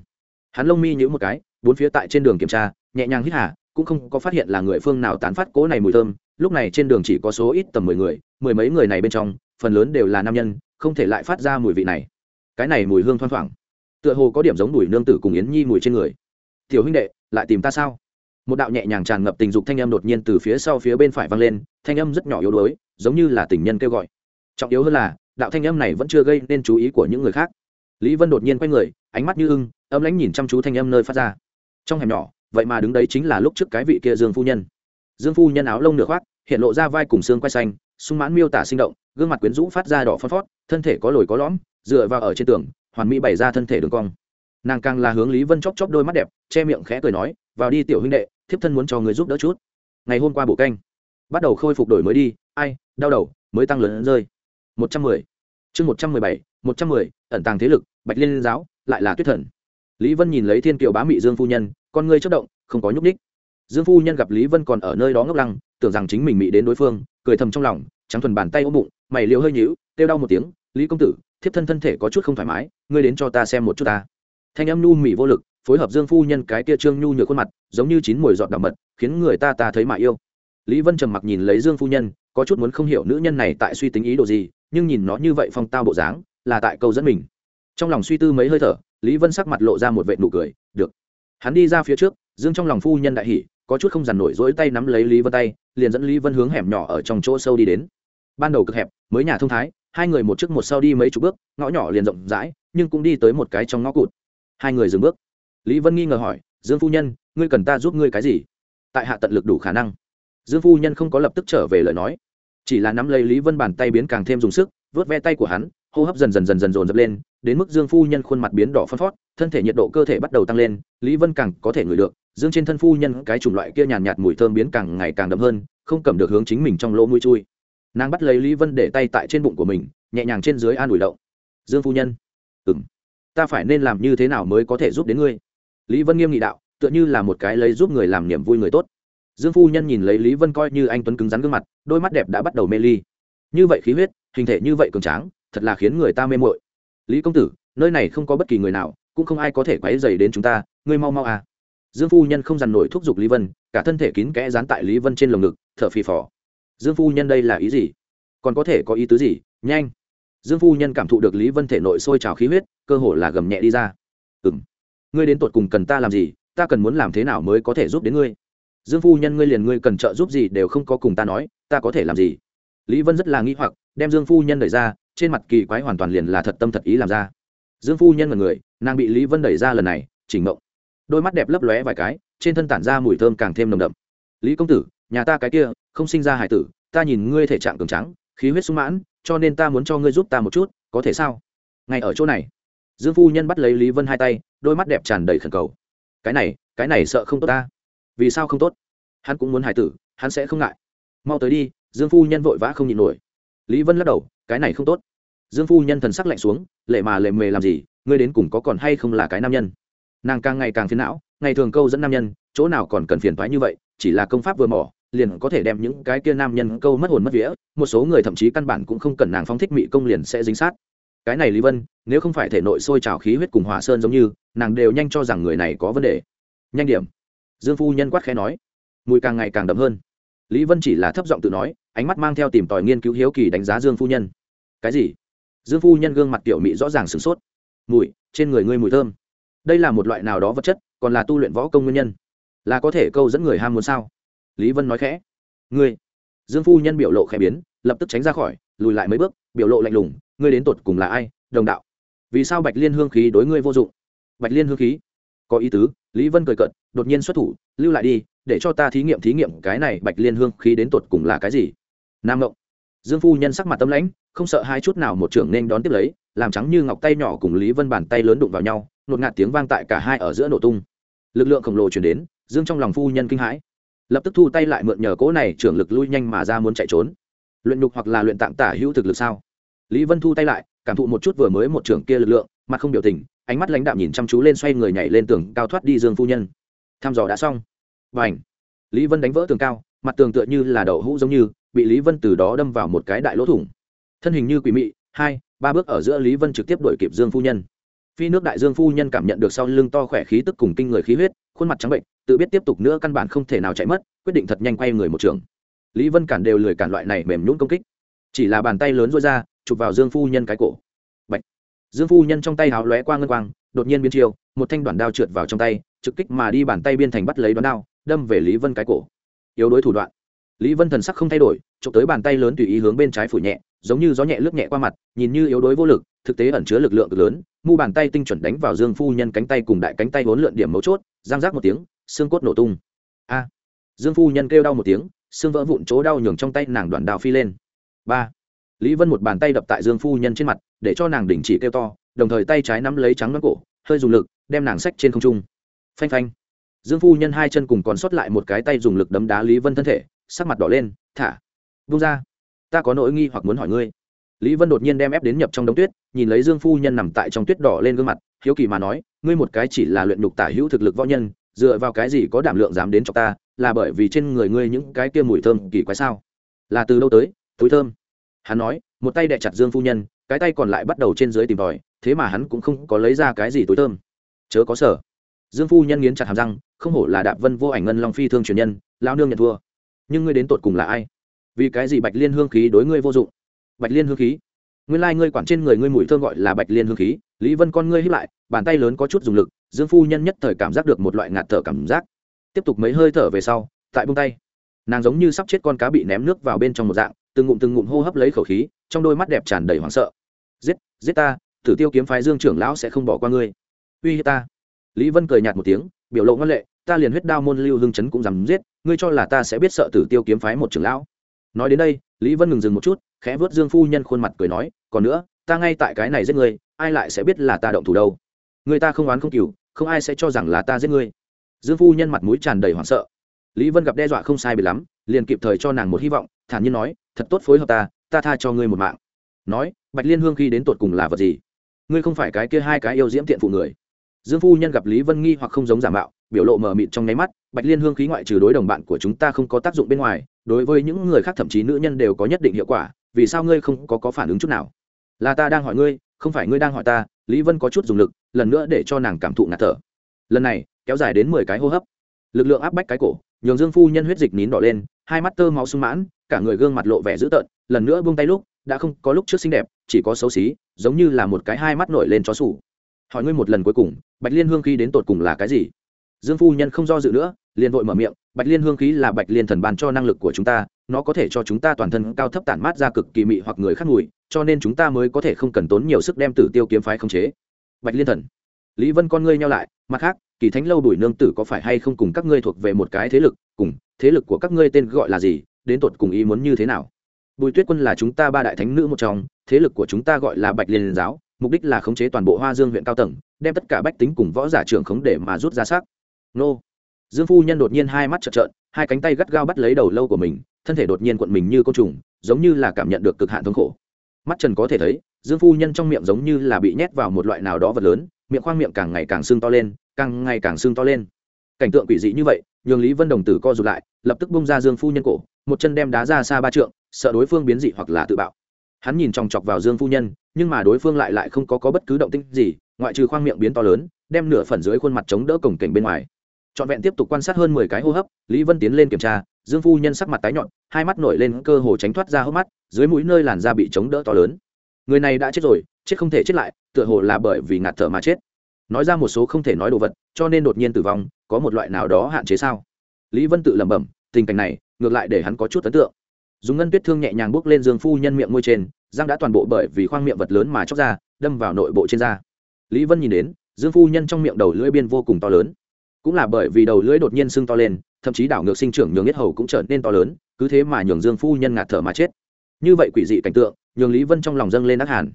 A: Hắn lông mi nhữ một cái, bốn phía tại trên đường kiểm tra, nhẹ nhàng hít hà cũng không có phát hiện là người phương nào tán phát cỗ này mùi thơm. Lúc này trên đường chỉ có số ít tầm mười người, mười mấy người này bên trong, phần lớn đều là nam nhân, không thể lại phát ra mùi vị này. Cái này mùi hương thoang thoảng, tựa hồ có điểm giống mùi nương tử cùng yến nhi mùi trên người. Tiểu huynh đệ, lại tìm ta sao? Một đạo nhẹ nhàng tràn ngập tình dục thanh âm đột nhiên từ phía sau phía bên phải vang lên, thanh âm rất nhỏ yếu đuối, giống như là tình nhân kêu gọi. Trọng yếu hơn là, đạo thanh âm này vẫn chưa gây nên chú ý của những người khác. Lý vân đột nhiên quay người, ánh mắt như ưng, âm lãnh nhìn chăm chú thanh âm nơi phát ra. Trong hẻm nhỏ vậy mà đứng đấy chính là lúc trước cái vị kia dương phu nhân. Dương phu nhân áo lông nửa khoác, hiện lộ ra vai cùng xương quay xanh, sung mãn miêu tả sinh động, gương mặt quyến rũ phát ra đỏ phon phót, thân thể có lồi có lõm, dựa vào ở trên tường, hoàn mỹ bày ra thân thể đường cong. Nàng càng là hướng lý vân chóc chóc đôi mắt đẹp, che miệng khẽ cười nói, vào đi tiểu huynh đệ, thiếp thân muốn cho người giúp đỡ chút. Ngày hôm qua bộ canh, bắt đầu khôi phục đổi mới đi, ai, đau đầu, mới tăng lớn rơi. Một trăm mười. Chương một trăm mười bảy, một trăm mười, ẩn tàng thế lực, bạch liên giáo, lại là tuyết thần. Lý vân nhìn lấy thiên kiều bá mị dương phu nhân con ngươi chất động, không có nhúc ních dương phu nhân gặp lý vân còn ở nơi đó ngốc lăng, tưởng rằng chính mình mị đến đối phương, cười thầm trong lòng, trắng thuần bàn tay ôm bụng, mày liều hơi nhíu, kêu đau một tiếng, lý công tử, thiếp thân thân thể có chút không thoải mái, ngươi đến cho ta xem một chút ta. Thanh âm nhu mị vô lực, phối hợp dương phu nhân cái kia trương nhu nhược khuôn mặt, giống như chín mùi giọt đậm mật, khiến người ta ta thấy mà yêu. Lý vân trầm mặc nhìn lấy dương phu nhân, có chút muốn không hiểu nữ nhân này tại suy tính ý đồ gì, nhưng nhìn nó như vậy phong tao bộ dáng, là tại câu dẫn mình. Trong lòng suy tư mấy hơi thở, lý vân sắc mặt lộ ra một vệ nụ cười, được hắn đi ra phía trước, dương trong lòng phu nhân đại hỉ, có chút không dằn nổi rỗi tay nắm lấy lý vân tay, liền dẫn lý vân hướng hẻm nhỏ ở trong chỗ sâu đi đến. Ban đầu cực hẹp, mới nhà thông thái, hai người một trước một sau đi mấy chục bước, ngõ nhỏ liền rộng rãi, nhưng cũng đi tới một cái trong ngõ cụt. Hai người dừng bước. Lý vân nghi ngờ hỏi, dương phu nhân, ngươi cần ta giúp ngươi cái gì? Tại hạ tận lực đủ khả năng. Dương phu nhân không có lập tức trở về lời nói, chỉ là nắm lấy lý vân bàn tay biến càng thêm dùng sức, vớt ve tay của hắn, hô hấp dần dần dần dần dồn dập lên đến mức dương phu nhân khuôn mặt biến đỏ phân phót thân thể nhiệt độ cơ thể bắt đầu tăng lên lý vân càng có thể ngửi được dương trên thân phu nhân cái chủng loại kia nhàn nhạt, nhạt mùi thơm biến càng ngày càng đậm hơn không cầm được hướng chính mình trong lỗ mũi chui. Nàng bắt lấy lý vân để tay tại trên bụng của mình nhẹ nhàng trên dưới an ủi động. Dương phu nhân ừm, ta phải nên làm như thế nào mới có thể giúp đến ngươi? Lý vân nghiêm nghị đạo tựa như là một cái lấy giúp người làm niềm vui người tốt. Dương phu nhân nhìn lấy lý vân coi như anh tuấn cứng rắn gương mặt đôi mắt đẹp đã bắt đầu mê ly. Như vậy khí huyết hình thể như vậy cường tráng thật là khiến người ta mê mội lý công tử, nơi này không có bất kỳ người nào, cũng không ai có thể quấy dày đến chúng ta, ngươi mau mau à. Dương phu nhân không dằn nổi thúc giục lý vân, cả thân thể kín kẽ dán tại lý vân trên lồng ngực, thở phì phò. Dương phu nhân đây là ý gì? Còn có thể có ý tứ gì? Nhanh. Dương phu nhân cảm thụ được lý vân thể nội sôi trào khí huyết, cơ hồ là gầm nhẹ đi ra. Ừ m ngươi đến tột cùng cần ta làm gì? Ta cần muốn làm thế nào mới có thể giúp đến ngươi? Dương phu nhân ngươi liền ngươi cần trợ giúp gì đều không có cùng ta nói, ta có thể làm gì? Lý vân rất là nghi hoặc, đem dương phu nhân đẩy ra trên mặt kỳ quái hoàn toàn liền là thật tâm thật ý làm ra. Dương phu nhân là người, nàng bị lý vân đẩy ra lần này, chỉnh mộng. Đôi mắt đẹp lấp lóe vài cái, trên thân tản ra mùi thơm càng thêm nồng đậm. Lý công tử, nhà ta cái kia, không sinh ra hải tử, ta nhìn ngươi thể trạng cường trắng khí huyết sung mãn, cho nên ta muốn cho ngươi giúp ta một chút, có thể sao? Ngay ở chỗ này. Dương phu nhân bắt lấy lý vân hai tay, đôi mắt đẹp tràn đầy khẩn cầu. Cái này cái này sợ không tốt ta. Vì sao không tốt? Hắn cũng muốn hải tử, hắn sẽ không ngại. Mau tới đi, dương phu nhân vội vã không nhịn nổi. Lý vân lắc đầu cái này không tốt. Dương phu nhân thần sắc lạnh xuống, lệ mà lệ mề làm gì, ngươi đến cùng có còn hay không là cái nam nhân? Nàng càng ngày càng phiền não, ngày thường câu dẫn nam nhân, chỗ nào còn cần phiền thoái như vậy, chỉ là công pháp vừa mỏ, liền có thể đem những cái kia nam nhân câu mất hồn mất vía, một số người thậm chí căn bản cũng không cần nàng phóng thích mị công liền sẽ dính sát. Cái này lý vân, nếu không phải thể nội sôi trào khí huyết cùng hỏa sơn giống như, nàng đều nhanh cho rằng người này có vấn đề. Nhanh điểm. Dương phu nhân quát khẽ nói. Mùi càng ngày càng đậm hơn. Lý vân chỉ là thấp giọng tự nói, ánh mắt mang theo tìm tòi nghiên cứu hiếu kỳ đánh giá dương phu nhân cái gì? Dương phu nhân gương mặt tiểu mị rõ ràng sửng sốt. Mùi, trên người ngươi mùi thơm. Đây là một loại nào đó vật chất, còn là tu luyện võ công nguyên nhân? Là có thể câu dẫn người ham muốn sao? Lý vân nói khẽ. Ngươi. Dương phu nhân biểu lộ khẽ biến, lập tức tránh ra khỏi, lùi lại mấy bước, biểu lộ lạnh lùng. Ngươi đến tột cùng là ai? Đồng đạo. Vì sao bạch liên hương khí đối ngươi vô dụng? Bạch liên hương khí? Có ý tứ, lý vân cười cận đột nhiên xuất thủ, lưu lại đi, để cho ta thí nghiệm thí nghiệm cái này bạch liên hương khí đến tột cùng là cái gì? Nam ngộng dương phu nhân sắc mặt tâm lãnh, không sợ hai chút nào một trưởng nên đón tiếp lấy, làm trắng như ngọc tay nhỏ cùng lý vân bàn tay lớn đụng vào nhau, nột ngạt tiếng vang tại cả hai ở giữa nổ tung. Lực lượng khổng lồ chuyển đến, dương trong lòng phu nhân kinh hãi. Lập tức thu tay lại mượn nhờ cỗ này trưởng lực lui nhanh mà ra muốn chạy trốn. Luyện nhục hoặc là luyện tạng tả hữu thực lực sao? Lý vân thu tay lại, cảm thụ một chút vừa mới một trưởng kia lực lượng, mặt không biểu tình, ánh mắt lãnh đạm nhìn chăm chú lên xoay người nhảy lên tường, cao thoát đi dương phu nhân. Thăm dò đã xong. Và ảnh lý vân đánh vỡ tường cao, mặt tường tựa như là đậu hũ giống như bị lý vân từ đó đâm vào một cái đại lỗ thủng. Thân hình như quỷ mị, hai, ba bước ở giữa lý vân trực tiếp đuổi kịp dương phu nhân. Phi nước đại dương phu nhân cảm nhận được sau lưng to khỏe khí tức cùng kinh người khí huyết, khuôn mặt trắng bệnh, tự biết tiếp tục nữa căn bản không thể nào chạy mất, quyết định thật nhanh quay người một trường. Lý vân cản đều lười cản loại này mềm nhún công kích. Chỉ là bàn tay lớn rối ra, chụp vào dương phu nhân cái cổ. Bạch. dương phu nhân trong tay háo lóe qua ngân quang, đột nhiên biến chiều, một thanh đoạn đao trượt vào trong tay, trực kích mà đi bàn tay biên thành bắt lấy đón đao, đâm về lý vân cái cổ. Yếu đối thủ đoạn lý vân thần sắc không thay đổi trộm tới bàn tay lớn tùy ý hướng bên trái phủ nhẹ, giống như gió nhẹ lướt nhẹ qua mặt, nhìn như yếu đuối vô lực, thực tế ẩn chứa lực lượng cực lớn, mu bàn tay tinh chuẩn đánh vào dương phu nhân cánh tay cùng đại cánh tay vốn lượn điểm mấu chốt giang rác một tiếng, xương cốt nổ tung. A! Dương phu nhân kêu đau một tiếng, xương vỡ vụn chỗ đau nhường trong tay nàng đoạn đào phi lên. Ba! Lý vân một bàn tay đập tại dương phu nhân trên mặt, để cho nàng đình chỉ kêu to, đồng thời tay trái nắm lấy trắng nón cổ, hơi dùng lực, đem nàng xách trên không trung. Phanh phanh! Dương phu nhân hai chân cùng còn sót lại một cái tay dùng lực đấm đá lý vân thân thể sắc mặt đỏ lên, thả vung ra. Ta có nỗi nghi hoặc muốn hỏi ngươi. Lý vân đột nhiên đem ép đến nhập trong đống tuyết, nhìn lấy dương phu nhân nằm tại trong tuyết đỏ lên gương mặt, hiếu kỳ mà nói, ngươi một cái chỉ là luyện nhục tả hữu thực lực võ nhân, dựa vào cái gì có đảm lượng dám đến cho ta, là bởi vì trên người ngươi những cái kia mùi thơm kỳ quái sao? Là từ đâu tới, túi thơm. Hắn nói, một tay đè chặt dương phu nhân, cái tay còn lại bắt đầu trên dưới tìm tòi, thế mà hắn cũng không có lấy ra cái gì túi thơm. Chớ có sở dương phu nhân nghiến chặt hàm răng, không hổ là đạp vân vô ảnh ngân long phi thương truyền nhân lao nương nhận thua nhưng ngươi đến tột cùng là ai? Vì cái gì bạch liên hương khí đối ngươi vô dụng? Bạch liên hương khí? Nguyên lai、like、ngươi quản trên người ngươi mùi thơm gọi là bạch liên hương khí, lý vân con ngươi hiếp lại, bàn tay lớn có chút dùng lực, dương phu nhân nhất thời cảm giác được một loại ngạt thở cảm giác. Tiếp tục mấy hơi thở về sau, tại bông tay, nàng giống như sắp chết con cá bị ném nước vào bên trong một dạng, từng ngụm từng ngụm hô hấp lấy khẩu khí, trong đôi mắt đẹp tràn đầy hoảng sợ. Giết giết ta, tử tiêu kiếm phái dương trưởng lão sẽ không bỏ qua ngươi. Uy hiếp ta. Lý vân cười nhạt một tiếng, biểu lộ ngân lệ ta liền huyết đao môn lưu hưng chấn cũng dám giết, ngươi cho là ta sẽ biết sợ tử tiêu kiếm phái một trưởng lão. Nói đến đây, lý vân ngừng dừng một chút, khẽ vớt dương phu nhân khuôn mặt cười nói, còn nữa, ta ngay tại cái này giết ngươi, ai lại sẽ biết là ta động thủ đâu? Người ta không oán không cừu, không ai sẽ cho rằng là ta giết ngươi. Dương phu nhân mặt mũi tràn đầy hoảng sợ. Lý vân gặp đe dọa không sai bị lắm, liền kịp thời cho nàng một hy vọng, thản nhiên nói, thật tốt phối hợp ta ta tha cho ngươi một mạng. Nói, bạch liên hương khi đến tột cùng là vật gì? Ngươi không phải cái kia hai cái yêu diễm tiện phụ người. Dương phu nhân gặp lý vân nghi hoặc không giống giả mạo biểu lộ mờ mịt trong nháy mắt bạch liên hương khí ngoại trừ đối đồng bạn của chúng ta không có tác dụng bên ngoài đối với những người khác thậm chí nữ nhân đều có nhất định hiệu quả vì sao ngươi không có, có phản ứng chút nào? Là ta đang hỏi ngươi không phải ngươi đang hỏi ta lý vân có chút dùng lực lần nữa để cho nàng cảm thụ ngạt thở. Lần này kéo dài đến mười cái hô hấp. Lực lượng áp bách cái cổ nhường dương phu nhân huyết dịch nín đỏ lên hai mắt tơ máu sung mãn cả người gương mặt lộ vẻ dữ tợn lần nữa buông tay lúc đã không có lúc trước xinh đẹp chỉ có xấu xí giống như là một cái hai mắt nổi lên chó sủ. Hỏi ngươi một lần cuối cùng bạch liên hương khí đến tột cùng là cái gì? Dương phu nhân không do dự nữa, liền vội mở miệng, bạch liên hương khí là bạch liên thần ban cho năng lực của chúng ta, nó có thể cho chúng ta toàn thân cao thấp tản mát ra cực kỳ mị hoặc người khác mùi, cho nên chúng ta mới có thể không cần tốn nhiều sức đem tử tiêu kiếm phái khống chế. Bạch liên thần. Lý vân con ngươi nhau lại, mặt khác, kỳ thánh lâu đuổi nương tử có phải hay không cùng các ngươi thuộc về một cái thế lực, cùng, thế lực của các ngươi tên gọi là gì, đến tột cùng ý muốn như thế nào? Bùi tuyết quân là chúng ta ba đại thánh nữ một trong, thế lực của chúng ta gọi là bạch liên giáo, mục đích là khống chế toàn bộ hoa dương huyện cao tầng, đem tất cả bách tính cùng võ giả trưởng khống để mà rút ra xác nô. Dương phu nhân đột nhiên hai mắt trợt trợn hai cánh tay gắt gao bắt lấy đầu lâu của mình thân thể đột nhiên cuộn mình như côn trùng giống như là cảm nhận được cực hạn thống khổ. Mắt trần có thể thấy dương phu nhân trong miệng giống như là bị nhét vào một loại nào đó vật lớn miệng khoang miệng càng ngày càng sưng to lên càng ngày càng sưng to lên. Cảnh tượng quỷ dị như vậy nhường lý vân đồng tử co rụt lại lập tức bung ra dương phu nhân cổ một chân đem đá ra xa ba trượng sợ đối phương biến dị hoặc là tự bạo. Hắn nhìn chòng chọc vào dương phu nhân nhưng mà đối phương lại lại không có, có bất cứ động tinh gì ngoại trừ khoang miệng biến to lớn đem nửa phần dưới khuôn mặt chống đỡ cổng cảnh bên ngoài trọn vẹn tiếp tục quan sát hơn mười cái hô hấp, lý vân tiến lên kiểm tra, dương phu nhân sắc mặt tái nhọn, hai mắt nổi lên cơ hồ tránh thoát ra hốc mắt, dưới mũi nơi làn da bị chống đỡ to lớn. Người này đã chết rồi, chết không thể chết lại, tựa hồ là bởi vì ngạt thở mà chết. Nói ra một số không thể nói đồ vật, cho nên đột nhiên tử vong, có một loại nào đó hạn chế sao? Lý vân tự lẩm bẩm, tình cảnh này, ngược lại để hắn có chút ấn tượng. Dùng ngân tuyết thương nhẹ nhàng bước lên dương phu nhân miệng môi trên, răng đã toàn bộ bởi vì khoang miệng vật lớn mà chóc ra, đâm vào nội bộ trên da. Lý vân nhìn đến, dương phu nhân trong miệng đầu lưỡi biên vô cùng to lớn cũng là bởi vì đầu lưỡi đột nhiên sưng to lên, thậm chí đảo ngược sinh trưởng nhường nhất hầu cũng trở nên to lớn, cứ thế mà nhường dương phu nhân ngạt thở mà chết. Như vậy quỷ dị cảnh tượng, nhường lý vân trong lòng dâng lên ác hàn.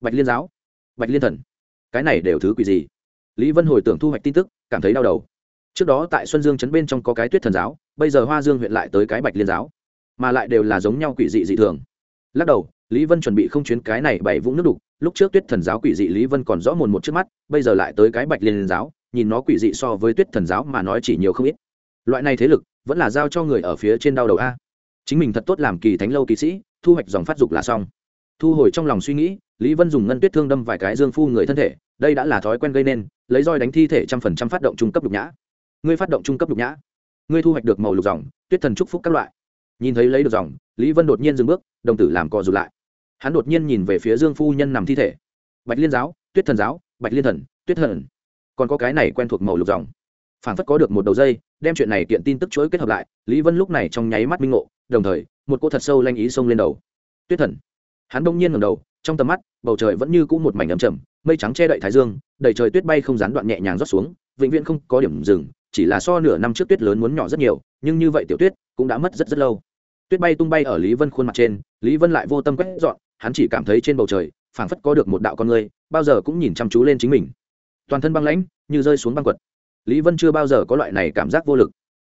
A: Bạch liên giáo, bạch liên thần, cái này đều thứ quỷ gì? Lý vân hồi tưởng thu hoạch tin tức, cảm thấy đau đầu. Trước đó tại xuân dương trấn bên trong có cái tuyết thần giáo, bây giờ hoa dương huyện lại tới cái bạch liên giáo, mà lại đều là giống nhau quỷ dị dị thường. Lắc đầu, lý vân chuẩn bị không chuyến cái này bảy vũng nước đục, lúc trước tuyết thần giáo quỷ dị lý vân còn rõ mồn một trước mắt, bây giờ lại tới cái bạch liên giáo nhìn nó quỷ dị so với tuyết thần giáo mà nói chỉ nhiều không ít. Loại này thế lực vẫn là giao cho người ở phía trên đau đầu a. Chính mình thật tốt làm kỳ thánh lâu kỵ sĩ, thu hoạch dòng phát dục là xong. Thu hồi trong lòng suy nghĩ, lý vân dùng ngân tuyết thương đâm vài cái dương phu người thân thể, đây đã là thói quen gây nên, lấy roi đánh thi thể trăm phần trăm phát động trung cấp đục nhã. Ngươi phát động trung cấp đục nhã, ngươi thu hoạch được màu lục dòng, tuyết thần chúc phúc các loại. Nhìn thấy lấy được dòng, lý vân đột nhiên dừng bước, đồng tử làm co rụt lại. Hắn đột nhiên nhìn về phía dương phu nhân nằm thi thể. Bạch liên giáo, tuyết thần giáo, bạch liên thần, tuyết thần còn có cái này quen thuộc màu lục dòng. Phản phất có được một đầu dây, đem chuyện này kiện tin tức chuỗi kết hợp lại, lý vân lúc này trong nháy mắt minh ngộ, đồng thời, một cô thật sâu lanh ý xông lên đầu. Tuyết thần. Hắn đông nhiên ngầm đầu, trong tầm mắt, bầu trời vẫn như cũ một mảnh ấm chầm mây trắng che đậy thái dương, đầy trời tuyết bay không gián đoạn nhẹ nhàng rót xuống, vĩnh viễn không có điểm dừng, chỉ là so nửa năm trước tuyết lớn muốn nhỏ rất nhiều, nhưng như vậy tiểu tuyết cũng đã mất rất rất lâu. Tuyết bay tung bay ở lý vân khuôn mặt trên, lý vân lại vô tâm quét dọn, hắn chỉ cảm thấy trên bầu trời, phảng phất có được một đạo con người, bao giờ cũng nhìn chăm chú lên chính mình toàn thân băng lãnh, như rơi xuống băng quật. Lý vân chưa bao giờ có loại này cảm giác vô lực.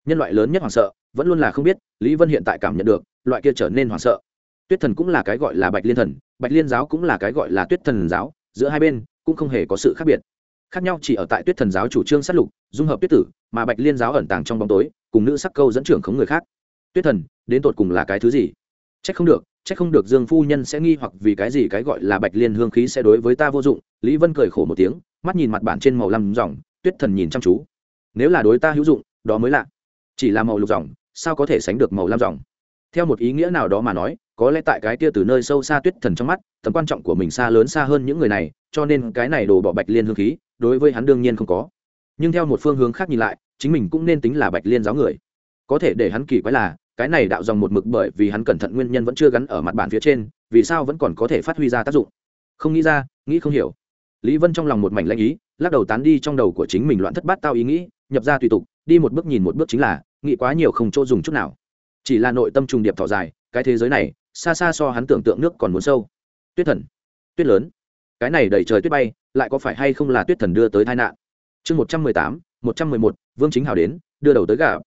A: Nhân loại lớn nhất hoảng sợ, vẫn luôn là không biết, lý vân hiện tại cảm nhận được, loại kia trở nên hoảng sợ. Tuyết thần cũng là cái gọi là bạch liên thần, bạch liên giáo cũng là cái gọi là tuyết thần giáo, giữa hai bên cũng không hề có sự khác biệt. Khác nhau chỉ ở tại tuyết thần giáo chủ trương sát lục, dung hợp tuyết tử, mà bạch liên giáo ẩn tàng trong bóng tối, cùng nữ sắc câu dẫn trưởng khống người khác. Tuyết thần, đến tột cùng là cái thứ gì? C h ắ c không được c h ắ c không được dương phu nhân sẽ nghi hoặc vì cái gì cái gọi là bạch liên hương khí sẽ đối với ta vô dụng, lý vân cười khổ một tiếng mắt nhìn mặt bản trên màu lam dòng tuyết thần nhìn chăm chú. Nếu là đối ta hữu dụng, đó mới lạ chỉ là màu lục dòng sao có thể sánh được màu lam dòng theo một ý nghĩa nào đó mà nói, có lẽ tại cái kia từ nơi sâu xa tuyết thần trong mắt tầm quan trọng của mình xa lớn xa hơn những người này, cho nên cái này đồ bỏ bạch liên hương khí, đối với hắn đương nhiên không có. Nhưng theo một phương hướng khác nhìn lại, chính mình cũng nên tính là bạch liên giáo người. Có thể để hắn kỳ quái là, cái này đạo dòng một mực bởi vì hắn cẩn thận nguyên nhân vẫn chưa gắn ở mặt bản phía trên, vì sao vẫn còn có thể phát huy ra tác dụng? Không nghĩ ra, nghĩ không hiểu lý vân trong lòng một mảnh lãnh ý, lắc đầu tán đi trong đầu của chính mình loạn thất bát tao ý nghĩ, nhập ra tùy tục, đi một bước nhìn một bước chính là, nghĩ quá nhiều không chỗ dùng chút nào. Chỉ là nội tâm trùng điệp thọ dài, cái thế giới này, xa xa so hắn tưởng tượng nước còn muốn sâu. Tuyết thần, tuyết lớn. Cái này đầy trời tuyết bay, lại có phải hay không là tuyết thần đưa tới tai nạn? Chương một trăm mười tám, một trăm mười một, vương chính hào đến, đưa đầu tới gà.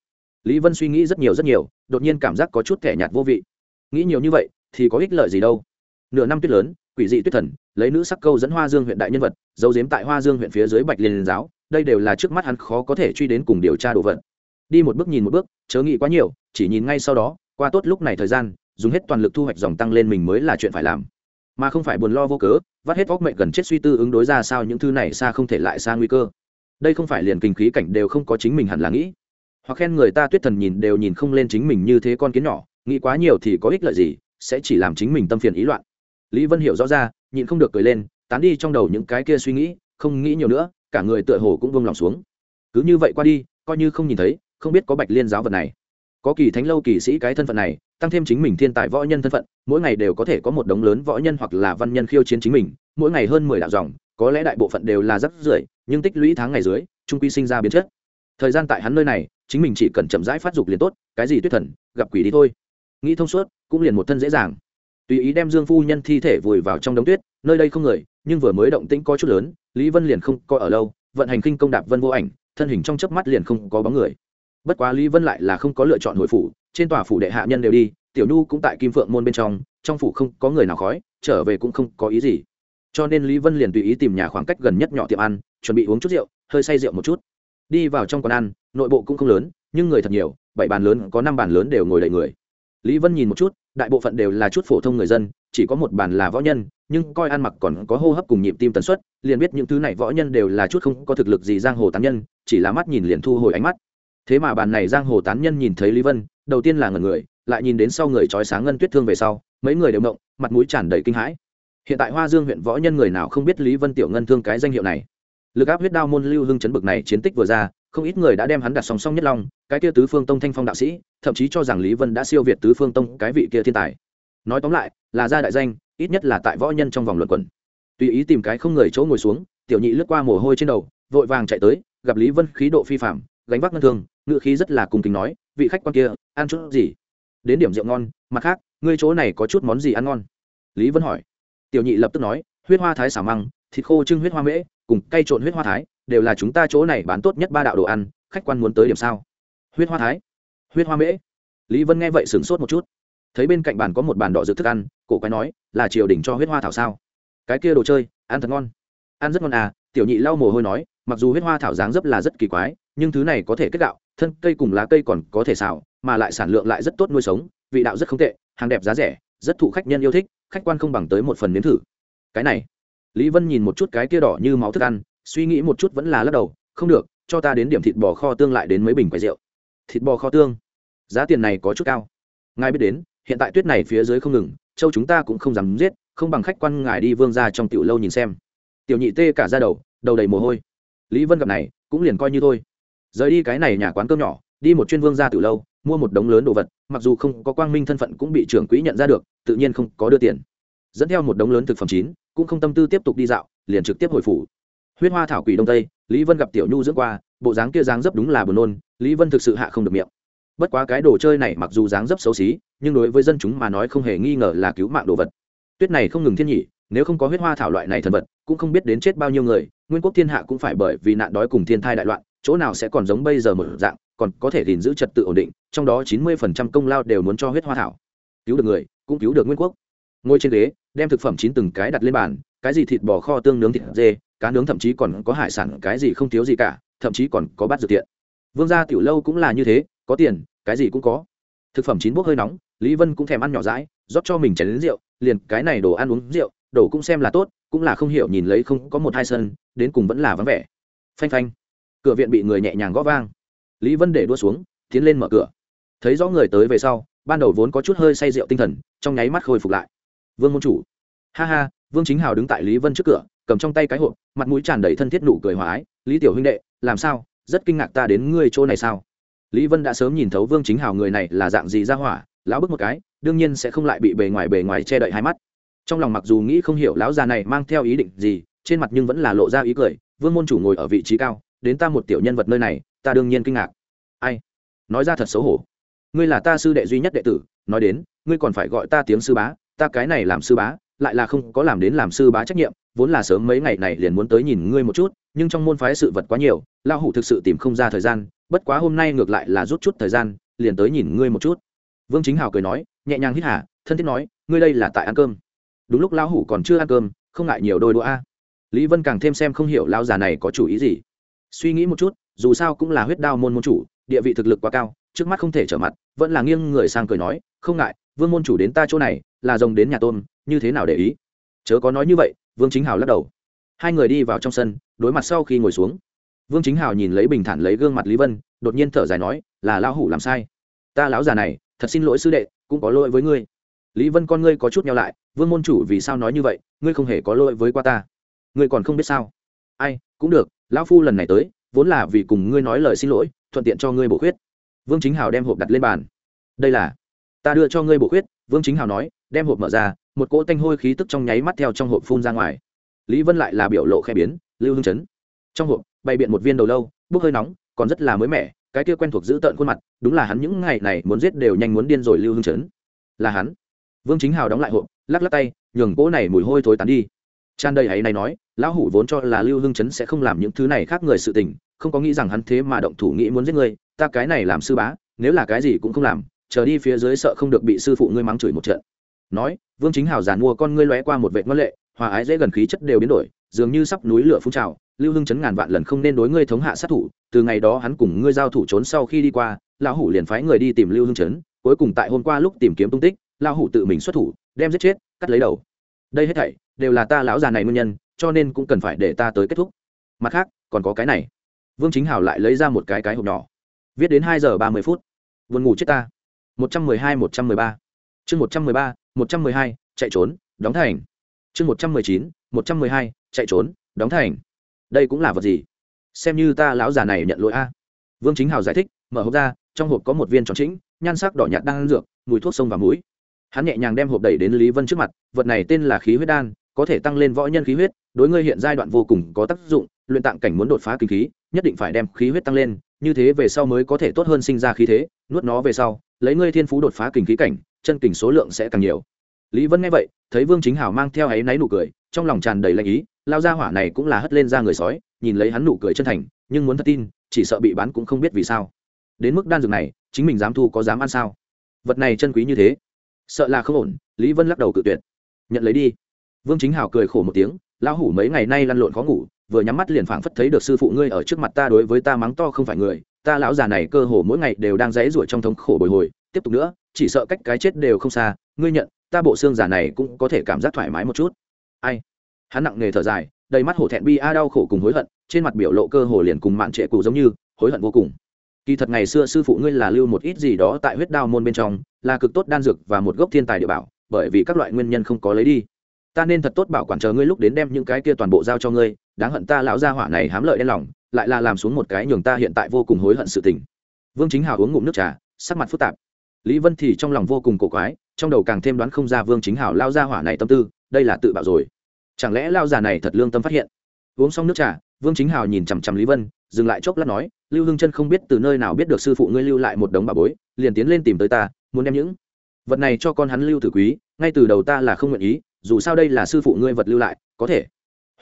A: Lý vân suy nghĩ rất nhiều rất nhiều, đột nhiên cảm giác có chút thẻ nhạt vô vị. Nghĩ nhiều như vậy, thì có ích lợi gì đâu? Nửa năm tuyết lớn quỷ dị tuyết thần, lấy nữ sắc câu dẫn hoa dương huyện đại nhân vật, giấu giếm tại hoa dương huyện phía dưới bạch liên giáo, đây đều là trước mắt hắn khó có thể truy đến cùng điều tra đồ vật. Đi một bước nhìn một bước, chớ nghĩ quá nhiều, chỉ nhìn ngay sau đó, qua tốt lúc này thời gian, dùng hết toàn lực thu hoạch dòng tăng lên mình mới là chuyện phải làm. Mà không phải buồn lo vô cớ, vắt hết vóc mệnh gần chết suy tư ứng đối ra sao những thứ này xa không thể lại xa nguy cơ. Đây không phải liền kinh khí cảnh đều không có chính mình hẳn là nghĩ. Hoặc khen người ta tuyết thần nhìn đều nhìn không lên chính mình như thế con kiến nhỏ, nghĩ quá nhiều thì có ích lợi gì, sẽ chỉ làm chính mình tâm phiền ý loạn lý vân hiểu rõ ra, nhịn không được cười lên, tán đi trong đầu những cái kia suy nghĩ, không nghĩ nhiều nữa, cả người tựa hồ cũng vung lòng xuống. Cứ như vậy qua đi, coi như không nhìn thấy, không biết có bạch liên giáo vật này. Có kỳ thánh lâu kỳ sĩ cái thân phận này, tăng thêm chính mình thiên tài võ nhân thân phận, mỗi ngày đều có thể có một đống lớn võ nhân hoặc là văn nhân khiêu chiến chính mình, mỗi ngày hơn mười đạo dòng, có lẽ đại bộ phận đều là rất rưởi nhưng tích lũy tháng ngày dưới trung quy sinh ra biến chất. Thời gian tại hắn nơi này, chính mình chỉ cần chậm rãi phát dục liền tốt, cái gì tuyết thần, gặp quỷ đi thôi. Nghĩ thông suốt, cũng liền một thân dễ dàng tùy ý đem dương phu nhân thi thể vùi vào trong đống tuyết, nơi đây không người, nhưng vừa mới động tĩnh có chút lớn, lý vân liền không coi ở lâu, vận hành khinh công đạp vân vô ảnh, thân hình trong chớp mắt liền không có bóng người. Bất quá lý vân lại là không có lựa chọn hồi phủ, trên tòa phủ đệ hạ nhân đều đi, tiểu nhu cũng tại kim phượng môn bên trong trong phủ không có người nào khói, trở về cũng không có ý gì. Cho nên lý vân liền tùy ý tìm nhà khoảng cách gần nhất nhỏ tiệm ăn, chuẩn bị uống chút rượu, hơi say rượu một chút. Đi vào trong quán ăn, nội bộ cũng không lớn, nhưng người thật nhiều, bảy bàn lớn, có năm bàn lớn đều ngồi đầy người. Lý vân nhìn một chút đại bộ phận đều là chút phổ thông người dân, chỉ có một bàn là võ nhân, nhưng coi ăn mặc còn có hô hấp cùng nhịp tim tần suất, liền biết những thứ này võ nhân đều là chút không có thực lực gì giang hồ tán nhân, chỉ là mắt nhìn liền thu hồi ánh mắt. Thế mà bàn này giang hồ tán nhân nhìn thấy lý vân, đầu tiên là ngần người, lại nhìn đến sau người trói sáng ngân tuyết thương về sau, mấy người đều động mặt mũi tràn đầy kinh hãi. Hiện tại hoa dương huyện võ nhân người nào không biết lý vân tiểu ngân thương cái danh hiệu này. Lực áp huyết đao môn lưu hưng chấn bực này chiến tích vừa ra không ít người đã đem hắn đặt song song nhất long, cái kia tứ phương tông thanh phong đạo sĩ, thậm chí cho rằng lý vân đã siêu việt tứ phương tông cái vị kia thiên tài. Nói tóm lại, là ra đại danh, ít nhất là tại võ nhân trong vòng luận quẩn tùy ý tìm cái không người chỗ ngồi xuống, tiểu nhị lướt qua mồ hôi trên đầu, vội vàng chạy tới, gặp lý vân khí độ phi phạm gánh vác ngân thương ngự khí rất là cùng kính nói, vị khách quan kia, ăn chút gì? Đến điểm rượu ngon, mặt khác, ngươi chỗ này có chút món gì ăn ngon? Lý vân hỏi. Tiểu nhị lập tức nói, huyết hoa thái xả măng, thịt khô trưng huyết hoa mễ, cùng cay trộn huyết hoa thái đều là chúng ta chỗ này bán tốt nhất ba đạo đồ ăn, khách quan muốn tới điểm sao? Huyết hoa thái, huyết hoa mễ. Lý vân nghe vậy sửng sốt một chút. Thấy bên cạnh bàn có một bàn đỏ dược thức ăn, cổ quái nói, là triều đình cho huyết hoa thảo sao? Cái kia đồ chơi, ăn thật ngon. Ăn rất ngon à? Tiểu nhị lau mồ hôi nói, mặc dù huyết hoa thảo dáng dấp là rất kỳ quái, nhưng thứ này có thể kết gạo, thân cây cùng lá cây còn có thể xào, mà lại sản lượng lại rất tốt nuôi sống, vị đạo rất không tệ, hàng đẹp giá rẻ, rất thụ khách nhân yêu thích, khách quan không bằng tới một phần nếm thử. Cái này. Lý vân nhìn một chút cái kia đỏ như máu thức ăn suy nghĩ một chút vẫn là lắc đầu, không được, cho ta đến điểm thịt bò kho tương lại đến mấy bình quay rượu. Thịt bò kho tương? Giá tiền này có chút cao. Ngài biết đến, hiện tại tuyết này phía dưới không ngừng, châu chúng ta cũng không dám giết, không bằng khách quan ngài đi vương ra trong tiểu lâu nhìn xem. Tiểu nhị tê cả ra đầu đầu đầy mồ hôi. Lý vân gặp này, cũng liền coi như thôi. Rời đi cái này nhà quán cơm nhỏ, đi một chuyên vương ra tiểu lâu, mua một đống lớn đồ vật, mặc dù không có quang minh thân phận cũng bị trưởng quỹ nhận ra được, tự nhiên không có đưa tiền. Dẫn theo một đống lớn thực phẩm chín, cũng không tâm tư tiếp tục đi dạo, liền trực tiếp hồi phủ huyết hoa thảo quỷ đông tây, lý vân gặp tiểu nhu dưỡng qua, bộ dáng kia dáng dấp đúng là buồn nôn, lý vân thực sự hạ không được miệng. Bất quá cái đồ chơi này mặc dù dáng dấp xấu xí, nhưng đối với dân chúng mà nói không hề nghi ngờ là cứu mạng đồ vật. Tuyết này không ngừng thiên nhỉ nếu không có huyết hoa thảo loại này thần vật, cũng không biết đến chết bao nhiêu người, nguyên quốc thiên hạ cũng phải bởi vì nạn đói cùng thiên thai đại loạn, chỗ nào sẽ còn giống bây giờ một dạng, còn có thể gìn giữ trật tự ổn định, trong đó chín mươi phần trăm công lao đều muốn cho huyết hoa thảo. Cứu được người, cũng cứu được nguyên quốc. Ngồi trên ghế, đem thực phẩm chín từng cái đặt lên bàn, cái gì thịt bò kho tương nướng thịt dê cá nướng thậm chí còn có hải sản cái gì không thiếu gì cả, thậm chí còn có bát dược tiện vương gia tiểu lâu cũng là như thế, có tiền, cái gì cũng có. Thực phẩm chín bốc hơi nóng, lý vân cũng thèm ăn nhỏ rãi rót cho mình chén đến rượu, liền cái này đồ ăn uống rượu, đồ cũng xem là tốt, cũng là không hiểu nhìn lấy không có một hai sân, đến cùng vẫn là vắng vẻ. Phanh phanh. Cửa viện bị người nhẹ nhàng gõ vang. Lý vân để đua xuống, tiến lên mở cửa. Thấy rõ người tới về sau, ban đầu vốn có chút hơi say rượu tinh thần, trong nháy mắt khôi phục lại. Vương môn chủ. Ha ha, vương chính hào đứng tại lý vân trước cửa cầm trong tay cái hộp, mặt mũi tràn đầy thân thiết nụ cười hòa ái, lý tiểu huynh đệ, làm sao? Rất kinh ngạc ta đến ngươi chỗ này sao? Lý vân đã sớm nhìn thấu vương chính hào người này là dạng gì ra hỏa, lão bước một cái, đương nhiên sẽ không lại bị bề ngoài bề ngoài che đậy hai mắt. Trong lòng mặc dù nghĩ không hiểu lão già này mang theo ý định gì, trên mặt nhưng vẫn là lộ ra ý cười, vương môn chủ ngồi ở vị trí cao, đến ta một tiểu nhân vật nơi này, ta đương nhiên kinh ngạc. Ai? Nói ra thật xấu hổ. Ngươi là ta sư đệ duy nhất đệ tử, nói đến, ngươi còn phải gọi ta tiếng sư bá, ta cái này làm sư bá, lại là không có làm đến làm sư bá trách nhiệm vốn là sớm mấy ngày này liền muốn tới nhìn ngươi một chút, nhưng trong môn phái sự vật quá nhiều, lão hủ thực sự tìm không ra thời gian, bất quá hôm nay ngược lại là rút chút thời gian, liền tới nhìn ngươi một chút. Vương chính hào cười nói, nhẹ nhàng hít hà, thân thiết nói, ngươi đây là tại ăn cơm. Đúng lúc lão hủ còn chưa ăn cơm, không ngại nhiều đôi đũa a. Lý vân càng thêm xem không hiểu lão già này có chủ ý gì. Suy nghĩ một chút, dù sao cũng là huyết đao môn môn chủ, địa vị thực lực quá cao, trước mắt không thể trở mặt, vẫn là nghiêng người sang cười nói, không ngại, vương môn chủ đến ta chỗ này, là rồng đến nhà tôn như thế nào để ý? Chớ có nói như vậy vương chính hào lắc đầu. Hai người đi vào trong sân, đối mặt sau khi ngồi xuống. Vương chính hào nhìn lấy bình thản lấy gương mặt lý vân, đột nhiên thở dài nói, là lão hủ làm sai. Ta lão già này, thật xin lỗi sư đệ, cũng có lỗi với ngươi. Lý vân con ngươi có chút nhau lại, vương môn chủ vì sao nói như vậy, ngươi không hề có lỗi với qua ta. Ngươi còn không biết sao? Ai, cũng được, lão phu lần này tới, vốn là vì cùng ngươi nói lời xin lỗi, thuận tiện cho ngươi bổ khuyết. Vương chính hào đem hộp đặt lên bàn. Đây là, ta đưa cho ngươi bổ khuyết. Vương chính hào nói đem hộp mở ra một cỗ tanh hôi khí tức trong nháy mắt theo trong hộp phun ra ngoài. Lý vân lại là biểu lộ khẽ biến lưu hưng chấn. Trong hộp bày biện một viên đầu lâu bốc hơi nóng còn rất là mới mẻ cái kia quen thuộc giữ tợn khuôn mặt đúng là hắn những ngày này muốn giết đều nhanh muốn điên rồi lưu hưng chấn. Là hắn. Vương chính hào đóng lại hộp lắc lắc tay nhường cỗ này mùi hôi thối tán đi. Tràn đầy ấy này nói lão hủ vốn cho là lưu hưng chấn sẽ không làm những thứ này khác người sự tình không có nghĩ rằng hắn thế mà động thủ nghĩ muốn giết người, ta cái này làm sư bá nếu là cái gì cũng không làm chờ đi phía dưới sợ không được bị sư phụ ngươi mắng chửi một trận nói, vương chính hào giàn mua con ngươi lóe qua một vệ ngân lệ, hòa ái dễ gần khí chất đều biến đổi, dường như sắp núi lửa phun trào, lưu hưng chấn ngàn vạn lần không nên đối ngươi thống hạ sát thủ, từ ngày đó hắn cùng ngươi giao thủ trốn sau khi đi qua, lão hủ liền phái người đi tìm lưu hưng chấn, cuối cùng tại hôm qua lúc tìm kiếm tung tích, lão hủ tự mình xuất thủ, đem giết chết, cắt lấy đầu. Đây hết thảy đều là ta lão già này nguyên nhân, cho nên cũng cần phải để ta tới kết thúc. Mặt khác, còn có cái này. Vương chính hào lại lấy ra một cái cái hộp nhỏ. Viết đến hai giờ ba mươi phút. Buồn ngủ chết ta. Một trăm mười hai, một trăm mười ba. Chương một trăm mười ba một trăm mười hai, chạy trốn, đóng thành. Chương một trăm mười chín, một trăm mười hai, chạy trốn, đóng thành. Đây cũng là vật gì? Xem như ta lão già này nhận lỗi a. Vương chính hào giải thích, mở hộp ra, trong hộp có một viên tròn chính nhan sắc đỏ nhạt đang ăn dược, mùi thuốc sông và mũi. Hắn nhẹ nhàng đem hộp đẩy đến lý vân trước mặt, vật này tên là khí huyết đan, có thể tăng lên võ nhân khí huyết, đối ngươi hiện giai đoạn vô cùng có tác dụng, luyện tạng cảnh muốn đột phá kinh khí, nhất định phải đem khí huyết tăng lên, như thế về sau mới có thể tốt hơn sinh ra khí thế nuốt nó về sau, lấy ngươi thiên phú đột phá kình khí cảnh, chân kình số lượng sẽ càng nhiều. Lý vân nghe vậy, thấy vương chính hào mang theo áy náy nụ cười, trong lòng tràn đầy lạnh ý, lao ra hỏa này cũng là hất lên ra người sói, nhìn lấy hắn nụ cười chân thành, nhưng muốn thật tin, chỉ sợ bị bán cũng không biết vì sao. Đến mức đan dược này, chính mình dám thu có dám ăn sao? Vật này chân quý như thế, sợ là không ổn, lý vân lắc đầu cự tuyệt. Nhận lấy đi. Vương chính hào cười khổ một tiếng, lão hủ mấy ngày nay lăn lộn khó ngủ vừa nhắm mắt liền phảng phất thấy được sư phụ ngươi ở trước mặt ta đối với ta mắng to không phải người, ta lão già này cơ hồ mỗi ngày đều đang rẽ ruổi trong thống khổ bồi hồi, tiếp tục nữa, chỉ sợ cách cái chết đều không xa, ngươi nhận, ta bộ xương già này cũng có thể cảm giác thoải mái một chút. Ai? Hắn nặng nề thở dài, đầy mắt hổ thẹn bi a đau khổ cùng hối hận, trên mặt biểu lộ cơ hồ liền cùng mạn trệ cụ giống như, hối hận vô cùng. Kỳ thật ngày xưa sư phụ ngươi là lưu một ít gì đó tại huyết đao môn bên trong, là cực tốt đan dược và một gốc thiên tài địa bảo, bởi vì các loại nguyên nhân không có lấy đi ta nên thật tốt bảo quản chờ ngươi lúc đến đem những cái kia toàn bộ giao cho ngươi, đáng hận ta lão gia hỏa này hám lợi đen lòng, lại là làm xuống một cái nhường ta hiện tại vô cùng hối hận sự tình. Vương chính hào uống ngụm nước trà, sắc mặt phức tạp. Lý vân thì trong lòng vô cùng cổ quái, trong đầu càng thêm đoán không ra vương chính hào lao gia hỏa này tâm tư, đây là tự bảo rồi. Chẳng lẽ lao già này thật lương tâm phát hiện? Uống xong nước trà, vương chính hào nhìn chằm chằm lý vân, dừng lại chốc lát nói, lưu hưng chân không biết từ nơi nào biết được sư phụ ngươi lưu lại một đống bà bối, liền tiến lên tìm tới ta, muốn đem những vật này cho con hắn lưu tử quý, ngay từ đầu ta là không nguyện ý dù sao đây là sư phụ ngươi vật lưu lại, có thể.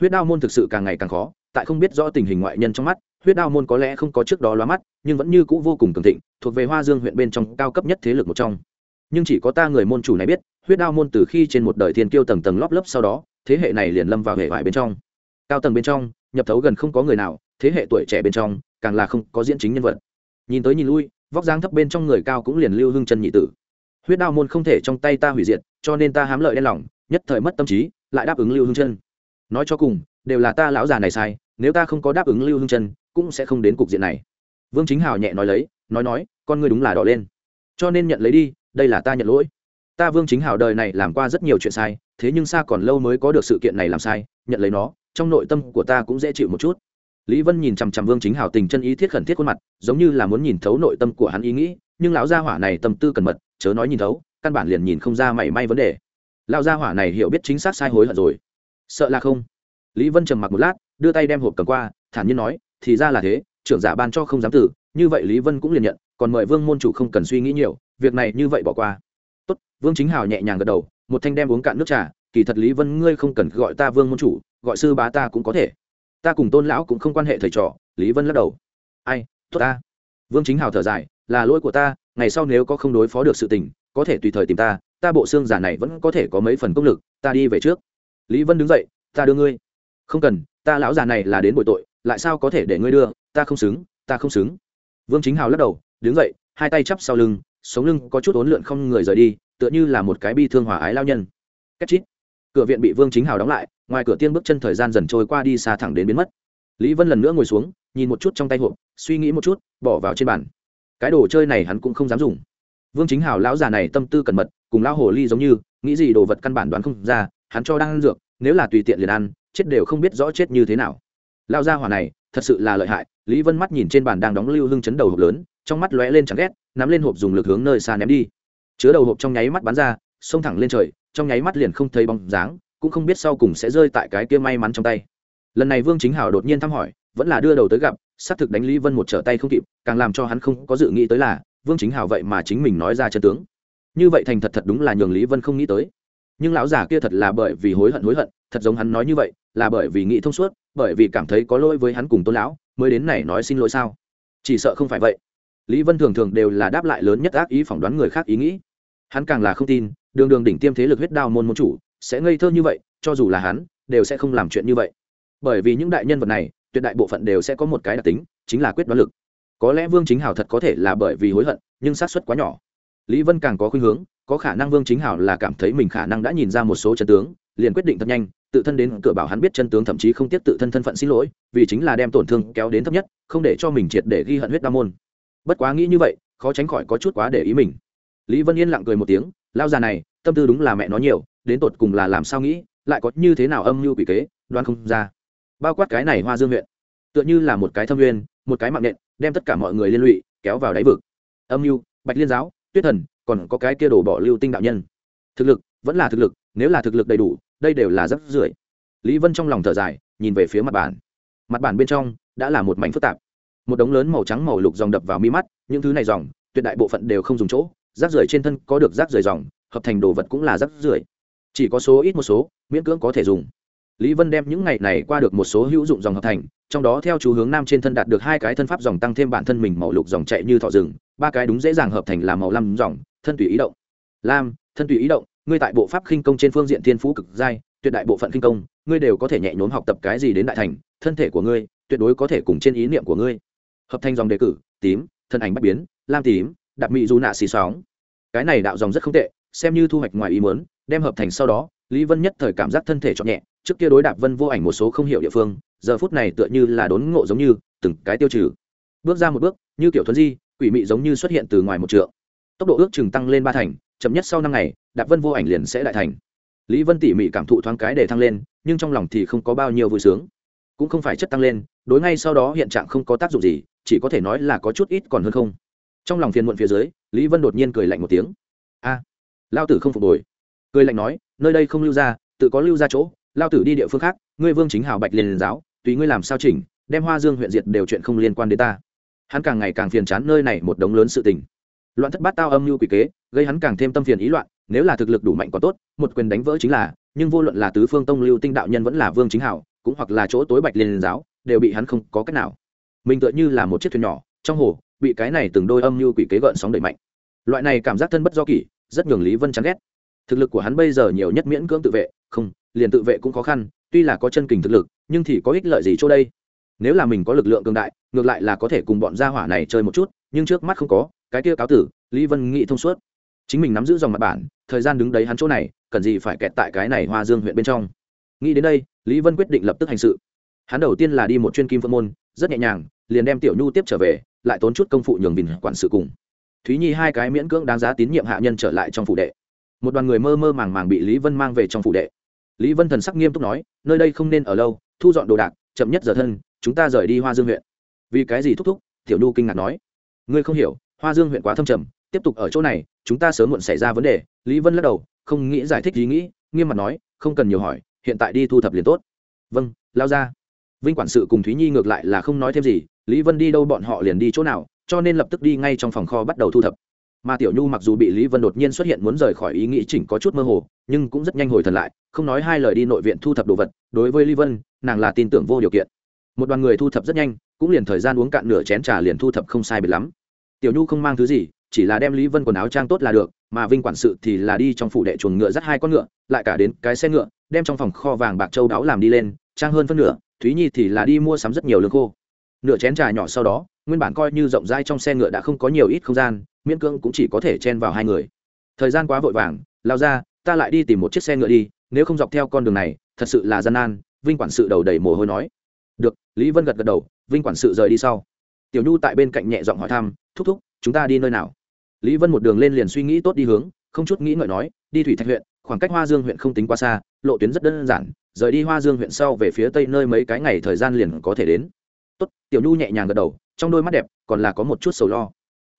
A: Huyết đao môn thực sự càng ngày càng khó, tại không biết rõ tình hình ngoại nhân trong mắt, huyết đao môn có lẽ không có trước đó lóa mắt, nhưng vẫn như cũ vô cùng cường thịnh, thuộc về hoa dương huyện bên trong cao cấp nhất thế lực một trong. Nhưng chỉ có ta người môn chủ này biết, huyết đao môn từ khi trên một đời thiên kiêu tầng tầng lóp lớp sau đó, thế hệ này liền lâm vào hệ vải bên trong. Cao tầng bên trong, nhập thấu gần không có người nào, thế hệ tuổi trẻ bên trong, càng là không có diễn chính nhân vật. Nhìn tới nhìn lui, vóc dáng thấp bên trong người cao cũng liền lưu hưng chân nhị tử. Huyết đao môn không thể trong tay ta hủy diệt, cho nên ta hám lợi đen lòng nhất thời mất tâm trí, lại đáp ứng lưu hưng chân nói cho cùng, đều là ta lão già này sai, nếu ta không có đáp ứng lưu hưng chân cũng sẽ không đến cục diện này. Vương chính hào nhẹ nói lấy, nói nói, con ngươi đúng là đỏ lên. Cho nên nhận lấy đi, đây là ta nhận lỗi. Ta vương chính hào đời này làm qua rất nhiều chuyện sai, thế nhưng xa còn lâu mới có được sự kiện này làm sai, nhận lấy nó, trong nội tâm của ta cũng dễ chịu một chút. Lý vân nhìn chằm chằm vương chính hào tình chân ý thiết khẩn thiết khuôn mặt, giống như là muốn nhìn thấu nội tâm của hắn ý nghĩ, nhưng lão gia hỏa này tâm tư cẩn mật, chớ nói nhìn thấu, căn bản liền nhìn không ra mảy may vấn đề lão gia hỏa này hiểu biết chính xác sai hối hận rồi. Sợ là không. Lý vân trầm mặc một lát, đưa tay đem hộp cầm qua, thản nhiên nói, thì ra là thế, trưởng giả ban cho không dám tử, như vậy lý vân cũng liền nhận, còn mời vương môn chủ không cần suy nghĩ nhiều, việc này như vậy bỏ qua. Tốt. Vương chính hào nhẹ nhàng gật đầu, một thanh đem uống cạn nước trà, kỳ thật lý vân ngươi không cần gọi ta vương môn chủ, gọi sư bá ta cũng có thể. Ta cùng tôn lão cũng không quan hệ thầy trò. Lý vân lắc đầu. Ai, tốt ta. Vương chính hào thở dài, là lỗi của ta, ngày sau nếu có không đối phó được sự tình, có thể tùy thời tìm ta ta bộ xương giả này vẫn có thể có mấy phần công lực, ta đi về trước. Lý vân đứng dậy, ta đưa ngươi. Không cần, ta lão già này là đến bội tội, lại sao có thể để ngươi đưa, ta không xứng, ta không xứng. Vương chính hào lắc đầu, đứng dậy, hai tay chắp sau lưng, sống lưng có chút ốn lượn không người rời đi, tựa như là một cái bi thương hòa ái lao nhân. Cách chít. Cửa viện bị vương chính hào đóng lại, ngoài cửa tiên bước chân thời gian dần trôi qua đi xa thẳng đến biến mất. Lý vân lần nữa ngồi xuống, nhìn một chút trong tay hộp, suy nghĩ một chút, bỏ vào trên bàn. Cái đồ chơi này hắn cũng không dám dùng. Vương chính hào lão già này tâm tư cẩn mật cùng lão hồ ly giống như, nghĩ gì đồ vật căn bản đoán không ra, hắn cho đang ăn dược, nếu là tùy tiện liền ăn, chết đều không biết rõ chết như thế nào. Lao gia hỏa này, thật sự là lợi hại, lý vân mắt nhìn trên bàn đang đóng lưu hưng chấn đầu hộp lớn, trong mắt lóe lên chẳng ghét, nắm lên hộp dùng lực hướng nơi xa ném đi. Chứa đầu hộp trong nháy mắt bắn ra, xông thẳng lên trời, trong nháy mắt liền không thấy bóng dáng, cũng không biết sau cùng sẽ rơi tại cái kia may mắn trong tay. Lần này vương chính hảo đột nhiên thăm hỏi, vẫn là đưa đầu tới gặp, xác thực đánh lý vân một trở tay không kịp, càng làm cho hắn không có dự nghĩ tới là, vương chính hảo vậy mà chính mình nói ra chân tướng như vậy thành thật thật đúng là nhường lý vân không nghĩ tới. Nhưng lão già kia thật là bởi vì hối hận hối hận, thật giống hắn nói như vậy, là bởi vì nghĩ thông suốt, bởi vì cảm thấy có lỗi với hắn cùng tôn lão, mới đến này nói xin lỗi sao? Chỉ sợ không phải vậy. Lý vân thường thường đều là đáp lại lớn nhất ác ý phỏng đoán người khác ý nghĩ. Hắn càng là không tin, đường đường đỉnh tiêm thế lực huyết đao môn môn chủ, sẽ ngây thơ như vậy, cho dù là hắn, đều sẽ không làm chuyện như vậy. Bởi vì những đại nhân vật này, tuyệt đại bộ phận đều sẽ có một cái đặc tính, chính là quyết đoán lực. Có lẽ vương chính hảo thật có thể là bởi vì hối hận, nhưng xác suất quá nhỏ lý vân càng có khuynh hướng, có khả năng vương chính hảo là cảm thấy mình khả năng đã nhìn ra một số chân tướng, liền quyết định thật nhanh, tự thân đến cửa bảo hắn biết chân tướng thậm chí không tiếp tự thân thân phận xin lỗi, vì chính là đem tổn thương kéo đến thấp nhất, không để cho mình triệt để ghi hận huyết đa môn. Bất quá nghĩ như vậy, khó tránh khỏi có chút quá để ý mình. Lý vân yên lặng cười một tiếng lao già này, tâm tư đúng là mẹ nó nhiều, đến tột cùng là làm sao nghĩ, lại có như thế nào âm mưu quỷ kế đoan không ra. Bao quát cái này hoa dương huyện, tựa như là một cái thâm nguyên, một cái mạng nện, đem tất cả mọi người liên lụy, kéo vào đáy vực. Âm mưu, bạch liên giáo tuyết thần, còn có cái kia đổ bỏ lưu tinh đạo nhân. Thực lực, vẫn là thực lực, nếu là thực lực đầy đủ, đây đều là rất rưỡi. lý vân trong lòng thở dài, nhìn về phía mặt bản mặt bản bên trong, đã là một mảnh phức tạp. Một đống lớn màu trắng màu lục dòng đập vào mi mắt, những thứ này dòng, tuyệt đại bộ phận đều không dùng chỗ rác rưởi trên thân có được rác rưởi dòng, hợp thành đồ vật cũng là rác rưởi. Chỉ có số ít một số, miễn cưỡng có thể dùng. Lý vân đem những ngày này qua được một số hữu dụng dòng hợp thành, trong đó theo chú hướng nam trên thân đạt được hai cái thân pháp dòng tăng thêm bản thân mình màu lục dòng chạy như thọ rừng ba cái đúng dễ dàng hợp thành là màu lam dòng, thân tùy ý động. Lam, thân tùy ý động, ngươi tại bộ pháp khinh công trên phương diện thiên phú cực giai tuyệt đại bộ phận khinh công, ngươi đều có thể nhẹ nhốn học tập cái gì đến đại thành, thân thể của ngươi tuyệt đối có thể cùng trên ý niệm của ngươi. Hợp thành dòng đề cử, tím, thân ảnh bất biến, lam tím, đạp mị du nạ xì sóng. Cái này đạo dòng rất không tệ, xem như thu hoạch ngoài ý muốn, đem hợp thành sau đó, lý vân nhất thời cảm giác thân thể chọn nhẹ, trước kia đối đạp vân vô ảnh một số không hiểu địa phương, giờ phút này tựa như là đốn ngộ giống như, từng cái tiêu trừ. Bước ra một bước, như kiểu thuấn di quỷ mị giống như xuất hiện từ ngoài một trượng. Tốc độ ước chừng tăng lên ba thành, chậm nhất sau năm ngày, đạp vân vô ảnh liền sẽ đại thành. Lý vân tỉ mỉ cảm thụ thoáng cái để thăng lên, nhưng trong lòng thì không có bao nhiêu vui sướng. Cũng không phải chất tăng lên, đối ngay sau đó hiện trạng không có tác dụng gì, chỉ có thể nói là có chút ít còn hơn không. Trong lòng phiền muộn phía dưới, lý vân đột nhiên cười lạnh một tiếng. A lao tử không phục hồi. Cười lạnh nói, nơi đây không lưu ra, tự có lưu ra chỗ lao tử đi địa phương khác, ngươi vương chính hào bạch liền giáo, tùy ngươi làm sao chỉnh, đem hoa dương huyện diệt đều chuyện không liên quan đến ta hắn càng ngày càng phiền chán nơi này một đống lớn sự tình. Loạn thất bát tao âm mưu quỷ kế, gây hắn càng thêm tâm phiền ý loạn, nếu là thực lực đủ mạnh còn tốt, một quyền đánh vỡ chính là, nhưng vô luận là tứ phương tông lưu tinh đạo nhân vẫn là vương chính hảo, cũng hoặc là chỗ tối bạch liên giáo, đều bị hắn không có cách nào. Mình tựa như là một chiếc thuyền nhỏ, trong hồ, bị cái này từng đôi âm mưu quỷ kế gợn sóng đẩy mạnh. Loại này cảm giác thân bất do kỷ, rất nhường lý vân chán ghét. Thực lực của hắn bây giờ nhiều nhất miễn cưỡng tự vệ, không, liền tự vệ cũng khó khăn, tuy là có chân kình thực lực, nhưng thì có ích lợi gì chỗ đây? Nếu là mình có lực lượng cường đại, ngược lại là có thể cùng bọn gia hỏa này chơi một chút, nhưng trước mắt không có, cái kia cáo tử, lý vân nghĩ thông suốt. Chính mình nắm giữ dòng mặt bản, thời gian đứng đấy hắn chỗ này, cần gì phải kẹt tại cái này hoa dương huyện bên trong. Nghĩ đến đây, lý vân quyết định lập tức hành sự. Hắn đầu tiên là đi một chuyên kim phân môn, rất nhẹ nhàng, liền đem tiểu nhu tiếp trở về, lại tốn chút công phụ nhường bình quản sự cùng. Thúy nhi hai cái miễn cưỡng đáng giá tín nhiệm hạ nhân trở lại trong phủ đệ. Một đoàn người mơ mơ màng màng bị lý vân mang về trong phủ đệ. Lý vân thần sắc nghiêm túc nói, nơi đây không nên ở lâu, thu dọn đồ đạc, chậm nhất giờ thân chúng ta rời đi hoa dương huyện. Vì cái gì thúc thúc? Tiểu nhu kinh ngạc nói. Ngươi không hiểu, hoa dương huyện quá thâm trầm, tiếp tục ở chỗ này, chúng ta sớm muộn xảy ra vấn đề. Lý vân lắc đầu, không nghĩ giải thích ý nghĩ, nghiêm mặt nói, không cần nhiều hỏi, hiện tại đi thu thập liền tốt. Vâng lao ra. Vinh quản sự cùng thúy nhi ngược lại là không nói thêm gì, lý vân đi đâu bọn họ liền đi chỗ nào, cho nên lập tức đi ngay trong phòng kho bắt đầu thu thập. Mà tiểu nhu mặc dù bị lý vân đột nhiên xuất hiện muốn rời khỏi ý nghĩ chỉnh có chút mơ hồ, nhưng cũng rất nhanh hồi thần lại, không nói hai lời đi nội viện thu thập đồ vật. Đối với lý vân, nàng là tin tưởng vô điều kiện một đoàn người thu thập rất nhanh, cũng liền thời gian uống cạn nửa chén trà liền thu thập không sai biệt lắm. Tiểu nhu không mang thứ gì, chỉ là đem lý vân quần áo trang tốt là được, mà vinh quản sự thì là đi trong phủ đệ chuồng ngựa dắt hai con ngựa, lại cả đến cái xe ngựa, đem trong phòng kho vàng bạc châu đáo làm đi lên, trang hơn phân nửa, thúy nhi thì là đi mua sắm rất nhiều lương khô. Nửa chén trà nhỏ sau đó, nguyên bản coi như rộng rãi trong xe ngựa đã không có nhiều ít không gian, miễn cưỡng cũng chỉ có thể chen vào hai người. Thời gian quá vội vàng, lao ra, ta lại đi tìm một chiếc xe ngựa đi, nếu không dọc theo con đường này, thật sự là gian nan, vinh quản sự đầu đầy mồ hôi nói được, lý vân gật gật đầu, vinh quản sự rời đi sau. Tiểu nhu tại bên cạnh nhẹ giọng hỏi thăm, thúc thúc, chúng ta đi nơi nào? Lý vân một đường lên liền suy nghĩ tốt đi hướng, không chút nghĩ ngợi nói, đi thủy thạch huyện, khoảng cách hoa dương huyện không tính quá xa, lộ tuyến rất đơn giản, rời đi hoa dương huyện sau về phía tây nơi mấy cái ngày thời gian liền có thể đến. Tốt. Tiểu nhu nhẹ nhàng gật đầu, trong đôi mắt đẹp còn là có một chút sầu lo.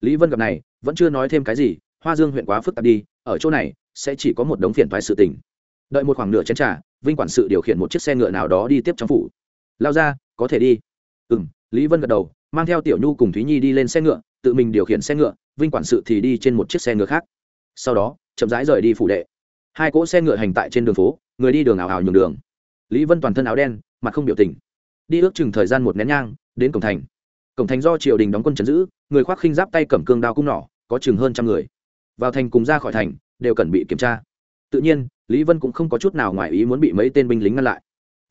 A: Lý vân gặp này, vẫn chưa nói thêm cái gì, hoa dương huyện quá phức tạp đi, ở chỗ này sẽ chỉ có một đống phiền thoái sự tình. Đợi một khoảng nửa chén t r à vinh quản sự điều khiển một chiếc xe ngựa nào đó đi tiếp trong phủ lao ra, có thể đi. Ừ m lý vân gật đầu, mang theo tiểu nhu cùng thúy nhi đi lên xe ngựa, tự mình điều khiển xe ngựa, vinh quản sự thì đi trên một chiếc xe ngựa khác. Sau đó, chậm rãi rời đi phủ đệ. Hai cỗ xe ngựa hành tại trên đường phố, người đi đường ảo ảo nhường đường. Lý vân toàn thân áo đen, mặt không biểu tình. Đi ước chừng thời gian một nén nhang, đến cổng thành. Cổng thành do triều đình đóng quân chấn giữ, người khoác khinh giáp tay cầm cương đao cung nỏ, có chừng hơn trăm người. Vào thành cùng ra khỏi thành, đều cần bị kiểm tra. Tự nhiên, lý vân cũng không có chút nào ngoài ý muốn bị mấy tên binh lính ngăn lại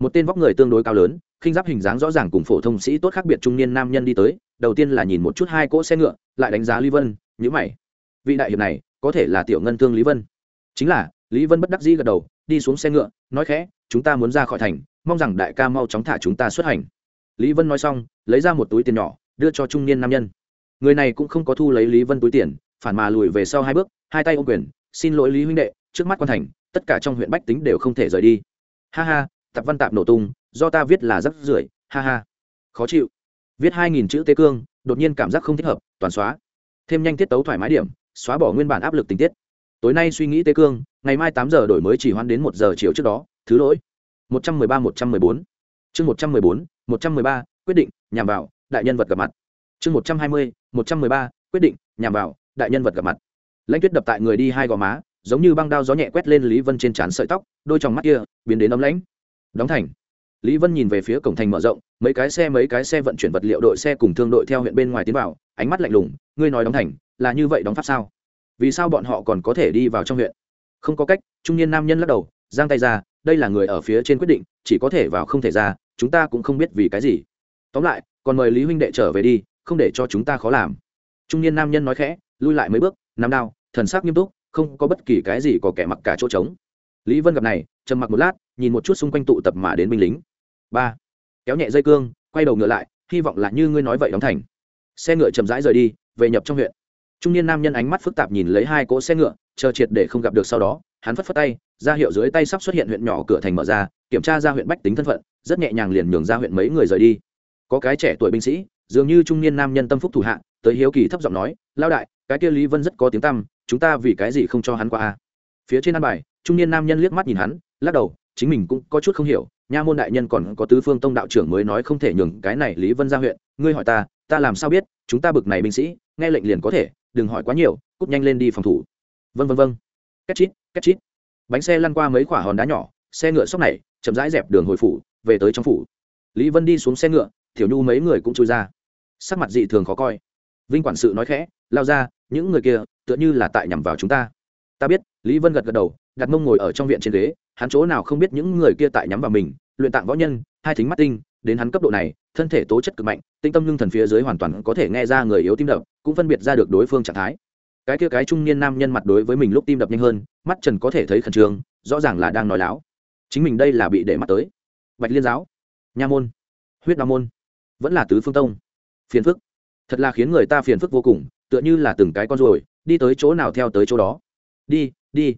A: một tên vóc người tương đối cao lớn, khinh giáp hình dáng rõ ràng cùng phổ thông sĩ tốt khác biệt trung niên nam nhân đi tới, đầu tiên là nhìn một chút hai cỗ xe ngựa, lại đánh giá lý vân nhữ mày. Vị đại hiệp này, có thể là tiểu ngân thương lý vân. Chính là, lý vân bất đắc dĩ gật đầu, đi xuống xe ngựa, nói khẽ, chúng ta muốn ra khỏi thành, mong rằng đại ca mau chóng thả chúng ta xuất hành. Lý vân nói xong, lấy ra một túi tiền nhỏ, đưa cho trung niên nam nhân. Người này cũng không có thu lấy lý vân túi tiền, phản mà lùi về sau hai bước, hai tay ô quyền, xin lỗi lý huynh đệ, trước mắt quan thành, tất cả trong huyện bách tính đều không thể rời đi. Ha ha tập văn tạp nổ tung, do ta viết là rắc rưởi, ha ha. Khó chịu. Viết hai nghìn chữ tế cương, đột nhiên cảm giác không thích hợp, toàn xóa. Thêm nhanh tiết tấu thoải mái điểm, xóa bỏ nguyên bản áp lực tình tiết. Tối nay suy nghĩ tê cương, ngày mai tám giờ đổi mới chỉ hoãn đến một giờ chiều trước đó, thứ lỗi. Một trăm mười ba, một trăm mười bốn. Chương một trăm mười bốn, một trăm mười ba, quyết định, nhằm vào, đại nhân vật gặp mặt. Chương một trăm hai mươi, một trăm mười ba, quyết định, nhằm vào, đại nhân vật gặp mặt. Lãnh tuyết đập tại người đi hai gò má, giống như băng đao gió nhẹ quét lên lý vân trên trán sợi tóc, đôi t mắt kia, biến đến ấm lãnh đóng thành. Lý vân nhìn về phía cổng thành mở rộng, mấy cái xe mấy cái xe vận chuyển vật liệu đội xe cùng thương đội theo huyện bên ngoài tiến vào, ánh mắt lạnh lùng, ngươi nói đóng thành, là như vậy đóng pháp sao? Vì sao bọn họ còn có thể đi vào trong huyện? Không có cách, trung niên nam nhân lắc đầu, giang tay ra, đây là người ở phía trên quyết định, chỉ có thể vào không thể ra, chúng ta cũng không biết vì cái gì. Tóm lại, còn mời lý huynh đệ trở về đi, không để cho chúng ta khó làm. Trung niên nam nhân nói khẽ, lui lại mấy bước nắm đao, thần sắc nghiêm túc, không có bất kỳ cái gì có kẻ mặc cả chỗ trống lý vân gặp này, trầm mặc một lát, nhìn một chút xung quanh tụ tập mà đến binh lính. Ba, kéo nhẹ dây cương, quay đầu ngựa lại, hy vọng là như ngươi nói vậy đóng thành. Xe ngựa chậm rãi rời đi, về nhập trong huyện. Trung niên nam nhân ánh mắt phức tạp nhìn lấy hai cỗ xe ngựa, chờ triệt để không gặp được sau đó, hắn phất phất tay, ra hiệu dưới tay sắp xuất hiện huyện nhỏ cửa thành mở ra, kiểm tra ra huyện bách tính thân phận, rất nhẹ nhàng liền nhường ra huyện mấy người rời đi. Có cái trẻ tuổi binh sĩ, dường như trung niên nam nhân tâm phúc thủ hạ, tới hiếu kỳ thấp giọng nói lao đại, cái kia lý vân rất có tiếng tăm, chúng ta vì cái gì không cho hắn qua a? Phía trên ăn bài trung niên nam nhân liếc mắt nhìn hắn, lắc đầu, chính mình cũng có chút không hiểu, nha môn đại nhân còn có tứ phương tông đạo trưởng mới nói không thể nhường cái này lý vân ra huyện, ngươi hỏi ta ta làm sao biết, chúng ta bực này binh sĩ, nghe lệnh liền có thể, đừng hỏi quá nhiều, cút nhanh lên đi phòng thủ. Vân vân vân két chít két chít. Bánh xe lăn qua mấy quả hòn đá nhỏ, xe ngựa sóc này, chậm rãi dẹp đường hồi phủ, về tới trong phủ. Lý vân đi xuống xe ngựa thiểu nhu mấy người cũng trôi ra. Sắc mặt dị thường khó coi. Vinh quản sự nói khẽ, lao ra, những người kia, tựa như là tại nhằm vào chúng ta. Ta biết, lý vân gật gật đầu đặt mông ngồi ở trong viện trên ghế, hắn chỗ nào không biết những người kia tại nhắm vào mình, luyện tạng võ nhân, hai thính mắt tinh, đến hắn cấp độ này, thân thể tố chất cực mạnh, tinh tâm lương thần phía dưới hoàn toàn có thể nghe ra người yếu tim đập, cũng phân biệt ra được đối phương trạng thái. Cái kia cái trung niên nam nhân mặt đối với mình lúc tim đập nhanh hơn, mắt trần có thể thấy khẩn trương, rõ ràng là đang nói láo. Chính mình đây là bị để mắt tới. Bạch liên giáo, nha môn, huyết đa môn, vẫn là tứ phương tông. Phiền phức. Thật là khiến người ta phiền phức vô cùng, tựa như là từng cái con ruồi, đi tới chỗ nào theo tới chỗ đó. Đi đi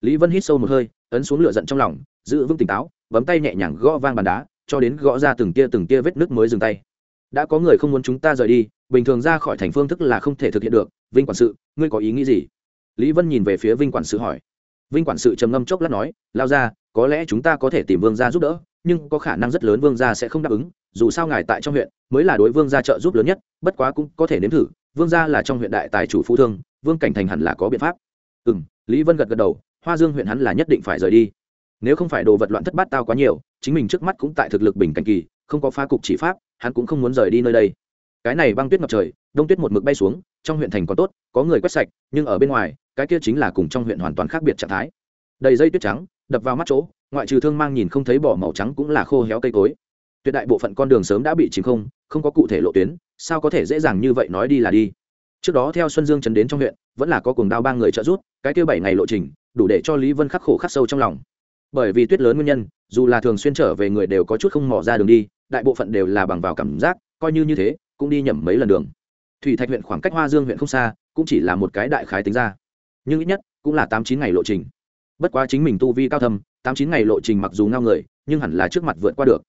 A: lý vân hít sâu một hơi, ấn xuống lửa giận trong lòng, giữ vững tỉnh táo, bấm tay nhẹ nhàng gõ vang bàn đá, cho đến gõ ra từng tia từng tia vết nước mới dừng tay. Đã có người không muốn chúng ta rời đi, bình thường ra khỏi thành phương thức là không thể thực hiện được. Vinh quản sự, ngươi có ý nghĩ gì? Lý vân nhìn về phía vinh quản sự hỏi. Vinh quản sự trầm ngâm chốc lát nói, lao ra có lẽ chúng ta có thể tìm vương gia giúp đỡ, nhưng có khả năng rất lớn vương gia sẽ không đáp ứng, dù sao ngài tại trong huyện, mới là đối vương gia trợ giúp lớn nhất, bất quá cũng có thể nếm thử, vương gia là trong huyện đại tài chủ phú thương, vương cảnh thành hẳn là có biện pháp. Ừ m lý vân gật gật đầu hoa dương huyện hắn là nhất định phải rời đi. Nếu không phải đồ vật loạn thất bát tao quá nhiều, chính mình trước mắt cũng tại thực lực bình cảnh kỳ, không có pha cục chỉ pháp, hắn cũng không muốn rời đi nơi đây. Cái này băng tuyết ngập trời, đông tuyết một mực bay xuống, trong huyện thành còn tốt, có người quét sạch, nhưng ở bên ngoài, cái kia chính là cùng trong huyện hoàn toàn khác biệt trạng thái. Đầy dây tuyết trắng, đập vào mắt chỗ, ngoại trừ thương mang nhìn không thấy bỏ màu trắng cũng là khô héo cây cối. Tuyệt đại bộ phận con đường sớm đã bị chìm không không có cụ thể lộ tuyến, sao có thể dễ dàng như vậy nói đi là đi trước đó theo xuân dương trấn đến trong huyện, vẫn là có cuồng đao ba người trợ giúp, cái kia bảy ngày lộ trình, đủ để cho lý vân khắc khổ khắc sâu trong lòng. Bởi vì tuyết lớn nguyên nhân, dù là thường xuyên trở về người đều có chút không mỏ ra đường đi, đại bộ phận đều là bằng vào cảm giác, coi như như thế, cũng đi nhầm mấy lần đường. Thủy thạch huyện khoảng cách hoa dương huyện không xa, cũng chỉ là một cái đại khái tính ra. Nhưng ít nhất, cũng là tám chín ngày lộ trình. Bất quá chính mình tu vi cao thâm, tám chín ngày lộ trình mặc dù ngao người, nhưng hẳn là trước mặt vượt qua được.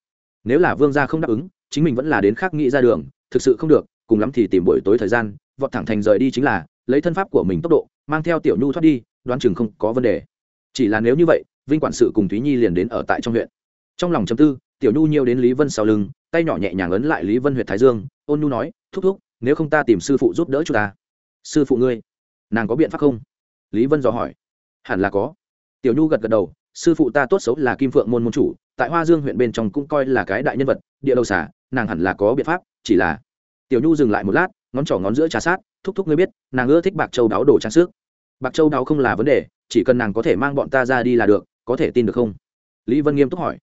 A: Nếu là vương gia không đáp ứng, chính mình vẫn là đến khác nghĩ ra đường, thực sự không được, cùng lắm thì tìm buổi tối thời gian vọt thẳng thành rời đi chính là, lấy thân pháp của mình tốc độ, mang theo tiểu nhu thoát đi, đoán chừng không có vấn đề. Chỉ là nếu như vậy, vinh quản sự cùng thúy nhi liền đến ở tại trong huyện. Trong lòng chấm tư, tiểu nhu nhiều đến lý vân sau lưng, tay nhỏ nhẹ nhàng ấn lại lý vân huyện thái dương, ôn nhu nói, thúc thúc, nếu không ta tìm sư phụ giúp đỡ chúng ta. Sư phụ ngươi, nàng có biện pháp không? Lý vân dò hỏi. Hẳn là có. Tiểu nhu gật gật đầu, sư phụ ta tốt xấu là kim phượng môn môn chủ, tại hoa dương huyện bên trong cũng coi là cái đại nhân vật, địa đầu xả nàng hẳn là có biện pháp, chỉ là tiểu nhu dừng lại một lát ngón trỏ ngón giữa trà sát, thúc thúc ngươi biết, nàng ưa thích bạc châu đáo đồ trang sức. Bạc châu đáo không là vấn đề, chỉ cần nàng có thể mang bọn ta ra đi là được, có thể tin được không? Lý vân nghiêm túc hỏi.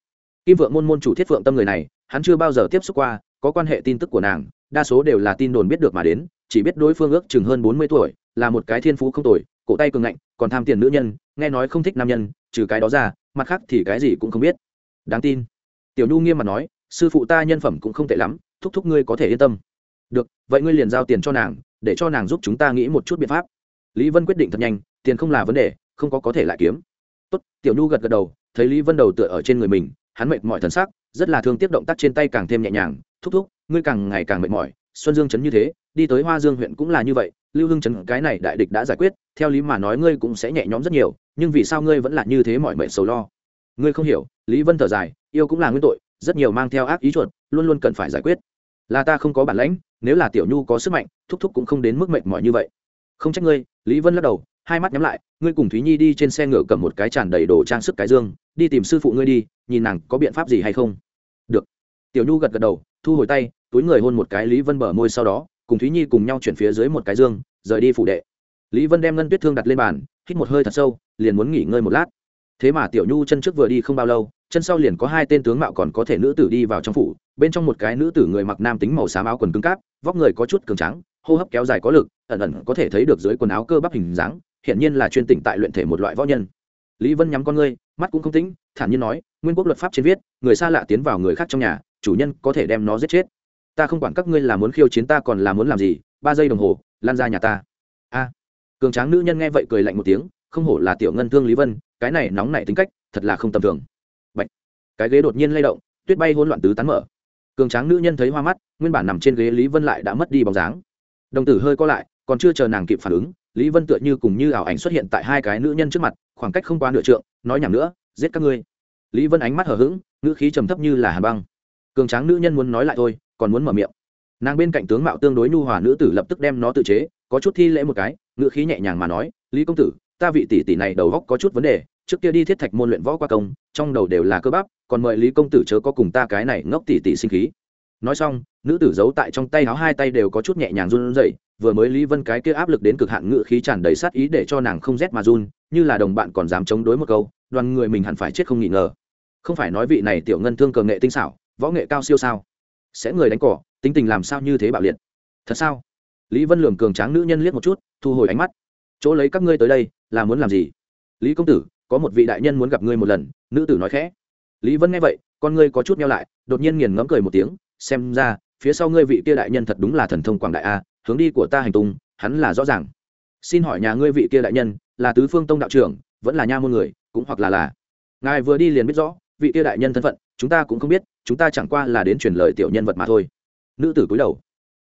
A: Kim vượng môn môn chủ thiết phượng tâm người này, hắn chưa bao giờ tiếp xúc qua, có quan hệ tin tức của nàng, đa số đều là tin đồn biết được mà đến, chỉ biết đối phương ước chừng hơn bốn mươi tuổi, là một cái thiên phú không tuổi cổ tay cường ngạnh, còn tham tiền nữ nhân, nghe nói không thích nam nhân, trừ cái đó ra, mặt khác thì cái gì cũng không biết. Đáng tin. Tiểu nhu nghiêm mặt nói, sư phụ ta nhân phẩm cũng không tệ lắm, thúc thúc ngươi có thể yên tâm được, vậy ngươi liền giao tiền cho nàng, để cho nàng giúp chúng ta nghĩ một chút biện pháp. Lý vân quyết định thật nhanh, tiền không là vấn đề, không có có thể lại kiếm. Tốt, tiểu nhu gật gật đầu, thấy lý vân đầu tựa ở trên người mình, hắn mệt mỏi thần sắc, rất là thương tiếp động tác trên tay càng thêm nhẹ nhàng, thúc thúc, ngươi càng ngày càng mệt mỏi, xuân dương trấn như thế, đi tới hoa dương huyện cũng là như vậy, lưu hưng trấn cái này đại địch đã giải quyết, theo lý mà nói ngươi cũng sẽ nhẹ nhõm rất nhiều, nhưng vì sao ngươi vẫn là như thế mọi mệt sầu lo? Ngươi không hiểu, lý vân thở dài, yêu cũng là nguyên tội, rất nhiều mang theo ác ý chuột, luôn luôn cần phải giải quyết. Là ta không có bản lãnh nếu là tiểu nhu có sức mạnh, thúc thúc cũng không đến mức mệnh mỏi như vậy. Không trách ngươi, lý vân lắc đầu, hai mắt nhắm lại, ngươi cùng thúy nhi đi trên xe ngựa cầm một cái tràn đầy đồ trang sức cái dương, đi tìm sư phụ ngươi đi, nhìn nàng có biện pháp gì hay không. Được. Tiểu nhu gật gật đầu, thu hồi tay, túi người hôn một cái lý vân bờ môi sau đó, cùng thúy nhi cùng nhau chuyển phía dưới một cái dương, rời đi phủ đệ. Lý vân đem ngân tuyết thương đặt lên bàn, hít một hơi thật sâu, liền muốn nghỉ ngơi một lát. Thế mà tiểu nhu chân trước vừa đi không bao lâu chân sau liền có hai tên tướng mạo còn có thể nữ tử đi vào trong phủ, bên trong một cái nữ tử người mặc nam tính màu xám áo quần cứng cáp, vóc người có chút cường trắng hô hấp kéo dài có lực, ẩn ẩn có thể thấy được dưới quần áo cơ bắp hình dáng hiện nhiên là chuyên tỉnh tại luyện thể một loại võ nhân. Lý vân nhắm con ngươi, mắt cũng không tính thản nhiên nói, nguyên quốc luật pháp trên viết, người xa lạ tiến vào người khác trong nhà, chủ nhân có thể đem nó giết chết. Ta không quản các ngươi là muốn khiêu chiến ta còn là muốn làm gì, ba giây đồng hồ, lan ra nhà ta. A. Cường tráng nữ nhân nghe vậy cười lạnh một tiếng, không hổ là tiểu ngân thương lý vân, cái này nóng nảy tính cách, thật là không tầm thường cái ghế đột nhiên lay động, tuyết bay hỗn loạn tứ tán mở. Cường tráng nữ nhân thấy hoa mắt, nguyên bản nằm trên ghế lý vân lại đã mất đi bóng dáng. Đồng tử hơi co lại, còn chưa chờ nàng kịp phản ứng, lý vân tựa như cùng như ảo ảnh xuất hiện tại hai cái nữ nhân trước mặt, khoảng cách không qua nửa trượng, nói nhảm nữa, giết các ngươi. Lý vân ánh mắt hở h ữ g ngữ khí trầm thấp như là hà băng. Cường tráng nữ nhân muốn nói lại thôi, còn muốn mở miệng. Nàng bên cạnh tướng mạo tương đối nhu hòa nữ tử lập tức đem nó tự chế, có chút thi lễ một cái, ngữ khí nhẹ nhàng mà nói, lý công tử, ta vị tỷ tỷ này đầu góc có chút vấn đề, trước kia đi thiết thạch môn luyện võ qua công, trong đầu đều là cơ bắp còn mời lý công tử chớ có cùng ta cái này ngốc tỷ tỷ sinh khí. Nói xong, nữ tử giấu tại trong tay áo hai tay đều có chút nhẹ nhàng run rẩy, vừa mới lý vân cái kia áp lực đến cực hạn ngự khí tràn đầy sát ý để cho nàng không rét mà run, như là đồng bạn còn dám chống đối một câu, đoàn người mình hẳn phải chết không nghỉ ngờ. Không phải nói vị này tiểu ngân thương cờ nghệ tinh xảo, võ nghệ cao siêu sao? Sẽ người đánh cỏ, tính tình làm sao như thế bạo liệt? Thật sao? Lý vân lường cường tráng nữ nhân liếc một chút, thu hồi ánh mắt. Chỗ lấy các ngươi tới đây, là muốn làm gì? Lý công tử, có một vị đại nhân muốn gặp ngươi một lần, nữ tử nói khẽ lý vân nghe vậy, con ngươi có chút meo lại, đột nhiên nghiền ngẫm cười một tiếng, xem ra, phía sau ngươi vị kia đại nhân thật đúng là thần thông quảng đại a, hướng đi của ta hành tung, hắn là rõ ràng. Xin hỏi nhà ngươi vị kia đại nhân, là tứ phương tông đạo trưởng, vẫn là nha môn người, cũng hoặc là là. Ngài vừa đi liền biết rõ, vị kia đại nhân thân phận, chúng ta cũng không biết, chúng ta chẳng qua là đến truyền lời tiểu nhân vật mà thôi. Nữ tử cúi đầu.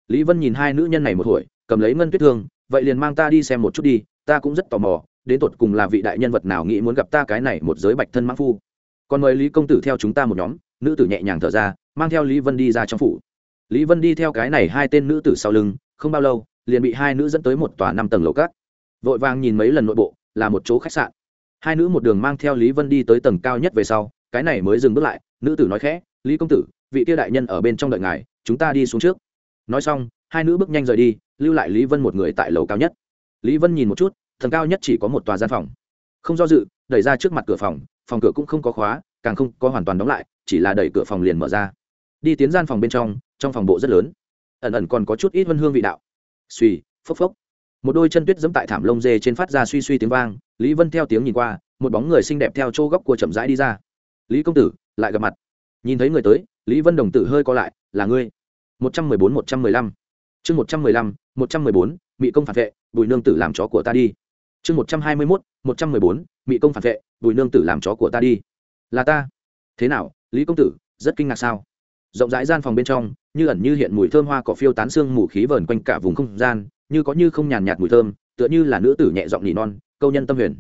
A: Lý vân nhìn hai nữ nhân này một hồi, cầm lấy ngân tuyết thương, vậy liền mang ta đi xem một chút đi, ta cũng rất tò mò, đến tột cùng là vị đại nhân vật nào nghĩ muốn gặp ta cái này một giới bạch thân mãn phu còn mời lý công tử theo chúng ta một nhóm, nữ tử nhẹ nhàng thở ra, mang theo lý vân đi ra trong phủ. Lý vân đi theo cái này hai tên nữ tử sau lưng, không bao lâu, liền bị hai nữ dẫn tới một tòa năm tầng lầu cát. Vội vàng nhìn mấy lần nội bộ, là một chỗ khách sạn. Hai nữ một đường mang theo lý vân đi tới tầng cao nhất về sau, cái này mới dừng bước lại, nữ tử nói khẽ, lý công tử, vị kia đại nhân ở bên trong đợi ngài, chúng ta đi xuống trước. Nói xong, hai nữ bước nhanh rời đi, lưu lại lý vân một người tại lầu cao nhất. Lý vân nhìn một chút, tầng cao nhất chỉ có một tòa gian phòng. Không do dự, đẩy ra trước mặt cửa phòng phòng cửa cũng không có khóa, càng không có hoàn toàn đóng lại, chỉ là đẩy cửa phòng liền mở ra. Đi tiến gian phòng bên trong trong phòng bộ rất lớn. Ẩn ẩn còn có chút ít vân hương vị đạo. Suy phốc phốc. Một đôi chân tuyết dẫm tại thảm lông dê trên phát ra suy suy tiếng vang, lý vân theo tiếng nhìn qua, một bóng người xinh đẹp theo chỗ góc của chậm rãi đi ra. Lý công tử, lại gặp mặt. Nhìn thấy người tới, lý vân đồng tử hơi co lại, là ngươi. Một trăm mười bốn, một trăm mười lăm. Chương một trăm mười lăm, một trăm mười bốn bị công phản vệ, bùi nương tử làm chó của ta đi chương một trăm hai mươi mốt, một trăm mười bốn mỹ công phản vệ, bùi nương tử làm chó của ta đi. Là ta. Thế nào, lý công tử, rất kinh ngạc sao? Rộng rãi gian phòng bên trong, như ẩn như hiện mùi thơm hoa cỏ phiêu tán xương mù khí vờn quanh cả vùng không gian, như có như không nhàn nhạt mùi thơm, tựa như là nữ tử nhẹ giọng nỉ non, câu nhân tâm huyền.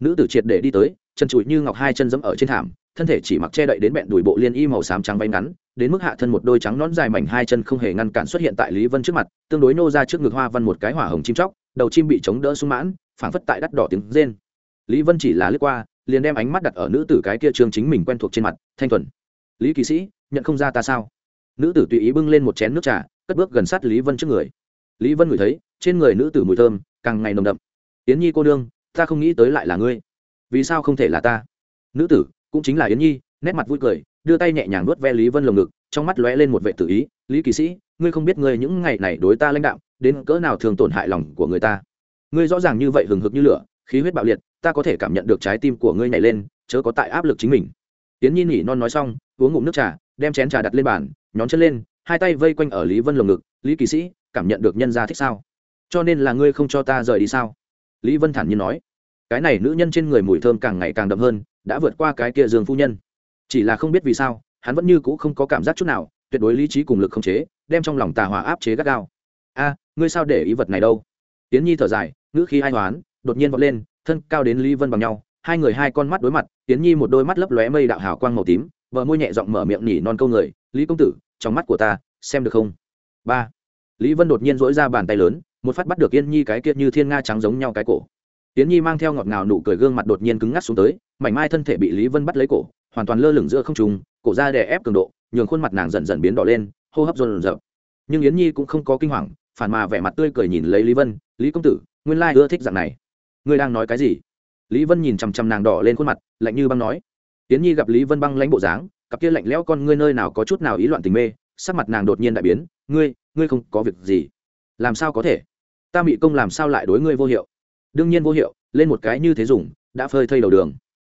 A: Nữ tử triệt để đi tới, chân trụi như ngọc hai chân dẫm ở trên thảm, thân thể chỉ mặc che đậy đến bẹn đùi bộ liên y màu xám trắng váy ngắn, đến mức hạ thân một đôi trắng nón dài mảnh hai chân không hề ngăn cản xuất hiện tại lý vân trước mặt, tương đối nô ra trước ngực hoa văn một cái hỏa hồng chim chóc, đầu chim bị chống đỡ sung mãn phảng phất tại đắt đỏ tiếng rên. Lý vân chỉ là lướt qua, liền đem ánh mắt đặt ở nữ tử cái kia trương chính mình quen thuộc trên mặt, thanh thuần, lý kỳ sĩ, nhận không ra ta sao? Nữ tử tùy ý bưng lên một chén nước trà, cất bước gần sát lý vân trước người. Lý vân ngửi thấy, trên người nữ tử mùi thơm, càng ngày nồng đậm. Yến nhi cô nương, ta không nghĩ tới lại là ngươi. Vì sao không thể là ta? Nữ tử, cũng chính là yến nhi, nét mặt vui cười, đưa tay nhẹ nhàng nuốt ve lý vân lồng ngực, trong mắt lóe lên một vệ tự ý, lý kỳ sĩ, ngươi không biết ngươi những ngày này đối ta lãnh đạo, đến cỡ nào thường tổn hại lòng của người ta? Ngươi rõ ràng như vậy hừng hực như lửa, khí huyết bạo liệt, ta có thể cảm nhận được trái tim của ngươi nhảy lên, chớ có tại áp lực chính mình. Tiến nhi nhỉ non nói xong, uống ngụm nước trà, đem chén trà đặt lên bàn, nhón chân lên, hai tay vây quanh ở lý vân lồng ngực, lý kỳ sĩ, cảm nhận được nhân gia thích sao? Cho nên là ngươi không cho ta rời đi sao? Lý vân thản nhiên nói. Cái này nữ nhân trên người mùi thơm càng ngày càng đậm hơn, đã vượt qua cái kia dương phu nhân. Chỉ là không biết vì sao, hắn vẫn như c ũ không có cảm giác chút nào, tuyệt đối lý trí cùng lực không chế, đem trong lòng tà hỏa áp chế gắt gao. A, ngươi sao để ý vật này đâu? Tiến nhi thở dài ngữ khí ai hoán, đột nhiên vọt lên, thân cao đến lý vân bằng nhau, hai người hai con mắt đối mặt tiến nhi một đôi mắt lấp lóe mây đạo hào quang màu tím vợ môi nhẹ giọng mở miệng nhỉ non câu người, lý công tử, trong mắt của ta, xem được không? Ba. Lý vân đột nhiên dỗi ra bàn tay lớn, một phát bắt được yên nhi cái kia như thiên nga trắng giống nhau cái cổ. Tiến nhi mang theo ngọt ngào nụ cười gương mặt đột nhiên cứng ngắc xuống tới, mảnh mai thân thể bị lý vân bắt lấy cổ, hoàn toàn lơ lửng giữa không trùng cổ ra đè ép cường độ, nhường khuôn mặt nàng dần dần biến đỏ lên, hô hấp dồn dập. Nhưng yến nhi cũng không có kinh hoàng, phản mà vẻ mặt tươi cười nhìn lấy lý vân lý công tử, nguyên lai ưa thích dạng này. Ngươi đang nói cái gì? Lý vân nhìn chằm chằm nàng đỏ lên khuôn mặt, lạnh như băng nói. Tiến nhi gặp lý vân băng lãnh bộ dáng, cặp kia lạnh lẽo con ngươi nơi nào có chút nào ý loạn tình mê, sắc mặt nàng đột nhiên đại biến. Ngươi ngươi không có việc gì. Làm sao có thể? Ta bị công làm sao lại đối ngươi vô hiệu? Đương nhiên vô hiệu, lên một cái như thế dùng, đã phơi thây đầu đường.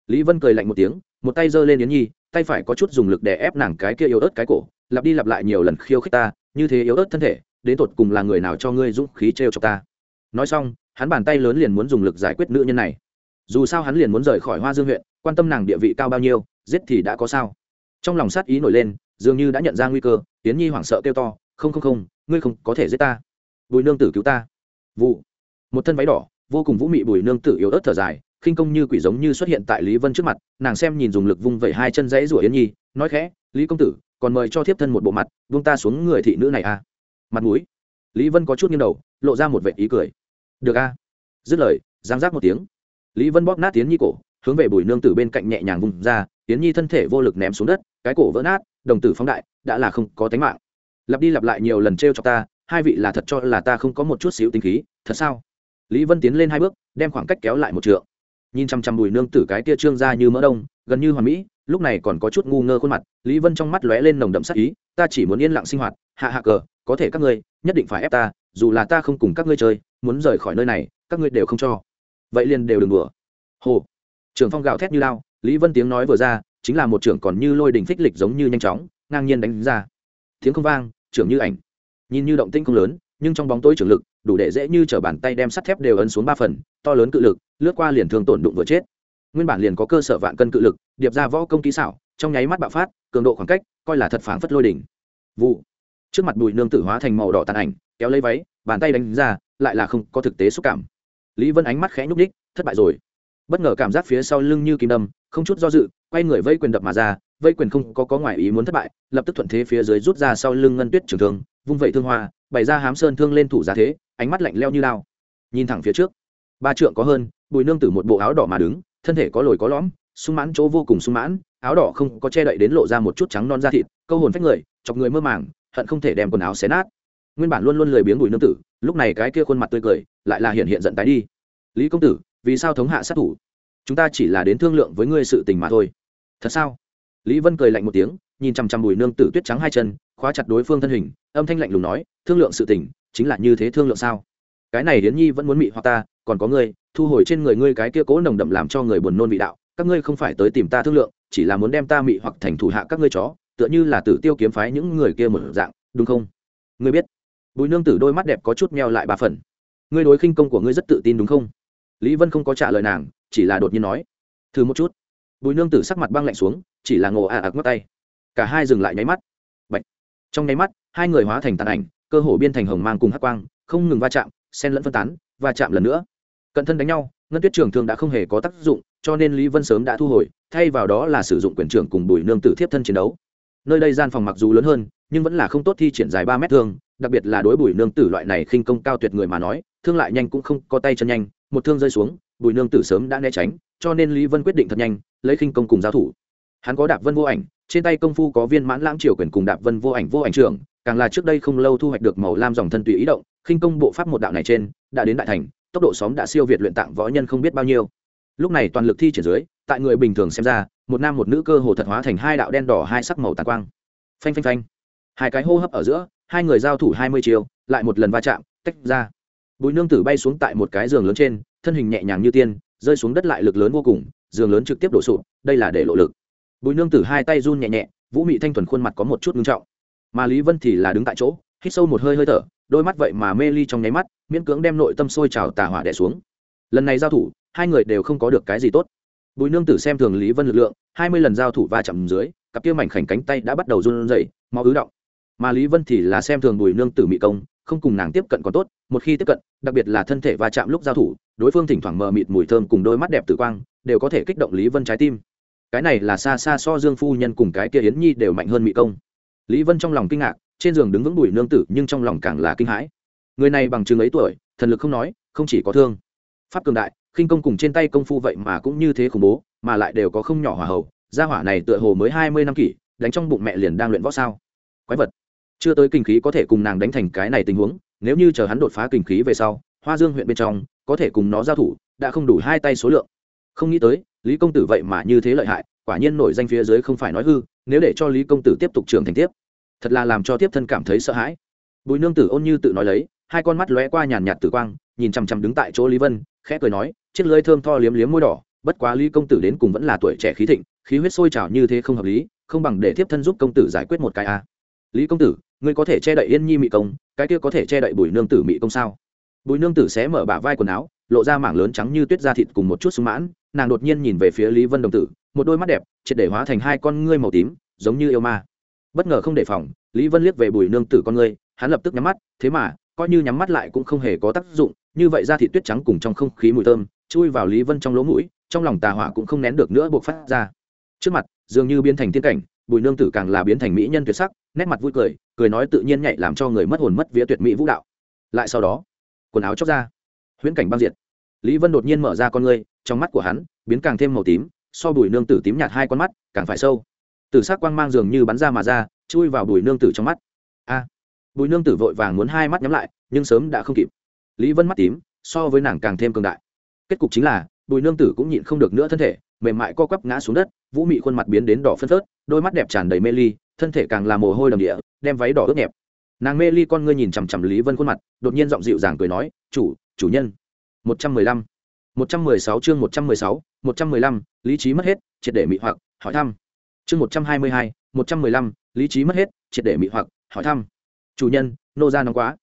A: Lý vân cười lạnh một tiếng, một tay giơ lên yến nhi, tay phải có chút dùng lực để ép nàng cái kia yếu ớt cái cổ, lặp đi lặp lại nhiều lần khiêu khích ta, như thế yếu ớt thân thể, đến tột cùng là người nào cho ngươi dũng khí trêu chọc ta? Nói xong, hắn bàn tay lớn liền muốn dùng lực giải quyết nữ nhân này. Dù sao hắn liền muốn rời khỏi hoa dương huyện, quan tâm nàng địa vị cao bao nhiêu, giết thì đã có sao. Trong lòng sát ý nổi lên, dường như đã nhận ra nguy cơ tiến nhi hoảng sợ kêu to, không không không, ngươi không có thể giết ta. Bùi nương tử cứu ta. Vụ. Một thân váy đỏ, vô cùng vũ mị bùi nương tử yếu ớt thở dài, khinh công như quỷ giống như xuất hiện tại lý vân trước mặt, nàng xem nhìn dùng lực vung vẩy hai chân dãy rủa yến nhi, nói khẽ, lý công tử, còn mời cho thiếp thân một bộ mặt vung ta xuống người thị nữ này à. Mặt mũi lý vân có chút nghiêng đầu, lộ ra một vệ ý cười. Được a. Dứt lời, giang giác một tiếng. Lý vân bóp nát tiến nhi cổ, hướng về bùi nương tử bên cạnh nhẹ nhàng vùng ra tiến nhi thân thể vô lực ném xuống đất, cái cổ vỡ nát, đồng tử phóng đại, đã là không có tánh mạng. Lặp đi lặp lại nhiều lần t r e o cho ta, hai vị là thật cho là ta không có một chút xíu tính khí, thật sao? Lý vân tiến lên hai bước, đem khoảng cách kéo lại một trượng. Nhìn chăm chăm bùi nương tử cái tia trương ra như mỡ đông, gần như hoàn mỹ, lúc này còn có chút ngu ngơ khuôn mặt, lý vân trong mắt lóe lên nồng đậm sắc ý ta chỉ muốn yên lặng sinh hoạt, hạ hạ cờ, có thể các ngươi, nhất định phải ép ta, dù là ta không cùng các ngươi chơi, muốn rời khỏi nơi này, các ngươi đều không cho. Vậy liền đều đừng đùa. Hồ. Trưởng phong gạo thét như lao, lý vân tiếng nói vừa ra, chính là một trưởng còn như lôi đình phích lịch giống như nhanh chóng, ngang nhiên đánh ra. Tiếng không vang, trưởng như ảnh. Nhìn như động tinh không lớn, nhưng trong bóng tối trưởng lực, đủ để dễ như t r ở bàn tay đem sắt thép đều ấn xuống ba phần, to lớn cự lực, lướt qua liền thường tổn đụng vừa chết. Nguyên bản liền có cơ sở vạn cân cự lực, điệp ra võ công kỹ xảo, trong nháy mắt bạo phát, cường độ khoảng cách coi là thật phảng phất lôi đỉnh. Vụ. Trước mặt bùi nương tử hóa thành màu đỏ tàn ảnh, kéo lấy váy, bàn tay đánh ra, lại là không có thực tế xúc cảm. Lý vân ánh mắt khẽ nhúc ních thất bại rồi. Bất ngờ cảm giác phía sau lưng như kim đâm, không chút do dự, quay người vây quyền đập mà ra, vây quyền không có có ngoại ý muốn thất bại, lập tức thuận thế phía dưới rút ra sau lưng ngân tuyết trường thương, vung vẩy thương hoa, bày ra hám sơn thương lên thủ giá thế, ánh mắt lạnh leo như lao. Nhìn thẳng phía trước, ba trượng có hơn bùi nương tử một bộ áo đỏ mà đứng, thân thể có lồi có lõm sung mãn chỗ vô cùng sung mãn, áo đỏ không có che đậy đến lộ ra một chút trắng non da thịt, câu hồn phách người, chọc người mơ màng, hận không thể đem quần áo xé nát. Nguyên bản luôn luôn lười biếng bùi nương tử, lúc này cái kia khuôn mặt tươi cười, lại là hiện hiện giận tái đi. Lý công tử, vì sao thống hạ sát thủ? Chúng ta chỉ là đến thương lượng với ngươi sự tình mà thôi. Thật sao? Lý vân cười lạnh một tiếng, nhìn chằm chằm bùi nương tử tuyết trắng hai chân, khóa chặt đối phương thân hình, âm thanh lạnh lùng nói, thương lượng sự tình, chính là như thế thương lượng sao? Cái này hiến nhi vẫn muốn mị hoặc ta, còn có ngươi, thu hồi trên người ngươi cái kia cố nồng đậm làm cho người buồn nôn vị đạo các ngươi không phải tới tìm ta thương lượng, chỉ là muốn đem ta mị hoặc thành thủ hạ các ngươi chó, tựa như là tử tiêu kiếm phái những người kia một dạng, đúng không? Ngươi biết. Bùi nương tử đôi mắt đẹp có chút meo lại ba phần. Ngươi đối khinh công của ngươi rất tự tin đúng không? Lý vân không có trả lời nàng, chỉ là đột nhiên nói. Thử một chút. Bùi nương tử sắc mặt băng lạnh xuống, chỉ là ngộ à, à ạc ngắt tay. Cả hai dừng lại nháy mắt. Bạch. trong nháy mắt, hai người hóa thành tàn ảnh, cơ hồ biên thành hồng mang cùng hắc quang, không ngừng va chạm sen lẫn phân tán, va chạm lần nữa cận thân đánh nhau, ngân tuyết trường thương đã không hề có tác dụng, cho nên lý vân sớm đã thu hồi, thay vào đó là sử dụng quyền trưởng cùng bùi nương tử thiếp thân chiến đấu. Nơi đây gian phòng mặc dù lớn hơn, nhưng vẫn là không tốt thi triển dài ba mét thương, đặc biệt là đối bùi nương tử loại này khinh công cao tuyệt người mà nói, thương lại nhanh cũng không có tay chân nhanh, một thương rơi xuống, bùi nương tử sớm đã né tránh, cho nên lý vân quyết định thật nhanh, lấy khinh công cùng giao thủ. Hắn có đạp vân vô ảnh, trên tay công phu có viên mãn lãng triều quyền cùng đạp vân vô ảnh vô ảnh trưởng, càng là trước đây không lâu thu hoạch được màu lam dòng thân tùy ý động, khinh công bộ pháp một đạo này trên, đã đến đại thành tốc độ xóm đã siêu việt luyện tạng võ nhân không biết bao nhiêu. Lúc này toàn lực thi triển dưới, tại người bình thường xem ra, một nam một nữ cơ hồ thật hóa thành hai đạo đen đỏ hai sắc màu tàn quang. Phanh phanh phanh. Hai cái hô hấp ở giữa, hai người giao thủ hai mươi chiều lại một lần va chạm, tách ra. Bùi nương tử bay xuống tại một cái giường lớn trên, thân hình nhẹ nhàng như tiên, rơi xuống đất lại lực lớn vô cùng, giường lớn trực tiếp đổ sụp, đây là để lộ lực. Bùi nương tử hai tay run nhẹ nhẹ, vũ mị thanh thuần khuôn mặt có một chút ngưng trọng. Mà lý vân thì là đứng tại chỗ hít sâu một hơi hơi thở, đôi mắt vậy mà mê ly trong nháy mắt, miễn cưỡng đem nội tâm sôi trào tà hỏa đẻ xuống. Lần này giao thủ, hai người đều không có được cái gì tốt. Bùi nương tử xem thường lý vân lực lượng, hai mươi lần giao thủ va chạm dưới, cặp kia mảnh khảnh cánh tay đã bắt đầu run rẩy, máu ứ động. Mà lý vân thì là xem thường bùi nương tử mỹ công, không cùng nàng tiếp cận còn tốt, một khi tiếp cận, đặc biệt là thân thể va chạm lúc giao thủ, đối phương thỉnh thoảng mờ mịt mùi thơm cùng đôi mắt đẹp tử quang, đều có thể kích động lý vân trái tim. Cái này là xa xa so dương phu nhân cùng cái kia yến nhi đều mạnh hơn mỹ công. Lý vân trong lòng kinh ngạc trên giường đứng vững bùi nương tử nhưng trong lòng càng là kinh hãi. Người này bằng chừng ấy tuổi, thần lực không nói, không chỉ có thương. Pháp cường đại, khinh công cùng trên tay công phu vậy mà cũng như thế khủng bố, mà lại đều có không nhỏ hỏa hậu gia hỏa này tựa hồ mới hai mươi năm kỷ, đánh trong bụng mẹ liền đang luyện võ sao? Quái vật. Chưa tới kinh khí có thể cùng nàng đánh thành cái này tình huống, nếu như chờ hắn đột phá kinh khí về sau, hoa dương huyện bên trong, có thể cùng nó giao thủ, đã không đủ hai tay số lượng. Không nghĩ tới, lý công tử vậy mà như thế lợi hại, quả nhiên nổi danh phía dưới không phải nói hư, nếu để cho lý công tử tiếp tục trưởng thành tiếp thật là làm cho tiếp thân cảm thấy sợ hãi. Bùi nương tử ôn như tự nói lấy, hai con mắt lóe qua nhàn nhạt tử quang, nhìn chằm chằm đứng tại chỗ lý vân, khẽ cười nói, chiếc lưới thơm tho liếm liếm môi đỏ, bất quá lý công tử đến cùng vẫn là tuổi trẻ khí thịnh, khí huyết sôi trào như thế không hợp lý, không bằng để tiếp thân giúp công tử giải quyết một cái a. Lý công tử, ngươi có thể che đậy yên nhi mị công, cái kia có thể che đậy bùi nương tử mị công sao? Bùi nương tử sẽ mở bả vai quần áo, lộ ra mảng lớn trắng như tuyết da thịt cùng một chút sung mãn, nàng đột nhiên nhìn về phía lý vân đồng tử, một đôi mắt đẹp, triệt để hóa thành hai con ngươi màu tím, giống như yêu ma bất ngờ không đề phòng, lý vân liếc về bùi nương tử con ngươi, hắn lập tức nhắm mắt, thế mà, coi như nhắm mắt lại cũng không hề có tác dụng, như vậy ra thị tuyết trắng cùng trong không khí mùi thơm, chui vào lý vân trong lỗ mũi, trong lòng tà hỏa cũng không nén được nữa buộc phát ra. Trước mặt, dường như biến thành tiên cảnh, bùi nương tử càng là biến thành mỹ nhân tuyệt sắc, nét mặt vui cười cười nói tự nhiên nhạy làm cho người mất hồn mất vía tuyệt mỹ vũ đạo. Lại sau đó, quần áo chóc ra, huyễn cảnh băng diệt. Lý vân đột nhiên mở ra con ngươi, trong mắt của hắn, biến càng thêm màu tím, so bùi nương tử tím nhạt hai con mắt, càng phải sâu tử sắc quang mang dường như bắn ra mà ra, chui vào bùi nương tử trong mắt. A! Bùi nương tử vội vàng muốn hai mắt nhắm lại, nhưng sớm đã không kịp. Lý vân mắt tím, so với nàng càng thêm cường đại. Kết cục chính là, bùi nương tử cũng nhịn không được nữa thân thể, mềm mại co quắp ngã xuống đất, vũ mị khuôn mặt biến đến đỏ phân phớt, đôi mắt đẹp tràn đầy mê ly, thân thể càng làm mồ hôi đầm địa, đem váy đỏ ướt nhẹp. Nàng mê ly con ngươi nhìn chằm chằm lý vân khuôn mặt, đột nhiên giọng dịu dàng cười nói, chủ chủ nhân. Một trăm mười lăm. Một trăm mười sáu chương một trăm mười sáu, một trăm mười lăm, lý trí mất hết, triệt để mị hoặc, hỏi thăm chương một trăm hai mươi hai, một trăm mười lăm, lý trí mất hết, triệt để mị hoặc, hỏi thăm. Chủ nhân, nô ra nóng quá.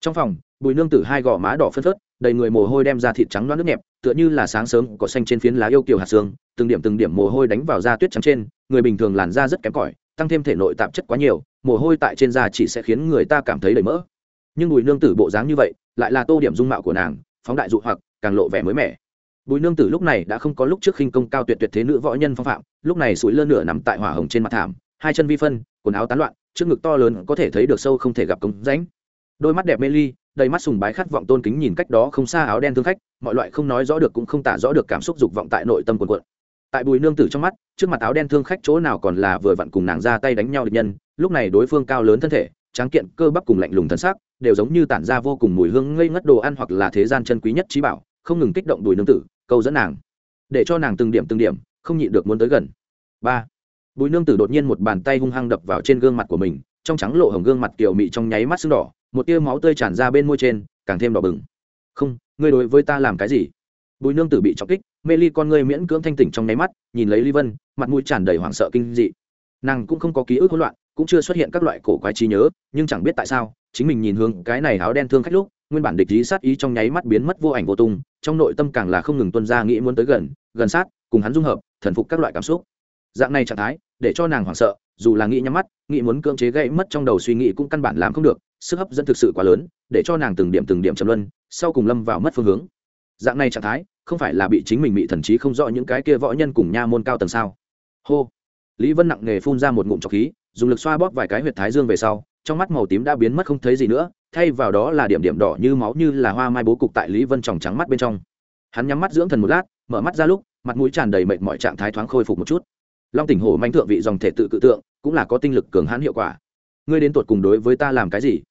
A: Trong phòng, bùi nương tử hai gò má đỏ phân phớt, đầy người mồ hôi đem ra thịt trắng loãng nước nhẹp, tựa như là sáng sớm có xanh trên phiến lá yêu kiều hạt xương, từng điểm từng điểm mồ hôi đánh vào da tuyết trắng trên, người bình thường làn da rất kém cỏi, tăng thêm thể nội tạp chất quá nhiều, mồ hôi tại trên da chỉ sẽ khiến người ta cảm thấy đầy mỡ. Nhưng bùi nương tử bộ dáng như vậy, lại là tô điểm dung mạo của nàng, phóng đại dụ hoặc, càng lộ vẻ mới mẻ bùi nương tử lúc này đã không có lúc trước khinh công cao tuyệt tuyệt thế nữ võ nhân phong phạm, lúc này sủi lơ nửa nằm tại hỏa hồng trên mặt thảm, hai chân vi phân, quần áo tán loạn, trước ngực to lớn có thể thấy được sâu không thể gặp cống rãnh. Đôi mắt đẹp mê ly, đầy mắt sùng bái khát vọng tôn kính nhìn cách đó không xa áo đen thương khách, mọi loại không nói rõ được cũng không tả rõ được cảm xúc dục vọng tại nội tâm quần quận tại bùi nương tử trong mắt, trước mặt áo đen thương khách chỗ nào còn là vừa vặn cùng nàng ra tay đánh nhau địch nhân, lúc này đối phương cao lớn thân thể, tráng kiện, cơ bắp cùng lạnh lùng thân xác đều giống như tản ra vô cùng mùi hương ngây ngất đồ ăn hoặc là thế gian chân quý nhất trí bảo không ngừng kích động đùi nương tử, câu dẫn nàng, để cho nàng từng điểm từng điểm, không nhịn được muốn tới gần. Ba bùi nương tử đột nhiên một bàn tay hung hăng đập vào trên gương mặt của mình, trong trắng lộ hồng gương mặt kiểu mị trong nháy mắt sưng đỏ, một tia máu tươi tràn ra bên môi trên, càng thêm đỏ bừng. Không, ngươi đối với ta làm cái gì? Bùi nương tử bị chọc kích, mê ly con ngươi miễn cưỡng thanh tỉnh trong nháy mắt, nhìn lấy ly vân, mặt mũi tràn đầy hoảng sợ kinh dị. Nàng cũng không có ký ức hỗn loạn, cũng chưa xuất hiện các loại cổ quái trí nhớ, nhưng chẳng biết tại sao, chính mình nhìn hướng cái này áo đen thương khách lúc nguyên bản địch ý sát ý trong nháy mắt biến mất vô ảnh vô tung, trong nội tâm càng là không ngừng tuân ra nghĩ muốn tới gần gần sát, cùng hắn dung hợp, thần phục các loại cảm xúc. Dạng này trạng thái, để cho nàng hoảng sợ, dù là nghĩ nhắm mắt, nghĩ muốn cưỡng chế gây mất trong đầu suy nghĩ cũng căn bản làm không được, sức hấp dẫn thực sự quá lớn, để cho nàng từng điểm từng điểm chầm luân, sau cùng lâm vào mất phương hướng. Dạng này trạng thái, không phải là bị chính mình bị thần trí không rõ những cái kia võ nhân cùng nha môn cao tầng sao? Hô. Lý vân nặng nề phun ra một ngụm trọc khí, dùng lực xoa bóp vài cái huyệt thái dương về sau, trong mắt màu tím đã biến mất không thấy gì nữa thay vào đó là điểm điểm đỏ như máu như là hoa mai bố cục tại lý vân tròng trắng mắt bên trong. Hắn nhắm mắt dưỡng thần một lát, mở mắt ra lúc, mặt mũi tràn đầy mệt mọi trạng thái thoáng khôi phục một chút. Long tỉnh hổ manh thượng vị dòng thể tự cự tượng, cũng là có tinh lực cường hãn hiệu quả. Ngươi đến tột cùng đối với ta làm cái gì?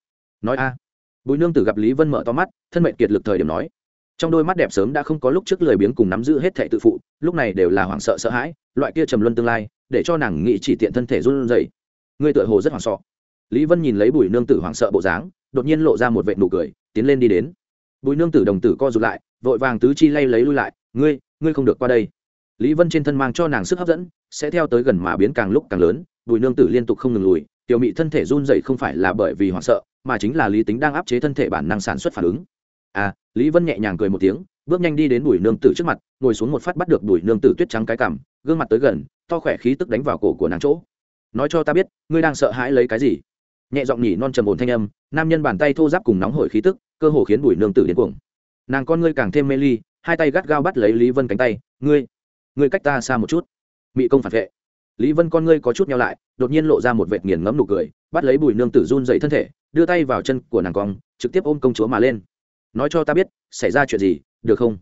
A: Nói a. Bùi nương tử gặp lý vân mở to mắt, thân mệnh kiệt lực thời điểm nói. Trong đôi mắt đẹp sớm đã không có lúc trước lười biếng cùng nắm giữ hết thệ tự phụ, lúc này đều là hoảng sợ sợ hãi, loại kia trầm luân tương lai, để cho nàng nghĩ chỉ tiện thân thể run rẩy. Ngươi tựa hồ rất hoảng sợ lý vân nhìn lấy bùi nương tử hoảng sợ bộ dáng, đột nhiên lộ ra một vệ nụ cười, tiến lên đi đến. Bùi nương tử đồng tử co rụt lại, vội vàng tứ chi lay lấy lui lại, ngươi ngươi không được qua đây. Lý vân trên thân mang cho nàng sức hấp dẫn, sẽ theo tới gần mà biến càng lúc càng lớn, bùi nương tử liên tục không ngừng lùi, tiểu mị thân thể run dậy không phải là bởi vì hoảng sợ, mà chính là lý tính đang áp chế thân thể bản năng sản xuất phản ứng. À lý vân nhẹ nhàng cười một tiếng, bước nhanh đi đến bùi nương tử trước mặt, ngồi xuống một phát bắt được bùi nương tử tuyết trắng cái cằm, gương mặt tới gần, to khỏe khí tức đánh vào cổ của nàng chỗ. Nói cho ta biết, ngươi đang sợ hãi lấy cái gì? Nhẹ giọng nhỉ non trầm ổn thanh âm, nam nhân bàn tay thô giáp cùng nóng hổi khí tức, cơ hồ khiến bùi nương tử đến cuồng. Nàng con ngươi càng thêm mê ly, hai tay gắt gao bắt lấy lý vân cánh tay, ngươi ngươi cách ta xa một chút. Mị công phản vệ. Lý vân con ngươi có chút nhau lại, đột nhiên lộ ra một vệt nghiền ngẫm nụ cười, bắt lấy bùi nương tử run dậy thân thể, đưa tay vào chân của nàng cong, trực tiếp ôm công chúa mà lên. Nói cho ta biết, xảy ra chuyện gì, được không?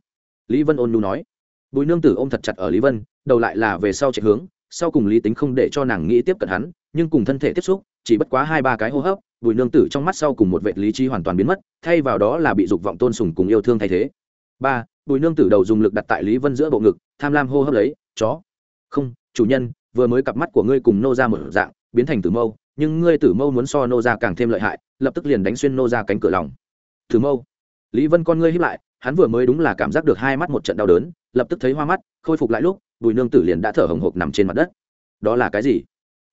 A: Lý vân ôn nu nói. Bùi nương tử ôm thật chặt ở lý vân, đầu lại là về sau chạy hướng, sau cùng lý tính không để cho nàng nghĩ tiếp cận hắn, nhưng cùng thân thể tiếp xúc chỉ bất quá hai ba cái hô hấp, bùi nương tử trong mắt sau cùng một vệ lý trí hoàn toàn biến mất, thay vào đó là bị dục vọng tôn sùng cùng yêu thương thay thế. Ba, bùi nương tử đầu dùng lực đặt tại lý vân giữa bộ ngực, tham lam hô hấp lấy, chó. Không, chủ nhân, vừa mới cặp mắt của ngươi cùng nô ra một dạng, biến thành tử mâu, nhưng ngươi tử mâu muốn so nô ra càng thêm lợi hại, lập tức liền đánh xuyên nô ra cánh cửa lòng. Tử mâu? Lý vân con ngươi hiếp lại, hắn vừa mới đúng là cảm giác được hai mắt một trận đau đớn, lập tức thấy hoa mắt, khôi phục lại lúc, bùi nương tử liền đã thở hồng hộc nằm trên mặt đất. Đó là cái gì?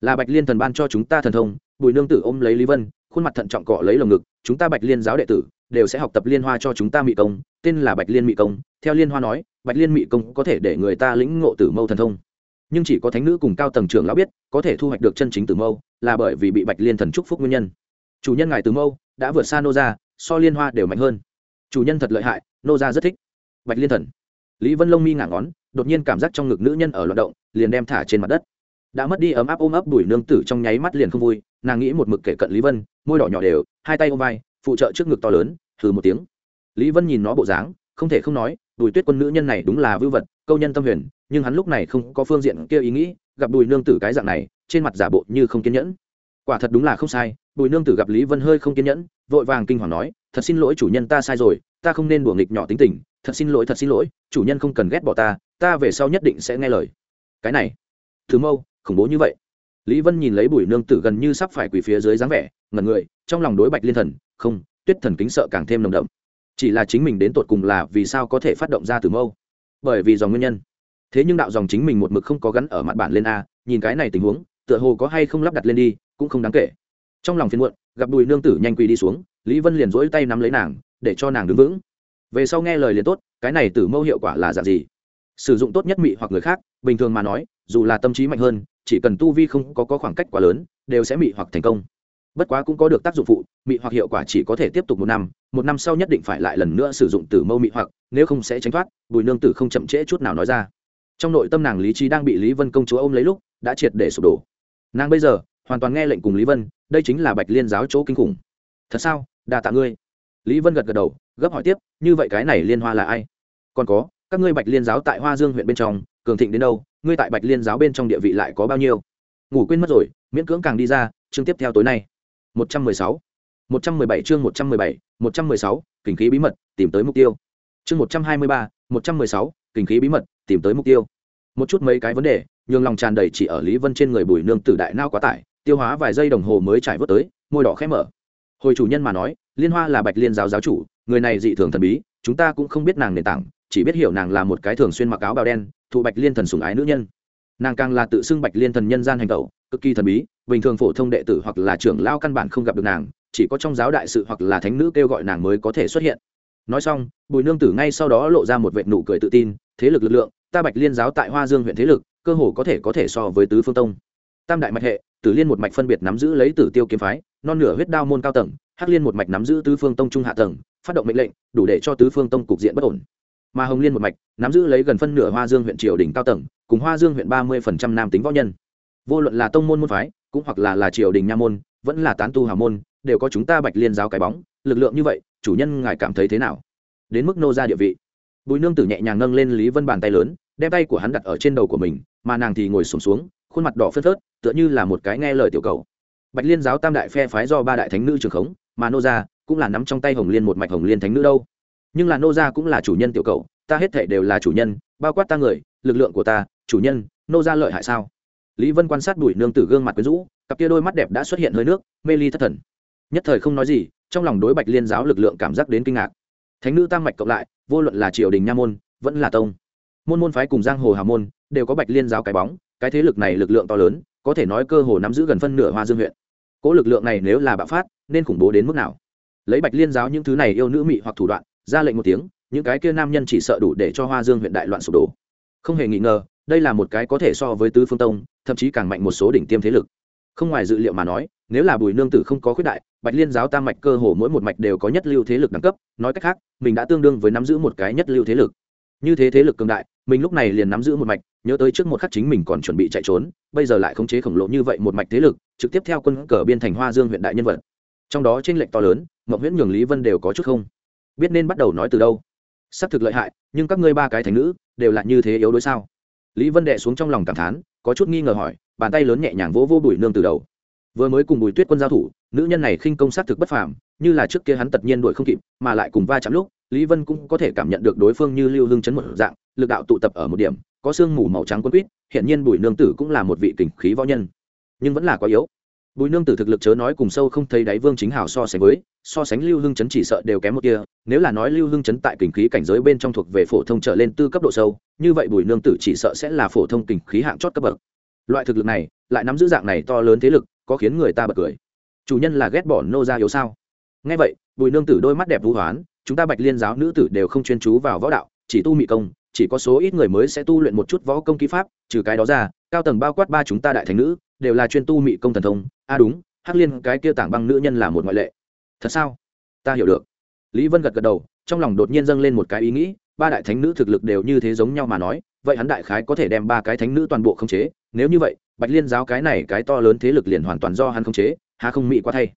A: Là bạch liên thần ban cho chúng ta thần thông bùi nương tử ôm lấy lý vân, khuôn mặt thận trọng cọ lấy lồng ngực, chúng ta bạch liên giáo đệ tử đều sẽ học tập liên hoa cho chúng ta mị công, tên là bạch liên mị công. Theo liên hoa nói, bạch liên mị công có thể để người ta lĩnh ngộ tử mâu thần thông. Nhưng chỉ có thánh nữ cùng cao tầng trưởng lão biết, có thể thu hoạch được chân chính tử mâu, là bởi vì bị bạch liên thần chúc phúc nguyên nhân. Chủ nhân ngài tử mâu đã vượt xa nô ra so liên hoa đều mạnh hơn. Chủ nhân thật lợi hại nô ra rất thích bạch liên thần. Lý vân lông mi ngả ngón, đột nhiên cảm giác trong ngực nữ nhân ở loạt động, liền đem thả trên mặt đất đã mất đi ấm áp ôm ấp đuổi nương tử trong nháy mắt liền không vui, nàng nghĩ một mực kể cận lý vân, môi đỏ nhỏ đều, hai tay ôm vai, phụ trợ trước ngực to lớn thử một tiếng. Lý vân nhìn nó bộ dáng, không thể không nói, đùi tuyết quân nữ nhân này đúng là vưu vật, câu nhân tâm huyền, nhưng hắn lúc này không có phương diện kia ý nghĩ, gặp đùi nương tử cái dạng này, trên mặt giả bộ như không kiên nhẫn. Quả thật đúng là không sai bùi nương tử gặp lý vân hơi không kiên nhẫn, vội vàng kinh hoàng nói, thật xin lỗi chủ nhân ta sai rồi, ta không nên đùa nghịch nhỏ tính tình, thật xin lỗi, thật xin lỗi, chủ nhân không cần ghét bỏ ta ta về sau nhất định sẽ nghe lời. Cái này, thứ mâu khủng bố như vậy. Lý vân nhìn lấy bùi nương tử gần như sắp phải quỳ phía dưới dáng vẻ, ngẩn người, trong lòng đối bạch liên thần, không, tuyết thần kính sợ càng thêm nồng đậm. Chỉ là chính mình đến tột cùng là vì sao có thể phát động ra từ mâu? Bởi vì dòng nguyên nhân. Thế nhưng đạo dòng chính mình một mực không có gắn ở mặt bản lên a, nhìn cái này tình huống, tựa hồ có hay không lắp đặt lên đi, cũng không đáng kể. Trong lòng phiền muộn, gặp bùi nương tử nhanh quỳ đi xuống, lý vân liền dỗi tay nắm lấy nàng, để cho nàng đứng vững. Về sau nghe lời liền tốt, cái này tử mâu hiệu quả là dạng gì? Sử dụng tốt nhất mị hoặc người khác, bình thường mà nói, dù là tâm trí mạnh hơn chỉ cần tu vi không có, có khoảng cách quá lớn đều sẽ mị hoặc thành công. Bất quá cũng có được tác dụng phụ mị hoặc hiệu quả chỉ có thể tiếp tục một năm một năm sau nhất định phải lại lần nữa sử dụng tử mâu mị hoặc nếu không sẽ tránh thoát bùi nương tử không chậm trễ chút nào nói ra. Trong nội tâm nàng lý trí đang bị lý vân công chúa ôm lấy lúc đã triệt để sụp đổ. Nàng bây giờ hoàn toàn nghe lệnh cùng lý vân đây chính là bạch liên giáo chỗ kinh khủng. Thật sao? Đa tạ ngươi. Lý vân gật gật đầu gấp hỏi tiếp như vậy cái này liên hoa là ai? Còn có các ngươi bạch liên giáo tại hoa dương huyện bên trong cường thịnh đến đâu, ngươi tại bạch liên giáo bên trong địa vị lại có bao nhiêu? Ngủ quên mất rồi, miễn cưỡng càng đi ra, chương tiếp theo tối nay. Một trăm mười sáu. Một trăm mười bảy chương một trăm mười bảy, một trăm mười sáu, kinh khí bí mật, tìm tới mục tiêu. Chương một trăm hai mươi ba, một trăm mười sáu, kinh khí bí mật, tìm tới mục tiêu. Một chút mấy cái vấn đề, nhường lòng tràn đầy chỉ ở lý vân trên người bùi nương tử đại nao quá tải, tiêu hóa vài giây đồng hồ mới trải vớt tới, môi đỏ khẽ mở. Hồi chủ nhân mà nói, liên hoa là bạch liên giáo giáo chủ, người này dị thường thần bí, chúng ta cũng không biết nàng nền tảng, chỉ biết hiểu nàng là một cái thường xuyên mặc áo bào đen thụ bạch liên thần sủng ái nữ nhân. Nàng càng là tự xưng bạch liên thần nhân gian hành tẩu, cực kỳ thần bí, bình thường phổ thông đệ tử hoặc là trưởng lao căn bản không gặp được nàng, chỉ có trong giáo đại sự hoặc là thánh nữ kêu gọi nàng mới có thể xuất hiện. Nói xong, bùi nương tử ngay sau đó lộ ra một vệ nụ cười tự tin, thế lực lực lượng, ta bạch liên giáo tại hoa dương huyện thế lực, cơ hồ có thể có thể so với tứ phương tông. Tam đại mạch hệ, tử liên một mạch phân biệt nắm giữ lấy tử tiêu kiếm phái, non nửa huyết đao môn cao tầng, hắc liên một mạch nắm giữ tứ phương tông trung hạ tầng, phát động mệnh lệnh, đủ để cho tứ phương tông cục diện bất ổn mà hồng liên một mạch nắm giữ lấy gần phân nửa hoa dương huyện triều đình cao tầng cùng hoa dương huyện ba mươi phần trăm nam tính võ nhân vô luận là tông môn môn phái cũng hoặc là là triều đình nha môn vẫn là tán tu hào môn đều có chúng ta bạch liên giáo cái bóng lực lượng như vậy chủ nhân ngài cảm thấy thế nào đến mức nô ra địa vị bùi nương tử nhẹ nhàng nâng lên lý vân bàn tay lớn đem tay của hắn đặt ở trên đầu của mình mà nàng thì ngồi sùng xuống, xuống khuôn mặt đỏ phớt phớt tựa như là một cái nghe lời tiểu cầu bạch liên giáo tam đại phe phái do ba đại thánh nữ trường khống mà nô gia cũng là nắm trong tay hồng liên một mạch hồng liên thánh nữ đâu nhưng là nô gia cũng là chủ nhân tiểu cầu ta hết thể đều là chủ nhân, bao quát ta người, lực lượng của ta, chủ nhân, nô gia lợi hại sao? Lý vân quan sát bùi nương tử gương mặt quyến rũ, cặp kia đôi mắt đẹp đã xuất hiện hơi nước, mê ly thất thần. Nhất thời không nói gì, trong lòng đối bạch liên giáo lực lượng cảm giác đến kinh ngạc. Thánh nữ tam mạch cộng lại, vô luận là triều đình nha môn, vẫn là tông. Môn môn phái cùng giang hồ hà môn, đều có bạch liên giáo cái bóng, cái thế lực này lực lượng to lớn, có thể nói cơ hồ nắm giữ gần phân nửa hoa dương huyện. Cỗ lực lượng này nếu là bạo phát, nên khủng bố đến mức nào? Lấy bạch liên giáo những thứ này yêu nữ mị hoặc thủ đoạn ra lệnh một tiếng, những cái kia nam nhân chỉ sợ đủ để cho hoa dương huyện đại loạn sụp đổ. Không hề nghi ngờ, đây là một cái có thể so với tứ phương tông, thậm chí càng mạnh một số đỉnh tiêm thế lực. Không ngoài dự liệu mà nói, nếu là bùi nương tử không có khuyết đại, bạch liên giáo tam mạch cơ hồ mỗi một mạch đều có nhất lưu thế lực đẳng cấp, nói cách khác, mình đã tương đương với nắm giữ một cái nhất lưu thế lực. Như thế thế lực cường đại, mình lúc này liền nắm giữ một mạch, nhớ tới trước một khắc chính mình còn chuẩn bị chạy trốn, bây giờ lại khống chế khổng lồ như vậy một mạch thế lực, trực tiếp theo quân cờ biên thành hoa dương huyện đại nhân vật. Trong đó t r ê n lệch to lớn mậu huyễn nhường lý vân đều có chút không biết nên bắt đầu nói từ đâu. S ắ c thực lợi hại, nhưng các ngươi ba cái thành nữ đều là như thế yếu đối sao? Lý vân đệ xuống trong lòng cảm thán, có chút nghi ngờ hỏi, bàn tay lớn nhẹ nhàng vỗ vô bùi nương từ đầu. Vừa mới cùng bùi tuyết quân giao thủ, nữ nhân này khinh công s á t thực bất phàm, như là trước kia hắn tất nhiên đuổi không kịp, mà lại cùng va chạm lúc, lý vân cũng có thể cảm nhận được đối phương như lưu hương chấn một dạng, lực đạo tụ tập ở một điểm, có sương mù màu trắng quân quýt hiện nhiên bùi nương tử cũng là một vị kình khí võ nhân. Nhưng vẫn là quá yếu. Bùi nương tử thực lực chớ nói cùng sâu không thấy đáy vương chính hào so sánh với so sánh lưu hưng chấn chỉ sợ đều kém một kia nếu là nói lưu hưng chấn tại kình khí cảnh giới bên trong thuộc về phổ thông trở lên tư cấp độ sâu, như vậy bùi nương tử chỉ sợ sẽ là phổ thông kình khí hạng chót cấp bậc. Loại thực lực này, lại nắm giữ dạng này to lớn thế lực, có khiến người ta bật cười. Chủ nhân là ghét bỏ nô ra yếu sao? Ngay vậy, bùi nương tử đôi mắt đẹp vũ hoán, chúng ta bạch liên giáo nữ tử đều không chuyên chú vào võ đạo, chỉ tu mị công, chỉ có số ít người mới sẽ tu luyện một chút võ công kỹ pháp, trừ cái đó ra, cao tầng bao quát ba chúng ta đại thành nữ, đều là chuyên tu mị công thần thông. A à đúng, hắc liên, cái kia tảng băng nữ nhân là một ngoại lệ thật sao? Ta hiểu được. Lý vân gật gật đầu, trong lòng đột nhiên dâng lên một cái ý nghĩ, ba đại thánh nữ thực lực đều như thế giống nhau mà nói, vậy hắn đại khái có thể đem ba cái thánh nữ toàn bộ khống chế? Nếu như vậy, bạch liên giáo cái này cái to lớn thế lực liền hoàn toàn do hắn khống chế hà không mị quá thay.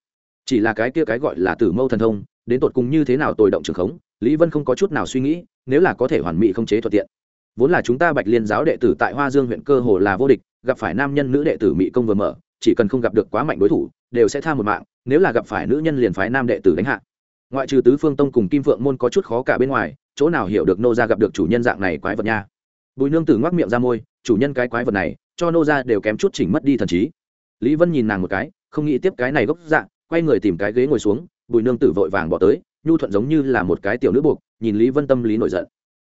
A: Chỉ là cái kia cái gọi là tử mâu thần thông, đến tột cùng như thế nào tồi động trường khống, lý vân không có chút nào suy nghĩ, nếu là có thể hoàn mỹ không chế thuận tiện. Vốn là chúng ta bạch liên giáo đệ tử tại hoa dương huyện cơ hồ là vô địch, gặp phải nam nhân nữ đệ tử mỹ công vừa mở, chỉ cần không gặp được quá mạnh đối thủ, đều sẽ tha một mạng nếu là gặp phải nữ nhân liền phái nam đệ tử đánh hạ. Ngoại trừ tứ phương tông cùng kim phượng môn có chút khó cả bên ngoài, chỗ nào hiểu được nô ra gặp được chủ nhân dạng này quái vật nha. Bùi nương tử ngoác miệng ra môi, chủ nhân cái quái vật này, cho nô ra đều kém chút chỉnh mất đi thần trí. Lý vân nhìn nàng một cái, không nghĩ tiếp cái này gốc dạng quay người tìm cái ghế ngồi xuống, bùi nương tử vội vàng bỏ tới, nhu thuận giống như là một cái tiểu nữ buộc, nhìn lý vân tâm lý nổi giận.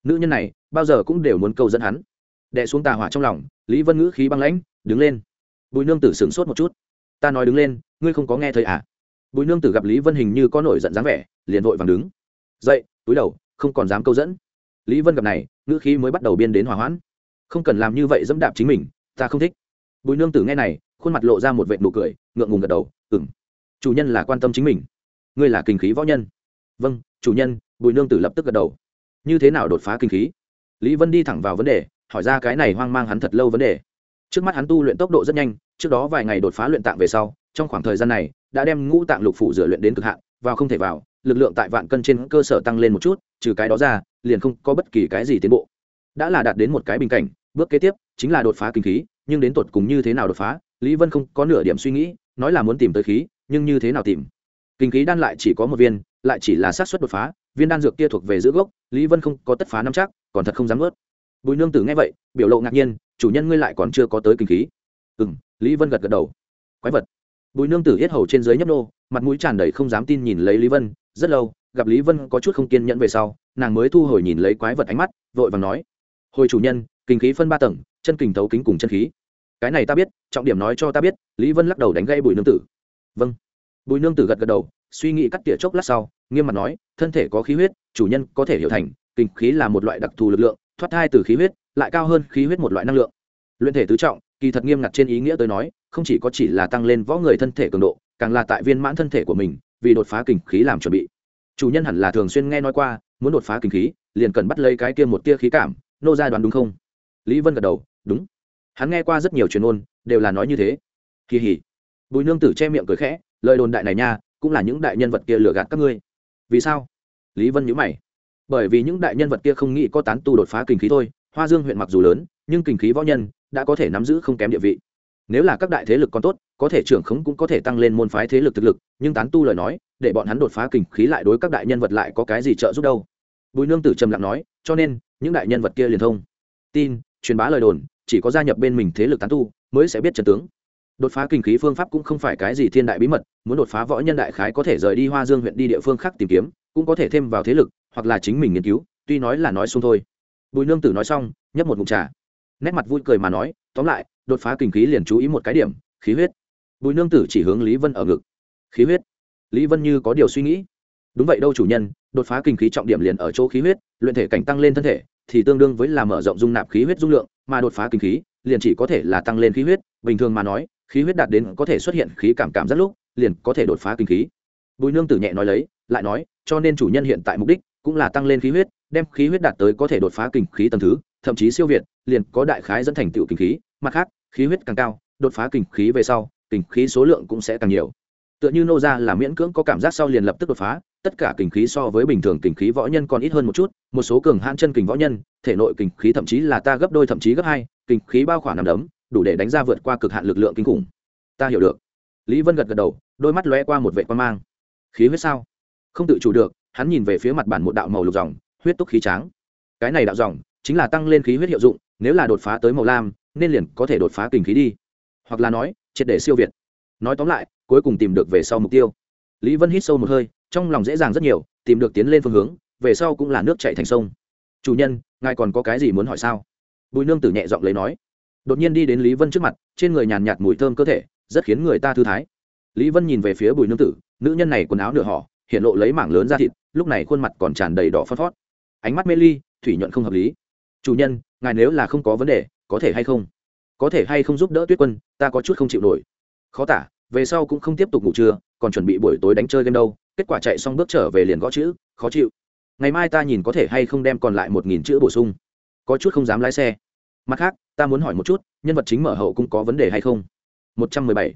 A: Nữ nhân này, bao giờ cũng đều muốn câu dẫn hắn. Đẻ xuống tà hỏa trong lòng, lý vân ngữ khí băng lãnh, đứng lên. Bùi nương tử sửng sốt một chút. Ta nói đứng lên ngươi không có nghe thấy à? Bùi nương tử gặp lý vân hình như có nổi giận dáng vẻ, liền vội vàng đứng. Dậy, túi đầu, không còn dám câu dẫn. Lý vân gặp này, ngữ khí mới bắt đầu biên đến hỏa hoãn. Không cần làm như vậy dẫm đạp chính mình, ta không thích. Bùi nương tử nghe này, khuôn mặt lộ ra một vệ nụ cười, ngượng ngùng gật đầu ừng chủ nhân là quan tâm chính mình. Ngươi là kinh khí võ nhân. Vâng chủ nhân. Bùi nương tử lập tức gật đầu. Như thế nào đột phá kinh khí? Lý vân đi thẳng vào vấn đề, hỏi ra cái này hoang mang hắn thật lâu vấn đề. Trước mắt hắn tu luyện tốc độ rất nhanh, trước đó vài ngày đột phá luyện tạng về sau trong khoảng thời gian này, đã đem ngũ tạng lục phủ rửa luyện đến cực hạn, vào không thể vào, lực lượng tại vạn cân trên cơ sở tăng lên một chút, trừ cái đó ra, liền không có bất kỳ cái gì tiến bộ. Đã là đạt đến một cái bình cảnh, bước kế tiếp chính là đột phá kinh khí, nhưng đến tột cùng như thế nào đột phá, lý vân không có nửa điểm suy nghĩ, nói là muốn tìm tới khí, nhưng như thế nào tìm? Kinh khí đan lại chỉ có một viên, lại chỉ là xác suất đột phá, viên đan dược kia thuộc về giữ gốc, lý vân không có tất phá năm chắc, còn thật không dám ướt bùi nương tử nghe vậy, biểu lộ ngạc nhiên, chủ nhân ngươi lại còn chưa có tới kinh khí. Ừ m lý vân gật gật đầu. Quái vật bùi nương tử yết hầu trên dưới nhấp nô, mặt mũi tràn đầy không dám tin nhìn lấy lý vân. Rất lâu, gặp lý vân có chút không kiên nhẫn về sau, nàng mới thu hồi nhìn lấy quái vật ánh mắt, vội và nói, hồi chủ nhân, kinh khí phân ba tầng, chân kình thấu kính cùng chân khí. Cái này ta biết, trọng điểm nói cho ta biết. Lý vân lắc đầu đánh gây bùi nương tử. Vâng. Bùi nương tử gật gật đầu, suy nghĩ cắt tỉa chốc lát sau, nghiêm mặt nói, thân thể có khí huyết, chủ nhân có thể hiểu thành, kinh khí là một loại đặc thù lực lượng, thoát thai từ khí huyết, lại cao hơn khí huyết một loại năng lượng. Luyện thể tứ trọng kỳ thật nghiêm ngặt trên ý nghĩa tôi nói, không chỉ có chỉ là tăng lên võ người thân thể cường độ, càng là tại viên mãn thân thể của mình, vì đột phá kinh khí làm chuẩn bị. Chủ nhân hẳn là thường xuyên nghe nói qua, muốn đột phá kinh khí, liền cần bắt lấy cái kia một tia khí cảm, nô gia đoán đúng không? Lý vân gật đầu, đúng. Hắn nghe qua rất nhiều truyền ôn đều là nói như thế. Kỳ hỉ. Bùi nương tử che miệng cười khẽ, lời đồn đại này nha, cũng là những đại nhân vật kia lừa gạt các ngươi. Vì sao? Lý vân nhữ mày. Bởi vì những đại nhân vật kia không nghĩ có tán tu đột phá kinh khí thôi, hoa dương huyện mặc dù lớn, nhưng kinh khí võ nhân đã có thể nắm giữ không kém địa vị. Nếu là các đại thế lực còn tốt, có thể trưởng khống cũng có thể tăng lên môn phái thế lực thực lực, nhưng tán tu lời nói, để bọn hắn đột phá kinh khí lại đối các đại nhân vật lại có cái gì trợ giúp đâu? Bùi nương tử trầm lặng nói, cho nên, những đại nhân vật kia liền thông. Tin, truyền bá lời đồn, chỉ có gia nhập bên mình thế lực tán tu, mới sẽ biết trần tướng. Đột phá kinh khí phương pháp cũng không phải cái gì thiên đại bí mật, muốn đột phá võ nhân đại khái có thể rời đi hoa dương huyện đi địa phương khác tìm kiếm, cũng có thể thêm vào thế lực, hoặc là chính mình nghiên cứu, tuy nói là nói xung thôi. Bùi nương tử nói xong, nhấp một ngụm trà nét mặt vui cười mà nói, tóm lại, đột phá kinh khí liền chú ý một cái điểm, khí huyết. Bùi nương tử chỉ hướng lý vân ở ngực. Khí huyết? Lý vân như có điều suy nghĩ. Đúng vậy đâu chủ nhân, đột phá kinh khí trọng điểm liền ở chỗ khí huyết, luyện thể cảnh tăng lên thân thể, thì tương đương với là mở rộng dung nạp khí huyết dung lượng, mà đột phá kinh khí, liền chỉ có thể là tăng lên khí huyết, bình thường mà nói, khí huyết đạt đến có thể xuất hiện khí cảm cảm rất lúc, liền có thể đột phá kinh khí. Bùi nương tử nhẹ nói lấy, lại nói, cho nên chủ nhân hiện tại mục đích cũng là tăng lên khí huyết, đem khí huyết đạt tới có thể đột phá kinh khí tầm thứ thậm chí siêu việt, liền có đại khái dẫn thành tựu kinh khí, mặt khác, khí huyết càng cao, đột phá kinh khí về sau, kinh khí số lượng cũng sẽ càng nhiều. Tựa như nô ra là miễn cưỡng có cảm giác sau liền lập tức đột phá, tất cả kinh khí so với bình thường kinh khí võ nhân còn ít hơn một chút, một số cường hãn chân kình võ nhân, thể nội kinh khí thậm chí là ta gấp đôi thậm chí gấp hai, kinh khí bao khoảng nằm đấm, đủ để đánh ra vượt qua cực hạn lực lượng kinh khủng. Ta hiểu được. Lý vân gật gật đầu, đôi mắt lóe qua một vệ quan mang. Khí huyết sao? Không tự chủ được, hắn nhìn về phía mặt bản một đạo màu lục dòng, huyết túc khí tráng. Cái này đạo dòng chính là tăng lên khí huyết hiệu dụng, nếu là đột phá tới màu lam, nên liền có thể đột phá kình khí đi. Hoặc là nói, triệt để siêu việt. Nói tóm lại, cuối cùng tìm được về sau mục tiêu. Lý vân hít sâu một hơi, trong lòng dễ dàng rất nhiều, tìm được tiến lên phương hướng, về sau cũng là nước chạy thành sông. Chủ nhân, ngài còn có cái gì muốn hỏi sao? Bùi nương tử nhẹ giọng lấy nói. Đột nhiên đi đến lý vân trước mặt, trên người nhàn nhạt mùi thơm cơ thể, rất khiến người ta thư thái. Lý vân nhìn về phía bùi nương tử, nữ nhân này quần áo nửa họ, hiện lộ lấy mảng lớn da thịt, lúc này khuôn mặt còn tràn đầy đỏ phót phót ánh mắt mê ly, thủy nhuận không hợp lý chủ nhân, ngài nếu là không có vấn đề, có thể hay không? Có thể hay không giúp đỡ tuyết quân, ta có chút không chịu nổi. Khó tả, về sau cũng không tiếp tục ngủ trưa, còn chuẩn bị buổi tối đánh chơi game đâu, kết quả chạy xong bước trở về liền gõ chữ, khó chịu. Ngày mai ta nhìn có thể hay không đem còn lại một nghìn chữ bổ sung. Có chút không dám lái xe. Mặt khác, ta muốn hỏi một chút, nhân vật chính mở hậu cũng có vấn đề hay không? Một trăm mười bảy.